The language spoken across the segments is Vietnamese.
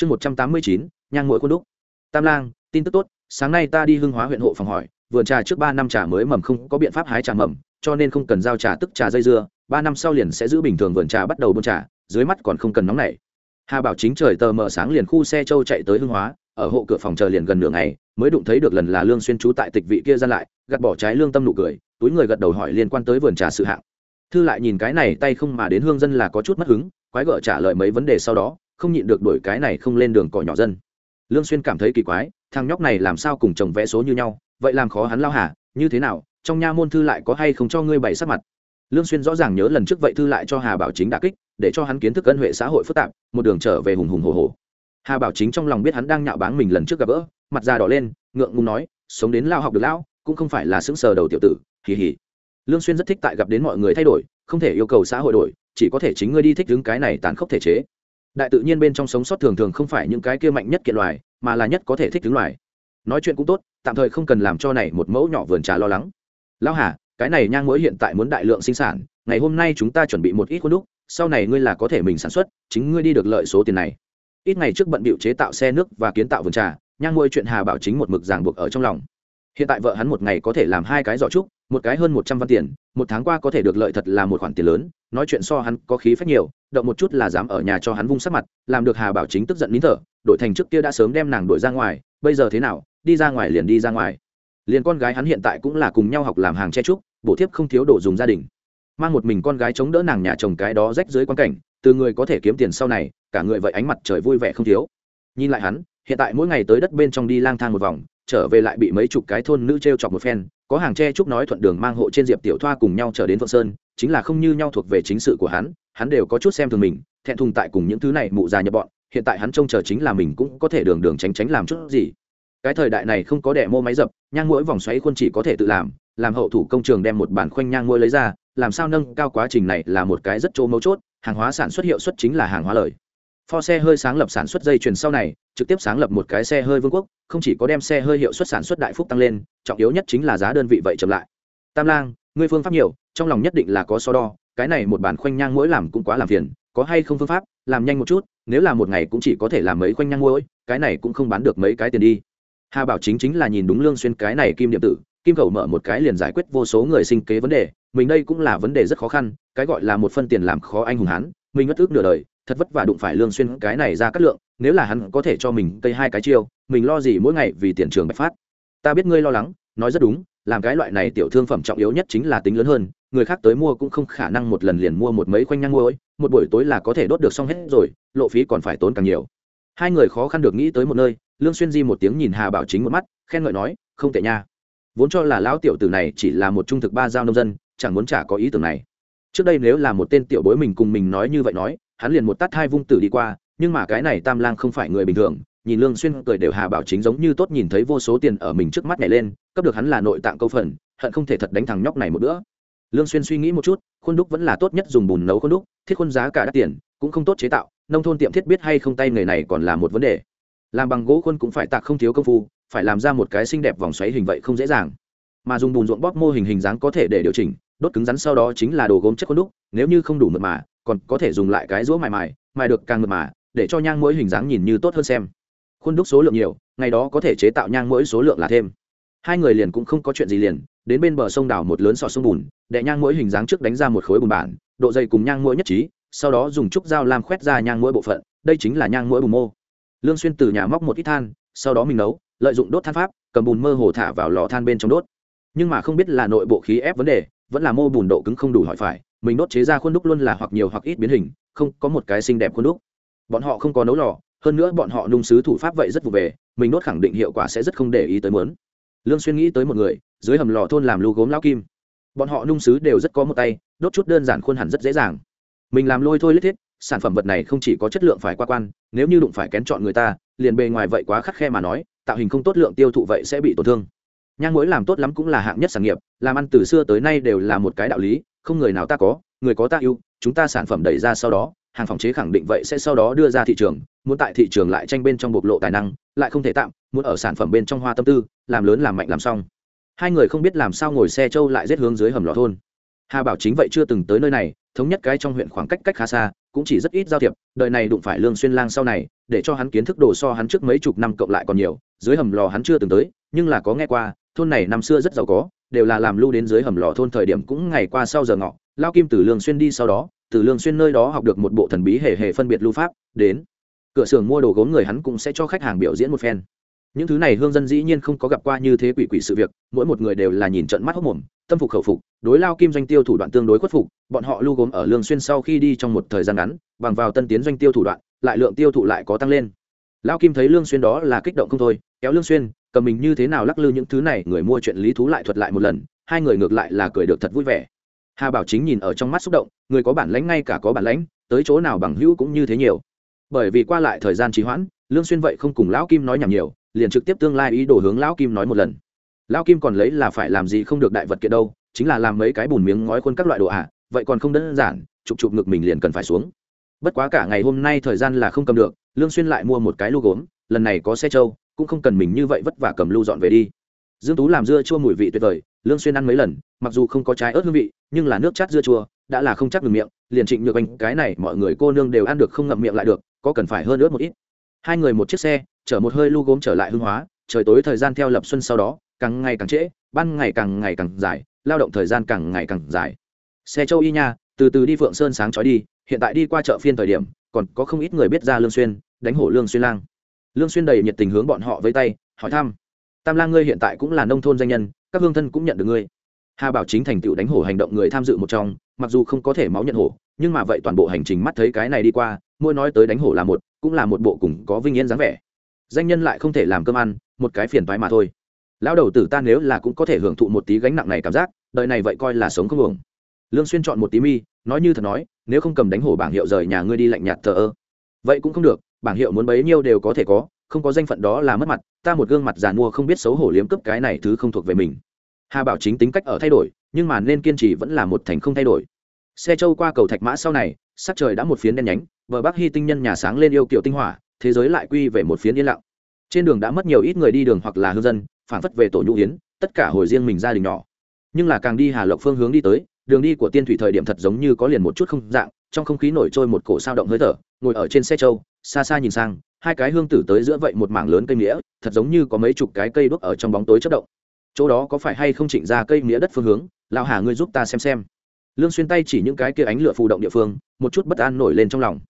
chương một trăm tám mươi chín, nhang mỗi quân đúc. Tam lang, tin tức tốt, sáng nay ta đi hưng hóa huyện hộ phòng hỏi, vườn trà trước ba năm trà mới mầm không có biện pháp hái trà mầm, cho nên không cần giao trà tức trà dây dưa, ba năm sau liền sẽ giữ bình thường vườn trà bắt đầu buôn trà, dưới mắt còn không cần nóng nảy. Hà bảo chính trời tờ mờ sáng liền khu xe châu chạy tới hưng hóa, ở hộ cửa phòng chờ liền gần nửa ngày, mới đụng thấy được lần là lương xuyên trú tại tịch vị kia ra lại, gạt bỏ trái lương tâm nụ cười, túi người gật đầu hỏi liên quan tới vườn trà sự hạng. Thư lại nhìn cái này tay không mà đến hương dân là có chút mất hứng, quái gở trả lời mấy vấn đề sau đó không nhịn được đổi cái này không lên đường cỏ nhỏ dân. Lương xuyên cảm thấy kỳ quái, thằng nhóc này làm sao cùng chồng vẽ số như nhau, vậy làm khó hắn lao hả như thế nào, trong nha môn thư lại có hay không cho ngươi bày sắc mặt? Lương xuyên rõ ràng nhớ lần trước vậy thư lại cho hà bảo chính đả kích, để cho hắn kiến thức ân huệ xã hội phức tạp, một đường trở về hùng hùng hổ hổ. hà bảo chính trong lòng biết hắn đang nhạo báng mình lần trước gặp gỡ, mặt da đỏ lên, ngượng ngùng nói, sống đến lao học được lão, cũng không phải là sững sờ đầu tiểu tử, hì hì. Lương xuyên rất thích tại gặp đến mọi người thay đổi, không thể yêu cầu xã hội đổi, chỉ có thể chính ngươi đi thích đứng cái này tàn khốc thể chế đại tự nhiên bên trong sống sót thường thường không phải những cái kia mạnh nhất kiện loài, mà là nhất có thể thích thứ loài. Nói chuyện cũng tốt, tạm thời không cần làm cho này một mẫu nhỏ vườn trà lo lắng. Lão hà, cái này nhang mũi hiện tại muốn đại lượng sinh sản, ngày hôm nay chúng ta chuẩn bị một ít khuôn đúc, sau này ngươi là có thể mình sản xuất, chính ngươi đi được lợi số tiền này. Ít ngày trước bận bịu chế tạo xe nước và kiến tạo vườn trà, nhang mũi chuyện hà bảo chính một mực ràng buộc ở trong lòng. Hiện tại vợ hắn một ngày có thể làm hai cái giỏ trúc một cái hơn một trăm văn tiền, một tháng qua có thể được lợi thật là một khoản tiền lớn, nói chuyện so hắn có khí phách nhiều, động một chút là dám ở nhà cho hắn vung sắc mặt, làm được hà bảo chính tức giận nín thở, đổi thành trước kia đã sớm đem nàng đuổi ra ngoài, bây giờ thế nào, đi ra ngoài liền đi ra ngoài. Liền con gái hắn hiện tại cũng là cùng nhau học làm hàng che trúc, bổ thiếp không thiếu đồ dùng gia đình. Mang một mình con gái chống đỡ nàng nhà chồng cái đó rách dưới quan cảnh, từ người có thể kiếm tiền sau này, cả người vậy ánh mặt trời vui vẻ không thiếu. Nhìn lại hắn, hiện tại mỗi ngày tới đất bên trong đi lang thang một vòng, trở về lại bị mấy chục cái thôn nữ t r e o chọc một phen có hàng tre trúc nói thuận đường mang hộ trên diệp tiểu thoa cùng nhau trở đến phượng sơn, chính là không như nhau thuộc về chính sự của hắn hắn đều có chút xem thường mình, thẹn thùng tại cùng những thứ này mụ già nhập bọn, hiện tại hắn trông chờ chính là mình cũng có thể đường đường tránh tránh làm chút gì. Cái thời đại này không có đẻ mô máy dập, nhang mỗi vòng xoáy khuôn chỉ có thể tự làm làm hậu thủ công trường đem một bản khoanh nhang mỗi lấy ra, làm sao nâng cao quá trình này là một cái rất chỗ mấu chốt, hàng hóa sản xuất hiệu suất chính là hàng hóa lời pho xe hơi sáng lập sản xuất dây chuyền sau này, trực tiếp sáng lập một cái xe hơi vương quốc, không chỉ có đem xe hơi hiệu suất sản xuất đại phúc tăng lên, trọng yếu nhất chính là giá đơn vị vậy chậm lại. Tam lang, ngươi phương pháp nhiều, trong lòng nhất định là có so đo, cái này một bản khoanh nhang mỗi làm cũng quá làm phiền, có hay không phương pháp, làm nhanh một chút, nếu là một ngày cũng chỉ có thể làm mấy khoanh nhang mỗi cái này cũng không bán được mấy cái tiền đi. Hà bảo chính chính là nhìn đúng lương xuyên cái này kim điện tử, kim khẩu mở một cái liền giải quyết vô số người sinh kế vấn đề, mình đây cũng là vấn đề rất khó khăn, cái gọi là một phân tiền làm khó anh hùng hán, mình mất ước nửa đời thật vất vả đụng phải lương xuyên cái này ra cắt lượng, nếu là hắn có thể cho mình cây hai cái chiêu, mình lo gì mỗi ngày vì tiền trường bạch phát. Ta biết ngươi lo lắng, nói rất đúng, làm cái loại này tiểu thương phẩm trọng yếu nhất chính là tính lớn hơn, người khác tới mua cũng không khả năng một lần liền mua một mấy khoanh nhang muối một buổi tối là có thể đốt được xong hết rồi, lộ phí còn phải tốn càng nhiều. Hai người khó khăn được nghĩ tới một nơi, lương xuyên di một tiếng nhìn hà bảo chính một mắt, khen ngợi nói, không tệ nha. Vốn cho là lão tiểu tử này chỉ là một trung thực ba giao nông dân, chẳng muốn trả có ý tưởng này. Trước đây nếu là một tên tiểu bối mình cùng mình nói như vậy nói hắn liền một tát hai vung tử đi qua, nhưng mà cái này tam lang không phải người bình thường, nhìn lương xuyên cười đều hà bảo chính giống như tốt nhìn thấy vô số tiền ở mình trước mắt nhảy lên, cấp được hắn là nội tạng câu phần, hận không thể thật đánh thằng nhóc này một bữa. Lương xuyên suy nghĩ một chút, khuôn đúc vẫn là tốt nhất dùng bùn nấu khuôn đúc, thiết khuôn giá cả đắt tiền, cũng không tốt chế tạo, nông thôn tiệm thiết biết hay không tay nghề này còn là một vấn đề. Làm bằng gỗ khuôn cũng phải tạc không thiếu công phu, phải làm ra một cái xinh đẹp vòng xoáy hình vậy không dễ dàng. Mà dùng bùn ruộng bóp mô hình hình dáng có thể để điều chỉnh, đốt cứng rắn sau đó chính là đồ gốm chất khuôn đúc, nếu như không đủ mượt mà còn có thể dùng lại cái rũa mài mài mài được càng mượt mà, để cho nhang mỗi hình dáng nhìn như tốt hơn xem. Khuôn đúc số lượng nhiều, ngày đó có thể chế tạo nhang mỗi số lượng là thêm. Hai người liền cũng không có chuyện gì liền, đến bên bờ sông đảo một lớn sọ sông bùn, để nhang mỗi hình dáng trước đánh ra một khối bùn bản, độ dày cùng nhang mỗi nhất trí, sau đó dùng trúc dao làm khoét ra nhang mỗi bộ phận, đây chính là nhang mỗi bùn mô. Lương xuyên từ nhà móc một ít than, sau đó mình nấu, lợi dụng đốt than pháp, cầm bùn mơ hồ thả vào lò than bên trong đốt. Nhưng mà không biết là nội bộ khí ép vấn đề, vẫn là mô bùn độ cứng không đủ hỏi phải mình đốt chế ra khuôn đúc luôn là hoặc nhiều hoặc ít biến hình, không có một cái xinh đẹp khuôn đúc. Bọn họ không có nấu lò, hơn nữa bọn họ nung sứ thủ pháp vậy rất vụ về, mình đốt khẳng định hiệu quả sẽ rất không để ý tới mớn lương xuyên nghĩ tới một người, dưới hầm lò thôn làm lưu gốm lao kim. Bọn họ nung sứ đều rất có một tay, đốt chút đơn giản khuôn hẳn rất dễ dàng. Mình làm lôi thôi lết thiết, sản phẩm vật này không chỉ có chất lượng phải qua quan, nếu như đụng phải kén chọn người ta, liền bề ngoài vậy quá khắc khe mà nói, tạo hình không tốt lượng tiêu thụ vậy sẽ bị tổn thương. Nhang muối làm tốt lắm cũng là hạng nhất sản nghiệp, làm ăn từ xưa tới nay đều là một cái đạo lý không người nào ta có, người có ta yêu, chúng ta sản phẩm đẩy ra sau đó, hàng phòng chế khẳng định vậy sẽ sau đó đưa ra thị trường, muốn tại thị trường lại tranh bên trong bộc lộ tài năng, lại không thể tạm, muốn ở sản phẩm bên trong hoa tâm tư, làm lớn làm mạnh làm xong. Hai người không biết làm sao ngồi xe trâu lại rét hướng dưới hầm lò thôn. Hà bảo chính vậy chưa từng tới nơi này, thống nhất cái trong huyện khoảng cách cách khá xa, cũng chỉ rất ít giao thiệp đời này đụng phải lương xuyên lang sau này, để cho hắn kiến thức đồ so hắn trước mấy chục năm cộng lại còn nhiều, dưới hầm lò hắn chưa từng tới, nhưng là có nghe qua, thôn này năm xưa rất giàu có đều là làm lưu đến dưới hầm lò thôn thời điểm cũng ngày qua sau giờ ngọ, lao kim từ lương xuyên đi sau đó, từ lương xuyên nơi đó học được một bộ thần bí hề hề phân biệt lưu pháp, đến cửa xưởng mua đồ gốm người hắn cũng sẽ cho khách hàng biểu diễn một phen. Những thứ này hương dân dĩ nhiên không có gặp qua như thế quỷ quỷ sự việc, mỗi một người đều là nhìn trận mắt hốc mồm, tâm phục khẩu phục, đối lao kim doanh tiêu thủ đoạn tương đối khuất phục, bọn họ lưu gốm ở lương xuyên sau khi đi trong một thời gian ngắn, bằng vào tân tiến doanh tiêu thủ đoạn, lại lượng tiêu thụ lại có tăng lên. Lao kim thấy lương xuyên đó là kích động không thôi, kéo lương xuyên cầm mình như thế nào lắc lư những thứ này, người mua chuyện lý thú lại thuật lại một lần, hai người ngược lại là cười được thật vui vẻ. Hà bảo chính nhìn ở trong mắt xúc động, người có bản lãnh ngay cả có bản lãnh, tới chỗ nào bằng hữu cũng như thế nhiều. Bởi vì qua lại thời gian trì hoãn, lương xuyên vậy không cùng lão kim nói nhảm nhiều, liền trực tiếp tương lai ý đồ hướng lão kim nói một lần. Lão kim còn lấy là phải làm gì không được đại vật kiện đâu, chính là làm mấy cái bùn miếng ngói khuôn các loại đồ ạ, vậy còn không đơn giản, chụp chụp ngực mình liền cần phải xuống. Bất quá cả ngày hôm nay thời gian là không cầm được, lương xuyên lại mua một cái lu gốm, lần này có xe trâu cũng không cần mình như vậy vất vả cầm lu dọn về đi. Dương tú làm dưa chua mùi vị tuyệt vời, lương xuyên ăn mấy lần, mặc dù không có trái ớt hương vị, nhưng là nước chát dưa chua, đã là không chắc được miệng, liền trịnh nhược anh, cái này mọi người cô nương đều ăn được không ngậm miệng lại được, có cần phải hơn ớt một ít. Hai người một chiếc xe, chở một hơi lu gốm trở lại hương hóa, trời tối thời gian theo lập xuân sau đó, càng ngày càng trễ, ban ngày càng ngày càng dài, lao động thời gian càng ngày càng dài. Xe châu y nha, từ từ đi phượng sơn sáng chói đi, hiện tại đi qua chợ phiên thời điểm, còn có không ít người biết ra lương xuyên, đánh hổ lương xuyên lang lương xuyên đầy nhiệt tình hướng bọn họ với tay, hỏi thăm. Tam lang ngươi hiện tại cũng là nông thôn danh nhân, các hương thân cũng nhận được ngươi. Hà bảo chính thành tựu đánh hổ hành động người tham dự một trong, mặc dù không có thể máu nhận hổ, nhưng mà vậy toàn bộ hành trình mắt thấy cái này đi qua, mỗi nói tới đánh hổ là một, cũng là một bộ cùng có vinh yên dáng vẻ. Danh nhân lại không thể làm cơm ăn, một cái phiền toái mà thôi. Lão đầu tử ta nếu là cũng có thể hưởng thụ một tí gánh nặng này cảm giác, đời này vậy coi là sống không hưởng lương xuyên chọn một tí mi, nói như thật nói, nếu không cầm đánh hổ bảng hiệu rời nhà ngươi đi lạnh nhạt thờ ơ. Vậy cũng không được bảng hiệu muốn bấy nhiêu đều có thể có, không có danh phận đó là mất mặt, ta một gương mặt giàn mua không biết xấu hổ liếm cướp cái này thứ không thuộc về mình. Hà bảo chính tính cách ở thay đổi, nhưng mà nên kiên trì vẫn là một thành không thay đổi. Xe châu qua cầu thạch mã sau này, sắc trời đã một phiến đen nhánh vợ bác hy tinh nhân nhà sáng lên yêu kiểu tinh hỏa, thế giới lại quy về một phiến yên lặng. Trên đường đã mất nhiều ít người đi đường hoặc là hư dân phản phất về tổ nhũ yến, tất cả hồi riêng mình gia đình nhỏ. Nhưng là càng đi hà lộc phương hướng đi tới, đường đi của tiên thủy thời điểm thật giống như có liền một chút không dạng, trong không khí nổi trôi một cổ sao động hơi thở, ngồi ở trên xe trâu xa xa nhìn sang, hai cái hương tử tới giữa vậy một mảng lớn cây nghĩa thật giống như có mấy chục cái cây đuốc ở trong bóng tối chất động. Chỗ đó có phải hay không chỉnh ra cây nghĩa đất phương hướng? Lao hà ngươi giúp ta xem xem. Lương xuyên tay chỉ những cái kia ánh lửa phù động địa phương, một chút bất an nổi lên trong lòng.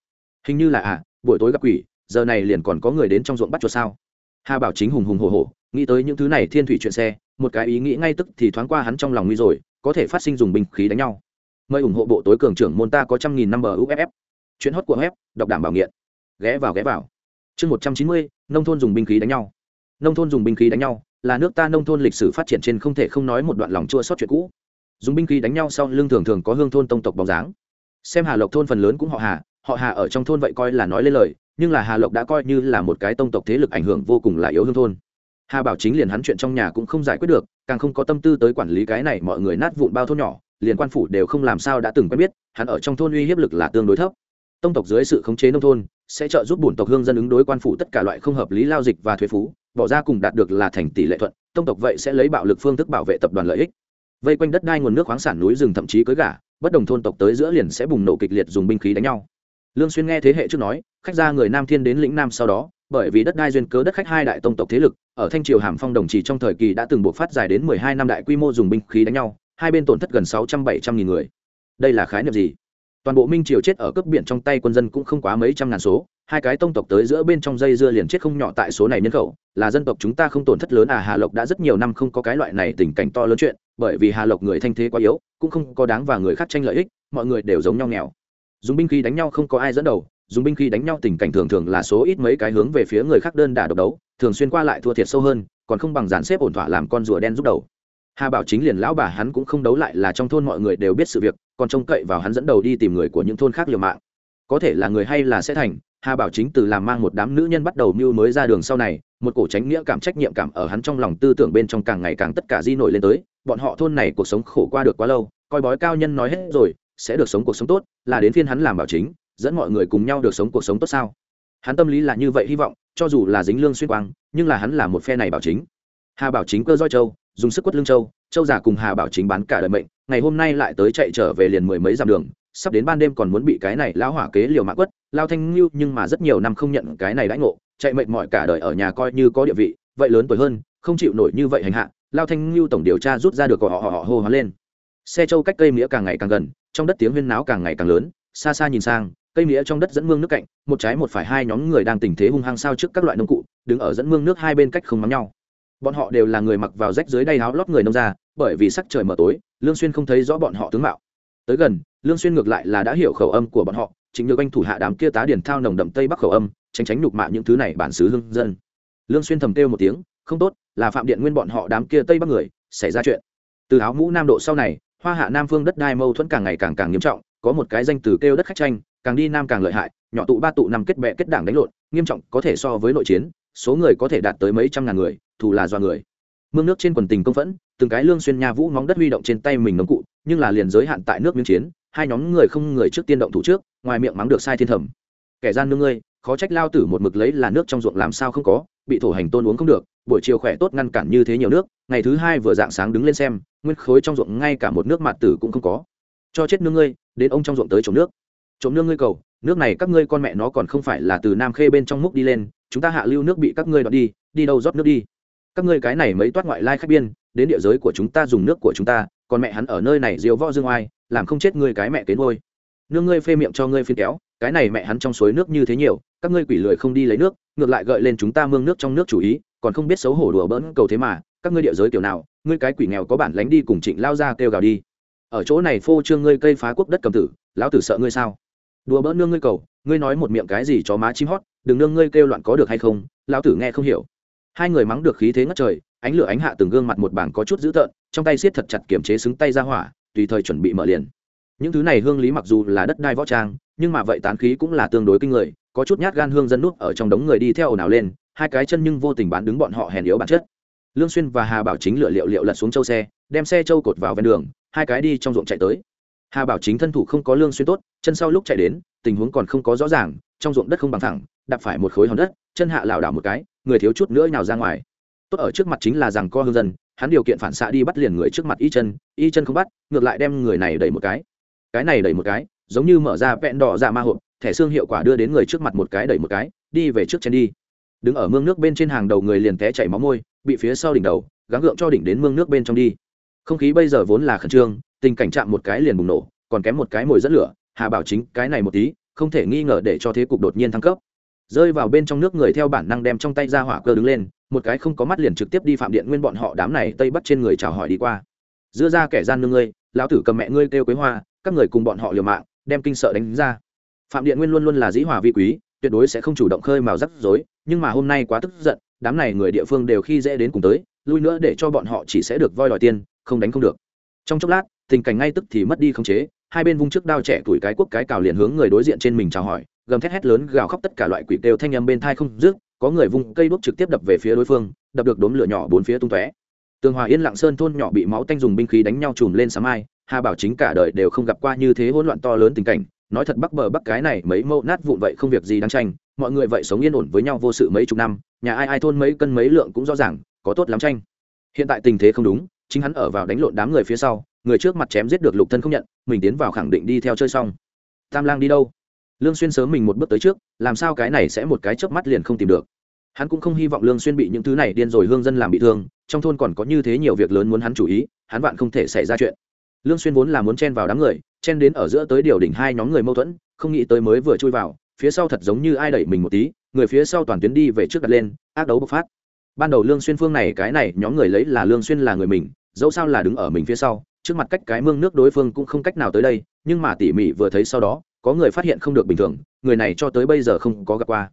Hình như là à buổi tối gặp quỷ, giờ này liền còn có người đến trong ruộng bắt chuột sao? Hà bảo chính hùng hùng hổ hổ, nghĩ tới những thứ này thiên thủy chuyện xe, một cái ý nghĩ ngay tức thì thoáng qua hắn trong lòng nguy rồi, có thể phát sinh dùng binh khí đánh nhau. Mời ủng hộ bộ tối cường trưởng môn ta có trăm nghìn năm bờ uff chuyến hót của web, đọc đảm bảo nghiện ghé vào ghé vào. Chương một trăm chín mươi, nông thôn dùng binh khí đánh nhau. Nông thôn dùng binh khí đánh nhau là nước ta nông thôn lịch sử phát triển trên không thể không nói một đoạn lòng chua sót chuyện cũ. Dùng binh khí đánh nhau sau lưng thường thường có hương thôn tông tộc bóng dáng. Xem hà lộc thôn phần lớn cũng họ hà họ hà ở trong thôn vậy coi là nói lên lời, nhưng là hà lộc đã coi như là một cái tông tộc thế lực ảnh hưởng vô cùng là yếu hương thôn. Hà bảo chính liền hắn chuyện trong nhà cũng không giải quyết được, càng không có tâm tư tới quản lý cái này mọi người nát vụn bao thôn nhỏ, liền quan phủ đều không làm sao đã từng quen biết, hắn ở trong thôn uy hiếp lực là tương đối thấp tông tộc dưới sự khống chế nông thôn, sẽ trợ giúp bổn tộc hương dân ứng đối quan phủ tất cả loại không hợp lý lao dịch và thuế phú, bỏ ra cùng đạt được là thành tỷ lệ thuận, tông tộc vậy sẽ lấy bạo lực phương thức bảo vệ tập đoàn lợi ích. Vây quanh đất đai nguồn nước khoáng sản núi rừng thậm chí cưới gà bất đồng thôn tộc tới giữa liền sẽ bùng nổ kịch liệt dùng binh khí đánh nhau. Lương xuyên nghe thế hệ trước nói, khách gia người nam thiên đến lĩnh nam sau đó, bởi vì đất đai duyên cớ đất khách hai đại tông tộc thế lực, ở thanh triều hàm phong đồng chỉ trong thời kỳ đã từng buộc phát dài đến 12 năm đại quy mô dùng binh khí đánh nhau, hai bên tổn thất gần 600-700 nghìn người. Đây là khái niệm gì? Toàn bộ minh triều chết ở cấp biển trong tay quân dân cũng không quá mấy trăm ngàn số, hai cái tông tộc tới giữa bên trong dây dưa liền chết không nhỏ tại số này nhân khẩu, là dân tộc chúng ta không tổn thất lớn à hà lộc đã rất nhiều năm không có cái loại này tình cảnh to lớn chuyện, bởi vì hà lộc người thanh thế quá yếu, cũng không có đáng và người khác tranh lợi ích, mọi người đều giống nhau nghèo. Dùng binh khí đánh nhau không có ai dẫn đầu, dùng binh khí đánh nhau tình cảnh thường thường là số ít mấy cái hướng về phía người khác đơn đả độc đấu, thường xuyên qua lại thua thiệt sâu hơn, còn không bằng dàn xếp ổn thỏa làm con rùa đen giúp đầu hà bảo chính liền lão bà hắn cũng không đấu lại là trong thôn mọi người đều biết sự việc, còn trông cậy vào hắn dẫn đầu đi tìm người của những thôn khác liều mạng. Có thể là người hay là sẽ thành, hà bảo chính từ làm mang một đám nữ nhân bắt đầu mưu mới ra đường sau này, một cổ tránh nghĩa cảm trách nhiệm cảm ở hắn trong lòng tư tưởng bên trong càng ngày càng tất cả di nổi lên tới, bọn họ thôn này cuộc sống khổ qua được quá lâu, coi bói cao nhân nói hết rồi, sẽ được sống cuộc sống tốt, là đến phiên hắn làm bảo chính, dẫn mọi người cùng nhau được sống cuộc sống tốt sao? Hắn tâm lý là như vậy hy vọng, cho dù là dính lương xuyên quang, nhưng là hắn là một phe này bảo chính. Hà bảo chính cơ doi châu dùng sức quất lương châu châu già cùng hà bảo chính bán cả đời mệnh, ngày hôm nay lại tới chạy trở về liền mười mấy dặm đường, sắp đến ban đêm còn muốn bị cái này lão hỏa kế liều mã quất, lao thanh lưu nhưng mà rất nhiều năm không nhận cái này đãi ngộ, chạy mệnh mọi cả đời ở nhà coi như có địa vị, vậy lớn tuổi hơn, không chịu nổi như vậy hành hạ, lao thanh lưu tổng điều tra rút ra được của họ họ họ hô hoán lên. Xe châu cách cây mía càng ngày càng gần, trong đất tiếng huyên náo càng ngày càng lớn, xa xa nhìn sang, cây mía trong đất dẫn mương nước cạnh, một trái một phải hai nhóm người đang tình thế hung hăng sao trước các loại nông cụ, đứng ở dẫn mương nước hai bên cách không mắm nhau bọn họ đều là người mặc vào rách dưới đay áo lót người nông ra bởi vì sắc trời mờ tối, lương xuyên không thấy rõ bọn họ tướng mạo. Tới gần, lương xuyên ngược lại là đã hiểu khẩu âm của bọn họ, chính nhược anh thủ hạ đám kia tá điển thao nồng đậm tây bắc khẩu âm, tránh tránh nhục mạ những thứ này bản xứ lương dân. Lương xuyên thầm kêu một tiếng, không tốt, là phạm điện nguyên bọn họ đám kia tây bắc người, xảy ra chuyện. Từ áo mũ nam độ sau này, hoa hạ nam phương đất đai mâu thuẫn càng ngày càng càng nghiêm trọng, có một cái danh từ kêu đất khách tranh, càng đi nam càng lợi hại, nhỏ tụ ba tụ năm kết bè kết đảng đánh lộn, nghiêm trọng có thể so với nội chiến, số người có thể đạt tới mấy trăm ngàn người thù là do người. Mương nước trên quần tình công phẫn, từng cái lương xuyên nha vũ móng đất huy động trên tay mình nấm cụ, nhưng là liền giới hạn tại nước miếng chiến, hai nhóm người không người trước tiên động thủ trước, ngoài miệng mắng được sai thiên thẩm kẻ gian nương ngươi, khó trách lao tử một mực lấy là nước trong ruộng làm sao không có, bị thổ hành tôn uống không được, buổi chiều khỏe tốt ngăn cản như thế nhiều nước, ngày thứ hai vừa dạng sáng đứng lên xem, nguyên khối trong ruộng ngay cả một nước mạt tử cũng không có. Cho chết nương ngươi, đến ông trong ruộng tới trộm nước. Trộm nương ngươi cầu, nước này các ngươi con mẹ nó còn không phải là từ nam khê bên trong múc đi lên, chúng ta hạ lưu nước bị các ngươi đoạt đi đi đâu rót nước đi? Các ngươi cái này mấy toát ngoại lai khách biên, đến địa giới của chúng ta dùng nước của chúng ta, còn mẹ hắn ở nơi này diều võ dương oai, làm không chết ngươi cái mẹ kế ngôi nương ngươi phê miệng cho ngươi phiên kéo, cái này mẹ hắn trong suối nước như thế nhiều, các ngươi quỷ lười không đi lấy nước, ngược lại gợi lên chúng ta mương nước trong nước chủ ý, còn không biết xấu hổ đùa bỡn cầu thế mà, các ngươi địa giới kiểu nào, ngươi cái quỷ nghèo có bản lánh đi cùng trịnh lao ra kêu gào đi. Ở chỗ này phô trương ngươi cây phá quốc đất cầm tử, lão tử sợ ngươi sao? Đùa bỡn nương ngươi cầu, ngươi nói một miệng cái gì cho má chim hót, đừng nương ngươi kêu loạn có được hay không, lão tử nghe không hiểu hai người mắng được khí thế ngất trời, ánh lửa ánh hạ từng gương mặt một bảng có chút dữ tợn, trong tay siết thật chặt kiểm chế xứng tay ra hỏa, tùy thời chuẩn bị mở liền. Những thứ này hương lý mặc dù là đất đai võ trang, nhưng mà vậy tán khí cũng là tương đối kinh người, có chút nhát gan hương dân nút ở trong đống người đi theo ồn ào lên, hai cái chân nhưng vô tình bán đứng bọn họ hèn yếu bản chất. Lương xuyên và hà bảo chính lựa liệu liệu lật xuống châu xe, đem xe châu cột vào ven đường, hai cái đi trong ruộng chạy tới. Hà bảo chính thân thủ không có lương xuyên tốt, chân sau lúc chạy đến, tình huống còn không có rõ ràng, trong ruộng đất không bằng thẳng, đạp phải một khối hòn đất, chân hạ lảo đảo một cái người thiếu chút nữa nhào ra ngoài. Tốt ở trước mặt chính là rằng co hương dân, hắn điều kiện phản xạ đi bắt liền người trước mặt y chân y chân không bắt, ngược lại đem người này đẩy một cái. Cái này đẩy một cái, giống như mở ra vẹn đỏ dạ ma hộp, thẻ xương hiệu quả đưa đến người trước mặt một cái đẩy một cái, đi về trước chân đi. Đứng ở mương nước bên trên hàng đầu người liền té chảy máu môi, bị phía sau đỉnh đầu, gắng gượng cho đỉnh đến mương nước bên trong đi. Không khí bây giờ vốn là khẩn trương, tình cảnh chạm một cái liền bùng nổ, còn kém một cái mồi dẫn lửa, hà bảo chính, cái này một tí, không thể nghi ngờ để cho thế cục đột nhiên thăng cấp rơi vào bên trong nước người theo bản năng đem trong tay ra hỏa cơ đứng lên, một cái không có mắt liền trực tiếp đi phạm điện nguyên bọn họ đám này tây bắt trên người chào hỏi đi qua. Dưa ra kẻ gian nương ngươi, lão tử cầm mẹ ngươi kêu quế hoa, các người cùng bọn họ liều mạng, đem kinh sợ đánh ra. Phạm điện nguyên luôn luôn là dĩ hòa vi quý, tuyệt đối sẽ không chủ động khơi mào rắc rối, nhưng mà hôm nay quá tức giận, đám này người địa phương đều khi dễ đến cùng tới, lui nữa để cho bọn họ chỉ sẽ được voi đòi tiền, không đánh không được. Trong chốc lát, tình cảnh ngay tức thì mất đi khống chế, hai bên vung trước đao trẻ tuổi cái quốc cái cào liền hướng người đối diện trên mình chào hỏi gầm thét hét lớn gào khóc tất cả loại quỷ kêu thanh âm bên thai không dứt, có người vung cây đuốc trực tiếp đập về phía đối phương, đập được đốm lửa nhỏ bốn phía tung tóe. Tường hòa yên lặng sơn thôn nhỏ bị máu tanh dùng binh khí đánh nhau trùm lên sáng mai hà bảo chính cả đời đều không gặp qua như thế hỗn loạn to lớn tình cảnh, nói thật bắc bờ bắc cái này mấy mâu nát vụn vậy không việc gì đáng tranh, mọi người vậy sống yên ổn với nhau vô sự mấy chục năm, nhà ai ai thôn mấy cân mấy lượng cũng rõ ràng, có tốt lắm tranh. Hiện tại tình thế không đúng, chính hắn ở vào đánh lộn đám người phía sau, người trước mặt chém giết được lục thân không nhận, mình tiến vào khẳng định đi theo chơi xong. Tam lang đi đâu? Lương xuyên sớm mình một bước tới trước, làm sao cái này sẽ một cái chớp mắt liền không tìm được? Hắn cũng không hy vọng lương xuyên bị những thứ này điên rồi hương dân làm bị thương, trong thôn còn có như thế nhiều việc lớn muốn hắn chủ ý, hắn vạn không thể xảy ra chuyện. Lương xuyên vốn là muốn chen vào đám người, chen đến ở giữa tới điều đỉnh hai nhóm người mâu thuẫn, không nghĩ tới mới vừa chui vào, phía sau thật giống như ai đẩy mình một tí, người phía sau toàn tuyến đi về trước đặt lên, ác đấu bộc phát. Ban đầu lương xuyên phương này, cái này nhóm người lấy là lương xuyên là người mình, dẫu sao là đứng ở mình phía sau, trước mặt cách cái mương nước đối phương cũng không cách nào tới đây nhưng mà tỉ mỉ vừa thấy sau đó, có người phát hiện không được bình thường, người này cho tới bây giờ không có gặp qua.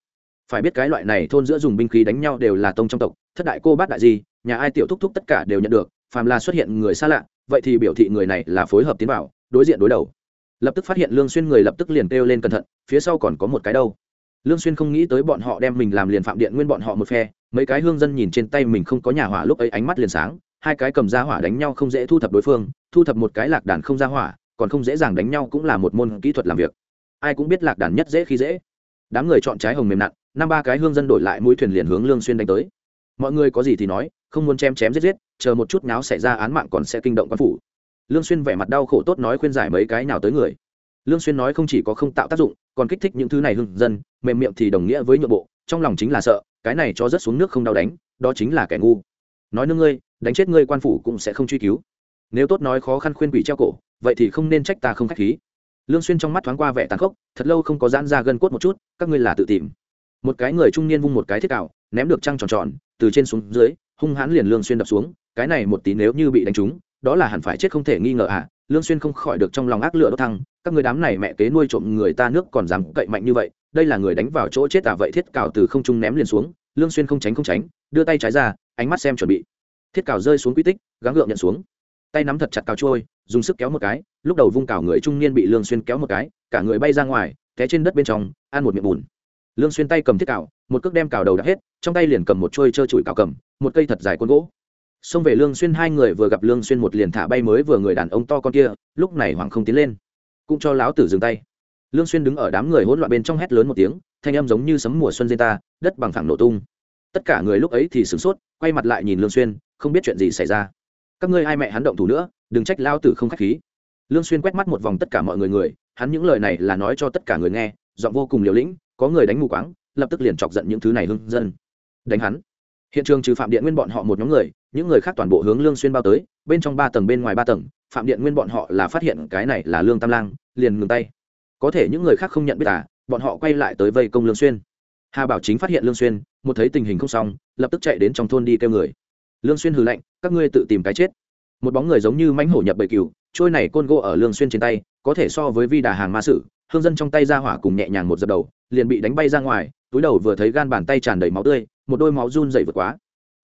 Phải biết cái loại này thôn giữa dùng binh khí đánh nhau đều là tông trong tộc, thất đại cô bát đại gì nhà ai tiểu thúc thúc tất cả đều nhận được, phàm là xuất hiện người xa lạ, vậy thì biểu thị người này là phối hợp tiến vào, đối diện đối đầu. Lập tức phát hiện lương xuyên người lập tức liền kêu lên cẩn thận, phía sau còn có một cái đâu. Lương xuyên không nghĩ tới bọn họ đem mình làm liền phạm điện nguyên bọn họ một phe, mấy cái hương dân nhìn trên tay mình không có nhà hỏa lúc ấy ánh mắt liền sáng, hai cái cầm ra hỏa đánh nhau không dễ thu thập đối phương, thu thập một cái lạc đàn không ra hỏa còn không dễ dàng đánh nhau cũng là một môn kỹ thuật làm việc. Ai cũng biết lạc đàn nhất dễ khi dễ. Đám người chọn trái hồng mềm nặng năm ba cái hương dân đổi lại mũi thuyền liền hướng lương xuyên đánh tới. Mọi người có gì thì nói, không muốn chém chém giết giết, chờ một chút náo xảy ra án mạng còn sẽ kinh động quan phủ. Lương xuyên vẻ mặt đau khổ tốt nói khuyên giải mấy cái nào tới người. Lương xuyên nói không chỉ có không tạo tác dụng, còn kích thích những thứ này hương dân, mềm miệng thì đồng nghĩa với nhượng bộ, trong lòng chính là sợ, cái này cho rất xuống nước không đau đánh, đó chính là kẻ ngu. Nói nương ngươi, đánh chết ngươi quan phủ cũng sẽ không truy cứu. Nếu tốt nói khó khăn khuyên quỷ treo cổ vậy thì không nên trách ta không khách khí. Lương xuyên trong mắt thoáng qua vẻ tàn khốc, thật lâu không có giãn ra gân cốt một chút, các ngươi là tự tìm. Một cái người trung niên vung một cái thiết cào, ném được trăng tròn tròn, từ trên xuống dưới, hung hãn liền lương xuyên đập xuống, cái này một tí nếu như bị đánh trúng, đó là hẳn phải chết không thể nghi ngờ à lương xuyên không khỏi được trong lòng ác lửa đốt thăng, các người đám này mẹ kế nuôi trộm người ta nước còn dám cậy mạnh như vậy, đây là người đánh vào chỗ chết à vậy thiết cào từ không trung ném liền xuống, lương xuyên không tránh không tránh, đưa tay trái ra, ánh mắt xem chuẩn bị. Thiết cào rơi xuống quy tích, gắng gượng nhận xuống tay nắm thật chặt cào trôi, dùng sức kéo một cái, lúc đầu vung cào người trung niên bị lương xuyên kéo một cái, cả người bay ra ngoài, té trên đất bên trong, ăn một miệng bùn. Lương xuyên tay cầm thiết cào, một cước đem cào đầu đã hết, trong tay liền cầm một chuôi chơi trụi cào cầm, một cây thật dài côn gỗ. Xông về lương xuyên hai người vừa gặp lương xuyên một liền thả bay mới vừa người đàn ông to con kia, lúc này hoàng không tiến lên. Cũng cho láo tử dừng tay. Lương xuyên đứng ở đám người hỗn loạn bên trong hét lớn một tiếng, thanh âm giống như sấm mùa xuân dên ta, đất bằng phẳng nổ tung. Tất cả người lúc ấy thì sửng sốt, quay mặt lại nhìn lương xuyên, không biết chuyện gì xảy ra các ngươi ai mẹ hắn động thủ nữa, đừng trách lao tử không khách khí. Lương xuyên quét mắt một vòng tất cả mọi người người, hắn những lời này là nói cho tất cả người nghe, giọng vô cùng liều lĩnh, có người đánh mù quáng, lập tức liền chọc giận những thứ này hưng dân. Đánh hắn. Hiện trường trừ phạm điện nguyên bọn họ một nhóm người, những người khác toàn bộ hướng lương xuyên bao tới, bên trong ba tầng bên ngoài ba tầng, phạm điện nguyên bọn họ là phát hiện cái này là lương tam lang, liền ngừng tay. Có thể những người khác không nhận biết à bọn họ quay lại tới vây công lương xuyên. Hà bảo chính phát hiện lương xuyên, một thấy tình hình không xong, lập tức chạy đến trong thôn đi kêu người lương xuyên hừ lạnh, các ngươi tự tìm cái chết. Một bóng người giống như mãnh hổ nhập bầy cừu, trôi này côn gỗ ở lương xuyên trên tay, có thể so với vi đà hàng ma sử, hương dân trong tay ra hỏa cùng nhẹ nhàng một giật đầu, liền bị đánh bay ra ngoài, túi đầu vừa thấy gan bàn tay tràn đầy máu tươi, một đôi máu run rẩy vượt quá.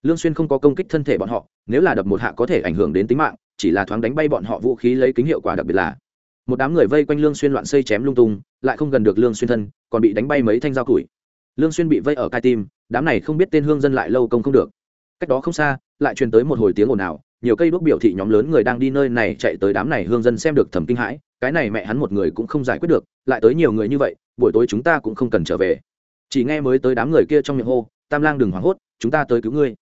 Lương xuyên không có công kích thân thể bọn họ, nếu là đập một hạ có thể ảnh hưởng đến tính mạng, chỉ là thoáng đánh bay bọn họ vũ khí lấy kính hiệu quả đặc biệt là. Một đám người vây quanh lương xuyên loạn xây chém lung tung, lại không gần được lương xuyên thân, còn bị đánh bay mấy thanh dao củi. Lương xuyên bị vây ở cai tim, đám này không biết tên hương dân lại lâu công không được cách đó không xa, lại truyền tới một hồi tiếng ồn ào, nhiều cây đuốc biểu thị nhóm lớn người đang đi nơi này chạy tới đám này hương dân xem được thầm kinh hãi, cái này mẹ hắn một người cũng không giải quyết được, lại tới nhiều người như vậy, buổi tối chúng ta cũng không cần trở về. Chỉ nghe mới tới đám người kia trong miệng hô, tam lang đừng hoảng hốt, chúng ta tới cứu ngươi.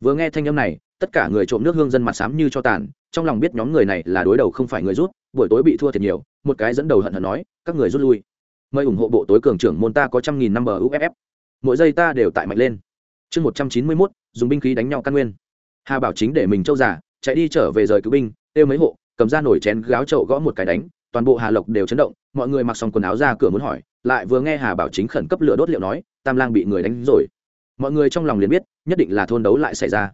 Vừa nghe thanh âm này, tất cả người trộm nước hương dân mặt xám như cho tàn, trong lòng biết nhóm người này là đối đầu không phải người rút, buổi tối bị thua thiệt nhiều, một cái dẫn đầu hận hận nói, các người rút lui, mời ủng hộ bộ tối cường trưởng môn ta có trăm nghìn năm bờ uff mỗi giây ta đều tại mạnh lên chương một trăm chín mươi mốt, dùng binh khí đánh nhau căn nguyên. Hà bảo chính để mình trâu giả chạy đi trở về rời cứu binh têu mấy hộ, cầm ra nổi chén gáo trậu gõ một cái đánh, toàn bộ hà lộc đều chấn động, mọi người mặc xong quần áo ra cửa muốn hỏi, lại vừa nghe hà bảo chính khẩn cấp lửa đốt liệu nói, tam lang bị người đánh rồi. Mọi người trong lòng liền biết, nhất định là thôn đấu lại xảy ra.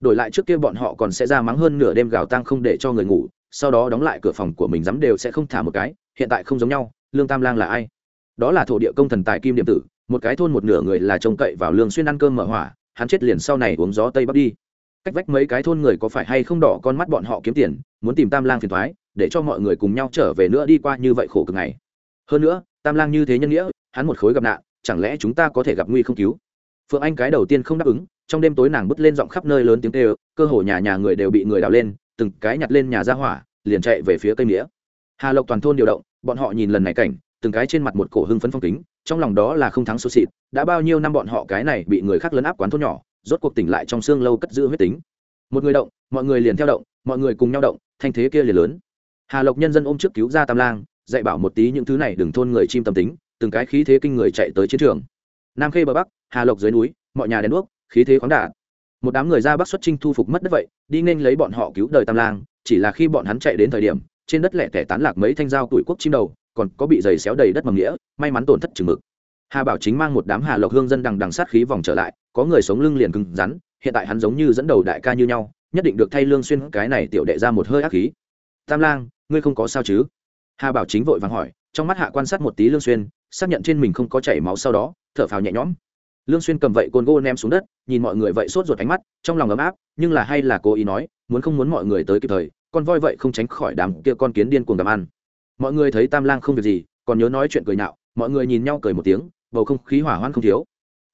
Đổi lại trước kia bọn họ còn sẽ ra mắng hơn nửa đêm gào tang không để cho người ngủ, sau đó đóng lại cửa phòng của mình dám đều sẽ không thả một cái, hiện tại không giống nhau, lương tam lang là ai? Đó là thổ địa công thần tài kim điện tử một cái thôn một nửa người là trông cậy vào lương xuyên ăn cơm mở hỏa, hắn chết liền sau này uống gió tây bắc đi. Cách vách mấy cái thôn người có phải hay không đỏ con mắt bọn họ kiếm tiền, muốn tìm tam lang phiền thoái, để cho mọi người cùng nhau trở về nữa đi qua như vậy khổ cực ngày. Hơn nữa, tam lang như thế nhân nghĩa, hắn một khối gặp nạn, chẳng lẽ chúng ta có thể gặp nguy không cứu? Phượng anh cái đầu tiên không đáp ứng, trong đêm tối nàng bứt lên giọng khắp nơi lớn tiếng kêu, cơ hồ nhà nhà người đều bị người đào lên, từng cái nhặt lên nhà ra hỏa, liền chạy về phía cây nghĩa hà lộc toàn thôn điều động, bọn họ nhìn lần này cảnh, từng cái trên mặt một cổ hưng phấn phong kính trong lòng đó là không thắng số xịt, đã bao nhiêu năm bọn họ cái này bị người khác lấn áp quán thôn nhỏ, rốt cuộc tỉnh lại trong xương lâu cất giữ huyết tính. Một người động, mọi người liền theo động, mọi người cùng nhau động, thanh thế kia liền lớn. Hà lộc nhân dân ôm trước cứu ra tam lang, dạy bảo một tí những thứ này đừng thôn người chim tâm tính, từng cái khí thế kinh người chạy tới chiến trường. Nam khê bờ bắc, hà lộc dưới núi, mọi nhà đèn đuốc, khí thế khoáng đạt. Một đám người ra bắc xuất trinh thu phục mất đất vậy, đi nên lấy bọn họ cứu đời tam lang, chỉ là khi bọn hắn chạy đến thời điểm, trên đất lẻ tẻ tán lạc mấy thanh dao tuổi quốc chim đầu còn có bị giày xéo đầy đất mầm nghĩa, may mắn tổn thất chừng mực. Hà bảo chính mang một đám hà lộc hương dân đằng đằng sát khí vòng trở lại, có người sống lưng liền cứng rắn, hiện tại hắn giống như dẫn đầu đại ca như nhau, nhất định được thay lương xuyên cái này tiểu đệ ra một hơi ác khí. Tam lang, ngươi không có sao chứ? Hà bảo chính vội vàng hỏi, trong mắt hạ quan sát một tí lương xuyên, xác nhận trên mình không có chảy máu sau đó, thở phào nhẹ nhõm. Lương xuyên cầm vậy côn gô ném xuống đất, nhìn mọi người vậy sốt ruột ánh mắt, trong lòng ấm áp, nhưng là hay là cố ý nói, muốn không muốn mọi người tới kịp thời, con voi vậy không tránh khỏi đám kia con kiến điên cuồng gặm ăn mọi người thấy tam lang không việc gì, còn nhớ nói chuyện cười nhạo, mọi người nhìn nhau cười một tiếng, bầu không khí hỏa hoạn không thiếu.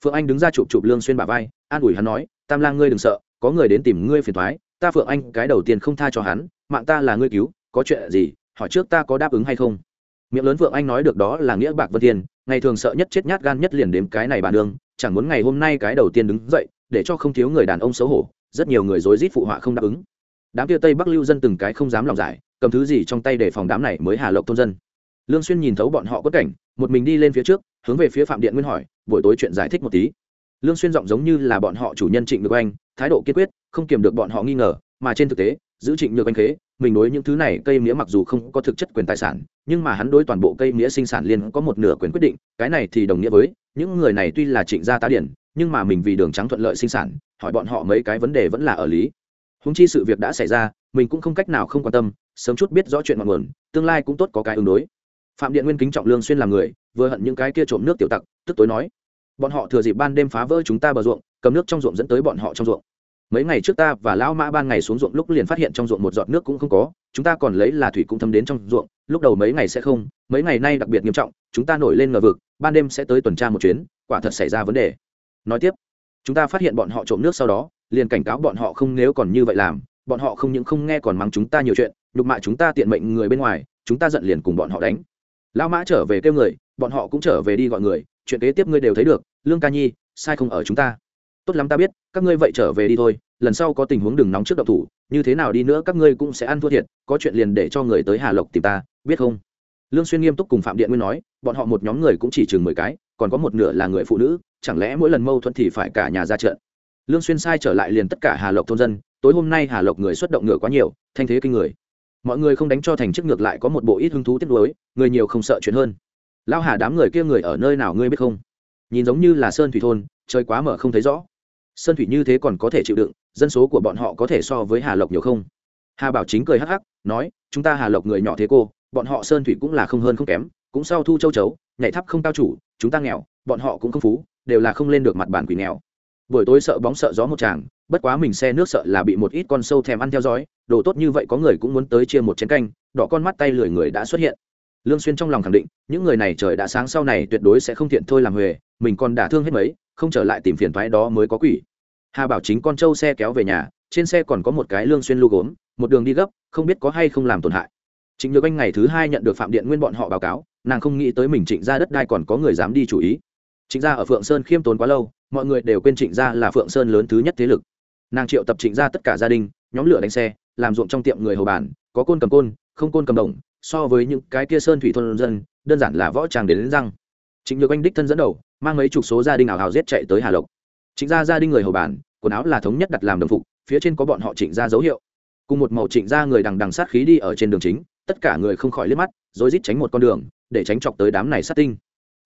Phượng anh đứng ra chụp chụp lương xuyên bả vai, an ủi hắn nói, tam lang ngươi đừng sợ, có người đến tìm ngươi phiền toái, ta phượng anh cái đầu tiên không tha cho hắn, mạng ta là ngươi cứu, có chuyện gì, hỏi trước ta có đáp ứng hay không. Miệng lớn phượng anh nói được đó là nghĩa bạc vân thiên, ngày thường sợ nhất chết nhát gan nhất liền đếm cái này bà đường chẳng muốn ngày hôm nay cái đầu tiên đứng dậy, để cho không thiếu người đàn ông xấu hổ, rất nhiều người rối rít phụ họa không đáp ứng đám kia tây bắc lưu dân từng cái không dám lòng giải, cầm thứ gì trong tay để phòng đám này mới hà lộc thôn dân. Lương xuyên nhìn thấu bọn họ quất cảnh, một mình đi lên phía trước, hướng về phía phạm điện nguyên hỏi, buổi tối chuyện giải thích một tí. Lương xuyên giọng giống như là bọn họ chủ nhân trịnh được anh, thái độ kiên quyết, không kiềm được bọn họ nghi ngờ, mà trên thực tế, giữ trịnh được anh khế, mình đối những thứ này, cây mía mặc dù không có thực chất quyền tài sản, nhưng mà hắn đối toàn bộ cây mía sinh sản liên có một nửa quyền quyết định, cái này thì đồng nghĩa với, những người này tuy là trịnh gia tá điển, nhưng mà mình vì đường trắng thuận lợi sinh sản, hỏi bọn họ mấy cái vấn đề vẫn là ở lý húng chi sự việc đã xảy ra, mình cũng không cách nào không quan tâm, sớm chút biết rõ chuyện ngọn nguồn, tương lai cũng tốt có cái ứng đối. Phạm điện nguyên kính trọng lương xuyên làm người, vừa hận những cái kia trộm nước tiểu tặc, tức tối nói, bọn họ thừa dịp ban đêm phá vỡ chúng ta bờ ruộng, cầm nước trong ruộng dẫn tới bọn họ trong ruộng. Mấy ngày trước ta và lão mã ban ngày xuống ruộng lúc liền phát hiện trong ruộng một giọt nước cũng không có, chúng ta còn lấy là thủy cũng thấm đến trong ruộng, lúc đầu mấy ngày sẽ không, mấy ngày nay đặc biệt nghiêm trọng, chúng ta nổi lên ngờ vực, ban đêm sẽ tới tuần tra một chuyến, quả thật xảy ra vấn đề. Nói tiếp chúng ta phát hiện bọn họ trộm nước sau đó, liền cảnh cáo bọn họ không nếu còn như vậy làm, bọn họ không những không nghe còn mắng chúng ta nhiều chuyện, nhục mạ chúng ta tiện mệnh người bên ngoài, chúng ta giận liền cùng bọn họ đánh. Lão mã trở về kêu người, bọn họ cũng trở về đi gọi người, chuyện kế tiếp ngươi đều thấy được, lương ca nhi, sai không ở chúng ta. Tốt lắm ta biết, các ngươi vậy trở về đi thôi, lần sau có tình huống đừng nóng trước độc thủ, như thế nào đi nữa các ngươi cũng sẽ ăn thua thiệt, có chuyện liền để cho người tới hà lộc tìm ta, biết không? Lương xuyên nghiêm túc cùng phạm điện nguyên nói, bọn họ một nhóm người cũng chỉ chừng mười cái còn có một nửa là người phụ nữ, chẳng lẽ mỗi lần mâu thuẫn thì phải cả nhà ra trận? Lương xuyên sai trở lại liền tất cả hà lộc thôn dân, tối hôm nay hà lộc người xuất động ngựa quá nhiều, thanh thế kinh người. Mọi người không đánh cho thành chức ngược lại có một bộ ít hứng thú tiếc nuối, người nhiều không sợ chuyện hơn. Lao hà đám người kia người ở nơi nào ngươi biết không? Nhìn giống như là sơn thủy thôn, trời quá mở không thấy rõ. Sơn thủy như thế còn có thể chịu đựng, dân số của bọn họ có thể so với hà lộc nhiều không? Hà bảo chính cười hắc hắc, nói, chúng ta hà lộc người nhỏ thế cô, bọn họ sơn thủy cũng là không hơn không kém, cũng sau thu châu chấu, nhảy thấp không cao chủ chúng ta nghèo bọn họ cũng không phú đều là không lên được mặt bản quỷ nghèo. Buổi tối sợ bóng sợ gió một chàng bất quá mình xe nước sợ là bị một ít con sâu thèm ăn theo dõi đồ tốt như vậy có người cũng muốn tới chia một chén canh đỏ con mắt tay lười người đã xuất hiện. Lương xuyên trong lòng khẳng định những người này trời đã sáng sau này tuyệt đối sẽ không thiện thôi làm huề mình còn đả thương hết mấy không trở lại tìm phiền toái đó mới có quỷ. Hà bảo chính con trâu xe kéo về nhà trên xe còn có một cái lương xuyên lưu gốm một đường đi gấp không biết có hay không làm tổn hại. Chính Nhược Anh ngày thứ hai nhận được Phạm Điện Nguyên bọn họ báo cáo, nàng không nghĩ tới mình Trịnh gia đất đai còn có người dám đi chủ ý. Trịnh gia ở Phượng Sơn khiêm tốn quá lâu, mọi người đều quên Trịnh gia là Phượng Sơn lớn thứ nhất thế lực. Nàng triệu tập Trịnh gia tất cả gia đình, nhóm lửa đánh xe, làm ruộng trong tiệm người hầu bàn, có côn cầm côn, không côn cầm đồng, so với những cái kia sơn thủy thôn dân, đơn giản là võ tràng đến, đến răng. Trịnh Nhược Anh đích thân dẫn đầu, mang mấy chục số gia đình ảo hào giết chạy tới Hà Lộc. Trịnh gia gia đình người hầu bàn, quần áo là thống nhất đặt làm đồng phục, phía trên có bọn họ Trịnh gia dấu hiệu. Cùng một màu Trịnh gia người đằng đằng sát khí đi ở trên đường chính, tất cả người không khỏi liếc mắt rồi rít tránh một con đường để tránh chọc tới đám này sát tinh.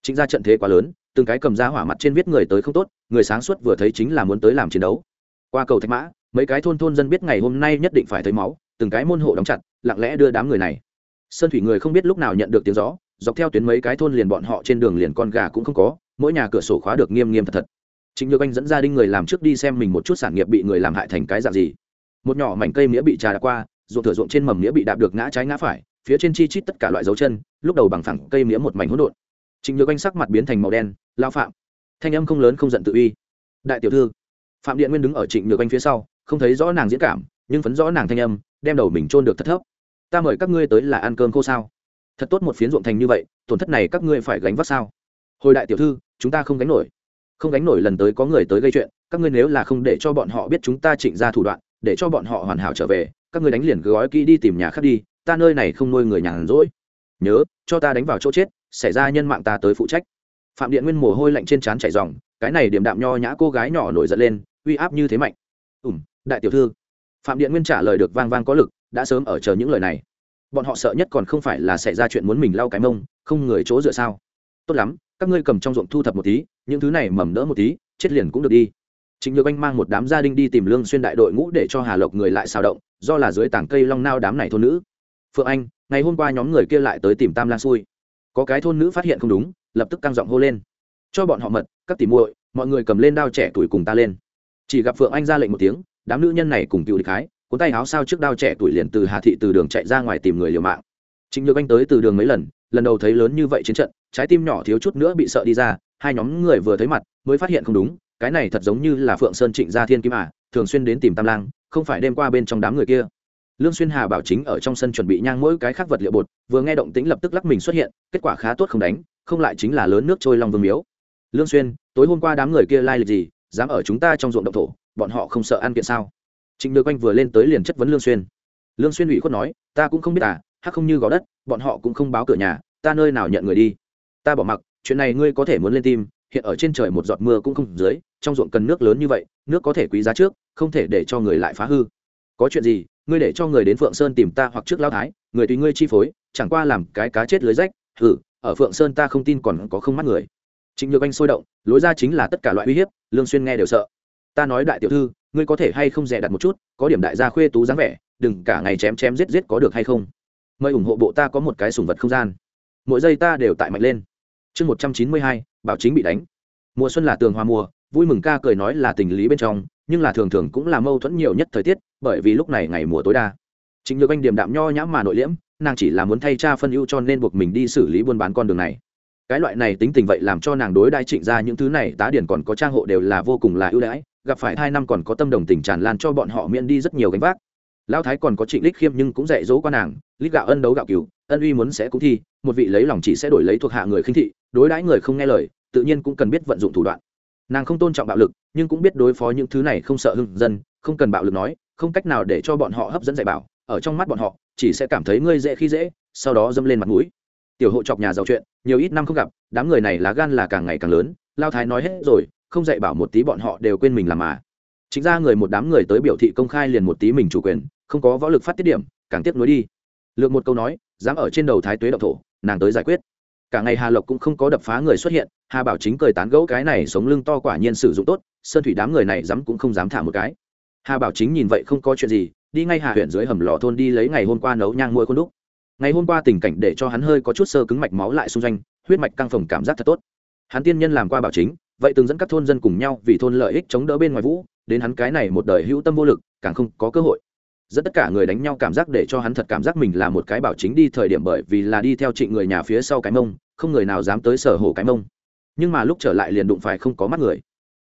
Chính ra trận thế quá lớn, từng cái cầm ra hỏa mặt trên viết người tới không tốt, người sáng suốt vừa thấy chính là muốn tới làm chiến đấu. Qua cầu thạch mã, mấy cái thôn thôn dân biết ngày hôm nay nhất định phải thấy máu, từng cái môn hộ đóng chặt, lặng lẽ đưa đám người này. Sơn thủy người không biết lúc nào nhận được tiếng gió, dọc theo tuyến mấy cái thôn liền bọn họ trên đường liền con gà cũng không có, mỗi nhà cửa sổ khóa được nghiêm nghiêm thật thật. Chính nhược anh dẫn gia đình người làm trước đi xem mình một chút sản nghiệp bị người làm hại thành cái dạng gì. Một nhỏ mảnh cây mía bị trà đã qua, ruộng thửa ruộng trên mầm mía bị đạp được ngã trái ngã phải phía trên chi chít tất cả loại dấu chân, lúc đầu bằng phẳng cây mía một mảnh hỗn độn. Trịnh nhược anh sắc mặt biến thành màu đen lao phạm. Thanh âm không lớn không giận tự uy. Đại tiểu thư. Phạm điện nguyên đứng ở trịnh nhược anh phía sau, không thấy rõ nàng diễn cảm, nhưng phấn rõ nàng thanh âm, đem đầu mình trôn được thật thấp. Ta mời các ngươi tới là ăn cơm khô sao? Thật tốt một phiến ruộng thành như vậy, tổn thất này các ngươi phải gánh vác sao? Hồi đại tiểu thư, chúng ta không gánh nổi. Không gánh nổi lần tới có người tới gây chuyện, các ngươi nếu là không để cho bọn họ biết chúng ta trịnh ra thủ đoạn, để cho bọn họ hoàn hảo trở về, các ngươi đánh liền gói kỹ đi tìm nhà khác đi ta nơi này không nuôi người nhàn rỗi. Nhớ cho ta đánh vào chỗ chết xảy ra nhân mạng ta tới phụ trách. Phạm điện nguyên mồ hôi lạnh trên trán chảy dòng cái này điểm đạm nho nhã cô gái nhỏ nổi giận lên uy áp như thế mạnh. Ủm đại tiểu thư. Phạm điện nguyên trả lời được vang vang có lực đã sớm ở chờ những lời này. Bọn họ sợ nhất còn không phải là xảy ra chuyện muốn mình lau cái mông không người chỗ dựa sao. Tốt lắm các ngươi cầm trong ruộng thu thập một tí những thứ này mầm đỡ một tí chết liền cũng được đi. Trịnh Nhược Anh mang một đám gia đình đi tìm Lương Xuyên đại đội ngũ để cho Hà Lộc người lại xào động, do là dưới tảng cây long nao đám này thôn nữ. Phượng Anh, ngày hôm qua nhóm người kia lại tới tìm Tam Lang xui. Có cái thôn nữ phát hiện không đúng, lập tức căng giọng hô lên. Cho bọn họ mật, các tỉ muội, mọi người cầm lên đao trẻ tuổi cùng ta lên. Chỉ gặp Phượng Anh ra lệnh một tiếng, đám nữ nhân này cùng cựu địch khái, cuốn tay áo sao trước đao trẻ tuổi liền từ Hà thị từ đường chạy ra ngoài tìm người liều mạng. Trịnh Nhược Anh tới từ đường mấy lần, lần đầu thấy lớn như vậy chiến trận, trái tim nhỏ thiếu chút nữa bị sợ đi ra, hai nhóm người vừa thấy mặt, mới phát hiện không đúng, cái này thật giống như là phượng sơn trịnh gia thiên kim à thường xuyên đến tìm tam lang không phải đêm qua bên trong đám người kia lương xuyên hà bảo chính ở trong sân chuẩn bị nhang mỗi cái khác vật liệu bột, vừa nghe động tĩnh lập tức lắc mình xuất hiện, kết quả khá tốt không đánh, không lại chính là lớn nước trôi long vương miếu. Lương xuyên, tối hôm qua đám người kia lai lịch gì, dám ở chúng ta trong ruộng động thổ, bọn họ không sợ ăn kiện sao? Trịnh đưa anh vừa lên tới liền chất vấn lương xuyên. Lương xuyên ủy khuất nói, ta cũng không biết à hắc không như gò đất, bọn họ cũng không báo cửa nhà, ta nơi nào nhận người đi? Ta bỏ mặc, chuyện này ngươi có thể muốn lên tim, hiện ở trên trời một giọt mưa cũng không dưới, trong ruộng cần nước lớn như vậy, nước có thể quý giá trước, không thể để cho người lại phá hư. Có chuyện gì ngươi để cho người đến phượng sơn tìm ta hoặc trước lao thái, người tùy ngươi chi phối, chẳng qua làm cái cá chết lưới rách ừ ở phượng sơn ta không tin còn có không mắt người. Trịnh nhược anh sôi động, lối ra chính là tất cả loại uy hiếp, lương xuyên nghe đều sợ. Ta nói đại tiểu thư, ngươi có thể hay không dè đặt một chút, có điểm đại gia khuê tú dáng vẻ, đừng cả ngày chém chém giết giết có được hay không. Mời ủng hộ bộ ta có một cái sủng vật không gian. Mỗi giây ta đều tại mạnh lên. Chương một trăm chín mươi hai, bảo chính bị đánh. Mùa xuân là tường hoa mùa, vui mừng ca cười nói là tình lý bên trong nhưng là thường thường cũng là mâu thuẫn nhiều nhất thời tiết, bởi vì lúc này ngày mùa tối đa. Chính nhược anh điềm đạm nho nhãm mà nội liễm, nàng chỉ là muốn thay cha phân ưu cho nên buộc mình đi xử lý buôn bán con đường này. Cái loại này tính tình vậy làm cho nàng đối đãi trịnh ra những thứ này, tá điển còn có trang hộ đều là vô cùng là ưu đãi, gặp phải hai năm còn có tâm đồng tình tràn lan cho bọn họ miễn đi rất nhiều gánh vác. Lão thái còn có trịnh lích khiêm nhưng cũng dạy dỗ qua nàng, lích gạo ân đấu gạo cứu ân uy muốn sẽ cũng thi, một vị lấy lòng chỉ sẽ đổi lấy thuộc hạ người khinh thị, đối đãi người không nghe lời, tự nhiên cũng cần biết vận dụng thủ đoạn nàng không tôn trọng bạo lực, nhưng cũng biết đối phó những thứ này không sợ hưng dân, không cần bạo lực nói, không cách nào để cho bọn họ hấp dẫn dạy bảo, ở trong mắt bọn họ, chỉ sẽ cảm thấy ngươi dễ khi dễ, sau đó dâm lên mặt mũi. Tiểu hộ chọc nhà giàu chuyện, nhiều ít năm không gặp, đám người này lá gan là càng ngày càng lớn, lao thái nói hết rồi, không dạy bảo một tí bọn họ đều quên mình làm mà. Chính ra người một đám người tới biểu thị công khai liền một tí mình chủ quyền, không có võ lực phát tiết điểm, càng tiếp nối đi. Lược một câu nói, dám ở trên đầu thái tuế đậu thổ, nàng tới giải quyết cả ngày hà lộc cũng không có đập phá người xuất hiện, hà bảo chính cười tán gẫu cái này sống lưng to quả nhiên sử dụng tốt, sơn thủy đám người này dám cũng không dám thả một cái. Hà bảo chính nhìn vậy không có chuyện gì, đi ngay hà huyện dưới hầm lò thôn đi lấy ngày hôm qua nấu nhang môi khuôn đúc. Ngày hôm qua tình cảnh để cho hắn hơi có chút sơ cứng mạch máu lại xung doanh huyết mạch căng phồng cảm giác thật tốt. Hắn tiên nhân làm qua bảo chính, vậy từng dẫn các thôn dân cùng nhau vì thôn lợi ích chống đỡ bên ngoài vũ, đến hắn cái này một đời hữu tâm vô lực, càng không có cơ hội dẫn tất cả người đánh nhau cảm giác để cho hắn thật cảm giác mình là một cái bảo chính đi thời điểm bởi vì là đi theo trịnh người nhà phía sau cái mông, không người nào dám tới sở hồ cái mông. Nhưng mà lúc trở lại liền đụng phải không có mắt người.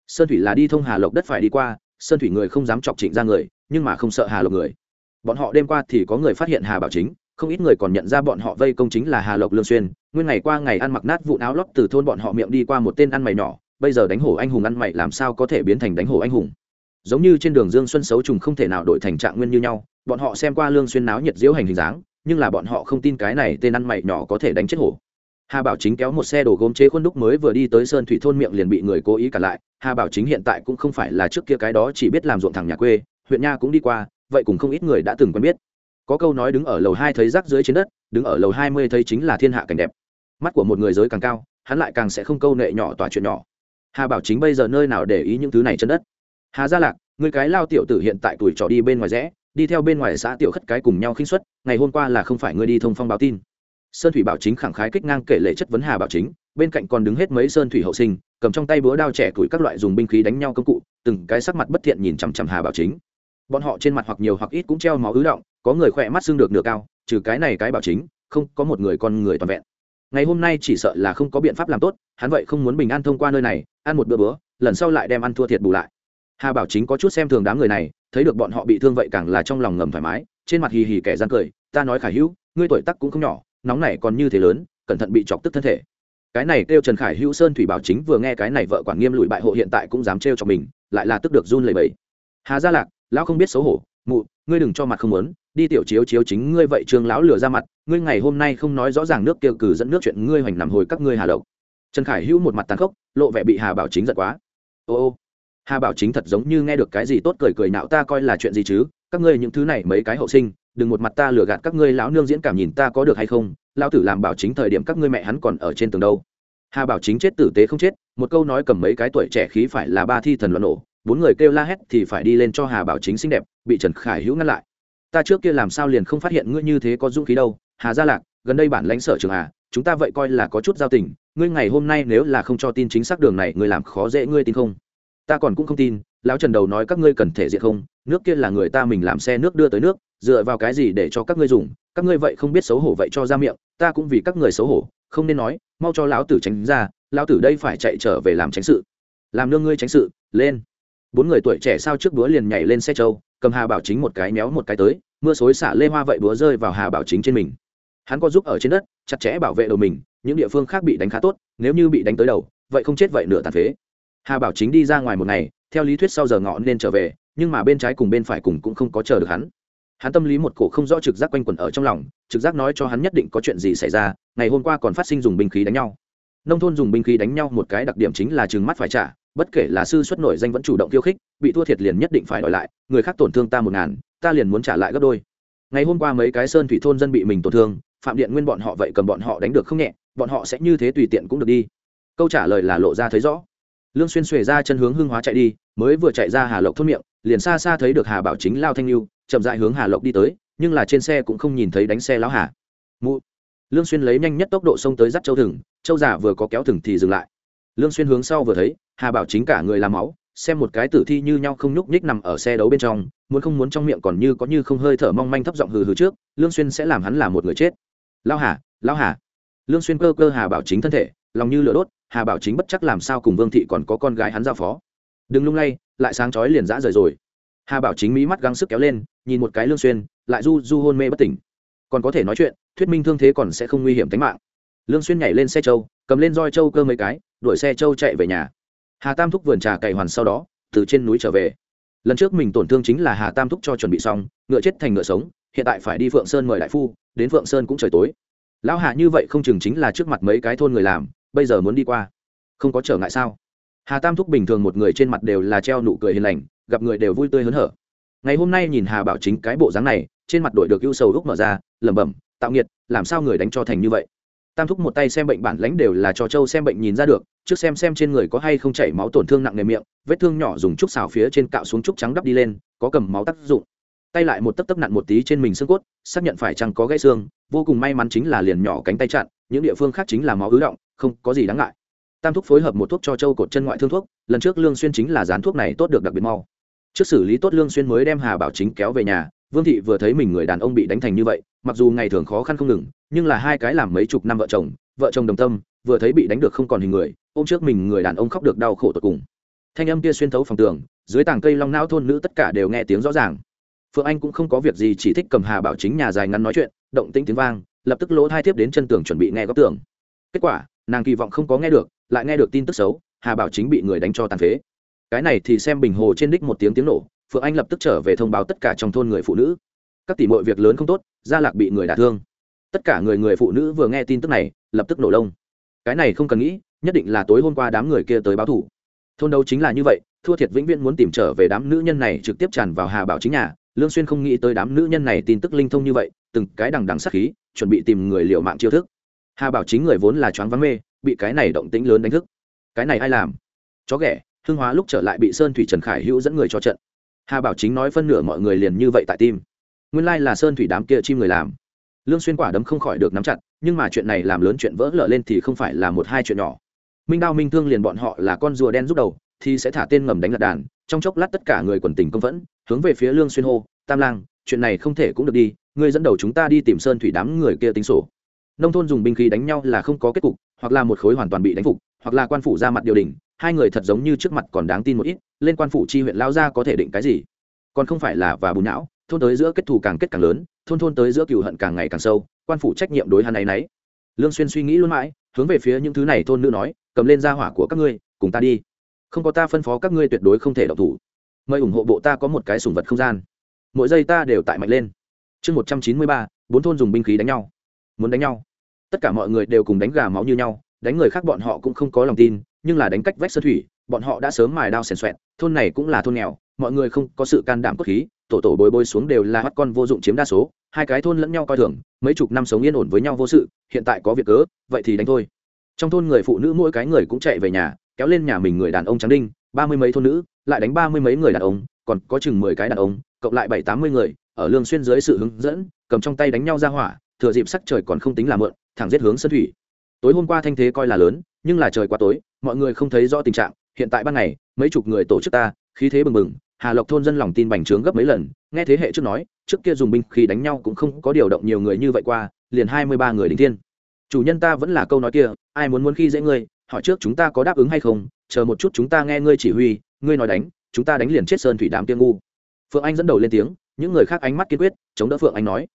Sơn thủy là đi thông hà lộc đất phải đi qua, sơn thủy người không dám chọc trịnh ra người, nhưng mà không sợ hà lộc người. Bọn họ đêm qua thì có người phát hiện hà bảo chính, không ít người còn nhận ra bọn họ vây công chính là hà lộc lương xuyên. Nguyên ngày qua ngày ăn mặc nát vụ áo lót từ thôn bọn họ miệng đi qua một tên ăn mày nhỏ, bây giờ đánh hổ anh hùng ăn mày làm sao có thể biến thành đánh hổ anh hùng? Giống như trên đường dương xuân xấu trùng không thể nào đổi thành trạng nguyên như nhau, bọn họ xem qua lương xuyên náo nhiệt diễu hành hình dáng, nhưng là bọn họ không tin cái này tên ăn mày nhỏ có thể đánh chết hổ. Hà bảo chính kéo một xe đồ gốm chế khuôn đúc mới vừa đi tới sơn thủy thôn miệng liền bị người cố ý cản lại, hà bảo chính hiện tại cũng không phải là trước kia cái đó chỉ biết làm ruộng thẳng nhà quê, huyện nha cũng đi qua, vậy cũng không ít người đã từng quen biết. Có câu nói đứng ở lầu hai thấy rác dưới trên đất, đứng ở lầu hai mươi thấy chính là thiên hạ cảnh đẹp. Mắt của một người giới càng cao, hắn lại càng sẽ không câu nệ nhỏ tỏa chuyện nhỏ. Hà bảo chính bây giờ nơi nào để ý những thứ này chân đất? Hà gia lạc người cái lao tiểu tử hiện tại tuổi trò đi bên ngoài rẽ, đi theo bên ngoài xã tiểu khất cái cùng nhau khinh xuất ngày hôm qua là không phải ngươi đi thông phong báo tin. Sơn thủy bảo chính khẳng khái kích ngang kể lệ chất vấn hà bảo chính, bên cạnh còn đứng hết mấy sơn thủy hậu sinh, cầm trong tay búa đao trẻ tuổi các loại dùng binh khí đánh nhau công cụ, từng cái sắc mặt bất thiện nhìn chằm chằm hà bảo chính. Bọn họ trên mặt hoặc nhiều hoặc ít cũng treo máu ứ động, có người khỏe mắt xương được nửa cao, trừ cái này cái bảo chính, không, có một người con người toàn vẹn. Ngày hôm nay chỉ sợ là không có biện pháp làm tốt, hắn vậy không muốn bình an thông qua nơi này, ăn một bữa bữa, lần sau lại đem ăn thua thiệt bù lại hà bảo chính có chút xem thường đám người này, thấy được bọn họ bị thương vậy càng là trong lòng ngầm thoải mái, trên mặt hì hì kẻ gian cười, ta nói khải hữu, ngươi tuổi tắc cũng không nhỏ, nóng này còn như thế lớn, cẩn thận bị chọc tức thân thể. Cái này kêu trần khải hữu sơn thủy bảo chính vừa nghe cái này vợ quản nghiêm lụi bại hộ hiện tại cũng dám trêu cho mình, lại là tức được run lẩy bẩy. Hà gia lạc, lão không biết xấu hổ, mụ, ngươi đừng cho mặt không muốn, đi tiểu chiếu chiếu chính ngươi vậy. Trương lão lừa ra mặt, ngươi ngày hôm nay không nói rõ ràng nước tiêu cử dẫn nước chuyện ngươi hoành nằm hồi các ngươi hà lộc. Trần khải hữu một mặt tàn khốc, lộ vẻ bị hà bảo chính giật quá. Ô ô hà bảo chính thật giống như nghe được cái gì tốt cười cười nạo ta coi là chuyện gì chứ? Các ngươi những thứ này mấy cái hậu sinh, đừng một mặt ta lừa gạt các ngươi lão nương diễn cảm nhìn ta có được hay không? Lão tử làm bảo chính thời điểm các ngươi mẹ hắn còn ở trên tường đâu. Hà bảo chính chết tử tế không chết, một câu nói cầm mấy cái tuổi trẻ khí phải là ba thi thần loạn nổ, bốn người kêu la hét thì phải đi lên cho hà bảo chính xinh đẹp, bị trần khải hữu ngăn lại. Ta trước kia làm sao liền không phát hiện ngươi như thế có dũng khí đâu? Hà gia lạc, gần đây bản lãnh sở trường hà chúng ta vậy coi là có chút giao tình, ngươi ngày hôm nay nếu là không cho tin chính xác đường này, ngươi làm khó dễ ngươi tin không? Ta còn cũng không tin, lão trần đầu nói các ngươi cần thể diện không, nước kia là người ta mình làm xe nước đưa tới nước, dựa vào cái gì để cho các ngươi dùng, các ngươi vậy không biết xấu hổ vậy cho ra miệng, ta cũng vì các người xấu hổ, không nên nói, mau cho lão tử tránh ra, lão tử đây phải chạy trở về làm tránh sự. Làm nương ngươi tránh sự, lên. Bốn người tuổi trẻ sao trước búa liền nhảy lên xe trâu, cầm hà bảo chính một cái méo một cái tới, mưa xối xả lê hoa vậy búa rơi vào hà bảo chính trên mình. Hắn có giúp ở trên đất, chặt chẽ bảo vệ đầu mình, những địa phương khác bị đánh khá tốt, nếu như bị đánh tới đầu, vậy không chết vậy nửa tàn phế hà bảo chính đi ra ngoài một ngày, theo lý thuyết sau giờ ngọ nên trở về, nhưng mà bên trái cùng bên phải cùng cũng không có chờ được hắn. Hắn tâm lý một cổ không rõ trực giác quanh quẩn ở trong lòng, trực giác nói cho hắn nhất định có chuyện gì xảy ra, ngày hôm qua còn phát sinh dùng binh khí đánh nhau. Nông thôn dùng binh khí đánh nhau một cái đặc điểm chính là chừng mắt phải trả, bất kể là sư xuất nổi danh vẫn chủ động khiêu khích, bị thua thiệt liền nhất định phải đòi lại, người khác tổn thương ta một ngàn, ta liền muốn trả lại gấp đôi. Ngày hôm qua mấy cái sơn thủy thôn dân bị mình tổn thương, phạm điện nguyên bọn họ vậy cầm bọn họ đánh được không nhẹ, bọn họ sẽ như thế tùy tiện cũng được đi. Câu trả lời là lộ ra thấy rõ lương xuyên xuề ra chân hướng hưng hóa chạy đi, mới vừa chạy ra hà lộc thôn miệng, liền xa xa thấy được hà bảo chính lao thanh lưu, chậm rãi hướng hà lộc đi tới, nhưng là trên xe cũng không nhìn thấy đánh xe lão hà. Mụ. Lương xuyên lấy nhanh nhất tốc độ xông tới dắt châu thừng, châu giả vừa có kéo thừng thì dừng lại. Lương xuyên hướng sau vừa thấy, hà bảo chính cả người làm máu, xem một cái tử thi như nhau không nhúc nhích nằm ở xe đấu bên trong, muốn không muốn trong miệng còn như có như không hơi thở mong manh thấp giọng hừ hừ trước, lương xuyên sẽ làm hắn là một người chết. Lao hà lao hà. Lương xuyên cơ cơ hà bảo chính thân thể, lòng như lửa đốt hà bảo chính bất chắc làm sao cùng vương thị còn có con gái hắn giao phó. Đừng lung lay, lại sáng chói liền dã rời rồi. Hà bảo chính mí mắt gắng sức kéo lên, nhìn một cái lương xuyên, lại du du hôn mê bất tỉnh. Còn có thể nói chuyện, thuyết minh thương thế còn sẽ không nguy hiểm tính mạng. Lương xuyên nhảy lên xe châu cầm lên roi châu cơ mấy cái, đuổi xe châu chạy về nhà. Hà tam thúc vườn trà cày hoàn sau đó, từ trên núi trở về. Lần trước mình tổn thương chính là hà tam thúc cho chuẩn bị xong, ngựa chết thành ngựa sống, hiện tại phải đi phượng sơn mời đại phu, đến phượng sơn cũng trời tối. Lão hà như vậy không chừng chính là trước mặt mấy cái thôn người làm bây giờ muốn đi qua. Không có trở ngại sao? Hà tam thúc bình thường một người trên mặt đều là treo nụ cười hiền lành, gặp người đều vui tươi hớn hở. Ngày hôm nay nhìn hà bảo chính cái bộ dáng này, trên mặt đội được ưu sầu úc mở ra, lẩm bẩm, tạo nghiệt, làm sao người đánh cho thành như vậy? Tam thúc một tay xem bệnh bản lãnh đều là cho châu xem bệnh nhìn ra được, trước xem xem trên người có hay không chảy máu tổn thương nặng nề miệng, vết thương nhỏ dùng trúc xào phía trên cạo xuống trúc trắng đắp đi lên, có cầm máu tác dụng. Tay lại một tấc tấc nặn một tí trên mình xương cốt, xác nhận phải chăng có gãy xương, vô cùng may mắn chính là liền nhỏ cánh tay chặn những địa phương khác chính là máu ứ động, không có gì đáng ngại. Tam thúc phối hợp một thuốc cho châu cột chân ngoại thương thuốc, lần trước lương xuyên chính là dán thuốc này tốt được đặc biệt mau. Trước xử lý tốt lương xuyên mới đem hà bảo chính kéo về nhà, vương thị vừa thấy mình người đàn ông bị đánh thành như vậy, mặc dù ngày thường khó khăn không ngừng, nhưng là hai cái làm mấy chục năm vợ chồng vợ chồng đồng tâm, vừa thấy bị đánh được không còn hình người, ôm trước mình người đàn ông khóc được đau khổ tột cùng. Thanh âm kia xuyên thấu phòng tường, dưới tảng cây long não thôn nữ tất cả đều nghe tiếng rõ ràng. Phượng anh cũng không có việc gì, chỉ thích cầm hà bảo chính nhà dài ngắn nói chuyện, động tĩnh tiếng vang lập tức lỗ thai tiếp đến chân tường chuẩn bị nghe góc tường. Kết quả, nàng kỳ vọng không có nghe được, lại nghe được tin tức xấu, hà bảo chính bị người đánh cho tàn phế. Cái này thì xem bình hồ trên đích một tiếng tiếng nổ, phượng anh lập tức trở về thông báo tất cả trong thôn người phụ nữ. Các tỷ mọi việc lớn không tốt, gia lạc bị người đả thương. Tất cả người người phụ nữ vừa nghe tin tức này, lập tức nổ lông. Cái này không cần nghĩ, nhất định là tối hôm qua đám người kia tới báo thủ thôn đấu chính là như vậy, thua thiệt vĩnh viễn muốn tìm trở về đám nữ nhân này trực tiếp tràn vào hà bảo chính nhà. Lương xuyên không nghĩ tới đám nữ nhân này tin tức linh thông như vậy, từng cái đằng đằng sát khí chuẩn bị tìm người liều mạng chiêu thức. Hà bảo chính người vốn là choáng vắng mê, bị cái này động tĩnh lớn đánh thức. Cái này ai làm? Chó ghẻ hưng hóa lúc trở lại bị sơn thủy trần khải hữu dẫn người cho trận. Hà bảo chính nói phân nửa mọi người liền như vậy tại tim. Nguyên lai là sơn thủy đám kia chim người làm. Lương xuyên quả đấm không khỏi được nắm chặt, nhưng mà chuyện này làm lớn chuyện vỡ lở lên thì không phải là một hai chuyện nhỏ. Minh đao minh thương liền bọn họ là con rùa đen rút đầu, thì sẽ thả tên ngầm đánh lật đàn, trong chốc lát tất cả người quần tình công vẫn hướng về phía lương xuyên hô, tam lang chuyện này không thể cũng được đi, ngươi dẫn đầu chúng ta đi tìm sơn thủy đám người kia tính sổ. Nông thôn dùng binh khí đánh nhau là không có kết cục, hoặc là một khối hoàn toàn bị đánh phục, hoặc là quan phủ ra mặt điều đình, hai người thật giống như trước mặt còn đáng tin một ít, lên quan phủ chi huyện lao ra có thể định cái gì. Còn không phải là và bùn não, thôn tới giữa kết thù càng kết càng lớn, thôn thôn tới giữa cựu hận càng ngày càng sâu, quan phủ trách nhiệm đối hắn ấy nấy. Lương xuyên suy nghĩ luôn mãi, hướng về phía những thứ này thôn nữ nói, cầm lên gia hỏa của các ngươi, cùng ta đi. Không có ta phân phó các ngươi tuyệt đối không thể động thủ. Mời ủng hộ bộ ta có một cái sủng vật không gian mỗi giây ta đều tại mạnh lên. Chương một trăm chín mươi ba, bốn thôn dùng binh khí đánh nhau. Muốn đánh nhau. Tất cả mọi người đều cùng đánh gà máu như nhau, đánh người khác bọn họ cũng không có lòng tin, nhưng là đánh cách vách sơn thủy, bọn họ đã sớm mài đao xèn xoẹn thôn này cũng là thôn nghèo, mọi người không có sự can đảm cốt khí, tổ tổ bồi bôi xuống đều là mắt con vô dụng chiếm đa số, hai cái thôn lẫn nhau coi thường, mấy chục năm sống yên ổn với nhau vô sự, hiện tại có việc cớ, vậy thì đánh thôi. Trong thôn người phụ nữ mỗi cái người cũng chạy về nhà, kéo lên nhà mình người đàn ông trắng đinh, ba mươi mấy thôn nữ, lại đánh ba mươi mấy người đàn ông còn có chừng mười cái đàn ông, cộng lại bảy tám mươi người, ở lương xuyên dưới sự hướng dẫn, cầm trong tay đánh nhau ra hỏa, thừa dịp sắc trời còn không tính là mượn, thẳng giết hướng sân thủy. Tối hôm qua thanh thế coi là lớn, nhưng là trời quá tối, mọi người không thấy rõ tình trạng, hiện tại ban ngày, mấy chục người tổ chức ta, khí thế bừng bừng, hà lộc thôn dân lòng tin bành trướng gấp mấy lần, nghe thế hệ trước nói, trước kia dùng binh khí đánh nhau cũng không có điều động nhiều người như vậy qua, liền hai mươi ba người đỉnh thiên. Chủ nhân ta vẫn là câu nói kia, ai muốn muốn khi dễ ngươi, hỏi trước chúng ta có đáp ứng hay không, chờ một chút chúng ta nghe ngươi chỉ huy, ngươi nói đánh chúng ta đánh liền chết sơn thủy đám tiên ngu. Phượng anh dẫn đầu lên tiếng, những người khác ánh mắt kiên quyết, chống đỡ phượng anh nói.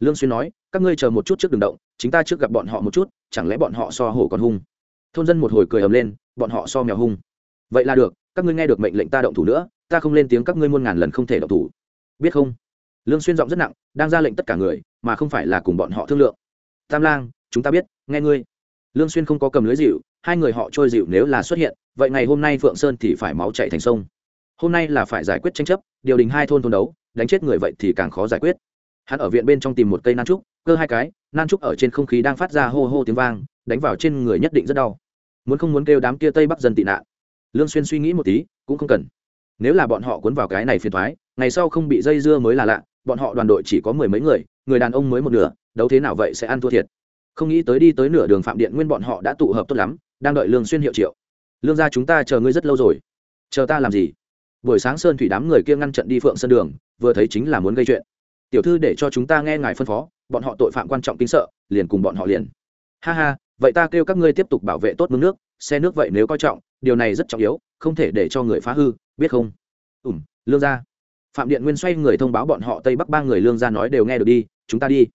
Lương xuyên nói, các ngươi chờ một chút trước đường động chúng ta trước gặp bọn họ một chút, chẳng lẽ bọn họ so hổ còn hung? Thôn dân một hồi cười ầm lên, bọn họ so mèo hung. Vậy là được, các ngươi nghe được mệnh lệnh ta động thủ nữa, ta không lên tiếng các ngươi muôn ngàn lần không thể động thủ. Biết không? Lương xuyên giọng rất nặng, đang ra lệnh tất cả người, mà không phải là cùng bọn họ thương lượng. Tam lang, chúng ta biết, nghe ngươi. Lương xuyên không có cầm lưới dịu, hai người họ trôi dịu nếu là xuất hiện, vậy ngày hôm nay phượng sơn thì phải máu chảy thành sông hôm nay là phải giải quyết tranh chấp, điều đình hai thôn thôn đấu, đánh chết người vậy thì càng khó giải quyết. Hắn ở viện bên trong tìm một cây nan trúc, cơ hai cái, nan trúc ở trên không khí đang phát ra hô hô tiếng vang, đánh vào trên người nhất định rất đau. Muốn không muốn kêu đám kia tây bắc dân tị nạn. Lương xuyên suy nghĩ một tí, cũng không cần. Nếu là bọn họ cuốn vào cái này phiền toái, ngày sau không bị dây dưa mới là lạ, bọn họ đoàn đội chỉ có mười mấy người người đàn ông mới một nửa, đấu thế nào vậy sẽ ăn thua thiệt. Không nghĩ tới đi tới nửa đường phạm điện nguyên bọn họ đã tụ hợp tốt lắm, đang đợi lương xuyên hiệu triệu. Lương gia chúng ta chờ ngươi rất lâu rồi. Chờ ta làm gì? Buổi sáng sơn thủy đám người kia ngăn trận đi phượng sơn đường, vừa thấy chính là muốn gây chuyện. Tiểu thư để cho chúng ta nghe ngài phân phó, bọn họ tội phạm quan trọng kinh sợ, liền cùng bọn họ liền. Ha ha, vậy ta kêu các ngươi tiếp tục bảo vệ tốt mương nước, xe nước vậy nếu coi trọng, điều này rất trọng yếu, không thể để cho người phá hư, biết không? Ủm lương gia. Phạm điện nguyên xoay người thông báo bọn họ tây bắc ba người lương gia nói đều nghe được đi, chúng ta đi.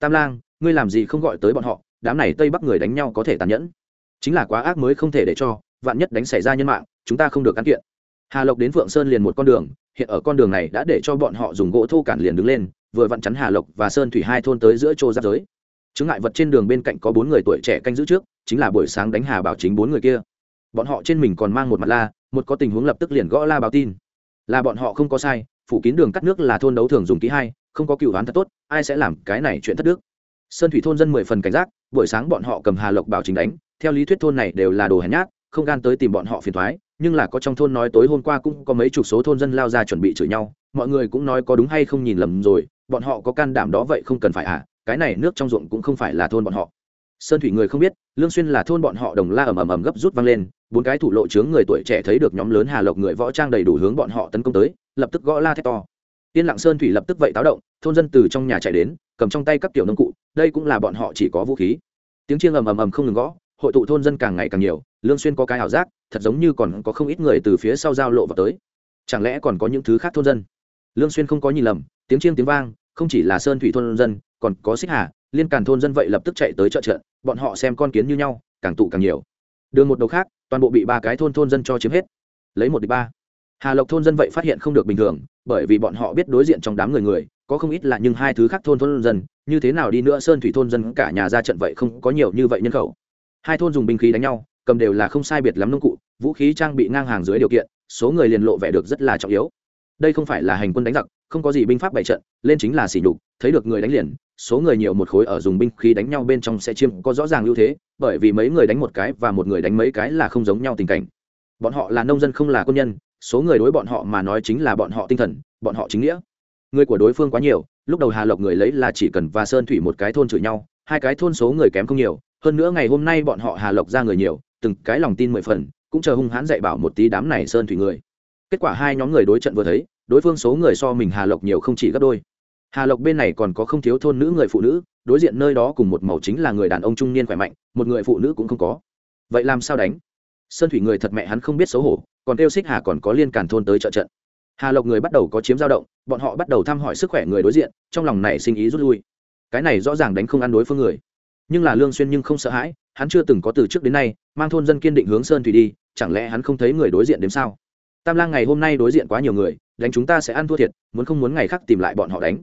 Tam lang, ngươi làm gì không gọi tới bọn họ, đám này tây bắc người đánh nhau có thể tàn nhẫn. Chính là quá ác mới không thể để cho, vạn nhất đánh xảy ra nhân mạng, chúng ta không được ăn kiện hà lộc đến phượng sơn liền một con đường, hiện ở con đường này đã để cho bọn họ dùng gỗ thô cản liền đứng lên, vừa vặn chắn hà lộc và sơn thủy hai thôn tới giữa chỗ giáp giới. Chứng ngại vật trên đường bên cạnh có bốn người tuổi trẻ canh giữ trước, chính là buổi sáng đánh hà bảo chính bốn người kia. Bọn họ trên mình còn mang một mặt la, một có tình huống lập tức liền gõ la báo tin. Là bọn họ không có sai, phủ kín đường cắt nước là thôn đấu thường dùng ký hai, không có cựu đoán thật tốt, ai sẽ làm cái này chuyện thất đức. Sơn thủy thôn dân mười phần cảnh giác, buổi sáng bọn họ cầm hà lộc bảo chính đánh, theo lý thuyết thôn này đều là đồ hèn nhát, không gan tới tìm bọn họ phiền thoái nhưng là có trong thôn nói tối hôm qua cũng có mấy chục số thôn dân lao ra chuẩn bị chửi nhau, mọi người cũng nói có đúng hay không nhìn lầm rồi, bọn họ có can đảm đó vậy không cần phải à cái này nước trong ruộng cũng không phải là thôn bọn họ. Sơn thủy người không biết, lương xuyên là thôn bọn họ đồng la ầm ầm ầm gấp rút vang lên, bốn cái thủ lộ chướng người tuổi trẻ thấy được nhóm lớn hà lộc người võ trang đầy đủ hướng bọn họ tấn công tới, lập tức gõ la thét to. Tiên lặng sơn thủy lập tức vậy táo động, thôn dân từ trong nhà chạy đến, cầm trong tay các tiểu nông cụ, đây cũng là bọn họ chỉ có vũ khí. Tiếng chiêng ầm ầm ầm không ngừng gõ, hội tụ thôn dân càng ngày càng nhiều lương xuyên có cái ảo giác, thật giống như còn có không ít người từ phía sau giao lộ vào tới. Chẳng lẽ còn có những thứ khác thôn dân? Lương xuyên không có nhìn lầm, tiếng chiêng tiếng vang, không chỉ là sơn thủy thôn dân, còn có xích hà, liên càn thôn dân vậy lập tức chạy tới trợ trận, bọn họ xem con kiến như nhau, càng tụ càng nhiều. Đường một đầu khác, toàn bộ bị ba cái thôn thôn dân cho chiếm hết. Lấy một đi ba. Hà lộc thôn dân vậy phát hiện không được bình thường, bởi vì bọn họ biết đối diện trong đám người người, có không ít là nhưng hai thứ khác thôn thôn dân, như thế nào đi nữa sơn thủy thôn dân cả nhà ra trận vậy không có nhiều như vậy nhân khẩu. Hai thôn dùng binh khí đánh nhau cầm đều là không sai biệt lắm nông cụ, vũ khí trang bị ngang hàng dưới điều kiện, số người liền lộ vẻ được rất là trọng yếu. Đây không phải là hành quân đánh giặc, không có gì binh pháp bày trận, lên chính là xỉ nhục, thấy được người đánh liền, số người nhiều một khối ở dùng binh khí đánh nhau bên trong sẽ chiếm có rõ ràng ưu thế, bởi vì mấy người đánh một cái và một người đánh mấy cái là không giống nhau tình cảnh. Bọn họ là nông dân không là quân nhân, số người đối bọn họ mà nói chính là bọn họ tinh thần, bọn họ chính nghĩa. Người của đối phương quá nhiều, lúc đầu hà lộc người lấy là chỉ cần và sơn thủy một cái thôn chửi nhau, hai cái thôn số người kém không nhiều, hơn nữa ngày hôm nay bọn họ hà lộc ra người nhiều từng cái lòng tin mười phần, cũng chờ hung hãn dạy bảo một tí đám này sơn thủy người. Kết quả hai nhóm người đối trận vừa thấy, đối phương số người so mình hà lộc nhiều không chỉ gấp đôi. Hà lộc bên này còn có không thiếu thôn nữ người phụ nữ, đối diện nơi đó cùng một màu chính là người đàn ông trung niên khỏe mạnh, một người phụ nữ cũng không có. Vậy làm sao đánh? Sơn thủy người thật mẹ hắn không biết xấu hổ, còn kêu xích hà còn có liên càn thôn tới trợ trận. Hà lộc người bắt đầu có chiếm dao động, bọn họ bắt đầu thăm hỏi sức khỏe người đối diện, trong lòng này sinh ý rút lui. Cái này rõ ràng đánh không ăn đối phương người. Nhưng là lương xuyên nhưng không sợ hãi hắn chưa từng có từ trước đến nay, mang thôn dân kiên định hướng sơn thủy đi, chẳng lẽ hắn không thấy người đối diện đến sao? Tam lang ngày hôm nay đối diện quá nhiều người, đánh chúng ta sẽ ăn thua thiệt, muốn không muốn ngày khác tìm lại bọn họ đánh.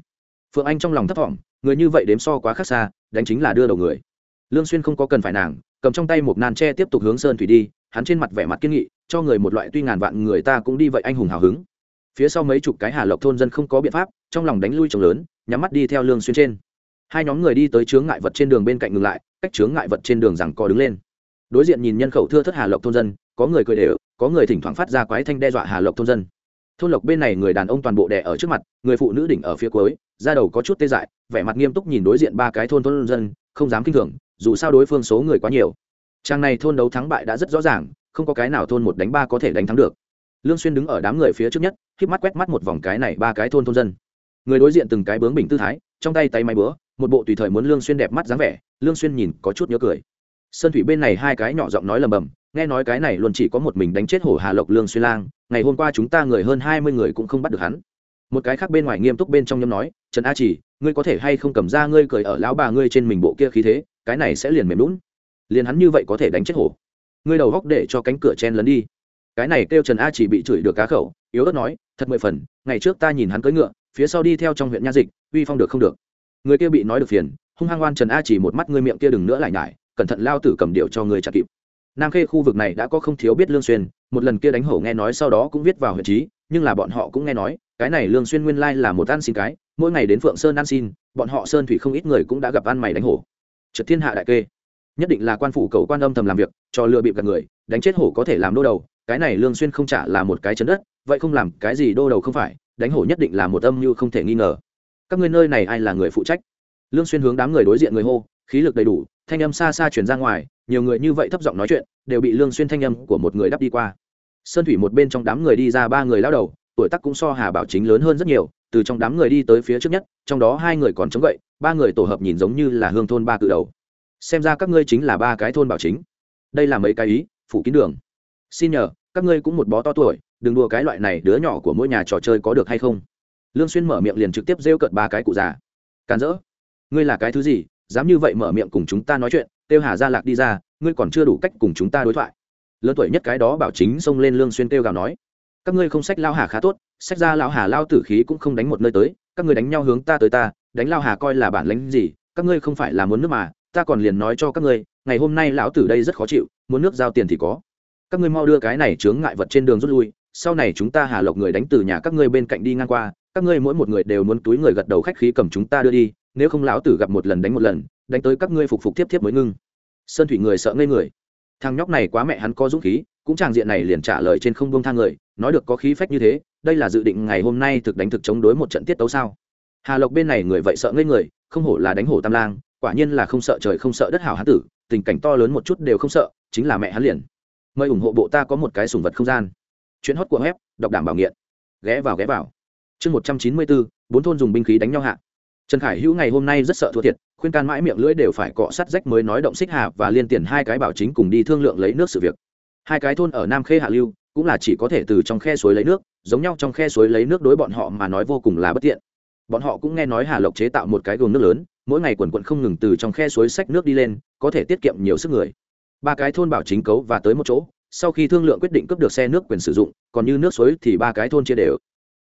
Phượng anh trong lòng thấp thỏm, người như vậy đếm so quá khác xa, đánh chính là đưa đầu người. Lương xuyên không có cần phải nàng, cầm trong tay một nan tre tiếp tục hướng sơn thủy đi, hắn trên mặt vẻ mặt kiên nghị, cho người một loại tuy ngàn vạn người ta cũng đi vậy anh hùng hào hứng. Phía sau mấy chục cái hà lộc thôn dân không có biện pháp, trong lòng đánh lui trồng lớn, nhắm mắt đi theo lương xuyên trên hai nhóm người đi tới chướng ngại vật trên đường bên cạnh ngừng lại, cách chướng ngại vật trên đường rằng co đứng lên. Đối diện nhìn nhân khẩu thưa thất hà lộc thôn dân, có người cười đều, có người thỉnh thoảng phát ra quái thanh đe dọa hà lộc thôn dân. Thôn lộc bên này người đàn ông toàn bộ đẻ ở trước mặt, người phụ nữ đỉnh ở phía cuối, da đầu có chút tê dại, vẻ mặt nghiêm túc nhìn đối diện ba cái thôn thôn dân, không dám kinh thường, dù sao đối phương số người quá nhiều. Trang này thôn đấu thắng bại đã rất rõ ràng, không có cái nào thôn một đánh ba có thể đánh thắng được. Lương xuyên đứng ở đám người phía trước nhất khiếp mắt quét mắt một vòng cái này ba cái thôn thôn dân. Người đối diện từng cái bướng bình tư thái, trong tay tay máy búa một bộ tùy thời muốn lương xuyên đẹp mắt dáng vẻ, lương xuyên nhìn có chút nhớ cười. Sơn thủy bên này hai cái nhỏ giọng nói lầm bầm, nghe nói cái này luôn chỉ có một mình đánh chết hổ hà lộc lương xuyên lang, ngày hôm qua chúng ta người hơn hai mươi người cũng không bắt được hắn. Một cái khác bên ngoài nghiêm túc bên trong nhâm nói, trần a chỉ, ngươi có thể hay không cầm ra ngươi cười ở lão bà ngươi trên mình bộ kia khí thế, cái này sẽ liền mềm lún liền hắn như vậy có thể đánh chết hổ ngươi đầu góc để cho cánh cửa chen lấn đi. Cái này kêu trần a chỉ bị chửi được cá khẩu, yếu ớt nói, thật mười phần, ngày trước ta nhìn hắn cưỡi ngựa, phía sau đi theo trong huyện nha dịch, uy phong được không được? Người kia bị nói được phiền, hung hăng oan trần a chỉ một mắt, ngươi miệng kia đừng nữa lại nhải, cẩn thận lao tử cầm điệu cho người chặt kịp. Nam khê khu vực này đã có không thiếu biết lương xuyên, một lần kia đánh hổ nghe nói sau đó cũng viết vào huyện trí, nhưng là bọn họ cũng nghe nói, cái này lương xuyên nguyên lai là một ăn xin cái, mỗi ngày đến phượng sơn ăn xin, bọn họ sơn thủy không ít người cũng đã gặp ăn mày đánh hổ. Trật thiên hạ đại kê. Nhất định là quan phủ cầu quan âm thầm làm việc, cho lừa bịp gạt người, đánh chết hổ có thể làm đô đầu, cái này lương xuyên không trả là một cái chấn đất, vậy không làm cái gì đô đầu không phải, đánh hổ nhất định là một âm mưu không thể nghi ngờ các ngươi nơi này ai là người phụ trách? Lương xuyên hướng đám người đối diện người hô, khí lực đầy đủ, thanh âm xa xa truyền ra ngoài, nhiều người như vậy thấp giọng nói chuyện, đều bị lương xuyên thanh âm của một người đắp đi qua. Sơn thủy một bên trong đám người đi ra ba người lão đầu, tuổi tác cũng so hà bảo chính lớn hơn rất nhiều, từ trong đám người đi tới phía trước nhất, trong đó hai người còn chống gậy, ba người tổ hợp nhìn giống như là hương thôn ba cự đầu. Xem ra các ngươi chính là ba cái thôn bảo chính. Đây là mấy cái ý, phủ kín đường. Xin nhờ, các ngươi cũng một bó to tuổi, đừng đùa cái loại này đứa nhỏ của mỗi nhà trò chơi có được hay không? Lương xuyên mở miệng liền trực tiếp rêu cợt ba cái cụ già. Càn rỡ, ngươi là cái thứ gì, dám như vậy mở miệng cùng chúng ta nói chuyện, tiêu hà gia lạc đi ra, ngươi còn chưa đủ cách cùng chúng ta đối thoại. Lớn tuổi nhất cái đó bảo chính xông lên lương xuyên Tiêu gào nói, các ngươi không sách lao hà khá tốt, sách ra lao hà lao tử khí cũng không đánh một nơi tới, các ngươi đánh nhau hướng ta tới ta, đánh lao hà coi là bản lãnh gì, các ngươi không phải là muốn nước mà, ta còn liền nói cho các ngươi, ngày hôm nay lão tử đây rất khó chịu, muốn nước giao tiền thì có. Các ngươi mau đưa cái này chướng ngại vật trên đường rút lui, sau này chúng ta hà lộc người đánh từ nhà các ngươi bên cạnh đi ngang qua các ngươi mỗi một người đều muốn túi người gật đầu khách khí cầm chúng ta đưa đi, nếu không lão tử gặp một lần đánh một lần, đánh tới các ngươi phục phục tiếp tiếp mới ngưng. Sơn thủy người sợ ngây người. Thằng nhóc này quá mẹ hắn có dũng khí, cũng chàng diện này liền trả lời trên không buông thang người, nói được có khí phách như thế, đây là dự định ngày hôm nay thực đánh thực chống đối một trận tiết tấu sao? Hà lộc bên này người vậy sợ ngây người, không hổ là đánh hổ tam lang, quả nhiên là không sợ trời không sợ đất hảo hán tử, tình cảnh to lớn một chút đều không sợ, chính là mẹ hắn liền. Mời ủng hộ bộ ta có một cái sùng vật không gian. Chuyến hót của web, đọc đảm bảo nghiện. Ghé vào ghé vào chương một trăm chín mươi bốn bốn thôn dùng binh khí đánh nhau hạ. Trần khải hữu ngày hôm nay rất sợ thua thiệt, khuyên can mãi miệng lưỡi đều phải cọ sắt rách mới nói động xích hà và liên tiền hai cái bảo chính cùng đi thương lượng lấy nước sự việc. Hai cái thôn ở nam khê hạ lưu, cũng là chỉ có thể từ trong khe suối lấy nước, giống nhau trong khe suối lấy nước đối bọn họ mà nói vô cùng là bất tiện. Bọn họ cũng nghe nói hà lộc chế tạo một cái gồm nước lớn, mỗi ngày quần quận không ngừng từ trong khe suối sách nước đi lên, có thể tiết kiệm nhiều sức người. Ba cái thôn bảo chính cấu và tới một chỗ, sau khi thương lượng quyết định cấp được xe nước quyền sử dụng, còn như nước suối thì ba cái thôn chia đều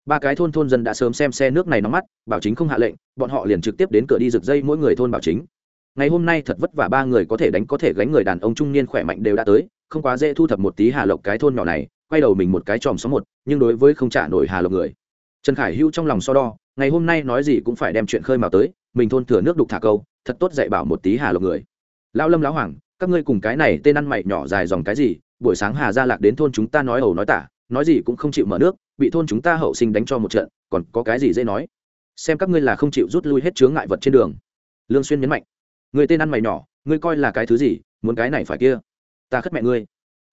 ba cái thôn thôn dân đã sớm xem xe nước này nóng mắt, bảo chính không hạ lệnh, bọn họ liền trực tiếp đến cửa đi rực dây mỗi người thôn bảo chính. Ngày hôm nay thật vất vả ba người có thể đánh có thể gánh người đàn ông trung niên khỏe mạnh đều đã tới, không quá dễ thu thập một tí hà lộc cái thôn nhỏ này, quay đầu mình một cái tròm số một, nhưng đối với không trả nổi hà lộc người. Trần khải hưu trong lòng so đo, ngày hôm nay nói gì cũng phải đem chuyện khơi mào tới, mình thôn thừa nước đục thả câu, thật tốt dạy bảo một tí hà lộc người. Lão lâm lão hoàng, các ngươi cùng cái này tên ăn mày nhỏ dài dòng cái gì, buổi sáng hà gia lạc đến thôn chúng ta nói ẩu nói tả nói gì cũng không chịu mở nước, bị thôn chúng ta hậu sinh đánh cho một trận, còn có cái gì dễ nói? Xem các ngươi là không chịu rút lui hết chướng ngại vật trên đường. Lương xuyên nhấn mạnh. Người tên ăn mày nhỏ, ngươi coi là cái thứ gì, muốn cái này phải kia. Ta khất mẹ ngươi.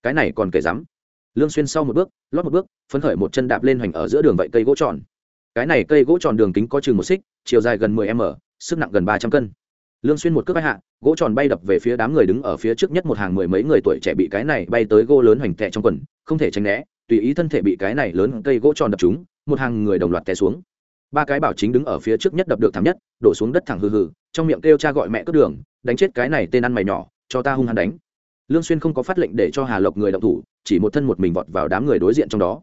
Cái này còn kể dám lương xuyên sau một bước, lót một bước, phấn khởi một chân đạp lên hoành ở giữa đường vậy cây gỗ tròn. Cái này cây gỗ tròn đường kính có chừng một xích, chiều dài gần 10 m, sức nặng gần 300 cân. Lương xuyên một cước bay hạ, gỗ tròn bay đập về phía đám người đứng ở phía trước nhất một hàng mười mấy người tuổi trẻ bị cái này bay tới gỗ lớn hoành tệ trong quần, không thể tránh né tùy ý thân thể bị cái này lớn cây gỗ tròn đập trúng một hàng người đồng loạt té xuống. Ba cái bảo chính đứng ở phía trước nhất đập được thảm nhất, đổ xuống đất thẳng hừ hừ, trong miệng kêu cha gọi mẹ cướp đường, đánh chết cái này tên ăn mày nhỏ, cho ta hung hăng đánh. Lương xuyên không có phát lệnh để cho hà lộc người động thủ, chỉ một thân một mình vọt vào đám người đối diện trong đó.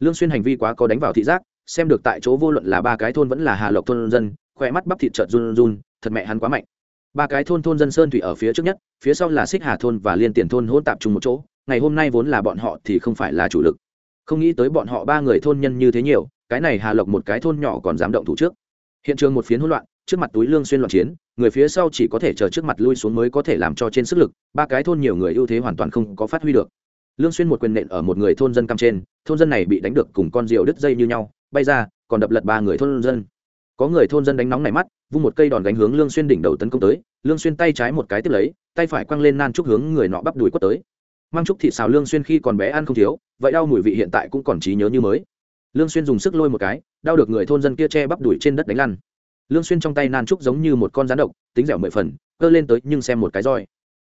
Lương xuyên hành vi quá có đánh vào thị giác, xem được tại chỗ vô luận là ba cái thôn vẫn là hà lộc thôn dân, khoe mắt bắp thịt trợn run run, thật mẹ hắn quá mạnh. Ba cái thôn thôn dân sơn thủy ở phía trước nhất, phía sau là xích hà thôn và liên tiền thôn hỗn tạp chung một chỗ, ngày hôm nay vốn là bọn họ thì không phải là chủ lực không nghĩ tới bọn họ ba người thôn nhân như thế nhiều, cái này hà lộc một cái thôn nhỏ còn dám động thủ trước. Hiện trường một phiến hỗn loạn, trước mặt túi lương xuyên loạn chiến, người phía sau chỉ có thể chờ trước mặt lui xuống mới có thể làm cho trên sức lực, ba cái thôn nhiều người ưu thế hoàn toàn không có phát huy được. Lương xuyên một quyền nện ở một người thôn dân cam trên, thôn dân này bị đánh được cùng con diều đứt dây như nhau, bay ra, còn đập lật ba người thôn dân. Có người thôn dân đánh nóng này mắt, vung một cây đòn gánh hướng lương xuyên đỉnh đầu tấn công tới, lương xuyên tay trái một cái tiếp lấy, tay phải quăng lên nan trúc hướng người nọ bắp đuổi quất tới mang trúc thịt xào lương xuyên khi còn bé ăn không thiếu, vậy đau mùi vị hiện tại cũng còn trí nhớ như mới. Lương xuyên dùng sức lôi một cái, đau được người thôn dân kia che bắp đuổi trên đất đánh lăn. Lương xuyên trong tay nan trúc giống như một con rắn độc, tính dẻo mười phần, cơ lên tới nhưng xem một cái roi.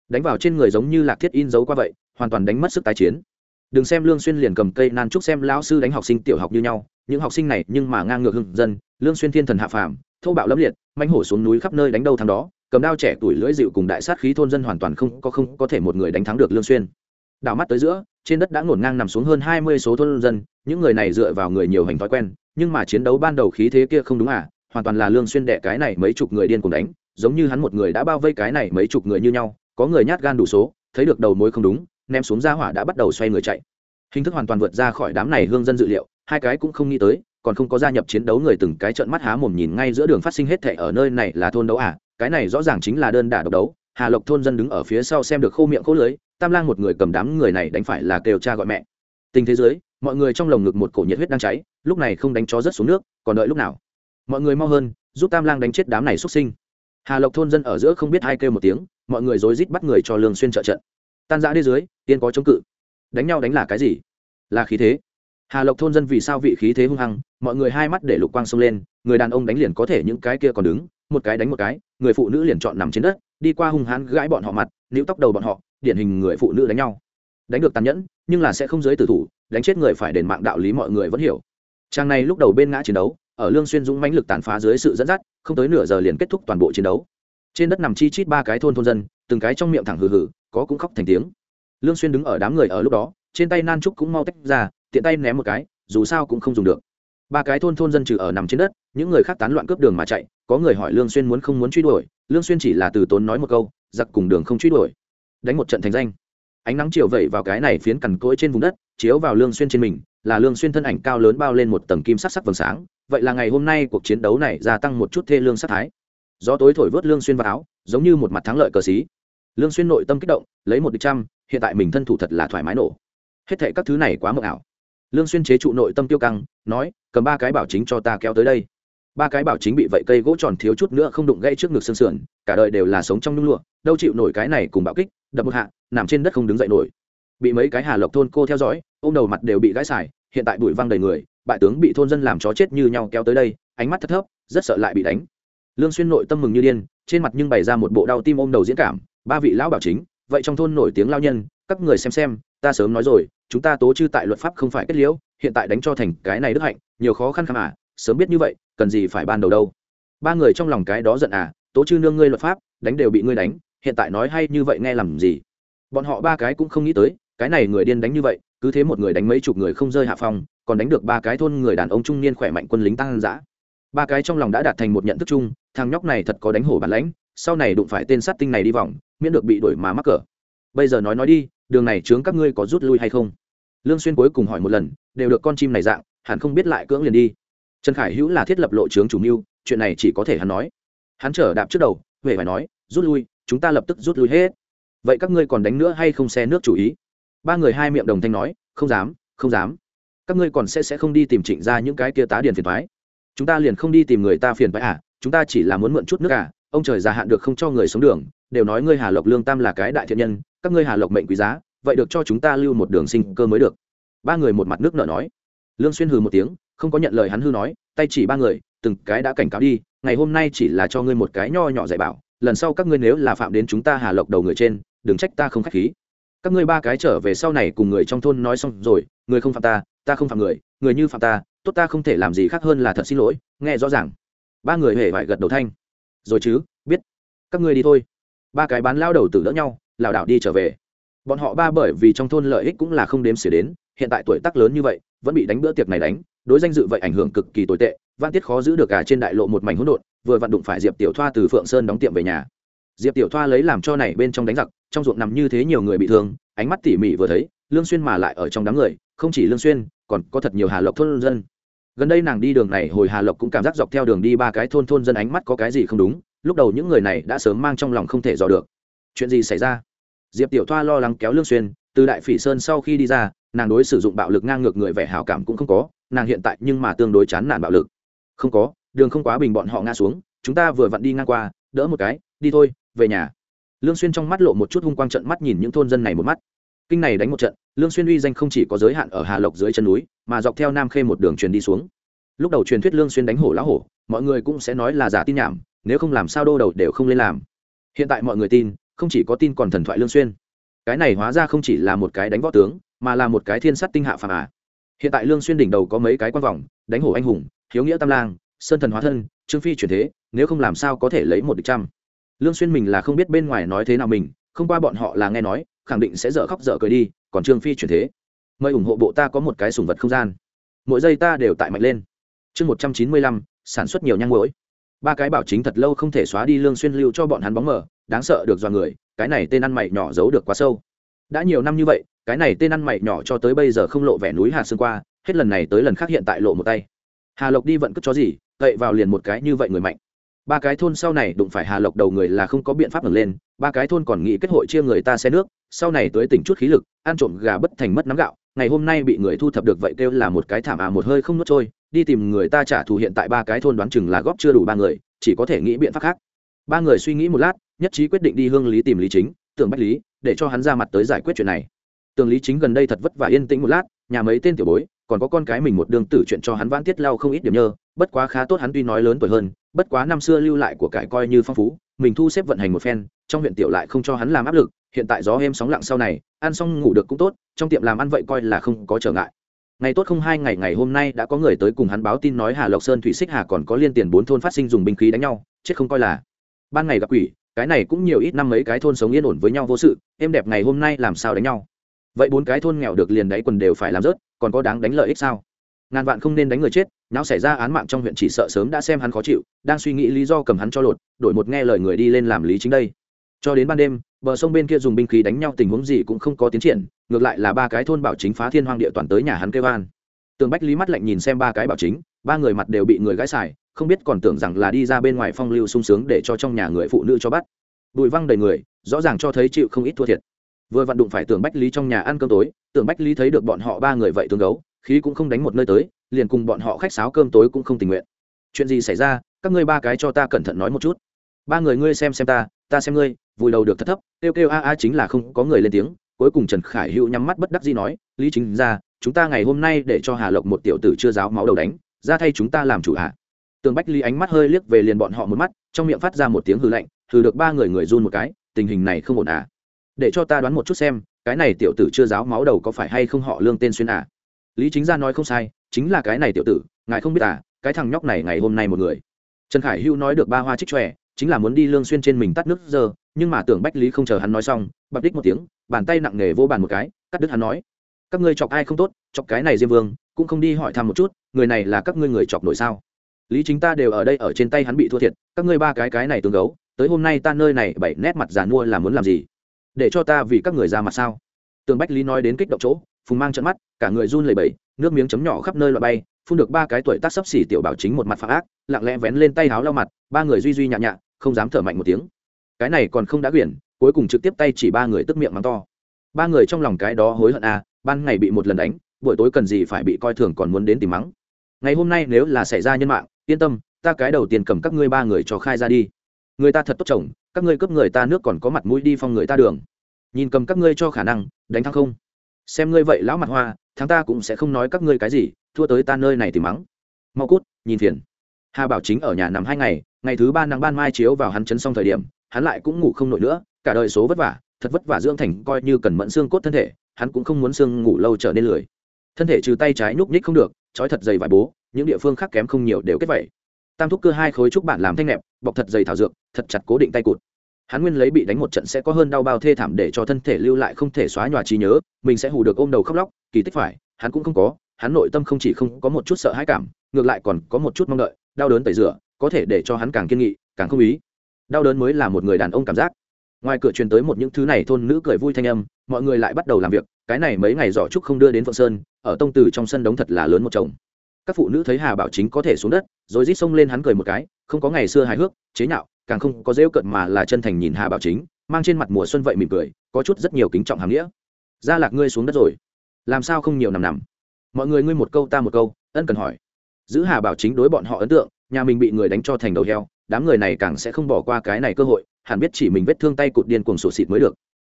Đánh vào trên người giống như lạc thiết in dấu qua vậy, hoàn toàn đánh mất sức tái chiến. Đừng xem lương xuyên liền cầm cây nan trúc xem lão sư đánh học sinh tiểu học như nhau, những học sinh này nhưng mà ngang ngược hưng dân, lương xuyên thiên thần hạ phàm, thô bạo lẫm liệt manh hổ xuống núi khắp nơi đánh đâu thắng đó, cầm đao trẻ tuổi lưỡi dịu cùng đại sát khí thôn dân hoàn toàn không có không có thể một người đánh thắng được lương xuyên đảo mắt tới giữa, trên đất đã ngổn ngang nằm xuống hơn hai mươi số thôn dân, những người này dựa vào người nhiều hành thói quen, nhưng mà chiến đấu ban đầu khí thế kia không đúng à hoàn toàn là lương xuyên đệ cái này mấy chục người điên cùng đánh, giống như hắn một người đã bao vây cái này mấy chục người như nhau, có người nhát gan đủ số, thấy được đầu mối không đúng, ném xuống ra hỏa đã bắt đầu xoay người chạy. Hình thức hoàn toàn vượt ra khỏi đám này hương dân dự liệu, hai cái cũng không nghĩ tới, còn không có gia nhập chiến đấu người từng cái trợn mắt há mồm nhìn ngay giữa đường phát sinh hết thệ ở nơi này là thôn đấu à cái này rõ ràng chính là đơn đả độc đấu, hà lộc thôn dân đứng ở phía sau xem được khô miệng khô lưới tam lang một người cầm đám người này đánh phải là kêu cha gọi mẹ. Tình thế giới mọi người trong lồng ngực một cổ nhiệt huyết đang cháy, lúc này không đánh chó rớt xuống nước, còn đợi lúc nào? Mọi người mau hơn, giúp tam lang đánh chết đám này xuất sinh. Hà lộc thôn dân ở giữa không biết hai kêu một tiếng, mọi người rối rít bắt người cho lương xuyên trợ trận. Tan giã đi dưới, tiên có chống cự. Đánh nhau đánh là cái gì? Là khí thế. Hà lộc thôn dân vì sao vị khí thế hung hăng, mọi người hai mắt để lục quang xông lên, người đàn ông đánh liền có thể những cái kia còn đứng, một cái đánh một cái, người phụ nữ liền chọn nằm trên đất đi qua hung hãn gãi bọn họ mặt, níu tóc đầu bọn họ, điển hình người phụ nữ đánh nhau. Đánh được tàn nhẫn, nhưng là sẽ không giới tử thủ, đánh chết người phải đền mạng đạo lý mọi người vẫn hiểu. Trang này lúc đầu bên ngã chiến đấu, ở lương xuyên dũng mãnh lực tàn phá dưới sự dẫn dắt, không tới nửa giờ liền kết thúc toàn bộ chiến đấu. Trên đất nằm chi chít ba cái thôn thôn dân, từng cái trong miệng thẳng hừ hừ, có cũng khóc thành tiếng. Lương xuyên đứng ở đám người ở lúc đó, trên tay nan trúc cũng mau tách ra, tiện tay ném một cái, dù sao cũng không dùng được ba cái thôn thôn dân trừ ở nằm trên đất, những người khác tán loạn cướp đường mà chạy, có người hỏi lương xuyên muốn không muốn truy đuổi, lương xuyên chỉ là từ tốn nói một câu, giặc cùng đường không truy đuổi. Đánh một trận thành danh. Ánh nắng chiều vẩy vào cái này phiến cằn cỗi trên vùng đất, chiếu vào lương xuyên trên mình, là lương xuyên thân ảnh cao lớn bao lên một tầng kim sắc sắc vầng sáng. Vậy là ngày hôm nay cuộc chiến đấu này gia tăng một chút thê lương sát thái. Gió tối thổi vớt lương xuyên vào áo, giống như một mặt thắng lợi cờ xí. Lương xuyên nội tâm kích động, lấy một địch trăm, hiện tại mình thân thủ thật là thoải mái nổ. Hết thề các thứ này quá mộng ảo lương xuyên chế trụ nội tâm tiêu căng, nói, cầm ba cái bảo chính cho ta kéo tới đây. Ba cái bảo chính bị vậy cây gỗ tròn thiếu chút nữa không đụng gãy trước ngực xương sườn, cả đời đều là sống trong nhung lụa, đâu chịu nổi cái này cùng bạo kích, đập một hạ, nằm trên đất không đứng dậy nổi. Bị mấy cái hà lộc thôn cô theo dõi, ôm đầu mặt đều bị gãy xài, hiện tại bụi văng đầy người, bại tướng bị thôn dân làm chó chết như nhau kéo tới đây, ánh mắt thất thấp, rất sợ lại bị đánh. Lương xuyên nội tâm mừng như điên, trên mặt nhưng bày ra một bộ đau tim ôm đầu diễn cảm, ba vị lão bảo chính, vậy trong thôn nổi tiếng lao nhân, các người xem xem, ta sớm nói rồi chúng ta tố chư tại luật pháp không phải kết liễu, hiện tại đánh cho thành cái này đức hạnh, nhiều khó khăn khăn à sớm biết như vậy, cần gì phải ban đầu đâu. Ba người trong lòng cái đó giận à tố chư nương ngươi luật pháp, đánh đều bị ngươi đánh, hiện tại nói hay như vậy nghe làm gì? Bọn họ ba cái cũng không nghĩ tới, cái này người điên đánh như vậy, cứ thế một người đánh mấy chục người không rơi hạ phong, còn đánh được ba cái thôn người đàn ông trung niên khỏe mạnh quân lính tăng dã. Ba cái trong lòng đã đạt thành một nhận thức chung, thằng nhóc này thật có đánh hổ bản lãnh, sau này đụng phải tên sát tinh này đi vòng, miễn được bị đuổi mà mắc cỡ. Bây giờ nói nói đi, đường này chướng các ngươi có rút lui hay không? Lương xuyên cuối cùng hỏi một lần, đều được con chim này dạng hắn không biết lại cưỡng liền đi. Trần khải hữu là thiết lập lộ trướng chủ mưu, chuyện này chỉ có thể hắn nói. Hắn trở đạp trước đầu, huệ phải nói, rút lui, chúng ta lập tức rút lui hết. Vậy các ngươi còn đánh nữa hay không xe nước chủ ý? Ba người hai miệng đồng thanh nói, không dám không dám. Các ngươi còn sẽ sẽ không đi tìm trịnh ra những cái kia tá điền phiền thoái chúng ta liền không đi tìm người ta phiền thoái à chúng ta chỉ là muốn mượn chút nước à ông trời già hạn được không cho người sống đường, đều nói ngươi hà lộc lương tam là cái đại thiện nhân, các ngươi hà lộc mệnh quý giá vậy được cho chúng ta lưu một đường sinh cơ mới được. Ba người một mặt nước nợ nói. Lương xuyên hừ một tiếng, không có nhận lời hắn hư nói, tay chỉ ba người, từng cái đã cảnh cáo đi, ngày hôm nay chỉ là cho ngươi một cái nho nhỏ dạy bảo, lần sau các ngươi nếu là phạm đến chúng ta hà lộc đầu người trên, đừng trách ta không khách khí. Các ngươi ba cái trở về sau này cùng người trong thôn nói xong rồi, người không phạm ta ta không phạm người người như phạm ta, tốt ta không thể làm gì khác hơn là thật xin lỗi, nghe rõ ràng. Ba người hề vải gật đầu thanh. Rồi chứ, biết, các ngươi đi thôi. Ba cái bán lao đầu tử đỡ nhau, lảo đảo đi trở về bọn họ ba bởi vì trong thôn lợi ích cũng là không đếm xỉa đến, hiện tại tuổi tác lớn như vậy, vẫn bị đánh bữa tiệc này đánh, đối danh dự vậy ảnh hưởng cực kỳ tồi tệ văn tiết khó giữ được cả trên đại lộ một mảnh hỗn độn, vừa vặn đụng phải diệp tiểu thoa từ phượng sơn đóng tiệm về nhà. Diệp tiểu thoa lấy làm cho này bên trong đánh giặc, trong ruộng nằm như thế nhiều người bị thương, ánh mắt tỉ mỉ vừa thấy, lương xuyên mà lại ở trong đám người, không chỉ lương xuyên, còn có thật nhiều hà lộc thôn dân. Gần đây nàng đi đường này hồi hà lộc cũng cảm giác dọc theo đường đi ba cái thôn thôn dân ánh mắt có cái gì không đúng, lúc đầu những người này đã sớm mang trong lòng không thể dò được. Chuyện gì xảy ra? Diệp tiểu thoa lo lắng kéo lương xuyên, từ đại phỉ sơn sau khi đi ra, nàng đối sử dụng bạo lực ngang ngược người vẻ hảo cảm cũng không có, nàng hiện tại nhưng mà tương đối chán nản bạo lực. Không có, đường không quá bình bọn họ ngã xuống, chúng ta vừa vặn đi ngang qua, đỡ một cái, đi thôi, về nhà. Lương xuyên trong mắt lộ một chút hung quang trận mắt nhìn những thôn dân này một mắt. Kinh này đánh một trận, lương xuyên uy danh không chỉ có giới hạn ở hà lộc dưới chân núi, mà dọc theo nam khê một đường truyền đi xuống. Lúc đầu truyền thuyết lương xuyên đánh hổ lão hổ, mọi người cũng sẽ nói là giả tin nhảm, nếu không làm sao đô đầu đều không lên làm. Hiện tại mọi người tin không chỉ có tin còn thần thoại lương xuyên. Cái này hóa ra không chỉ là một cái đánh võ tướng, mà là một cái thiên sắt tinh hạ phàm à. Hiện tại lương xuyên đỉnh đầu có mấy cái quan vòng, đánh hổ anh hùng, hiếu nghĩa tam lang, sơn thần hóa thân, trương phi chuyển thế, nếu không làm sao có thể lấy một địch trăm. Lương xuyên mình là không biết bên ngoài nói thế nào mình, không qua bọn họ là nghe nói, khẳng định sẽ dở khóc dở cười đi, còn trương phi chuyển thế. Mời ủng hộ bộ ta có một cái sùng vật không gian. Mỗi giây ta đều tại mạnh lên. Chương một trăm chín mươi lăm, sản xuất nhiều nhang mũi ba cái bảo chính thật lâu không thể xóa đi lương xuyên lưu cho bọn hắn bóng mờ đáng sợ được do người, cái này tên ăn mày nhỏ giấu được quá sâu. Đã nhiều năm như vậy, cái này tên ăn mày nhỏ cho tới bây giờ không lộ vẻ núi hà xương qua, hết lần này tới lần khác hiện tại lộ một tay. Hà lộc đi vận cất chó gì, cậy vào liền một cái như vậy người mạnh. Ba cái thôn sau này đụng phải hà lộc đầu người là không có biện pháp ngẩng lên, ba cái thôn còn nghĩ kết hội chia người ta xe nước, sau này tới tỉnh chút khí lực, ăn trộm gà bất thành mất nắm gạo, ngày hôm nay bị người thu thập được vậy kêu là một cái thảm à một hơi không nuốt trôi, đi tìm người ta trả thù hiện tại ba cái thôn đoán chừng là góp chưa đủ ba người, chỉ có thể nghĩ biện pháp khác. Ba người suy nghĩ một lát nhất trí quyết định đi hương lý tìm lý chính, tưởng bách lý, để cho hắn ra mặt tới giải quyết chuyện này. Tường lý chính gần đây thật vất vả yên tĩnh một lát, nhà mấy tên tiểu bối, còn có con cái mình một đường tử chuyện cho hắn vãn tiết lao không ít điểm nhơ, bất quá khá tốt hắn tuy nói lớn tuổi hơn, bất quá năm xưa lưu lại của cải coi như phong phú, mình thu xếp vận hành một phen, trong huyện tiểu lại không cho hắn làm áp lực, hiện tại gió êm sóng lặng sau này, ăn xong ngủ được cũng tốt, trong tiệm làm ăn vậy coi là không có trở ngại. Ngày tốt không hai ngày ngày hôm nay đã có người tới cùng hắn báo tin nói hà lộc sơn, thủy xích hà còn có liên tiền bốn thôn phát sinh dùng binh khí đánh nhau, chết không coi là. Ban ngày gặp quỷ cái này cũng nhiều ít năm mấy cái thôn sống yên ổn với nhau vô sự, êm đẹp ngày hôm nay làm sao đánh nhau? Vậy bốn cái thôn nghèo được liền đáy quần đều phải làm rớt, còn có đáng đánh lợi ích sao? Ngàn vạn không nên đánh người chết não xảy ra án mạng trong huyện chỉ sợ sớm đã xem hắn khó chịu, đang suy nghĩ lý do cầm hắn cho lột, đổi một nghe lời người đi lên làm lý chính đây. Cho đến ban đêm, bờ sông bên kia dùng binh khí đánh nhau tình huống gì cũng không có tiến triển, ngược lại là ba cái thôn bảo chính phá thiên hoang địa toàn tới nhà hắn kêu an. Tường bách lý mắt lạnh nhìn xem ba cái bảo chính, ba người mặt đều bị người gãi xài không biết còn tưởng rằng là đi ra bên ngoài phong lưu sung sướng để cho trong nhà người phụ nữ cho bắt. Bụi văng đầy người, rõ ràng cho thấy chịu không ít thua thiệt. Vừa vặn đụng phải tưởng bách lý trong nhà ăn cơm tối, tưởng bách lý thấy được bọn họ ba người vậy tương gấu khí cũng không đánh một nơi tới, liền cùng bọn họ khách sáo cơm tối cũng không tình nguyện. Chuyện gì xảy ra, các ngươi ba cái cho ta cẩn thận nói một chút. Ba người ngươi xem xem ta ta xem ngươi vùi đầu được thất thấp, kêu kêu a a chính là không có người lên tiếng. Cuối cùng trần khải hữu nhắm mắt bất đắc dĩ nói, lý chính ra, chúng ta ngày hôm nay để cho hà lộc một tiểu tử chưa giáo máu đầu đánh, ra thay chúng ta làm chủ hạ tường bách lý ánh mắt hơi liếc về liền bọn họ một mắt, trong miệng phát ra một tiếng hư lạnh hư được ba người người run một cái, tình hình này không ổn à? Để cho ta đoán một chút xem, cái này tiểu tử chưa giáo máu đầu có phải hay không họ lương tên xuyên à? Lý chính gia nói không sai, chính là cái này tiểu tử, ngài không biết à cái thằng nhóc này ngày hôm nay một người. Trần khải hữu nói được ba hoa trích tròe chính là muốn đi lương xuyên trên mình tắt nước giờ, nhưng mà tưởng bách lý không chờ hắn nói xong, bập đích một tiếng, bàn tay nặng nề vô bàn một cái, cắt đứt hắn nói. Các ngươi chọc ai không tốt, chọc cái này diêm vương, cũng không đi hỏi thăm một chút, người này là các ngươi người chọc nổi sao? Lý chính ta đều ở đây ở trên tay hắn bị thua thiệt, các ngươi ba cái cái này tương gấu, tới hôm nay ta nơi này bảy nét mặt giàn mua là muốn làm gì? Để cho ta vì các người ra mặt sao? Tường bách lý nói đến kích động chỗ, phùng mang trận mắt, cả người run lẩy bẩy, nước miếng chấm nhỏ khắp nơi loại bay, phun được ba cái tuổi tác sấp xỉ tiểu bảo chính một mặt phạt ác, lặng lẽ vén lên tay háo lau mặt, ba người duy duy nhạ nhạ, không dám thở mạnh một tiếng. Cái này còn không đã quyển, cuối cùng trực tiếp tay chỉ ba người tức miệng mắng to. Ba người trong lòng cái đó hối hận à ban ngày bị một lần đánh, buổi tối cần gì phải bị coi thường còn muốn đến tìm mắng. Ngày hôm nay nếu là xảy ra nhân mạng yên tâm, ta cái đầu tiên cầm các ngươi ba người cho khai ra đi. Người ta thật tốt chồng, các ngươi cướp người ta nước còn có mặt mũi đi phong người ta đường. Nhìn cầm các ngươi cho khả năng, đánh thắng không? Xem ngươi vậy lão mặt hoa, thắng ta cũng sẽ không nói các ngươi cái gì, thua tới ta nơi này thì mắng. Mau cút, nhìn phiền. Hà bảo chính ở nhà nằm hai ngày ngày thứ ba nắng ban mai chiếu vào hắn chấn xong thời điểm, hắn lại cũng ngủ không nổi nữa, cả đời số vất vả, thật vất vả dưỡng thành coi như cần mẫn xương cốt thân thể, hắn cũng không muốn xương ngủ lâu trở nên lười. Thân thể trừ tay trái nhúc nhích không được trói thật dày vải bố, những địa phương khác kém không nhiều đều kết vẩy tam thúc cơ hai khối trúc bản làm thanh nẹp, bọc thật dày thảo dược, thật chặt cố định tay cụt. Hắn nguyên lấy bị đánh một trận sẽ có hơn đau bao thê thảm để cho thân thể lưu lại không thể xóa nhòa trí nhớ, mình sẽ hù được ôm đầu khóc lóc, kỳ tích phải, hắn cũng không có, hắn nội tâm không chỉ không có một chút sợ hãi cảm, ngược lại còn có một chút mong đợi, đau đớn tẩy rửa, có thể để cho hắn càng kiên nghị, càng không ý. Đau đớn mới là một người đàn ông cảm giác ngoài cửa truyền tới một những thứ này thôn nữ cười vui thanh âm, mọi người lại bắt đầu làm việc, cái này mấy ngày giỏ trúc không đưa đến phượng sơn, ở tông từ trong sân đống thật là lớn một chồng. Các phụ nữ thấy hà bảo chính có thể xuống đất, rồi rít xông lên hắn cười một cái, không có ngày xưa hài hước, chế nhạo, càng không có rêu cận mà là chân thành nhìn hà bảo chính, mang trên mặt mùa xuân vậy mỉm cười, có chút rất nhiều kính trọng hàm nghĩa. Gia lạc ngươi xuống đất rồi. Làm sao không nhiều nằm nằm? Mọi người ngươi một câu ta một câu, ân cần hỏi. Giữ hà bảo chính đối bọn họ ấn tượng, nhà mình bị người đánh cho thành đầu heo, đám người này càng sẽ không bỏ qua cái này cơ hội hẳn biết chỉ mình vết thương tay cụt điên cuồng sổ xịt mới được.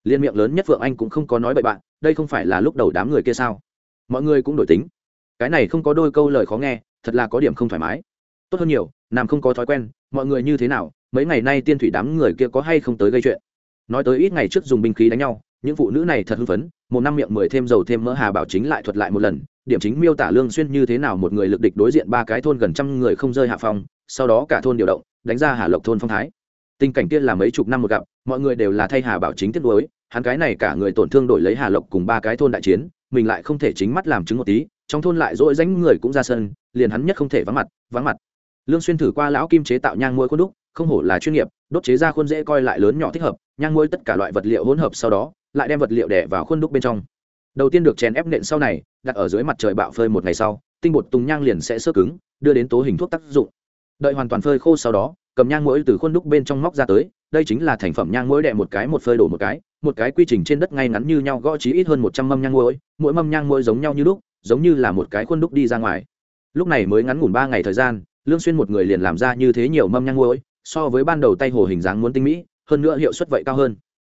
Liên miệng lớn nhất phượng anh cũng không có nói bậy bạn đây không phải là lúc đầu đám người kia sao? Mọi người cũng đổi tính. Cái này không có đôi câu lời khó nghe thật là có điểm không thoải mái. Tốt hơn nhiều nam không có thói quen mọi người như thế nào mấy ngày nay tiên thủy đám người kia có hay không tới gây chuyện? Nói tới ít ngày trước dùng binh khí đánh nhau những phụ nữ này thật hưng phấn một năm miệng mười thêm dầu thêm mỡ hà bảo chính lại thuật lại một lần điểm chính miêu tả lương xuyên như thế nào một người lực địch đối diện ba cái thôn gần trăm người không rơi hạ phong, sau đó cả thôn điều động đánh ra hà lộc thôn phong thái tình cảnh kia là mấy chục năm một gặp, mọi người đều là thay hà bảo chính tiếp đối hắn cái này cả người tổn thương đổi lấy hà lộc cùng ba cái thôn đại chiến, mình lại không thể chính mắt làm chứng một tí, trong thôn lại dỗi danh người cũng ra sân, liền hắn nhất không thể vắng mặt vắng mặt. Lương xuyên thử qua lão kim chế tạo nhang muối khuôn đúc, không hổ là chuyên nghiệp, đốt chế ra khuôn dễ coi lại lớn nhỏ thích hợp, nhang muối tất cả loại vật liệu hỗn hợp sau đó, lại đem vật liệu đè vào khuôn đúc bên trong. Đầu tiên được chèn ép nện sau này, đặt ở dưới mặt trời bạo phơi một ngày sau, tinh bột tùng nhang liền sẽ sơ cứng, đưa đến tố hình thuốc tác dụng. Đợi hoàn toàn phơi khô sau đó cầm nhang mũi từ khuôn đúc bên trong móc ra tới đây chính là thành phẩm nhang mũi đẹ một cái một phơi đổ một cái một cái quy trình trên đất ngay ngắn như nhau gõ chí ít hơn một trăm mâm nhang mũi, mỗi mâm nhang mũi giống nhau như lúc giống như là một cái khuôn đúc đi ra ngoài. Lúc này mới ngắn ngủn ba ngày thời gian lương xuyên một người liền làm ra như thế nhiều mâm nhang mũi, so với ban đầu tay hồ hình dáng muốn tinh mỹ hơn nữa hiệu suất vậy cao hơn.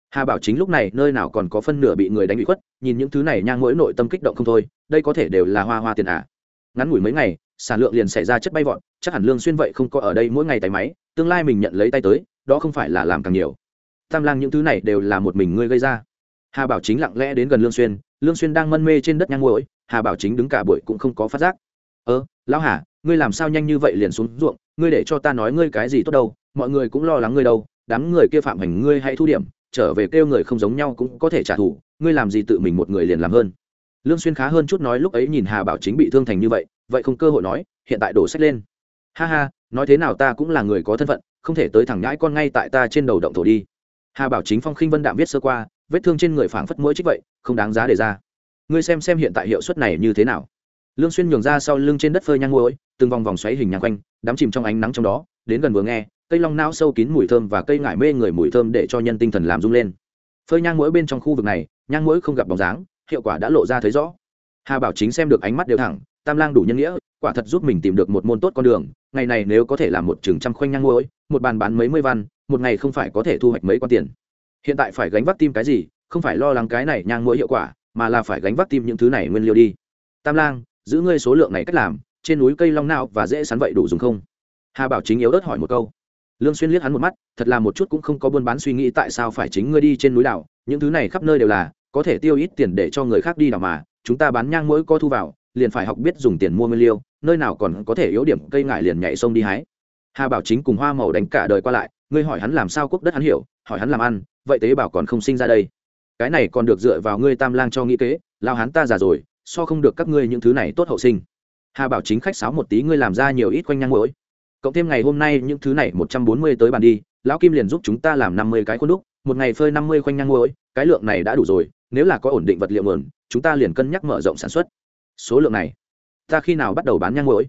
Hà bảo chính lúc này nơi nào còn có phân nửa bị người đánh bị khuất nhìn những thứ này nhang mũi nội tâm kích động không thôi đây có thể đều là hoa hoa tiền à. Ngắn ngủi mấy ngày sản lượng liền xảy ra chất bay vọt chắc hẳn lương xuyên vậy không có ở đây mỗi ngày tay máy tương lai mình nhận lấy tay tới, đó không phải là làm càng nhiều. Tam lang những thứ này đều là một mình ngươi gây ra. Hà bảo chính lặng lẽ đến gần lương xuyên lương xuyên đang mân mê trên đất nhang muối hà bảo chính đứng cả buổi cũng không có phát giác. Ơ, lão hà, ngươi làm sao nhanh như vậy liền xuống ruộng, ngươi để cho ta nói ngươi cái gì tốt đâu, mọi người cũng lo lắng ngươi đâu, đám người kia phạm hành ngươi hãy thu điểm, trở về kêu người không giống nhau cũng có thể trả thù, ngươi làm gì tự mình một người liền làm hơn. Lương xuyên khá hơn chút nói lúc ấy nhìn hà bảo chính bị thương thành như vậy vậy không cơ hội nói, hiện tại đổ sách lên ha ha, nói thế nào ta cũng là người có thân phận, không thể tới thẳng nhãi con ngay tại ta trên đầu động thổ đi. Hà bảo chính phong khinh vân đạm viết sơ qua, vết thương trên người phảng phất mũi trích vậy, không đáng giá để ra. Ngươi xem xem hiện tại hiệu suất này như thế nào. Lương xuyên nhường ra sau lưng trên đất phơi nhang ngôi từng vòng vòng xoáy hình nhang quanh, đắm chìm trong ánh nắng trong đó, đến gần vừa nghe, cây long não sâu kín mùi thơm và cây ngải mê người mùi thơm để cho nhân tinh thần làm rung lên. Phơi nhang mũi bên trong khu vực này, nhang mũi không gặp bóng dáng, hiệu quả đã lộ ra thấy rõ. Hà bảo chính xem được ánh mắt đều thẳng, tam lang đủ nhân nghĩa quả thật giúp mình tìm được một môn tốt con đường, ngày này nếu có thể làm một trường trăm khoanh nhang ngôi, một bàn bán mấy mươi văn, một ngày không phải có thể thu hoạch mấy con tiền. Hiện tại phải gánh vác tim cái gì, không phải lo lắng cái này nhang muối hiệu quả, mà là phải gánh vác tim những thứ này nguyên liệu đi. Tam lang, giữ ngươi số lượng này cách làm, trên núi cây long nao và dễ sắn vậy đủ dùng không? Hà bảo chính yếu ớt hỏi một câu. Lương xuyên liếc hắn một mắt, thật là một chút cũng không có buôn bán suy nghĩ tại sao phải chính ngươi đi trên núi đảo, những thứ này khắp nơi đều là, có thể tiêu ít tiền để cho người khác đi đảo mà, chúng ta bán nhang mỗi co thu vào liền phải học biết dùng tiền mua nguyên liêu nơi nào còn có thể yếu điểm cây ngải liền nhảy sông đi hái. Hà bảo chính cùng hoa màu đánh cả đời qua lại, ngươi hỏi hắn làm sao quốc đất hắn hiểu, hỏi hắn làm ăn, vậy tế bảo còn không sinh ra đây. Cái này còn được dựa vào ngươi tam lang cho nghĩ kế, lao hắn ta già rồi, so không được các ngươi những thứ này tốt hậu sinh. Hà bảo chính khách sáo một tí, ngươi làm ra nhiều ít quanh nhang mỗi cộng thêm ngày hôm nay những thứ này một trăm bốn mươi tới bàn đi, lão kim liền giúp chúng ta làm năm mươi cái khuôn đúc, một ngày phơi năm mươi khoanh nhang mỗi cái lượng này đã đủ rồi, nếu là có ổn định vật liệu mượn chúng ta liền cân nhắc mở rộng sản xuất số lượng này, ta khi nào bắt đầu bán nhang mũi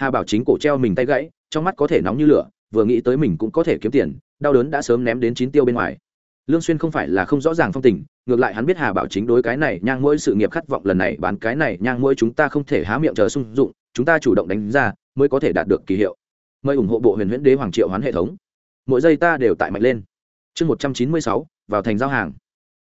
hà bảo chính cổ treo mình tay gãy, trong mắt có thể nóng như lửa, vừa nghĩ tới mình cũng có thể kiếm tiền, đau đớn đã sớm ném đến chín tiêu bên ngoài. Lương xuyên không phải là không rõ ràng phong tình, ngược lại hắn biết hà bảo chính đối cái này nhang mũi sự nghiệp khát vọng lần này bán cái này nhang mũi chúng ta không thể há miệng chờ sung dụng, chúng ta chủ động đánh ra mới có thể đạt được kỳ hiệu. Mời ủng hộ bộ huyền huyễn đế hoàng triệu hoán hệ thống. Mỗi giây ta đều tại mạnh lên. Chương một trăm chín mươi sáu, vào thành giao hàng.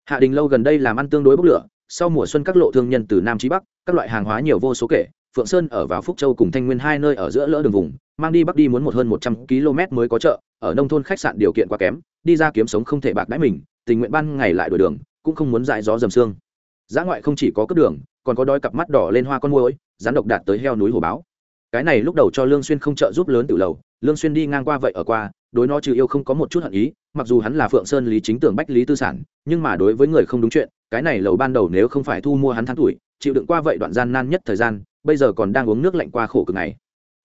Hạ đình lâu gần đây làm ăn tương đối bốc lửa sau mùa xuân các lộ thương nhân từ nam chí bắc, các loại hàng hóa nhiều vô số kể, phượng sơn ở vào phúc châu cùng thanh nguyên hai nơi ở giữa lỡ đường vùng, mang đi bắc đi muốn một hơn một trăm km mới có chợ, ở nông thôn khách sạn điều kiện quá kém, đi ra kiếm sống không thể bạc đãi mình, tình nguyện ban ngày lại đổi đường, cũng không muốn dại gió dầm xương giá ngoại không chỉ có cướp đường, còn có đói cặp mắt đỏ lên hoa con môi rắn độc đạt tới heo núi hồ báo. Cái này lúc đầu cho lương xuyên không trợ giúp lớn từ lầu, lương xuyên đi ngang qua vậy ở qua đối nó trừ yêu không có một chút hận ý, mặc dù hắn là phượng sơn lý chính tưởng bách lý tư sản, nhưng mà đối với người không đúng chuyện, cái này lầu ban đầu nếu không phải thu mua hắn tháng tuổi, chịu đựng qua vậy đoạn gian nan nhất thời gian, bây giờ còn đang uống nước lạnh qua khổ cực này.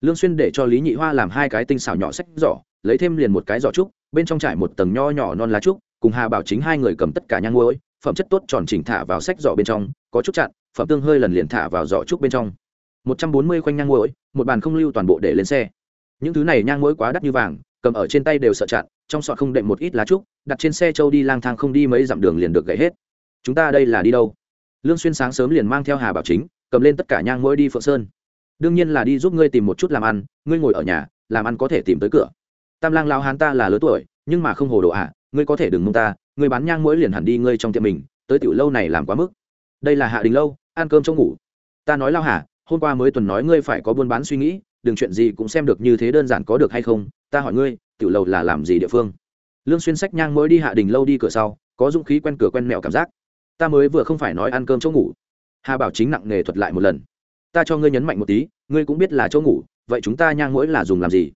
Lương xuyên để cho lý nhị hoa làm hai cái tinh xảo nhỏ sách giỏ, lấy thêm liền một cái giỏ trúc, bên trong trải một tầng nho nhỏ non lá trúc, cùng hà bảo chính hai người cầm tất cả nhang muối, phẩm chất tốt tròn chỉnh thả vào sách giỏ bên trong, có chút chặn, phẩm tương hơi lần liền thả vào giỏ trúc bên trong. Một trăm bốn mươi khoanh nhang muối, một bàn không lưu toàn bộ để lên xe. Những thứ này nhang muối quá đắt như vàng cầm ở trên tay đều sợ chặn trong sọt không đệm một ít lá trúc đặt trên xe châu đi lang thang không đi mấy dặm đường liền được gãy hết. Chúng ta đây là đi đâu? Lương xuyên sáng sớm liền mang theo hà bảo chính cầm lên tất cả nhang mũi đi phượng sơn. Đương nhiên là đi giúp ngươi tìm một chút làm ăn ngươi ngồi ở nhà làm ăn có thể tìm tới cửa. Tam lang lao hán ta là lớn tuổi nhưng mà không hồ đồ ạ à, ngươi có thể đừng mông ta ngươi bán nhang mũi liền hẳn đi ngươi trong tiệm mình tới tiểu lâu này làm quá mức. Đây là hạ đình lâu ăn cơm trong ngủ. Ta nói lao hà hôm qua mới tuần nói ngươi phải có buôn bán suy nghĩ đừng chuyện gì cũng xem được như thế đơn giản có được hay không, ta hỏi ngươi, tiểu lầu là làm gì địa phương? Lương xuyên sách nhang mới đi hạ đình lâu đi cửa sau, có dũng khí quen cửa quen mẹo cảm giác. Ta mới vừa không phải nói ăn cơm chỗ ngủ. Hà bảo chính nặng nghề thuật lại một lần. Ta cho ngươi nhấn mạnh một tí, ngươi cũng biết là chỗ ngủ, vậy chúng ta nhang mũi là dùng làm gì?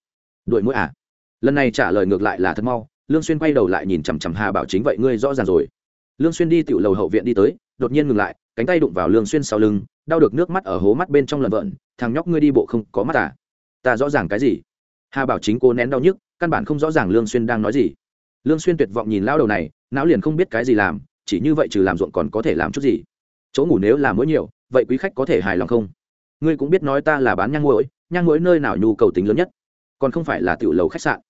Đuổi mũi à? Lần này trả lời ngược lại là thật mau, lương xuyên quay đầu lại nhìn chằm chằm hà bảo chính, vậy ngươi rõ ràng rồi. Lương xuyên đi tiểu lầu hậu viện đi tới, đột nhiên ngừng lại, cánh tay đụng vào lương xuyên sau lưng, đau được nước mắt ở hố mắt bên trong lần vợn, thằng nhóc ngươi đi bộ không có mắt à? Ta rõ ràng cái gì? Hà bảo chính cố nén đau nhức, căn bản không rõ ràng lương xuyên đang nói gì. Lương xuyên tuyệt vọng nhìn lão đầu này, não liền không biết cái gì làm, chỉ như vậy trừ làm ruộng còn có thể làm chút gì? Chỗ ngủ nếu là mỗi nhiều, vậy quý khách có thể hài lòng không? Ngươi cũng biết nói ta là bán nhang muỗi nhang muỗi nơi nào nhu cầu tính lớn nhất? Còn không phải là tiểu lầu khách sạn.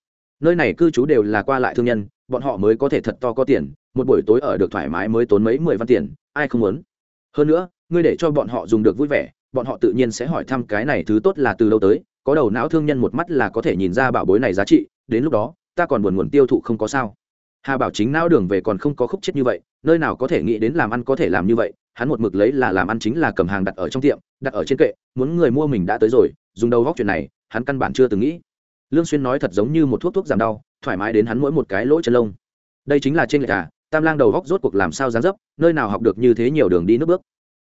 Nơi này cư trú đều là qua lại thương nhân, bọn họ mới có thể thật to có tiền, một buổi tối ở được thoải mái mới tốn mấy mười văn tiền, ai không muốn? Hơn nữa, ngươi để cho bọn họ dùng được vui vẻ, bọn họ tự nhiên sẽ hỏi thăm cái này thứ tốt là từ lâu tới có đầu não thương nhân một mắt là có thể nhìn ra bảo bối này giá trị, đến lúc đó, ta còn buồn nguồn tiêu thụ không có sao. Hà bảo chính não đường về còn không có khúc chết như vậy, nơi nào có thể nghĩ đến làm ăn có thể làm như vậy, hắn một mực lấy là làm ăn chính là cầm hàng đặt ở trong tiệm, đặt ở trên kệ, muốn người mua mình đã tới rồi, dùng đầu góc chuyện này, hắn căn bản chưa từng nghĩ. Lương xuyên nói thật giống như một thuốc thuốc giảm đau, thoải mái đến hắn mỗi một cái lỗ chân lông. Đây chính là trên lệch à tam lang đầu góc rốt cuộc làm sao dán dấp, nơi nào học được như thế nhiều đường đi nước bước.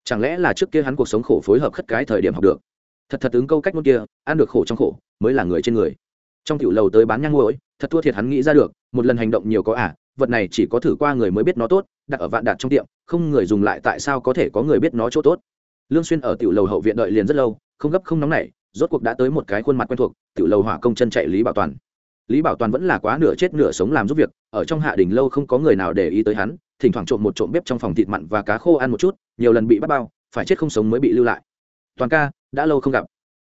Chẳng lẽ là trước kia hắn cuộc sống khổ phối hợp khất cái thời điểm học được? Thật thật ứng câu cách ngôn kia ăn được khổ trong khổ mới là người trên người. Trong tiểu lầu tới bán nhang ngôi thật thua thiệt hắn nghĩ ra được một lần hành động nhiều có ả à, vật này chỉ có thử qua người mới biết nó tốt đặt ở vạn đạt trong tiệm không người dùng lại tại sao có thể có người biết nó chỗ tốt. Lương xuyên ở tiểu lầu hậu viện đợi liền rất lâu không gấp không nóng nảy rốt cuộc đã tới một cái khuôn mặt quen thuộc tiểu lầu hỏa công chân chạy lý bảo toàn. Lý bảo toàn vẫn là quá nửa chết nửa sống làm giúp việc ở trong hạ đình lâu không có người nào để ý tới hắn thỉnh thoảng trộm một trộm bếp trong phòng thịt mặn và cá khô ăn một chút nhiều lần bị bắt bao phải chết không sống mới bị lưu lại toàn ca, đã lâu không gặp.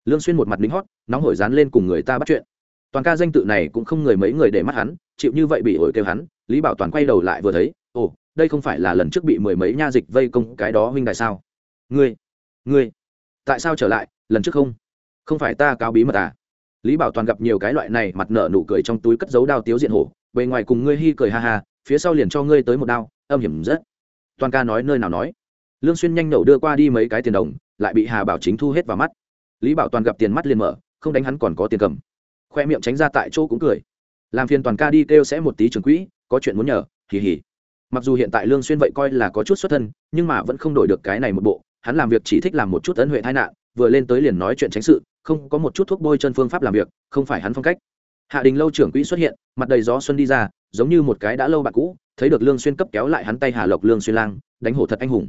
Lương xuyên một mặt lính hót, nóng hổi dán lên cùng người ta bắt chuyện. Toàn ca danh tự này cũng không người mấy người để mắt hắn, chịu như vậy bị ổi kêu hắn, lý bảo toàn quay đầu lại vừa thấy, ồ, đây không phải là lần trước bị mười mấy nha dịch vây công cái đó huynh đại sao? Ngươi ngươi, tại sao trở lại, lần trước không? Không phải ta cáo bí mật à? Lý bảo toàn gặp nhiều cái loại này mặt nở nụ cười trong túi cất giấu đao tiếu diện hổ, bề ngoài cùng ngươi hi cười ha ha, phía sau liền cho ngươi tới một đao, âm hiểm rất. Toàn ca nói nơi nào nói? Lương xuyên nhanh nổ đưa qua đi mấy cái tiền đồng lại bị hà bảo chính thu hết vào mắt. Lý bảo toàn gặp tiền mắt liền mở, không đánh hắn còn có tiền cầm. Khoe miệng tránh ra tại chỗ cũng cười. Làm phiền toàn ca đi kêu sẽ một tí trường quỹ, có chuyện muốn nhờ, hì hì. Mặc dù hiện tại lương xuyên vậy coi là có chút xuất thân, nhưng mà vẫn không đổi được cái này một bộ, hắn làm việc chỉ thích làm một chút ấn huệ tai nạn, vừa lên tới liền nói chuyện tránh sự, không có một chút thuốc bôi chân phương pháp làm việc, không phải hắn phong cách. Hạ đình lâu trưởng quỹ xuất hiện, mặt đầy gió xuân đi ra, giống như một cái đã lâu bạn cũ, thấy được lương xuyên cấp kéo lại hắn tay hà lộc lương xuyên lang, đánh hổ thật anh hùng.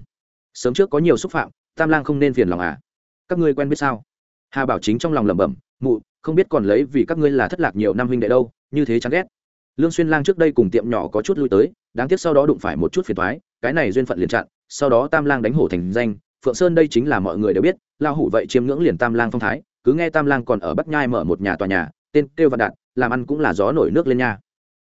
Sớm trước có nhiều xúc phạm tam lang không nên phiền lòng à? Các ngươi quen biết sao? Hà bảo chính trong lòng lẩm bẩm, mụ, không biết còn lấy vì các ngươi là thất lạc nhiều năm huynh đệ đâu, như thế chán ghét. Lương xuyên lang trước đây cùng tiệm nhỏ có chút lui tới, đáng tiếc sau đó đụng phải một chút phiền toái, cái này duyên phận liền chặn, sau đó tam lang đánh hổ thành danh, phượng sơn đây chính là mọi người đều biết lao hủ vậy chiêm ngưỡng liền tam lang phong thái, cứ nghe tam lang còn ở bắc nhai mở một nhà tòa nhà, tên kêu vạn đạt, làm ăn cũng là gió nổi nước lên nha.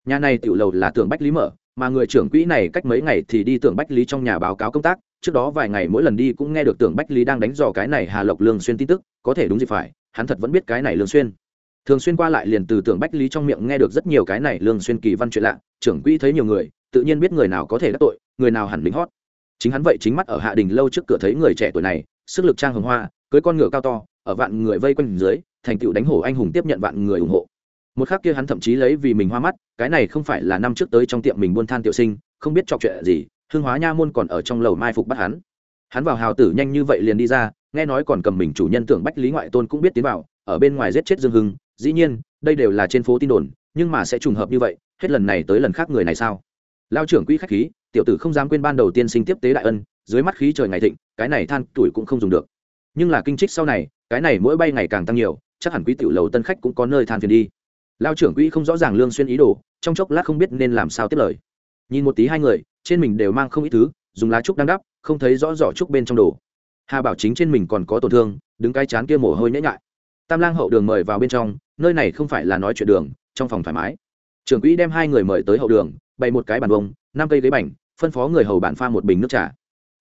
Nhà này tiểu lầu là tưởng bách lý mở, mà người trưởng quỹ này cách mấy ngày thì đi tưởng bách lý trong nhà báo cáo công tác trước đó vài ngày mỗi lần đi cũng nghe được tưởng bách lý đang đánh dò cái này hà lộc lương xuyên tin tức, có thể đúng gì phải, hắn thật vẫn biết cái này lương xuyên. Thường xuyên qua lại liền từ tưởng bách lý trong miệng nghe được rất nhiều cái này lương xuyên kỳ văn chuyện lạ, trưởng quỹ thấy nhiều người, tự nhiên biết người nào có thể đắc tội, người nào hẳn lính hót. Chính hắn vậy chính mắt ở hạ đình lâu trước cửa thấy người trẻ tuổi này, sức lực trang hồng hoa, cưới con ngựa cao to, ở vạn người vây quanh dưới, thành tựu đánh hổ anh hùng tiếp nhận vạn người ủng hộ. Một khác kia hắn thậm chí lấy vì mình hoa mắt, cái này không phải là năm trước tới trong tiệm mình buôn than tiểu sinh, không biết trọc chuyện gì hương hóa nha môn còn ở trong lầu mai phục bắt hắn. Hắn vào hào tử nhanh như vậy liền đi ra, nghe nói còn cầm mình chủ nhân tưởng bách lý ngoại tôn cũng biết tiến vào, ở bên ngoài giết chết dương hưng, dĩ nhiên, đây đều là trên phố tin đồn, nhưng mà sẽ trùng hợp như vậy, hết lần này tới lần khác người này sao? Lao trưởng quỹ khách khí, tiểu tử không dám quên ban đầu tiên sinh tiếp tế đại ân, dưới mắt khí trời ngày thịnh, cái này than tuổi cũng không dùng được. Nhưng là kinh trích sau này, cái này mỗi bay ngày càng tăng nhiều, chắc hẳn quý tiểu lầu tân khách cũng có nơi than phiền đi. Lao trưởng quỹ không rõ ràng lương xuyên ý đồ, trong chốc lát không biết nên làm sao tiếp lời. Nhìn một tí hai người trên mình đều mang không ít thứ, dùng lá trúc đang đắp, không thấy rõ rõ trúc bên trong đồ. Hà bảo chính trên mình còn có tổn thương, đứng cái chán kia mồ hôi nhễ nhại. Tam lang hậu đường mời vào bên trong, nơi này không phải là nói chuyện đường, trong phòng thoải mái. Trưởng quỹ đem hai người mời tới hậu đường, bày một cái bàn bông, năm cây ghế bành, phân phó người hầu bản pha một bình nước trà.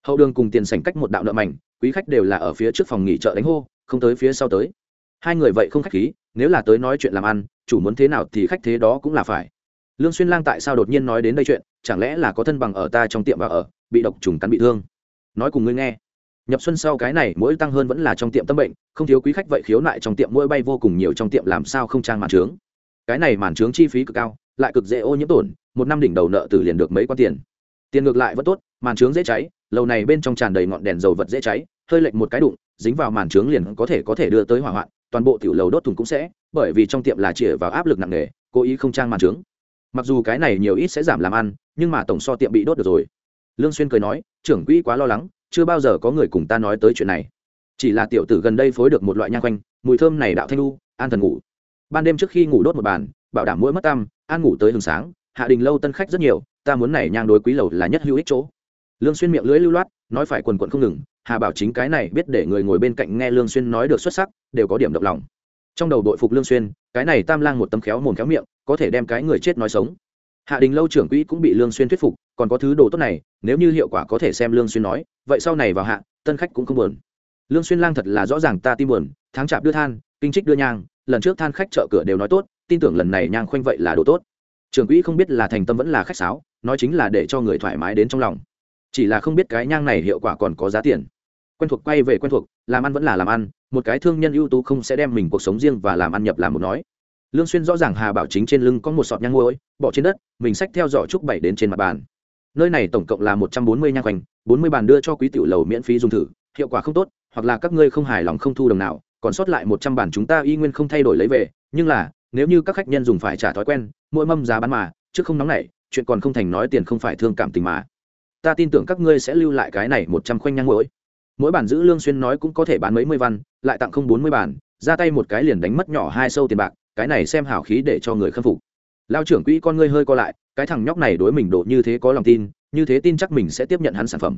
Hậu đường cùng tiền sảnh cách một đạo nợ mảnh, quý khách đều là ở phía trước phòng nghỉ chợ đánh hô, không tới phía sau tới. Hai người vậy không khách khí, nếu là tới nói chuyện làm ăn, chủ muốn thế nào thì khách thế đó cũng là phải. Lương xuyên lang tại sao đột nhiên nói đến đây chuyện? Chẳng lẽ là có thân bằng ở ta trong tiệm và ở, bị độc trùng cắn bị thương? Nói cùng ngươi nghe. Nhập xuân sau cái này mỗi tăng hơn vẫn là trong tiệm tâm bệnh, không thiếu quý khách vậy khiếu nại trong tiệm mỗi bay vô cùng nhiều trong tiệm làm sao không trang màn trướng. Cái này màn trướng chi phí cực cao, lại cực dễ ô nhiễm tổn, một năm đỉnh đầu nợ từ liền được mấy quan tiền. Tiền ngược lại vẫn tốt, màn trướng dễ cháy, lầu này bên trong tràn đầy ngọn đèn dầu vật dễ cháy, hơi lệch một cái đụng, dính vào màn trướng liền có thể có thể đưa tới hỏa hoạn, toàn bộ tiểu lầu đốt thùng cũng sẽ, bởi vì trong tiệm là chĩa vào áp lực nặng nề, cố ý không trang màn trướng mặc dù cái này nhiều ít sẽ giảm làm ăn, nhưng mà tổng so tiệm bị đốt được rồi. Lương xuyên cười nói, trưởng quỹ quá lo lắng, chưa bao giờ có người cùng ta nói tới chuyện này. Chỉ là tiểu tử gần đây phối được một loại nhang quanh, mùi thơm này đạo thanh lu an thần ngủ. Ban đêm trước khi ngủ đốt một bàn, bảo đảm mũi mất tâm an ngủ tới hừng sáng, hạ đình lâu tân khách rất nhiều, ta muốn này nhang đối quý lầu là nhất hữu ích chỗ. Lương xuyên miệng lưỡi lưu loát, nói phải quần quần không ngừng, hà bảo chính cái này biết để người ngồi bên cạnh nghe lương xuyên nói được xuất sắc, đều có điểm động lòng. Trong đầu đội phục lương xuyên, cái này tam lang một tấm khéo mồm khéo miệng có thể đem cái người chết nói sống. Hạ đình lâu trưởng quỹ cũng bị lương xuyên thuyết phục, còn có thứ đồ tốt này, nếu như hiệu quả có thể xem lương xuyên nói, vậy sau này vào hạ, tân khách cũng không buồn. Lương xuyên lang thật là rõ ràng ta tim buồn, tháng chạp đưa than, kinh trích đưa nhang, lần trước than khách chợ cửa đều nói tốt, tin tưởng lần này nhang khoanh vậy là đồ tốt. Trưởng quỹ không biết là thành tâm vẫn là khách sáo, nói chính là để cho người thoải mái đến trong lòng. Chỉ là không biết cái nhang này hiệu quả còn có giá tiền. Quen thuộc quay về quen thuộc, làm ăn vẫn là làm ăn, một cái thương nhân ưu tú không sẽ đem mình cuộc sống riêng và làm ăn nhập làm một nói lương xuyên rõ ràng hà bảo chính trên lưng có một sọt nhang muối, bỏ trên đất, mình xách theo giỏ trúc bảy đến trên mặt bàn. Nơi này tổng cộng là một trăm bốn mươi nhang quanh bốn mươi bàn đưa cho quý tiểu lầu miễn phí dùng thử, hiệu quả không tốt, hoặc là các ngươi không hài lòng không thu đồng nào, còn sót lại một trăm bản chúng ta y nguyên không thay đổi lấy về, nhưng là, nếu như các khách nhân dùng phải trả thói quen, mỗi mâm giá bán mà trước không nóng nảy, chuyện còn không thành nói tiền không phải thương cảm tình mà. Ta tin tưởng các ngươi sẽ lưu lại cái này một trăm khoanh nhang mỗi mỗi bản giữ lương xuyên nói cũng có thể bán mấy mươi văn, lại tặng không bốn mươi bản ra tay một cái liền đánh mất nhỏ hai sâu tiền bạc cái này xem hảo khí để cho người khâm phục. Lao trưởng quỹ con ngươi hơi co lại, cái thằng nhóc này đối mình độ như thế có lòng tin, như thế tin chắc mình sẽ tiếp nhận hắn sản phẩm.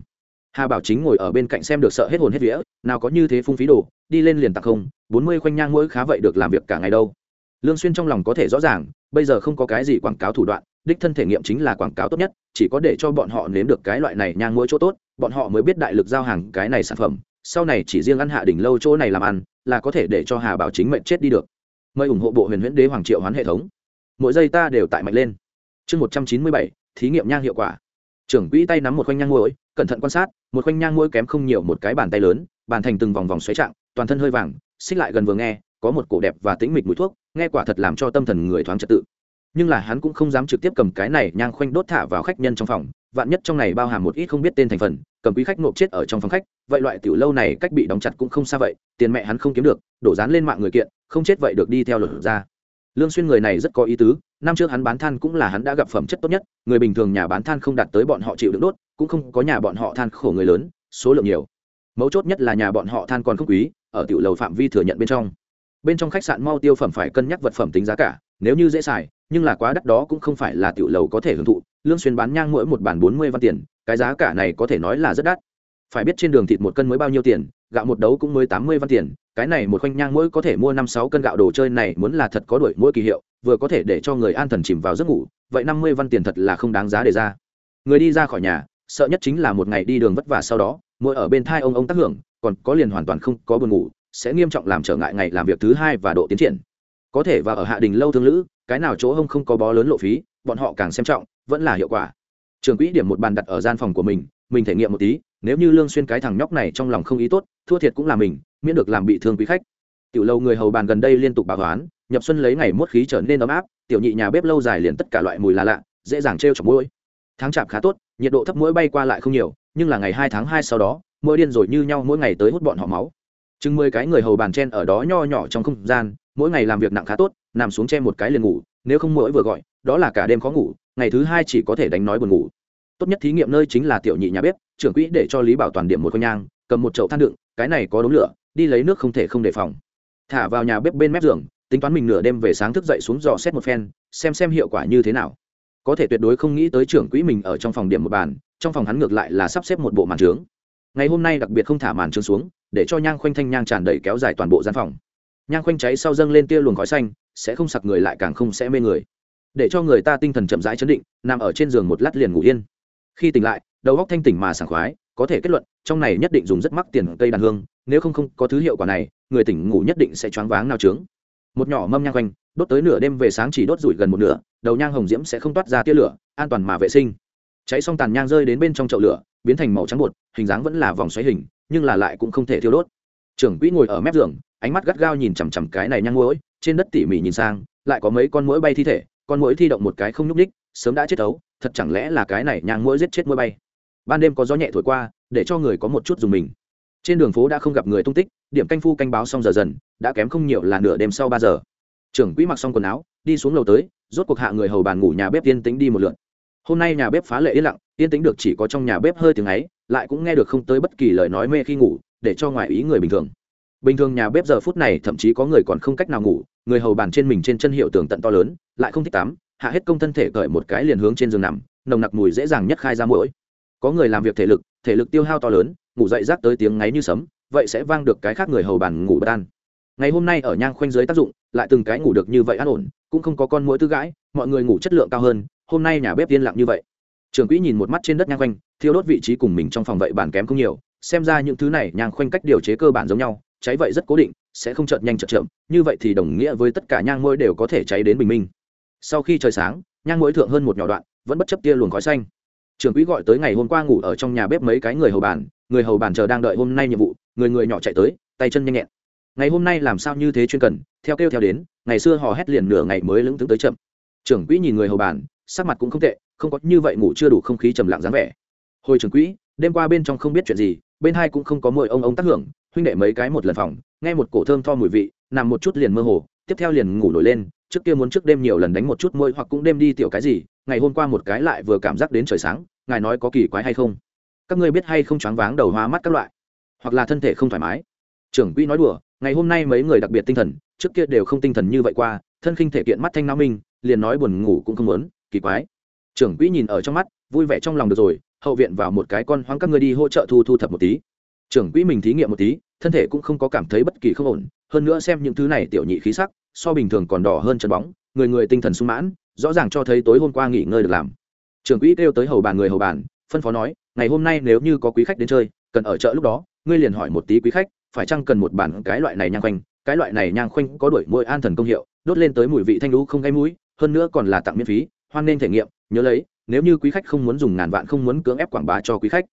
Hà bảo chính ngồi ở bên cạnh xem được sợ hết hồn hết vía, nào có như thế phung phí đồ, đi lên liền tặng không, bốn mươi khoanh nhang mỗi khá vậy được làm việc cả ngày đâu. Lương xuyên trong lòng có thể rõ ràng, bây giờ không có cái gì quảng cáo thủ đoạn, đích thân thể nghiệm chính là quảng cáo tốt nhất, chỉ có để cho bọn họ nếm được cái loại này nhang mỗi chỗ tốt, bọn họ mới biết đại lực giao hàng cái này sản phẩm, sau này chỉ riêng ăn hạ đỉnh lâu chỗ này làm ăn, là có thể để cho hà bảo chính mệnh chết đi được mời ủng hộ bộ huyền huyễn đế hoàng triệu hoán hệ thống. Mỗi giây ta đều tại mạnh lên. Chương một trăm chín mươi bảy, thí nghiệm nhang hiệu quả. Trưởng quỹ tay nắm một khoanh nhang mũi cẩn thận quan sát, một khoanh nhang mũi kém không nhiều một cái bàn tay lớn, bàn thành từng vòng vòng xoáy trạng toàn thân hơi vàng, xích lại gần vừa nghe, có một cổ đẹp và tĩnh mịch mùi thuốc, nghe quả thật làm cho tâm thần người thoáng trật tự. Nhưng là hắn cũng không dám trực tiếp cầm cái này nhang khoanh đốt thả vào khách nhân trong phòng, vạn nhất trong này bao hàm một ít không biết tên thành phần, cầm quý khách nộp chết ở trong phòng khách, vậy loại tiểu lâu này cách bị đóng chặt cũng không xa vậy, tiền mẹ hắn không kiếm được, đổ dán lên mạng người kiện không chết vậy được đi theo luật ra lương xuyên người này rất có ý tứ, năm trước hắn bán than cũng là hắn đã gặp phẩm chất tốt nhất, người bình thường nhà bán than không đạt tới bọn họ chịu đựng đốt, cũng không có nhà bọn họ than khổ người lớn, số lượng nhiều. Mấu chốt nhất là nhà bọn họ than còn không quý, ở tiểu lầu phạm vi thừa nhận bên trong. Bên trong khách sạn mau tiêu phẩm phải cân nhắc vật phẩm tính giá cả, nếu như dễ xài, nhưng là quá đắt đó cũng không phải là tiểu lầu có thể hưởng thụ, lương xuyên bán nhang mỗi một bản bốn mươi văn tiền, cái giá cả này có thể nói là rất đắt. Phải biết trên đường thịt một cân mới bao nhiêu tiền gạo một đấu cũng mới tám mươi văn tiền, cái này một khoanh nhang mỗi có thể mua năm sáu cân gạo đồ chơi này muốn là thật có đuổi mỗi kỳ hiệu, vừa có thể để cho người an thần chìm vào giấc ngủ, vậy năm mươi văn tiền thật là không đáng giá để ra. Người đi ra khỏi nhà, sợ nhất chính là một ngày đi đường vất vả sau đó, mỗi ở bên thai ông ông tác hưởng, còn có liền hoàn toàn không có buồn ngủ, sẽ nghiêm trọng làm trở ngại ngày làm việc thứ hai và độ tiến triển. Có thể và ở hạ đình lâu thương lữ, cái nào chỗ ông không có bó lớn lộ phí, bọn họ càng xem trọng, vẫn là hiệu quả. Trường quỹ điểm một bàn đặt ở gian phòng của mình mình thể nghiệm một tí nếu như lương xuyên cái thằng nhóc này trong lòng không ý tốt, thua thiệt cũng là mình, miễn được làm bị thương quý khách. Tiểu lâu người hầu bàn gần đây liên tục báo toán nhập xuân lấy ngày mốt khí trở nên ấm áp, tiểu nhị nhà bếp lâu dài liền tất cả loại mùi là lạ, dễ dàng treo chọc mũi tháng chạp khá tốt, nhiệt độ thấp mũi bay qua lại không nhiều, nhưng là ngày hai tháng hai sau đó mũi điên rồi như nhau mỗi ngày tới hút bọn họ máu. Chừng mười cái người hầu bàn chen ở đó nho nhỏ trong không gian, mỗi ngày làm việc nặng khá tốt, nằm xuống che một cái liền ngủ, nếu không mỗi vừa gọi, đó là cả đêm khó ngủ, ngày thứ hai chỉ có thể đánh nói buồn ngủ tốt nhất thí nghiệm nơi chính là tiểu nhị nhà bếp, trưởng quỹ để cho lý bảo toàn điểm một con nhang, cầm một chậu than đựng, cái này có đống lửa, đi lấy nước không thể không đề phòng. Thả vào nhà bếp bên mép giường, tính toán mình nửa đêm về sáng thức dậy xuống dò xét một phen, xem xem hiệu quả như thế nào. Có thể tuyệt đối không nghĩ tới trưởng quỹ mình ở trong phòng điểm một bàn, trong phòng hắn ngược lại là sắp xếp một bộ màn trướng. Ngày hôm nay đặc biệt không thả màn trướng xuống, để cho nhang khoanh thanh nhang tràn đầy kéo dài toàn bộ gian phòng. Nhang khoanh cháy sau dâng lên tia luồng khói xanh, sẽ không sặc người lại càng không sẽ mê người. Để cho người ta tinh thần chậm rãi chấn định, nằm ở trên giường một lát liền ngủ yên khi tỉnh lại, đầu óc thanh tỉnh mà sảng khoái, có thể kết luận, trong này nhất định dùng rất mắc tiền cây đàn hương, nếu không không có thứ hiệu quả này, người tỉnh ngủ nhất định sẽ choáng váng nao trướng. Một nhỏ mâm nhang quanh, đốt tới nửa đêm về sáng chỉ đốt rủi gần một nửa, đầu nhang hồng diễm sẽ không toát ra tia lửa, an toàn mà vệ sinh. Cháy xong tàn nhang rơi đến bên trong chậu lửa, biến thành màu trắng bột, hình dáng vẫn là vòng xoáy hình, nhưng là lại cũng không thể thiêu đốt. Trưởng quỹ ngồi ở mép giường, ánh mắt gắt gao nhìn chằm chằm cái này nhang mũi trên đất tỉ mỉ nhìn sang, lại có mấy con mũi bay thi thể con mũi thi động một cái không nhúc ních sớm đã chết ấu, thật chẳng lẽ là cái này nhang mũi giết chết mũi bay? Ban đêm có gió nhẹ thổi qua, để cho người có một chút dùng mình. Trên đường phố đã không gặp người tung tích, điểm canh phu canh báo xong giờ dần, đã kém không nhiều là nửa đêm sau ba giờ. Trưởng quỹ mặc xong quần áo, đi xuống lầu tới, rốt cuộc hạ người hầu bàn ngủ nhà bếp yên tĩnh đi một lượt. Hôm nay nhà bếp phá lệ yên lặng, yên tĩnh được chỉ có trong nhà bếp hơi tiếng ấy, lại cũng nghe được không tới bất kỳ lời nói mê khi ngủ, để cho ngoài ý người bình thường. Bình thường nhà bếp giờ phút này thậm chí có người còn không cách nào ngủ người hầu bàn trên mình trên chân hiệu tường tận to lớn, lại không thích tắm, hạ hết công thân thể cởi một cái liền hướng trên giường nằm, nồng nặc mùi dễ dàng nhất khai ra mũi. Có người làm việc thể lực thể lực tiêu hao to lớn, ngủ dậy rác tới tiếng ngáy như sấm, vậy sẽ vang được cái khác người hầu bàn ngủ bất an. Ngày hôm nay ở nhang khoanh dưới tác dụng, lại từng cái ngủ được như vậy an ổn, cũng không có con mũi tư gãi, mọi người ngủ chất lượng cao hơn, hôm nay nhà bếp yên lặng như vậy. Trưởng quỹ nhìn một mắt trên đất nhang khoanh, thiêu đốt vị trí cùng mình trong phòng vậy bàn kém không nhiều, xem ra những thứ này nhang khoanh cách điều chế cơ bản giống nhau cháy vậy rất cố định, sẽ không chợt nhanh chợt chậm, như vậy thì đồng nghĩa với tất cả nhang môi đều có thể cháy đến bình minh. Sau khi trời sáng, nhang mũi thượng hơn một nhỏ đoạn, vẫn bất chấp tia luồng khói xanh. Trưởng quỹ gọi tới ngày hôm qua ngủ ở trong nhà bếp mấy cái người hầu bàn, người hầu bàn chờ đang đợi hôm nay nhiệm vụ, người người nhỏ chạy tới, tay chân nhanh nhẹn. Ngày hôm nay làm sao như thế chuyên cần, theo kêu theo đến, ngày xưa hò hét liền nửa ngày mới lững tướng tới chậm. Trưởng quỹ nhìn người hầu bàn, sắc mặt cũng không tệ, không có như vậy ngủ chưa đủ không khí trầm lặng dáng vẻ. Hồi trưởng quỹ, đêm qua bên trong không biết chuyện gì, bên hai cũng không có mồi ông ông tác hưởng huynh đệ mấy cái một lần phòng, nghe một cổ thơm tho mùi vị, nằm một chút liền mơ hồ, tiếp theo liền ngủ nổi lên, trước kia muốn trước đêm nhiều lần đánh một chút môi hoặc cũng đêm đi tiểu cái gì, ngày hôm qua một cái lại vừa cảm giác đến trời sáng, ngài nói có kỳ quái hay không? Các ngươi biết hay không choáng váng đầu hóa mắt các loại? Hoặc là thân thể không thoải mái? Trưởng quỹ nói đùa, ngày hôm nay mấy người đặc biệt tinh thần, trước kia đều không tinh thần như vậy qua, thân khinh thể kiện mắt thanh não minh, liền nói buồn ngủ cũng không muốn, kỳ quái. Trưởng quỹ nhìn ở trong mắt, vui vẻ trong lòng được rồi, hậu viện vào một cái con hoang các ngươi đi hỗ trợ thu thu thập một tí trưởng quỹ mình thí nghiệm một tí, thân thể cũng không có cảm thấy bất kỳ không ổn, hơn nữa xem những thứ này tiểu nhị khí sắc, so bình thường còn đỏ hơn chân bóng, người người tinh thần sung mãn, rõ ràng cho thấy tối hôm qua nghỉ ngơi được làm. Trưởng quỹ kêu tới hầu bàn người hầu bàn, phân phó nói, ngày hôm nay nếu như có quý khách đến chơi, cần ở chợ lúc đó, ngươi liền hỏi một tí quý khách, phải chăng cần một bản cái loại này nhang khoanh, cái loại này nhang khoanh có đuổi môi an thần công hiệu, đốt lên tới mùi vị thanh lũ không gây mũi, hơn nữa còn là tặng miễn phí, hoan nên thể nghiệm, nhớ lấy, nếu như quý khách không muốn dùng ngàn vạn không muốn cưỡng ép quảng bá cho quý khách.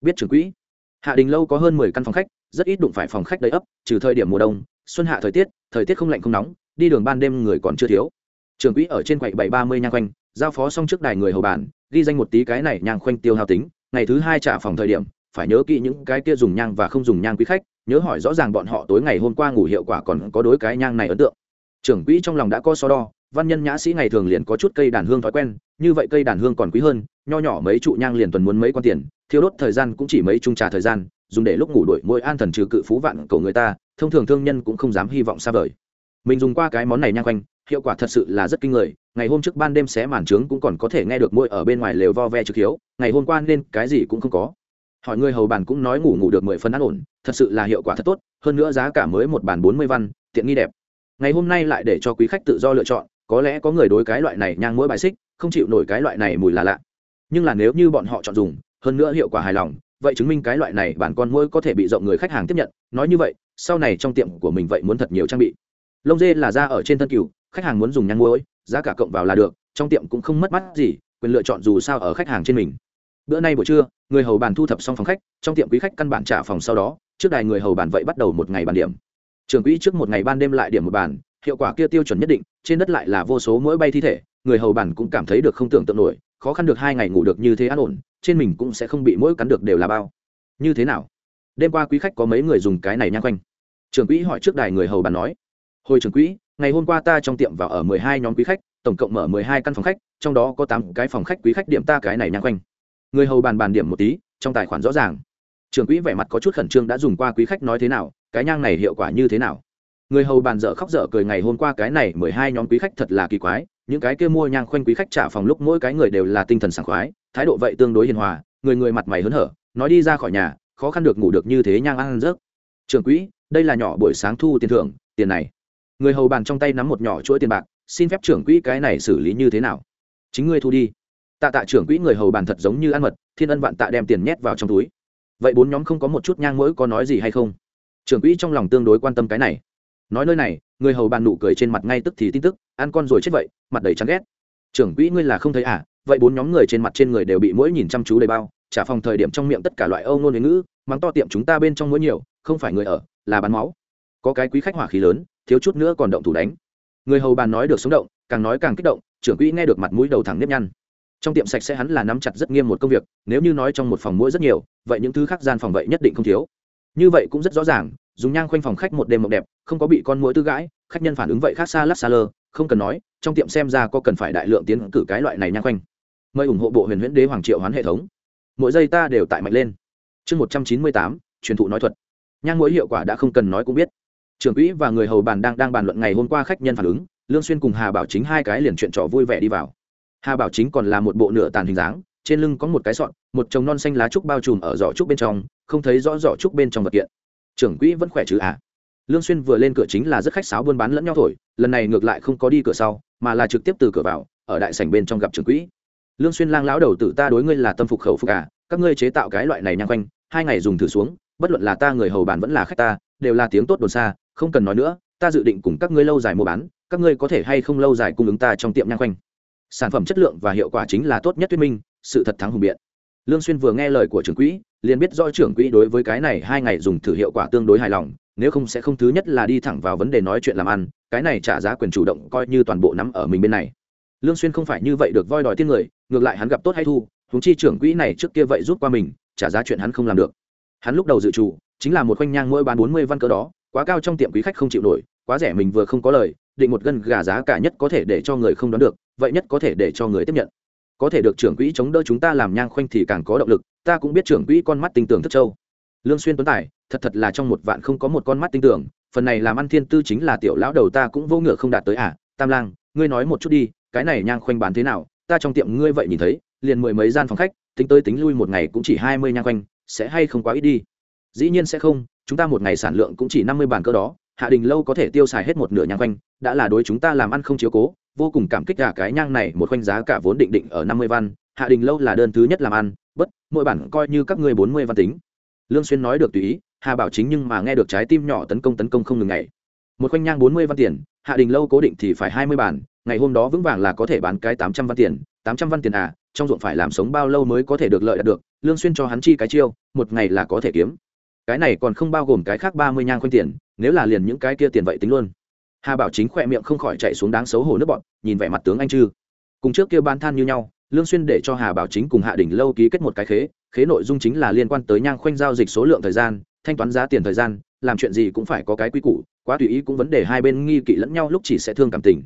Biết trưởng quỹ hạ đình lâu có hơn mười căn phòng khách rất ít đụng phải phòng khách đầy ấp trừ thời điểm mùa đông xuân hạ thời tiết thời tiết không lạnh không nóng đi đường ban đêm người còn chưa thiếu. Trưởng quỹ ở trên quầy bảy ba mươi nhang quanh, giao phó xong trước đài người hầu bàn ghi danh một tí cái này nhang khoanh tiêu hao tính ngày thứ hai trả phòng thời điểm phải nhớ kỹ những cái kia dùng nhang và không dùng nhang quý khách nhớ hỏi rõ ràng bọn họ tối ngày hôm qua ngủ hiệu quả còn có đối cái nhang này ấn tượng. Trưởng quỹ trong lòng đã có so đo văn nhân nhã sĩ ngày thường liền có chút cây đàn hương thói quen, như vậy cây đàn hương còn quý hơn, nho nhỏ mấy trụ nhang liền tuần muốn mấy con tiền thiếu đốt thời gian cũng chỉ mấy chung trà thời gian, dùng để lúc ngủ đuổi mỗi an thần trừ cự phú vạn cầu người ta, thông thường thương nhân cũng không dám hy vọng xa vời. Mình dùng qua cái món này nhang quanh, hiệu quả thật sự là rất kinh người, ngày hôm trước ban đêm xé màn trướng cũng còn có thể nghe được môi ở bên ngoài lều vo ve trực hiếu, ngày hôm qua nên cái gì cũng không có. Hỏi người hầu bàn cũng nói ngủ ngủ được mười phân ăn ổn, thật sự là hiệu quả thật tốt, hơn nữa giá cả mới một bàn bốn mươi văn, tiện nghi đẹp. Ngày hôm nay lại để cho quý khách tự do lựa chọn có lẽ có người đối cái loại này nhang mũi bài xích không chịu nổi cái loại này mùi là lạ. Nhưng là nếu như bọn họ chọn dùng hơn nữa hiệu quả hài lòng vậy chứng minh cái loại này bản con mũi có thể bị rộng người khách hàng tiếp nhận. Nói như vậy sau này trong tiệm của mình vậy muốn thật nhiều trang bị. Lông dê là da ở trên thân cừu khách hàng muốn dùng nhang mũi, giá cả cộng vào là được trong tiệm cũng không mất mắt gì quyền lựa chọn dù sao ở khách hàng trên mình. Bữa nay buổi trưa người hầu bàn thu thập xong phòng khách trong tiệm quý khách căn bản trả phòng sau đó trước đài người hầu bàn vậy bắt đầu một ngày bàn điểm. Trường quỹ trước một ngày ban đêm lại điểm một bàn hiệu quả kia tiêu chuẩn nhất định, trên đất lại là vô số mỗi bay thi thể, người hầu bàn cũng cảm thấy được không tưởng tượng nổi, khó khăn được hai ngày ngủ được như thế an ổn, trên mình cũng sẽ không bị mỗi cắn được đều là bao. Như thế nào? Đêm qua quý khách có mấy người dùng cái này nhang quanh? Trường quỹ hỏi trước đài người hầu bàn nói. Hồi trường quỹ, ngày hôm qua ta trong tiệm vào ở mười hai nhóm quý khách, tổng cộng mở mười hai căn phòng khách, trong đó có tám cái phòng khách quý khách điểm ta cái này nhang quanh. Người hầu bàn bàn điểm một tí, trong tài khoản rõ ràng. Trường quỹ vẻ mặt có chút khẩn trương đã dùng qua quý khách nói thế nào, cái nhang này hiệu quả như thế nào? Người hầu bàn dở khóc dở cười ngày hôm qua cái này mười hai nhóm quý khách thật là kỳ quái, những cái kia mua nhang khoanh quý khách trả phòng lúc mỗi cái người đều là tinh thần sảng khoái, thái độ vậy tương đối hiền hòa, người người mặt mày hớn hở, nói đi ra khỏi nhà, khó khăn được ngủ được như thế nhang ăn rớt Trưởng quỹ, đây là nhỏ buổi sáng thu tiền thưởng, tiền này. Người hầu bàn trong tay nắm một nhỏ chuỗi tiền bạc, xin phép trưởng quỹ cái này xử lý như thế nào? Chính ngươi thu đi. Tạ tạ trưởng quỹ người hầu bàn thật giống như ăn mật, thiên ân vạn tạ đem tiền nhét vào trong túi. Vậy bốn nhóm không có một chút nhang mỗi có nói gì hay không? Trưởng quỹ trong lòng tương đối quan tâm cái này nói nơi này, người hầu bàn nụ cười trên mặt ngay tức thì tin tức, ăn con rồi chết vậy, mặt đầy chán ghét. Trưởng quỹ ngươi là không thấy à? Vậy bốn nhóm người trên mặt trên người đều bị mũi nhìn chăm chú đầy bao, trả phòng thời điểm trong miệng tất cả loại âu nôn ngữ, mắng to tiệm chúng ta bên trong mũi nhiều, không phải người ở, là bán máu. Có cái quý khách hỏa khí lớn, thiếu chút nữa còn động thủ đánh. Người hầu bàn nói được sống động, càng nói càng kích động, trưởng quỹ nghe được mặt mũi đầu thẳng nếp nhăn. Trong tiệm sạch sẽ hắn là nắm chặt rất nghiêm một công việc, nếu như nói trong một phòng mũi rất nhiều, vậy những thứ khác gian phòng vậy nhất định không thiếu. Như vậy cũng rất rõ ràng dùng nhang khoanh phòng khách một đêm mộng đẹp, không có bị con mũi tư gãi, khách nhân phản ứng vậy khác xa lắc xa lơ, không cần nói, trong tiệm xem ra có cần phải đại lượng tiến cử cái loại này nhang khoanh. Mời ủng hộ bộ huyền huyễn đế hoàng triệu hoán hệ thống. Mỗi giây ta đều tại mạnh lên. Chương một trăm chín mươi tám, truyền thụ nói thuật. Nhang mũi hiệu quả đã không cần nói cũng biết. Trưởng quỹ và người hầu bàn đang đang bàn luận ngày hôm qua khách nhân phản ứng, lương xuyên cùng hà bảo chính hai cái liền chuyện trò vui vẻ đi vào. Hà bảo chính còn là một bộ nửa tàn hình dáng, trên lưng có một cái sọn một chồng non xanh lá trúc bao trùm ở giỏ trúc bên trong, không thấy rõ giỏ trúc bên trong vật kiện trưởng quỹ vẫn khỏe chứ à? Lương xuyên vừa lên cửa chính là rất khách sáo buôn bán lẫn nhau thổi, lần này ngược lại không có đi cửa sau, mà là trực tiếp từ cửa vào, ở đại sảnh bên trong gặp trưởng quỹ. Lương xuyên lang lão đầu tử ta đối ngươi là tâm phục khẩu phục à các ngươi chế tạo cái loại này nhang quanh, hai ngày dùng thử xuống, bất luận là ta người hầu bàn vẫn là khách ta, đều là tiếng tốt đồn xa, không cần nói nữa, ta dự định cùng các ngươi lâu dài mua bán, các ngươi có thể hay không lâu dài cung ứng ta trong tiệm nhang quanh. Sản phẩm chất lượng và hiệu quả chính là tốt nhất thuyết minh, sự thật thắng hùng biện. Lương xuyên vừa nghe lời của trưởng quỹ liền biết rõ trưởng quỹ đối với cái này hai ngày dùng thử hiệu quả tương đối hài lòng, nếu không sẽ không thứ nhất là đi thẳng vào vấn đề nói chuyện làm ăn, cái này trả giá quyền chủ động coi như toàn bộ nắm ở mình bên này. Lương xuyên không phải như vậy được voi đòi tiên người, ngược lại hắn gặp tốt hay thu chúng chi trưởng quỹ này trước kia vậy rút qua mình, trả giá chuyện hắn không làm được. Hắn lúc đầu dự trù, chính là một khoanh nhang mỗi bán bốn mươi văn cỡ đó, quá cao trong tiệm quý khách không chịu nổi, quá rẻ mình vừa không có lời, định một gân gà giá cả nhất có thể để cho người không đoán được, vậy nhất có thể để cho người tiếp nhận. Có thể được trưởng quỹ chống đỡ chúng ta làm nhang khoanh thì càng có động lực ta cũng biết trưởng quỹ con mắt tinh tưởng thất châu. Lương xuyên tuấn tài, thật thật là trong một vạn không có một con mắt tinh tưởng phần này làm ăn thiên tư chính là tiểu lão đầu ta cũng vô ngựa không đạt tới à tam lang, ngươi nói một chút đi, cái này nhang khoanh bán thế nào, ta trong tiệm ngươi vậy nhìn thấy, liền mười mấy gian phòng khách, tính tới tính lui một ngày cũng chỉ hai mươi nhang khoanh, sẽ hay không quá ít đi? Dĩ nhiên sẽ không, chúng ta một ngày sản lượng cũng chỉ năm mươi bàn cơ đó, hạ đình lâu có thể tiêu xài hết một nửa nhang khoanh, đã là đối chúng ta làm ăn không chiếu cố, vô cùng cảm kích cả cái nhang này, một khoanh giá cả vốn định định ở năm mươi văn, hạ đình lâu là đơn thứ nhất làm ăn bất, mỗi bản coi như các ngươi bốn mươi văn tính. Lương xuyên nói được tùy ý, hà bảo chính nhưng mà nghe được trái tim nhỏ tấn công tấn công không ngừng ngày một khoanh nhang bốn mươi văn tiền, hạ đình lâu cố định thì phải hai mươi bản, ngày hôm đó vững vàng là có thể bán cái tám trăm văn tiền, tám trăm văn tiền à trong ruộng phải làm sống bao lâu mới có thể được lợi đạt được, lương xuyên cho hắn chi cái chiêu, một ngày là có thể kiếm. Cái này còn không bao gồm cái khác ba mươi nhang khoanh tiền, nếu là liền những cái kia tiền vậy tính luôn. Hà bảo chính khỏe miệng không khỏi chạy xuống đáng xấu hổ nước bọn, nhìn vẻ mặt tướng anh chư. Cùng trước kia ban than như nhau lương xuyên để cho hà bảo chính cùng hạ đỉnh lâu ký kết một cái khế khế nội dung chính là liên quan tới nhang khoanh giao dịch số lượng thời gian, thanh toán giá tiền thời gian, làm chuyện gì cũng phải có cái quy củ, quá tùy ý cũng vấn đề hai bên nghi kỵ lẫn nhau lúc chỉ sẽ thương cảm tình.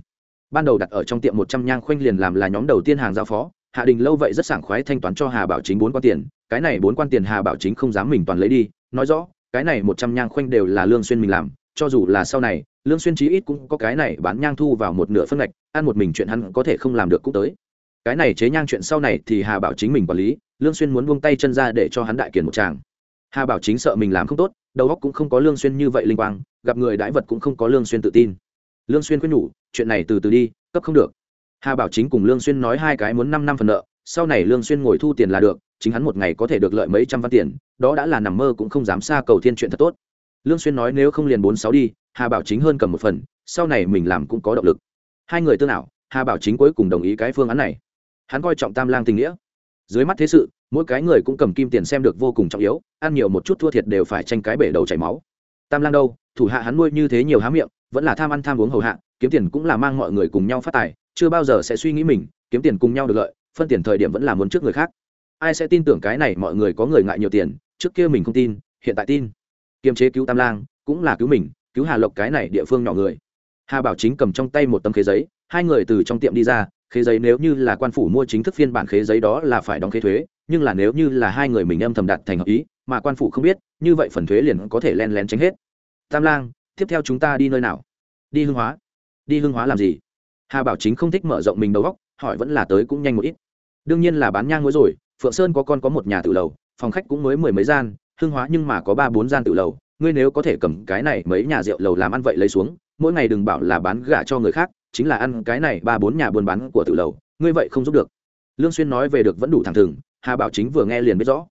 Ban đầu đặt ở trong tiệm một trăm nhang khoanh liền làm là nhóm đầu tiên hàng giao phó, hạ đình lâu vậy rất sảng khoái thanh toán cho hà bảo chính bốn quan tiền, cái này bốn quan tiền hà bảo chính không dám mình toàn lấy đi, nói rõ, cái này một trăm nhang khoanh đều là lương xuyên mình làm, cho dù là sau này, lương xuyên chí ít cũng có cái này bán nhang thu vào một nửa phân ngạch, ăn một mình chuyện hắn có thể không làm được cũng tới cái này chế nhang chuyện sau này thì hà bảo chính mình quản lý lương xuyên muốn buông tay chân ra để cho hắn đại kiền một tràng. Hà bảo chính sợ mình làm không tốt đầu óc cũng không có lương xuyên như vậy linh quang gặp người đãi vật cũng không có lương xuyên tự tin. Lương xuyên khuyên nhủ chuyện này từ từ đi cấp không được. Hà bảo chính cùng lương xuyên nói hai cái muốn năm năm phần nợ sau này lương xuyên ngồi thu tiền là được chính hắn một ngày có thể được lợi mấy trăm văn tiền đó đã là nằm mơ cũng không dám xa cầu thiên chuyện thật tốt. Lương xuyên nói nếu không liền bốn sáu đi hà bảo chính hơn cầm một phần sau này mình làm cũng có động lực. Hai người tương ảo, hà bảo chính cuối cùng đồng ý cái phương án này hắn coi trọng tam lang tình nghĩa. Dưới mắt thế sự, mỗi cái người cũng cầm kim tiền xem được vô cùng trọng yếu, ăn nhiều một chút thua thiệt đều phải tranh cái bể đầu chảy máu. Tam lang đâu, thủ hạ hắn nuôi như thế nhiều há miệng, vẫn là tham ăn tham uống hầu hạ, kiếm tiền cũng là mang mọi người cùng nhau phát tài, chưa bao giờ sẽ suy nghĩ mình, kiếm tiền cùng nhau được lợi, phân tiền thời điểm vẫn là muốn trước người khác. Ai sẽ tin tưởng cái này mọi người có người ngại nhiều tiền, trước kia mình không tin, hiện tại tin. Kiềm chế cứu tam lang, cũng là cứu mình, cứu hà lộc cái này địa phương nhỏ người. Hà bảo chính cầm trong tay một tấm khế giấy, hai người từ trong tiệm đi ra khế giấy nếu như là quan phủ mua chính thức phiên bản khế giấy đó là phải đóng khế thuế, nhưng là nếu như là hai người mình âm thầm đặt thành hợp ý, mà quan phủ không biết, như vậy phần thuế liền có thể len lén tránh hết. Tam lang, tiếp theo chúng ta đi nơi nào? Đi hương hóa. Đi hương hóa làm gì? Hà bảo chính không thích mở rộng mình đầu góc hỏi vẫn là tới cũng nhanh một ít. Đương nhiên là bán nhang mới rồi, phượng sơn có con có một nhà tự lầu, phòng khách cũng mới mười mấy gian hương hóa nhưng mà có ba bốn gian tự lầu, ngươi nếu có thể cầm cái này mấy nhà rượu lầu làm ăn vậy lấy xuống, mỗi ngày đừng bảo là bán gà cho người khác chính là ăn cái này ba bốn nhà buôn bán của tự lầu, ngươi vậy không giúp được. Lương xuyên nói về được vẫn đủ thẳng thừng, hà bảo chính vừa nghe liền biết rõ.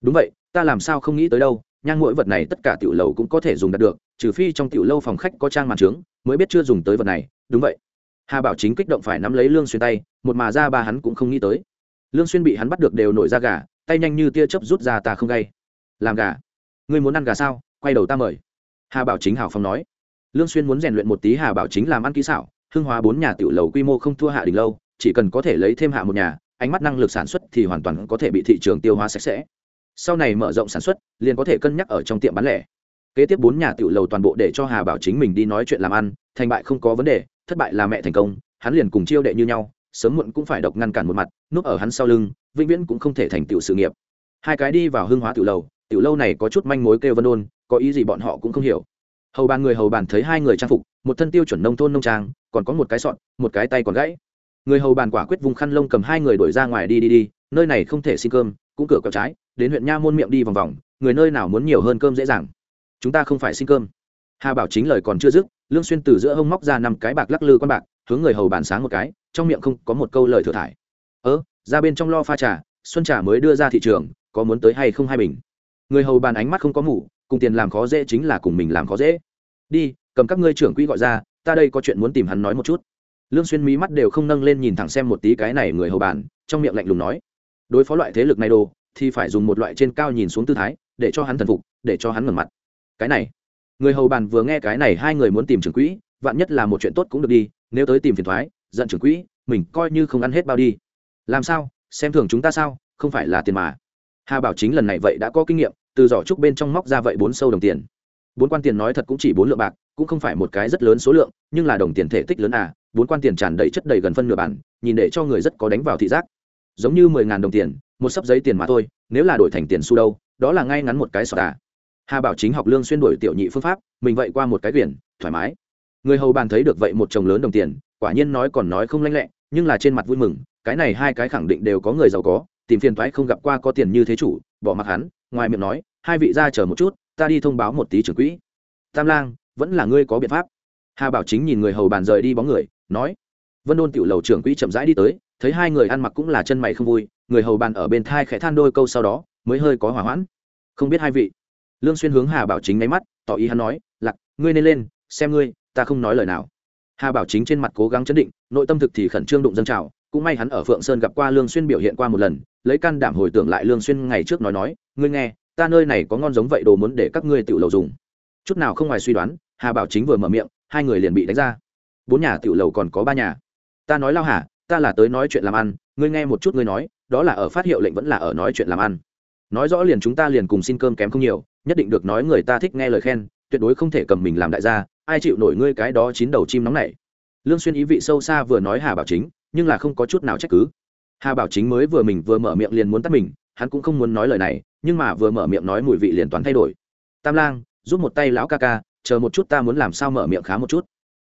Đúng vậy, ta làm sao không nghĩ tới đâu, nhang mỗi vật này tất cả tiểu lầu cũng có thể dùng đạt được, trừ phi trong tiểu lâu phòng khách có trang màn trướng, mới biết chưa dùng tới vật này, đúng vậy. Hà bảo chính kích động phải nắm lấy lương xuyên tay, một mà ra ba hắn cũng không nghĩ tới. Lương xuyên bị hắn bắt được đều nổi ra gà, tay nhanh như tia chớp rút ra ta không gây làm gà? Ngươi muốn ăn gà sao? Quay đầu ta mời. Hà bảo chính hào phong nói. Lương xuyên muốn rèn luyện một tí hà bảo chính làm ăn kỹ xảo hương hóa bốn nhà tiểu lầu quy mô không thua hạ đỉnh lâu, chỉ cần có thể lấy thêm hạ một nhà, ánh mắt năng lực sản xuất thì hoàn toàn có thể bị thị trường tiêu hóa sạch sẽ. Sau này mở rộng sản xuất, liền có thể cân nhắc ở trong tiệm bán lẻ. Kế tiếp bốn nhà tiểu lầu toàn bộ để cho hà bảo chính mình đi nói chuyện làm ăn, thành bại không có vấn đề, thất bại là mẹ thành công, hắn liền cùng chiêu đệ như nhau, sớm muộn cũng phải độc ngăn cản một mặt núp ở hắn sau lưng, vĩnh viễn cũng không thể thành tựu sự nghiệp. Hai cái đi vào hương hóa tiểu lầu, tiểu lâu này có chút manh mối kêu vân ôn có ý gì bọn họ cũng không hiểu hầu bàn người hầu bàn thấy hai người trang phục, một thân tiêu chuẩn nông thôn nông trang, còn có một cái sọn một cái tay còn gãy. Người hầu bàn quả quyết vùng khăn lông cầm hai người đuổi ra ngoài đi đi đi, nơi này không thể xin cơm, cũng cửa quẹo trái, đến huyện nha môn miệng đi vòng vòng, người nơi nào muốn nhiều hơn cơm dễ dàng. Chúng ta không phải xin cơm. Hà bảo chính lời còn chưa dứt, lương xuyên từ giữa hông móc ra năm cái bạc lắc lư con bạc, hướng người hầu bàn sáng một cái, trong miệng không có một câu lời thừa thải. Ớ ra bên trong lo pha trà, xuân trà mới đưa ra thị trường, có muốn tới hay không hai bình? Người hầu bàn ánh mắt không có mủ cùng tiền làm khó dễ chính là cùng mình làm khó dễ. Đi, cầm các ngươi trưởng quỹ gọi ra, ta đây có chuyện muốn tìm hắn nói một chút. Lương xuyên mí mắt đều không nâng lên nhìn thẳng xem một tí cái này người hầu bàn, trong miệng lạnh lùng nói, đối phó loại thế lực này đồ, thì phải dùng một loại trên cao nhìn xuống tư thái, để cho hắn thần phục, để cho hắn ngẩng mặt. Cái này, người hầu bàn vừa nghe cái này hai người muốn tìm trưởng quỹ, vạn nhất là một chuyện tốt cũng được đi, nếu tới tìm phiền thoái, giận trưởng quỹ, mình coi như không ăn hết bao đi. Làm sao? Xem thường chúng ta sao? Không phải là tiền mà hà bảo chính lần này vậy đã có kinh nghiệm, từ giỏ trúc bên trong móc ra vậy bốn sâu đồng tiền. Bốn quan tiền nói thật cũng chỉ bốn lượng bạc, cũng không phải một cái rất lớn số lượng, nhưng là đồng tiền thể tích lớn à bốn quan tiền tràn đầy chất đầy gần phân nửa bản, nhìn để cho người rất có đánh vào thị giác. Giống như mười ngàn đồng tiền, một sấp giấy tiền mà thôi, nếu là đổi thành tiền xu đâu, đó là ngay ngắn một cái sọt à. Hà bảo chính học lương xuyên đổi tiểu nhị phương pháp, mình vậy qua một cái biển thoải mái. Người hầu bàn thấy được vậy một chồng lớn đồng tiền, quả nhiên nói còn nói không lanh lẹ, nhưng là trên mặt vui mừng, cái này hai cái khẳng định đều có người giàu có tìm phiền toái không gặp qua có tiền như thế chủ, bỏ mặc hắn, ngoài miệng nói, hai vị ra chờ một chút, ta đi thông báo một tí trưởng quỹ. Tam lang, vẫn là ngươi có biện pháp. Hà bảo chính nhìn người hầu bàn rời đi bóng người, nói. Vân đôn tiểu lầu trưởng quỹ chậm rãi đi tới, thấy hai người ăn mặc cũng là chân mày không vui, người hầu bàn ở bên thai khẽ than đôi câu sau đó, mới hơi có hỏa hoãn. Không biết hai vị. Lương xuyên hướng hà bảo chính nháy mắt, tỏ ý hắn nói, lạc, ngươi nên lên, xem ngươi, ta không nói lời nào. Hà bảo chính trên mặt cố gắng chấn định, nội tâm thực thì khẩn trương đụng dâng trào, cũng may hắn ở phượng sơn gặp qua lương xuyên biểu hiện qua một lần lấy can đảm hồi tưởng lại lương xuyên ngày trước nói nói, ngươi nghe, ta nơi này có ngon giống vậy đồ muốn để các ngươi tiểu lầu dùng. Chút nào không ngoài suy đoán, hà bảo chính vừa mở miệng, hai người liền bị đánh ra. Bốn nhà tiểu lầu còn có ba nhà. Ta nói lao hả ta là tới nói chuyện làm ăn, ngươi nghe một chút ngươi nói, đó là ở phát hiệu lệnh vẫn là ở nói chuyện làm ăn. Nói rõ liền chúng ta liền cùng xin cơm kém không nhiều, nhất định được nói người ta thích nghe lời khen, tuyệt đối không thể cầm mình làm đại gia, ai chịu nổi ngươi cái đó chín đầu chim nóng này? Lương xuyên ý vị sâu xa vừa nói hà bảo chính, nhưng là không có chút nào trách cứ hà bảo chính mới vừa mình vừa mở miệng liền muốn tắt mình, hắn cũng không muốn nói lời này, nhưng mà vừa mở miệng nói mùi vị liền toàn thay đổi. Tam lang, giúp một tay lão ca ca, chờ một chút ta muốn làm sao mở miệng khá một chút.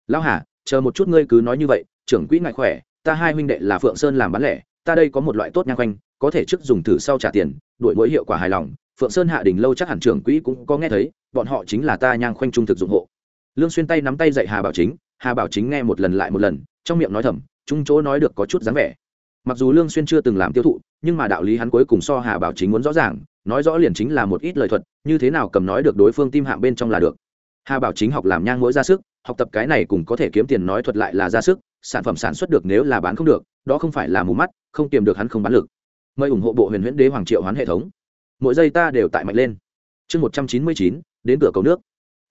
Lão hà, chờ một chút ngươi cứ nói như vậy, trưởng quỹ ngại khỏe, ta hai huynh đệ là phượng sơn làm bán lẻ, ta đây có một loại tốt nhang quanh có thể trước dùng thử sau trả tiền, đổi mỗi hiệu quả hài lòng. Phượng sơn hạ đỉnh lâu chắc hẳn trưởng quỹ cũng có nghe thấy, bọn họ chính là ta nhang khoanh trung thực dụng hộ. Lương xuyên tay nắm tay dạy hà bảo chính, hà bảo chính nghe một lần lại một lần, trong miệng nói thầm trung chỗ nói được có chút dáng vẻ mặc dù lương xuyên chưa từng làm tiêu thụ, nhưng mà đạo lý hắn cuối cùng so hà bảo chính muốn rõ ràng, nói rõ liền chính là một ít lời thuật, như thế nào cầm nói được đối phương tim hạng bên trong là được. Hà bảo chính học làm nhang mỗi ra sức, học tập cái này cũng có thể kiếm tiền nói thuật lại là ra sức, sản phẩm sản xuất được nếu là bán không được, đó không phải là mù mắt, không tìm được hắn không bán lực. Mời ủng hộ bộ huyền huyễn đế hoàng triệu hoán hệ thống. Mỗi giây ta đều tại mạnh lên. Chương một trăm chín mươi chín, đến cửa cầu nước.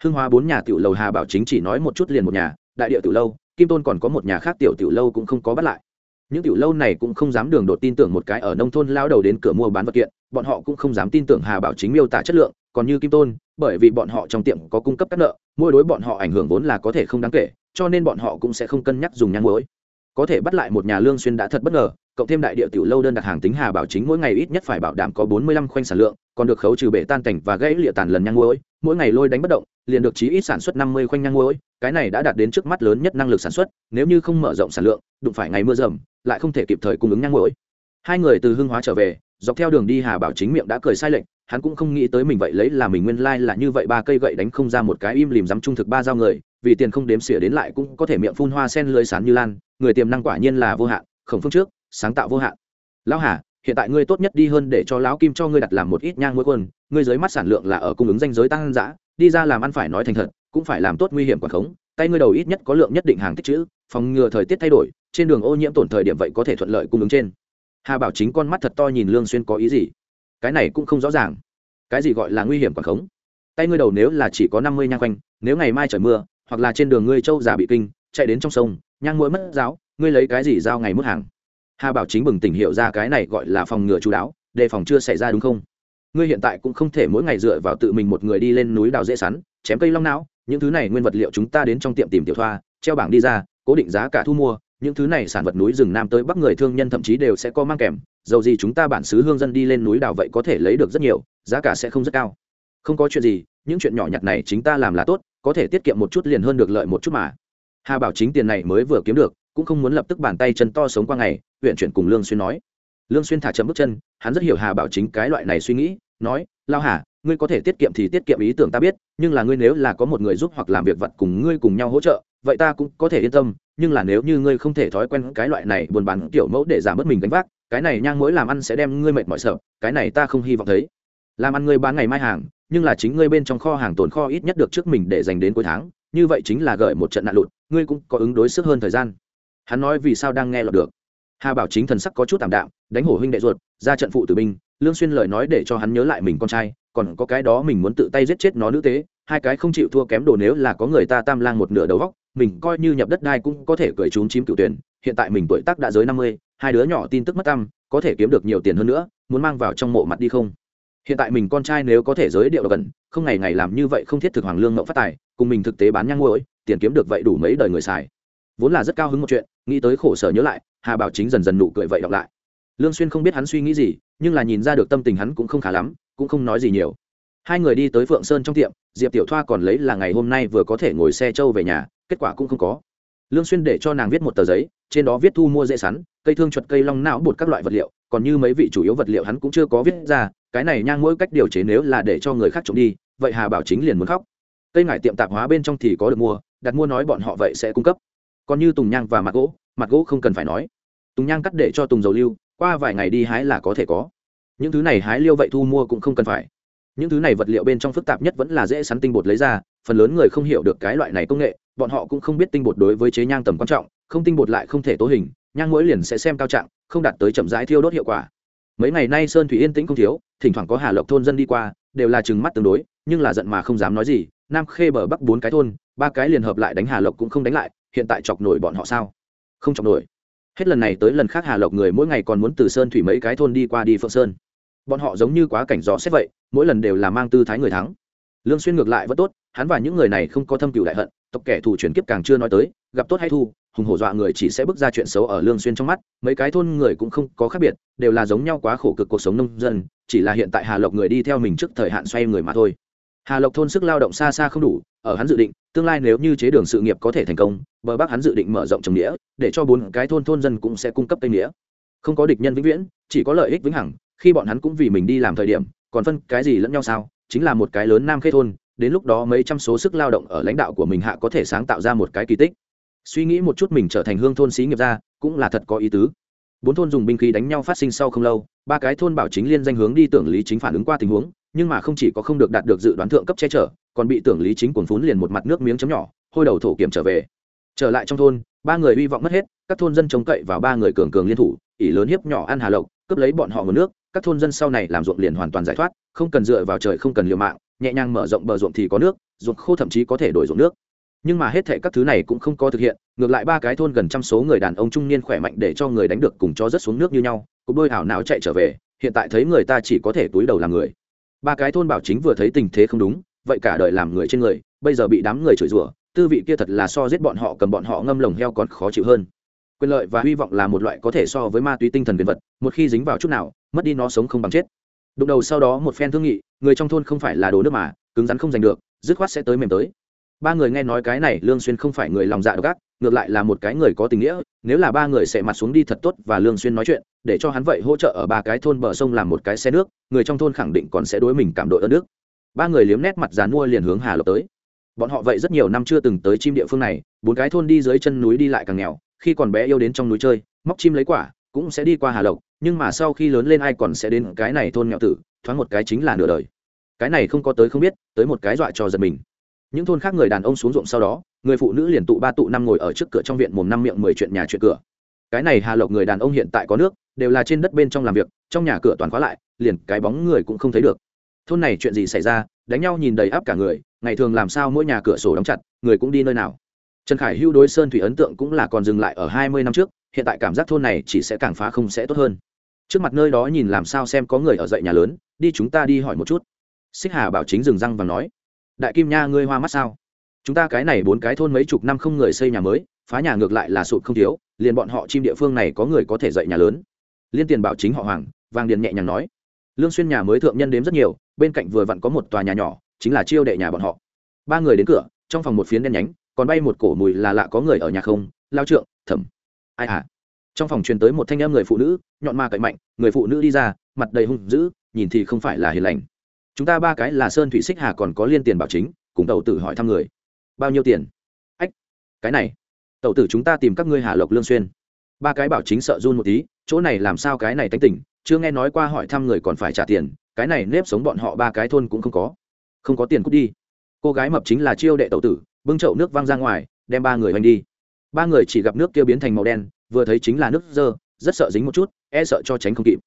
Hưng hóa bốn nhà tiểu lầu hà bảo chính chỉ nói một chút liền một nhà, đại địa tiểu lâu, kim tôn còn có một nhà khác tiểu tiểu lâu cũng không có bắt lại những tiểu lâu này cũng không dám đường đột tin tưởng một cái ở nông thôn lao đầu đến cửa mua bán vật kiện, bọn họ cũng không dám tin tưởng hà bảo chính miêu tả chất lượng, còn như kim tôn, bởi vì bọn họ trong tiệm có cung cấp các nợ mua đối bọn họ ảnh hưởng vốn là có thể không đáng kể, cho nên bọn họ cũng sẽ không cân nhắc dùng nhang muối. Có thể bắt lại một nhà lương xuyên đã thật bất ngờ, cộng thêm đại địa tiểu lâu đơn đặt hàng tính hà bảo chính mỗi ngày ít nhất phải bảo đảm có 45 khoanh sản lượng, còn được khấu trừ bể tan cảnh và gãy lịa tàn lần nhang muối, mỗi ngày lôi đánh bất động, liền được chí ít sản xuất 50 khoanh nhang muối, cái này đã đạt đến trước mắt lớn nhất năng lực sản xuất, nếu như không mở rộng sản lượng, đụng phải ngày mưa rầm lại không thể kịp thời cung ứng nhang mũi hai người từ hương hóa trở về, dọc theo đường đi hà bảo chính miệng đã cười sai lệch, hắn cũng không nghĩ tới mình vậy lấy là mình nguyên lai là như vậy ba cây gậy đánh không ra một cái im lìm dám trung thực ba giao người, vì tiền không đếm xỉa đến lại cũng có thể miệng phun hoa sen lưới sán như lan, người tiềm năng quả nhiên là vô hạn, khổng phương trước, sáng tạo vô hạn. Lão hà, hiện tại ngươi tốt nhất đi hơn để cho lão kim cho ngươi đặt làm một ít nhang muối quân, ngươi dưới mắt sản lượng là ở cung ứng danh giới tăng dã, đi ra làm ăn phải nói thành thật, cũng phải làm tốt nguy hiểm quản khống, tay ngươi đầu ít nhất có lượng nhất định hàng tích chữ, phòng ngừa thời tiết thay đổi trên đường ô nhiễm tổn thời điểm vậy có thể thuận lợi cung ứng trên. Hà bảo chính con mắt thật to nhìn lương xuyên có ý gì? Cái này cũng không rõ ràng. Cái gì gọi là nguy hiểm quảng khống? Tay ngươi đầu nếu là chỉ có năm mươi nhang quanh, nếu ngày mai trời mưa, hoặc là trên đường ngươi châu già bị kinh, chạy đến trong sông, nhang mũi mất giáo, ngươi lấy cái gì giao ngày mất hàng? Hà bảo chính bừng tỉnh hiểu ra cái này gọi là phòng ngừa chú đáo, đề phòng chưa xảy ra đúng không? Ngươi hiện tại cũng không thể mỗi ngày dựa vào tự mình một người đi lên núi đào dễ sắn, chém cây long não, những thứ này nguyên vật liệu chúng ta đến trong tiệm tìm tiểu thoa, treo bảng đi ra, cố định giá cả thu mua những thứ này sản vật núi rừng nam tới bắc người thương nhân thậm chí đều sẽ có mang kèm, dầu gì chúng ta bản xứ hương dân đi lên núi đào vậy có thể lấy được rất nhiều, giá cả sẽ không rất cao. Không có chuyện gì, những chuyện nhỏ nhặt này chính ta làm là tốt, có thể tiết kiệm một chút liền hơn được lợi một chút mà. Hà bảo chính tiền này mới vừa kiếm được, cũng không muốn lập tức bàn tay chân to sống qua ngày, huyện chuyển cùng lương xuyên nói. Lương xuyên thả chậm bước chân, hắn rất hiểu hà bảo chính cái loại này suy nghĩ, nói lao hà, ngươi có thể tiết kiệm thì tiết kiệm ý tưởng ta biết, nhưng là ngươi nếu là có một người giúp hoặc làm việc vật cùng ngươi cùng nhau hỗ trợ vậy ta cũng có thể yên tâm, nhưng là nếu như ngươi không thể thói quen cái loại này buôn bán tiểu mẫu để giảm bớt mình gánh vác, cái này nhang mỗi làm ăn sẽ đem ngươi mệt mỏi sợ, cái này ta không hy vọng thấy. Làm ăn ngươi bán ngày mai hàng, nhưng là chính ngươi bên trong kho hàng tồn kho ít nhất được trước mình để dành đến cuối tháng, như vậy chính là gợi một trận nạn lụt, ngươi cũng có ứng đối sức hơn thời gian. Hắn nói vì sao đang nghe lọt được. Hà bảo chính thần sắc có chút tạm đạm, đánh hổ huynh đệ ruột, ra trận phụ tử binh, lương xuyên lời nói để cho hắn nhớ lại mình con trai, còn có cái đó mình muốn tự tay giết chết nó nữ tế, hai cái không chịu thua kém đồ nếu là có người ta tam lang một nửa đầu góc mình coi như nhập đất đai cũng có thể cười trúng chiếm cựu tuyển, hiện tại mình tuổi tác đã dưới năm mươi, hai đứa nhỏ tin tức mất tâm có thể kiếm được nhiều tiền hơn nữa, muốn mang vào trong mộ mặt đi không? Hiện tại mình con trai nếu có thể giới điệu gần không ngày ngày làm như vậy không thiết thực hoàng lương mậu phát tài, cùng mình thực tế bán nhang muội tiền kiếm được vậy đủ mấy đời người xài. Vốn là rất cao hứng một chuyện, nghĩ tới khổ sở nhớ lại, hà bảo chính dần dần nụ cười vậy đọc lại. Lương xuyên không biết hắn suy nghĩ gì, nhưng là nhìn ra được tâm tình hắn cũng không khá lắm, cũng không nói gì nhiều. Hai người đi tới phượng sơn trong tiệm, diệp tiểu thoa còn lấy là ngày hôm nay vừa có thể ngồi xe châu về nhà kết quả cũng không có. Lương xuyên để cho nàng viết một tờ giấy, trên đó viết thu mua dễ sắn, cây thương chuột, cây long não bột các loại vật liệu, còn như mấy vị chủ yếu vật liệu hắn cũng chưa có viết ra, cái này nhang mỗi cách điều chế nếu là để cho người khác trộm đi, vậy hà bảo chính liền muốn khóc. Cây ngải tiệm tạp hóa bên trong thì có được mua, đặt mua nói bọn họ vậy sẽ cung cấp. Còn như tùng nhang và mặt gỗ mặt gỗ không cần phải nói. Tùng nhang cắt để cho tùng dầu lưu, qua vài ngày đi hái là có thể có. Những thứ này hái liêu vậy thu mua cũng không cần phải. Những thứ này vật liệu bên trong phức tạp nhất vẫn là dễ sắn tinh bột lấy ra, phần lớn người không hiểu được cái loại này công nghệ bọn họ cũng không biết tinh bột đối với chế nhang tầm quan trọng, không tinh bột lại không thể tố hình, nhang mỗi liền sẽ xem cao trạng, không đạt tới chậm rãi thiêu đốt hiệu quả. Mấy ngày nay sơn thủy yên tĩnh không thiếu, thỉnh thoảng có hà lộc thôn dân đi qua, đều là chừng mắt tương đối, nhưng là giận mà không dám nói gì, nam khê bờ bắc bốn cái thôn, ba cái liền hợp lại đánh hà lộc cũng không đánh lại, hiện tại chọc nổi bọn họ sao? Không chọc nổi. Hết lần này tới lần khác hà lộc người mỗi ngày còn muốn từ sơn thủy mấy cái thôn đi qua đi phượng sơn. Bọn họ giống như quá cảnh gió xét vậy, mỗi lần đều là mang tư thái người thắng. Lương xuyên ngược lại vẫn tốt, hắn và những người này không có thâm cựu đại hận tộc kẻ thù chuyển kiếp càng chưa nói tới, gặp tốt hay thu, hùng hổ dọa người chỉ sẽ bước ra chuyện xấu ở lương xuyên trong mắt, mấy cái thôn người cũng không có khác biệt, đều là giống nhau quá khổ cực cuộc sống nông dân, chỉ là hiện tại hà lộc người đi theo mình trước thời hạn xoay người mà thôi. Hà lộc thôn sức lao động xa xa không đủ, ở hắn dự định, tương lai nếu như chế đường sự nghiệp có thể thành công, bờ bắc hắn dự định mở rộng trồng nghĩa, để cho bốn cái thôn thôn dân cũng sẽ cung cấp cây nghĩa. Không có địch nhân vĩnh viễn, chỉ có lợi ích vĩnh hằng, khi bọn hắn cũng vì mình đi làm thời điểm, còn phân cái gì lẫn nhau sao? Chính là một cái lớn nam khê thôn đến lúc đó mấy trăm số sức lao động ở lãnh đạo của mình hạ có thể sáng tạo ra một cái kỳ tích. Suy nghĩ một chút mình trở thành hương thôn xí nghiệp ra, cũng là thật có ý tứ. Bốn thôn dùng binh khí đánh nhau phát sinh sau không lâu, ba cái thôn bảo chính liên danh hướng đi tưởng lý chính phản ứng qua tình huống, nhưng mà không chỉ có không được đạt được dự đoán thượng cấp che chở, còn bị tưởng lý chính cuồn phún liền một mặt nước miếng chấm nhỏ, hôi đầu thổ kiểm trở về. Trở lại trong thôn, ba người hy vọng mất hết, các thôn dân chống cậy vào ba người cường cường liên thủ, ỷ lớn hiếp nhỏ ăn hà lộc, cướp lấy bọn họ nguồn nước các thôn dân sau này làm ruộng liền hoàn toàn giải thoát, không cần dựa vào trời không cần liều mạng, nhẹ nhàng mở rộng bờ ruộng thì có nước, ruộng khô thậm chí có thể đổi ruộng nước. Nhưng mà hết thệ các thứ này cũng không có thực hiện, ngược lại ba cái thôn gần trăm số người đàn ông trung niên khỏe mạnh để cho người đánh được cùng cho rất xuống nước như nhau, cục đôi ảo não chạy trở về, hiện tại thấy người ta chỉ có thể túi đầu làm người. Ba cái thôn bảo chính vừa thấy tình thế không đúng, vậy cả đời làm người trên người, bây giờ bị đám người chửi rủa, tư vị kia thật là so giết bọn họ cầm bọn họ ngâm lồng heo còn khó chịu hơn. Quyền lợi và hy vọng là một loại có thể so với ma túy tinh thần biến vật, một khi dính vào chút nào mất đi nó sống không bằng chết. Đụng đầu sau đó một phen thương nghị, người trong thôn không phải là đồ nước mà, cứng rắn không giành được, dứt khoát sẽ tới mềm tới. Ba người nghe nói cái này lương xuyên không phải người lòng dạ độc ác, ngược lại là một cái người có tình nghĩa, nếu là ba người sẽ mặt xuống đi thật tốt và lương xuyên nói chuyện, để cho hắn vậy hỗ trợ ở ba cái thôn bờ sông làm một cái xe nước, người trong thôn khẳng định còn sẽ đối mình cảm đội ơn nước. Ba người liếm nét mặt dàn mua liền hướng hà lộc tới. Bọn họ vậy rất nhiều năm chưa từng tới chim địa phương này, bốn cái thôn đi dưới chân núi đi lại càng nghèo, khi còn bé yêu đến trong núi chơi, móc chim lấy quả cũng sẽ đi qua hà lộc, nhưng mà sau khi lớn lên ai còn sẽ đến cái này thôn nghèo tử, thoáng một cái chính là nửa đời. Cái này không có tới không biết, tới một cái dọa cho giật mình. Những thôn khác người đàn ông xuống ruộng sau đó, người phụ nữ liền tụ ba tụ năm ngồi ở trước cửa trong viện mồm năm miệng mười chuyện nhà chuyện cửa. Cái này hà lộc người đàn ông hiện tại có nước, đều là trên đất bên trong làm việc, trong nhà cửa toàn khóa lại, liền cái bóng người cũng không thấy được. Thôn này chuyện gì xảy ra, đánh nhau nhìn đầy áp cả người, ngày thường làm sao mỗi nhà cửa sổ đóng chặt, người cũng đi nơi nào. Trần khải hưu đối sơn thủy ấn tượng cũng là còn dừng lại ở hai mươi năm trước hiện tại cảm giác thôn này chỉ sẽ càng phá không sẽ tốt hơn. Trước mặt nơi đó nhìn làm sao xem có người ở dậy nhà lớn, đi chúng ta đi hỏi một chút. Xích hà bảo chính dừng răng và nói, đại kim nha, ngươi hoa mắt sao? Chúng ta cái này bốn cái thôn mấy chục năm không người xây nhà mới, phá nhà ngược lại là sụt không thiếu, liền bọn họ chim địa phương này có người có thể dậy nhà lớn. Liên tiền bảo chính họ hoàng vàng điền nhẹ nhàng nói, lương xuyên nhà mới thượng nhân đếm rất nhiều, bên cạnh vừa vặn có một tòa nhà nhỏ, chính là chiêu đệ nhà bọn họ. Ba người đến cửa, trong phòng một phiến đen nhánh, còn bay một cổ mùi là lạ có người ở nhà không? Lao trượng, thẩm ai hả trong phòng truyền tới một thanh em người phụ nữ, nhọn ma cậy mạnh, người phụ nữ đi ra, mặt đầy hung dữ, nhìn thì không phải là hiền lành. Chúng ta ba cái là sơn thủy xích hà còn có liên tiền bảo chính, cùng tàu tử hỏi thăm người. Bao nhiêu tiền? Ách, cái này. Tàu tử chúng ta tìm các ngươi hà lộc lương xuyên. Ba cái bảo chính sợ run một tí, chỗ này làm sao cái này tánh tỉnh chưa nghe nói qua hỏi thăm người còn phải trả tiền, cái này nếp sống bọn họ ba cái thôn cũng không có. Không có tiền cút đi. Cô gái mập chính là chiêu đệ tẩu tử, bưng chậu nước văng ra ngoài, đem ba người hoành đi ba người chỉ gặp nước kia biến thành màu đen, vừa thấy chính là nước dơ, rất sợ dính một chút e sợ cho tránh không kịp.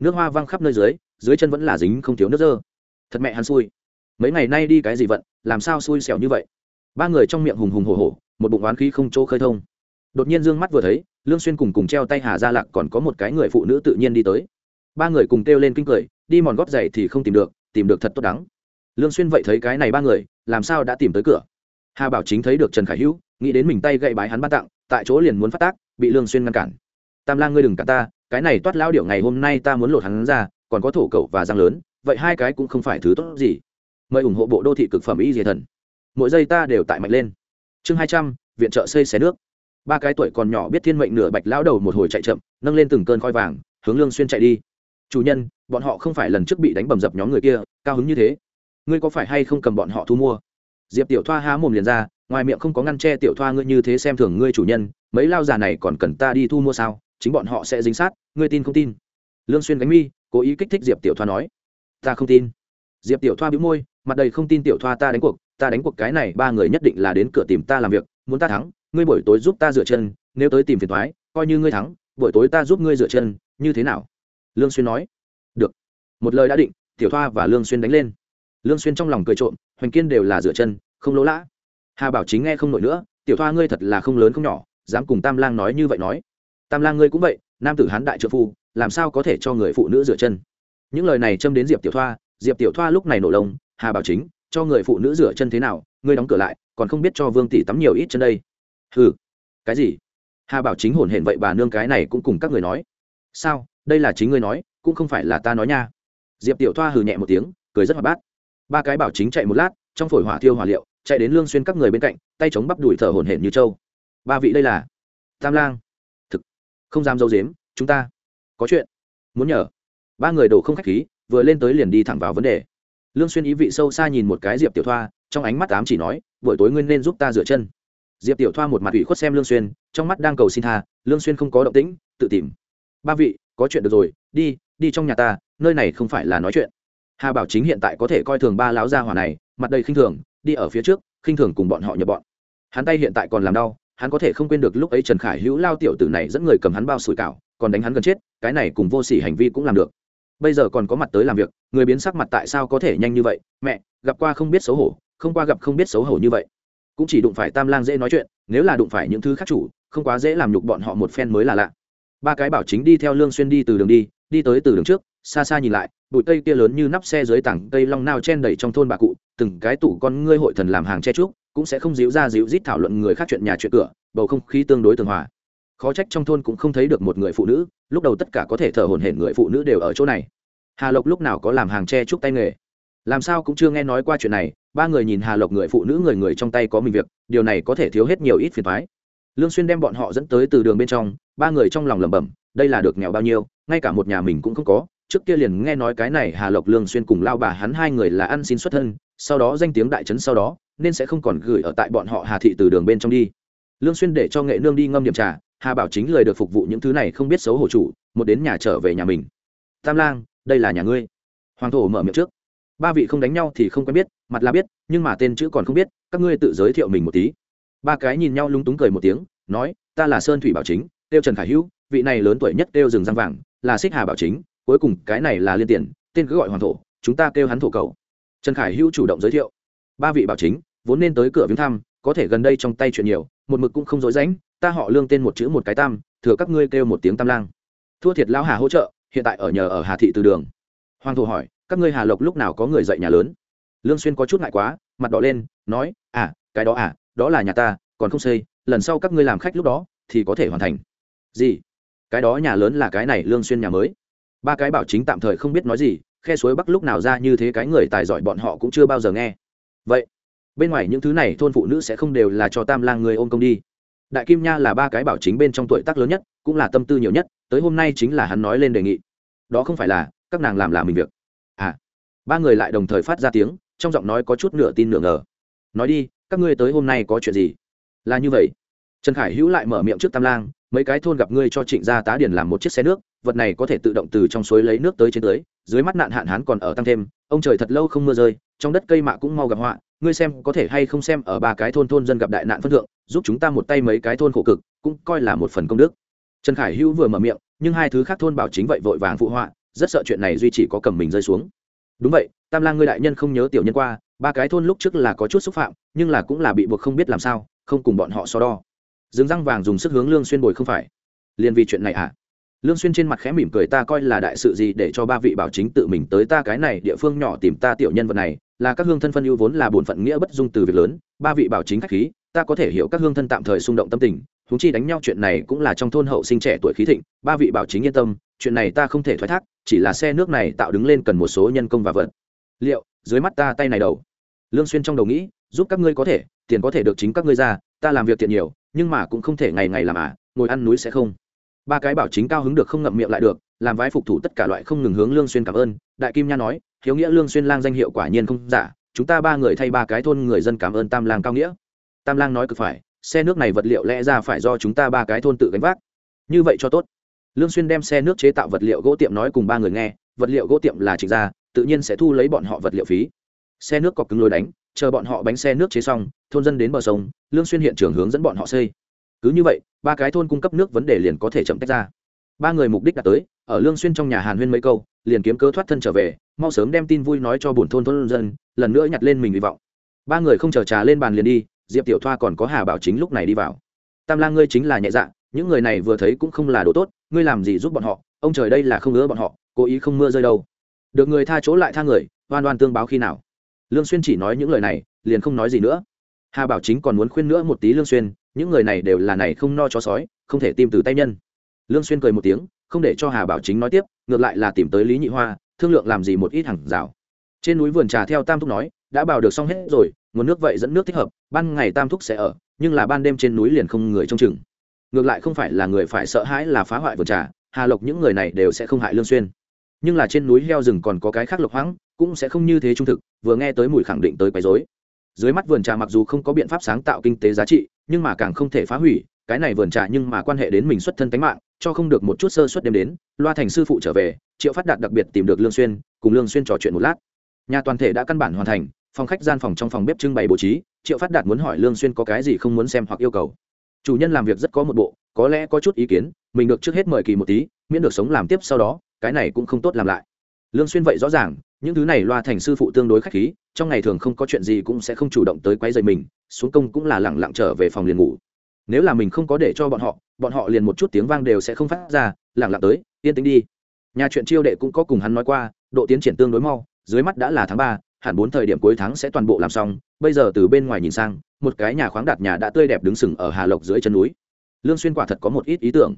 Nước hoa văng khắp nơi dưới dưới chân vẫn là dính không thiếu nước dơ. Thật mẹ hắn xui. Mấy ngày nay đi cái gì vận, làm sao xui xẻo như vậy? Ba người trong miệng hùng hùng hổ hổ, một bụng oán khí không chỗ khơi thông. Đột nhiên d ư ơ n g mắt vừa thấy, lương xuyên cùng cùng treo tay hà ra lạc còn có một cái người phụ nữ tự nhiên đi tới. Ba người cùng kêu lên kinh cười, đi mòn góp giày thì không tìm được tìm được thật tốt đắng. Lương xuyên vậy thấy cái này ba người, làm sao đã tìm tới cửa? Hà bảo chính thấy được trần khải hữu nghĩ đến mình tay gậy bái hắn ban tặng, tại chỗ liền muốn phát tác, bị lương xuyên ngăn cản. Tam lang ngươi đừng cả ta, cái này toát lao điệu ngày hôm nay ta muốn lột hắn ra, còn có thổ cậu và răng lớn, vậy hai cái cũng không phải thứ tốt gì. Mời ủng hộ bộ đô thị cực phẩm y dìa thần. Mỗi giây ta đều tại mạnh lên. Chương hai trăm, viện trợ xây xé nước. Ba cái tuổi còn nhỏ biết thiên mệnh nửa bạch lão đầu một hồi chạy chậm, nâng lên từng cơn khói vàng, hướng lương xuyên chạy đi. Chủ nhân, bọn họ không phải lần trước bị đánh bầm dập nhóm người kia, cao hứng như thế. Ngươi có phải hay không cầm bọn họ thu mua? Diệp tiểu thoa há mồm liền ra ngoài miệng không có ngăn che tiểu thoa ngươi như thế xem thường ngươi chủ nhân, mấy lao già này còn cần ta đi thu mua sao? Chính bọn họ sẽ dính sát, ngươi tin không tin? Lương xuyên gánh mi, cố ý kích thích diệp tiểu thoa nói. Ta không tin. Diệp tiểu thoa bĩu môi, mặt đầy không tin tiểu thoa ta đánh cuộc, ta đánh cuộc cái này ba người nhất định là đến cửa tìm ta làm việc, muốn ta thắng, ngươi buổi tối giúp ta rửa chân, nếu tới tìm phiền toái coi như ngươi thắng, buổi tối ta giúp ngươi rửa chân, như thế nào? Lương xuyên nói. Được. Một lời đã định, tiểu thoa và lương xuyên đánh lên. Lương xuyên trong lòng cười trộm, hoành kiên đều là rửa chân, không lỗ lã hà bảo chính nghe không nổi nữa tiểu thoa ngươi thật là không lớn không nhỏ dám cùng tam lang nói như vậy nói tam lang ngươi cũng vậy nam tử hán đại trợ phu làm sao có thể cho người phụ nữ rửa chân những lời này châm đến diệp tiểu thoa diệp tiểu thoa lúc này nổ lông hà bảo chính cho người phụ nữ rửa chân thế nào ngươi đóng cửa lại còn không biết cho vương tỷ tắm nhiều ít chân đây ừ cái gì hà bảo chính hổn hển vậy bà nương cái này cũng cùng các người nói sao đây là chính ngươi nói cũng không phải là ta nói nha diệp tiểu thoa hừ nhẹ một tiếng cười rất hoạt bát ba cái bảo chính chạy một lát trong phổi hỏa thiêu hỏa liệu chạy đến lương xuyên các người bên cạnh, tay chống bắp đùi thở hổn hển như trâu. Ba vị đây là tam lang, thực, không dám dâu dếm chúng ta có chuyện muốn nhờ. Ba người đổ không khách khí, vừa lên tới liền đi thẳng vào vấn đề. Lương xuyên ý vị sâu xa nhìn một cái diệp tiểu thoa, trong ánh mắt ám chỉ nói, buổi tối ngươi nên giúp ta rửa chân. Diệp tiểu thoa một mặt ủy khuất xem lương xuyên, trong mắt đang cầu xin tha, lương xuyên không có động tĩnh, tự tìm. Ba vị, có chuyện được rồi, đi đi trong nhà ta, nơi này không phải là nói chuyện hà bảo chính hiện tại có thể coi thường ba lão gia hỏa này, mặt đầy khinh thường, đi ở phía trước, khinh thường cùng bọn họ nhập bọn. Hắn tay hiện tại còn làm đau, hắn có thể không quên được lúc ấy trần khải hữu lao tiểu tử này dẫn người cầm hắn bao sủi cảo, còn đánh hắn gần chết, cái này cùng vô sỉ hành vi cũng làm được. Bây giờ còn có mặt tới làm việc, người biến sắc mặt tại sao có thể nhanh như vậy? Mẹ, gặp qua không biết xấu hổ, không qua gặp không biết xấu hổ như vậy. Cũng chỉ đụng phải tam lang dễ nói chuyện, nếu là đụng phải những thứ khác chủ, không quá dễ làm nhục bọn họ một phen mới là lạ. Ba cái bảo chính đi theo lương xuyên đi từ đường đi đi tới từ đường trước, xa xa nhìn lại bụi cây kia lớn như nắp xe dưới tảng cây long nao chen đầy trong thôn bà cụ, từng cái tủ con ngươi hội thần làm hàng che trúc cũng sẽ không díu ra díu rít thảo luận người khác chuyện nhà chuyện cửa, bầu không khí tương đối tường hòa. Khó trách trong thôn cũng không thấy được một người phụ nữ, lúc đầu tất cả có thể thở hổn hển người phụ nữ đều ở chỗ này. Hà lộc lúc nào có làm hàng tre chúc tay nghề? Làm sao cũng chưa nghe nói qua chuyện này, ba người nhìn hà lộc người phụ nữ người người trong tay có mình việc, điều này có thể thiếu hết nhiều ít phiền thoái lương xuyên đem bọn họ dẫn tới từ đường bên trong, ba người trong lòng lẩm bẩm, đây là được nghèo bao nhiêu, ngay cả một nhà mình cũng không có trước kia liền nghe nói cái này hà lộc lương xuyên cùng lao bà hắn hai người là ăn xin xuất thân, sau đó danh tiếng đại trấn sau đó, nên sẽ không còn gửi ở tại bọn họ hà thị từ đường bên trong đi. Lương xuyên để cho nghệ nương đi ngâm điểm trà, hà bảo chính lời được phục vụ những thứ này không biết xấu hổ chủ, một đến nhà trở về nhà mình. Tam lang, đây là nhà ngươi. Hoàng thổ mở miệng trước. Ba vị không đánh nhau thì không quen biết, mặt là biết, nhưng mà tên chữ còn không biết, các ngươi tự giới thiệu mình một tí. Ba cái nhìn nhau lúng túng cười một tiếng, nói, ta là sơn thủy bảo chính, tiêu trần khải hữu, vị này lớn tuổi nhất tiêu rừng răng vàng, là xích hà bảo chính cuối cùng cái này là liên tiền, tên cứ gọi hoàng thổ, chúng ta kêu hắn thổ cầu. Trần khải hữu chủ động giới thiệu. Ba vị bảo chính, vốn nên tới cửa viếng thăm, có thể gần đây trong tay chuyện nhiều, một mực cũng không dối rãnh, ta họ lương tên một chữ một cái tam, thừa các ngươi kêu một tiếng tam lang. Thua thiệt lão hà hỗ trợ, hiện tại ở nhờ ở hà thị từ đường. Hoàng thổ hỏi, các ngươi hà lộc lúc nào có người dạy nhà lớn? Lương xuyên có chút ngại quá, mặt đỏ lên, nói à cái đó à đó là nhà ta, còn không xây, lần sau các ngươi làm khách lúc đó, thì có thể hoàn thành. Gì? Cái đó nhà lớn là cái này lương xuyên nhà mới ba cái bảo chính tạm thời không biết nói gì, khe suối bắc lúc nào ra như thế cái người tài giỏi bọn họ cũng chưa bao giờ nghe. Vậy, bên ngoài những thứ này thôn phụ nữ sẽ không đều là cho tam lang người ôm công đi. Đại kim nha là ba cái bảo chính bên trong tuổi tác lớn nhất, cũng là tâm tư nhiều nhất, tới hôm nay chính là hắn nói lên đề nghị. Đó không phải là, các nàng làm là mình việc. À ba người lại đồng thời phát ra tiếng, trong giọng nói có chút nửa tin nửa ngờ. Nói đi, các ngươi tới hôm nay có chuyện gì? Là như vậy. Trần khải hữu lại mở miệng trước tam lang mấy cái thôn gặp ngươi cho trịnh gia tá điển làm một chiếc xe nước, vật này có thể tự động từ trong suối lấy nước tới trên tới dưới mắt nạn hạn hán còn ở tăng thêm, ông trời thật lâu không mưa rơi, trong đất cây mạ cũng mau gặp họa, ngươi xem có thể hay không xem ở ba cái thôn thôn dân gặp đại nạn phân thượng, giúp chúng ta một tay mấy cái thôn khổ cực, cũng coi là một phần công đức. Trần khải hữu vừa mở miệng, nhưng hai thứ khác thôn bảo chính vậy vội vàng phụ họa, rất sợ chuyện này duy chỉ có cầm mình rơi xuống. Đúng vậy, tam lang ngươi đại nhân không nhớ tiểu nhân qua, ba cái thôn lúc trước là có chút xúc phạm, nhưng là cũng là bị buộc không biết làm sao, không cùng bọn họ so đo dừng răng vàng dùng sức hướng lương xuyên bồi không phải. Liền vì chuyện này à? Lương xuyên trên mặt khẽ mỉm cười ta coi là đại sự gì để cho ba vị bảo chính tự mình tới ta cái này địa phương nhỏ tìm ta tiểu nhân vật này, là các hương thân phân ưu vốn là bổn phận nghĩa bất dung từ việc lớn, ba vị bảo chính khách khí, ta có thể hiểu các hương thân tạm thời xung động tâm tình chúng chi đánh nhau chuyện này cũng là trong thôn hậu sinh trẻ tuổi khí thịnh, ba vị bảo chính yên tâm, chuyện này ta không thể thoái thác, chỉ là xe nước này tạo đứng lên cần một số nhân công và vật. Liệu, dưới mắt ta tay này đầu? Lương xuyên trong đầu nghĩ, giúp các ngươi có thể, tiền có thể được chính các ngươi ra, ta làm việc tiện nhiều nhưng mà cũng không thể ngày ngày làm à ngồi ăn núi sẽ không. Ba cái bảo chính cao hứng được không ngậm miệng lại được, làm vái phục thủ tất cả loại không ngừng hướng lương xuyên cảm ơn. Đại kim nha nói, hiếu nghĩa lương xuyên lang danh hiệu quả nhiên không giả, chúng ta ba người thay ba cái thôn người dân cảm ơn tam lang cao nghĩa. Tam lang nói cực phải, xe nước này vật liệu lẽ ra phải do chúng ta ba cái thôn tự gánh vác. Như vậy cho tốt. Lương xuyên đem xe nước chế tạo vật liệu gỗ tiệm nói cùng ba người nghe, vật liệu gỗ tiệm là trịnh gia, tự nhiên sẽ thu lấy bọn họ vật liệu phí. Xe nước cọc cứng lối đánh chờ bọn họ bánh xe nước chế xong, thôn dân đến bờ sông, lương xuyên hiện trường hướng dẫn bọn họ xây. Cứ như vậy, ba cái thôn cung cấp nước vấn đề liền có thể chậm tách ra. Ba người mục đích đã tới, ở lương xuyên trong nhà hàn huyên mấy câu, liền kiếm cớ thoát thân trở về, mau sớm đem tin vui nói cho bổn thôn thôn dân, lần nữa nhặt lên mình hy vọng. Ba người không chờ trà lên bàn liền đi, diệp tiểu thoa còn có hà bảo chính lúc này đi vào. Tam lang ngươi chính là nhẹ dạ những người này vừa thấy cũng không là đồ tốt, ngươi làm gì giúp bọn họ, ông trời đây là không ngứa bọn họ, cố ý không mưa rơi đâu. Được người tha chỗ lại tha người, oan oan tương báo khi nào lương xuyên chỉ nói những lời này, liền không nói gì nữa. Hà bảo chính còn muốn khuyên nữa một tí lương xuyên, những người này đều là này không no cho sói, không thể tìm từ tay nhân. Lương xuyên cười một tiếng, không để cho hà bảo chính nói tiếp, ngược lại là tìm tới lý nhị hoa, thương lượng làm gì một ít hàng rào. Trên núi vườn trà theo tam thúc nói, đã bảo được xong hết rồi, nguồn nước vậy dẫn nước thích hợp, ban ngày tam thúc sẽ ở, nhưng là ban đêm trên núi liền không người trông chừng. Ngược lại không phải là người phải sợ hãi là phá hoại vườn trà, hà lộc những người này đều sẽ không hại lương xuyên. Nhưng là trên núi heo rừng còn có cái khác lộc hoãng cũng sẽ không như thế trung thực, vừa nghe tới mùi khẳng định tới quấy rối. Dưới mắt vườn trà mặc dù không có biện pháp sáng tạo kinh tế giá trị, nhưng mà càng không thể phá hủy, cái này vườn trà nhưng mà quan hệ đến mình xuất thân tánh mạng, cho không được một chút sơ suất đêm đến, loa thành sư phụ trở về, triệu phát đạt đặc biệt tìm được lương xuyên, cùng lương xuyên trò chuyện một lát. Nhà toàn thể đã căn bản hoàn thành, phòng khách gian phòng trong phòng bếp trưng bày bố trí, triệu phát đạt muốn hỏi lương xuyên có cái gì không muốn xem hoặc yêu cầu. Chủ nhân làm việc rất có một bộ, có lẽ có chút ý kiến, mình được trước hết mời kỳ một tí, miễn được sống làm tiếp sau đó, cái này cũng không tốt làm lại. Lương xuyên vậy rõ ràng những thứ này loa thành sư phụ tương đối khách khí, trong ngày thường không có chuyện gì cũng sẽ không chủ động tới quấy rầy mình, xuống công cũng là lẳng lặng trở về phòng liền ngủ. Nếu là mình không có để cho bọn họ bọn họ liền một chút tiếng vang đều sẽ không phát ra, lẳng lặng tới, yên tĩnh đi. Nhà chuyện chiêu đệ cũng có cùng hắn nói qua, độ tiến triển tương đối mau, dưới mắt đã là tháng ba, hẳn bốn thời điểm cuối tháng sẽ toàn bộ làm xong, bây giờ từ bên ngoài nhìn sang, một cái nhà khoáng đạt nhà đã tươi đẹp đứng sừng ở hà lộc dưới chân núi. Lương xuyên quả thật có một ít ý tưởng.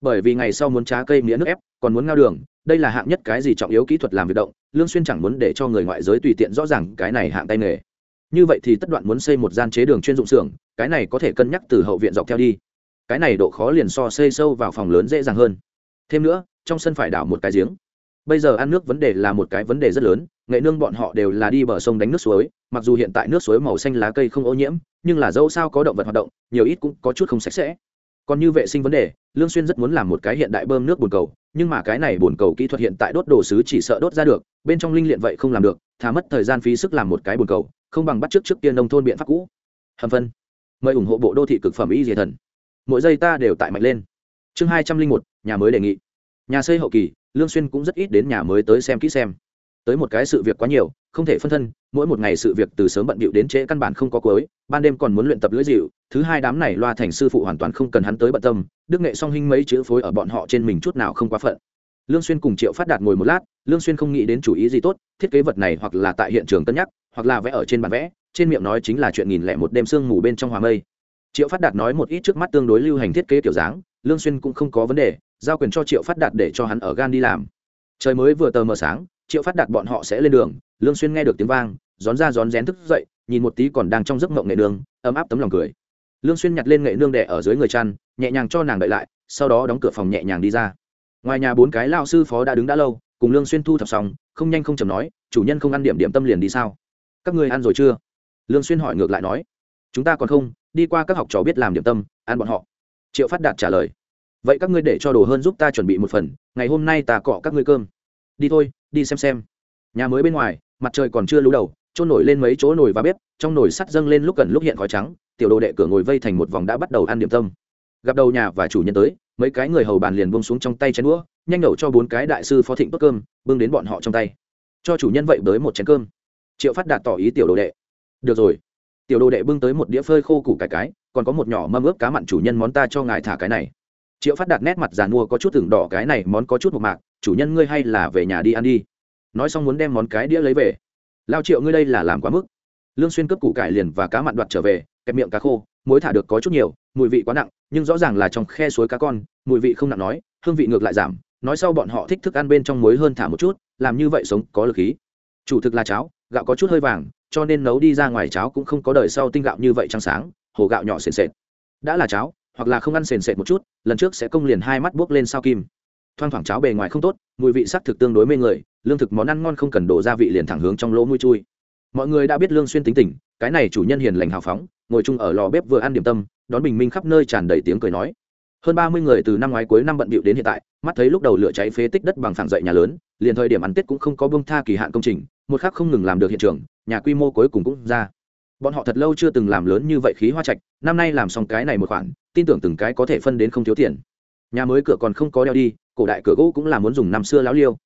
Bởi vì ngày sau muốn trá cây mía nước ép, còn muốn ngao đường đây là hạng nhất cái gì trọng yếu kỹ thuật làm việc động, lương xuyên chẳng muốn để cho người ngoại giới tùy tiện rõ ràng cái này hạng tay nghề. Như vậy thì tất đoạn muốn xây một gian chế đường chuyên dụng xưởng, cái này có thể cân nhắc từ hậu viện dọc theo đi. Cái này độ khó liền so xây sâu vào phòng lớn dễ dàng hơn. Thêm nữa, trong sân phải đảo một cái giếng. Bây giờ ăn nước vấn đề là một cái vấn đề rất lớn, nghệ nương bọn họ đều là đi bờ sông đánh nước suối, mặc dù hiện tại nước suối màu xanh lá cây không ô nhiễm, nhưng là dẫu sao có động vật hoạt động, nhiều ít cũng có chút không sạch sẽ còn như vệ sinh vấn đề, lương xuyên rất muốn làm một cái hiện đại bơm nước bồn cầu, nhưng mà cái này bồn cầu kỹ thuật hiện tại đốt đồ sứ chỉ sợ đốt ra được, bên trong linh luyện vậy không làm được, thà mất thời gian phí sức làm một cái bồn cầu, không bằng bắt trước trước tiên nông thôn biện pháp cũ. Hầm phân. Mời ủng hộ bộ đô thị cực phẩm y diệt thần. Mỗi giây ta đều tại mạnh lên. Chương hai trăm linh một, nhà mới đề nghị. Nhà xây hậu kỳ, lương xuyên cũng rất ít đến nhà mới tới xem kỹ xem. Tới một cái sự việc quá nhiều không thể phân thân, mỗi một ngày sự việc từ sớm bận bịu đến trễ căn bản không có cuối, ban đêm còn muốn luyện tập lưỡi dịu, thứ hai đám này loa thành sư phụ hoàn toàn không cần hắn tới bận tâm, đức nghệ song hinh mấy chữ phối ở bọn họ trên mình chút nào không quá phận. Lương xuyên cùng triệu phát đạt ngồi một lát, lương xuyên không nghĩ đến chủ ý gì tốt, thiết kế vật này hoặc là tại hiện trường cân nhắc, hoặc là vẽ ở trên bản vẽ, trên miệng nói chính là chuyện nghìn lẻ một đêm sương mù bên trong hòa mây. Triệu phát đạt nói một ít trước mắt tương đối lưu hành thiết kế kiểu dáng, lương xuyên cũng không có vấn đề, giao quyền cho triệu phát đạt để cho hắn ở gan đi làm. Trời mới vừa tờ mờ sáng, triệu phát đạt bọn họ sẽ lên đường lương xuyên nghe được tiếng vang rón ra rón rén thức dậy, nhìn một tí còn đang trong giấc mộng nghệ nương ấm áp tấm lòng cười. Lương xuyên nhặt lên nghệ nương đẻ ở dưới người chăn, nhẹ nhàng cho nàng đợi lại, sau đó đóng cửa phòng nhẹ nhàng đi ra. Ngoài nhà bốn cái lao sư phó đã đứng đã lâu, cùng lương xuyên thu thập xong, không nhanh không chậm nói, chủ nhân không ăn điểm điểm tâm liền đi sao? Các ngươi ăn rồi chưa? Lương xuyên hỏi ngược lại nói, chúng ta còn không, đi qua các học trò biết làm điểm tâm, ăn bọn họ. Triệu phát đạt trả lời, vậy các ngươi để cho đồ hơn giúp ta chuẩn bị một phần, ngày hôm nay ta cọ các ngươi cơm. Đi thôi, đi xem xem. Nhà mới bên ngoài mặt trời còn chưa lú đầu trôn nổi lên mấy chỗ nồi và bếp, trong nồi sắt dâng lên lúc gần lúc hiện khói trắng, tiểu đồ đệ cửa ngồi vây thành một vòng đã bắt đầu ăn điểm tâm. Gặp đầu nhà và chủ nhân tới, mấy cái người hầu bàn liền buông xuống trong tay chén đũa, nhanh đậu cho bốn cái đại sư phó thịnh tốt cơm, bưng đến bọn họ trong tay. Cho chủ nhân vậy bới một chén cơm. Triệu phát đạt tỏ ý tiểu đồ đệ. Được rồi. Tiểu đồ đệ bưng tới một đĩa phơi khô củ cải cái, còn có một nhỏ mâm ướp cá mặn chủ nhân món ta cho ngài thả cái này. Triệu phát đạt nét mặt giàn mua có chút tưởng đỏ cái này món có chút một mạc, chủ nhân ngươi hay là về nhà đi ăn đi nói xong muốn đem món cái đĩa lấy về. Lao triệu, ngươi đây là làm quá mức. Lương xuyên cướp củ cải liền và cá mặn đoạt trở về, kẹp miệng cá khô, muối thả được có chút nhiều, mùi vị quá nặng, nhưng rõ ràng là trong khe suối cá con, mùi vị không nặng nói, hương vị ngược lại giảm, nói sau bọn họ thích thức ăn bên trong muối hơn thả một chút, làm như vậy sống có lực khí chủ thực là cháo, gạo có chút hơi vàng, cho nên nấu đi ra ngoài cháo cũng không có đời sau tinh gạo như vậy trắng sáng, hồ gạo nhỏ sền sệt. Đã là cháo, hoặc là không ăn sền sệt một chút, lần trước sẽ công liền hai mắt buốc lên sao kim. Thoang thoảng cháo bề ngoài không tốt, mùi vị sắc thực tương đối mê người lương thực món ăn ngon không cần đổ gia vị liền thẳng hướng trong lỗ mũi chui. Mọi người đã biết lương xuyên tính tình, cái này chủ nhân hiền lành hào phóng, ngồi chung ở lò bếp vừa ăn điểm tâm, đón bình minh khắp nơi tràn đầy tiếng cười nói. Hơn ba mươi người từ năm ngoái cuối năm bận bịu đến hiện tại, mắt thấy lúc đầu lửa cháy phế tích đất bằng phẳng dậy nhà lớn, liền thời điểm ăn tết cũng không có bông tha kỳ hạn công trình, một khắc không ngừng làm được hiện trường, nhà quy mô cuối cùng cũng ra. Bọn họ thật lâu chưa từng làm lớn như vậy khí hoa trạch, năm nay làm xong cái này một khoản, tin tưởng từng cái có thể phân đến không thiếu tiền. Nhà mới cửa còn không có đeo đi, cổ đại cửa gỗ cũng là muốn dùng năm xưa láo liêu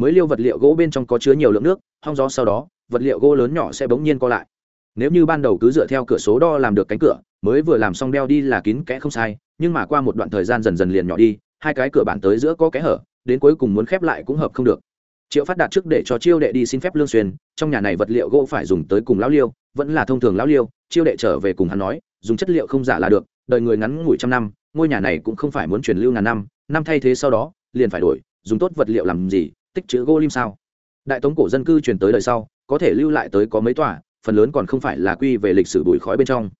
mới liêu vật liệu gỗ bên trong có chứa nhiều lượng nước, hong gió sau đó, vật liệu gỗ lớn nhỏ sẽ bỗng nhiên co lại. Nếu như ban đầu cứ dựa theo cửa số đo làm được cánh cửa, mới vừa làm xong đeo đi là kín kẽ không sai, nhưng mà qua một đoạn thời gian dần dần liền nhỏ đi, hai cái cửa bản tới giữa có kẽ hở, đến cuối cùng muốn khép lại cũng hợp không được. Triệu phát đạt trước để cho chiêu đệ đi xin phép lương xuyên, trong nhà này vật liệu gỗ phải dùng tới cùng lão liêu, vẫn là thông thường lão liêu, chiêu đệ trở về cùng hắn nói, dùng chất liệu không giả là được, đời người ngắn ngủi trăm năm, ngôi nhà này cũng không phải muốn truyền lưu ngàn năm năm thay thế sau đó, liền phải đổi, dùng tốt vật liệu làm gì tích chữ gỗ lim sao? Đại tống cổ dân cư truyền tới đời sau, có thể lưu lại tới có mấy tòa, phần lớn còn không phải là quy về lịch sử bụi khói bên trong.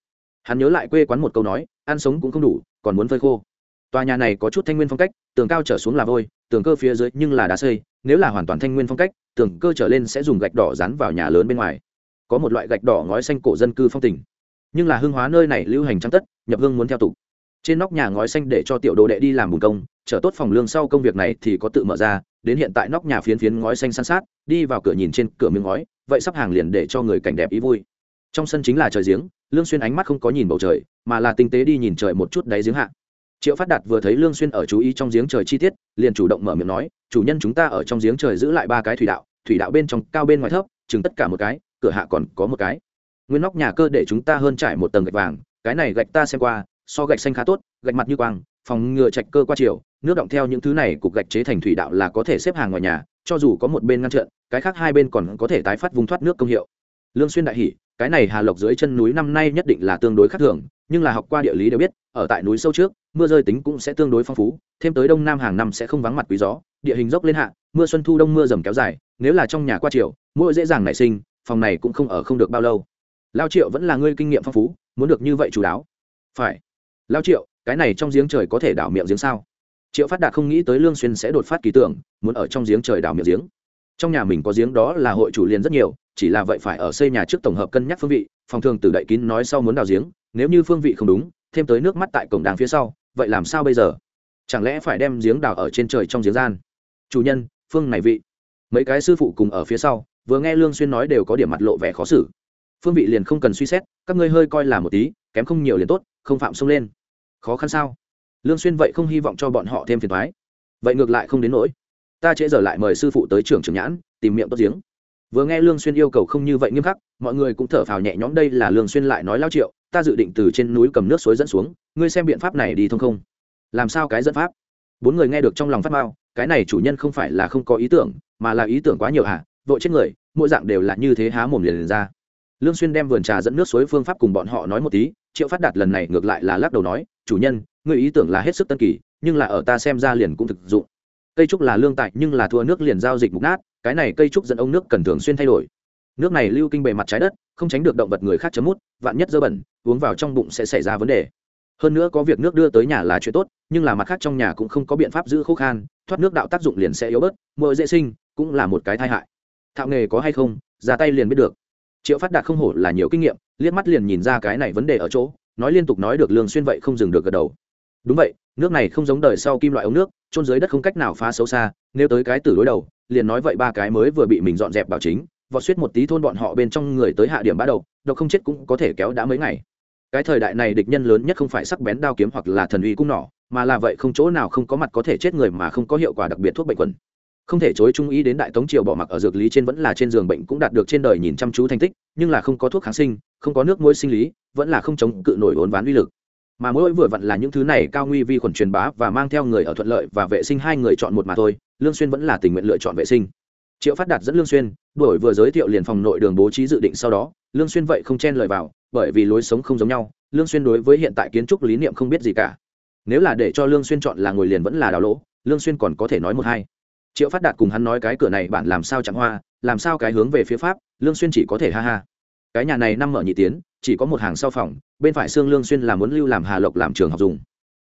Hắn nhớ lại quê quán một câu nói, ăn sống cũng không đủ, còn muốn phơi khô. Tòa nhà này có chút thanh nguyên phong cách, tường cao trở xuống là vôi, tường cơ phía dưới nhưng là đá xây, nếu là hoàn toàn thanh nguyên phong cách, tường cơ trở lên sẽ dùng gạch đỏ dán vào nhà lớn bên ngoài. Có một loại gạch đỏ ngói xanh cổ dân cư phong tình. Nhưng là hương hóa nơi này lưu hành trắng tất, nhập hương muốn theo tục trên nóc nhà ngói xanh để cho tiểu đồ đệ đi làm bùn công trở tốt phòng lương sau công việc này thì có tự mở ra, đến hiện tại nóc nhà phiến phiến ngói xanh san sát, đi vào cửa nhìn trên cửa miếng ngói, vậy sắp hàng liền để cho người cảnh đẹp ý vui. Trong sân chính là trời giếng, lương xuyên ánh mắt không có nhìn bầu trời, mà là tinh tế đi nhìn trời một chút đáy giếng hạ. Triệu phát đạt vừa thấy lương xuyên ở chú ý trong giếng trời chi tiết, liền chủ động mở miệng nói, chủ nhân chúng ta ở trong giếng trời giữ lại ba cái thủy đạo thủy đạo bên trong cao bên ngoài thấp, chừng tất cả một cái, cửa hạ còn có một cái. Nguyên nóc nhà cơ để chúng ta hơn trải một tầng gạch vàng, cái này gạch ta xem qua so gạch xanh khá tốt, gạch mặt như quang, phòng ngừa trạch cơ qua chiều, nước động theo những thứ này cục gạch chế thành thủy đạo là có thể xếp hàng ngoài nhà, cho dù có một bên ngăn trượn cái khác hai bên còn có thể tái phát vùng thoát nước công hiệu. Lương xuyên đại hỉ, cái này hà lộc dưới chân núi năm nay nhất định là tương đối khác thường, nhưng là học qua địa lý đều biết, ở tại núi sâu trước, mưa rơi tính cũng sẽ tương đối phong phú, thêm tới đông nam hàng năm sẽ không vắng mặt quý gió, địa hình dốc lên hạ, mưa xuân thu đông mưa dầm kéo dài, nếu là trong nhà qua chiều mỗi dễ dàng nảy sinh, phòng này cũng không ở không được bao lâu. Lao triệu vẫn là người kinh nghiệm phong phú, muốn được như vậy chủ đáo. Phải lao triệu, cái này trong giếng trời có thể đảo miệng giếng sao? Triệu phát đạt không nghĩ tới lương xuyên sẽ đột phát kỳ tưởng, muốn ở trong giếng trời đảo miệng giếng. Trong nhà mình có giếng đó là hội chủ liền rất nhiều, chỉ là vậy phải ở xây nhà trước tổng hợp cân nhắc phương vị, phòng thường từ đậy kín nói sau muốn đào giếng, nếu như phương vị không đúng, thêm tới nước mắt tại cổng đàng phía sau, vậy làm sao bây giờ? Chẳng lẽ phải đem giếng đào ở trên trời trong giếng gian? Chủ nhân, phương này vị. Mấy cái sư phụ cùng ở phía sau, vừa nghe lương xuyên nói đều có điểm mặt lộ vẻ khó xử. Phương vị liền không cần suy xét, các ngươi hơi coi là một tí, kém không nhiều liền tốt không phạm xông lên. Khó khăn sao? Lương xuyên vậy không hy vọng cho bọn họ thêm phiền toái. Vậy ngược lại không đến nỗi. Ta trễ giờ lại mời sư phụ tới trưởng trưởng nhãn tìm miệng tốt giếng. Vừa nghe lương xuyên yêu cầu không như vậy nghiêm khắc mọi người cũng thở phào nhẹ nhõm đây là lương xuyên lại nói lao triệu ta dự định từ trên núi cầm nước suối dẫn xuống ngươi xem biện pháp này đi thông không? Làm sao cái dẫn pháp? Bốn người nghe được trong lòng phát mao cái này chủ nhân không phải là không có ý tưởng mà là ý tưởng quá nhiều hả? Vội chết người mỗi dạng đều là như thế há mồm liền, liền ra. Lương xuyên đem vườn trà dẫn nước suối phương pháp cùng bọn họ nói một tí triệu phát đạt lần này ngược lại là lắc đầu nói, chủ nhân người ý tưởng là hết sức tân kỳ, nhưng là ở ta xem ra liền cũng thực dụng. Cây trúc là lương tại, nhưng là thua nước liền giao dịch mục nát, cái này cây trúc dẫn ống nước cần thường xuyên thay đổi. Nước này lưu kinh bề mặt trái đất, không tránh được động vật người khác chấm mút, vạn nhất dơ bẩn, uống vào trong bụng sẽ xảy ra vấn đề. Hơn nữa có việc nước đưa tới nhà là chuyện tốt, nhưng là mặt khác trong nhà cũng không có biện pháp giữ khô khan, thoát nước đạo tác dụng liền sẽ yếu bớt mưa dễ sinh, cũng là một cái tai hại. Thạo nghề có hay không, ra tay liền biết được triệu phát đạt không hổ là nhiều kinh nghiệm, liếc mắt liền nhìn ra cái này vấn đề ở chỗ, nói liên tục nói được lương xuyên vậy không dừng được gật đầu. Đúng vậy, nước này không giống đời sau kim loại ống nước trôn dưới đất không cách nào phá xấu xa, nếu tới cái tử đối đầu, liền nói vậy ba cái mới vừa bị mình dọn dẹp bảo chính, vọt suýt một tí thôn bọn họ bên trong người tới hạ điểm bắt đầu, độc không chết cũng có thể kéo đã mấy ngày. Cái thời đại này địch nhân lớn nhất không phải sắc bén đao kiếm hoặc là thần uy cung nỏ, mà là vậy không chỗ nào không có mặt có thể chết người mà không có hiệu quả đặc biệt thuốc bệnh quần không thể chối trung ý đến đại tống triều bỏ mặc ở dược lý trên vẫn là trên giường bệnh cũng đạt được trên đời nhìn chăm chú thành tích, nhưng là không có thuốc kháng sinh, không có nước muối sinh lý, vẫn là không chống cự nổi vốn ván uy lực. Mà mỗi vừa vặn là những thứ này cao nguy vi khuẩn truyền bá và mang theo người ở thuận lợi và vệ sinh hai người chọn một mà thôi, lương xuyên vẫn là tình nguyện lựa chọn vệ sinh. Triệu phát đạt dẫn lương xuyên đuổi vừa giới thiệu liền phòng nội đường bố trí dự định sau đó, lương xuyên vậy không chen lời vào, bởi vì lối sống không giống nhau, lương xuyên đối với hiện tại kiến trúc lý niệm không biết gì cả. Nếu là để cho lương xuyên chọn là ngồi liền vẫn là đào lỗ, lương xuyên còn có thể nói một hai triệu phát đạt cùng hắn nói cái cửa này bạn làm sao chẳng hoa, làm sao cái hướng về phía pháp, lương xuyên chỉ có thể ha ha. Cái nhà này năm mở nhị tiến, chỉ có một hàng sau phòng, bên phải xương lương xuyên là muốn lưu làm hà lộc làm trường học dùng.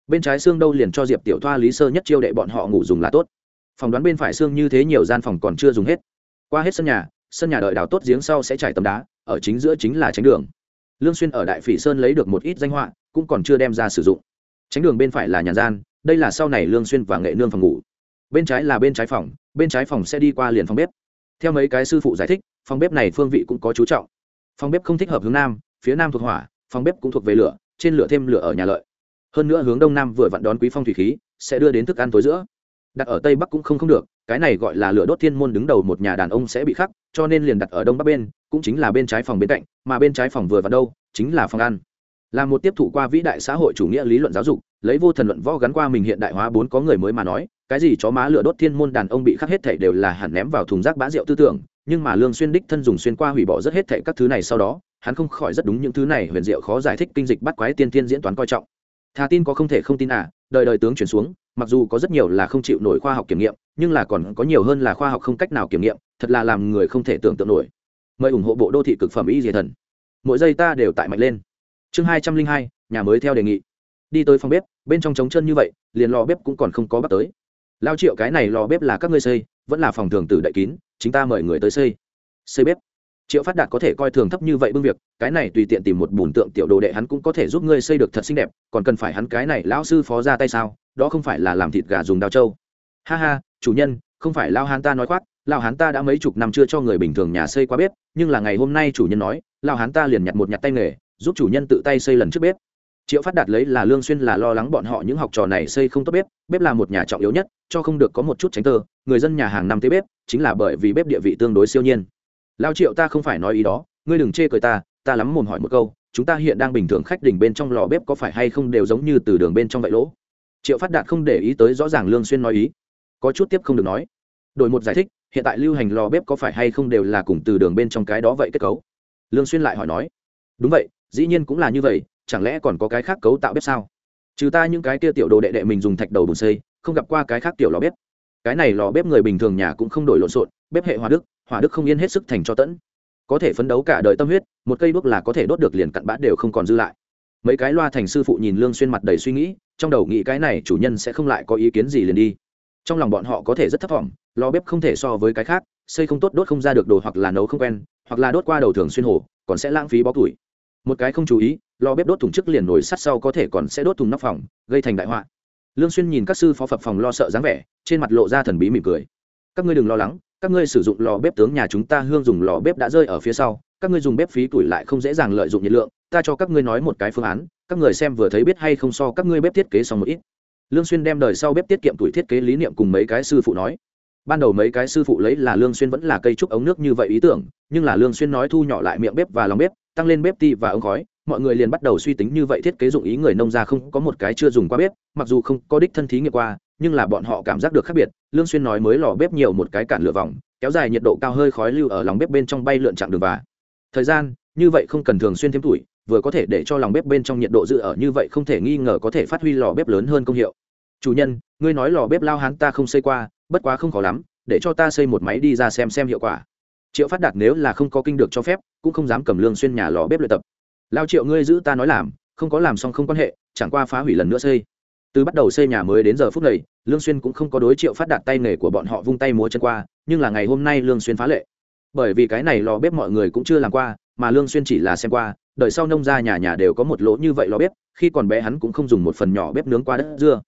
Bên trái xương đâu liền cho diệp tiểu thoa, lý sơ nhất chiêu đệ bọn họ ngủ dùng là tốt. Phòng đoán bên phải xương như thế nhiều gian phòng còn chưa dùng hết. Qua hết sân nhà sân nhà đợi đào tốt giếng sau sẽ trải tấm đá, ở chính giữa chính là tránh đường. Lương xuyên ở đại phỉ sơn lấy được một ít danh họa, cũng còn chưa đem ra sử dụng. Tránh đường bên phải là nhà gian, đây là sau này lương xuyên và nghệ nương phòng ngủ bên trái là bên trái phòng, bên trái phòng sẽ đi qua liền phòng bếp. Theo mấy cái sư phụ giải thích, phòng bếp này phương vị cũng có chú trọng. Phòng bếp không thích hợp hướng nam, phía nam thuộc hỏa, phòng bếp cũng thuộc về lửa, trên lửa thêm lửa ở nhà lợi. Hơn nữa hướng đông nam vừa vặn đón quý phong thủy khí, sẽ đưa đến thức ăn tối giữa. Đặt ở tây bắc cũng không không được, cái này gọi là lửa đốt thiên môn đứng đầu một nhà đàn ông sẽ bị khắc, cho nên liền đặt ở đông bắc bên, cũng chính là bên trái phòng bên cạnh, mà bên trái phòng vừa vào đâu, chính là phòng ăn. Là một tiếp thụ qua vĩ đại xã hội chủ nghĩa lý luận giáo dục, lấy vô thần luận võ gắn qua mình hiện đại hóa bốn có người mới mà nói cái gì chó má lửa đốt thiên môn đàn ông bị khắc hết thảy đều là hẳn ném vào thùng rác bã rượu tư tưởng, nhưng mà lương xuyên đích thân dùng xuyên qua hủy bỏ rất hết thảy các thứ này sau đó, hắn không khỏi rất đúng những thứ này huyền diệu khó giải thích kinh dịch bắt quái tiên tiên diễn toán coi trọng. Thà tin có không thể không tin à đời đời tướng chuyển xuống, mặc dù có rất nhiều là không chịu nổi khoa học kiểm nghiệm, nhưng là còn có nhiều hơn là khoa học không cách nào kiểm nghiệm, thật là làm người không thể tưởng tượng nổi. Mời ủng hộ bộ đô thị cực phẩm y diệt thần. Mỗi giây ta đều tại mạnh lên. Chương hai trăm linh hai, nhà mới theo đề nghị. Đi tới phòng bếp, bên trong trống chân như vậy, liền lò bếp cũng còn không có bắt tới lao triệu, cái này lò bếp là các ngươi xây, vẫn là phòng thường tử đậy kín, chính ta mời người tới xây. Xây bếp. Triệu phát đạt có thể coi thường thấp như vậy bưng việc, cái này tùy tiện tìm một bùn tượng tiểu đồ đệ hắn cũng có thể giúp ngươi xây được thật xinh đẹp, còn cần phải hắn cái này lão sư phó ra tay sao, đó không phải là làm thịt gà dùng đao trâu. Ha ha, chủ nhân, không phải lao hán ta nói khoác, lao hán ta đã mấy chục năm chưa cho người bình thường nhà xây qua bếp, nhưng là ngày hôm nay chủ nhân nói, lao hán ta liền nhặt một nhặt tay nghề, giúp chủ nhân tự tay xây lần trước bếp triệu phát đạt lấy là lương xuyên là lo lắng bọn họ những học trò này xây không tốt bếp bếp là một nhà trọng yếu nhất, cho không được có một chút tránh tơ, người dân nhà hàng năm tới bếp, chính là bởi vì bếp địa vị tương đối siêu nhiên. Lao triệu ta không phải nói ý đó, ngươi đừng chê cười ta ta lắm mồm hỏi một câu, chúng ta hiện đang bình thường khách đỉnh bên trong lò bếp có phải hay không đều giống như từ đường bên trong vậy lỗ? Triệu phát đạt không để ý tới rõ ràng lương xuyên nói ý. Có chút tiếp không được nói. Đổi một giải thích, hiện tại lưu hành lò bếp có phải hay không đều là cùng từ đường bên trong cái đó vậy kết cấu? Lương xuyên lại hỏi nói. Đúng vậy, dĩ nhiên cũng là như vậy chẳng lẽ còn có cái khác cấu tạo bếp sao? Trừ ta những cái kia tiểu đồ đệ đệ mình dùng thạch đầu bùn xây, không gặp qua cái khác tiểu lò bếp. Cái này lò bếp người bình thường nhà cũng không đổi lộn xộn, bếp hệ hỏa đức hỏa đức không yên hết sức thành cho tẫn. Có thể phấn đấu cả đời tâm huyết, một cây đuốc là có thể đốt được liền cặn bã đều không còn dư lại. Mấy cái loa thành sư phụ nhìn lương xuyên mặt đầy suy nghĩ, trong đầu nghĩ cái này chủ nhân sẽ không lại có ý kiến gì liền đi. Trong lòng bọn họ có thể rất thấp thỏm, lò bếp không thể so với cái khác, xây không tốt đốt không ra được đồ hoặc là nấu không quen, hoặc là đốt qua đầu thường xuyên hồ, còn sẽ lãng phí bó tuổi một cái không chú ý lò bếp đốt thùng trước liền nổi sắt sau có thể còn sẽ đốt thùng nóc phòng, gây thành đại họa. Lương xuyên nhìn các sư phó phật phòng lo sợ dáng vẻ, trên mặt lộ ra thần bí mỉm cười. Các ngươi đừng lo lắng, các ngươi sử dụng lò bếp tướng nhà chúng ta hương dùng lò bếp đã rơi ở phía sau, các ngươi dùng bếp phí tuổi lại không dễ dàng lợi dụng nhiệt lượng, ta cho các ngươi nói một cái phương án, các người xem vừa thấy biết hay không so các ngươi bếp thiết kế xong một ít. Lương xuyên đem đời sau bếp tiết kiệm tuổi thiết kế lý niệm cùng mấy cái sư phụ nói. Ban đầu mấy cái sư phụ lấy là lương xuyên vẫn là cây trúc ống nước như vậy ý tưởng, nhưng là lương xuyên nói thu nhỏ lại miệng bếp và lòng bếp, tăng lên bếp ti và ống khói mọi người liền bắt đầu suy tính như vậy thiết kế dụng ý người nông gia không có một cái chưa dùng qua bếp, mặc dù không có đích thân thí nghiệm qua, nhưng là bọn họ cảm giác được khác biệt. Lương xuyên nói mới lò bếp nhiều một cái cản lửa vòng, kéo dài nhiệt độ cao hơi khói lưu ở lòng bếp bên trong bay lượn chặng đường và thời gian, như vậy không cần thường xuyên thêm tuổi, vừa có thể để cho lòng bếp bên trong nhiệt độ giữ ở như vậy không thể nghi ngờ có thể phát huy lò bếp lớn hơn công hiệu. Chủ nhân, ngươi nói lò bếp lao hán ta không xây qua, bất quá không khó lắm, để cho ta xây một máy đi ra xem xem hiệu quả. Triệu phát đạt nếu là không có kinh được cho phép, cũng không dám cầm lương xuyên nhà lò bếp luyện tập lao triệu ngươi giữ ta nói làm, không có làm xong không quan hệ, chẳng qua phá hủy lần nữa xây. Từ bắt đầu xây nhà mới đến giờ phút này, lương xuyên cũng không có đối triệu phát đạt tay nghề của bọn họ vung tay múa chân qua, nhưng là ngày hôm nay lương xuyên phá lệ. Bởi vì cái này lò bếp mọi người cũng chưa làm qua, mà lương xuyên chỉ là xem qua, đợi sau nông gia nhà nhà đều có một lỗ như vậy lò bếp, khi còn bé hắn cũng không dùng một phần nhỏ bếp nướng qua đất dưa.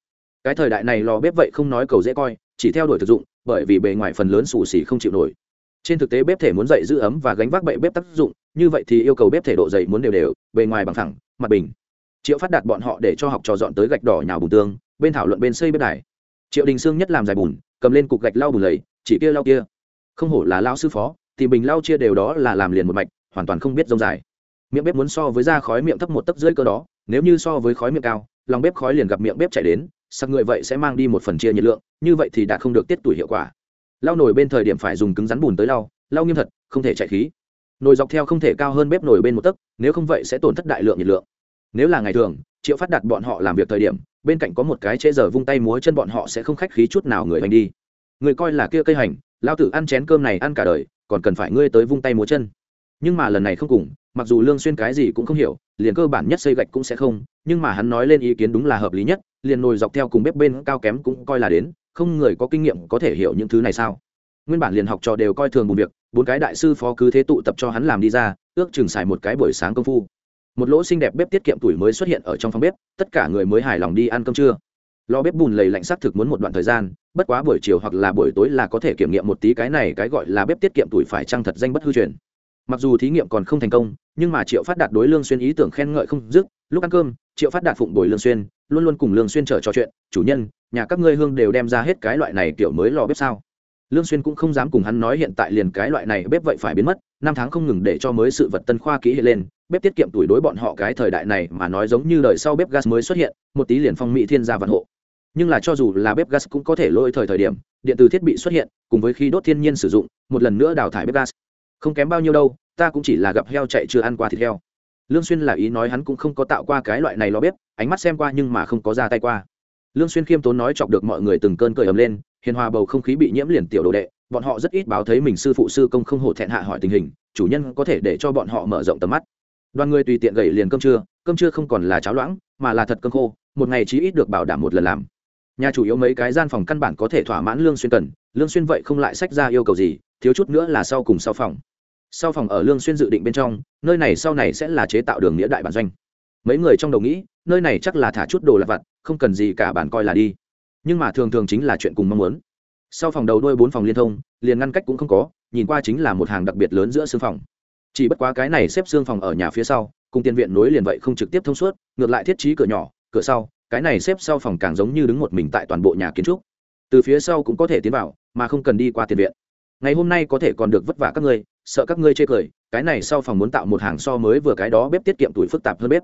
Cái thời đại này lò bếp vậy không nói cầu dễ coi, chỉ theo đuổi thực dụng, bởi vì bề ngoài phần lớn xù xì không chịu nổi trên thực tế bếp thể muốn dậy giữ ấm và gánh vác bậy bếp tác dụng, như vậy thì yêu cầu bếp thể độ dày muốn đều đều, bề ngoài bằng thẳng, mặt bình. Triệu phát đạt bọn họ để cho học trò dọn tới gạch đỏ nhào bùn tương, bên thảo luận bên xây bếp đài. Triệu đình sương nhất làm dài bùn, cầm lên cục gạch lau bùn lầy, chỉ kia lau kia. Không hổ là lao sư phó, thì bình lau chia đều đó là làm liền một mạch, hoàn toàn không biết rông dài. Miệng bếp muốn so với da khói miệng thấp một tấc dưới cơ đó, nếu như so với khói miệng cao, lòng bếp khói liền gặp miệng bếp chạy đến sặc người vậy sẽ mang đi một phần chia nhiệt lượng, như vậy thì đạt không được tiết tuổi hiệu quả lau nồi bên thời điểm phải dùng cứng rắn bùn tới lau lau nghiêm thật, không thể chạy khí. Nồi dọc theo không thể cao hơn bếp nồi bên một tấc, nếu không vậy sẽ tổn thất đại lượng nhiệt lượng. Nếu là ngày thường, triệu phát đặt bọn họ làm việc thời điểm, bên cạnh có một cái chế giờ vung tay múa chân bọn họ sẽ không khách khí chút nào người hành đi. Người coi là kia cây hành, lao tử ăn chén cơm này ăn cả đời, còn cần phải ngươi tới vung tay múa chân. Nhưng mà lần này không cùng, mặc dù lương xuyên cái gì cũng không hiểu, liền cơ bản nhất xây gạch cũng sẽ không, nhưng mà hắn nói lên ý kiến đúng là hợp lý nhất, liền nồi dọc theo cùng bếp bên cao kém cũng coi là đến không người có kinh nghiệm có thể hiểu những thứ này sao? Nguyên bản liền học trò đều coi thường một việc, bốn cái đại sư phó cứ thế tụ tập cho hắn làm đi ra, ước chừng xài một cái buổi sáng công phu. Một lỗ xinh đẹp bếp tiết kiệm tuổi mới xuất hiện ở trong phòng bếp, tất cả người mới hài lòng đi ăn cơm trưa. Lò bếp bùn lầy lạnh sắc thực muốn một đoạn thời gian, bất quá buổi chiều hoặc là buổi tối là có thể kiểm nghiệm một tí cái này cái gọi là bếp tiết kiệm tuổi phải trăng thật danh bất hư truyền. Mặc dù thí nghiệm còn không thành công, nhưng mà triệu phát đạt đối lương xuyên ý tưởng khen ngợi không dứt, lúc ăn cơm triệu phát đạt phụng bồi lương xuyên, luôn luôn cùng lương xuyên trở trò chuyện, chủ nhân, nhà các ngươi hương đều đem ra hết cái loại này kiểu mới lò bếp sao? Lương xuyên cũng không dám cùng hắn nói hiện tại liền cái loại này bếp vậy phải biến mất, năm tháng không ngừng để cho mới sự vật tân khoa kỹ hiện lên, bếp tiết kiệm tuổi đối bọn họ cái thời đại này mà nói giống như đời sau bếp gas mới xuất hiện, một tí liền phong mỹ thiên gia vạn hộ. Nhưng là cho dù là bếp gas cũng có thể lôi thời thời điểm, điện từ thiết bị xuất hiện, cùng với khi đốt thiên nhiên sử dụng, một lần nữa đào thải bếp gas. Không kém bao nhiêu đâu, ta cũng chỉ là gặp heo chạy chưa ăn qua thịt heo lương xuyên là ý nói hắn cũng không có tạo qua cái loại này lò bếp, ánh mắt xem qua nhưng mà không có ra tay qua. Lương xuyên khiêm tốn nói chọc được mọi người từng cơn cười ầm lên, hiền hòa bầu không khí bị nhiễm liền tiểu đồ đệ, bọn họ rất ít báo thấy mình sư phụ sư công không hổ thẹn hạ hỏi tình hình, chủ nhân có thể để cho bọn họ mở rộng tầm mắt. Đoàn người tùy tiện gầy liền cơm trưa cơm trưa không còn là cháo loãng, mà là thật cơm khô, một ngày chí ít được bảo đảm một lần làm. Nhà chủ yếu mấy cái gian phòng căn bản có thể thỏa mãn lương xuyên cần, lương xuyên vậy không lại sách ra yêu cầu gì, thiếu chút nữa là sau cùng sau phòng sau phòng ở lương xuyên dự định bên trong, nơi này sau này sẽ là chế tạo đường nghĩa đại bản doanh. Mấy người trong đầu nghĩ, nơi này chắc là thả chút đồ lặt vặt, không cần gì cả bản coi là đi. Nhưng mà thường thường chính là chuyện cùng mong muốn. Sau phòng đầu đôi bốn phòng liên thông, liền ngăn cách cũng không có, nhìn qua chính là một hàng đặc biệt lớn giữa xương phòng. Chỉ bất quá cái này xếp xương phòng ở nhà phía sau, cùng tiền viện nối liền vậy không trực tiếp thông suốt, ngược lại thiết trí cửa nhỏ, cửa sau, cái này xếp sau phòng càng giống như đứng một mình tại toàn bộ nhà kiến trúc. Từ phía sau cũng có thể tiến vào, mà không cần đi qua tiền viện. Ngày hôm nay có thể còn được vất vả các ngươi sợ các ngươi chê cười, cái này sau phòng muốn tạo một hàng so mới vừa cái đó bếp tiết kiệm tuổi phức tạp hơn bếp.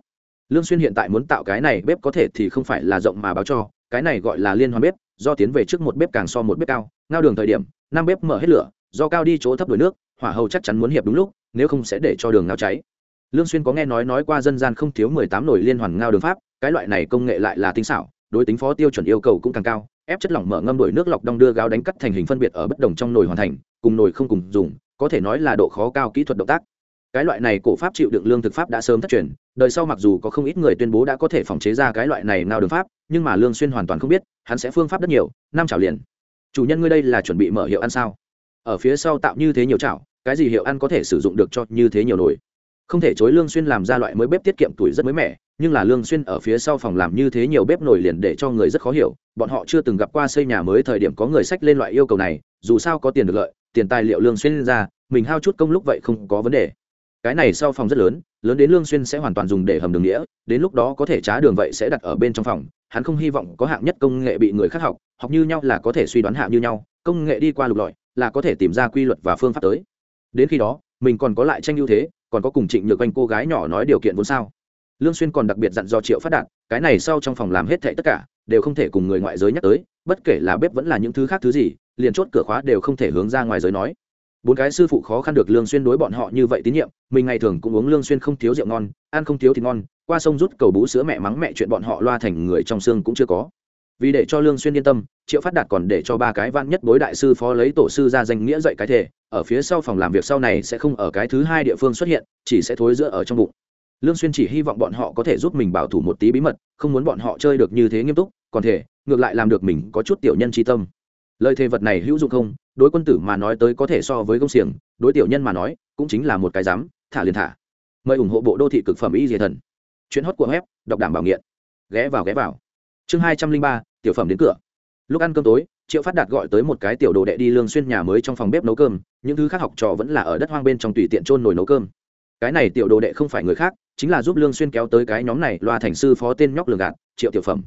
Lương xuyên hiện tại muốn tạo cái này bếp có thể thì không phải là rộng mà báo cho, cái này gọi là liên hoàn bếp, do tiến về trước một bếp càng so một bếp cao, ngao đường thời điểm, năm bếp mở hết lửa, do cao đi chỗ thấp đổi nước, hỏa hầu chắc chắn muốn hiệp đúng lúc, nếu không sẽ để cho đường ngao cháy. Lương xuyên có nghe nói nói qua dân gian không thiếu 18 nồi liên hoàn ngao đường pháp, cái loại này công nghệ lại là tinh xảo, đối tính phó tiêu chuẩn yêu cầu cũng càng cao, ép chất lỏng mở ngâm đổi nước lọc đong đưa gáo đánh cắt thành hình phân biệt ở bất đồng trong nồi hoàn thành, cùng nồi không cùng dùng có thể nói là độ khó cao kỹ thuật động tác. Cái loại này cổ pháp chịu đựng lương thực pháp đã sớm thất truyền, đời sau mặc dù có không ít người tuyên bố đã có thể phòng chế ra cái loại này nào đường pháp, nhưng mà lương xuyên hoàn toàn không biết, hắn sẽ phương pháp rất nhiều, năm chảo liền. Chủ nhân ngươi đây là chuẩn bị mở hiệu ăn sao? Ở phía sau tạo như thế nhiều chảo, cái gì hiệu ăn có thể sử dụng được cho như thế nhiều nồi? Không thể chối lương xuyên làm ra loại mới bếp tiết kiệm tuổi rất mới mẻ, nhưng là lương xuyên ở phía sau phòng làm như thế nhiều bếp nồi liền để cho người rất khó hiểu, bọn họ chưa từng gặp qua xây nhà mới thời điểm có người sách lên loại yêu cầu này, dù sao có tiền được lợi tiền tài liệu lương xuyên ra, mình hao chút công lúc vậy không có vấn đề. Cái này sau phòng rất lớn lớn đến lương xuyên sẽ hoàn toàn dùng để hầm đường nghĩa, đến lúc đó có thể trá đường vậy sẽ đặt ở bên trong phòng. Hắn không hy vọng có hạng nhất công nghệ bị người khác học học như nhau là có thể suy đoán hạng như nhau, công nghệ đi qua lục lọi là có thể tìm ra quy luật và phương pháp tới. Đến khi đó, mình còn có lại tranh ưu thế, còn có cùng trịnh nhược anh cô gái nhỏ nói điều kiện vốn sao. Lương xuyên còn đặc biệt dặn dò triệu phát đạt, cái này sau trong phòng làm hết thảy tất cả, đều không thể cùng người ngoại giới nhắc tới bất kể là bếp vẫn là những thứ khác thứ gì, liền chốt cửa khóa đều không thể hướng ra ngoài giới nói. Bốn cái sư phụ khó khăn được lương xuyên đối bọn họ như vậy tín nhiệm, mình ngày thường cũng uống lương xuyên không thiếu rượu ngon, ăn không thiếu thịt ngon, qua sông rút cầu bú sữa mẹ mắng mẹ chuyện bọn họ loa thành người trong xương cũng chưa có. Vì để cho lương xuyên yên tâm, triệu phát đạt còn để cho ba cái vạn nhất bối đại sư phó lấy tổ sư ra danh nghĩa dạy cái thể, ở phía sau phòng làm việc sau này sẽ không ở cái thứ hai địa phương xuất hiện, chỉ sẽ thối giữa ở trong bụng. Lương xuyên chỉ hy vọng bọn họ có thể giúp mình bảo thủ một tí bí mật, không muốn bọn họ chơi được như thế nghiêm túc, còn thể ngược lại làm được mình có chút tiểu nhân chi tâm. Lời thề vật này hữu dụng không? Đối quân tử mà nói tới có thể so với công xiềng, đối tiểu nhân mà nói, cũng chính là một cái dám thả liền thả. Mời ủng hộ bộ đô thị cực phẩm y diệt thần. Chuyến hót của web, đọc đảm bảo nghiện. Ghé vào ghé vào. Chương hai trăm linh ba, tiểu phẩm đến cửa. Lúc ăn cơm tối, triệu phát đạt gọi tới một cái tiểu đồ đệ đi lương xuyên nhà mới trong phòng bếp nấu cơm, những thứ khác học trò vẫn là ở đất hoang bên trong tùy tiện trôn nồi nấu cơm. Cái này tiểu đồ đệ không phải người khác, chính là giúp lương xuyên kéo tới cái nhóm này loa thành sư phó tên nhóc lường gạt, triệu tiểu phẩm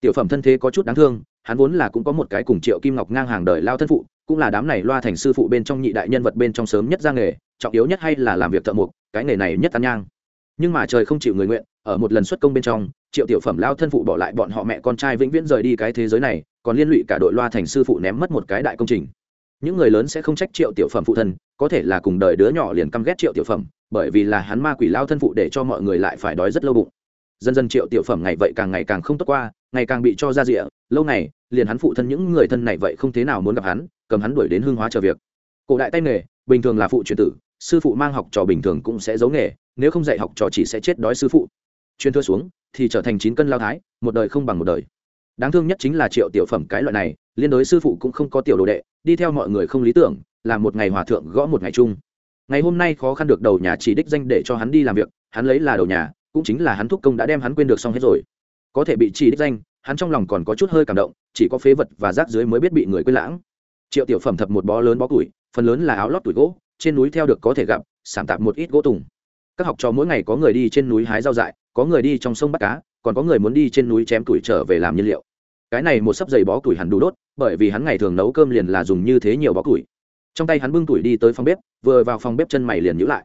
tiểu phẩm thân thế có chút đáng thương, hắn vốn là cũng có một cái cùng triệu kim ngọc ngang hàng đời lao thân phụ, cũng là đám này loa thành sư phụ bên trong nhị đại nhân vật bên trong sớm nhất ra nghề, trọng yếu nhất hay là làm việc thợ mộc, cái nghề này nhất ăn nhang. Nhưng mà trời không chịu người nguyện, ở một lần xuất công bên trong, triệu tiểu phẩm lao thân phụ bỏ lại bọn họ mẹ con trai vĩnh viễn rời đi cái thế giới này, còn liên lụy cả đội loa thành sư phụ ném mất một cái đại công trình. Những người lớn sẽ không trách triệu tiểu phẩm phụ thân, có thể là cùng đời đứa nhỏ liền căm ghét triệu tiểu phẩm, bởi vì là hắn ma quỷ lao thân phụ để cho mọi người lại phải đói rất lâu bụng. Dần dần triệu tiểu phẩm ngày vậy càng ngày càng không tốt qua ngày càng bị cho ra rịa, lâu này liền hắn phụ thân những người thân này vậy không thế nào muốn gặp hắn, cầm hắn đuổi đến hương hóa chờ việc. Cổ đại tay nghề, bình thường là phụ truyền tử, sư phụ mang học trò bình thường cũng sẽ giấu nghề, nếu không dạy học trò chỉ sẽ chết đói sư phụ. Chuyên thưa xuống, thì trở thành chín cân lao thái, một đời không bằng một đời. Đáng thương nhất chính là triệu tiểu phẩm cái loại này, liên đối sư phụ cũng không có tiểu đồ đệ, đi theo mọi người không lý tưởng, là một ngày hòa thượng gõ một ngày chung. Ngày hôm nay khó khăn được đầu nhà chỉ đích danh để cho hắn đi làm việc, hắn lấy là đầu nhà, cũng chính là hắn thúc công đã đem hắn quên được xong hết rồi có thể bị chỉ đích danh, hắn trong lòng còn có chút hơi cảm động, chỉ có phế vật và rác dưới mới biết bị người quên lãng. Triệu tiểu phẩm thập một bó lớn bó củi, phần lớn là áo lót tuổi gỗ, trên núi theo được có thể gặp sảm tạp một ít gỗ tùng. Các học trò mỗi ngày có người đi trên núi hái rau dại, có người đi trong sông bắt cá, còn có người muốn đi trên núi chém tuổi trở về làm nhiên liệu. Cái này một sấp giày bó tuổi hẳn đủ đốt, bởi vì hắn ngày thường nấu cơm liền là dùng như thế nhiều bó tuổi trong tay hắn bưng tuổi đi tới phòng bếp, vừa vào phòng bếp chân mày liền nhữ lại.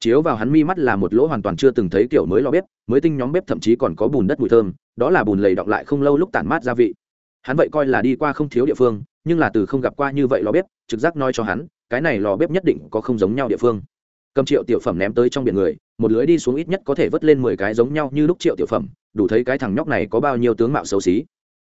Chiếu vào hắn mi mắt là một lỗ hoàn toàn chưa từng thấy kiểu mới lò bếp, mới tinh nhóm bếp thậm chí còn có bùn đất mùi thơm đó là bùn lầy đọng lại không lâu lúc tản mát gia vị. Hắn vậy coi là đi qua không thiếu địa phương, nhưng là từ không gặp qua như vậy lò bếp, trực giác nói cho hắn, cái này lò bếp nhất định có không giống nhau địa phương. Cầm triệu tiểu phẩm ném tới trong biển người, một lưới đi xuống ít nhất có thể vớt lên mười cái giống nhau như lúc triệu tiểu phẩm, đủ thấy cái thằng nhóc này có bao nhiêu tướng mạo xấu xí.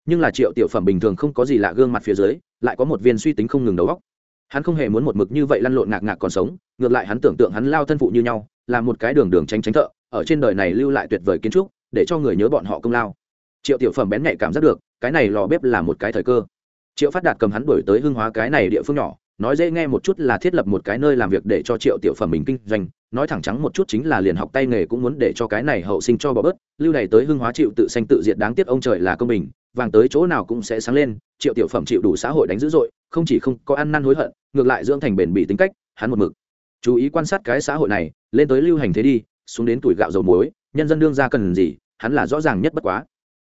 Nhưng là triệu tiểu phẩm bình thường không có gì lạ gương mặt phía dưới, lại có một viên suy tính không ngừng đầu óc. Hắn không hề muốn một mực như vậy lăn lộn ngạc ngạc còn sống, ngược lại hắn tưởng tượng hắn lao thân phụ như nhau, là một cái đường đường tránh tránh thợ, ở trên đời này lưu lại tuyệt vời kiến trúc để cho người nhớ bọn họ công lao. Triệu tiểu phẩm bén nhạy cảm giác được, cái này lò bếp là một cái thời cơ. Triệu phát đạt cầm hắn đổi tới hưng hóa cái này địa phương nhỏ, nói dễ nghe một chút là thiết lập một cái nơi làm việc để cho triệu tiểu phẩm mình kinh doanh, nói thẳng trắng một chút chính là liền học tay nghề cũng muốn để cho cái này hậu sinh cho bỏ bớt, lưu này tới hưng hóa chịu tự sanh tự diệt đáng tiếc ông trời là công bình, vàng tới chỗ nào cũng sẽ sáng lên, triệu tiểu phẩm chịu đủ xã hội đánh dữ dội, không chỉ không có ăn năn hối hận, ngược lại dưỡng thành bền bỉ tính cách, hắn một mực. Chú ý quan sát cái xã hội này, lên tới lưu hành thế đi, xuống đến tuổi gạo dầu muối nhân dân đương ra cần gì, hắn là rõ ràng nhất bất quá.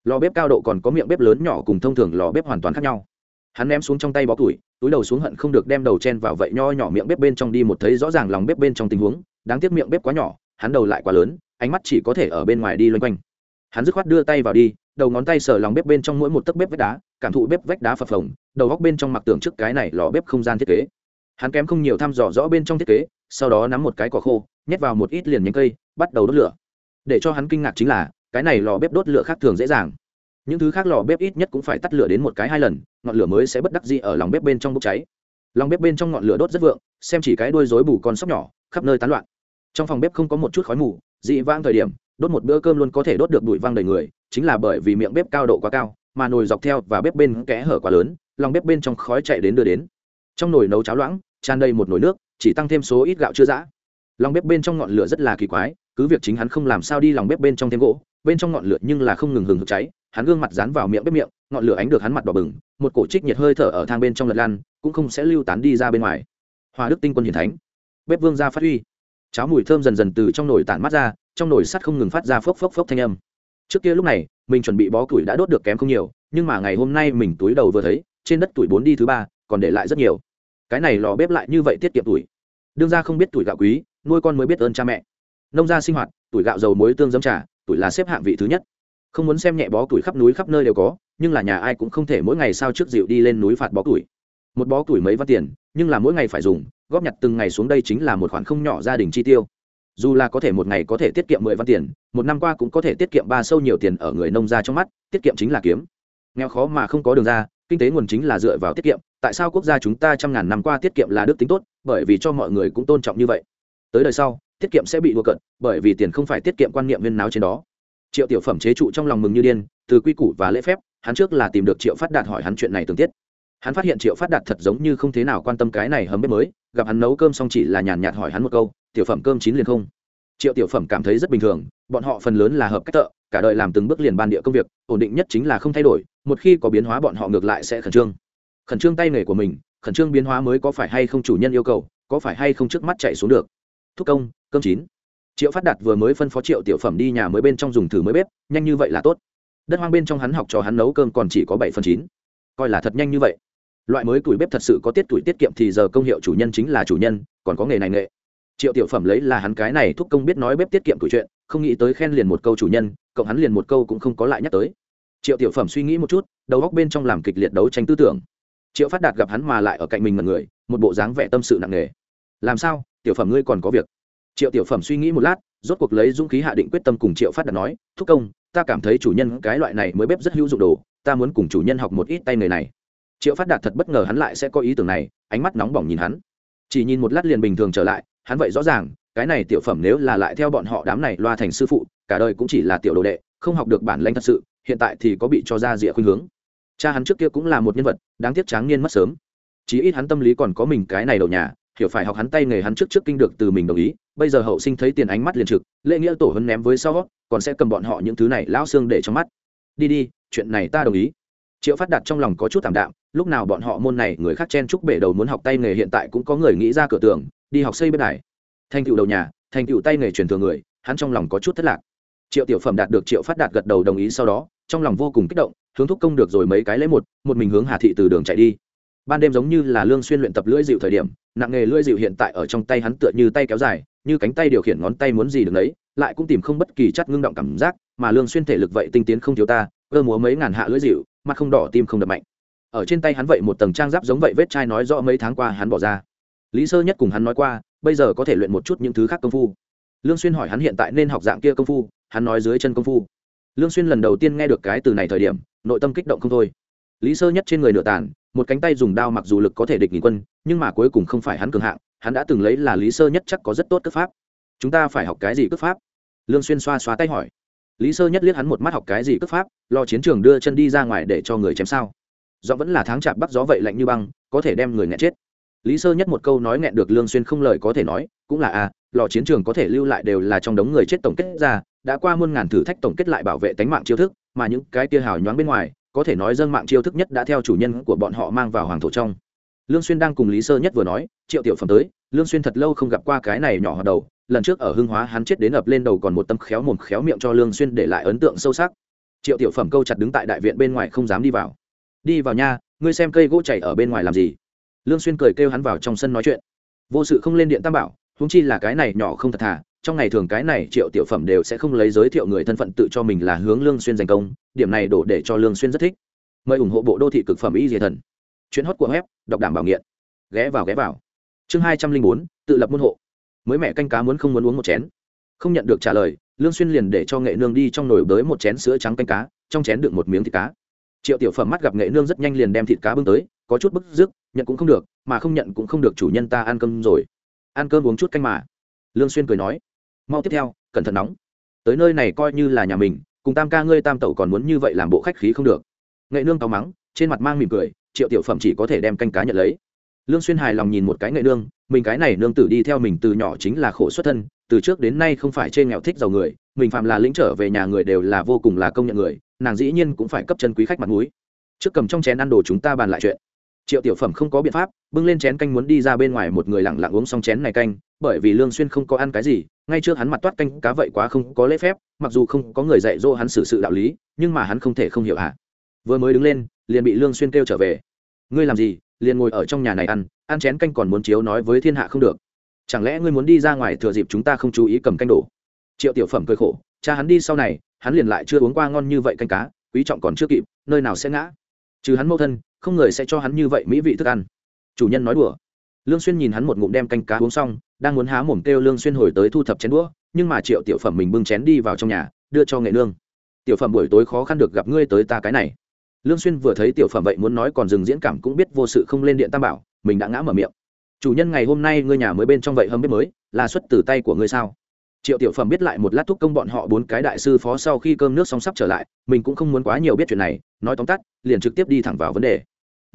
Lò bếp cao độ còn có miệng bếp lớn nhỏ cùng thông thường lò bếp hoàn toàn khác nhau. Hắn ném xuống trong tay bó củi, túi đầu xuống hận không được đem đầu chen vào vậy nho nhỏ miệng bếp bên trong đi một thấy rõ ràng lòng bếp bên trong tình huống, đáng tiếc miệng bếp quá nhỏ, hắn đầu lại quá lớn, ánh mắt chỉ có thể ở bên ngoài đi loanh quanh. Hắn dứt khoát đưa tay vào đi, đầu ngón tay sờ lòng bếp bên trong mỗi một tấc bếp vách đá, cảm thụ bếp vách đá phập phồng, đầu góc bên trong mặc tưởng trước cái này lò bếp không gian thiết kế. Hắn kém không nhiều thăm dò rõ bên trong thiết kế, sau đó nắm một cái cỏ khô, nhét vào một ít liền nhánh cây, bắt đầu đốt lửa để cho hắn kinh ngạc chính là, cái này lò bếp đốt lửa khác thường dễ dàng. Những thứ khác lò bếp ít nhất cũng phải tắt lửa đến một cái hai lần, ngọn lửa mới sẽ bất đắc gì ở lòng bếp bên trong bốc cháy. Lòng bếp bên trong ngọn lửa đốt rất vượng, xem chỉ cái đuôi rối bù con sóc nhỏ, khắp nơi tán loạn. Trong phòng bếp không có một chút khói mù, dị vang thời điểm, đốt một bữa cơm luôn có thể đốt được bụi vang đầy người, chính là bởi vì miệng bếp cao độ quá cao, mà nồi dọc theo và bếp bên kẽ hở quá lớn, lòng bếp bên trong khói chạy đến đưa đến. Trong nồi nấu cháo loãng, tràn đầy một nồi nước, chỉ tăng thêm số ít gạo chưa dã lòng bếp bên trong ngọn lửa rất là kỳ quái cứ việc chính hắn không làm sao đi lòng bếp bên trong thêm gỗ, bên trong ngọn lửa nhưng là không ngừng hừng hực cháy, hắn gương mặt dán vào miệng bếp miệng, ngọn lửa ánh được hắn mặt đỏ bừng, một cổ trích nhiệt hơi thở ở thang bên trong lật lan cũng không sẽ lưu tán đi ra bên ngoài. Hòa đức tinh quân hiền thánh, bếp vương ra phát huy. Cháo mùi thơm dần dần từ trong nồi tản mắt ra, trong nồi sắt không ngừng phát ra phốc phốc phốc thanh âm. Trước kia lúc này, mình chuẩn bị bó củi đã đốt được kém không nhiều, nhưng mà ngày hôm nay mình túi đầu vừa thấy, trên đất tuổi bốn đi thứ ba, còn để lại rất nhiều. Cái này lò bếp lại như vậy tiết kiệm tuổi. Đương ra không biết tuổi gạo quý, nuôi con mới biết ơn cha mẹ nông gia sinh hoạt, tuổi gạo dầu muối tương giấm trà, tuổi là xếp hạng vị thứ nhất. Không muốn xem nhẹ bó tuổi khắp núi khắp nơi đều có, nhưng là nhà ai cũng không thể mỗi ngày sao trước dịu đi lên núi phạt bó tuổi. Một bó tuổi mấy văn tiền, nhưng là mỗi ngày phải dùng, góp nhặt từng ngày xuống đây chính là một khoản không nhỏ gia đình chi tiêu. Dù là có thể một ngày có thể tiết kiệm mười văn tiền, một năm qua cũng có thể tiết kiệm ba sâu nhiều tiền ở người nông gia trong mắt, tiết kiệm chính là kiếm. Nghèo khó mà không có đường ra, kinh tế nguồn chính là dựa vào tiết kiệm, tại sao quốc gia chúng ta trăm ngàn năm qua tiết kiệm là đức tính tốt, bởi vì cho mọi người cũng tôn trọng như vậy tới đời sau, tiết kiệm sẽ bị đua cận bởi vì tiền không phải tiết kiệm quan niệm viên náo trên đó. Triệu tiểu phẩm chế trụ trong lòng mừng như điên, từ quy củ và lễ phép, hắn trước là tìm được triệu phát đạt hỏi hắn chuyện này từng tiết. Hắn phát hiện triệu phát đạt thật giống như không thế nào quan tâm cái này hầm bếp mới, gặp hắn nấu cơm xong chỉ là nhàn nhạt hỏi hắn một câu, tiểu phẩm cơm chín liền không? Triệu tiểu phẩm cảm thấy rất bình thường, bọn họ phần lớn là hợp cách tợ, cả đời làm từng bước liền ban địa công việc, ổn định nhất chính là không thay đổi, một khi có biến hóa bọn họ ngược lại sẽ khẩn trương. Khẩn trương tay nghề của mình, khẩn trương biến hóa mới có phải hay không chủ nhân yêu cầu, có phải hay không trước mắt chạy xuống được thúc công, cơm chín. Triệu phát đạt vừa mới phân phó triệu tiểu phẩm đi nhà mới bên trong dùng thử mới bếp, nhanh như vậy là tốt. Đất hoang bên trong hắn học cho hắn nấu cơm còn chỉ có bảy phần chín. Coi là thật nhanh như vậy. Loại mới củi bếp thật sự có tiết tuổi tiết kiệm thì giờ công hiệu chủ nhân chính là chủ nhân, còn có nghề này nghệ triệu tiểu phẩm lấy là hắn cái này thúc công biết nói bếp tiết kiệm tuổi chuyện, không nghĩ tới khen liền một câu chủ nhân cộng hắn liền một câu cũng không có lại nhắc tới. Triệu tiểu phẩm suy nghĩ một chút, đầu góc bên trong làm kịch liệt đấu tranh tư tưởng. Triệu phát đạt gặp hắn mà lại ở cạnh mình mật người, một bộ dáng vẻ tâm sự nặng nề. Làm sao? Tiểu phẩm ngươi còn có việc. Triệu tiểu phẩm suy nghĩ một lát, rốt cuộc lấy dũng khí hạ định quyết tâm cùng triệu phát đạt nói, thúc công, ta cảm thấy chủ nhân cái loại này mới bếp rất hữu dụng đồ, ta muốn cùng chủ nhân học một ít tay người này. Triệu phát đạt thật bất ngờ hắn lại sẽ có ý tưởng này, ánh mắt nóng bỏng nhìn hắn. Chỉ nhìn một lát liền bình thường trở lại, hắn vậy rõ ràng, cái này tiểu phẩm nếu là lại theo bọn họ đám này loa thành sư phụ, cả đời cũng chỉ là tiểu đồ đệ, không học được bản lanh thật sự, hiện tại thì có bị cho ra rịa khuynh hướng. Cha hắn trước kia cũng là một nhân vật, đáng tiếc tráng niên mất sớm. Chí ít hắn tâm lý còn có mình cái này đầu nhà hiểu phải học hắn tay nghề hắn trước trước kinh được từ mình đồng ý, bây giờ hậu sinh thấy tiền ánh mắt liền trực, lễ nghĩa tổ hân ném với sau, còn sẽ cầm bọn họ những thứ này lão xương để trong mắt. Đi đi, chuyện này ta đồng ý. Triệu phát đạt trong lòng có chút thảm đạm, lúc nào bọn họ môn này người khác chen chúc bể đầu muốn học tay nghề hiện tại cũng có người nghĩ ra cửa tường, đi học xây bên này thành tựu đầu nhà, thành tựu tay nghề truyền thừa người, hắn trong lòng có chút thất lạc. Triệu tiểu phẩm đạt được triệu phát đạt gật đầu đồng ý sau đó, trong lòng vô cùng kích động, hướng thúc công được rồi mấy cái lấy một một mình hướng hà thị từ đường chạy đi. Ban đêm giống như là lương xuyên luyện tập lưỡi dịu thời điểm nặng nghề lưỡi dịu hiện tại ở trong tay hắn tựa như tay kéo dài, như cánh tay điều khiển ngón tay muốn gì được lấy lại cũng tìm không bất kỳ chất ngưng động cảm giác, mà lương xuyên thể lực vậy tinh tiến không thiếu ta, cơ múa mấy ngàn hạ lưỡi dịu mặt không đỏ tim không đập mạnh. Ở trên tay hắn vậy một tầng trang giáp giống vậy vết chai nói rõ mấy tháng qua hắn bỏ ra. Lý sơ nhất cùng hắn nói qua, bây giờ có thể luyện một chút những thứ khác công phu. Lương xuyên hỏi hắn hiện tại nên học dạng kia công phu, hắn nói dưới chân công phu. Lương xuyên lần đầu tiên nghe được cái từ này thời điểm, nội tâm kích động không thôi lý sơ nhất trên người nửa tàn một cánh tay dùng đao mặc dù lực có thể địch nghìn quân nhưng mà cuối cùng không phải hắn cường hạng hắn đã từng lấy là lý sơ nhất chắc có rất tốt cước pháp. Chúng ta phải học cái gì cước pháp? Lương xuyên xoa xoa tay hỏi. Lý sơ nhất liếc hắn một mắt học cái gì cước pháp lo chiến trường đưa chân đi ra ngoài để cho người chém sao. Do vẫn là tháng chạp bắc gió vậy lạnh như băng có thể đem người nghẹn chết. Lý sơ nhất một câu nói nghẹn được lương xuyên không lời có thể nói cũng là a à, lò chiến trường có thể lưu lại đều là trong đống người chết tổng kết ra đã qua muôn ngàn thử thách tổng kết lại bảo vệ tính mạng chiêu thức mà những cái kia hào nhoáng bên ngoài có thể nói dân mạng chiêu thức nhất đã theo chủ nhân của bọn họ mang vào hoàng thổ trong. Lương xuyên đang cùng lý sơ nhất vừa nói, triệu tiểu phẩm tới, lương xuyên thật lâu không gặp qua cái này nhỏ hoạt đầu, lần trước ở hưng hóa hắn chết đến ập lên đầu còn một tâm khéo mồm khéo miệng cho lương xuyên để lại ấn tượng sâu sắc. Triệu tiểu phẩm câu chặt đứng tại đại viện bên ngoài không dám đi vào. Đi vào nha, ngươi xem cây gỗ chảy ở bên ngoài làm gì? Lương xuyên cười kêu hắn vào trong sân nói chuyện. Vô sự không lên điện tam bảo huống chi là cái này nhỏ không thật thà, trong ngày thường cái này triệu tiểu phẩm đều sẽ không lấy giới thiệu người thân phận tự cho mình là hướng lương xuyên giành công, điểm này đổ để cho lương xuyên rất thích. Mời ủng hộ bộ đô thị cực phẩm y diệt thần. Chuyến hót của web, đọc đảm bảo nghiện. Ghé vào ghé vào. Chương hai trăm linh bốn, tự lập môn hộ. Mới mẹ canh cá muốn không muốn uống một chén. Không nhận được trả lời, lương xuyên liền để cho nghệ nương đi trong nồi bới một chén sữa trắng canh cá, trong chén đựng một miếng thịt cá. Triệu tiểu phẩm mắt gặp nghệ nương rất nhanh liền đem thịt cá bưng tới, có chút bức dứt nhận cũng không được, mà không nhận cũng không được chủ nhân ta ăn cơm rồi ăn cơm uống chút canh mà. Lương xuyên cười nói, mau tiếp theo, cẩn thận nóng. Tới nơi này coi như là nhà mình, cùng tam ca ngươi tam tẩu còn muốn như vậy làm bộ khách khí không được. Nghệ nương tao mắng, trên mặt mang mỉm cười, triệu tiểu phẩm chỉ có thể đem canh cá nhận lấy. Lương xuyên hài lòng nhìn một cái nghệ nương, mình cái này nương tử đi theo mình từ nhỏ chính là khổ xuất thân, từ trước đến nay không phải trên nghèo thích giàu người, mình phạm là lĩnh trở về nhà người đều là vô cùng là công nhận người, nàng dĩ nhiên cũng phải cấp chân quý khách mặt mũi. Trước cầm trong chén ăn đồ chúng ta bàn lại chuyện triệu tiểu phẩm không có biện pháp, bưng lên chén canh muốn đi ra bên ngoài một người lặng lặng uống xong chén này canh, bởi vì lương xuyên không có ăn cái gì, ngay trước hắn mặt toát canh cá vậy quá không có lễ phép, mặc dù không có người dạy dỗ hắn xử sự đạo lý, nhưng mà hắn không thể không hiểu hả? Vừa mới đứng lên, liền bị lương xuyên kêu trở về. Ngươi làm gì? Liền ngồi ở trong nhà này ăn ăn chén canh còn muốn chiếu nói với thiên hạ không được. Chẳng lẽ ngươi muốn đi ra ngoài thừa dịp chúng ta không chú ý cầm canh đổ? Triệu tiểu phẩm cười khổ, cha hắn đi sau này, hắn liền lại chưa uống qua ngon như vậy canh cá, quý trọng còn chưa kịp, nơi nào sẽ ngã? Trừ hắn mâu thân không người sẽ cho hắn như vậy mỹ vị thức ăn. Chủ nhân nói đùa. Lương xuyên nhìn hắn một ngụm đem canh cá uống xong, đang muốn há mồm kêu lương xuyên hồi tới thu thập chén đũa, nhưng mà triệu tiểu phẩm mình bưng chén đi vào trong nhà, đưa cho nghệ nương. Tiểu phẩm buổi tối khó khăn được gặp ngươi tới ta cái này. Lương xuyên vừa thấy tiểu phẩm vậy muốn nói còn dừng diễn cảm cũng biết vô sự không lên điện tam bảo, mình đã ngã mở miệng. Chủ nhân ngày hôm nay ngươi nhà mới bên trong vậy hâm bếp mới, là xuất từ tay của ngươi sao? Triệu tiểu phẩm biết lại một lát thúc công bọn họ bốn cái đại sư phó sau khi cơm nước xong sắp trở lại, mình cũng không muốn quá nhiều biết chuyện này, nói tóm tắt, liền trực tiếp đi thẳng vào vấn đề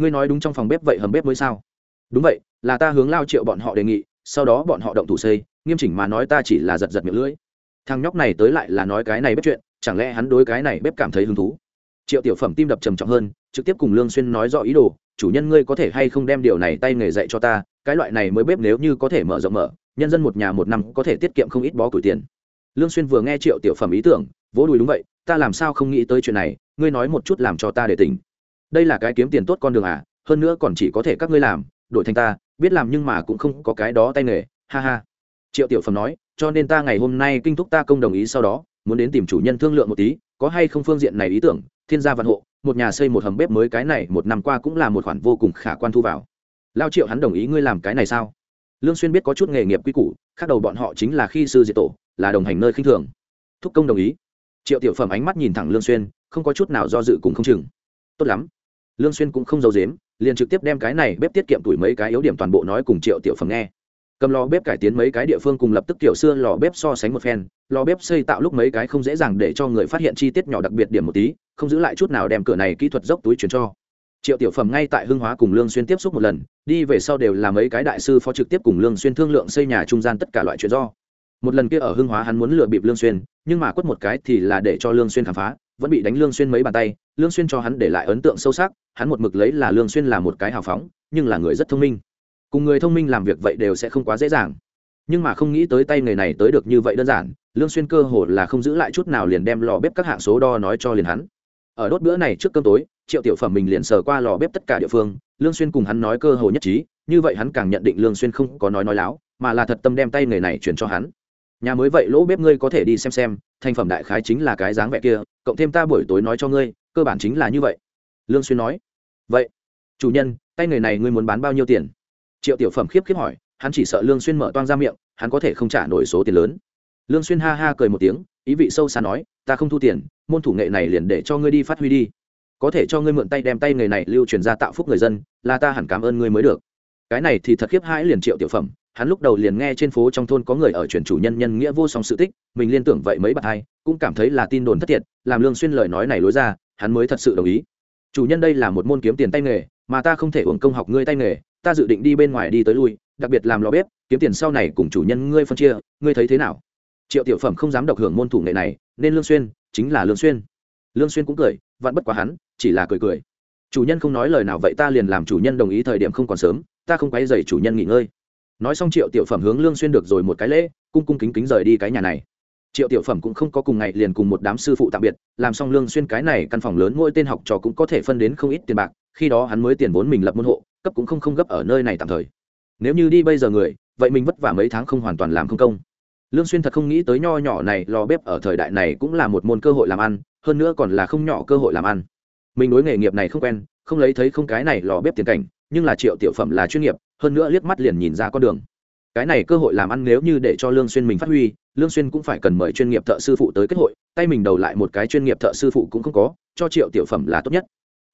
ngươi nói đúng trong phòng bếp vậy hầm bếp mới sao? Đúng vậy, là ta hướng lao triệu bọn họ đề nghị, sau đó bọn họ động thủ xây, nghiêm chỉnh mà nói ta chỉ là giật giật miệng lưỡi. Thằng nhóc này tới lại là nói cái này bếp chuyện, chẳng lẽ hắn đối cái này bếp cảm thấy hứng thú? Triệu tiểu phẩm tim đập trầm trọng hơn, trực tiếp cùng lương xuyên nói rõ ý đồ, chủ nhân ngươi có thể hay không đem điều này tay nghề dạy cho ta, cái loại này mới bếp nếu như có thể mở rộng mở, nhân dân một nhà một năm có thể tiết kiệm không ít bó củi tiền. Lương xuyên vừa nghe triệu tiểu phẩm ý tưởng, vỗ đùi đúng vậy, ta làm sao không nghĩ tới chuyện này, ngươi nói một chút làm cho ta để tỉnh đây là cái kiếm tiền tốt con đường à hơn nữa còn chỉ có thể các ngươi làm, đổi thành ta, biết làm nhưng mà cũng không có cái đó tay nghề, ha ha. Triệu tiểu phẩm nói, cho nên ta ngày hôm nay kinh thúc ta công đồng ý sau đó, muốn đến tìm chủ nhân thương lượng một tí, có hay không phương diện này ý tưởng, thiên gia văn hộ, một nhà xây một hầm bếp mới cái này một năm qua cũng là một khoản vô cùng khả quan thu vào. Lao triệu hắn đồng ý, ngươi làm cái này sao? Lương xuyên biết có chút nghề nghiệp quy củ, khác đầu bọn họ chính là khi sư diệt tổ, là đồng hành nơi khinh thường. Thúc công đồng ý. Triệu tiểu phẩm ánh mắt nhìn thẳng lương xuyên, không có chút nào do dự cùng không chừng. Tốt lắm lương xuyên cũng không giấu giếm, liền trực tiếp đem cái này bếp tiết kiệm tuổi mấy cái yếu điểm toàn bộ nói cùng triệu tiểu phẩm nghe. Cầm lò bếp cải tiến mấy cái địa phương cùng lập tức Tiểu xưa lò bếp so sánh một phen, lò bếp xây tạo lúc mấy cái không dễ dàng để cho người phát hiện chi tiết nhỏ đặc biệt điểm một tí, không giữ lại chút nào đem cửa này kỹ thuật dốc túi chuyển cho. Triệu tiểu phẩm ngay tại hưng hóa cùng lương xuyên tiếp xúc một lần, đi về sau đều là mấy cái đại sư phó trực tiếp cùng lương xuyên thương lượng xây nhà trung gian tất cả loại chuyện do. Một lần kia ở hưng hóa hắn muốn lừa bịp lương xuyên, nhưng mà quất một cái thì là để cho lương xuyên khám phá, vẫn bị đánh lương xuyên mấy bàn tay, lương xuyên cho hắn để lại ấn tượng sâu sắc hắn một mực lấy là lương xuyên là một cái hào phóng, nhưng là người rất thông minh. Cùng người thông minh làm việc vậy đều sẽ không quá dễ dàng. Nhưng mà không nghĩ tới tay nghề này tới được như vậy đơn giản, lương xuyên cơ hồ là không giữ lại chút nào liền đem lò bếp các hạng số đo nói cho liền hắn. Ở đốt bữa này trước cơm tối, triệu tiểu phẩm mình liền sờ qua lò bếp tất cả địa phương, lương xuyên cùng hắn nói cơ hồ nhất trí, như vậy hắn càng nhận định lương xuyên không có nói nói láo, mà là thật tâm đem tay nghề này chuyển cho hắn. Nhà mới vậy lỗ bếp ngươi có thể đi xem xem, thành phẩm đại khái chính là cái dáng vẻ kia, cộng thêm ta buổi tối nói cho ngươi, cơ bản chính là như vậy. Lương xuyên nói vậy, chủ nhân, tay nghề này ngươi muốn bán bao nhiêu tiền? Triệu tiểu phẩm khiếp khiếp hỏi, hắn chỉ sợ lương xuyên mở toang ra miệng, hắn có thể không trả nổi số tiền lớn. Lương xuyên ha ha cười một tiếng, ý vị sâu xa nói, ta không thu tiền, môn thủ nghệ này liền để cho ngươi đi phát huy đi. Có thể cho ngươi mượn tay đem tay nghề này lưu truyền ra tạo phúc người dân, là ta hẳn cảm ơn ngươi mới được. Cái này thì thật khiếp hãi liền triệu tiểu phẩm, hắn lúc đầu liền nghe trên phố trong thôn có người ở truyền chủ nhân nhân nghĩa vô song sự tích, mình liên tưởng vậy mấy bạn hai, cũng cảm thấy là tin đồn thất thiệt, làm lương xuyên lời nói này lối ra, hắn mới thật sự đồng ý chủ nhân đây là một môn kiếm tiền tay nghề, mà ta không thể uổng công học ngươi tay nghề, ta dự định đi bên ngoài đi tới lui, đặc biệt làm lò bếp, kiếm tiền sau này cùng chủ nhân ngươi phân chia, ngươi thấy thế nào? Triệu tiểu phẩm không dám độc hưởng môn thủ nghệ này, nên lương xuyên, chính là lương xuyên. Lương xuyên cũng cười, vặn bất quá hắn, chỉ là cười cười. Chủ nhân không nói lời nào vậy ta liền làm chủ nhân đồng ý thời điểm không còn sớm, ta không quấy rầy chủ nhân nghỉ ngơi. Nói xong triệu tiểu phẩm hướng lương xuyên được rồi một cái lễ, cung cung kính kính rời đi cái nhà này triệu tiểu phẩm cũng không có cùng ngày liền cùng một đám sư phụ tạm biệt, làm xong lương xuyên cái này căn phòng lớn mỗi tên học trò cũng có thể phân đến không ít tiền bạc, khi đó hắn mới tiền vốn mình lập môn hộ, cấp cũng không không gấp ở nơi này tạm thời. Nếu như đi bây giờ người, vậy mình vất vả mấy tháng không hoàn toàn làm không công. Lương xuyên thật không nghĩ tới nho nhỏ này lò bếp ở thời đại này cũng là một môn cơ hội làm ăn, hơn nữa còn là không nhỏ cơ hội làm ăn. Mình đối nghề nghiệp này không quen, không lấy thấy không cái này lò bếp tiền cảnh, nhưng là triệu tiểu phẩm là chuyên nghiệp, hơn nữa liếc mắt liền nhìn ra con đường cái này cơ hội làm ăn nếu như để cho lương xuyên mình phát huy, lương xuyên cũng phải cần mời chuyên nghiệp thợ sư phụ tới kết hội, tay mình đầu lại một cái chuyên nghiệp thợ sư phụ cũng không có, cho triệu tiểu phẩm là tốt nhất.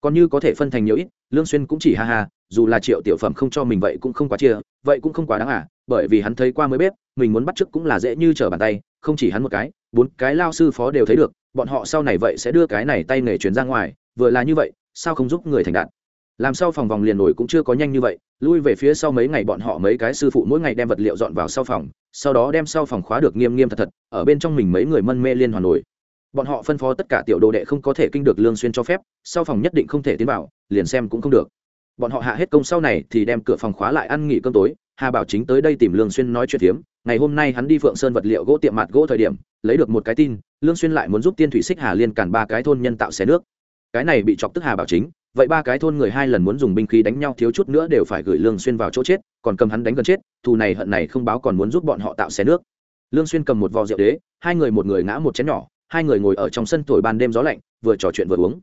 Còn như có thể phân thành nhiều ít, lương xuyên cũng chỉ ha ha, dù là triệu tiểu phẩm không cho mình vậy cũng không quá chia, vậy cũng không quá đáng à bởi vì hắn thấy qua mới bếp, mình muốn bắt trước cũng là dễ như trở bàn tay, không chỉ hắn một cái, bốn cái lao sư phó đều thấy được, bọn họ sau này vậy sẽ đưa cái này tay nghề chuyển ra ngoài, vừa là như vậy, sao không giúp người thành đạt? Làm sao phòng vòng liền nổi cũng chưa có nhanh như vậy, lui về phía sau mấy ngày bọn họ mấy cái sư phụ mỗi ngày đem vật liệu dọn vào sau phòng, sau đó đem sau phòng khóa được nghiêm nghiêm thật thật, ở bên trong mình mấy người mân mê liên hoàn nổi. Bọn họ phân phó tất cả tiểu đồ đệ không có thể kinh được lương xuyên cho phép, sau phòng nhất định không thể tiến vào, liền xem cũng không được. Bọn họ hạ hết công sau này thì đem cửa phòng khóa lại ăn nghỉ cơm tối, hà bảo chính tới đây tìm lương xuyên nói chuyện hiếm ngày hôm nay hắn đi phượng sơn vật liệu gỗ tiệm mặt gỗ thời điểm, lấy được một cái tin, lương xuyên lại muốn giúp tiên thủy xích hà liên cản ba cái thôn nhân tạo xé nước. Cái này bị chọc tức hà bảo chính vậy ba cái thôn người hai lần muốn dùng binh khí đánh nhau thiếu chút nữa đều phải gửi lương xuyên vào chỗ chết, còn cầm hắn đánh gần chết, thù này hận này không báo còn muốn giúp bọn họ tạo xé nước. Lương xuyên cầm một vò rượu đế, hai người một người ngã một chén nhỏ, hai người ngồi ở trong sân thổi ban đêm gió lạnh, vừa trò chuyện vừa uống.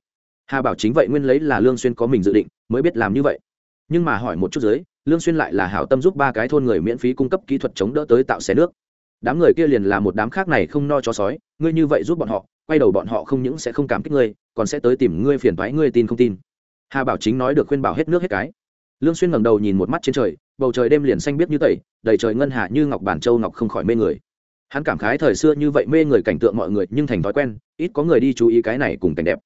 Hà bảo chính vậy nguyên lấy là lương xuyên có mình dự định, mới biết làm như vậy. Nhưng mà hỏi một chút dưới, lương xuyên lại là hảo tâm giúp ba cái thôn người miễn phí cung cấp kỹ thuật chống đỡ tới tạo xé nước. Đám người kia liền là một đám khác này không no cho sói, ngươi như vậy giúp bọn họ, quay đầu bọn họ không những sẽ không cảm kích ngươi, còn sẽ tới tìm ngươi phiền thoái ngươi tin không tin hà bảo chính nói được khuyên bảo hết nước hết cái. Lương xuyên ngẩng đầu nhìn một mắt trên trời, bầu trời đêm liền xanh biếc như tẩy, đầy trời ngân hạ như ngọc bản châu ngọc không khỏi mê người. Hắn cảm khái thời xưa như vậy mê người cảnh tượng mọi người nhưng thành thói quen, ít có người đi chú ý cái này cùng cảnh đẹp.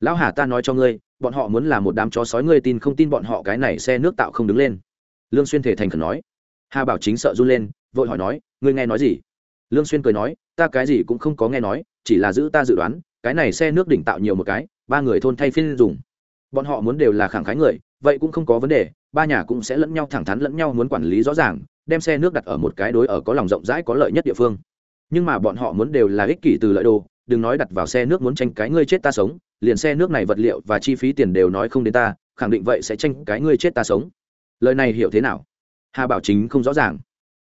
Lão hà, ta nói cho ngươi, bọn họ muốn là một đám chó sói ngươi tin không tin bọn họ cái này xe nước tạo không đứng lên. Lương xuyên thể thành khẩn nói. Hà bảo chính sợ run lên, vội hỏi nói, ngươi nghe nói gì? Lương xuyên cười nói, ta cái gì cũng không có nghe nói, chỉ là giữ ta dự đoán, cái này xe nước đỉnh tạo nhiều một cái, ba người thôn thay phiên dùng bọn họ muốn đều là khẳng khái người, vậy cũng không có vấn đề, ba nhà cũng sẽ lẫn nhau thẳng thắn lẫn nhau muốn quản lý rõ ràng, đem xe nước đặt ở một cái đối ở có lòng rộng rãi có lợi nhất địa phương. Nhưng mà bọn họ muốn đều là ích kỷ từ lợi đồ, đừng nói đặt vào xe nước muốn tranh cái ngươi chết ta sống, liền xe nước này vật liệu và chi phí tiền đều nói không đến ta, khẳng định vậy sẽ tranh cái ngươi chết ta sống. Lời này hiểu thế nào? Hà bảo chính không rõ ràng.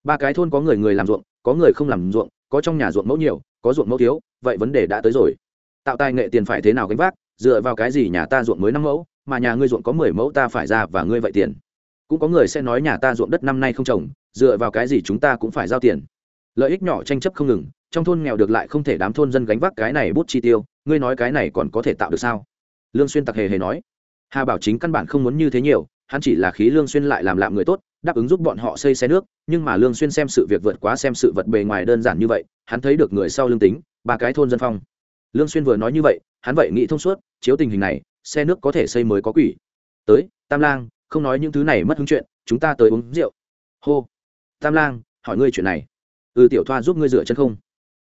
Ba cái thôn có người người làm ruộng, có người không làm ruộng, có trong nhà ruộng mẫu nhiều, có ruộng mẫu thiếu, vậy vấn đề đã tới rồi. Tạo tài nghệ tiền phải thế nào gánh vác? Dựa vào cái gì nhà ta ruộng mới năm mẫu, mà nhà ngươi ruộng có mười mẫu ta phải ra và ngươi vậy tiền. Cũng có người sẽ nói nhà ta ruộng đất năm nay không trồng, dựa vào cái gì chúng ta cũng phải giao tiền. Lợi ích nhỏ tranh chấp không ngừng, trong thôn nghèo được lại không thể đám thôn dân gánh vác cái này bút chi tiêu, ngươi nói cái này còn có thể tạo được sao? Lương xuyên tặc hề hề nói. Hà bảo chính căn bản không muốn như thế nhiều, hắn chỉ là khí lương xuyên lại làm lạm người tốt, đáp ứng giúp bọn họ xây xe nước, nhưng mà lương xuyên xem sự việc vượt quá xem sự vật bề ngoài đơn giản như vậy, hắn thấy được người sau lương tính, ba cái thôn dân phong. Lương xuyên vừa nói như vậy hắn vậy nghĩ thông suốt, chiếu tình hình này, xe nước có thể xây mới có quỷ. Tới, tam lang, không nói những thứ này mất hứng chuyện, chúng ta tới uống rượu. Hô. Tam lang, hỏi ngươi chuyện này. Ừ tiểu thoa giúp ngươi rửa chân không?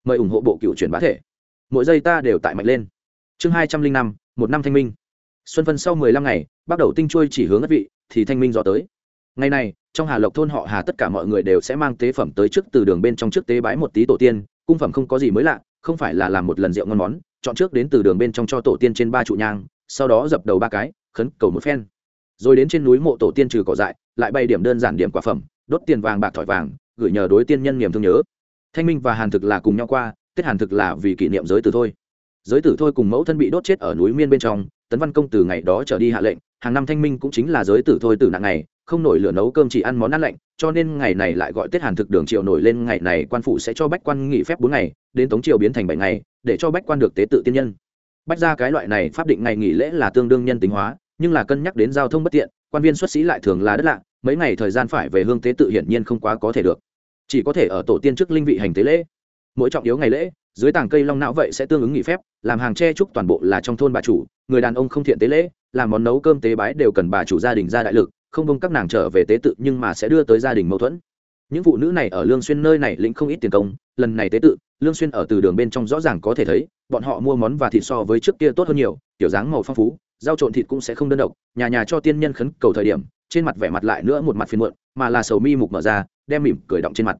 Mời ủng hộ bộ cựu chuyển bá thể. Mỗi giây ta đều tại mạnh lên. Chương hai trăm linh năm, một năm thanh minh. Xuân phân sau mười lăm ngày, bắt đầu tinh chuôi chỉ hướng ất vị, thì thanh minh do tới. Ngày này, trong hà lộc thôn họ hà tất cả mọi người đều sẽ mang tế phẩm tới trước từ đường bên trong trước tế bái một tí tổ tiên, cung phẩm không có gì mới lạ, không phải là làm một lần rượu ngon món chọn trước đến từ đường bên trong cho tổ tiên trên ba trụ nhang, sau đó dập đầu ba cái, khấn cầu một phen. Rồi đến trên núi mộ tổ tiên trừ cỏ dại, lại bay điểm đơn giản điểm quả phẩm, đốt tiền vàng, bạc thỏi vàng, gửi nhờ đối tiên nhân niềm thương nhớ. Thanh minh và hàn thực là cùng nhau qua tết hàn thực là vì kỷ niệm giới tử thôi. Giới tử thôi cùng mẫu thân bị đốt chết ở núi miên bên trong, tấn văn công từ ngày đó trở đi hạ lệnh, hàng năm thanh minh cũng chính là giới tử thôi từ nặng ngày không nổi lửa nấu cơm chỉ ăn món ăn lạnh, cho nên ngày này lại gọi tết hàn thực đường triệu nổi lên ngày này quan phủ sẽ cho bách quan nghỉ phép bốn ngày, đến tống triều biến thành bảy ngày, để cho bách quan được tế tự tiên nhân. Bách ra cái loại này pháp định ngày nghỉ lễ là tương đương nhân tính hóa, nhưng là cân nhắc đến giao thông bất tiện, quan viên xuất sĩ lại thường là đất lạ, mấy ngày thời gian phải về hương tế tự hiển nhiên không quá có thể được. Chỉ có thể ở tổ tiên trước linh vị hành tế lễ. Mỗi trọng yếu ngày lễ, dưới tảng cây long não vậy sẽ tương ứng nghỉ phép, làm hàng tre trúc toàn bộ là trong thôn bà chủ, người đàn ông không thiện tế lễ, làm món nấu cơm tế bái đều cần bà chủ gia đình ra đại lực không bông các nàng trở về tế tự nhưng mà sẽ đưa tới gia đình mâu thuẫn. Những phụ nữ này ở lương xuyên nơi này lĩnh không ít tiền công, lần này tế tự, lương xuyên ở từ đường bên trong rõ ràng có thể thấy, bọn họ mua món và thịt so với trước kia tốt hơn nhiều, kiểu dáng màu phong phú, rau trộn thịt cũng sẽ không đơn độc, nhà nhà cho tiên nhân khấn cầu thời điểm, trên mặt vẻ mặt lại nữa một mặt phiền muộn, mà là sầu mi mục mở ra, đem mỉm cười động trên mặt.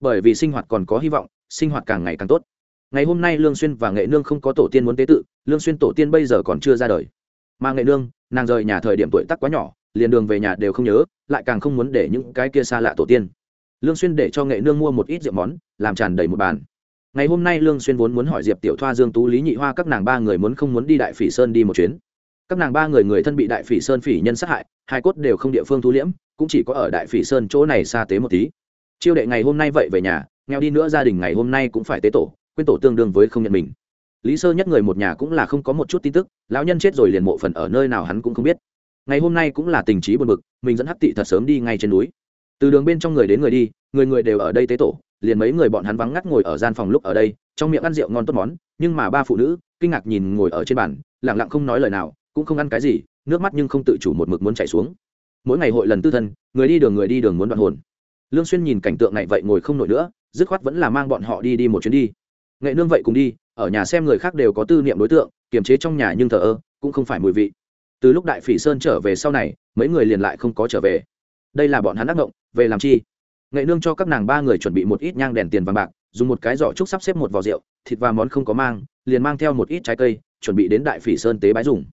Bởi vì sinh hoạt còn có hy vọng, sinh hoạt càng ngày càng tốt. Ngày hôm nay lương xuyên và nghệ nương không có tổ tiên muốn tế tự, lương xuyên tổ tiên bây giờ còn chưa ra đời. Mà nghệ nương, nàng rời nhà thời điểm tuổi tác quá nhỏ liền đường về nhà đều không nhớ, lại càng không muốn để những cái kia xa lạ tổ tiên. Lương xuyên để cho nghệ nương mua một ít rượu món, làm tràn đầy một bàn. Ngày hôm nay lương xuyên vốn muốn hỏi diệp tiểu thoa, dương tú, lý nhị hoa các nàng ba người muốn không muốn đi đại phỉ sơn đi một chuyến. Các nàng ba người người thân bị đại phỉ sơn phỉ nhân sát hại, hai cốt đều không địa phương thu liễm, cũng chỉ có ở đại phỉ sơn chỗ này xa tế một tí. Chiêu đệ ngày hôm nay vậy về nhà, nghèo đi nữa gia đình ngày hôm nay cũng phải tế tổ, quên tổ tương đương với không nhận mình. Lý sơ nhất người một nhà cũng là không có một chút tin tức, lão nhân chết rồi liền mộ phần ở nơi nào hắn cũng không biết ngày hôm nay cũng là tình trí buồn bực, mình dẫn hắc tị thật sớm đi ngay trên núi. Từ đường bên trong người đến người đi, người người đều ở đây tế tổ, liền mấy người bọn hắn vắng ngắt ngồi ở gian phòng lúc ở đây, trong miệng ăn rượu ngon tốt món, nhưng mà ba phụ nữ, kinh ngạc nhìn ngồi ở trên bàn lẳng lặng không nói lời nào, cũng không ăn cái gì, nước mắt nhưng không tự chủ một mực muốn chảy xuống. Mỗi ngày hội lần tư thân, người đi đường người đi đường muốn đoạn hồn. Lương xuyên nhìn cảnh tượng này vậy ngồi không nổi nữa, dứt khoát vẫn là mang bọn họ đi đi một chuyến đi. Nghệ nương vậy cùng đi, ở nhà xem người khác đều có tư niệm đối tượng, kiềm chế trong nhà nhưng thờ ơ, cũng không phải mùi vị từ lúc đại phỉ sơn trở về sau này, mấy người liền lại không có trở về. Đây là bọn hắn ác động về làm chi? Nghệ nương cho các nàng ba người chuẩn bị một ít nhang đèn tiền vàng bạc, dùng một cái giỏ trúc sắp xếp một vò rượu, thịt và món không có mang, liền mang theo một ít trái cây, chuẩn bị đến đại phỉ sơn tế bái dùng.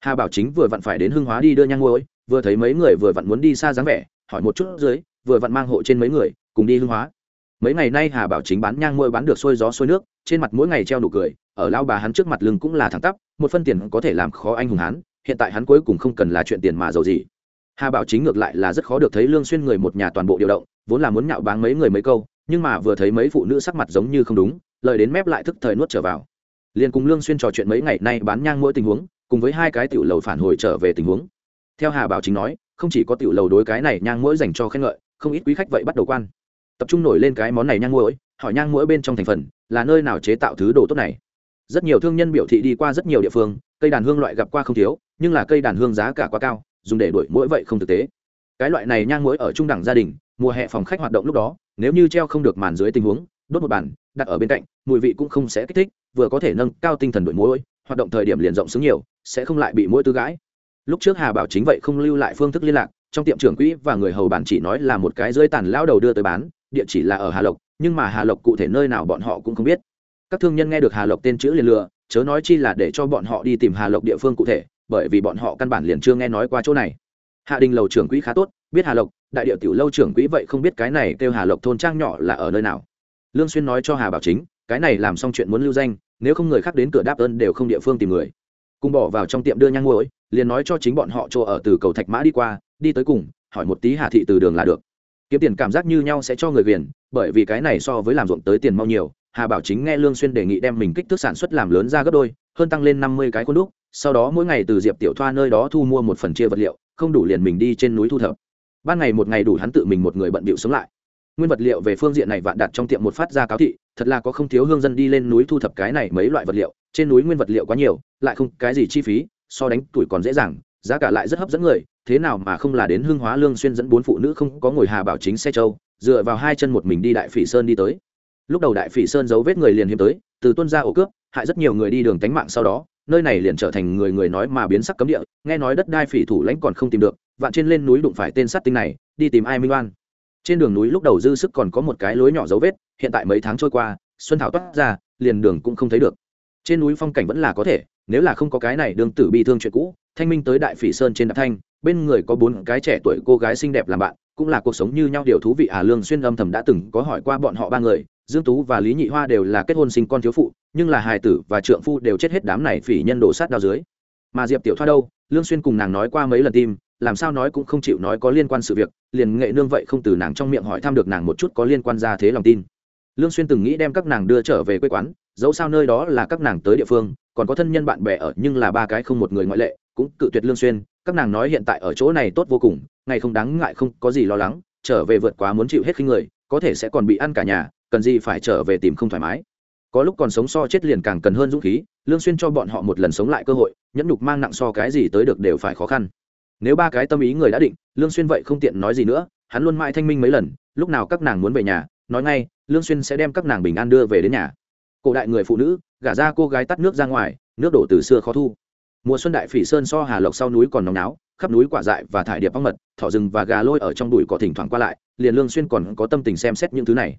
Hà bảo chính vừa vặn phải đến hưng hóa đi đưa nhang ngôi vừa thấy mấy người vừa vặn muốn đi xa dáng vẻ, hỏi một chút dưới, vừa vặn mang hộ trên mấy người, cùng đi hưng hóa. Mấy ngày nay hà bảo chính bán nhang ngôi bán được sôi gió sôi nước, trên mặt mỗi ngày treo nụ cười, ở lao bà hắn trước mặt lưng cũng là thẳng tắp, một phân tiền có thể làm khó anh hùng hắn hiện tại hắn cuối cùng không cần là chuyện tiền mà giàu gì. Hà bảo chính ngược lại là rất khó được thấy lương xuyên người một nhà toàn bộ điều động, vốn là muốn nhạo báng mấy người mấy câu, nhưng mà vừa thấy mấy phụ nữ sắc mặt giống như không đúng, lời đến mép lại thức thời nuốt trở vào. Liền cùng lương xuyên trò chuyện mấy ngày nay bán nhang mỗi tình huống, cùng với hai cái tiểu lầu phản hồi trở về tình huống. Theo hà bảo chính nói, không chỉ có tiểu lầu đối cái này nhang mỗi dành cho khen ngợi, không ít quý khách vậy bắt đầu quan. Tập trung nổi lên cái món này nhang mỗi, hỏi nhang mỗi bên trong thành phần, là nơi nào chế tạo thứ đồ tốt này. Rất nhiều thương nhân biểu thị đi qua rất nhiều địa phương, cây đàn hương loại gặp qua không thiếu nhưng là cây đàn hương giá cả quá cao, dùng để đuổi mũi vậy không thực tế. Cái loại này nhang mũi ở trung đẳng gia đình, mùa hè phòng khách hoạt động lúc đó, nếu như treo không được màn dưới tình huống, đốt một bàn, đặt ở bên cạnh, mùi vị cũng không sẽ kích thích, vừa có thể nâng cao tinh thần đổi mũi hoạt động thời điểm liền rộng xứng nhiều, sẽ không lại bị mũi tư gãi. Lúc trước hà bảo chính vậy không lưu lại phương thức liên lạc, trong tiệm trưởng quỹ và người hầu bản chỉ nói là một cái dưới tàn lão đầu đưa tới bán, địa chỉ là ở hà lộc, nhưng mà hà lộc cụ thể nơi nào bọn họ cũng không biết. Các thương nhân nghe được hà lộc tên chữ liền lừa, chớ nói chi là để cho bọn họ đi tìm hà lộc địa phương cụ thể bởi vì bọn họ căn bản liền chưa nghe nói qua chỗ này. Hạ đình lầu trưởng quỹ khá tốt, biết hà lộc, đại địa tiểu lâu trưởng quỹ vậy không biết cái này kêu hà lộc thôn trang nhỏ là ở nơi nào. Lương xuyên nói cho hà bảo chính, cái này làm xong chuyện muốn lưu danh, nếu không người khác đến cửa đáp ơn đều không địa phương tìm người. Cùng bỏ vào trong tiệm đưa nhang muối, liền nói cho chính bọn họ chỗ ở từ cầu thạch mã đi qua, đi tới cùng, hỏi một tí hà thị từ đường là được. Kiếm tiền cảm giác như nhau sẽ cho người viền bởi vì cái này so với làm ruộng tới tiền mau nhiều. Hà bảo chính nghe lương xuyên đề nghị đem mình kích thước sản xuất làm lớn ra gấp đôi, hơn tăng lên năm mươi cái khuôn đúc sau đó mỗi ngày từ diệp tiểu thoa nơi đó thu mua một phần chia vật liệu, không đủ liền mình đi trên núi thu thập. Ban ngày một ngày đủ hắn tự mình một người bận bịu sống lại. Nguyên vật liệu về phương diện này vạn đặt trong tiệm một phát ra cáo thị, thật là có không thiếu hương dân đi lên núi thu thập cái này mấy loại vật liệu, trên núi nguyên vật liệu quá nhiều, lại không cái gì chi phí, so đánh tuổi còn dễ dàng, giá cả lại rất hấp dẫn người, thế nào mà không là đến hương hóa lương xuyên dẫn bốn phụ nữ không có ngồi hà bảo chính xe châu dựa vào hai chân một mình đi đại phỉ sơn đi tới. Lúc đầu đại phỉ sơn giấu vết người liền hiếm tới, từ tuân ra ổ cướp, hại rất nhiều người đi đường tánh mạng sau đó nơi này liền trở thành người người nói mà biến sắc cấm địa, nghe nói đất đai phỉ thủ lãnh còn không tìm được, vạn trên lên núi đụng phải tên sát tinh này, đi tìm ai minh oan. Trên đường núi lúc đầu dư sức còn có một cái lối nhỏ dấu vết, hiện tại mấy tháng trôi qua, xuân thảo toát ra, liền đường cũng không thấy được. Trên núi phong cảnh vẫn là có thể, nếu là không có cái này đương tử bi thương chuyện cũ, thanh minh tới đại phỉ sơn trên đạp thanh, bên người có bốn cái trẻ tuổi cô gái xinh đẹp làm bạn, cũng là cuộc sống như nhau điều thú vị à lương xuyên âm thầm đã từng có hỏi qua bọn họ ba người dương tú và lý nhị hoa đều là kết hôn sinh con thiếu phụ, nhưng là hài tử và trượng phu đều chết hết đám này phỉ nhân đổ sát đao dưới. Mà diệp tiểu thoa đâu? Lương xuyên cùng nàng nói qua mấy lần tim, làm sao nói cũng không chịu nói có liên quan sự việc, liền nghệ nương vậy không từ nàng trong miệng hỏi thăm được nàng một chút có liên quan ra thế lòng tin. Lương xuyên từng nghĩ đem các nàng đưa trở về quê quán, dẫu sao nơi đó là các nàng tới địa phương, còn có thân nhân bạn bè ở, nhưng là ba cái không một người ngoại lệ, cũng cự tuyệt lương xuyên, các nàng nói hiện tại ở chỗ này tốt vô cùng, ngày không đáng ngại không có gì lo lắng, trở về vượt quá muốn chịu hết khi người, có thể sẽ còn bị ăn cả nhà cần gì phải trở về tìm không thoải mái. Có lúc còn sống so chết liền càng cần hơn dũng khí, lương xuyên cho bọn họ một lần sống lại cơ hội, nhẫn nhục mang nặng so cái gì tới được đều phải khó khăn. Nếu ba cái tâm ý người đã định, lương xuyên vậy không tiện nói gì nữa, hắn luôn mãi thanh minh mấy lần, lúc nào các nàng muốn về nhà, nói ngay, lương xuyên sẽ đem các nàng bình an đưa về đến nhà. Cổ đại người phụ nữ, gả ra cô gái tắt nước ra ngoài, nước đổ từ xưa khó thu. Mùa xuân đại phỉ sơn so hà lộc sau núi còn nóng náo, khắp núi quả dại và thải điệp băng mật, thỏ rừng và gà lôi ở trong đùi cỏ thỉnh thoảng qua lại, liền lương xuyên còn có tâm tình xem xét những thứ này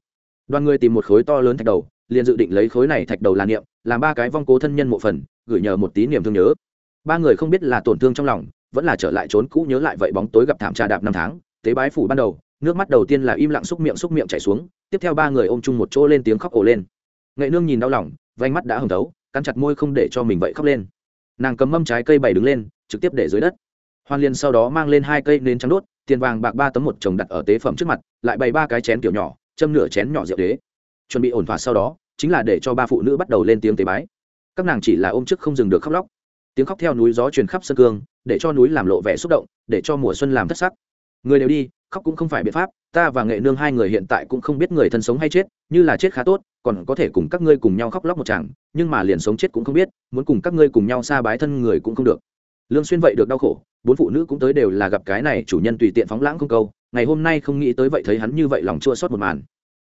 đoàn người tìm một khối to lớn thạch đầu, liền dự định lấy khối này thạch đầu là niệm, làm ba cái vong cố thân nhân mộ phần, gửi nhờ một tí niềm thương nhớ. Ba người không biết là tổn thương trong lòng, vẫn là trở lại trốn cũ nhớ lại vậy bóng tối gặp thảm trà đạp năm tháng, tế bái phủ ban đầu, nước mắt đầu tiên là im lặng xúc miệng xúc miệng chảy xuống, tiếp theo ba người ôm chung một chỗ lên tiếng khóc ổ lên. Nghệ nương nhìn đau lòng vánh mắt đã hồng thấu, cắn chặt môi không để cho mình vậy khóc lên. Nàng cầm mâm trái cây bày đứng lên, trực tiếp để dưới đất. Hoan liên sau đó mang lên hai cây nến trắng đốt, tiền vàng bạc ba tấm một chồng đặt ở tế phẩm trước mặt, lại bày ba cái chén kiểu nhỏ châm nửa chén nhỏ rượu đế. Chuẩn bị ổn thỏa sau đó, chính là để cho ba phụ nữ bắt đầu lên tiếng tế bái. Các nàng chỉ là ôm chức không dừng được khóc lóc. Tiếng khóc theo núi gió truyền khắp sân cương, để cho núi làm lộ vẻ xúc động, để cho mùa xuân làm thất sắc. Người đều đi, khóc cũng không phải biện pháp, ta và nghệ nương hai người hiện tại cũng không biết người thân sống hay chết, như là chết khá tốt, còn có thể cùng các ngươi cùng nhau khóc lóc một chàng, nhưng mà liền sống chết cũng không biết, muốn cùng các ngươi cùng nhau xa bái thân người cũng không được. Lương xuyên vậy được đau khổ, bốn phụ nữ cũng tới đều là gặp cái này chủ nhân tùy tiện phóng lãng không câu ngày hôm nay không nghĩ tới vậy thấy hắn như vậy lòng chua xót một màn.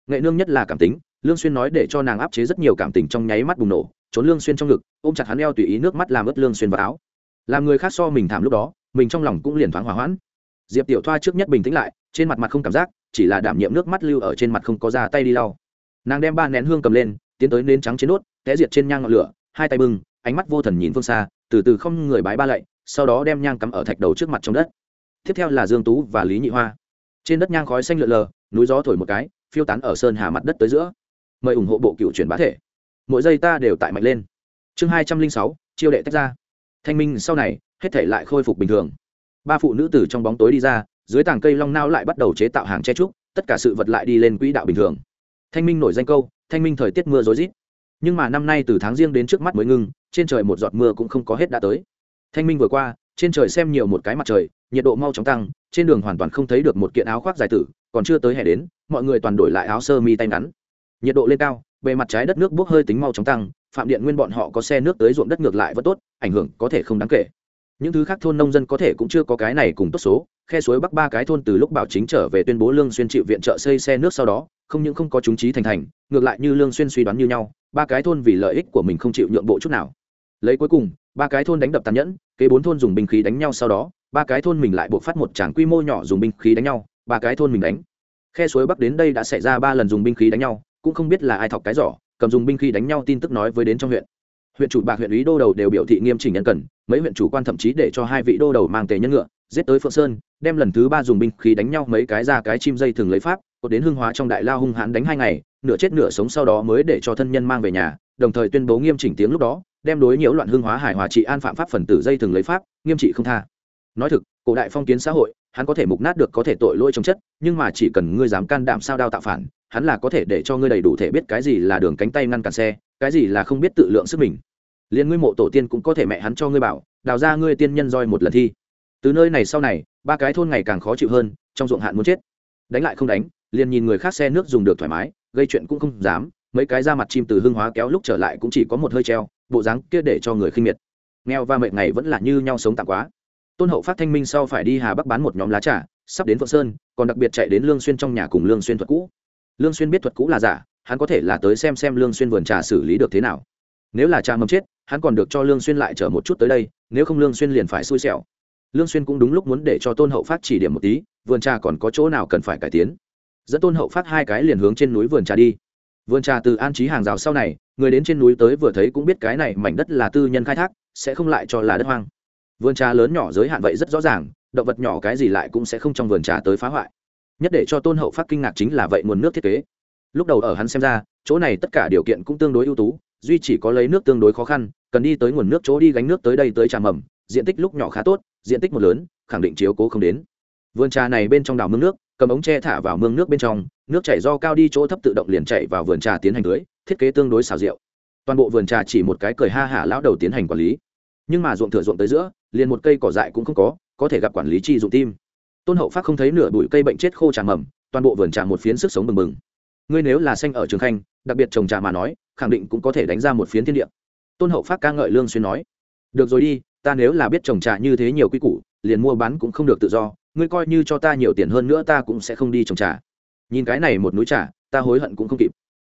Nghệ nương nhất là cảm tính, lương xuyên nói để cho nàng áp chế rất nhiều cảm tình trong nháy mắt bùng nổ, trốn lương xuyên trong ngực, ôm chặt hắn eo tùy ý nước mắt làm ướt lương xuyên vào áo. Làm người khác so mình thảm lúc đó, mình trong lòng cũng liền thoáng hòa hoãn. Diệp tiểu thoa trước nhất bình tĩnh lại, trên mặt mặt không cảm giác, chỉ là đảm nhiệm nước mắt lưu ở trên mặt không có ra tay đi lau. Nàng đem ba nén hương cầm lên, tiến tới nến trắng trên đốt, té diệt trên nhang ngọn lửa, hai tay bưng, ánh mắt vô thần nhìn phương xa, từ từ không người bái ba lạy, sau đó đem nhang cắm ở thạch đầu trước mặt trong đất. Tiếp theo là dương tú và lý nhị hoa trên đất nhang khói xanh lượn lờ, núi gió thổi một cái, phiêu tán ở sơn hà mặt đất tới giữa. Mời ủng hộ bộ cựu truyền bá thể. Mỗi giây ta đều tại mạnh lên. Chương hai trăm linh sáu, chiêu đệ tách ra. Thanh minh sau này, hết thể lại khôi phục bình thường. Ba phụ nữ từ trong bóng tối đi ra, dưới tàng cây long nao lại bắt đầu chế tạo hàng che trúc, tất cả sự vật lại đi lên quỹ đạo bình thường. Thanh minh nổi danh câu, thanh minh thời tiết mưa rối rít. Nhưng mà năm nay từ tháng riêng đến trước mắt mới ngưng trên trời một giọt mưa cũng không có hết đã tới. Thanh minh vừa qua, trên trời xem nhiều một cái mặt trời nhiệt độ mau chóng tăng, trên đường hoàn toàn không thấy được một kiện áo khoác dài tử, còn chưa tới hè đến, mọi người toàn đổi lại áo sơ mi tay ngắn. Nhiệt độ lên cao, bề mặt trái đất nước bốc hơi tính mau chóng tăng, phạm điện nguyên bọn họ có xe nước tới ruộng đất ngược lại vẫn tốt, ảnh hưởng có thể không đáng kể. Những thứ khác thôn nông dân có thể cũng chưa có cái này cùng tốt số, khe suối bắc ba cái thôn từ lúc bảo chính trở về tuyên bố lương xuyên chịu viện trợ xây xe nước sau đó, không những không có chúng trí thành thành, ngược lại như lương xuyên suy đoán như nhau, ba cái thôn vì lợi ích của mình không chịu nhượng bộ chút nào. Lấy cuối cùng, ba cái thôn đánh đập tàn nhẫn, kế bốn thôn dùng binh khí đánh nhau sau đó ba cái thôn mình lại buộc phát một tràng quy mô nhỏ dùng binh khí đánh nhau, ba cái thôn mình đánh. Khe suối bắc đến đây đã xảy ra ba lần dùng binh khí đánh nhau, cũng không biết là ai thọc cái giỏ, cầm dùng binh khí đánh nhau tin tức nói với đến trong huyện. Huyện chủ bạc huyện ý đô đầu đều biểu thị nghiêm chỉnh nhân cần, mấy huyện chủ quan thậm chí để cho hai vị đô đầu mang tề nhân ngựa, giết tới phượng sơn, đem lần thứ ba dùng binh khí đánh nhau mấy cái ra cái chim dây thường lấy pháp, cột đến Hương hóa trong đại lao hung hãn đánh hai ngày, nửa chết nửa sống sau đó mới để cho thân nhân mang về nhà, đồng thời tuyên bố nghiêm chỉnh tiếng lúc đó, đem đối nhiễu loạn Hương hóa hải hòa trị an phạm pháp phần tử dây thường lấy pháp, nghiêm trị không tha nói thực, cổ đại phong kiến xã hội, hắn có thể mục nát được có thể tội lỗi trong chất, nhưng mà chỉ cần ngươi dám can đảm sao đao tạo phản, hắn là có thể để cho ngươi đầy đủ thể biết cái gì là đường cánh tay ngăn cản xe, cái gì là không biết tự lượng sức mình. Liền ngươi mộ tổ tiên cũng có thể mẹ hắn cho ngươi bảo, đào ra ngươi tiên nhân roi một lần thi. Từ nơi này sau này, ba cái thôn ngày càng khó chịu hơn, trong ruộng hạn muốn chết. Đánh lại không đánh, liền nhìn người khác xe nước dùng được thoải mái, gây chuyện cũng không dám, mấy cái da mặt chim từ hương hóa kéo lúc trở lại cũng chỉ có một hơi treo, bộ dáng kia để cho người khinh miệt. Nghèo và mệt ngày vẫn là như nhau sống tạm quá tôn hậu phát thanh minh sau phải đi hà bắc bán một nhóm lá trà, sắp đến phượng sơn, còn đặc biệt chạy đến lương xuyên trong nhà cùng lương xuyên thuật cũ. Lương xuyên biết thuật cũ là giả, hắn có thể là tới xem xem lương xuyên vườn trà xử lý được thế nào. Nếu là trà mầm chết, hắn còn được cho lương xuyên lại chờ một chút tới đây, nếu không lương xuyên liền phải xui xẻo. Lương xuyên cũng đúng lúc muốn để cho tôn hậu phát chỉ điểm một tí, vườn trà còn có chỗ nào cần phải cải tiến. Dẫn tôn hậu phát hai cái liền hướng trên núi vườn trà đi. Vườn trà từ an trí hàng rào sau này, người đến trên núi tới vừa thấy cũng biết cái này mảnh đất là tư nhân khai thác, sẽ không lại cho là đất hoang vườn trà lớn nhỏ giới hạn vậy rất rõ ràng, động vật nhỏ cái gì lại cũng sẽ không trong vườn trà tới phá hoại. Nhất để cho tôn hậu phát kinh ngạc chính là vậy nguồn nước thiết kế. Lúc đầu ở hắn xem ra, chỗ này tất cả điều kiện cũng tương đối ưu tú, duy chỉ có lấy nước tương đối khó khăn, cần đi tới nguồn nước chỗ đi gánh nước tới đây tới trà mầm, diện tích lúc nhỏ khá tốt, diện tích một lớn, khẳng định chiếu cố không đến. Vườn trà này bên trong đào mương nước, cầm ống tre thả vào mương nước bên trong, nước chảy do cao đi chỗ thấp tự động liền chạy vào vườn trà tiến hành tưới, thiết kế tương đối xào rượu. Toàn bộ vườn trà chỉ một cái cười ha hả lão đầu tiến hành quản lý. Nhưng mà ruộng thừa ruộng tới giữa liền một cây cỏ dại cũng không có có thể gặp quản lý chi dụng tim. Tôn hậu phát không thấy nửa bụi cây bệnh chết khô trà mầm, toàn bộ vườn trà một phiến sức sống bừng bừng. Ngươi nếu là xanh ở trường khanh, đặc biệt trồng trà mà nói, khẳng định cũng có thể đánh ra một phiến thiên địa. Tôn hậu phát ca ngợi lương xuyên nói, được rồi đi, ta nếu là biết trồng trà như thế nhiều quy củ, liền mua bán cũng không được tự do, ngươi coi như cho ta nhiều tiền hơn nữa ta cũng sẽ không đi trồng trà. Nhìn cái này một núi trà, ta hối hận cũng không kịp.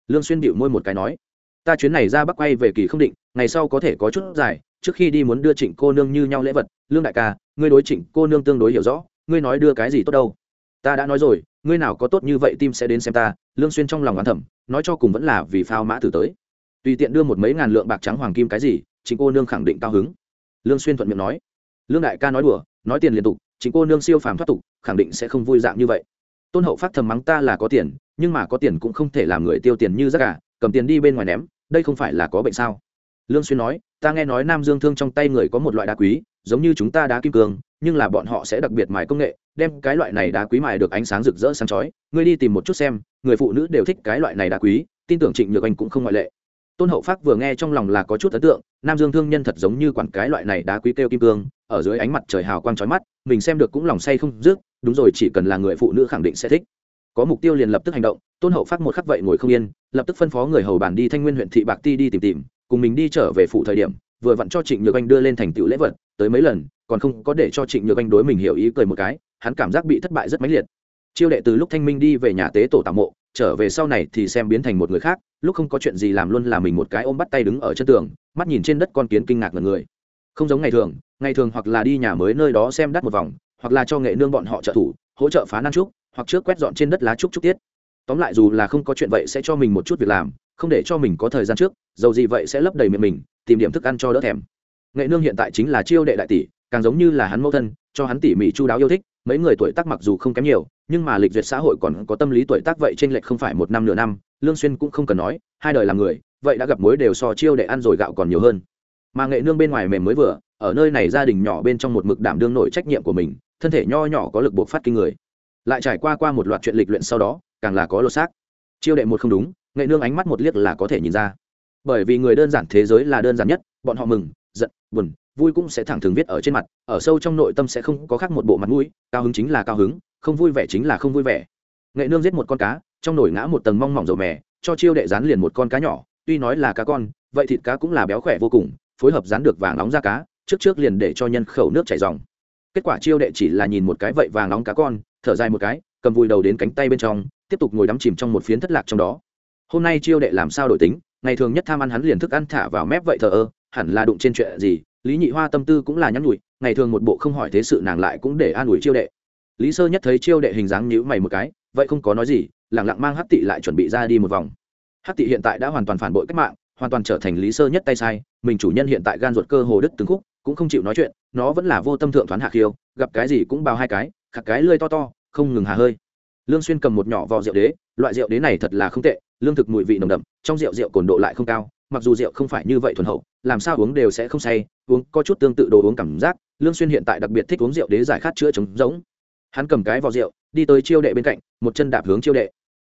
Lương xuyên bĩu môi một cái nói, ta chuyến này ra bắc quay về kỳ không định, ngày sau có thể có chút dài trước khi đi muốn đưa trịnh cô nương như nhau lễ vật, lương đại ca, ngươi đối trịnh cô nương tương đối hiểu rõ, ngươi nói đưa cái gì tốt đâu? Ta đã nói rồi, ngươi nào có tốt như vậy tim sẽ đến xem ta, lương xuyên trong lòng oán thầm, nói cho cùng vẫn là vì phao mã tử tới. Tùy tiện đưa một mấy ngàn lượng bạc trắng hoàng kim cái gì, trịnh cô nương khẳng định cao hứng. Lương xuyên thuận miệng nói. Lương đại ca nói đùa, nói tiền liên tục, trịnh cô nương siêu phàm thoát tục, khẳng định sẽ không vui dạng như vậy. Tôn hậu phát thầm mắng ta là có tiền, nhưng mà có tiền cũng không thể làm người tiêu tiền như rác cả cầm tiền đi bên ngoài ném, đây không phải là có bệnh sao? Lương xuyên nói, ta nghe nói nam dương thương trong tay người có một loại đá quý, giống như chúng ta đá kim cương, nhưng là bọn họ sẽ đặc biệt mài công nghệ, đem cái loại này đá quý mài được ánh sáng rực rỡ sáng chói. Ngươi đi tìm một chút xem, người phụ nữ đều thích cái loại này đá quý, tin tưởng trịnh nhược anh cũng không ngoại lệ. Tôn hậu phát vừa nghe trong lòng là có chút ấn tượng, nam dương thương nhân thật giống như quản cái loại này đá quý kêu kim cương, ở dưới ánh mặt trời hào quang chói mắt, mình xem được cũng lòng say không dứt, đúng rồi, chỉ cần là người phụ nữ khẳng định sẽ thích. Có mục tiêu liền lập tức hành động, tôn hậu phát một khắc vậy ngồi không yên, lập tức phân phó người hầu bàn đi thanh nguyên huyện thị bạc ti đi tìm tìm cùng mình đi trở về phụ thời điểm, vừa vặn cho trịnh nhược anh đưa lên thành tựu lễ vật, tới mấy lần, còn không có để cho trịnh nhược anh đối mình hiểu ý cười một cái, hắn cảm giác bị thất bại rất mãnh liệt. Chiêu đệ từ lúc thanh minh đi về nhà tế tổ tạm mộ, trở về sau này thì xem biến thành một người khác, lúc không có chuyện gì làm luôn là mình một cái ôm bắt tay đứng ở chân tường, mắt nhìn trên đất con kiến kinh ngạc ngần người. Không giống ngày thường ngày thường hoặc là đi nhà mới nơi đó xem đất một vòng, hoặc là cho nghệ nương bọn họ trợ thủ, hỗ trợ phá năng trúc, hoặc trước quét dọn trên đất lá trúc trúc tiết. Tóm lại dù là không có chuyện vậy sẽ cho mình một chút việc làm không để cho mình có thời gian trước, dầu gì vậy sẽ lấp đầy miệng mình, tìm điểm thức ăn cho đỡ thèm. Nghệ nương hiện tại chính là chiêu đệ đại tỷ, càng giống như là hắn mẫu thân, cho hắn tỉ mỉ chu đáo yêu thích, mấy người tuổi tác mặc dù không kém nhiều, nhưng mà lịch duyệt xã hội còn có tâm lý tuổi tác vậy trên lệch không phải một năm nửa năm, lương xuyên cũng không cần nói, hai đời làm người, vậy đã gặp mối đều so chiêu để ăn rồi gạo còn nhiều hơn. Mà nghệ nương bên ngoài mềm mới vừa, ở nơi này gia đình nhỏ bên trong một mực đảm đương nổi trách nhiệm của mình, thân thể nho nhỏ có lực buộc phát kinh người. Lại trải qua qua một loạt chuyện lịch luyện sau đó, càng là có lô xác. Chiêu đệ một không đúng nghệ nương ánh mắt một liếc là có thể nhìn ra. Bởi vì người đơn giản thế giới là đơn giản nhất, bọn họ mừng, giận, buồn, vui cũng sẽ thẳng thường viết ở trên mặt, ở sâu trong nội tâm sẽ không có khác một bộ mặt mũi, cao hứng chính là cao hứng, không vui vẻ chính là không vui vẻ. Nghệ nương giết một con cá, trong nồi ngã một tầng mong mỏng dầu mè, cho chiêu đệ rán liền một con cá nhỏ, tuy nói là cá con, vậy thịt cá cũng là béo khỏe vô cùng, phối hợp rán được vàng nóng ra cá, trước trước liền để cho nhân khẩu nước chảy dòng. Kết quả chiêu đệ chỉ là nhìn một cái vậy vàng nóng cá con, thở dài một cái, cầm vùi đầu đến cánh tay bên trong, tiếp tục ngồi đắm chìm trong một phiến thất lạc trong đó hôm nay chiêu đệ làm sao đổi tính, ngày thường nhất tham ăn hắn liền thức ăn thả vào mép vậy thờ ơ, hẳn là đụng trên chuyện gì, lý nhị hoa tâm tư cũng là nhắn nhủi, ngày thường một bộ không hỏi thế sự nàng lại cũng để an ủi chiêu đệ. Lý sơ nhất thấy chiêu đệ hình dáng nhữ mày một cái, vậy không có nói gì lẳng lặng mang Hát tị lại chuẩn bị ra đi một vòng. Hát tị hiện tại đã hoàn toàn phản bội cách mạng, hoàn toàn trở thành lý sơ nhất tay sai, mình chủ nhân hiện tại gan ruột cơ hồ đứt từng khúc, cũng không chịu nói chuyện, nó vẫn là vô tâm thượng thoán hạ khiêu, gặp cái gì cũng bao hai cái, khạc cái lơi to to, không ngừng hà hơi. Lương xuyên cầm một nhỏ vò rượu đế, loại rượu đế này thật là không tệ lương thực mùi vị nồng đậm, trong rượu rượu cồn độ lại không cao, mặc dù rượu không phải như vậy thuần hậu, làm sao uống đều sẽ không say, uống có chút tương tự đồ uống cảm giác, lương xuyên hiện tại đặc biệt thích uống rượu đế giải khát chữa chống giống hắn cầm cái vò rượu, đi tới chiêu đệ bên cạnh, một chân đạp hướng chiêu đệ.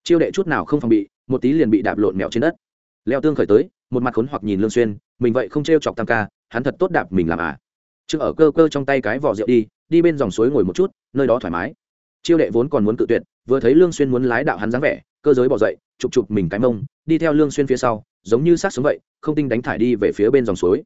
Chiêu đệ chút nào không phòng bị, một tí liền bị đạp lộn mèo trên đất. Leo tương khởi tới, một mặt khốn hoặc nhìn lương xuyên, mình vậy không treo chọc tam ca, hắn thật tốt đạp mình làm à. Trương ở cơ cơ trong tay cái vò rượu đi đi bên dòng suối ngồi một chút, nơi đó thoải mái. Chiêu đệ vốn còn muốn cự tuyệt, vừa thấy lương xuyên muốn lái đạo hắn dáng vẻ, cơ giới bỏ dậy chụp chụp mình cái mông, đi theo lương xuyên phía sau, giống như sát xuống vậy, không tinh đánh thải đi về phía bên dòng suối.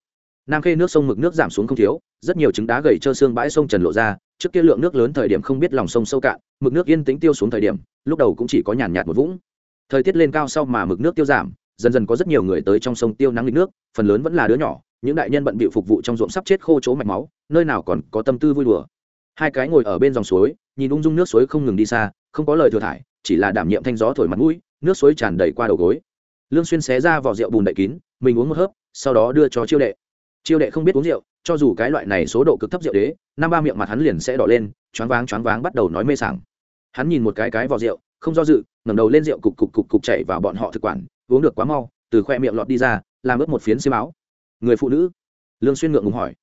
Nam khê nước sông mực nước giảm xuống không thiếu, rất nhiều trứng đá gầy trơ xương bãi sông trần lộ ra, trước kia lượng nước lớn thời điểm không biết lòng sông sâu cạn, mực nước yên tĩnh tiêu xuống thời điểm, lúc đầu cũng chỉ có nhàn nhạt một vũng. Thời tiết lên cao sau mà mực nước tiêu giảm, dần dần có rất nhiều người tới trong sông tiêu nắng lịch nước, phần lớn vẫn là đứa nhỏ, những đại nhân bận bịu phục vụ trong ruộng sắp chết khô chỗ mạch máu, nơi nào còn có tâm tư vui đùa. Hai cái ngồi ở bên dòng suối, nhìn ung dung nước suối không ngừng đi xa, không có lời thừa thải, chỉ là đảm nhiệm thanh gió thổi mặt mũi nước suối tràn đầy qua đầu gối. Lương xuyên xé ra vỏ rượu bùn đậy kín, mình uống một hớp, sau đó đưa cho chiêu đệ. Chiêu đệ không biết uống rượu, cho dù cái loại này số độ cực thấp rượu đế, năm ba miệng mặt hắn liền sẽ đỏ lên, choáng váng choáng váng bắt đầu nói mê sảng. Hắn nhìn một cái cái vỏ rượu, không do dự, ngẩng đầu lên rượu cục cục cục cục chảy vào bọn họ thực quản, uống được quá mau, từ khoe miệng lọt đi ra, làm ướt một phiến xiêm áo. Người phụ nữ? Lương xuyên ngượng ngùng hỏi.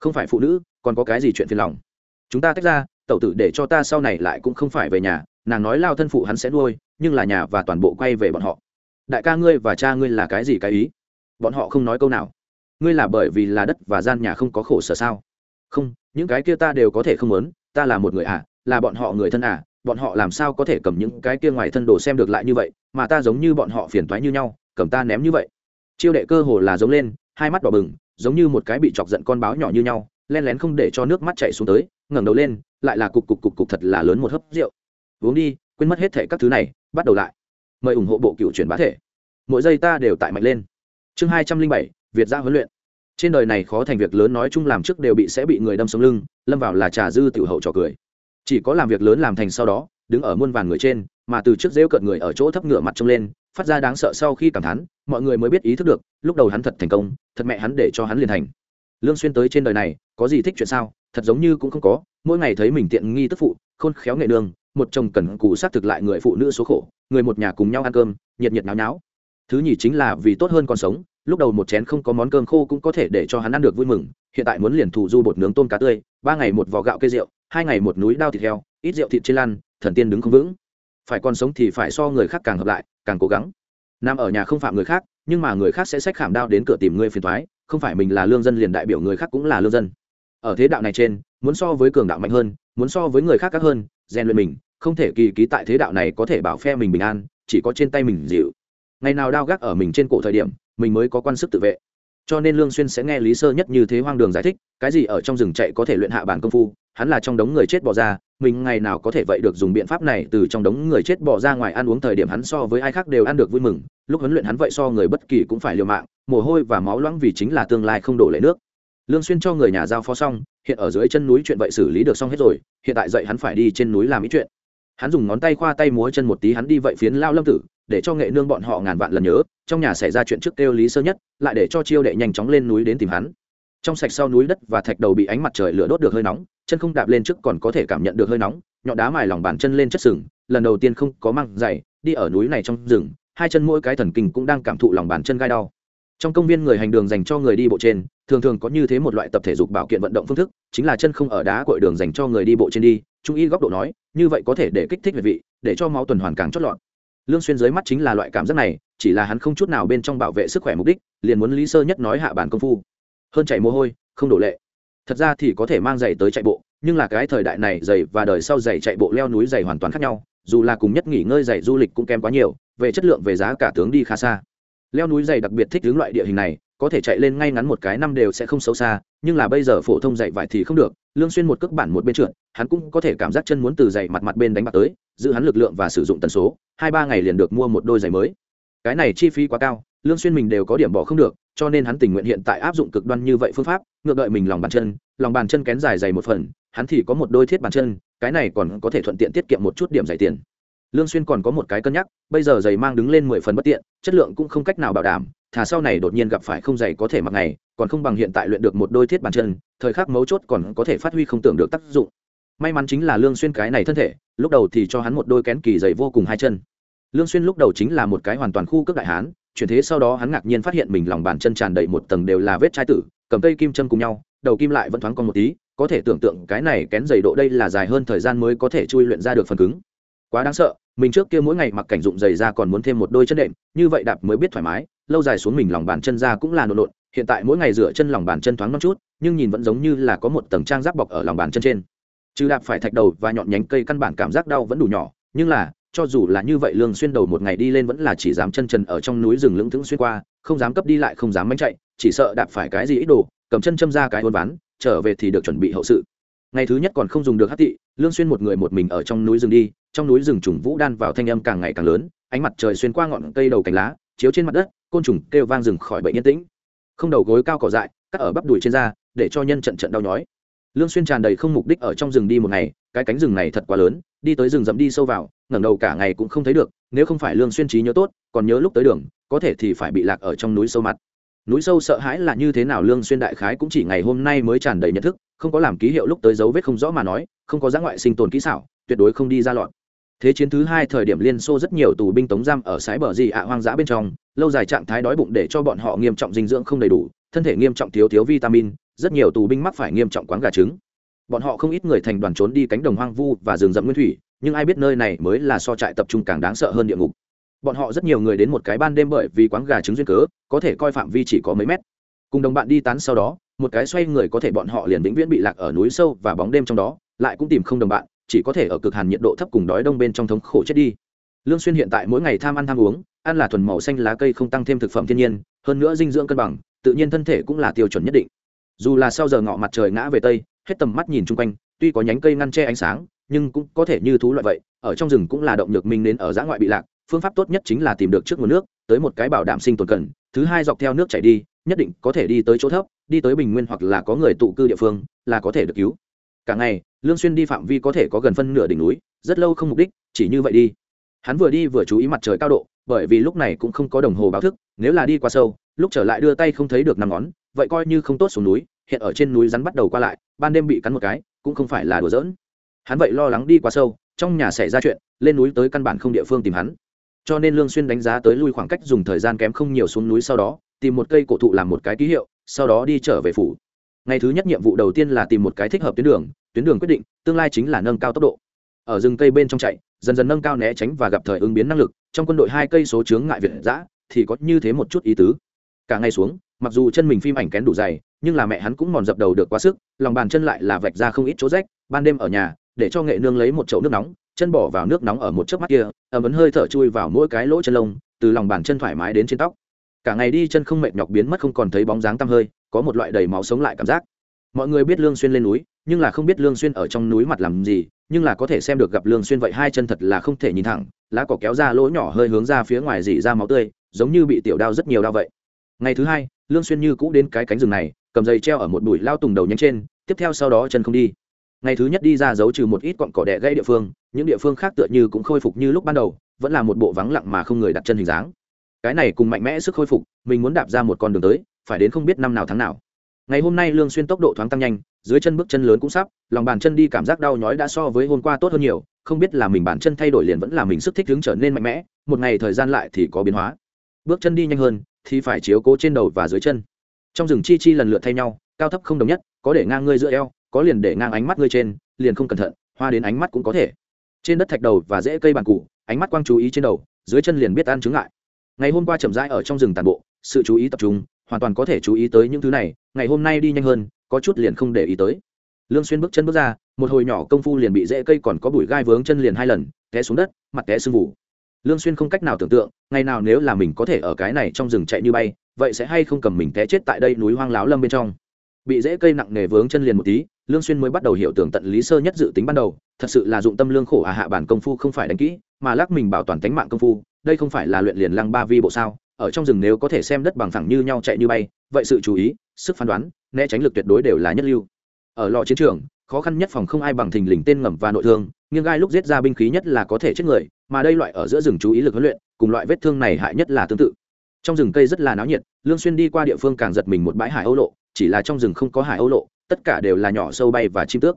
Không phải phụ nữ, còn có cái gì chuyện phiền lòng? Chúng ta tách ra, tẩu tử để cho ta sau này lại cũng không phải về nhà nàng nói lao thân phụ hắn sẽ nuôi, nhưng là nhà và toàn bộ quay về bọn họ. Đại ca ngươi và cha ngươi là cái gì cái ý? Bọn họ không nói câu nào. Ngươi là bởi vì là đất và gian nhà không có khổ sở sao? Không, những cái kia ta đều có thể không muốn, ta là một người à là bọn họ người thân à bọn họ làm sao có thể cầm những cái kia ngoài thân đồ xem được lại như vậy, mà ta giống như bọn họ phiền toái như nhau, cầm ta ném như vậy. Chiêu đệ cơ hồ là giống lên, hai mắt đỏ bừng, giống như một cái bị chọc giận con báo nhỏ như nhau, len lén không để cho nước mắt chảy xuống tới, ngẩng đầu lên, lại là cục cục cục cục thật là lớn một hớp rượu uống đi, quên mất hết thể các thứ này, bắt đầu lại. Mời ủng hộ bộ cựu truyền bá thể. Mỗi giây ta đều tại mạnh lên. Chương hai trăm linh bảy, việt gia huấn luyện. Trên đời này khó thành việc lớn nói chung làm trước đều bị sẽ bị người đâm sống lưng, lâm vào là trà dư tiểu hậu trò cười. Chỉ có làm việc lớn làm thành sau đó, đứng ở muôn vàn người trên, mà từ trước rêu cợt người ở chỗ thấp ngựa mặt trông lên, phát ra đáng sợ sau khi cảm thán, mọi người mới biết ý thức được, lúc đầu hắn thật thành công, thật mẹ hắn để cho hắn liền thành. Lương xuyên tới trên đời này, có gì thích chuyện sao? Thật giống như cũng không có, mỗi ngày thấy mình tiện nghi tức phụ, khôn khéo nghệ đường một chồng cần cù sát thực lại người phụ nữ số khổ, người một nhà cùng nhau ăn cơm, nhiệt nhiệt náo náo thứ nhì chính là vì tốt hơn còn sống, lúc đầu một chén không có món cơm khô cũng có thể để cho hắn ăn được vui mừng, hiện tại muốn liền thủ du bột nướng tôm cá tươi, ba ngày một vò gạo cây rượu, hai ngày một núi đao thịt heo, ít rượu thịt trên lăn, thần tiên đứng không vững. Phải còn sống thì phải so người khác càng hợp lại, càng cố gắng. Nằm ở nhà không phạm người khác, nhưng mà người khác sẽ xách khảm đao đến cửa tìm ngươi phiền thoái không phải mình là lương dân liền đại biểu người khác cũng là lương dân. Ở thế đạo này trên, muốn so với cường đạo mạnh hơn, muốn so với người khác khác hơn, rèn luyện mình không thể kỳ ký tại thế đạo này có thể bảo phe mình bình an, chỉ có trên tay mình dịu. Ngày nào đao gác ở mình trên cổ thời điểm, mình mới có quan sức tự vệ. Cho nên lương xuyên sẽ nghe lý sơ nhất như thế hoang đường giải thích, cái gì ở trong rừng chạy có thể luyện hạ bản công phu, hắn là trong đống người chết bỏ ra, mình ngày nào có thể vậy được dùng biện pháp này từ trong đống người chết bỏ ra ngoài ăn uống thời điểm hắn so với ai khác đều ăn được vui mừng, lúc huấn luyện hắn vậy so người bất kỳ cũng phải liều mạng, mồ hôi và máu loãng vì chính là tương lai không đổ lệ nước. Lương xuyên cho người nhà giao phó xong, hiện ở dưới chân núi chuyện vậy xử lý được xong hết rồi, hiện tại dậy hắn phải đi trên núi làm ý chuyện hắn dùng ngón tay khoa tay múa chân một tí, hắn đi vậy phiến lao lâm tử, để cho nghệ nương bọn họ ngàn vạn lần nhớ, trong nhà xảy ra chuyện trước kêu lý sơ nhất, lại để cho chiêu đệ nhanh chóng lên núi đến tìm hắn. Trong sạch sau núi đất và thạch đầu bị ánh mặt trời lửa đốt được hơi nóng, chân không đạp lên trước còn có thể cảm nhận được hơi nóng, nhọn đá mài lòng bàn chân lên chất sừng, lần đầu tiên không có măng dày, đi ở núi này trong rừng, hai chân mỗi cái thần kinh cũng đang cảm thụ lòng bàn chân gai đau trong công viên người hành đường dành cho người đi bộ trên, thường thường có như thế một loại tập thể dục bảo kiện vận động phương thức, chính là chân không ở đá cội đường dành cho người đi bộ trên đi, trung y góc độ nói, như vậy có thể để kích thích huyệt vị, để cho máu tuần hoàn càng chót lọt. Lương xuyên dưới mắt chính là loại cảm giác này, chỉ là hắn không chút nào bên trong bảo vệ sức khỏe mục đích, liền muốn lý sơ nhất nói hạ bản công phu. Hơn chạy mồ hôi, không đổ lệ. Thật ra thì có thể mang giày tới chạy bộ, nhưng là cái thời đại này giày và đời sau giày chạy bộ leo núi giày hoàn toàn khác nhau, dù là cùng nhất nghỉ ngơi giày du lịch cũng kém quá nhiều, về chất lượng về giá cả tướng đi khá xa leo núi dày đặc biệt thích hướng loại địa hình này, có thể chạy lên ngay ngắn một cái năm đều sẽ không xấu xa, nhưng là bây giờ phổ thông dạy vải thì không được, lương xuyên một cước bản một bên trượt, hắn cũng có thể cảm giác chân muốn từ dày mặt mặt bên đánh bạc tới, giữ hắn lực lượng và sử dụng tần số, hai ba ngày liền được mua một đôi giày mới. Cái này chi phí quá cao, lương xuyên mình đều có điểm bỏ không được, cho nên hắn tình nguyện hiện tại áp dụng cực đoan như vậy phương pháp, ngược đợi mình lòng bàn chân, lòng bàn chân kén dài dày một phần, hắn thì có một đôi thiết bàn chân, cái này còn có thể thuận tiện tiết kiệm một chút điểm giải tiền lương xuyên còn có một cái cân nhắc, bây giờ giày mang đứng lên mười phần bất tiện, chất lượng cũng không cách nào bảo đảm, thà sau này đột nhiên gặp phải không giày có thể mặc ngày, còn không bằng hiện tại luyện được một đôi thiết bàn chân, thời khắc mấu chốt còn có thể phát huy không tưởng được tác dụng. May mắn chính là lương xuyên cái này thân thể, lúc đầu thì cho hắn một đôi kén kỳ giày vô cùng hai chân. Lương xuyên lúc đầu chính là một cái hoàn toàn khu cước đại hán, chuyển thế sau đó hắn ngạc nhiên phát hiện mình lòng bàn chân tràn đầy một tầng đều là vết chai tử, cầm cây kim chân cùng nhau, đầu kim lại vẫn thoáng còn một tí, có thể tưởng tượng cái này kén dày độ đây là dài hơn thời gian mới có thể chui luyện ra được phần cứng quá đáng sợ, mình trước kia mỗi ngày mặc cảnh dụng giày ra còn muốn thêm một đôi chân đệm, như vậy đạp mới biết thoải mái, lâu dài xuống mình lòng bàn chân ra cũng là nộn nộn, hiện tại mỗi ngày rửa chân lòng bàn chân thoáng non chút, nhưng nhìn vẫn giống như là có một tầng trang giáp bọc ở lòng bàn chân trên. Chứ đạp phải thạch đầu và nhọn nhánh cây căn bản cảm giác đau vẫn đủ nhỏ, nhưng là, cho dù là như vậy lương xuyên đầu một ngày đi lên vẫn là chỉ dám chân trần ở trong núi rừng lững thững xuyên qua, không dám cấp đi lại, không dám mánh chạy, chỉ sợ đạp phải cái gì ít đồ, cầm chân châm ra cái hôn ván, trở về thì được chuẩn bị hậu sự ngày thứ nhất còn không dùng được hát tị, lương xuyên một người một mình ở trong núi rừng đi, trong núi rừng trùng vũ đan vào thanh âm càng ngày càng lớn, ánh mặt trời xuyên qua ngọn cây đầu cành lá, chiếu trên mặt đất, côn trùng kêu vang rừng khỏi bệnh yên tĩnh. Không đầu gối cao cỏ dại, cắt ở bắp đùi trên da, để cho nhân trận trận đau nhói. Lương xuyên tràn đầy không mục đích ở trong rừng đi một ngày, cái cánh rừng này thật quá lớn, đi tới rừng rậm đi sâu vào, ngẩng đầu cả ngày cũng không thấy được, nếu không phải lương xuyên trí nhớ tốt, còn nhớ lúc tới đường, có thể thì phải bị lạc ở trong núi sâu mặt núi sâu sợ hãi là như thế nào lương xuyên đại khái cũng chỉ ngày hôm nay mới tràn đầy nhận thức, không có làm ký hiệu lúc tới dấu vết không rõ mà nói, không có giã ngoại sinh tồn kỹ xảo, tuyệt đối không đi ra loạn thế chiến thứ hai thời điểm liên xô rất nhiều tù binh tống giam ở sái bờ gì ạ hoang dã bên trong, lâu dài trạng thái đói bụng để cho bọn họ nghiêm trọng dinh dưỡng không đầy đủ, thân thể nghiêm trọng thiếu thiếu vitamin, rất nhiều tù binh mắc phải nghiêm trọng quáng gà trứng. Bọn họ không ít người thành đoàn trốn đi cánh đồng hoang vu và rừng rậm nguyên thủy, nhưng ai biết nơi này mới là so trại tập trung càng đáng sợ hơn địa ngục bọn họ rất nhiều người đến một cái ban đêm bởi vì quán gà trứng duyên cớ, có thể coi phạm vi chỉ có mấy mét. Cùng đồng bạn đi tán sau đó, một cái xoay người có thể bọn họ liền vĩnh viễn bị lạc ở núi sâu và bóng đêm trong đó, lại cũng tìm không đồng bạn, chỉ có thể ở cực hàn nhiệt độ thấp cùng đói đông bên trong thống khổ chết đi. Lương xuyên hiện tại mỗi ngày tham ăn tham uống, ăn là thuần màu xanh lá cây không tăng thêm thực phẩm thiên nhiên, hơn nữa dinh dưỡng cân bằng, tự nhiên thân thể cũng là tiêu chuẩn nhất định. Dù là sau giờ ngọ mặt trời ngã về tây, hết tầm mắt nhìn chung quanh, tuy có nhánh cây ngăn che ánh sáng, nhưng cũng có thể như thú loại vậy, ở trong rừng cũng là động lực minh đến ở giã ngoại bị lạc phương pháp tốt nhất chính là tìm được trước nguồn nước, tới một cái bảo đảm sinh tồn cần, thứ hai dọc theo nước chảy đi, nhất định có thể đi tới chỗ thấp, đi tới bình nguyên hoặc là có người tụ cư địa phương, là có thể được cứu. Cả ngày, lương xuyên đi phạm vi có thể có gần phân nửa đỉnh núi, rất lâu không mục đích, chỉ như vậy đi. Hắn vừa đi vừa chú ý mặt trời cao độ, bởi vì lúc này cũng không có đồng hồ báo thức, nếu là đi qua sâu, lúc trở lại đưa tay không thấy được năm ngón, vậy coi như không tốt xuống núi, hiện ở trên núi rắn bắt đầu qua lại, ban đêm bị cắn một cái, cũng không phải là đùa giỡn. Hắn vậy lo lắng đi qua sâu, trong nhà xảy ra chuyện, lên núi tới căn bản không địa phương tìm hắn cho nên lương xuyên đánh giá tới lui khoảng cách dùng thời gian kém không nhiều xuống núi sau đó, tìm một cây cổ thụ làm một cái ký hiệu, sau đó đi trở về phủ. Ngày thứ nhất nhiệm vụ đầu tiên là tìm một cái thích hợp tuyến đường tuyến đường quyết định, tương lai chính là nâng cao tốc độ. Ở rừng cây bên trong chạy, dần dần nâng cao né tránh và gặp thời ứng biến năng lực, trong quân đội hai cây số chướng ngại việt giã thì có như thế một chút ý tứ. Cả ngày xuống, mặc dù chân mình phim ảnh kén đủ dày, nhưng là mẹ hắn cũng mòn dập đầu được quá sức, lòng bàn chân lại là vạch ra không ít chỗ rách, ban đêm ở nhà, để cho nghệ nương lấy một chậu nước nóng chân bỏ vào nước nóng ở một chớp mắt kia ẩm ấn hơi thở chui vào mỗi cái lỗ chân lông, từ lòng bàn chân thoải mái đến trên tóc. Cả ngày đi chân không mệt nhọc biến mất không còn thấy bóng dáng tăm hơi, có một loại đầy máu sống lại cảm giác. Mọi người biết lương xuyên lên núi, nhưng là không biết lương xuyên ở trong núi mặt làm gì, nhưng là có thể xem được gặp lương xuyên vậy hai chân thật là không thể nhìn thẳng, lá cỏ kéo ra lỗ nhỏ hơi hướng ra phía ngoài dỉ ra máu tươi, giống như bị tiểu đao rất nhiều đau vậy. Ngày thứ hai, lương xuyên như cũ đến cái cánh rừng này, cầm dây treo ở một bụi lao tùng đầu nhánh trên, tiếp theo sau đó chân không đi ngày thứ nhất đi ra giấu trừ một ít cọn cỏ đẻ gây địa phương, những địa phương khác tựa như cũng khôi phục như lúc ban đầu, vẫn là một bộ vắng lặng mà không người đặt chân hình dáng. Cái này cùng mạnh mẽ sức khôi phục, mình muốn đạp ra một con đường tới, phải đến không biết năm nào tháng nào. Ngày hôm nay lương xuyên tốc độ thoáng tăng nhanh, dưới chân bước chân lớn cũng sắp, lòng bàn chân đi cảm giác đau nhói đã so với hôm qua tốt hơn nhiều, không biết là mình bàn chân thay đổi liền vẫn là mình sức thích ứng trở nên mạnh mẽ, một ngày thời gian lại thì có biến hóa. Bước chân đi nhanh hơn, thì phải chiếu cố trên đầu và dưới chân. Trong rừng chi chi lần lượt thay nhau, cao thấp không đồng nhất, có để ngang ngươi giữa eo có liền để ngang ánh mắt ngươi trên, liền không cẩn thận, hoa đến ánh mắt cũng có thể. Trên đất thạch đầu và rễ cây bàn cụ ánh mắt quang chú ý trên đầu, dưới chân liền biết ăn chứng lại ngày hôm qua chậm rãi ở trong rừng tàn bộ, sự chú ý tập trung, hoàn toàn có thể chú ý tới những thứ này, ngày hôm nay đi nhanh hơn, có chút liền không để ý tới. Lương xuyên bước chân bước ra, một hồi nhỏ công phu liền bị rễ cây còn có bụi gai vướng chân liền hai lần, té xuống đất, mặt té sưng vụ lương xuyên không cách nào tưởng tượng, ngày nào nếu là mình có thể ở cái này trong rừng chạy như bay, vậy sẽ hay không cầm mình té chết tại đây núi hoang láo lâm bên trong. Bị rễ cây nặng nề vướng chân liền một tí lương xuyên mới bắt đầu hiểu tưởng tận lý sơ nhất dự tính ban đầu, thật sự là dụng tâm lương khổ à hạ bản công phu không phải đánh kỹ, mà lắc mình bảo toàn tính mạng công phu, đây không phải là luyện liền lăng ba vi bộ sao? Ở trong rừng nếu có thể xem đất bằng phẳng như nhau chạy như bay, vậy sự chú ý, sức phán đoán, né tránh lực tuyệt đối đều là nhất lưu. Ở lò chiến trường, khó khăn nhất phòng không ai bằng thình lình tên ngầm và nội thương nhưng gai lúc giết ra binh khí nhất là có thể chết người, mà đây loại ở giữa rừng chú ý lực huấn luyện, cùng loại vết thương này hại nhất là tương tự. Trong rừng cây rất là náo nhiệt, lương xuyên đi qua địa phương càng giật mình một bãi hải âu lộ, chỉ là trong rừng không có hải âu lộ tất cả đều là nhỏ sâu bay và chim tước.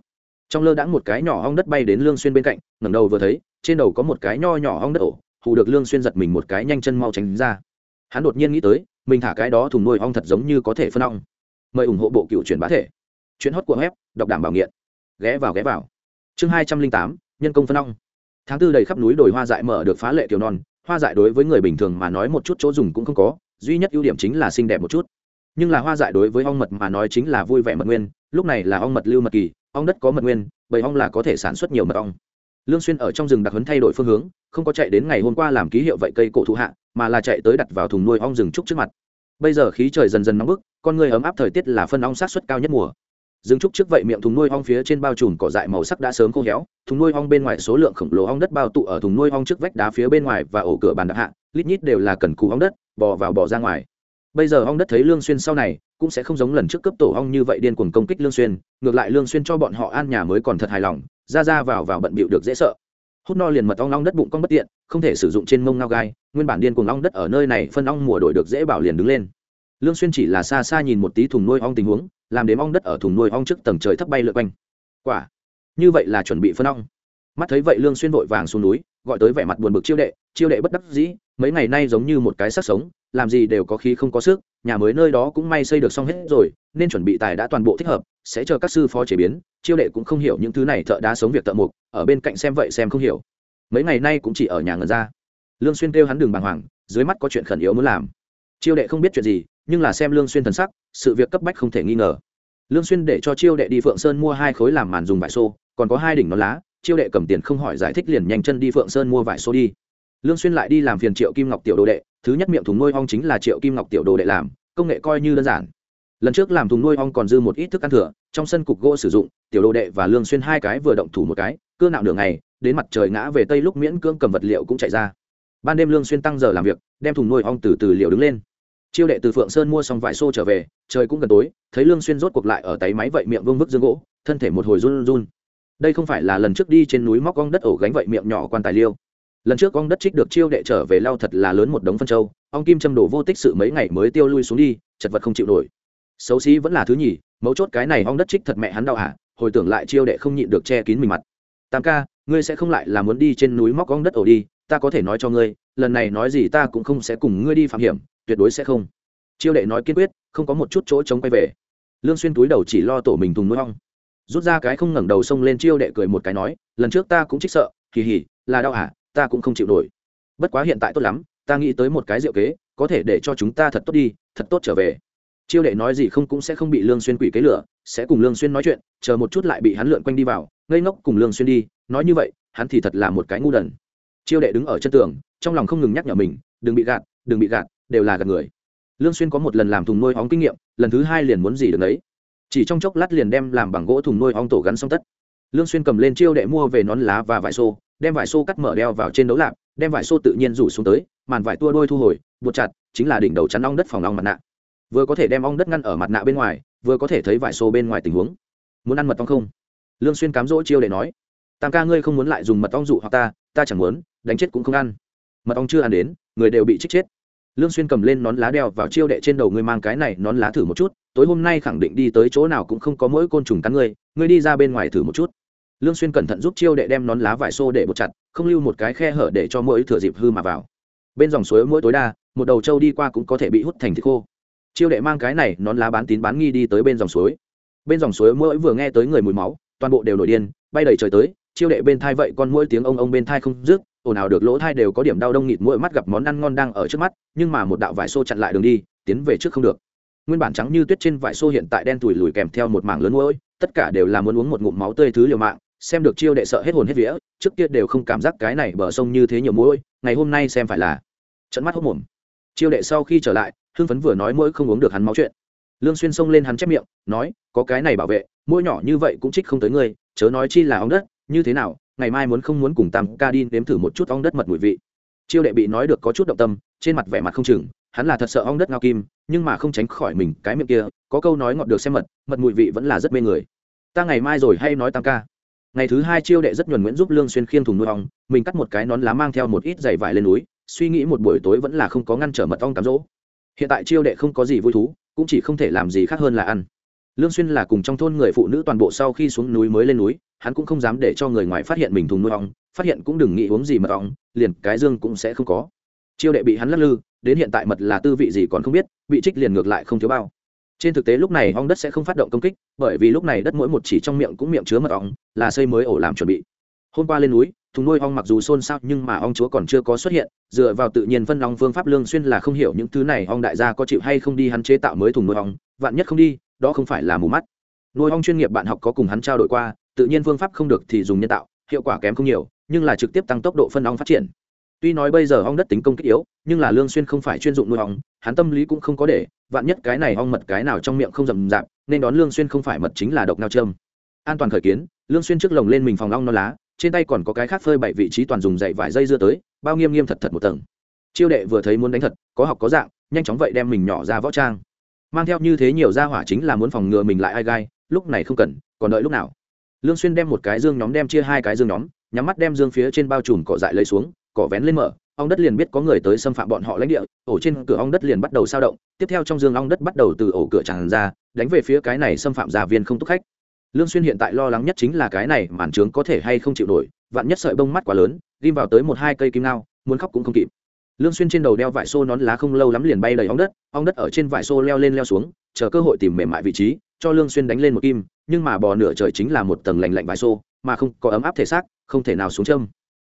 Trong lơ đãng một cái nhỏ hong đất bay đến lương xuyên bên cạnh, ngẩng đầu vừa thấy, trên đầu có một cái nho nhỏ hong đất ổ, hù được lương xuyên giật mình một cái nhanh chân mau tránh ra. Hắn đột nhiên nghĩ tới, mình thả cái đó thùng nuôi ong thật giống như có thể phân ong. Mời ủng hộ bộ cựu truyền bá thể. Chuyện hót của web, đọc đảm bảo nghiện. Ghé vào ghé vào. Chương hai trăm linh tám, nhân công phân ong. Tháng tư đầy khắp núi đồi hoa dại mở được phá lệ tiểu non, hoa dại đối với người bình thường mà nói một chút chỗ dùng cũng không có, duy nhất ưu điểm chính là xinh đẹp một chút. Nhưng là hoa dại đối với ong mật mà nói chính là vui vẻ mật nguyên lúc này là ong mật lưu mật kỳ, ong đất có mật nguyên, bầy ong là có thể sản xuất nhiều mật ong. Lương xuyên ở trong rừng đặc huấn thay đổi phương hướng, không có chạy đến ngày hôm qua làm ký hiệu vậy cây cổ thụ hạ, mà là chạy tới đặt vào thùng nuôi ong rừng trúc trước mặt. Bây giờ khí trời dần dần nóng bức, con người ấm áp thời tiết là phân ong sát suất cao nhất mùa. Rừng trúc trước vậy miệng thùng nuôi ong phía trên bao trùm cỏ dại màu sắc đã sớm khô héo, thùng nuôi ong bên ngoài số lượng khổng lồ ong đất bao tụ ở thùng nuôi ong trước vách đá phía bên ngoài và ổ cửa bàn đặt hạ, lít nhít đều là cần cù ong đất, bò vào bò ra ngoài bây giờ ong đất thấy lương xuyên sau này, cũng sẽ không giống lần trước cấp tổ ong như vậy điên cuồng công kích lương xuyên, ngược lại lương xuyên cho bọn họ an nhà mới còn thật hài lòng, ra ra vào vào bận bịu được dễ sợ. Hút no liền mật ong ong đất bụng con bất tiện, không thể sử dụng trên mông ngao gai, nguyên bản điên cuồng ong đất ở nơi này phân ong mùa đổi được dễ bảo liền đứng lên. Lương xuyên chỉ là xa xa nhìn một tí thùng nuôi ong tình huống, làm đếm ong đất ở thùng nuôi ong trước tầng trời thấp bay lượn quanh. Quả, như vậy là chuẩn bị phân ong. Mắt thấy vậy lương xuyên vội vàng xuống núi, gọi tới vẻ mặt buồn bực chiêu đệ chiêu đệ bất đắc dĩ mấy ngày nay giống như một cái xác sống, làm gì đều có khí không có sức, nhà mới nơi đó cũng may xây được xong hết rồi, nên chuẩn bị tài đã toàn bộ thích hợp, sẽ chờ các sư phó chế biến, chiêu đệ cũng không hiểu những thứ này thợ đá sống việc thợ mục ở bên cạnh xem vậy xem không hiểu. Mấy ngày nay cũng chỉ ở nhà ngần ra. Lương xuyên kêu hắn đường bàng hoàng, dưới mắt có chuyện khẩn yếu muốn làm. Chiêu đệ không biết chuyện gì, nhưng là xem lương xuyên thần sắc, sự việc cấp bách không thể nghi ngờ. Lương xuyên để cho chiêu đệ đi phượng sơn mua hai khối làm màn dùng vải xô, còn có hai đỉnh nón lá, chiêu đệ cầm tiền không hỏi giải thích liền nhanh chân đi phượng sơn mua vải xô đi lương xuyên lại đi làm phiền triệu kim ngọc tiểu đồ đệ, thứ nhất miệng thùng nuôi ong chính là triệu kim ngọc tiểu đồ đệ làm, công nghệ coi như đơn giản. Lần trước làm thùng nuôi ong còn dư một ít thức ăn thừa, trong sân cục gỗ sử dụng, tiểu đồ đệ và lương xuyên hai cái vừa động thủ một cái, cưa nạo nửa ngày, đến mặt trời ngã về tây lúc miễn cưỡng cầm vật liệu cũng chạy ra. Ban đêm lương xuyên tăng giờ làm việc, đem thùng nuôi ong từ từ liệu đứng lên. Chiêu đệ từ phượng sơn mua xong vải xô trở về, trời cũng gần tối, thấy lương xuyên rốt cuộc lại ở tay máy vậy miệng vương vức dương gỗ, thân thể một hồi run run. Đây không phải là lần trước đi trên núi móc ong đất ổ gánh vậy miệng nhỏ quan tài liêu lần trước ong đất trích được chiêu đệ trở về lau thật là lớn một đống phân châu, ong kim châm đổ vô tích sự mấy ngày mới tiêu lui xuống đi, chật vật không chịu nổi. Xấu xí vẫn là thứ nhì, mấu chốt cái này ong đất trích thật mẹ hắn đau hả? Hồi tưởng lại chiêu đệ không nhịn được che kín mình mặt. Tam ca, ngươi sẽ không lại là muốn đi trên núi móc ong đất ổ đi, ta có thể nói cho ngươi, lần này nói gì ta cũng không sẽ cùng ngươi đi phạm hiểm, tuyệt đối sẽ không. Chiêu đệ nói kiên quyết, không có một chút chỗ chống quay về. Lương xuyên túi đầu chỉ lo tổ mình thùng nuôi ong. Rút ra cái không ngẩng đầu xông lên, chiêu đệ cười một cái nói, lần trước ta cũng trích sợ kỳ hỉ là đau hả? Ta cũng không chịu nổi. Bất quá hiện tại tốt lắm, ta nghĩ tới một cái diệu kế, có thể để cho chúng ta thật tốt đi, thật tốt trở về. Chiêu đệ nói gì không cũng sẽ không bị lương xuyên quỷ kế lửa, sẽ cùng lương xuyên nói chuyện, chờ một chút lại bị hắn lượn quanh đi vào, ngây ngốc cùng lương xuyên đi, nói như vậy, hắn thì thật là một cái ngu đần. Chiêu đệ đứng ở chân tường, trong lòng không ngừng nhắc nhở mình, đừng bị gạt, đừng bị gạt, đều là gạt người. Lương xuyên có một lần làm thùng nuôi ong kinh nghiệm, lần thứ hai liền muốn gì được đấy chỉ trong chốc lát liền đem làm bằng gỗ thùng nuôi ong tổ gắn xong tất. Lương xuyên cầm lên chiêu đệ mua về nón lá và vải xô đem vải xô cắt mở đeo vào trên đấu lạp, đem vải xô tự nhiên rủ xuống tới, màn vải tua đôi thu hồi, buộc chặt, chính là đỉnh đầu chắn ong đất phòng ong mặt nạ. Vừa có thể đem ong đất ngăn ở mặt nạ bên ngoài, vừa có thể thấy vải xô bên ngoài tình huống. Muốn ăn mật ong không? Lương xuyên cám dỗ chiêu để nói. Tam ca ngươi không muốn lại dùng mật ong dụ hoặc ta ta chẳng muốn, đánh chết cũng không ăn. Mật ong chưa ăn đến, người đều bị trích chết. Lương xuyên cầm lên nón lá đeo vào chiêu đệ trên đầu ngươi mang cái này nón lá thử một chút, tối hôm nay khẳng định đi tới chỗ nào cũng không có mỗi côn trùng cắn ngươi ngươi đi ra bên ngoài thử một chút lương xuyên cẩn thận giúp chiêu đệ đem nón lá vải xô để bột chặt, không lưu một cái khe hở để cho mũi thừa dịp hư mà vào. Bên dòng suối mũi tối đa, một đầu trâu đi qua cũng có thể bị hút thành thịt khô. Chiêu đệ mang cái này, nón lá bán tín bán nghi đi tới bên dòng suối. Bên dòng suối mũi vừa nghe tới người mùi máu, toàn bộ đều nổi điên, bay đầy trời tới, chiêu đệ bên thai vậy con mỗi tiếng ông ông bên thai không dứt, ồn ào được lỗ thai đều có điểm đau đông nghịt mỗi mắt gặp món ăn ngon đang ở trước mắt, nhưng mà một đạo vải xô chặn lại đường đi, tiến về trước không được. Nguyên bản trắng như tuyết trên vải xô hiện tại đen tủi lùi kèm theo một mảng lớn mũi tất cả đều là muốn uống một ngụm máu tươi thứ liều mạng xem được chiêu đệ sợ hết hồn hết vía, trước kia đều không cảm giác cái này bờ sông như thế nhiều mũi ngày hôm nay xem phải là trận mắt hốc mồm. Chiêu đệ sau khi trở lại, hưng phấn vừa nói mũi không uống được hắn máu chuyện. Lương xuyên xông lên hắn chép miệng, nói, có cái này bảo vệ mũi nhỏ như vậy cũng trích không tới ngươi, chớ nói chi là ong đất, như thế nào, ngày mai muốn không muốn cùng tam ca đi nếm thử một chút ong đất mật mùi vị. Chiêu đệ bị nói được có chút động tâm, trên mặt vẻ mặt không chừng, hắn là thật sợ ong đất ngao kim, nhưng mà không tránh khỏi mình cái miệng kia, có câu nói ngọt được xem mật mật mùi vị vẫn là rất mê người. Ta ngày mai rồi hay nói tam ca ngày thứ hai chiêu đệ rất nhuần nguyễn giúp lương xuyên khiêng thùng nuôi ong, mình cắt một cái nón lá mang theo một ít giày vải lên núi, suy nghĩ một buổi tối vẫn là không có ngăn trở mật ong cám dỗ. Hiện tại chiêu đệ không có gì vui thú, cũng chỉ không thể làm gì khác hơn là ăn. Lương xuyên là cùng trong thôn người phụ nữ toàn bộ sau khi xuống núi mới lên núi, hắn cũng không dám để cho người ngoài phát hiện mình thùng nuôi ong, phát hiện cũng đừng nghĩ uống gì mật ong, liền cái dương cũng sẽ không có. Chiêu đệ bị hắn lắc lư, đến hiện tại mật là tư vị gì còn không biết, bị trích liền ngược lại không thiếu bao trên thực tế lúc này ong đất sẽ không phát động công kích, bởi vì lúc này đất mỗi một chỉ trong miệng cũng miệng chứa mật ong, là xây mới ổ làm chuẩn bị. Hôm qua lên núi, thùng nuôi ong mặc dù xôn xao nhưng mà ong chúa còn chưa có xuất hiện, dựa vào tự nhiên phân ong phương pháp lương xuyên là không hiểu những thứ này ong đại gia có chịu hay không đi hắn chế tạo mới thùng nuôi ong vạn nhất không đi, đó không phải là mù mắt. Nuôi ong chuyên nghiệp bạn học có cùng hắn trao đổi qua, tự nhiên phương pháp không được thì dùng nhân tạo, hiệu quả kém không nhiều, nhưng là trực tiếp tăng tốc độ phân ong phát triển tuy nói bây giờ ong đất tính công kích yếu, nhưng là lương xuyên không phải chuyên dụng nuôi ong hắn tâm lý cũng không có để, vạn nhất cái này ong mật cái nào trong miệng không rầm rạp, nên đón lương xuyên không phải mật chính là độc nao châm. An toàn khởi kiến, lương xuyên trước lồng lên mình phòng ong non lá, trên tay còn có cái khác phơi bảy vị trí toàn dùng dậy vải dây dưa tới, bao nghiêm nghiêm thật thật một tầng. Chiêu đệ vừa thấy muốn đánh thật, có học có dạng, nhanh chóng vậy đem mình nhỏ ra võ trang. Mang theo như thế nhiều gia hỏa chính là muốn phòng ngừa mình lại ai gai, lúc này không cần, còn đợi lúc nào? Lương xuyên đem một cái dương nhóm đem chia hai cái dương nhóm, nhắm mắt đem dương phía trên bao trùm cỏ dại lấy xuống cỏ vén lên mở, ong đất liền biết có người tới xâm phạm bọn họ lãnh địa, ổ trên cửa ong đất liền bắt đầu sao động, tiếp theo trong dương ong đất bắt đầu từ ổ cửa tràn ra, đánh về phía cái này xâm phạm gia viên không túc khách. Lương xuyên hiện tại lo lắng nhất chính là cái này, màn trướng có thể hay không chịu nổi, vạn nhất sợi bông mắt quá lớn, ghim vào tới một hai cây kim nao muốn khóc cũng không kịp. Lương xuyên trên đầu đeo vải xô nón lá không lâu lắm liền bay đầy ong đất ong đất ở trên vải xô leo lên leo xuống, chờ cơ hội tìm mềm mại vị trí, cho lương xuyên đánh lên một kim, nhưng mà bò nửa trời chính là một tầng lạnh lạnh vải xô, mà không có ấm áp thể xác, không thể nào xuống châm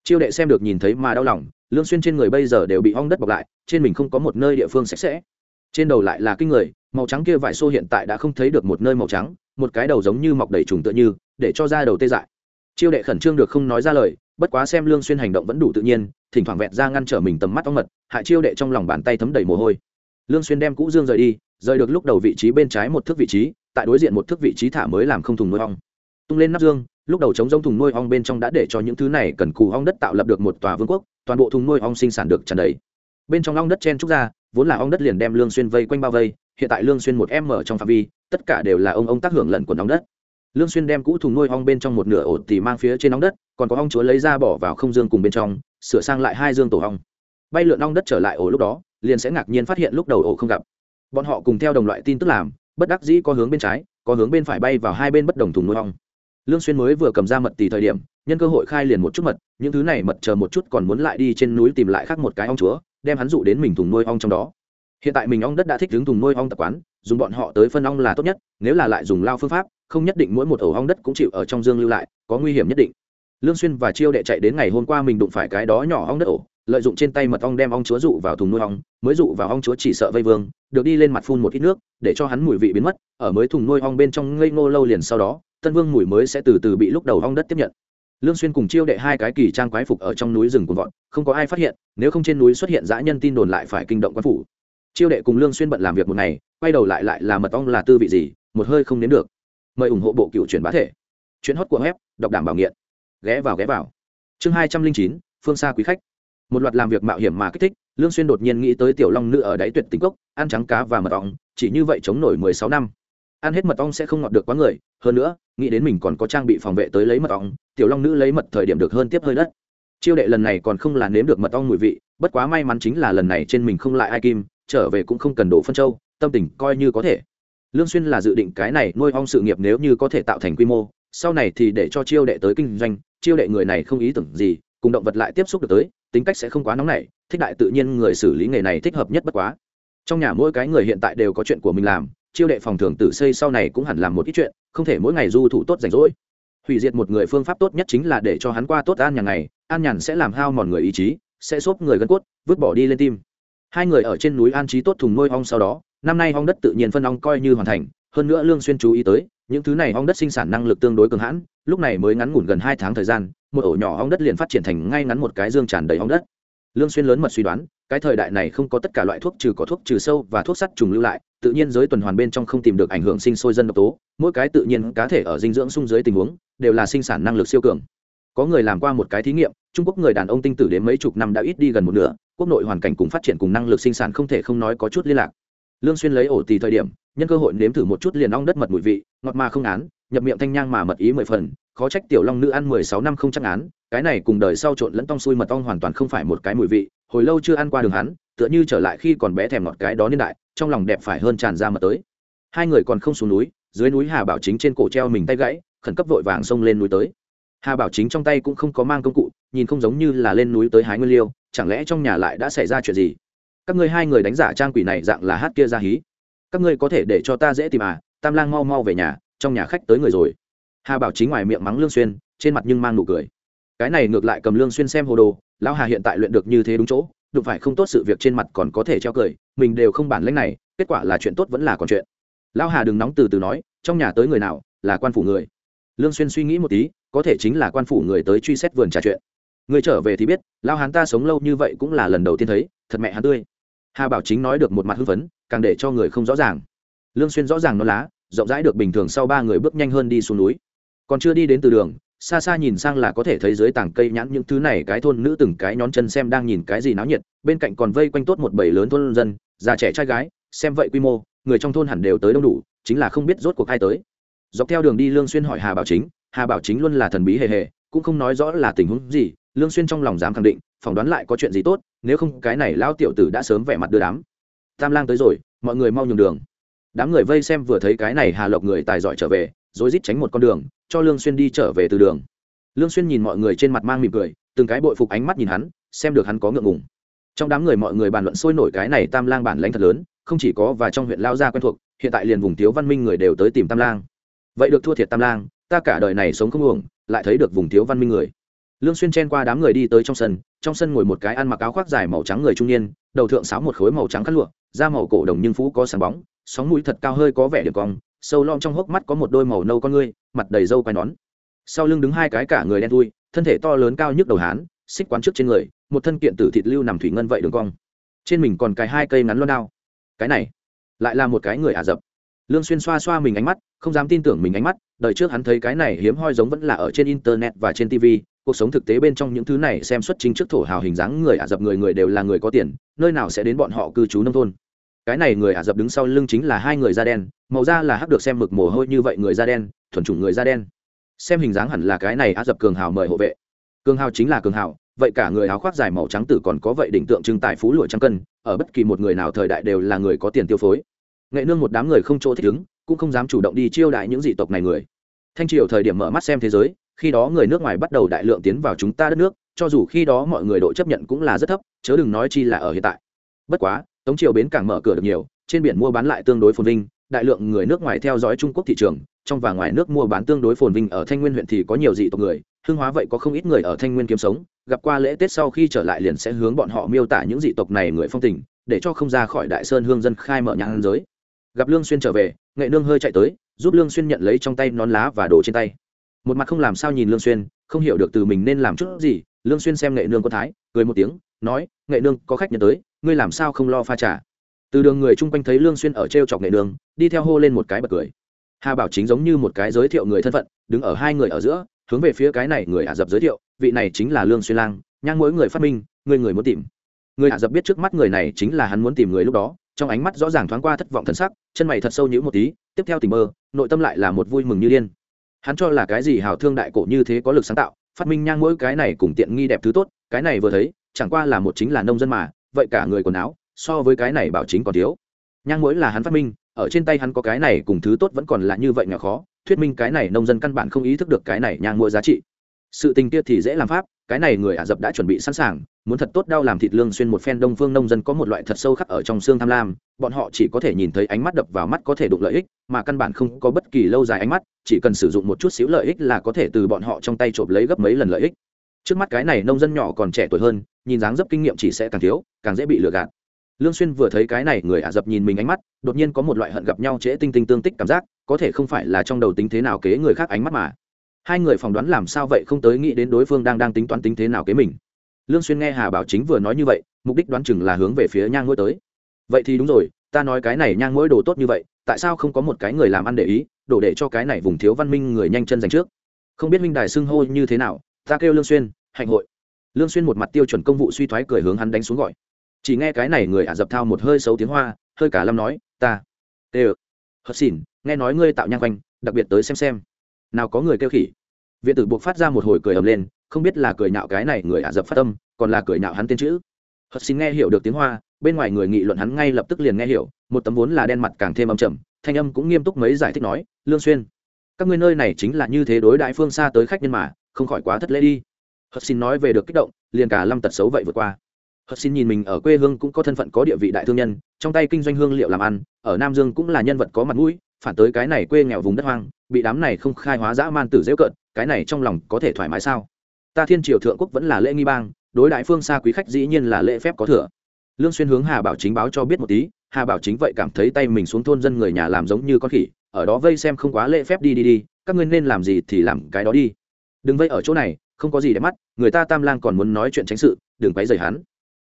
chiêu đệ xem được nhìn thấy mà đau lòng, lương xuyên trên người bây giờ đều bị ong đất bọc lại, trên mình không có một nơi địa phương sạch sẽ. Trên đầu lại là kinh người, màu trắng kia vải xô hiện tại đã không thấy được một nơi màu trắng, một cái đầu giống như mọc đầy trùng tựa như, để cho ra đầu tê dại. Chiêu đệ khẩn trương được không nói ra lời, bất quá xem lương xuyên hành động vẫn đủ tự nhiên, thỉnh thoảng vẹt ra ngăn trở mình tầm mắt ong mật, hại chiêu đệ trong lòng bàn tay thấm đầy mồ hôi. Lương xuyên đem cũ dương rời đi, rời được lúc đầu vị trí bên trái một thước vị trí, tại đối diện một thước vị trí thả mới làm không thùng nuôi ong. Tung lên nắp dương lúc đầu chống giống thùng nuôi ong bên trong đã để cho những thứ này cần cù ong đất tạo lập được một tòa vương quốc, toàn bộ thùng nuôi ong sinh sản được tràn đầy. Bên trong ong đất chen trúc ra, vốn là ong đất liền đem lương xuyên vây quanh bao vây, hiện tại lương xuyên một em mở trong phạm vi, tất cả đều là ông ông tác hưởng lẫn quần ong đất. Lương xuyên đem cũ thùng nuôi ong bên trong một nửa ổ tỉ mang phía trên ong đất, còn có ong chúa lấy ra bỏ vào không dương cùng bên trong, sửa sang lại hai dương tổ ong. Bay lượn ong đất trở lại ổ lúc đó, liền sẽ ngạc nhiên phát hiện lúc đầu ổ không gặp. Bọn họ cùng theo đồng loại tin tức làm, bất đắc dĩ có hướng bên trái, có hướng bên phải bay vào hai bên bất đồng thùng nuôi ong lương xuyên mới vừa cầm ra mật tỷ thời điểm, nhân cơ hội khai liền một chút mật, những thứ này mật chờ một chút còn muốn lại đi trên núi tìm lại khác một cái ong chúa, đem hắn dụ đến mình thùng nuôi ong trong đó. Hiện tại mình ong đất đã thích đứng thùng nuôi ong tập quán, dùng bọn họ tới phân ong là tốt nhất, nếu là lại dùng lao phương pháp, không nhất định mỗi một ổ ong đất cũng chịu ở trong dương lưu lại, có nguy hiểm nhất định. Lương xuyên và chiêu đệ chạy đến ngày hôm qua mình đụng phải cái đó nhỏ ong đất ổ, lợi dụng trên tay mật ong đem ong chúa dụ vào thùng nuôi ong, mới dụ vào ong chúa chỉ sợ vây vương, được đi lên mặt phun một ít nước, để cho hắn mùi vị biến mất, ở mới thùng nuôi ong bên trong ngây ngô lâu liền sau đó tân vương mùi mới sẽ từ từ bị lúc đầu hong đất tiếp nhận. Lương xuyên cùng chiêu đệ hai cái kỳ trang quái phục ở trong núi rừng cuồng vọt, không có ai phát hiện, nếu không trên núi xuất hiện dã nhân tin đồn lại phải kinh động quan phủ. Chiêu đệ cùng lương xuyên bận làm việc một ngày, quay đầu lại lại là mật ong là tư vị gì, một hơi không nếm được. Mời ủng hộ bộ cựu truyền bá thể. Chuyện hot của web, đọc đảm bảo nghiện. Ghé vào ghé vào. Chương hai trăm linh chín, phương xa quý khách. Một loạt làm việc mạo hiểm mà kích thích, lương xuyên đột nhiên nghĩ tới tiểu long nữ ở đáy tuyệt tình cốc, ăn trắng cá và mật ong, chỉ như vậy chống nổi mười sáu năm ăn hết mật ong sẽ không ngọt được quá người. Hơn nữa, nghĩ đến mình còn có trang bị phòng vệ tới lấy mật ong, tiểu long nữ lấy mật thời điểm được hơn tiếp hơi đất. Chiêu đệ lần này còn không là nếm được mật ong mùi vị, bất quá may mắn chính là lần này trên mình không lại ai kim, trở về cũng không cần đổ phân châu, tâm tình coi như có thể. Lương xuyên là dự định cái này nuôi ong sự nghiệp nếu như có thể tạo thành quy mô, sau này thì để cho chiêu đệ tới kinh doanh, chiêu đệ người này không ý tưởng gì, cùng động vật lại tiếp xúc được tới, tính cách sẽ không quá nóng nảy, thích đại tự nhiên người xử lý nghề này thích hợp nhất bất quá. Trong nhà mỗi cái người hiện tại đều có chuyện của mình làm chiêu đệ phòng thường tử xây sau này cũng hẳn làm một ít chuyện không thể mỗi ngày du thủ tốt rảnh rỗi. Hủy diệt một người phương pháp tốt nhất chính là để cho hắn qua tốt an nhàn này, an nhàn sẽ làm hao mòn người ý chí sẽ xốp người gân cốt vứt bỏ đi lên tim. Hai người ở trên núi an trí tốt thùng nuôi ong sau đó năm nay ong đất tự nhiên phân ong coi như hoàn thành hơn nữa lương xuyên chú ý tới những thứ này ong đất sinh sản năng lực tương đối cường hãn lúc này mới ngắn ngủn gần hai tháng thời gian một ổ nhỏ ong đất liền phát triển thành ngay ngắn một cái dương tràn đầy ong đất. Lương xuyên lớn mật suy đoán cái thời đại này không có tất cả loại thuốc trừ có thuốc trừ sâu và thuốc sắt trùng lưu lại tự nhiên giới tuần hoàn bên trong không tìm được ảnh hưởng sinh sôi dân độc tố, mỗi cái tự nhiên cá thể ở dinh dưỡng sung dưới tình huống, đều là sinh sản năng lực siêu cường. Có người làm qua một cái thí nghiệm, trung quốc người đàn ông tinh tử đến mấy chục năm đã ít đi gần một nửa, quốc nội hoàn cảnh cùng phát triển cùng năng lực sinh sản không thể không nói có chút liên lạc. Lương xuyên lấy ổ tì thời điểm, nhân cơ hội nếm thử một chút liền ong đất mật mùi vị, ngọt mà không án, nhập miệng thanh nhang mà mật ý mười phần, khó trách tiểu long nữ ăn mười sáu năm không chắc án, cái này cùng đời sau trộn lẫn tong xui mật ong hoàn toàn không phải một cái mùi vị, hồi lâu chưa ăn qua đường hắn, tựa như trở lại khi còn bé thèm ngọt cái đó niên đại trong lòng đẹp phải hơn tràn ra mà tới. Hai người còn không xuống núi, dưới núi hà bảo chính trên cổ treo mình tay gãy, khẩn cấp vội vàng xông lên núi tới. Hà bảo chính trong tay cũng không có mang công cụ, nhìn không giống như là lên núi tới hái nguyên liêu, chẳng lẽ trong nhà lại đã xảy ra chuyện gì? Các ngươi hai người đánh giả trang quỷ này dạng là hát kia ra hí. Các ngươi có thể để cho ta dễ tìm à tam lang mau mau về nhà, trong nhà khách tới người rồi. Hà bảo chính ngoài miệng mắng lương xuyên, trên mặt nhưng mang nụ cười. Cái này ngược lại cầm lương xuyên xem hồ đồ, lão hà hiện tại luyện được như thế đúng chỗ đụng phải không tốt sự việc trên mặt còn có thể treo cười, mình đều không bản lĩnh này, kết quả là chuyện tốt vẫn là còn chuyện. Lão hà đừng nóng từ từ nói, trong nhà tới người nào, là quan phủ người. Lương xuyên suy nghĩ một tí, có thể chính là quan phủ người tới truy xét vườn trà chuyện. Người trở về thì biết, lão hán ta sống lâu như vậy cũng là lần đầu tiên thấy, thật mẹ hắn tươi. Hà bảo chính nói được một mặt hưng phấn, càng để cho người không rõ ràng. Lương xuyên rõ ràng nó lá, rộng rãi được bình thường sau ba người bước nhanh hơn đi xuống núi. Còn chưa đi đến từ đường xa xa nhìn sang là có thể thấy dưới tảng cây nhãn những thứ này, cái thôn nữ từng cái nhón chân xem đang nhìn cái gì náo nhiệt, bên cạnh còn vây quanh tốt một bầy lớn thôn dân, già trẻ trai gái, xem vậy quy mô, người trong thôn hẳn đều tới đông đủ, chính là không biết rốt cuộc ai tới. Dọc theo đường đi lương xuyên hỏi hà bảo chính, hà bảo chính luôn là thần bí hề hề, cũng không nói rõ là tình huống gì, lương xuyên trong lòng dám khẳng định, phỏng đoán lại có chuyện gì tốt, nếu không cái này lao tiểu tử đã sớm vẻ mặt đưa đám. Tam lang tới rồi, mọi người mau nhường đường. Đám người vây xem vừa thấy cái này hà lộc người tài giỏi trở về rồi rít tránh một con đường, cho lương xuyên đi trở về từ đường. Lương xuyên nhìn mọi người trên mặt mang mỉm cười, từng cái bội phục ánh mắt nhìn hắn, xem được hắn có ngượng ngùng. Trong đám người mọi người bàn luận sôi nổi cái này tam lang bản lãnh thật lớn, không chỉ có và trong huyện lao gia quen thuộc, hiện tại liền vùng thiếu văn minh người đều tới tìm tam lang. Vậy được thua thiệt tam lang, ta cả đời này sống không uổng, lại thấy được vùng thiếu văn minh người. Lương xuyên chen qua đám người đi tới trong sân trong sân ngồi một cái ăn mặc áo khoác dài màu trắng người trung niên, đầu thượng sáo một khối màu trắng khăn lụa, da màu cổ đồng nhưng phú có sáng bóng, sóng mũi thật cao hơi có vẻ được cong sâu lom trong hốc mắt có một đôi màu nâu con ngươi, mặt đầy râu quai nón. Sau lưng đứng hai cái cả người đen thui, thân thể to lớn cao nhức đầu hán, xích quán trước trên người, một thân kiện tử thịt lưu nằm thủy ngân vậy đường cong. Trên mình còn cái hai cây ngắn loan đao. Cái này, lại là một cái người ả rập. Lương xuyên xoa xoa mình ánh mắt, không dám tin tưởng mình ánh mắt, đời trước hắn thấy cái này hiếm hoi giống vẫn là ở trên internet và trên tv cuộc sống thực tế bên trong những thứ này xem xuất chính trước thổ hào hình dáng người ả rập người người đều là người có tiền, nơi nào sẽ đến bọn họ cư trú nông thôn cái này người ả rập đứng sau lưng chính là hai người da đen, màu da là hắc được xem mực mồ hôi như vậy người da đen, thuần chủng người da đen. Xem hình dáng hẳn là cái này ả rập cường hào mời hộ vệ. Cường hào chính là cường hào, vậy cả người áo khoác dài màu trắng tử còn có vậy đỉnh tượng trưng tài phú lụa trăm cân, ở bất kỳ một người nào thời đại đều là người có tiền tiêu phối. Nghệ nương một đám người không chỗ thích ứng, cũng không dám chủ động đi chiêu đại những dị tộc này người. Thanh triều thời điểm mở mắt xem thế giới, khi đó người nước ngoài bắt đầu đại lượng tiến vào chúng ta đất nước, cho dù khi đó mọi người độ chấp nhận cũng là rất thấp, chớ đừng nói chi là ở hiện tại. Bất quá tống triều bến cảng mở cửa được nhiều, trên biển mua bán lại tương đối phồn vinh, đại lượng người nước ngoài theo dõi trung quốc thị trường, trong và ngoài nước mua bán tương đối phồn vinh ở thanh nguyên huyện thì có nhiều dị tộc người hương hóa vậy có không ít người ở thanh nguyên kiếm sống, gặp qua lễ tết sau khi trở lại liền sẽ hướng bọn họ miêu tả những dị tộc này người phong tình, để cho không ra khỏi đại sơn hương dân khai mở nhãn giới. Gặp lương xuyên trở về, nghệ nương hơi chạy tới, giúp lương xuyên nhận lấy trong tay nón lá và đồ trên tay. Một mặt không làm sao nhìn lương xuyên, không hiểu được từ mình nên làm chút gì, lương xuyên xem nghệ nương có thái, cười một tiếng, nói, nghệ nương, có khách nhận tới ngươi làm sao không lo pha trà? Từ đường người chung quanh thấy lương xuyên ở treo chọc nghệ đường, đi theo hô lên một cái bật cười. Hà bảo chính giống như một cái giới thiệu người thân phận đứng ở hai người ở giữa hướng về phía cái này người ả dập giới thiệu vị này chính là lương xuyên lang nhang mỗi người phát minh người người muốn tìm. Người ả dập biết trước mắt người này chính là hắn muốn tìm người lúc đó trong ánh mắt rõ ràng thoáng qua thất vọng thần sắc chân mày thật sâu nhũ một tí tiếp theo tình mơ nội tâm lại là một vui mừng như điên. Hắn cho là cái gì hào thương đại cổ như thế có lực sáng tạo phát minh nhang mỗi cái này cùng tiện nghi đẹp thứ tốt cái này vừa thấy chẳng qua là một chính là nông dân mà vậy cả người quần áo, so với cái này bảo chính còn thiếu. Nhang mỗi là hắn phát minh, ở trên tay hắn có cái này cùng thứ tốt vẫn còn là như vậy nhỏ khó, thuyết minh cái này nông dân căn bản không ý thức được cái này nhang mỗi giá trị. Sự tình kia thì dễ làm pháp, cái này người ả rập đã chuẩn bị sẵn sàng, muốn thật tốt đau làm thịt lương xuyên một phen đông phương nông dân có một loại thật sâu khắc ở trong xương tham lam, bọn họ chỉ có thể nhìn thấy ánh mắt đập vào mắt có thể đụng lợi ích, mà căn bản không có bất kỳ lâu dài ánh mắt, chỉ cần sử dụng một chút xíu lợi ích là có thể từ bọn họ trong tay trộm lấy gấp mấy lần lợi ích trước mắt cái này nông dân nhỏ còn trẻ tuổi hơn, nhìn dáng dấp kinh nghiệm chỉ sẽ càng thiếu, càng dễ bị lừa gạt. Lương xuyên vừa thấy cái này, người ả dập nhìn mình ánh mắt, đột nhiên có một loại hận gặp nhau trễ tinh tinh tương tích cảm giác, có thể không phải là trong đầu tính thế nào kế người khác ánh mắt mà. Hai người phỏng đoán làm sao vậy không tới nghĩ đến đối phương đang đang tính toán tính thế nào kế mình. Lương xuyên nghe hà bảo chính vừa nói như vậy, mục đích đoán chừng là hướng về phía nhang mũi tới. Vậy thì đúng rồi, ta nói cái này nhang mũi đồ tốt như vậy, tại sao không có một cái người làm ăn để ý, đổ để cho cái này vùng thiếu văn minh người nhanh chân giành trước? Không biết minh đài xưng hô như thế nào ta kêu lương xuyên, hạnh hội. Lương xuyên một mặt tiêu chuẩn công vụ suy thoái cười hướng hắn đánh xuống gọi. Chỉ nghe cái này người ả dập thao một hơi xấu tiếng hoa, hơi cả lâm nói, ta, tê ơ. Hất xỉn, nghe nói ngươi tạo nhang quanh, đặc biệt tới xem xem. Nào có người kêu khỉ. Viện tử buộc phát ra một hồi cười ầm lên, không biết là cười nhạo cái này người ả dập phát tâm, còn là cười nhạo hắn tên chữ. Hất xin nghe hiểu được tiếng hoa, bên ngoài người nghị luận hắn ngay lập tức liền nghe hiểu, một tấm vốn là đen mặt càng thêm âm trầm, thanh âm cũng nghiêm túc mấy giải thích nói, lương xuyên, các ngươi nơi này chính là như thế đối đại phương xa tới khách nhân mà không khỏi quá thất lễ đi. Hất xin nói về được kích động, liền cả lâm tật xấu vậy vượt qua. Hất xin nhìn mình ở quê hương cũng có thân phận có địa vị đại thương nhân, trong tay kinh doanh hương liệu làm ăn, ở nam dương cũng là nhân vật có mặt mũi, phản tới cái này quê nghèo vùng đất hoang, bị đám này không khai hóa dã man tử dễ cợt, cái này trong lòng có thể thoải mái sao? Ta thiên triều thượng quốc vẫn là lễ nghi bang, đối đại phương xa quý khách dĩ nhiên là lễ phép có thừa. Lương xuyên hướng hà bảo chính báo cho biết một tí, hà bảo chính vậy cảm thấy tay mình xuống thôn dân người nhà làm giống như con khỉ, ở đó vây xem không quá lễ phép đi đi đi, các ngươi nên làm gì thì làm cái đó đi đừng vây ở chỗ này, không có gì để mắt, người ta tam lang còn muốn nói chuyện tránh sự, đừng quấy rầy hắn.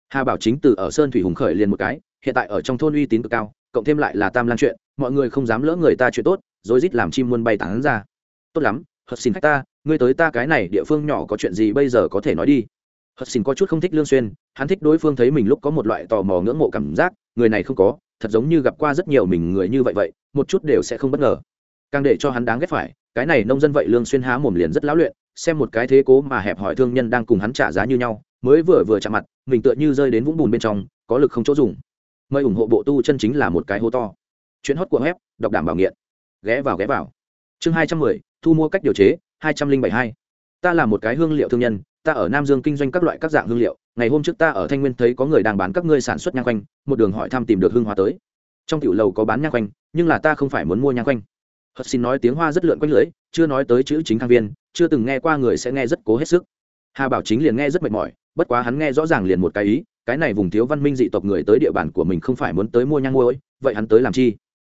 Hà bảo chính từ ở sơn thủy hùng khởi liền một cái, hiện tại ở trong thôn uy tín cực cao, cộng thêm lại là tam lang chuyện, mọi người không dám lỡ người ta chuyện tốt rồi rít làm chim muôn bay tán ra. Tốt lắm hất xin khách ta, ngươi tới ta cái này địa phương nhỏ có chuyện gì bây giờ có thể nói đi. Hất xin có chút không thích lương xuyên, hắn thích đối phương thấy mình lúc có một loại tò mò ngưỡng mộ cảm giác, người này không có, thật giống như gặp qua rất nhiều mình người như vậy vậy, một chút đều sẽ không bất ngờ càng để cho hắn đáng ghét phải, cái này nông dân vậy lương xuyên há mồm liền rất lão luyện, xem một cái thế cố mà hẹp hỏi thương nhân đang cùng hắn trả giá như nhau, mới vừa vừa chạm mặt, mình tựa như rơi đến vũng bùn bên trong, có lực không chỗ dùng. Mời ủng hộ bộ tu chân chính là một cái hố to. Chuyến hót của web, đọc đảm bảo nghiện. Ghé vào ghé vào. Chương hai trăm mười, thu mua cách điều chế, hai trăm linh bảy hai. Ta là một cái hương liệu thương nhân, ta ở nam dương kinh doanh các loại các dạng hương liệu, ngày hôm trước ta ở thanh nguyên thấy có người đang bán các ngươi sản xuất nhang quanh, một đường hỏi thăm tìm được hương hóa tới. Trong tiểu lầu có bán nhang quanh, nhưng là ta không phải muốn mua nhang quanh hất xin nói tiếng hoa rất lượn quanh lưỡi chưa nói tới chữ chính thang viên, chưa từng nghe qua người sẽ nghe rất cố hết sức. Hà bảo chính liền nghe rất mệt mỏi, bất quá hắn nghe rõ ràng liền một cái ý, cái này vùng thiếu văn minh dị tộc người tới địa bàn của mình không phải muốn tới mua nhang muối vậy hắn tới làm chi?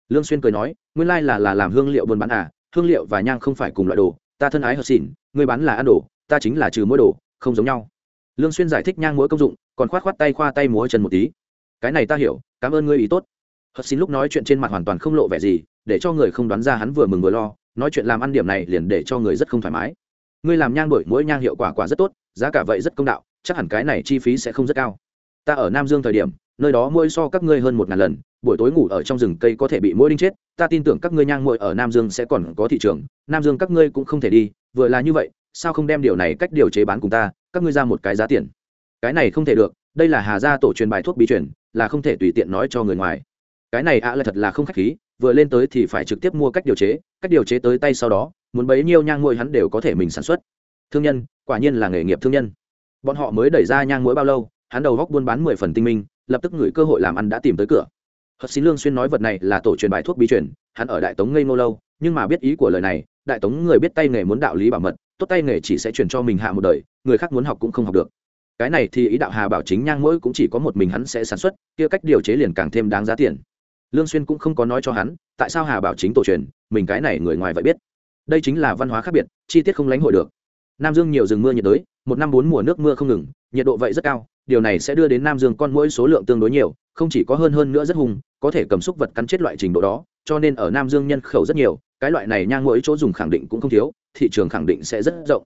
Lương xuyên cười nói, nguyên lai là là làm hương liệu buôn bán à hương liệu và nhang không phải cùng loại đồ, ta thân ái hợp xỉn người bán là ăn đồ, ta chính là trừ mỗi đồ, không giống nhau. Lương xuyên giải thích nhang mỗi công dụng, còn khoát khoát tay khoa tay múa chân một tí. Cái này ta hiểu, cảm ơn ngươi ý tốt hất xin lúc nói chuyện trên mặt hoàn toàn không lộ vẻ gì, để cho người không đoán ra hắn vừa mừng vừa lo, nói chuyện làm ăn điểm này liền để cho người rất không thoải mái. Ngươi làm nhang đổi mỗi nhang hiệu quả quả rất tốt, giá cả vậy rất công đạo, chắc hẳn cái này chi phí sẽ không rất cao. Ta ở nam dương thời điểm, nơi đó mỗi so các ngươi hơn một ngàn lần, buổi tối ngủ ở trong rừng cây có thể bị mũi đinh chết, ta tin tưởng các ngươi nhang muội ở nam dương sẽ còn có thị trường, nam dương các ngươi cũng không thể đi, vừa là như vậy, sao không đem điều này cách điều chế bán cùng ta, các ngươi ra một cái giá tiền. Cái này không thể được, đây là hà gia tổ truyền bài thuốc bí truyền, là không thể tùy tiện nói cho người ngoài cái này ạ là thật là không khách khí, vừa lên tới thì phải trực tiếp mua cách điều chế, cách điều chế tới tay sau đó, muốn bấy nhiêu nhang mũi hắn đều có thể mình sản xuất. Thương nhân, quả nhiên là nghề nghiệp thương nhân. Bọn họ mới đẩy ra nhang mũi bao lâu, hắn đầu góc buôn bán mười phần tinh minh, lập tức ngửi cơ hội làm ăn đã tìm tới cửa. Hận xin lương xuyên nói vật này là tổ truyền bài thuốc bí truyền, hắn ở đại tống ngây ngô lâu, nhưng mà biết ý của lời này, đại tống người biết tay nghề muốn đạo lý bảo mật, tốt tay nghề chỉ sẽ truyền cho mình hạ một đời, người khác muốn học cũng không học được. Cái này thì ý đạo hà bảo chính nhang mỗi cũng chỉ có một mình hắn sẽ sản xuất, kia cách điều chế liền càng thêm đáng giá tiền lương xuyên cũng không có nói cho hắn, tại sao hà bảo chính tổ truyền, mình cái này người ngoài vậy biết? Đây chính là văn hóa khác biệt, chi tiết không lánh hội được. Nam dương nhiều rừng mưa nhiệt đới, một năm bốn mùa nước mưa không ngừng, nhiệt độ vậy rất cao, điều này sẽ đưa đến nam dương con mũi số lượng tương đối nhiều, không chỉ có hơn hơn nữa rất hùng, có thể cầm xúc vật cắn chết loại trình độ đó, cho nên ở nam dương nhân khẩu rất nhiều, cái loại này nhang mũi chỗ dùng khẳng định cũng không thiếu, thị trường khẳng định sẽ rất rộng.